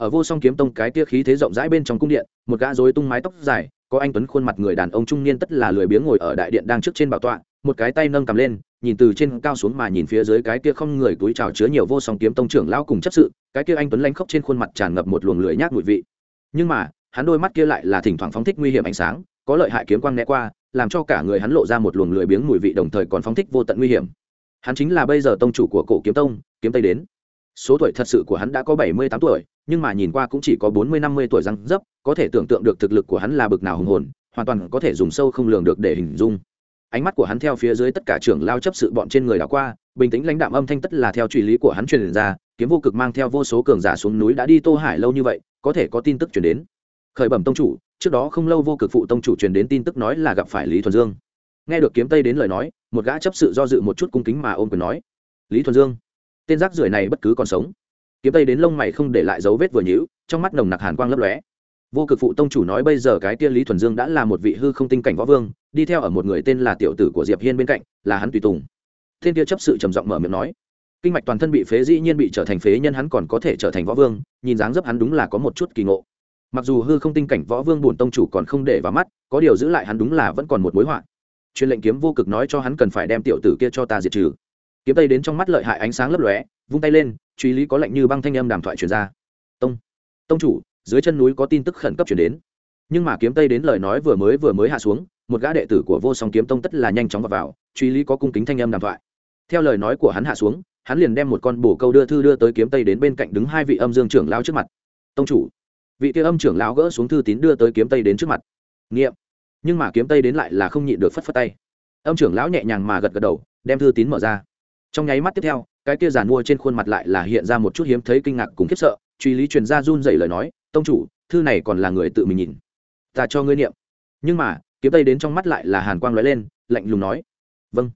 ở vô song kiếm tông cái tia khí thế rộng rãi bên trong cung điện, một gã rối tung mái tóc dài, có anh tuấn khuôn mặt người đàn ông trung niên tất là lười biếng ngồi ở đại điện đang trước trên bảo tọa, một cái tay nâng cầm lên, nhìn từ trên cao xuống mà nhìn phía dưới cái kia không người túi trào chứa nhiều vô song kiếm tông trưởng lão cùng chấp sự, cái kia anh tuấn lanh khóc trên khuôn mặt tràn ngập một luồng lưỡi nhác mùi vị. Nhưng mà, hắn đôi mắt kia lại là thỉnh thoảng phóng thích nguy hiểm ánh sáng, có lợi hại kiếm quang né qua, làm cho cả người hắn lộ ra một luồng lười biếng mùi vị đồng thời còn phóng thích vô tận nguy hiểm. Hắn chính là bây giờ tông chủ của cổ kiếm tông, kiếm tây đến số tuổi thật sự của hắn đã có bảy mươi tám tuổi, nhưng mà nhìn qua cũng chỉ có bốn mươi năm mươi tuổi răng dấp, có thể tưởng tượng được thực lực của hắn là bực nào hùng hồn, hoàn toàn có thể dùng sâu không lường được để hình dung. Ánh mắt của hắn theo phía dưới tất cả trưởng lao chấp sự bọn trên người đảo qua, bình tĩnh lãnh đạm âm thanh tất là theo truy lý của hắn truyền ra, kiếm vô cực mang theo vô số cường giả xuống núi đã đi tô hải lâu như vậy, có thể có tin tức truyền đến. Khởi bẩm tông chủ, trước đó không lâu vô cực phụ tông chủ truyền đến tin tức nói là gặp phải lý thuần dương. Nghe được kiếm tây đến lời nói, một gã chấp sự do dự một chút cung kính mà ôm quyền nói, lý thuần dương tên rác rưởi này bất cứ còn sống. Kiếm tây đến lông mày không để lại dấu vết vừa nhữ trong mắt nồng nặc hàn quang lấp lóe. Vô cực phụ tông chủ nói bây giờ cái tiên lý thuần dương đã là một vị hư không tinh cảnh võ vương, đi theo ở một người tên là tiểu tử của diệp hiên bên cạnh, là hắn tùy tùng. Thiên kia chấp sự trầm giọng mở miệng nói. Kinh mạch toàn thân bị phế dĩ nhiên bị trở thành phế nhân hắn còn có thể trở thành võ vương, nhìn dáng dấp hắn đúng là có một chút kỳ ngộ. Mặc dù hư không tinh cảnh võ vương bổn tông chủ còn không để vào mắt, có điều giữ lại hắn đúng là vẫn còn một mối họa. Truyền lệnh kiếm vô cực nói cho hắn cần phải đem tiểu tử kia cho ta diệt trừ kiếm tây đến trong mắt lợi hại ánh sáng lấp lóe vung tay lên truy lý có lệnh như băng thanh âm đàm thoại truyền ra. Tông tông chủ dưới chân núi có tin tức khẩn cấp chuyển đến. Nhưng mà kiếm tây đến lời nói vừa mới vừa mới hạ xuống một gã đệ tử của vô song kiếm tông tất là nhanh chóng vào, vào truy lý có cung kính thanh âm đàm thoại. Theo lời nói của hắn hạ xuống hắn liền đem một con bổ câu đưa thư đưa tới kiếm tây đến bên cạnh đứng hai vị âm dương trưởng lao trước mặt. Tông chủ vị kia âm trưởng lão gỡ xuống thư tín đưa tới kiếm tây đến trước mặt. Nghiệm. Nhưng mà kiếm tây đến lại là không nhịn được phất phất tay. Âm trưởng lão nhẹ nhàng mà gật gật đầu đem thư tín mở ra trong nháy mắt tiếp theo, cái kia giàn mua trên khuôn mặt lại là hiện ra một chút hiếm thấy kinh ngạc cùng khiếp sợ, truy lý truyền ra run dậy lời nói, tông chủ, thư này còn là người tự mình nhìn. Ta cho ngươi niệm. Nhưng mà, kiếm tây đến trong mắt lại là hàn quang lóe lên, lạnh lùng nói vâng.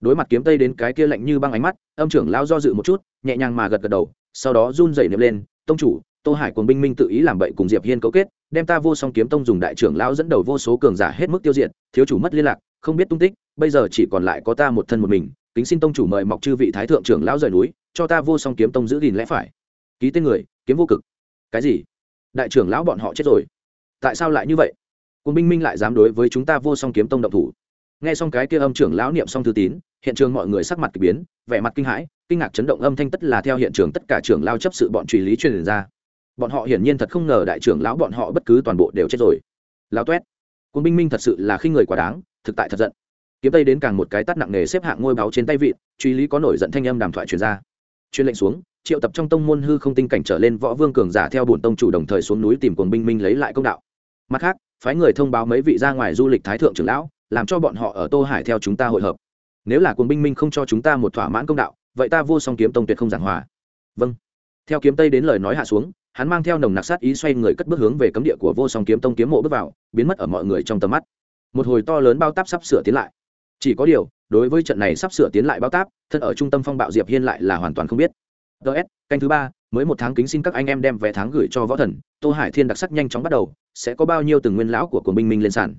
Đối mặt kiếm tây đến cái kia lạnh như băng ánh mắt, âm trưởng lão do dự một chút, nhẹ nhàng mà gật gật đầu, sau đó run dậy niệm lên, tông chủ, tô hải cùng binh minh tự ý làm bậy cùng diệp hiên cấu kết, đem ta vô song kiếm tông dùng đại trưởng lão dẫn đầu vô số cường giả hết mức tiêu diệt, thiếu chủ mất liên lạc, không biết tung tích, bây giờ chỉ còn lại có ta một thân một mình kính xin tông chủ mời mọc chư vị thái thượng trưởng lão rời núi, cho ta vô song kiếm tông giữ gìn lẽ phải. Ký tên người, kiếm vô cực. Cái gì? Đại trưởng lão bọn họ chết rồi. Tại sao lại như vậy? Quân binh minh lại dám đối với chúng ta vô song kiếm tông động thủ. Nghe xong cái kia âm trưởng lão niệm xong thư tín, hiện trường mọi người sắc mặt kỳ biến, vẻ mặt kinh hãi, kinh ngạc chấn động âm thanh tất là theo hiện trường tất cả trưởng lao chấp sự bọn truy lý truyền ra. Bọn họ hiển nhiên thật không ngờ đại trưởng lão bọn họ bất cứ toàn bộ đều chết rồi. Lao toét quân binh minh thật sự là khi người quá đáng, thực tại thật giận kiếm tây đến càng một cái tắt nặng nề xếp hạng ngôi báo trên tay vị, truy lý có nổi giận thanh âm đàm thoại truyền ra. Truyền lệnh xuống, triệu tập trong tông môn hư không tinh cảnh trở lên võ vương cường giả theo bổn tông chủ đồng thời xuống núi tìm cuồng binh minh lấy lại công đạo. Mặt khác, phái người thông báo mấy vị ra ngoài du lịch thái thượng trưởng lão, làm cho bọn họ ở tô hải theo chúng ta hội hợp. Nếu là cuồng binh minh không cho chúng ta một thỏa mãn công đạo, vậy ta vô song kiếm tông tuyệt không giảng hòa. Vâng. Theo kiếm tây đến lời nói hạ xuống, hắn mang theo nồng nặc sát ý xoay người cất bước hướng về cấm địa của vô song kiếm tông kiếm mộ bước vào, biến mất ở mọi người trong tầm mắt. Một hồi to lớn bao táp sắp sửa tiến lại chỉ có điều, đối với trận này sắp sửa tiến lại báo táp, thân ở trung tâm phong bạo diệp hiên lại là hoàn toàn không biết. Ts canh thứ ba, mới một tháng kính xin các anh em đem vé tháng gửi cho võ thần. Tô hải thiên đặc sắc nhanh chóng bắt đầu, sẽ có bao nhiêu từng nguyên lão của cuồng binh minh lên sàn.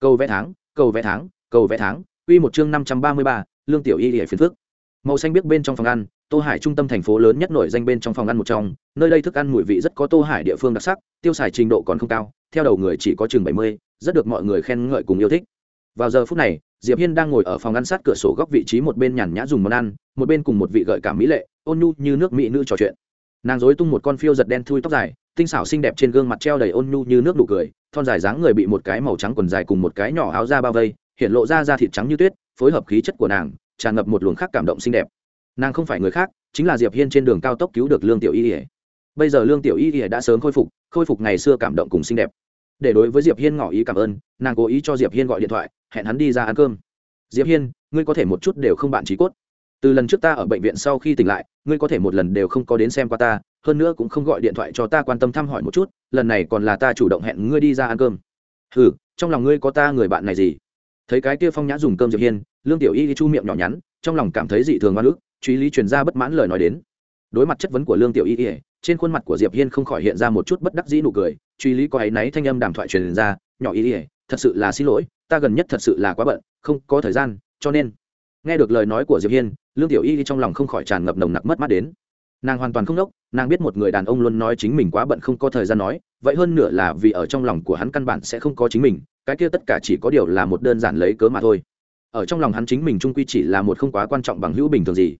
Cầu vé tháng, cầu vé tháng, cầu vé tháng. Quy một chương năm trăm ba mươi ba, lương tiểu y hệ phiền phước. Màu xanh biết bên trong phòng ăn, tô hải trung tâm thành phố lớn nhất nổi danh bên trong phòng ăn một trong. Nơi đây thức ăn mùi vị rất có tô hải địa phương đặc sắc, tiêu xài trình độ còn không cao, theo đầu người chỉ có chừng bảy mươi, rất được mọi người khen ngợi cùng yêu thích vào giờ phút này, diệp hiên đang ngồi ở phòng ăn sát cửa sổ góc vị trí một bên nhàn nhã dùng món ăn, một bên cùng một vị gợi cảm mỹ lệ, ôn nhu như nước mỹ nữ trò chuyện. Nàng dối tung một con phiêu giật đen thui tóc dài, tinh xảo xinh đẹp trên gương mặt treo đầy ôn nhu như nước đủ cười, thon dài dáng người bị một cái màu trắng quần dài cùng một cái nhỏ áo da bao vây, hiện lộ ra da thịt trắng như tuyết, phối hợp khí chất của nàng, tràn ngập một luồng khác cảm động xinh đẹp. Nàng không phải người khác, chính là diệp hiên trên đường cao tốc cứu được lương tiểu y ỉa bây giờ lương tiểu y ỉa đã sớm khôi phục khôi phục ngày xưa cảm động cùng xinh đẹp. Để đối với diệp hiên ngỏ ý cảm ơn, nàng cố ý cho diệp hiên gọi điện thoại hẹn hắn đi ra ăn cơm. Diệp hiên, ngươi có thể một chút đều không bạn trí cốt. Từ lần trước ta ở bệnh viện sau khi tỉnh lại, ngươi có thể một lần đều không có đến xem qua ta, hơn nữa cũng không gọi điện thoại cho ta quan tâm thăm hỏi một chút, lần này còn là ta chủ động hẹn ngươi đi ra ăn cơm. Ừ trong lòng ngươi có ta người bạn này gì? Thấy cái kia phong nhã dùng cơm diệp hiên, lương tiểu y chu miệng nhỏ nhắn, trong lòng cảm thấy dị thường oan ức, truy lý truyền ra bất mãn lời nói đến. Đối mặt chất vấn của lương tiểu y, trên khuôn mặt của diệp hiên không khỏi hiện ra một chút bất đắc dĩ nụ cười, truy lý có áy náy thanh âm đàm thoại truyền ra, nhỏ y, thật sự là xin lỗi ta gần nhất thật sự là quá bận, không có thời gian, cho nên. Nghe được lời nói của diệp hiên, lương tiểu y trong lòng không khỏi tràn ngập nồng nặc mất mát đến. Nàng hoàn toàn không đốc, nàng biết một người đàn ông luôn nói chính mình quá bận không có thời gian nói, vậy hơn nữa là vì ở trong lòng của hắn căn bản sẽ không có chính mình, cái kia tất cả chỉ có điều là một đơn giản lấy cớ mà thôi. Ở trong lòng hắn chính mình trung quy chỉ là một không quá quan trọng bằng hữu bình thường gì.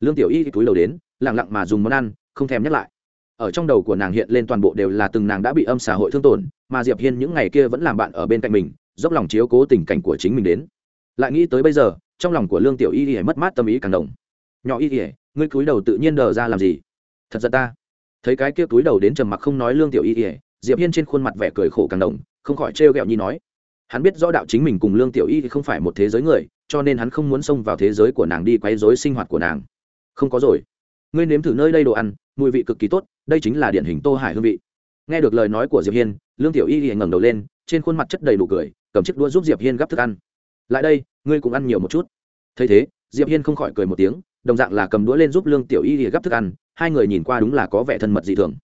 Lương tiểu y túi đầu đến, lặng lặng mà dùng món ăn, không thèm nhắc lại. Ở trong đầu của nàng hiện lên toàn bộ đều là từng nàng đã bị âm xã hội thương tổn, mà diệp hiên những ngày kia vẫn làm bạn ở bên cạnh mình dốc lòng chiếu cố tình cảnh của chính mình đến. Lại nghĩ tới bây giờ, trong lòng của lương tiểu y y mất mát tâm ý càng đồng nhỏ y y, ngươi cúi đầu tự nhiên đờ ra làm gì? Thật ra ta. Thấy cái kia cúi đầu đến trầm mặc không nói lương tiểu y y, diệp hiên trên khuôn mặt vẻ cười khổ càng đồng không khỏi trêu ghẹo nhi nói. Hắn biết rõ đạo chính mình cùng lương tiểu y thì không phải một thế giới người, cho nên hắn không muốn xông vào thế giới của nàng đi quấy rối sinh hoạt của nàng. Không có rồi. Ngươi nếm thử nơi đây đồ ăn, mùi vị cực kỳ tốt, đây chính là điển hình tô hải hương vị. Nghe được lời nói của diệp hiên, lương tiểu y thì ngẩng đầu lên, trên khuôn mặt chất đầy đủ cười cầm chiếc đũa giúp diệp hiên gắp thức ăn. Lại đây, ngươi cũng ăn nhiều một chút. Thấy thế, diệp hiên không khỏi cười một tiếng, đồng dạng là cầm đũa lên giúp lương tiểu y thì gắp thức ăn, hai người nhìn qua đúng là có vẻ thân mật dị thường.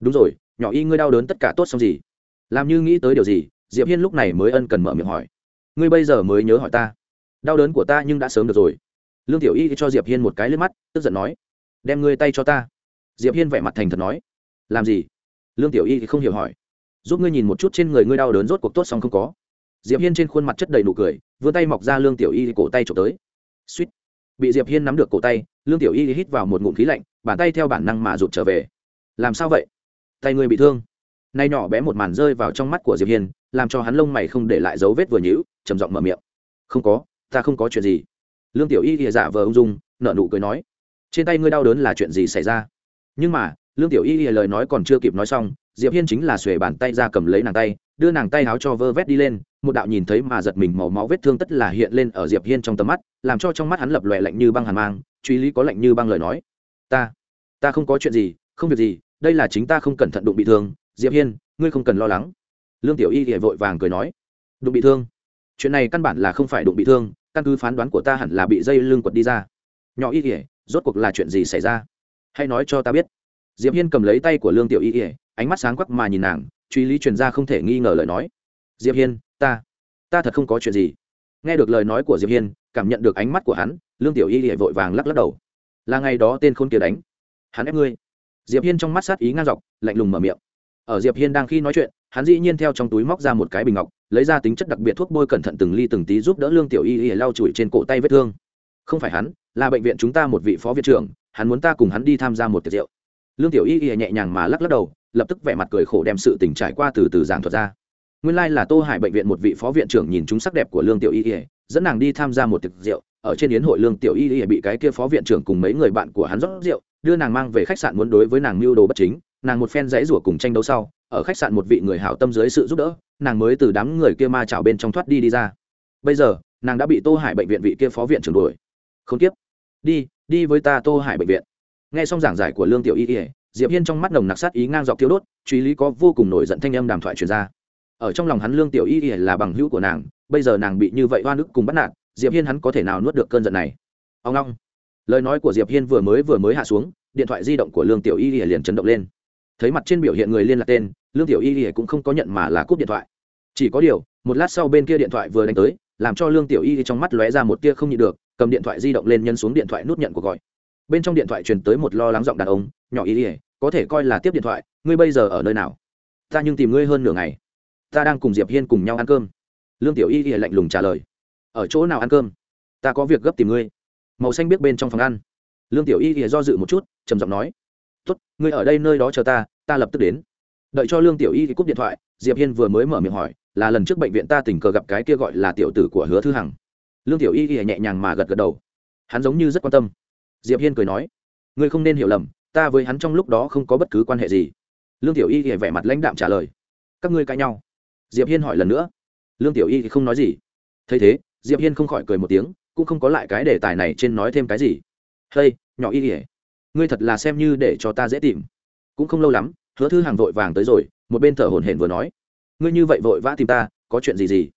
Đúng rồi, nhỏ y ngươi đau đớn tất cả tốt xong gì? Làm như nghĩ tới điều gì, diệp hiên lúc này mới ân cần mở miệng hỏi. Ngươi bây giờ mới nhớ hỏi ta. Đau đớn của ta nhưng đã sớm được rồi. Lương tiểu y cho diệp hiên một cái lên mắt, tức giận nói. Đem ngươi tay cho ta. Diệp hiên vẻ mặt thành thật nói. Làm gì? Lương tiểu y thì không hiểu hỏi. Giúp ngươi nhìn một chút trên người ngươi đau đớn rốt cuộc tốt xong không có? Diệp hiên trên khuôn mặt chất đầy nụ cười, vươn tay mọc ra lương tiểu y cổ tay trộm tới. Suýt. Bị diệp hiên nắm được cổ tay, lương tiểu y hít vào một ngụm khí lạnh, bàn tay theo bản năng mà rụt trở về. Làm sao vậy? Tay ngươi bị thương. Nay nhỏ bé một màn rơi vào trong mắt của diệp hiên, làm cho hắn lông mày không để lại dấu vết vừa nhíu, trầm giọng mở miệng. Không có, ta không có chuyện gì. Lương tiểu y ghìa giả dạ vờ ung dung, nở nụ cười nói. Trên tay ngươi đau đớn là chuyện gì xảy ra? Nhưng mà, lương tiểu y ghìa lời nói còn chưa kịp nói xong, diệp hiên chính là xuề bàn tay ra cầm lấy nàng tay, đưa nàng tay áo cho vơ vét đi lên một đạo nhìn thấy mà giật mình màu máu vết thương tất là hiện lên ở diệp hiên trong tầm mắt, làm cho trong mắt hắn lập lòe lạnh như băng hàn mang, truy lý có lạnh như băng lời nói. Ta ta không có chuyện gì, không việc gì, đây là chính ta không cẩn thận đụng bị thương, diệp hiên, ngươi không cần lo lắng. Lương tiểu y thì vội vàng cười nói, đụng bị thương? Chuyện này căn bản là không phải đụng bị thương, căn cứ phán đoán của ta hẳn là bị dây lưng quật đi ra. Nhỏ y ỉa rốt cuộc là chuyện gì xảy ra? Hãy nói cho ta biết. Diệp hiên cầm lấy tay của lương tiểu y ỉa ánh mắt sáng quắc mà nhìn nàng, truy lý truyền ra không thể nghi ngờ lời nói diệp hiên, ta ta thật không có chuyện gì. Nghe được lời nói của diệp hiên, cảm nhận được ánh mắt của hắn, lương tiểu y lại vội vàng lắc lắc đầu. Là ngày đó tên khôn kia đánh. Hắn ép ngươi. Diệp hiên trong mắt sát ý ngang dọc, lạnh lùng mở miệng. Ở diệp hiên đang khi nói chuyện, hắn dĩ nhiên theo trong túi móc ra một cái bình ngọc, lấy ra tính chất đặc biệt thuốc bôi cẩn thận từng ly từng tí giúp đỡ lương tiểu y y lau chùi trên cổ tay vết thương. Không phải hắn, là bệnh viện chúng ta một vị phó viện trưởng, hắn muốn ta cùng hắn đi tham gia một tiệc rượu. Lương tiểu y y nhẹ nhàng mà lắc lắc đầu, lập tức vẻ mặt cười khổ đem sự tình trải qua từ từ giảng thuật ra nguyên lai like là tô hải bệnh viện một vị phó viện trưởng nhìn chúng sắc đẹp của lương tiểu y ỉa dẫn nàng đi tham gia một tiệc rượu. Ở trên yến hội, lương tiểu y ỉa bị cái kia phó viện trưởng cùng mấy người bạn của hắn rót rượu, đưa nàng mang về khách sạn muốn đối với nàng mưu đồ bất chính. Nàng một phen dãy rủa cùng tranh đấu sau, ở khách sạn một vị người hảo tâm dưới sự giúp đỡ, nàng mới từ đám người kia ma chảo bên trong thoát đi đi ra. Bây giờ, nàng đã bị tô hải bệnh viện vị kia phó viện trưởng đuổi. Không tiếp đi đi với ta tô hải bệnh viện. Nghe xong giảng giải của lương tiểu y ỉa diệp hiên trong mắt nồng nặc sát ý ngang dọc thiếu đốt, truy lý có vô cùng nổi giận thanh âm đàm thoại truyền ra ở trong lòng hắn lương tiểu y y là bằng hữu của nàng, bây giờ nàng bị như vậy hoa nước cùng bắt nạt, diệp hiên hắn có thể nào nuốt được cơn giận này? Ông long lời nói của diệp hiên vừa mới vừa mới hạ xuống, điện thoại di động của lương tiểu y y liền chấn động lên. Thấy mặt trên biểu hiện người liên lạc tên, lương tiểu y y cũng không có nhận mà là cúp điện thoại. Chỉ có điều, một lát sau bên kia điện thoại vừa đánh tới, làm cho lương tiểu y trong mắt lóe ra một tia không nhịn được, cầm điện thoại di động lên nhân xuống điện thoại nút nhận cuộc gọi. Bên trong điện thoại truyền tới một lo lắng giọng đàn ông, nhỏ y ỉa có thể coi là tiếp điện thoại, ngươi bây giờ ở nơi nào? Ta nhưng tìm ngươi hơn nửa ngày ta đang cùng diệp hiên cùng nhau ăn cơm. Lương tiểu y lạnh lùng trả lời. Ở chỗ nào ăn cơm? Ta có việc gấp tìm ngươi. Màu xanh biết bên trong phòng ăn. Lương tiểu y ỉa do dự một chút, trầm giọng nói. Tốt, ngươi ở đây nơi đó chờ ta ta lập tức đến. Đợi cho lương tiểu y thì cúp điện thoại, diệp hiên vừa mới mở miệng hỏi, là lần trước bệnh viện ta tình cờ gặp cái kia gọi là tiểu tử của hứa thư hằng. Lương tiểu y thì nhẹ nhàng mà gật gật đầu. Hắn giống như rất quan tâm. Diệp hiên cười nói. Ngươi không nên hiểu lầm, ta với hắn trong lúc đó không có bất cứ quan hệ gì. Lương tiểu y thì vẻ mặt lãnh đạm trả lời. Các ngươi cãi nhau diệp hiên hỏi lần nữa. Lương tiểu y thì không nói gì. Thấy thế, diệp hiên không khỏi cười một tiếng, cũng không có lại cái đề tài này trên nói thêm cái gì. Hey, nhỏ y ỉa ngươi thật là xem như để cho ta dễ tìm. Cũng không lâu lắm, hứa thư hàng vội vàng tới rồi, một bên thở hổn hển vừa nói. Ngươi như vậy vội vã tìm ta, có chuyện gì gì?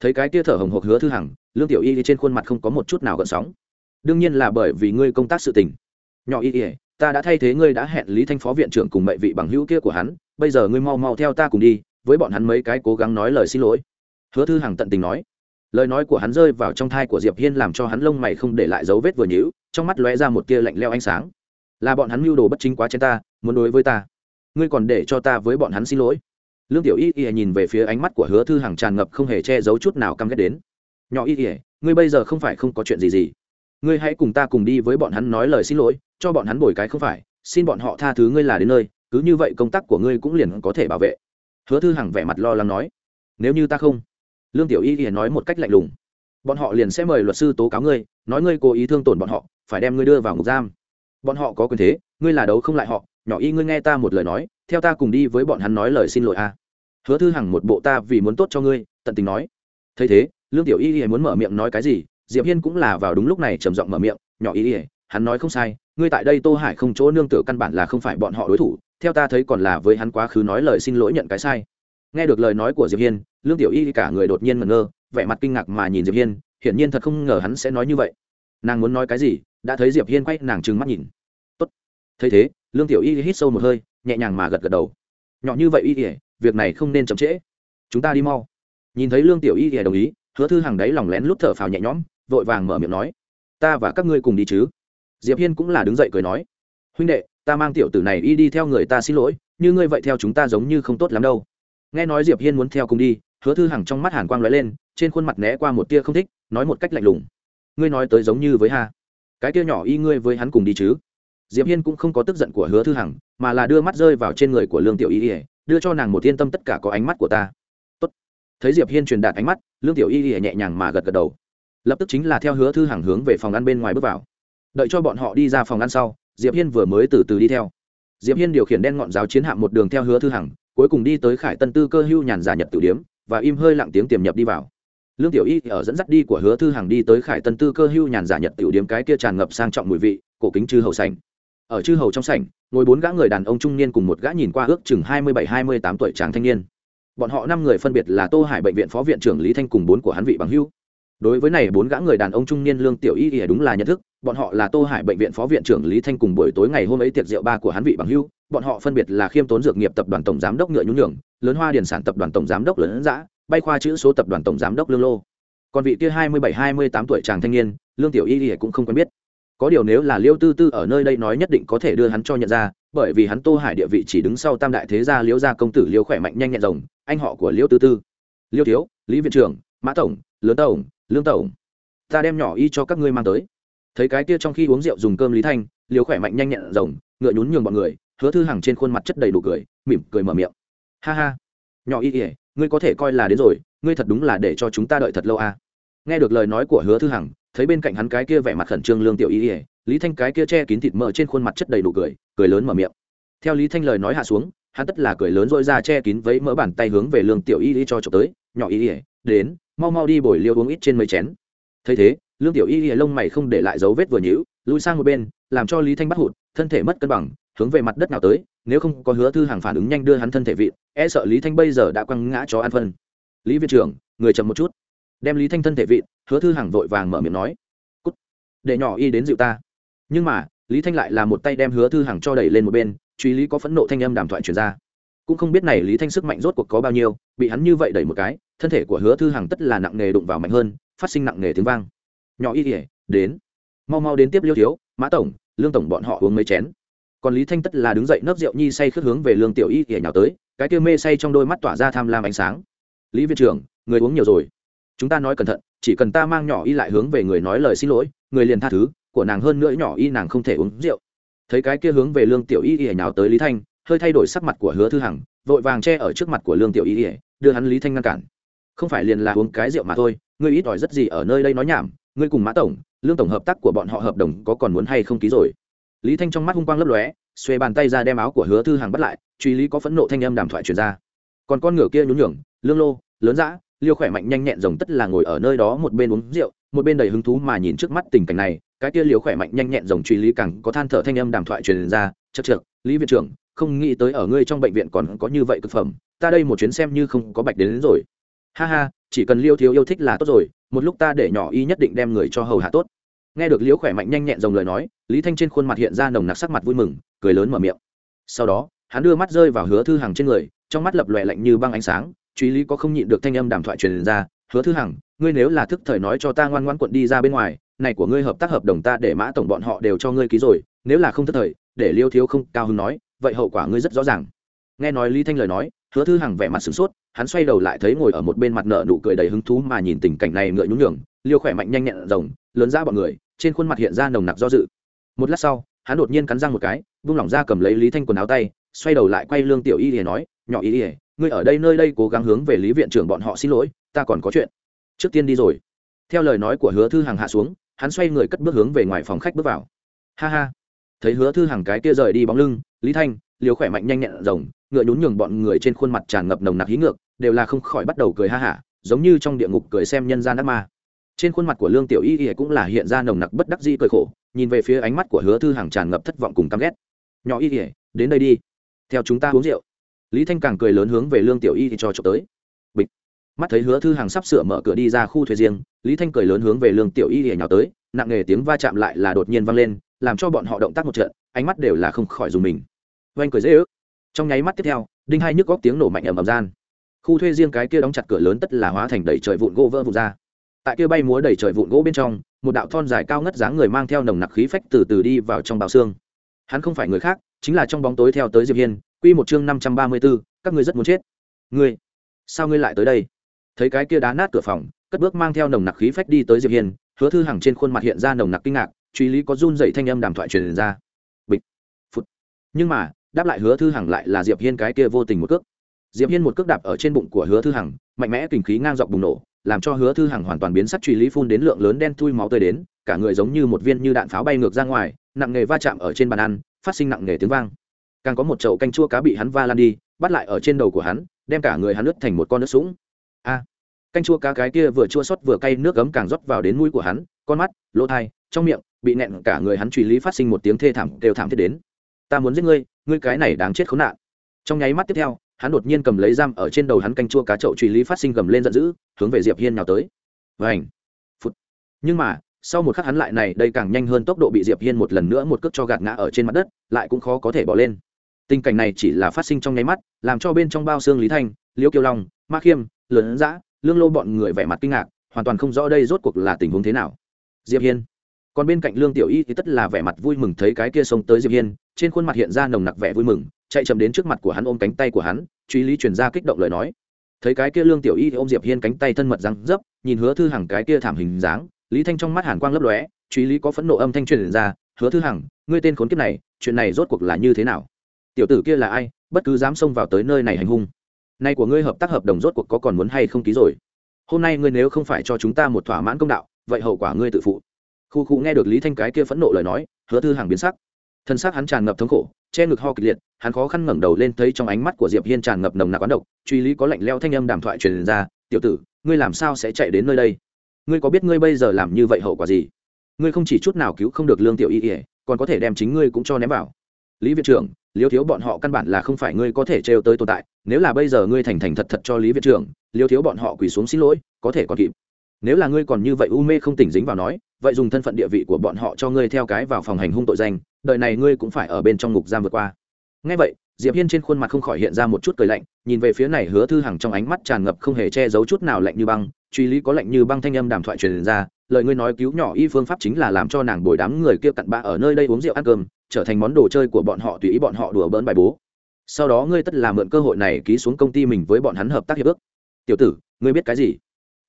Thấy cái kia thở hồng hộc hứa thư hằng lương tiểu y trên khuôn mặt không có một chút nào gợn sóng. Đương nhiên là bởi vì ngươi công tác sự tình. Nhỏ y ỉa ta đã thay thế ngươi đã hẹn lý thanh phó viện trưởng cùng mệnh vị bằng hữu kia của hắn, bây giờ ngươi mau mau theo ta cùng đi với bọn hắn mấy cái cố gắng nói lời xin lỗi. Hứa thư hằng tận tình nói. Lời nói của hắn rơi vào trong thai của diệp hiên làm cho hắn lông mày không để lại dấu vết vừa nhữ trong mắt lóe ra một tia lạnh leo ánh sáng. Là bọn hắn mưu đồ bất chính quá trên ta, muốn đối với ta. Ngươi còn để cho ta với bọn hắn xin lỗi. Lương tiểu y y nhìn về phía ánh mắt của hứa thư hằng tràn ngập không hề che giấu chút nào căm ghét đến. Nhỏ y y, ngươi bây giờ không phải không có chuyện gì gì. Ngươi hãy cùng ta cùng đi với bọn hắn nói lời xin lỗi, cho bọn hắn bồi cái không phải, xin bọn họ tha thứ ngươi là đến nơi, cứ như vậy công tác của ngươi cũng liền có thể bảo vệ hứa thư hằng vẻ mặt lo lắng nói, nếu như ta không? Lương tiểu y y nói một cách lạnh lùng, bọn họ liền sẽ mời luật sư tố cáo ngươi, nói ngươi cố ý thương tổn bọn họ, phải đem ngươi đưa vào ngục giam. Bọn họ có quyền thế, ngươi là đấu không lại họ, nhỏ y ngươi nghe ta một lời nói, theo ta cùng đi với bọn hắn nói lời xin lỗi a. Hứa thư hằng một bộ ta vì muốn tốt cho ngươi tận tình nói. Thấy thế, lương tiểu y y muốn mở miệng nói cái gì, diệp hiên cũng là vào đúng lúc này trầm giọng mở miệng, nhỏ y y, hắn nói không sai, ngươi tại đây tô hải không chỗ nương tựa căn bản là không phải bọn họ đối thủ theo ta thấy còn là với hắn quá khứ nói lời xin lỗi nhận cái sai. Nghe được lời nói của diệp hiên, lương tiểu y cả người đột nhiên mẩn ngơ, vẻ mặt kinh ngạc mà nhìn diệp hiên, hiển nhiên thật không ngờ hắn sẽ nói như vậy. Nàng muốn nói cái gì, đã thấy diệp hiên quay nàng trừng mắt nhìn. Tốt. Thấy thế, lương tiểu y hít sâu một hơi, nhẹ nhàng mà gật gật đầu. Nhỏ như vậy y ỉa việc này không nên chậm trễ. Chúng ta đi mau. Nhìn thấy lương tiểu y ỉa đồng ý, hứa thư hàng đấy lòng lén lút thở phào nhẹ nhõm, vội vàng mở miệng nói. Ta và các ngươi cùng đi chứ? Diệp hiên cũng là đứng dậy cười nói. Huynh đệ ta mang tiểu tử này y đi theo người ta xin lỗi, như ngươi vậy theo chúng ta giống như không tốt lắm đâu. Nghe nói diệp hiên muốn theo cùng đi, hứa thư hằng trong mắt hàn quang lóe lên, trên khuôn mặt né qua một tia không thích, nói một cách lạnh lùng. Ngươi nói tới giống như với ha. Cái tia nhỏ y ngươi với hắn cùng đi chứ. Diệp hiên cũng không có tức giận của hứa thư hằng, mà là đưa mắt rơi vào trên người của lương tiểu y ỉa đưa cho nàng một yên tâm tất cả có ánh mắt của ta. Tốt. thấy diệp hiên truyền đạt ánh mắt, lương tiểu y ỉa nhẹ nhàng mà gật gật đầu. Lập tức chính là theo hứa thư hằng hướng về phòng ăn bên ngoài bước vào. Đợi cho bọn họ đi ra phòng ăn sau diệp hiên vừa mới từ từ đi theo. Diệp hiên điều khiển đen ngọn giáo chiến hạm một đường theo hứa thư hằng, cuối cùng đi tới khải tân tư cơ hưu nhàn giả nhật tử điếm, và im hơi lặng tiếng tiềm nhập đi vào. Lương tiểu y ở dẫn dắt đi của hứa thư hằng đi tới khải tân tư cơ hưu nhàn giả nhật tiểu điếm cái kia tràn ngập sang trọng mùi vị, cổ kính chư hầu sành ở chư hầu trong sảnh, ngồi bốn gã người đàn ông trung niên cùng một gã nhìn qua ước chừng hai mươi bảy, hai mươi tám tuổi tráng thanh niên. Bọn họ năm người phân biệt là tô hải bệnh viện phó viện trưởng lý thanh cùng bốn của hắn vị bằng hưu đối với này bốn gã người đàn ông trung niên lương tiểu y thì đúng là nhận thức, bọn họ là tô hải bệnh viện phó viện trưởng lý thanh cùng buổi tối ngày hôm ấy tiệc rượu ba của hắn vị bằng hưu, bọn họ phân biệt là khiêm tốn dược nghiệp tập đoàn tổng giám đốc ngựa nhún nhường, lớn hoa điền sản tập đoàn tổng giám đốc lớn giã bay khoa chữ số tập đoàn tổng giám đốc lương lô. Còn vị kia hai mươi bảy, hai mươi tám tuổi chàng thanh niên, lương tiểu y thì cũng không quen biết. Có điều nếu là liêu tư tư ở nơi đây nói nhất định có thể đưa hắn cho nhận ra, bởi vì hắn tô hải địa vị chỉ đứng sau tam đại thế gia liêu gia công tử liêu khỏe mạnh nhanh nhẹn rồng, anh họ của liêu tư tư. Liêu thiếu, lý viện trưởng, mã tổng, lớn tổng lương tổng, ta đem nhỏ y cho các ngươi mang tới. Thấy cái kia trong khi uống rượu dùng cơm lý thanh liều khỏe mạnh nhanh nhẹn rồng, ngựa nhún nhường bọn người, hứa thư Hằng trên khuôn mặt chất đầy đủ cười, mỉm cười mở miệng. Ha ha. Nhỏ y ỉa ngươi có thể coi là đến rồi, ngươi thật đúng là để cho chúng ta đợi thật lâu à. nghe được lời nói của hứa thư hằng, thấy bên cạnh hắn cái kia vẻ mặt khẩn trương lương tiểu y ỉa lý thanh cái kia che kín thịt mỡ trên khuôn mặt chất đầy đủ cười cười lớn mở miệng. Theo lý thanh lời nói hạ xuống, hắn tất là cười lớn dội ra che kín với mỡ bàn tay hướng về lương tiểu y y cho trộm tới. Nhỏ y ỉa đến mau mau đi bồi liêu uống ít trên mấy chén. Thấy thế, lương tiểu y y lông mày không để lại dấu vết vừa nhữ lùi sang một bên, làm cho lý thanh bắt hụt, thân thể mất cân bằng, hướng về mặt đất nào tới, nếu không có hứa thư hàng phản ứng nhanh đưa hắn thân thể vị e sợ lý thanh bây giờ đã quăng ngã cho an phân. Lý viện trưởng, người chậm một chút. Đem lý thanh thân thể vị hứa thư hàng vội vàng mở miệng nói, cút, để nhỏ y đến dịu ta. Nhưng mà, lý thanh lại là một tay đem hứa thư hàng cho đẩy lên một bên, truy lý có phẫn nộ thanh âm đàm thoại truyền ra. Cũng không biết này lý thanh sức mạnh rốt cuộc có bao nhiêu, bị hắn như vậy đẩy một cái thân thể của hứa thư hằng tất là nặng nề đụng vào mạnh hơn, phát sinh nặng nề tiếng vang. Nhỏ y ỉa đến. Mau mau đến tiếp liêu thiếu, mã tổng, lương tổng bọn họ uống mấy chén. Còn lý thanh tất là đứng dậy nấp rượu nhi say khước hướng về lương tiểu y ỉa nhào tới, cái kia mê say trong đôi mắt tỏa ra tham lam ánh sáng. Lý viên trưởng người uống nhiều rồi. Chúng ta nói cẩn thận, chỉ cần ta mang nhỏ y lại hướng về người nói lời xin lỗi, người liền tha thứ, của nàng hơn nữa nhỏ y nàng không thể uống rượu. Thấy cái kia hướng về lương tiểu y ỉa nhào tới lý thanh, hơi thay đổi sắc mặt của hứa thư hằng, vội vàng che ở trước mặt của lương tiểu y ỉa đưa hắn lý thanh ngăn cản không phải liền là uống cái rượu mà thôi ngươi ít ỏi rất gì ở nơi đây nói nhảm ngươi cùng mã tổng lương tổng hợp tác của bọn họ hợp đồng có còn muốn hay không ký rồi? Lý thanh trong mắt hung quang lấp lóe xuê bàn tay ra đem áo của hứa thư hàng bắt lại truy lý có phẫn nộ thanh âm đàm thoại truyền ra. Còn con ngựa kia nhún nhường lương lô lớn dã liêu khỏe mạnh nhanh nhẹn rồng tất là ngồi ở nơi đó một bên uống rượu một bên đầy hứng thú mà nhìn trước mắt tình cảnh này cái kia liều khỏe mạnh nhanh nhẹn rồng truy lý càng có than thở thanh âm đàm thoại truyền ra chật trượt lý viện trưởng không nghĩ tới ở ngươi trong bệnh viện còn có như vậy thực phẩm ta đây một chuyến xem như không có bạch đến, đến rồi ha ha, chỉ cần liêu thiếu yêu thích là tốt rồi, một lúc ta để nhỏ y nhất định đem người cho hầu hạ tốt. Nghe được liễu khỏe mạnh nhanh nhẹn dòng lời nói, lý thanh trên khuôn mặt hiện ra nồng nặc sắc mặt vui mừng, cười lớn mở miệng. Sau đó, hắn đưa mắt rơi vào hứa thư hằng trên người, trong mắt lập lòe lạnh như băng ánh sáng, truy lý có không nhịn được thanh âm đàm thoại truyền ra, hứa thư hằng, ngươi nếu là thức thời nói cho ta ngoan ngoan quận đi ra bên ngoài, này của ngươi hợp tác hợp đồng ta để mã tổng bọn họ đều cho ngươi ký rồi, nếu là không thức thời, để liêu thiếu không cao hứng nói, vậy hậu quả ngươi rất rõ ràng. Nghe nói lý thanh lời nói hứa thư hằng vẻ mặt sửng sốt, hắn xoay đầu lại thấy ngồi ở một bên mặt nợ nụ cười đầy hứng thú mà nhìn tình cảnh này ngựa nhún nhường, liêu khỏe mạnh nhanh nhẹn rồng, lớn ra bọn người, trên khuôn mặt hiện ra nồng nặc do dự. Một lát sau, hắn đột nhiên cắn răng một cái, vung lỏng ra cầm lấy lý thanh quần áo tay, xoay đầu lại quay lương tiểu y để nói, nhỏ y ỉa ngươi ở đây nơi đây cố gắng hướng về lý viện trưởng bọn họ xin lỗi, ta còn có chuyện. Trước tiên đi rồi. Theo lời nói của hứa thư hằng hạ xuống, hắn xoay người cất bước hướng về ngoài phòng khách bước vào. Ha ha. Thấy hứa thư hằng cái kia rời đi bóng lưng, lý thanh liều khỏe mạnh nhanh nhẹn rồng ngựa nhún nhường bọn người trên khuôn mặt tràn ngập nồng nặc hí ngược, đều là không khỏi bắt đầu cười ha hả, giống như trong địa ngục cười xem nhân gian ác ma. Trên khuôn mặt của lương tiểu y y cũng là hiện ra nồng nặc bất đắc dĩ cười khổ, nhìn về phía ánh mắt của hứa thư hàng tràn ngập thất vọng cùng căm ghét. Nhỏ y y, đến đây đi. Theo chúng ta uống rượu. Lý thanh càng cười lớn hướng về lương tiểu y thì cho trộm tới. Bịch. Mắt thấy hứa thư hàng sắp sửa mở cửa đi ra khu thuê riêng, lý thanh cười lớn hướng về lương tiểu y thì nhào tới, nặng nề tiếng va chạm lại là đột nhiên vang lên, làm cho bọn họ động tác một trận, ánh mắt đều là không khỏi dùng mình. Oanh cười dễ ước trong nháy mắt tiếp theo đinh hai nhức góc tiếng nổ mạnh ầm ầm gian. Khu thuê riêng cái kia đóng chặt cửa lớn tất là hóa thành đầy trời vụn gỗ vỡ vụn ra. Tại kia bay múa đầy trời vụn gỗ bên trong một đạo thon dài cao ngất dáng người mang theo nồng nặc khí phách từ từ đi vào trong bào xương. Hắn không phải người khác chính là trong bóng tối theo tới diệp hiên quy một chương năm trăm ba mươi 534, các ngươi rất muốn chết. Ngươi sao ngươi lại tới đây? Thấy cái kia đá nát cửa phòng cất bước mang theo nồng nặc khí phách đi tới diệp hiên hứa thư hằng trên khuôn mặt hiện ra nồng nặc kinh ngạc truy lý có run dậy thanh âm đàm thoại truyền ra. Bịch phút nhưng mà đáp lại hứa thư hằng lại là diệp hiên cái kia vô tình một cước. Diệp hiên một cước đạp ở trên bụng của hứa thư hằng, mạnh mẽ kình khí ngang dọc bùng nổ, làm cho hứa thư hằng hoàn toàn biến sắt truy lý phun đến lượng lớn đen thui máu tươi đến, cả người giống như một viên như đạn pháo bay ngược ra ngoài, nặng nghề va chạm ở trên bàn ăn, phát sinh nặng nghề tiếng vang. Càng có một chậu canh chua cá bị hắn va lan đi, bắt lại ở trên đầu của hắn, đem cả người hắn ướt thành một con nước sũng. A! Canh chua cá cái kia vừa chua xót vừa cay nước gấm càng rót vào đến mũi của hắn, con mắt, lỗ thai, trong miệng, bị nẹn cả người hắn truy lý phát sinh một tiếng thê thảm đều thảm thiết đến. Ta muốn giết ngươi ngươi cái này đáng chết khốn nạn. Trong nháy mắt tiếp theo, hắn đột nhiên cầm lấy giam ở trên đầu hắn canh chua cá chậu truy lý phát sinh gầm lên giận dữ, hướng về diệp hiên nào tới. Vảnh phút nhưng mà, sau một khắc hắn lại này, đây càng nhanh hơn tốc độ bị diệp hiên một lần nữa một cước cho gạt ngã ở trên mặt đất, lại cũng khó có thể bỏ lên. Tình cảnh này chỉ là phát sinh trong nháy mắt, làm cho bên trong bao xương lý thanh, liễu kiêu long, ma khiêm lớn dã lương lô bọn người vẻ mặt kinh ngạc, hoàn toàn không rõ đây rốt cuộc là tình huống thế nào. Diệp hiên còn bên cạnh lương tiểu y thì tất là vẻ mặt vui mừng thấy cái kia xông tới diệp hiên, trên khuôn mặt hiện ra nồng nặc vẻ vui mừng, chạy chậm đến trước mặt của hắn ôm cánh tay của hắn, truy lý truyền ra kích động lời nói. Thấy cái kia lương tiểu y thì ôm diệp hiên cánh tay thân mật răng dấp, nhìn hứa thư hằng cái kia thảm hình dáng, lý thanh trong mắt hàn quang lấp lóe, truy lý có phẫn nộ âm thanh truyền ra, hứa thư hằng, ngươi tên khốn kiếp này, chuyện này rốt cuộc là như thế nào? Tiểu tử kia là ai, bất cứ dám xông vào tới nơi này hành hung. Nay của ngươi hợp tác hợp đồng rốt cuộc có còn muốn hay không ký rồi? Hôm nay ngươi nếu không phải cho chúng ta một thỏa mãn công đạo, vậy hậu quả ngươi tự phụ khu khu nghe được lý thanh cái kia phẫn nộ lời nói, hứa thư hàng biến sắc. Thân xác hắn tràn ngập thống khổ, che ngực ho kịch liệt, hắn khó khăn ngẩng đầu lên thấy trong ánh mắt của diệp hiên tràn ngập nồng nặc quán độc, truy lý có lạnh leo thanh âm đàm thoại truyền ra, tiểu tử, ngươi làm sao sẽ chạy đến nơi đây? Ngươi có biết ngươi bây giờ làm như vậy hậu quả gì? Ngươi không chỉ chút nào cứu không được lương tiểu y ỉa còn có thể đem chính ngươi cũng cho ném vào. Lý viện trưởng, liêu thiếu bọn họ căn bản là không phải ngươi có thể trêu tới tồn tại, nếu là bây giờ ngươi thành thành thật thật cho lý viện trưởng, liêu thiếu bọn họ quỳ xuống xin lỗi, có thể còn kịp nếu là ngươi còn như vậy u mê không tỉnh dính vào nói, vậy dùng thân phận địa vị của bọn họ cho ngươi theo cái vào phòng hành hung tội danh, đời này ngươi cũng phải ở bên trong ngục giam vượt qua. Ngay vậy, diệp hiên trên khuôn mặt không khỏi hiện ra một chút cười lạnh, nhìn về phía này hứa thư hằng trong ánh mắt tràn ngập không hề che giấu chút nào lạnh như băng, truy lý có lạnh như băng thanh âm đàm thoại truyền ra, lời ngươi nói cứu nhỏ y phương pháp chính là làm cho nàng bồi đám người kia cặn bã ở nơi đây uống rượu ăn cơm, trở thành món đồ chơi của bọn họ tùy ý bọn họ đùa bỡn bài bố. Sau đó ngươi tất là mượn cơ hội này ký xuống công ty mình với bọn hắn hợp tác hiệp ước. Tiểu tử, ngươi biết cái gì?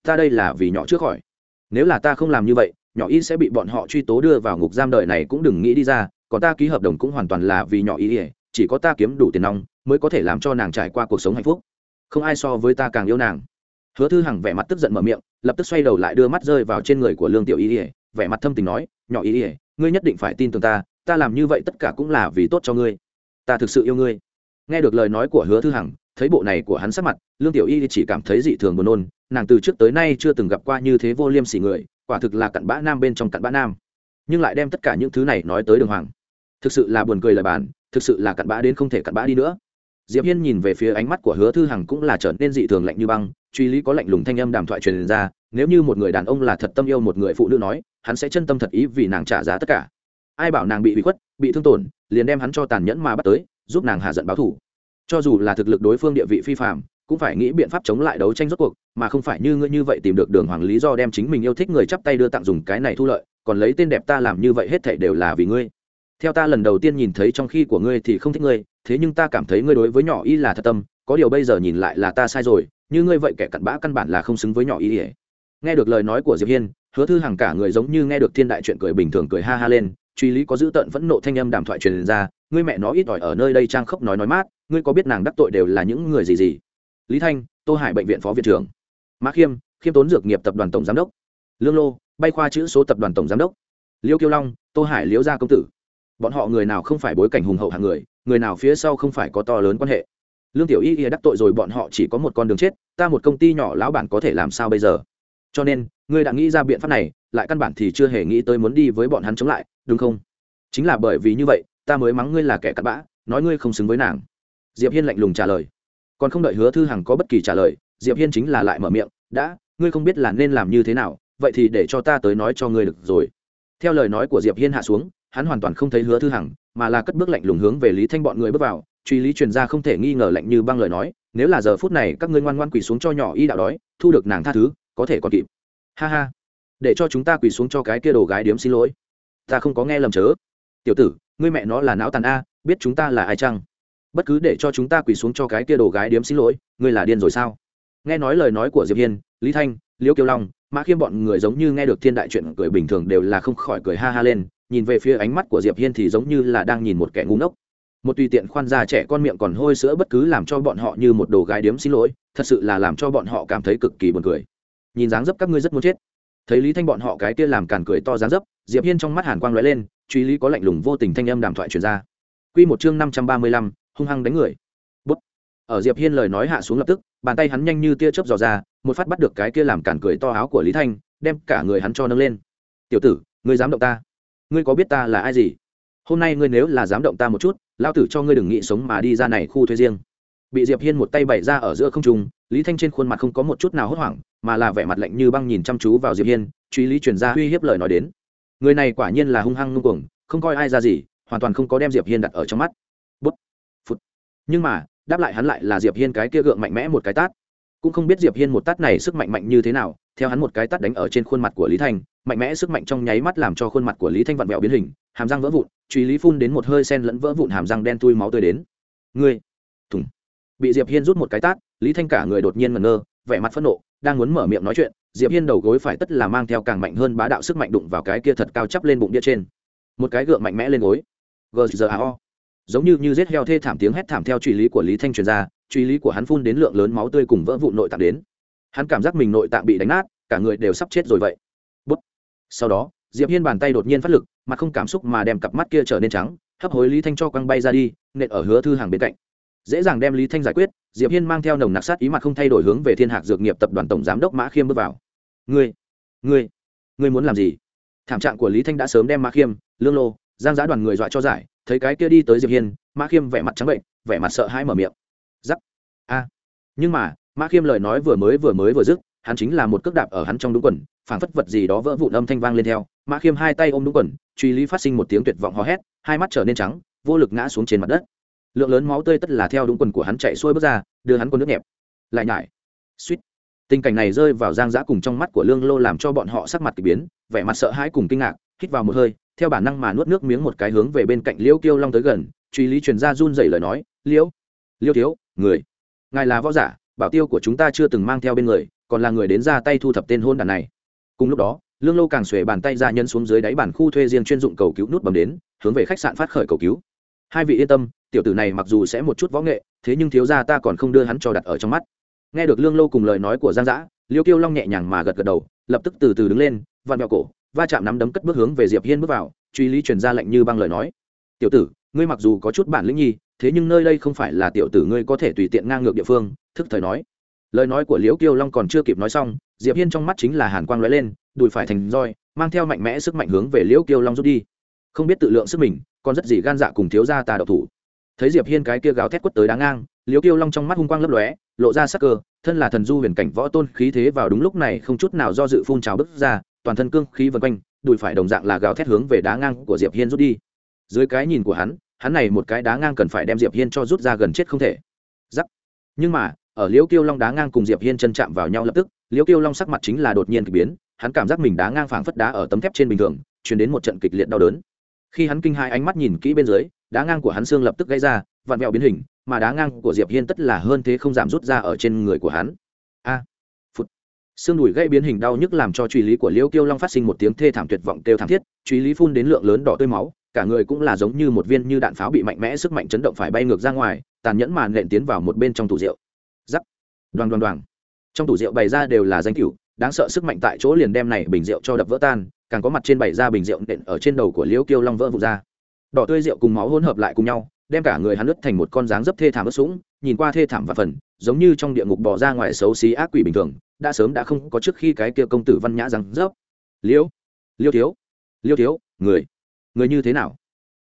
Ta đây là vì nhỏ trước khỏi. Nếu là ta không làm như vậy, nhỏ y sẽ bị bọn họ truy tố đưa vào ngục giam đời này cũng đừng nghĩ đi ra, còn ta ký hợp đồng cũng hoàn toàn là vì nhỏ y chỉ có ta kiếm đủ tiền nong mới có thể làm cho nàng trải qua cuộc sống hạnh phúc. Không ai so với ta càng yêu nàng. Hứa thư hằng vẻ mặt tức giận mở miệng, lập tức xoay đầu lại đưa mắt rơi vào trên người của lương tiểu y vẻ mặt thâm tình nói, nhỏ y ngươi nhất định phải tin tưởng ta ta làm như vậy tất cả cũng là vì tốt cho ngươi. Ta thực sự yêu ngươi. Nghe được lời nói của hứa thư hằng, thấy bộ này của hắn sắc mặt, lương tiểu y chỉ cảm thấy dị thường buồn nôn nàng từ trước tới nay chưa từng gặp qua như thế vô liêm sỉ người, quả thực là cặn bã nam bên trong cặn bã nam. Nhưng lại đem tất cả những thứ này nói tới đường hoàng. Thực sự là buồn cười lời bàn, thực sự là cặn bã đến không thể cặn bã đi nữa. Diệp hiên nhìn về phía ánh mắt của hứa thư hằng cũng là trở nên dị thường lạnh như băng, truy lý có lạnh lùng thanh âm đàm thoại truyền ra, nếu như một người đàn ông là thật tâm yêu một người phụ nữ nói, hắn sẽ chân tâm thật ý vì nàng trả giá tất cả. Ai bảo nàng bị bị khuất, bị thương tổn, liền đem hắn cho tàn nhẫn mà bắt tới, giúp nàng hạ giận báo thù. Cho dù là thực lực đối phương địa vị phi phạm cũng phải nghĩ biện pháp chống lại đấu tranh rốt cuộc, mà không phải như ngươi như vậy tìm được đường hoàng lý do đem chính mình yêu thích người chắp tay đưa tặng dùng cái này thu lợi, còn lấy tên đẹp ta làm như vậy hết thảy đều là vì ngươi. Theo ta lần đầu tiên nhìn thấy trong khi của ngươi thì không thích ngươi, thế nhưng ta cảm thấy ngươi đối với nhỏ y là thật tâm, có điều bây giờ nhìn lại là ta sai rồi, như ngươi vậy kẻ cặn bã căn bản là không xứng với nhỏ y ỉa nghe được lời nói của diệp hiên, hứa thư hàng cả người giống như nghe được thiên đại chuyện cười bình thường cười ha ha lên, truy lý có giữ tận vẫn nộ thanh âm đàm thoại truyền ra, ngươi mẹ nó ít ỏi ở nơi đây trang khóc nói nói mát, ngươi có biết nàng đắc tội đều là những người gì gì? Lý thanh, tô hải bệnh viện phó viện trưởng. Mã khiêm khiêm tốn dược nghiệp tập đoàn tổng giám đốc. Lương lô, bay khoa chữ số tập đoàn tổng giám đốc. Liêu kiêu long, tô hải liễu gia công tử. Bọn họ người nào không phải bối cảnh hùng hậu hàng người người nào phía sau không phải có to lớn quan hệ. Lương tiểu y y đắc tội rồi bọn họ chỉ có một con đường chết, ta một công ty nhỏ lão bản có thể làm sao bây giờ? Cho nên, ngươi đã nghĩ ra biện pháp này, lại căn bản thì chưa hề nghĩ tới muốn đi với bọn hắn chống lại, đúng không? Chính là bởi vì như vậy, ta mới mắng ngươi là kẻ cặn bã, nói ngươi không xứng với nàng. Diệp hiên lạnh lùng trả lời còn không đợi hứa thư hằng có bất kỳ trả lời, diệp hiên chính là lại mở miệng, đã, ngươi không biết là nên làm như thế nào, vậy thì để cho ta tới nói cho ngươi được rồi. Theo lời nói của diệp hiên hạ xuống, hắn hoàn toàn không thấy hứa thư hằng, mà là cất bước lạnh lùng hướng về lý thanh bọn người bước vào, truy lý truyền ra không thể nghi ngờ lạnh như băng lời nói, nếu là giờ phút này các ngươi ngoan ngoan quỳ xuống cho nhỏ y đạo đói, thu được nàng tha thứ, có thể còn kịp. Ha ha, để cho chúng ta quỳ xuống cho cái kia đồ gái điếm xin lỗi. Ta không có nghe lầm chớ. Tiểu tử, ngươi mẹ nó là não tàn a, biết chúng ta là ai chăng? Bất cứ để cho chúng ta quỳ xuống cho cái kia đồ gái điếm xin lỗi ngươi là điên rồi sao? Nghe nói lời nói của diệp hiên lý thanh liễu Kiều long mã khiêm bọn người giống như nghe được thiên đại chuyện cười bình thường đều là không khỏi cười ha ha lên nhìn về phía ánh mắt của diệp hiên thì giống như là đang nhìn một kẻ ngu ngốc. Một tùy tiện khoan ra trẻ con miệng còn hôi sữa bất cứ làm cho bọn họ như một đồ gái điếm xin lỗi thật sự là làm cho bọn họ cảm thấy cực kỳ buồn cười. Nhìn dáng dấp các ngươi rất muốn chết. Thấy lý thanh bọn họ cái kia làm càn cười to dáng dấp diệp hiên trong mắt hàn quang lóe lên truy lý có lạnh lùng vô tình thanh âm đàm thoại truyền ra. Quy một chương năm trăm ba mươi lăm, hung hăng đánh người. Bút. ở diệp hiên lời nói hạ xuống lập tức, bàn tay hắn nhanh như tia chớp dò ra, một phát bắt được cái kia làm cản cười to áo của lý thanh, đem cả người hắn cho nâng lên. Tiểu tử, ngươi dám động ta? Ngươi có biết ta là ai gì? Hôm nay ngươi nếu là dám động ta một chút lao tử cho ngươi đừng nghĩ sống mà đi ra này khu thuê riêng. Bị diệp hiên một tay bày ra ở giữa không trung, lý thanh trên khuôn mặt không có một chút nào hốt hoảng, mà là vẻ mặt lạnh như băng nhìn chăm chú vào diệp hiên, truy lý truyền ra uy hiếp lời nói đến. Người này quả nhiên là hung hăng ngông cuồng, không coi ai ra gì, hoàn toàn không có đem diệp hiên đặt ở trong mắt nhưng mà, đáp lại hắn lại là diệp hiên cái kia gượng mạnh mẽ một cái tát. Cũng không biết diệp hiên một tát này sức mạnh mạnh như thế nào, theo hắn một cái tát đánh ở trên khuôn mặt của lý thanh, mạnh mẽ sức mạnh trong nháy mắt làm cho khuôn mặt của lý thanh vặn vẹo biến hình, hàm răng vỡ vụn, truy lý phun đến một hơi sen lẫn vỡ vụn hàm răng đen tui máu tươi đến. Ngươi, thùng. Bị diệp hiên rút một cái tát, lý thanh cả người đột nhiên ngẩn ngơ, vẻ mặt phẫn nộ, đang muốn mở miệng nói chuyện, diệp hiên đầu gối phải tất là mang theo càng mạnh hơn bá đạo sức mạnh đụng vào cái kia thật cao chắp lên bụng đĩa trên. Một cái gượng mạnh mẽ lên gối. Gzao giống như như giết heo thê thảm tiếng hét thảm theo truy lý của lý thanh truyền ra, truy lý của hắn phun đến lượng lớn máu tươi cùng vỡ vụn nội tạng đến. Hắn cảm giác mình nội tạng bị đánh nát, cả người đều sắp chết rồi vậy. Bút. sau đó, diệp hiên bàn tay đột nhiên phát lực, mà không cảm xúc mà đem cặp mắt kia trở nên trắng, hấp hối lý thanh cho quăng bay ra đi, nện ở hứa thư hàng bên cạnh. Dễ dàng đem lý thanh giải quyết, diệp hiên mang theo nồng nặc sát ý mặt không thay đổi hướng về thiên hạc dược nghiệp tập đoàn tổng giám đốc mã khiêm bước vào. Ngươi ngươi ngươi muốn làm gì? Thảm trạng của lý thanh đã sớm đem mã khiêm, lương lô giang giã đoàn người dọa cho giải, thấy cái kia đi tới diệp hiên, mã khiêm vẻ mặt trắng bệnh, vẻ mặt sợ hãi mở miệng. Giắc. A. Nhưng mà, mã khiêm lời nói vừa mới vừa mới vừa dứt, hắn chính là một cước đạp ở hắn trong đúng quần, phảng phất vật gì đó vỡ vụn âm thanh vang lên theo. Mã khiêm hai tay ôm đúng quần, truy lý phát sinh một tiếng tuyệt vọng hò hét, hai mắt trở nên trắng, vô lực ngã xuống trên mặt đất. Lượng lớn máu tươi tất là theo đúng quần của hắn chạy xuôi bước ra, đưa hắn con nước nhẹp. Lại nhải. Suýt. Tình cảnh này rơi vào giang giã cùng trong mắt của lương lô làm cho bọn họ sắc mặt k ỳ biến, vẻ mặt sợ hãi cùng kinh ngạc, hít vào một hơi theo bản năng mà nuốt nước miếng một cái hướng về bên cạnh liễu kiêu long tới gần truy lý truyền ra run dày lời nói liễu liễu thiếu người ngài là võ giả bảo tiêu của chúng ta chưa từng mang theo bên người còn là người đến ra tay thu thập tên hôn đàn này. Cùng lúc đó lương lô càng xuể bàn tay ra nhân xuống dưới đáy bản khu thuê riêng chuyên dụng cầu cứu nút bấm đến hướng về khách sạn phát khởi cầu cứu. Hai vị yên tâm tiểu tử này mặc dù sẽ một chút võ nghệ thế nhưng thiếu gia ta còn không đưa hắn cho đặt ở trong mắt. Nghe được lương lô cùng lời nói của giang dã, liêu kiêu long nhẹ nhàng mà gật gật đầu lập tức từ từ đứng lên vặn mẹo cổ va chạm nắm đấm cất bước hướng về diệp hiên bước vào, truy lý truyền ra lệnh như băng lời nói. Tiểu tử, ngươi mặc dù có chút bản lĩnh nhi, thế nhưng nơi đây không phải là tiểu tử ngươi có thể tùy tiện ngang ngược địa phương, thức thời nói. Lời nói của liễu kiêu long còn chưa kịp nói xong, diệp hiên trong mắt chính là hàn quang lóe lên, đùi phải thành roi, mang theo mạnh mẽ sức mạnh hướng về liễu kiêu long rút đi. Không biết tự lượng sức mình, còn rất gì gan dạ cùng thiếu gia ta độc thủ. Thấy diệp hiên cái kia gáo thét quất tới đáng ngang, liễu kiêu long trong mắt hung quang lấp lóe, lộ ra sắc cơ, thân là thần du huyền cảnh võ tôn khí thế vào đúng lúc này không chút nào do dự phun trào bứt ra toàn thân cương khí vần quanh, đùi phải đồng dạng là gào thét hướng về đá ngang của diệp hiên rút đi. Dưới cái nhìn của hắn hắn này một cái đá ngang cần phải đem diệp hiên cho rút ra gần chết không thể. Giắc nhưng mà, ở liễu kiêu long đá ngang cùng diệp hiên chân chạm vào nhau lập tức, liễu kiêu long sắc mặt chính là đột nhiên k ỳ biến, hắn cảm giác mình đá ngang phảng phất đá ở tấm thép trên bình thường chuyển đến một trận kịch liệt đau đớn. Khi hắn kinh hai ánh mắt nhìn kỹ bên dưới, đá ngang của hắn xương lập tức gây ra, vặn vẹo biến hình, mà đá ngang của diệp hiên tất là hơn thế không giảm rút ra ở trên người của hắn. A xương đùi gây biến hình đau nhức làm cho truy lý của liễu kiêu long phát sinh một tiếng thê thảm tuyệt vọng kêu thảm thiết, truy lý phun đến lượng lớn đỏ tươi máu, cả người cũng là giống như một viên như đạn pháo bị mạnh mẽ sức mạnh chấn động phải bay ngược ra ngoài, tàn nhẫn màn nện tiến vào một bên trong tủ rượu. Giắc đoàn đoàn đoàn trong tủ rượu bày ra đều là danh cửu, đáng sợ sức mạnh tại chỗ liền đem này bình rượu cho đập vỡ tan, càng có mặt trên bày ra bình rượu nện ở trên đầu của liễu kiêu long vỡ vụt ra. Đỏ tươi rượu cùng máu hỗn hợp lại cùng nhau, đem cả người hắn lướt thành một con dáng dấp thê thảm ướt sũng, nhìn qua thê thảm và phần, giống như trong địa ngục bỏ ra ngoài xấu xí ác quỷ bình thường đã sớm đã không có trước khi cái kia công tử văn nhã rằng dấp liễu liêu thiếu liêu thiếu, người người như thế nào?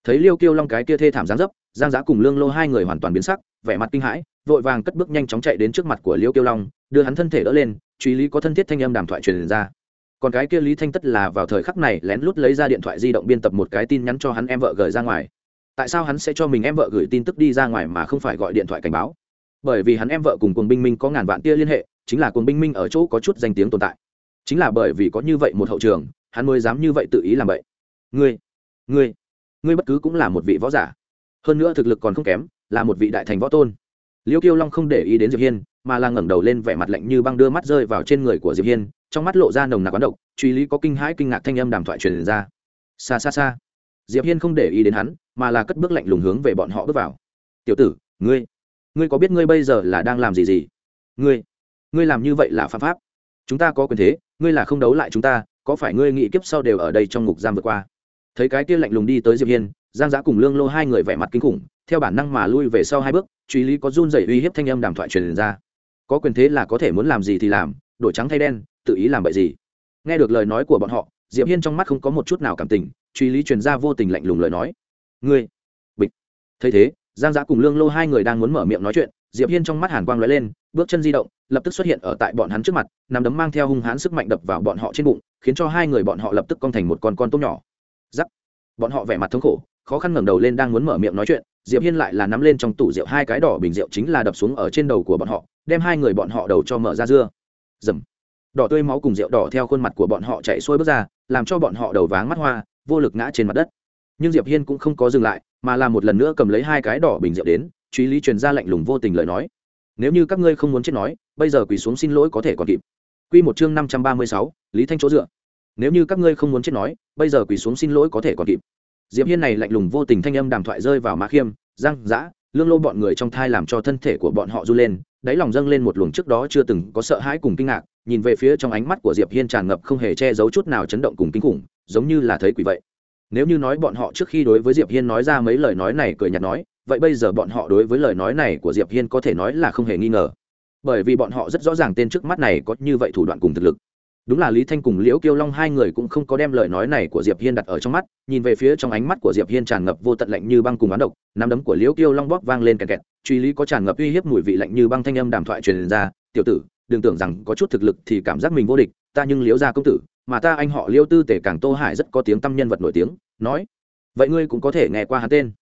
Thấy liêu kiêu long cái kia thê thảm dáng dấp, giang giá cùng lương lô hai người hoàn toàn biến sắc, vẻ mặt kinh hãi, vội vàng cất bước nhanh chóng chạy đến trước mặt của liêu kiêu long, đưa hắn thân thể đỡ lên, truy lý có thân thiết thanh âm đàm thoại truyền ra. Còn cái kia lý thanh tất là vào thời khắc này lén lút lấy ra điện thoại di động biên tập một cái tin nhắn cho hắn em vợ gửi ra ngoài. Tại sao hắn sẽ cho mình em vợ gửi tin tức đi ra ngoài mà không phải gọi điện thoại cảnh báo? Bởi vì hắn em vợ cùng cùng binh minh có ngàn vạn tia liên hệ chính là cuồng binh minh ở chỗ có chút danh tiếng tồn tại. Chính là bởi vì có như vậy một hậu trường, hắn mới dám như vậy tự ý làm vậy. Ngươi ngươi ngươi bất cứ cũng là một vị võ giả. Hơn nữa thực lực còn không kém, là một vị đại thành võ tôn. Liêu kiêu long không để ý đến diệp hiên, mà là ngẩng đầu lên vẻ mặt lạnh như băng đưa mắt rơi vào trên người của diệp hiên, trong mắt lộ ra nồng nặc quán độc, truy lý có kinh hãi kinh ngạc thanh âm đàm thoại truyền ra. Xa xa xa diệp hiên không để ý đến hắn, mà là cất bước lạnh lùng hướng về bọn họ bước vào. Tiểu tử, ngươi ngươi có biết ngươi bây giờ là đang làm gì gì? Ngươi ngươi làm như vậy là phạm pháp. Chúng ta có quyền thế, ngươi là không đấu lại chúng ta, có phải ngươi nghĩ kiếp sau đều ở đây trong ngục giam vượt qua? Thấy cái kia lạnh lùng đi tới diệp hiên, giang giã cùng lương lô hai người vẻ mặt kinh khủng, theo bản năng mà lui về sau hai bước, truy lý có run rẩy uy hiếp thanh âm đàm thoại truyền ra. Có quyền thế là có thể muốn làm gì thì làm, đổi trắng thay đen, tự ý làm bậy gì? Nghe được lời nói của bọn họ, diệp hiên trong mắt không có một chút nào cảm tình, truy lý truyền ra vô tình lạnh lùng lời nói. Ngươi! Bịch! Thấy thế, giang giã cùng lương lô hai người đang muốn mở miệng nói chuyện, diệp hiên trong mắt hàn quang lóe lên, bước chân di động lập tức xuất hiện ở tại bọn hắn trước mặt nằm đấm mang theo hung hãn sức mạnh đập vào bọn họ trên bụng, khiến cho hai người bọn họ lập tức cong thành một con con tôm nhỏ. Giắc bọn họ vẻ mặt thống khổ, khó khăn ngẩng đầu lên đang muốn mở miệng nói chuyện, diệp hiên lại là nắm lên trong tủ rượu hai cái đỏ bình rượu chính là đập xuống ở trên đầu của bọn họ, đem hai người bọn họ đầu cho mở ra dưa. Dầm. Đỏ tươi máu cùng rượu đỏ theo khuôn mặt của bọn họ chạy xuôi bước ra, làm cho bọn họ đầu váng mắt hoa, vô lực ngã trên mặt đất. Nhưng diệp hiên cũng không có dừng lại, mà là một lần nữa cầm lấy hai cái đỏ bình rượu đến, truy lý truyền ra lạnh lùng vô tình lời nói nếu như các ngươi không muốn chết nói bây giờ quỳ xuống xin lỗi có thể còn kịp. Quy một chương năm trăm ba mươi sáu, lý thanh chỗ dựa. Nếu như các ngươi không muốn chết nói bây giờ quỳ xuống xin lỗi có thể còn kịp. Diệp hiên này lạnh lùng vô tình thanh âm đàm thoại rơi vào mã khiêm giang dã lương lô bọn người trong thai làm cho thân thể của bọn họ run lên đáy lòng dâng lên một luồng trước đó chưa từng có sợ hãi cùng kinh ngạc nhìn về phía trong ánh mắt của diệp hiên tràn ngập không hề che giấu chút nào chấn động cùng kinh khủng giống như là thấy quỷ vậy. Nếu như nói bọn họ trước khi đối với diệp hiên nói ra mấy lời nói này cười nhạt nói vậy bây giờ bọn họ đối với lời nói này của diệp hiên có thể nói là không hề nghi ngờ. Bởi vì bọn họ rất rõ ràng tên trước mắt này có như vậy thủ đoạn cùng thực lực. Đúng là lý thanh cùng liễu kiêu long hai người cũng không có đem lời nói này của diệp hiên đặt ở trong mắt, nhìn về phía trong ánh mắt của diệp hiên tràn ngập vô tận lạnh như băng cùng bán độc, nắm đấm của liễu kiêu long bóp vang lên kẹt kẹt, truy lý có tràn ngập uy hiếp mùi vị lạnh như băng thanh âm đàm thoại truyền ra, tiểu tử, đừng tưởng rằng có chút thực lực thì cảm giác mình vô địch, ta nhưng liễu gia công tử, mà ta anh họ liễu tư tể càng tô hải rất có tiếng tâm nhân vật nổi tiếng, nói, vậy ngươi cũng có thể nghe qua hắn tên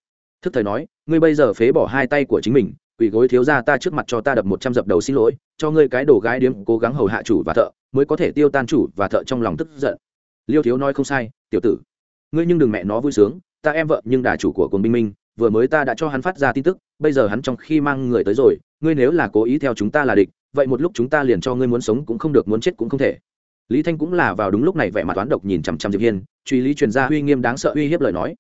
thức thời nói, ngươi bây giờ phế bỏ hai tay của chính mình quỳ gối thiếu gia ta trước mặt cho ta đập một trăm dập đầu xin lỗi, cho ngươi cái đồ gái điếm cố gắng hầu hạ chủ và thợ, mới có thể tiêu tan chủ và thợ trong lòng tức giận. Liêu thiếu nói không sai, tiểu tử, ngươi nhưng đừng mẹ nó vui sướng, ta em vợ nhưng đà chủ của cồn binh minh, vừa mới ta đã cho hắn phát ra tin tức, bây giờ hắn trong khi mang người tới rồi, ngươi nếu là cố ý theo chúng ta là địch, vậy một lúc chúng ta liền cho ngươi muốn sống cũng không được, muốn chết cũng không thể. Lý thanh cũng là vào đúng lúc này vẻ mặt toán độc nhìn chằm chằm diệp hiên, truy lý truyền ra uy nghiêm đáng sợ uy hiếp lời nói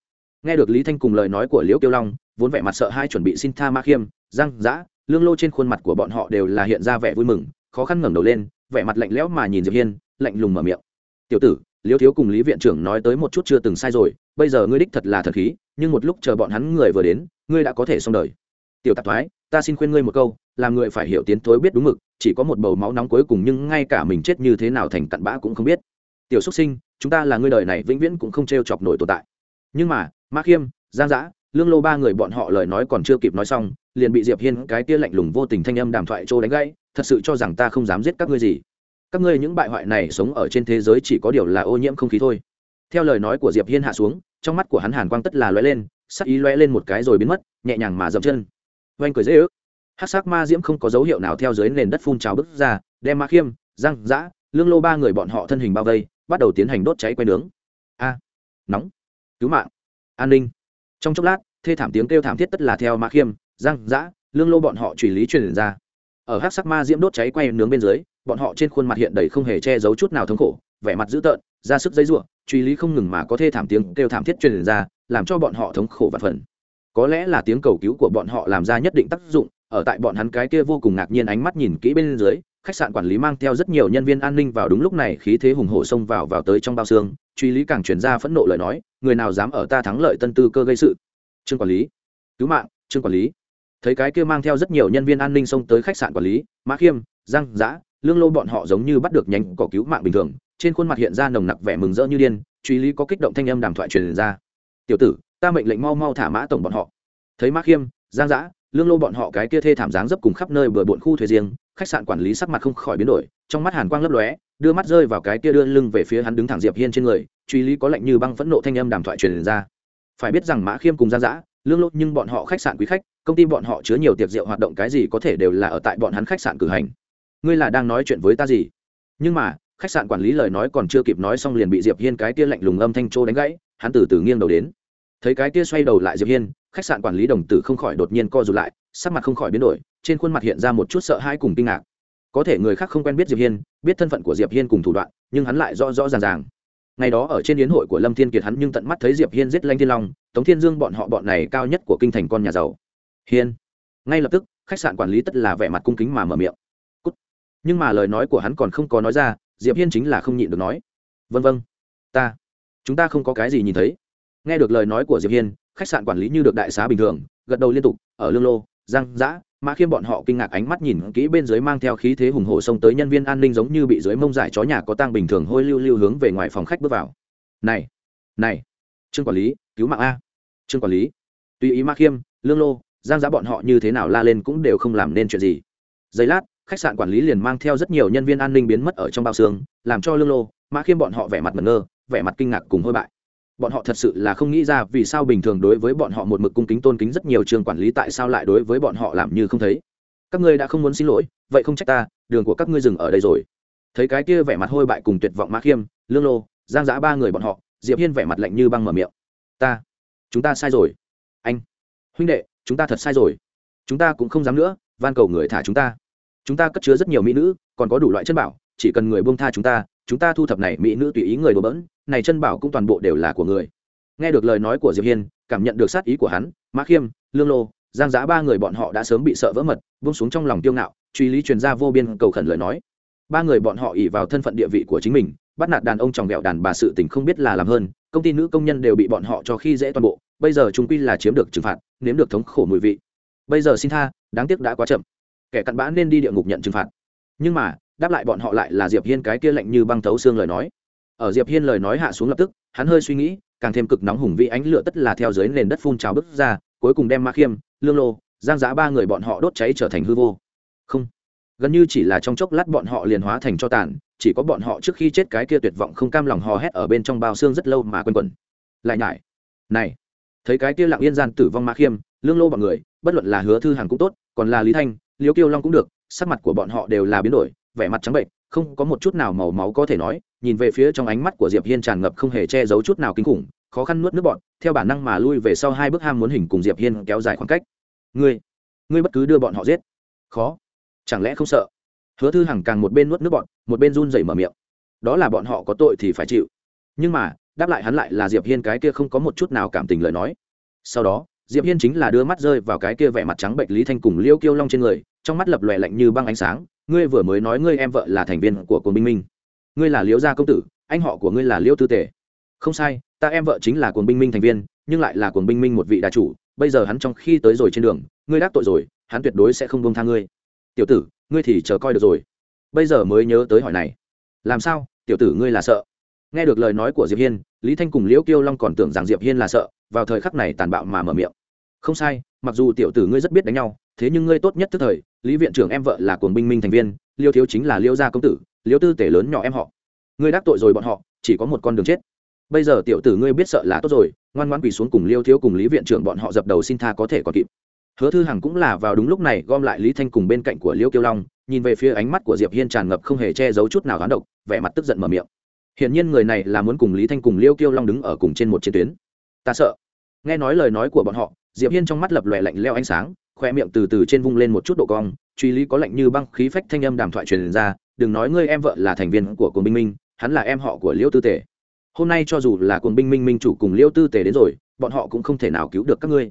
nghe được lý thanh cùng lời nói của liễu kiêu long, vốn vẻ mặt sợ hai chuẩn bị xin tha ma khiêm, răng dã lương lô trên khuôn mặt của bọn họ đều là hiện ra vẻ vui mừng, khó khăn ngẩng đầu lên, vẻ mặt lạnh lẽo mà nhìn diệp hiên, lạnh lùng mở miệng. Tiểu tử, liễu thiếu cùng lý viện trưởng nói tới một chút chưa từng sai rồi, bây giờ ngươi đích thật là thật khí, nhưng một lúc chờ bọn hắn người vừa đến, ngươi đã có thể xong đời. Tiểu tạp thoái, ta xin khuyên ngươi một câu, làm người phải hiểu tiến thối biết đúng mực, chỉ có một bầu máu nóng cuối cùng nhưng ngay cả mình chết như thế nào thành cặn bã cũng không biết. Tiểu xuất sinh, chúng ta là ngươi đời này vĩnh viễn cũng không t chọc nổi tồn tại nhưng mà ma khiêm, giang giã lương lô ba người bọn họ lời nói còn chưa kịp nói xong, liền bị diệp hiên cái tia lạnh lùng vô tình thanh âm đàm thoại trô đánh gãy, thật sự cho rằng ta không dám giết các ngươi gì. Các ngươi những bại hoại này sống ở trên thế giới chỉ có điều là ô nhiễm không khí thôi. Theo lời nói của diệp hiên hạ xuống, trong mắt của hắn hàn quang tất là lóe lên, sắc ý lóe lên một cái rồi biến mất, nhẹ nhàng mà dậm chân. Oanh cười dễ ước. Hát sắc ma diễm không có dấu hiệu nào theo dưới nền đất phun trào bức ra, đem ma khiêm răng dã, lương lô ba người bọn họ thân hình bao vây, bắt đầu tiến hành đốt cháy quay nướng. A, nóng cứu mạng. An ninh. Trong chốc lát, thê thảm tiếng kêu thảm thiết tất là theo ma khiêm răng dã, lương lô bọn họ truy lý truyền ra. Ở hát sắc ma diễm đốt cháy quay nướng bên dưới, bọn họ trên khuôn mặt hiện đầy không hề che giấu chút nào thống khổ, vẻ mặt dữ tợn, ra sức dây ruộng truy lý không ngừng mà có thê thảm tiếng kêu thảm thiết truyền ra, làm cho bọn họ thống khổ và phần có lẽ là tiếng cầu cứu của bọn họ làm ra nhất định tác dụng, ở tại bọn hắn cái kia vô cùng ngạc nhiên ánh mắt nhìn kỹ bên dưới khách sạn quản lý mang theo rất nhiều nhân viên an ninh vào đúng lúc này, khí thế hùng hổ xông vào vào tới trong bao xương. Truy lý càng truyền ra phẫn nộ lời nói, người nào dám ở ta thắng lợi tân tư cơ gây sự? Trương quản lý. Cứu mạng, trương quản lý. Thấy cái kia mang theo rất nhiều nhân viên an ninh xông tới khách sạn quản lý, mã khiêm, giang giã, lương lô bọn họ giống như bắt được nhánh cỏ cứu mạng bình thường. Trên khuôn mặt hiện ra nồng nặc vẻ mừng rỡ như điên, truy lý có kích động thanh âm đàm thoại truyền ra. Tiểu tử, ta mệnh lệnh mau mau thả mã tổng bọn họ. Thấy mã khiêm, giang giã, lương lô bọn họ cái kia thê thảm dáng dấp cùng khắp nơi bừa bộn khu thuê riêng khách sạn quản lý sắc mặt không khỏi biến đổi, trong mắt hàn quang lấp lóe, đưa mắt rơi vào cái kia đưa lưng về phía hắn đứng thẳng diệp hiên trên người, truy lý có lệnh như băng phẫn nộ thanh âm đàm thoại truyền ra. Phải biết rằng mã khiêm cùng gian dã, lương lốt nhưng bọn họ khách sạn quý khách, công ty bọn họ chứa nhiều tiệc rượu hoạt động cái gì có thể đều là ở tại bọn hắn khách sạn cử hành. Ngươi là đang nói chuyện với ta gì? Nhưng mà, khách sạn quản lý lời nói còn chưa kịp nói xong liền bị diệp hiên cái kia lạnh lùng âm thanh trô đánh gãy, hắn từ từ nghiêng đầu đến. Thấy cái kia xoay đầu lại diệp hiên, khách sạn quản lý đồng tử không khỏi đột nhiên co rụt lại sắc mặt không khỏi biến đổi, trên khuôn mặt hiện ra một chút sợ hãi cùng kinh ngạc. Có thể người khác không quen biết diệp hiên, biết thân phận của diệp hiên cùng thủ đoạn, nhưng hắn lại rõ rõ ràng ràng. Ngày đó ở trên yến hội của lâm thiên kiệt hắn nhưng tận mắt thấy diệp hiên giết lanh thiên long, tống thiên dương bọn họ bọn này cao nhất của kinh thành con nhà giàu. Hiên. Ngay lập tức, khách sạn quản lý tất là vẻ mặt cung kính mà mở miệng. Cút. nhưng mà lời nói của hắn còn không có nói ra, diệp hiên chính là không nhịn được nói. Vân vân. Ta. Chúng ta không có cái gì nhìn thấy. Nghe được lời nói của diệp hiên, khách sạn quản lý như được đại xá bình thường, gật đầu liên tục, ở lương lô giang giã mã khiêm bọn họ kinh ngạc ánh mắt nhìn kỹ bên dưới mang theo khí thế hùng hổ xông tới nhân viên an ninh giống như bị dưới mông giải chó nhà có tang bình thường hôi lưu lưu hướng về ngoài phòng khách bước vào. Này này, trương quản lý, cứu mạng a. Trương quản lý, tùy ý mã khiêm, lương lô giang giã bọn họ như thế nào la lên cũng đều không làm nên chuyện gì. Giây lát, khách sạn quản lý liền mang theo rất nhiều nhân viên an ninh biến mất ở trong bao xương, làm cho lương lô, mã khiêm bọn họ vẻ mặt mẩn ngơ, vẻ mặt kinh ngạc cùng hôi bại bọn họ thật sự là không nghĩ ra vì sao bình thường đối với bọn họ một mực cung kính tôn kính rất nhiều trường quản lý tại sao lại đối với bọn họ làm như không thấy. Các ngươi đã không muốn xin lỗi, vậy không trách ta, đường của các ngươi dừng ở đây rồi. Thấy cái kia vẻ mặt hôi bại cùng tuyệt vọng mã khiêm, lương lô, giang giã ba người bọn họ, diệp hiên vẻ mặt lạnh như băng mở miệng. Ta, chúng ta sai rồi. Anh, huynh đệ, chúng ta thật sai rồi. Chúng ta cũng không dám nữa, van cầu người thả chúng ta. Chúng ta cất chứa rất nhiều mỹ nữ, còn có đủ loại chất bảo, chỉ cần người buông tha chúng ta chúng ta thu thập này mỹ nữ tùy ý người đổ bỡn này chân bảo cũng toàn bộ đều là của người. Nghe được lời nói của diệp hiên, cảm nhận được sát ý của hắn, mã khiêm, lương lô, giang giã ba người bọn họ đã sớm bị sợ vỡ mật, buông xuống trong lòng tiêu ngạo, truy lý truyền ra vô biên cầu khẩn lời nói. Ba người bọn họ ỉ vào thân phận địa vị của chính mình, bắt nạt đàn ông chồng ghẹo đàn bà sự tình không biết là làm hơn, công ty nữ công nhân đều bị bọn họ cho khi dễ toàn bộ, bây giờ chúng quy là chiếm được trừng phạt, nếm được thống khổ mùi vị. Bây giờ xin tha, đáng tiếc đã quá chậm. Kẻ cặn bã nên đi địa ngục nhận trừng phạt. Nhưng mà, đáp lại bọn họ lại là diệp hiên cái kia lạnh như băng thấu xương lời nói ở diệp hiên lời nói hạ xuống lập tức, hắn hơi suy nghĩ, càng thêm cực nóng hùng vĩ ánh lửa tất là theo dưới nền đất phun trào bứt ra, cuối cùng đem ma khiêm, lương lô, giang giá ba người bọn họ đốt cháy trở thành hư vô. Không, gần như chỉ là trong chốc lát bọn họ liền hóa thành cho tàn, chỉ có bọn họ trước khi chết cái kia tuyệt vọng không cam lòng hò hét ở bên trong bao xương rất lâu mà quên quẩn. Lại nhải, này, thấy cái kia lặng yên gian tử vong ma khiêm, lương lô bọn người, bất luận là hứa thư hàng cũng tốt, còn là lý thanh liễu kiêu long cũng được, sắc mặt của bọn họ đều là biến đổi, vẻ mặt trắng bệnh không có một chút nào màu máu có thể nói, nhìn về phía trong ánh mắt của diệp hiên tràn ngập không hề che giấu chút nào kinh khủng, khó khăn nuốt nước bọn theo bản năng mà lui về sau hai bước ham muốn hình cùng diệp hiên kéo dài khoảng cách. Ngươi ngươi bất cứ đưa bọn họ giết? Khó. Chẳng lẽ không sợ? Hứa thư hằng càng một bên nuốt nước bọn một bên run rẩy mở miệng. Đó là bọn họ có tội thì phải chịu. Nhưng mà, đáp lại hắn lại là diệp hiên cái kia không có một chút nào cảm tình lời nói. Sau đó, diệp hiên chính là đưa mắt rơi vào cái kia vẻ mặt trắng bệnh lý thanh cùng liêu kiêu long trên người, trong mắt lập lòe lạnh như băng ánh sáng ngươi vừa mới nói ngươi em vợ là thành viên của cồn binh minh. Ngươi là liễu gia công tử, anh họ của ngươi là liễu tư tể. Không sai, ta em vợ chính là cồn binh minh thành viên, nhưng lại là cồn binh minh một vị đà chủ, bây giờ hắn trong khi tới rồi trên đường, ngươi đắc tội rồi, hắn tuyệt đối sẽ không buông tha ngươi. Tiểu tử, ngươi thì chờ coi được rồi. Bây giờ mới nhớ tới hỏi này. Làm sao, tiểu tử ngươi là sợ? Nghe được lời nói của diệp hiên, lý thanh cùng liễu kiêu long còn tưởng rằng diệp hiên là sợ, vào thời khắc này tàn bạo mà mở miệng. Không sai, mặc dù tiểu tử ngươi rất biết đánh nhau thế nhưng ngươi tốt nhất tức thời, lý viện trưởng em vợ là cuồng binh minh thành viên, liêu thiếu chính là liêu gia công tử, liêu tư tể lớn nhỏ em họ. Ngươi đắc tội rồi bọn họ, chỉ có một con đường chết. Bây giờ tiểu tử ngươi biết sợ là tốt rồi, ngoan ngoan quỳ xuống cùng liêu thiếu cùng lý viện trưởng bọn họ dập đầu xin tha có thể còn kịp. Hứa thư hằng cũng là vào đúng lúc này gom lại lý thanh cùng bên cạnh của liêu kiêu long, nhìn về phía ánh mắt của diệp hiên tràn ngập không hề che giấu chút nào gán độc, vẻ mặt tức giận mở miệng. Hiển nhiên người này là muốn cùng lý thanh cùng liêu kiêu long đứng ở cùng trên một chiến tuyến. Ta sợ. Nghe nói lời nói của bọn họ, diệp hiên trong mắt lập lòe lạnh leo ánh sáng khoe miệng từ từ trên vung lên một chút độ cong, truy lý có lạnh như băng khí phách thanh âm đàm thoại truyền ra, đừng nói ngươi em vợ là thành viên của cồn binh minh, hắn là em họ của liễu tư Tề. hôm nay cho dù là cồn binh minh minh chủ cùng liễu tư Tề đến rồi, bọn họ cũng không thể nào cứu được các ngươi.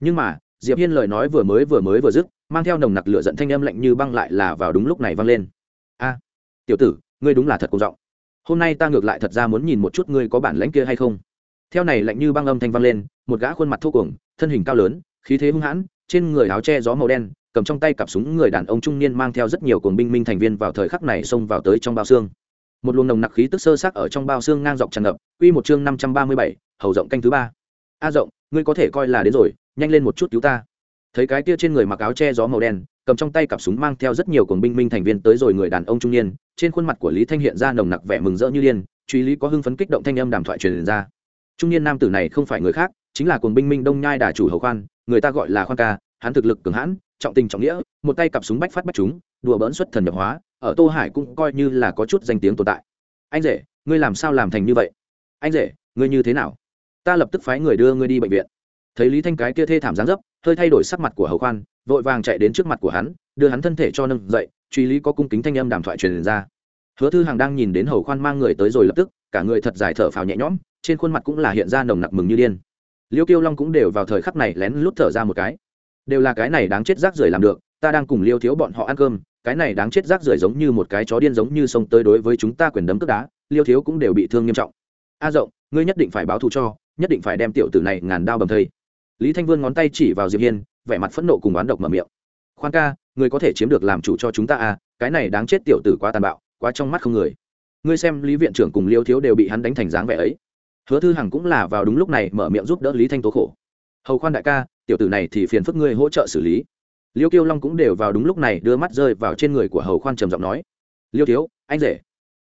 Nhưng mà, diệp hiên lời nói vừa mới vừa mới vừa dứt, mang theo nồng nặc lửa giận thanh âm lạnh như băng lại là vào đúng lúc này vang lên. A, tiểu tử, ngươi đúng là thật công giọng hôm nay ta ngược lại thật ra muốn nhìn một chút ngươi có bản lãnh kia hay không. Theo này lạnh như băng âm thanh vang lên, một gã khuôn mặt thô cuồng, thân hình cao lớn, khí thế hung hãn trên người áo che gió màu đen, cầm trong tay cặp súng người đàn ông trung niên mang theo rất nhiều cuồng binh minh thành viên vào thời khắc này xông vào tới trong bao xương. Một luồng nồng nặc khí tức sơ sắc ở trong bao xương ngang dọc tràn ngập uy một chương năm trăm ba mươi bảy, hầu rộng canh thứ ba. A rộng, ngươi có thể coi là đến rồi, nhanh lên một chút cứu ta. Thấy cái kia trên người mặc áo che gió màu đen, cầm trong tay cặp súng mang theo rất nhiều cuồng binh minh thành viên tới rồi người đàn ông trung niên, trên khuôn mặt của lý thanh hiện ra nồng nặc vẻ mừng rỡ như điên, truy lý có hưng phấn kích động thanh âm đàm thoại truyền ra. Trung niên nam tử này không phải người khác, chính là cuồng binh minh đông nhai đà chủ hầu khoan người ta gọi là khoan ca, hắn thực lực cường hãn, trọng tình trọng nghĩa, một tay cặp súng bách phát bách chúng, đùa bỡn xuất thần nhập hóa, ở tô hải cũng coi như là có chút danh tiếng tồn tại. Anh rể, ngươi làm sao làm thành như vậy? Anh rể, ngươi như thế nào? Ta lập tức phái người đưa ngươi đi bệnh viện. Thấy lý thanh cái kia thê thảm gián dấp, hơi thay đổi sắc mặt của hầu khoan, vội vàng chạy đến trước mặt của hắn, đưa hắn thân thể cho nâng dậy, truy lý có cung kính thanh âm đàm thoại truyền ra. Hứa thư hàng đang nhìn đến hầu khoan mang người tới rồi lập tức, cả người thật dài thở phào nhẹ nhõm, trên khuôn mặt cũng là hiện ra nồng nặc mừng như điên liêu kiêu long cũng đều vào thời khắc này lén lút thở ra một cái. Đều là cái này đáng chết rác rưởi làm được, ta đang cùng liêu thiếu bọn họ ăn cơm, cái này đáng chết rác rưởi giống như một cái chó điên giống như sông tới đối với chúng ta quyền đấm cướp đá, liêu thiếu cũng đều bị thương nghiêm trọng. A rộng, ngươi nhất định phải báo thù cho, nhất định phải đem tiểu tử này ngàn đao bầm thây. Lý thanh vương ngón tay chỉ vào diệp hiên, vẻ mặt phẫn nộ cùng oán độc mở miệng. Khoan ca, ngươi có thể chiếm được làm chủ cho chúng ta à cái này đáng chết tiểu tử quá tàn bạo, quá trong mắt không người. Ngươi xem lý viện trưởng cùng liêu thiếu đều bị hắn đánh thành dáng vẻ ấy hứa thư hằng cũng là vào đúng lúc này mở miệng giúp đỡ lý thanh tố khổ. Hầu khoan đại ca, tiểu tử này thì phiền phức ngươi hỗ trợ xử lý. Liêu kiêu long cũng đều vào đúng lúc này đưa mắt rơi vào trên người của hầu khoan trầm giọng nói, liêu thiếu, anh rể,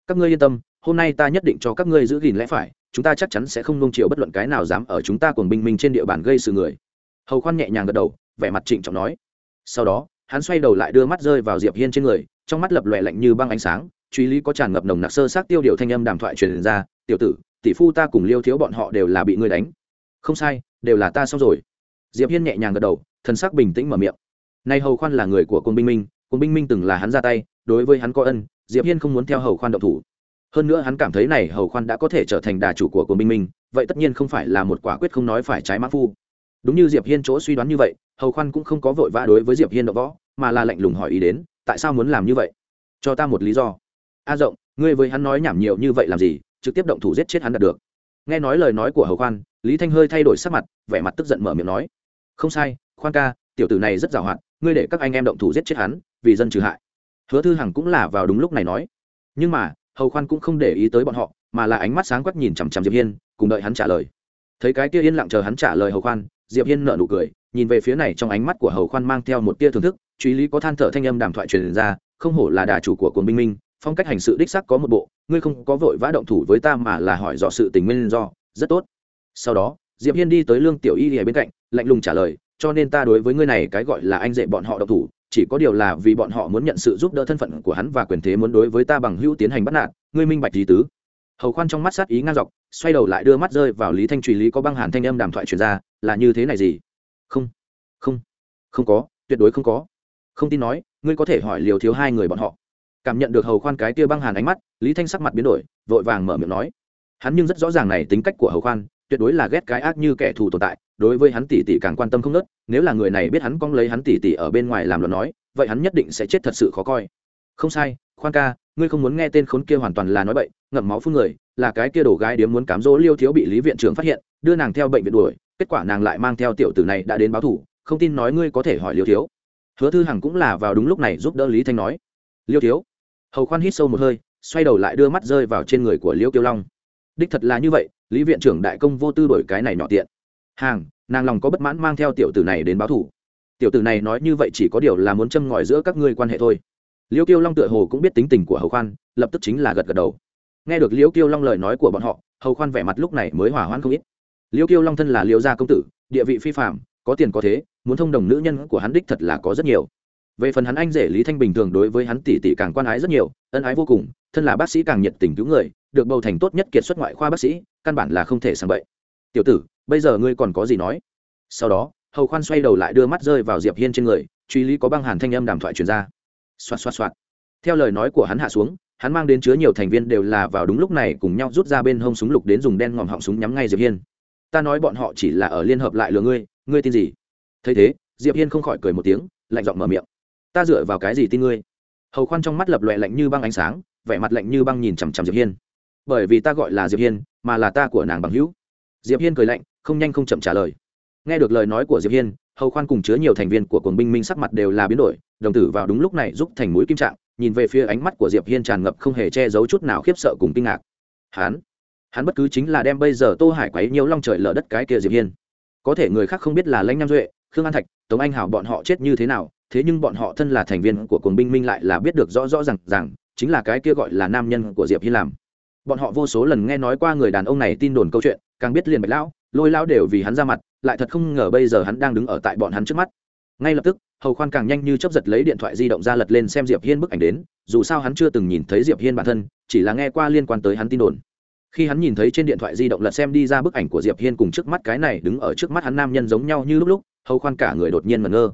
các ngươi yên tâm, hôm nay ta nhất định cho các ngươi giữ gìn lẽ phải, chúng ta chắc chắn sẽ không nung chiều bất luận cái nào dám ở chúng ta cùng binh minh trên địa bàn gây sự người. Hầu khoan nhẹ nhàng gật đầu, vẻ mặt trịnh trọng nói. Sau đó, hắn xoay đầu lại đưa mắt rơi vào diệp hiên trên người, trong mắt lập lòe lạnh như băng ánh sáng, truy lý có tràn ngập nồng nặc sơ sát tiêu điều thanh âm đàm thoại truyền ra, tiểu tử tỷ phu ta cùng liêu thiếu bọn họ đều là bị ngươi đánh. Không sai, đều là ta xong rồi. Diệp hiên nhẹ nhàng gật đầu, thần sắc bình tĩnh mở miệng. Nay hầu khoan là người của quân binh minh, quân binh minh từng là hắn ra tay, đối với hắn có ân, diệp hiên không muốn theo hầu khoan động thủ. Hơn nữa hắn cảm thấy này hầu khoan đã có thể trở thành đà chủ của quân binh minh, vậy tất nhiên không phải là một quả quyết không nói phải trái mã phu. Đúng như diệp hiên chỗ suy đoán như vậy, hầu khoan cũng không có vội vã đối với diệp hiên đọ võ, mà là lạnh lùng hỏi ý đến, tại sao muốn làm như vậy? Cho ta một lý do. A rộng, ngươi với hắn nói nhảm nhiều như vậy làm gì? Trực tiếp động thủ giết chết hắn đạt được. Nghe nói lời nói của hầu khoan, lý thanh hơi thay đổi sắc mặt, vẻ mặt tức giận mở miệng nói, không sai, khoan ca, tiểu tử này rất giàu hạn, ngươi để các anh em động thủ giết chết hắn, vì dân trừ hại. Hứa thư hằng cũng là vào đúng lúc này nói, nhưng mà, hầu khoan cũng không để ý tới bọn họ, mà là ánh mắt sáng quắc nhìn chằm chằm diệp hiên, cùng đợi hắn trả lời. Thấy cái kia yên lặng chờ hắn trả lời hầu khoan, diệp hiên nở nụ cười, nhìn về phía này trong ánh mắt của hầu khoan mang theo một tia thưởng thức, truy lý có than thở thanh âm đàm thoại truyền ra, không hổ là đà chủ của quân binh minh phong cách hành sự đích sắc có một bộ, ngươi không có vội vã động thủ với ta mà là hỏi dò sự tình nguyên do, rất tốt. Sau đó, diệp hiên đi tới lương tiểu y ở bên cạnh, lạnh lùng trả lời, cho nên ta đối với ngươi này cái gọi là anh dạy bọn họ động thủ, chỉ có điều là vì bọn họ muốn nhận sự giúp đỡ thân phận của hắn và quyền thế muốn đối với ta bằng hữu tiến hành bắt nạt, ngươi minh bạch lý tứ. Hầu khoan trong mắt sát ý ngang dọc, xoay đầu lại đưa mắt rơi vào lý thanh truy, lý có băng hàn thanh âm đàm thoại truyền ra, là như thế này gì? Không không không có, tuyệt đối không có. Không tin nói, ngươi có thể hỏi liều thiếu hai người bọn họ cảm nhận được hầu khoan cái kia băng hàn ánh mắt, lý thanh sắc mặt biến đổi, vội vàng mở miệng nói. Hắn nhưng rất rõ ràng này tính cách của hầu khoan, tuyệt đối là ghét cái ác như kẻ thù tồn tại, đối với hắn tỷ tỷ càng quan tâm không nớt, nếu là người này biết hắn cong lấy hắn tỷ tỷ ở bên ngoài làm luận nói, vậy hắn nhất định sẽ chết thật sự khó coi. Không sai, khoan ca, ngươi không muốn nghe tên khốn kia hoàn toàn là nói bậy, ngậm máu phun người, là cái kia đổ gái điếm muốn cám dỗ liêu thiếu bị lý viện trưởng phát hiện, đưa nàng theo bệnh viện đuổi, kết quả nàng lại mang theo tiểu tử này đã đến báo thủ, không tin nói ngươi có thể hỏi liêu thiếu. Hứa thư hằng cũng là vào đúng lúc này giúp đỡ lý thanh nói. Liêu thiếu hầu khoan hít sâu một hơi, xoay đầu lại đưa mắt rơi vào trên người của Liễu kiêu long. Đích thật là như vậy, lý viện trưởng đại công vô tư đổi cái này nhỏ tiện. Hàng, nàng lòng có bất mãn mang theo tiểu tử này đến báo thủ. Tiểu tử này nói như vậy chỉ có điều là muốn châm ngòi giữa các ngươi quan hệ thôi. Liễu kiêu long tựa hồ cũng biết tính tình của hầu khoan, lập tức chính là gật gật đầu. Nghe được Liễu kiêu long lời nói của bọn họ, hầu khoan vẻ mặt lúc này mới hỏa hoãn không ít. Liễu kiêu long thân là Liễu gia công tử, địa vị phi phạm có tiền có thế, muốn thông đồng nữ nhân của hắn đích thật là có rất nhiều về phần hắn anh rể lý thanh bình thường đối với hắn tỷ tỷ càng quan ái rất nhiều, ân ái vô cùng, thân là bác sĩ càng nhiệt tình cứu người, được bầu thành tốt nhất kiệt xuất ngoại khoa bác sĩ, căn bản là không thể sang bậy. Tiểu tử, bây giờ ngươi còn có gì nói? Sau đó, hầu khoan xoay đầu lại đưa mắt rơi vào diệp hiên trên người, truy lý có băng hàn thanh âm đàm thoại truyền ra. Xoạt xoạt xoạt. Theo lời nói của hắn hạ xuống, hắn mang đến chứa nhiều thành viên đều là vào đúng lúc này cùng nhau rút ra bên hông súng lục đến dùng đen ngòm họng súng nhắm ngay diệp hiên. Ta nói bọn họ chỉ là ở liên hợp lại lừa ngươi ngươi tin gì? Thấy thế, diệp hiên không khỏi cười một tiếng, lạnh giọng mở miệng ta dựa vào cái gì tin ngươi? Hầu khoan trong mắt lập loè lạnh như băng ánh sáng, vẻ mặt lạnh như băng nhìn chằm chằm diệp hiên. Bởi vì ta gọi là diệp hiên, mà là ta của nàng bằng hữu. Diệp hiên cười lạnh, không nhanh không chậm trả lời. Nghe được lời nói của diệp hiên, hầu khoan cùng chứa nhiều thành viên của cuồng binh minh sắc mặt đều là biến đổi, đồng tử vào đúng lúc này giúp thành mũi kim trạng, nhìn về phía ánh mắt của diệp hiên tràn ngập không hề che giấu chút nào khiếp sợ cùng kinh ngạc. Hắn hắn bất cứ chính là đem bây giờ tô hải quấy nhiều long trời lở đất cái kia diệp hiên. Có thể người khác không biết là lãnh nam duệ, khương an thạch, tống anh hảo bọn họ chết như thế nào thế nhưng bọn họ thân là thành viên của cuồng binh minh lại là biết được rõ rõ rằng rằng chính là cái kia gọi là nam nhân của diệp hiên làm. Bọn họ vô số lần nghe nói qua người đàn ông này tin đồn câu chuyện, càng biết liền bạch lão, lôi lão đều vì hắn ra mặt, lại thật không ngờ bây giờ hắn đang đứng ở tại bọn hắn trước mắt. Ngay lập tức, hầu khoan càng nhanh như chấp giật lấy điện thoại di động ra lật lên xem diệp hiên bức ảnh đến, dù sao hắn chưa từng nhìn thấy diệp hiên bản thân, chỉ là nghe qua liên quan tới hắn tin đồn. Khi hắn nhìn thấy trên điện thoại di động lật xem đi ra bức ảnh của diệp hiên cùng trước mắt cái này đứng ở trước mắt hắn nam nhân giống nhau như lúc lúc, hầu khoan cả người đột nhiên mẩn ngơ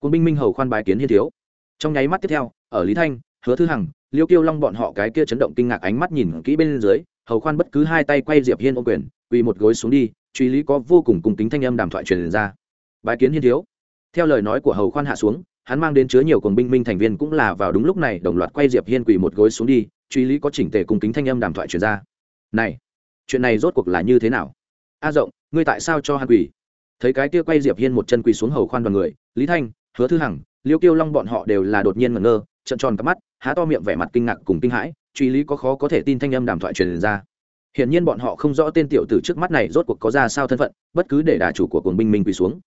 quân binh minh hầu khoan bài kiến hiên thiếu. Trong nháy mắt tiếp theo, ở lý thanh, hứa thư hằng, liêu kiêu long bọn họ cái kia chấn động kinh ngạc ánh mắt nhìn kỹ bên dưới, hầu khoan bất cứ hai tay quay diệp hiên ô quyền, quỳ một gối xuống đi, truy lý có vô cùng cùng kính thanh âm đàm thoại truyền ra. Bài kiến hiên thiếu. Theo lời nói của hầu khoan hạ xuống, hắn mang đến chứa nhiều cường binh minh thành viên cũng là vào đúng lúc này, đồng loạt quay diệp hiên quỳ một gối xuống đi, truy lý có chỉnh tề cùng kính thanh âm đàm thoại truyền ra. Này, chuyện này rốt cuộc là như thế nào? A rộng, ngươi tại sao cho hắn quỳ? Thấy cái kia quay diệp hiên một chân quỳ xuống hầu khoan đoàn người, lý thanh hứa thư hằng, liêu kiêu long bọn họ đều là đột nhiên ngẩn ngơ trận tròn cắp mắt, há to miệng vẻ mặt kinh ngạc cùng kinh hãi, truy lý có khó có thể tin thanh âm đàm thoại truyền ra. Hiển nhiên bọn họ không rõ tên tiểu tử trước mắt này rốt cuộc có ra sao thân phận, bất cứ để đà chủ của cuồng binh minh quỳ xuống.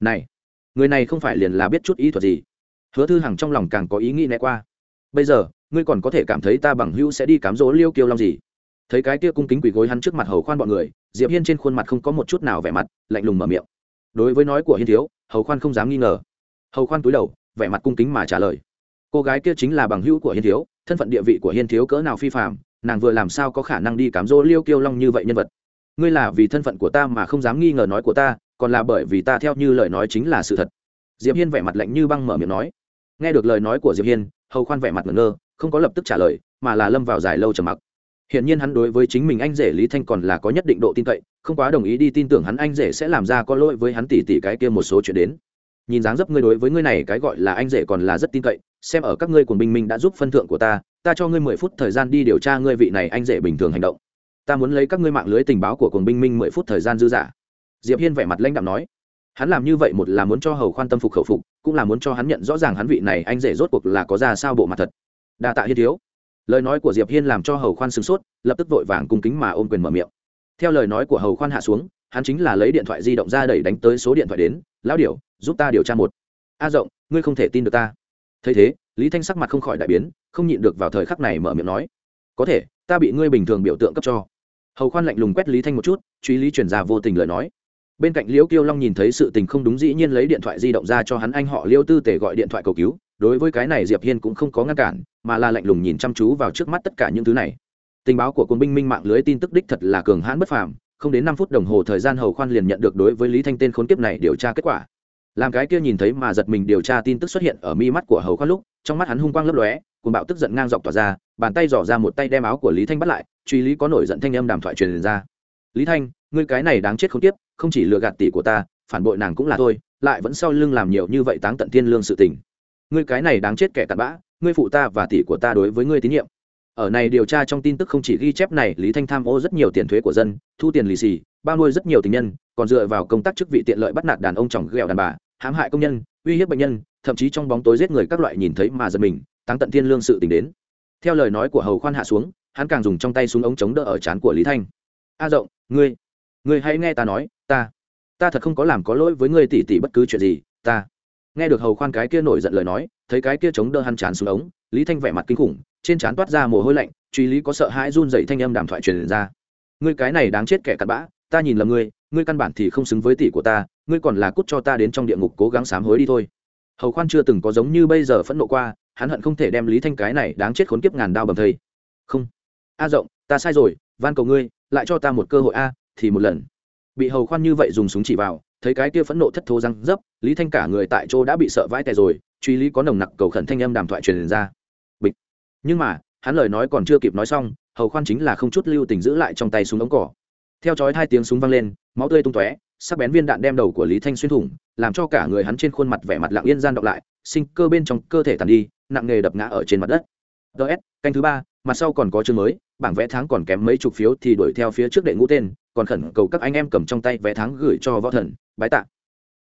Này, người này không phải liền là biết chút ý thuật gì? Hứa thư hằng trong lòng càng có ý nghĩ né qua. Bây giờ, ngươi còn có thể cảm thấy ta bằng hữu sẽ đi cám dỗ liêu kiêu long gì? Thấy cái kia cung kính quỳ gối hắn trước mặt hầu khoan bọn người, diệp hiên trên khuôn mặt không có một chút nào vẻ mặt, lạnh lùng mở miệng. Đối với nói của hiên thiếu, hầu khoan không dám nghi ngờ hầu khoan túi đầu vẻ mặt cung kính mà trả lời. Cô gái kia chính là bằng hữu của hiên thiếu thân phận địa vị của hiên thiếu cỡ nào phi phạm nàng vừa làm sao có khả năng đi cám dỗ liêu kiêu long như vậy nhân vật? Ngươi là vì thân phận của ta mà không dám nghi ngờ nói của ta còn là bởi vì ta theo như lời nói chính là sự thật. Diệp hiên vẻ mặt lạnh như băng mở miệng nói. Nghe được lời nói của diệp hiên hầu khoan vẻ mặt ngẩn ngơ không có lập tức trả lời mà là lâm vào dài lâu trầm mặc. Hiển nhiên hắn đối với chính mình anh rể Lý Thanh còn là có nhất định độ tin cậy, không quá đồng ý đi tin tưởng hắn anh rể sẽ làm ra có lỗi với hắn tỷ tỷ cái kia một số chuyện đến. Nhìn dáng dấp ngươi đối với ngươi này cái gọi là anh rể còn là rất tin cậy, xem ở các ngươi cùng binh minh đã giúp phân thượng của ta, ta cho ngươi mười phút thời gian đi điều tra ngươi vị này anh rể bình thường hành động. Ta muốn lấy các ngươi mạng lưới tình báo của cùng binh minh mười phút thời gian dư giả. Diệp Hiên vẻ mặt lãnh đạm nói, hắn làm như vậy một là muốn cho hầu khoan tâm phục khẩu phục, cũng là muốn cho hắn nhận rõ ràng hắn vị này anh rể rốt cuộc là có ra sao bộ mặt thật. Đa tạ hiên thiếu lời nói của diệp hiên làm cho hầu khoan sửng sốt lập tức vội vàng cung kính mà ôm quyền mở miệng theo lời nói của hầu khoan hạ xuống hắn chính là lấy điện thoại di động ra đẩy đánh tới số điện thoại đến, lão điểu giúp ta điều tra một. A rộng, ngươi không thể tin được ta. Thấy thế, lý thanh sắc mặt không khỏi đại biến, không nhịn được vào thời khắc này mở miệng nói, có thể, ta bị ngươi bình thường biểu tượng cấp cho. Hầu khoan lạnh lùng quét lý thanh một chút, truy lý chuyển ra vô tình lời nói. Bên cạnh liễu kiêu long nhìn thấy sự tình không đúng dĩ nhiên lấy điện thoại di động ra cho hắn anh họ liêu tư tề gọi điện thoại cầu cứu, đối với cái này diệp hiên cũng không có ngăn cản, mà là lạnh lùng nhìn chăm chú vào trước mắt tất cả những thứ này. Tình báo của quân binh minh mạng lưới tin tức đích thật là cường hãn bất phàm không đến năm phút đồng hồ thời gian hầu khoan liền nhận được đối với lý thanh tên khốn kiếp này điều tra kết quả. Làm cái kia nhìn thấy mà giật mình điều tra tin tức xuất hiện ở mi mắt của hầu khoan lúc, trong mắt hắn hung quang lấp lóe, cuồng bạo tức giận ngang dọc tỏa ra, bàn tay dò ra một tay đem áo của lý thanh bắt lại, truy lý có nổi giận thanh âm đàm thoại truyền ra. Lý thanh, ngươi cái này đáng chết không tiếp không chỉ lừa gạt tỷ của ta, phản bội nàng cũng là thôi, lại vẫn sau lưng làm nhiều như vậy táng tận thiên lương sự tình. Ngươi cái này đáng chết kẻ tàn bã, ngươi phụ ta và tỷ của ta đối với ngươi tín nhiệm ở này điều tra trong tin tức không chỉ ghi chép này, lý thanh tham ô rất nhiều tiền thuế của dân, thu tiền lì xì, bao nuôi rất nhiều tình nhân, còn dựa vào công tác chức vị tiện lợi bắt nạt đàn ông chồng ghẹo đàn bà, hãm hại công nhân, uy hiếp bệnh nhân, thậm chí trong bóng tối giết người các loại nhìn thấy mà giật mình tăng tận thiên lương sự tình đến. Theo lời nói của hầu khoan hạ xuống, hắn càng dùng trong tay súng ống chống đỡ ở trán của lý thanh. A rộng, ngươi ngươi hãy nghe ta nói, ta ta thật không có làm có lỗi với ngươi tỉ tỉ bất cứ chuyện gì, ta. Nghe được hầu khoan cái kia nổi giận lời nói, thấy cái kia chống đỡ hắn chán xuống ống, lý thanh vẻ mặt kinh khủng trên trán toát ra mồ hôi lạnh, truy lý có sợ hãi run dậy thanh âm đàm thoại truyền ra. Ngươi cái này đáng chết kẻ cặn bã, ta nhìn là ngươi ngươi căn bản thì không xứng với tỷ của ta, ngươi còn là cút cho ta đến trong địa ngục cố gắng sám hối đi thôi. Hầu khoan chưa từng có giống như bây giờ phẫn nộ qua, hắn hận không thể đem lý thanh cái này đáng chết khốn kiếp ngàn đao bầm thây. Không. A rộng, ta sai rồi, van cầu ngươi, lại cho ta một cơ hội a, thì một lần. Bị hầu khoan như vậy dùng súng chỉ vào, thấy cái kia phẫn nộ thất thố răng dấp, lý thanh cả người tại chỗ đã bị sợ vãi tè rồi, truy lý có nồng nặc cầu khẩn thanh âm đàm thoại truyền ra nhưng mà, hắn lời nói còn chưa kịp nói xong, hầu khoan chính là không chút lưu tình giữ lại trong tay súng ống cỏ. Theo chói hai tiếng súng vang lên, máu tươi tung tóe, sắc bén viên đạn đem đầu của lý thanh xuyên thủng, làm cho cả người hắn trên khuôn mặt vẻ mặt lặng yên gian đọc lại, sinh cơ bên trong cơ thể tàn đi, nặng nghề đập ngã ở trên mặt đất. Ts canh thứ ba, mặt sau còn có chương mới, bảng vẽ tháng còn kém mấy chục phiếu thì đuổi theo phía trước đệ ngũ tên, còn khẩn cầu các anh em cầm trong tay vé tháng gửi cho võ thần, bái tạ.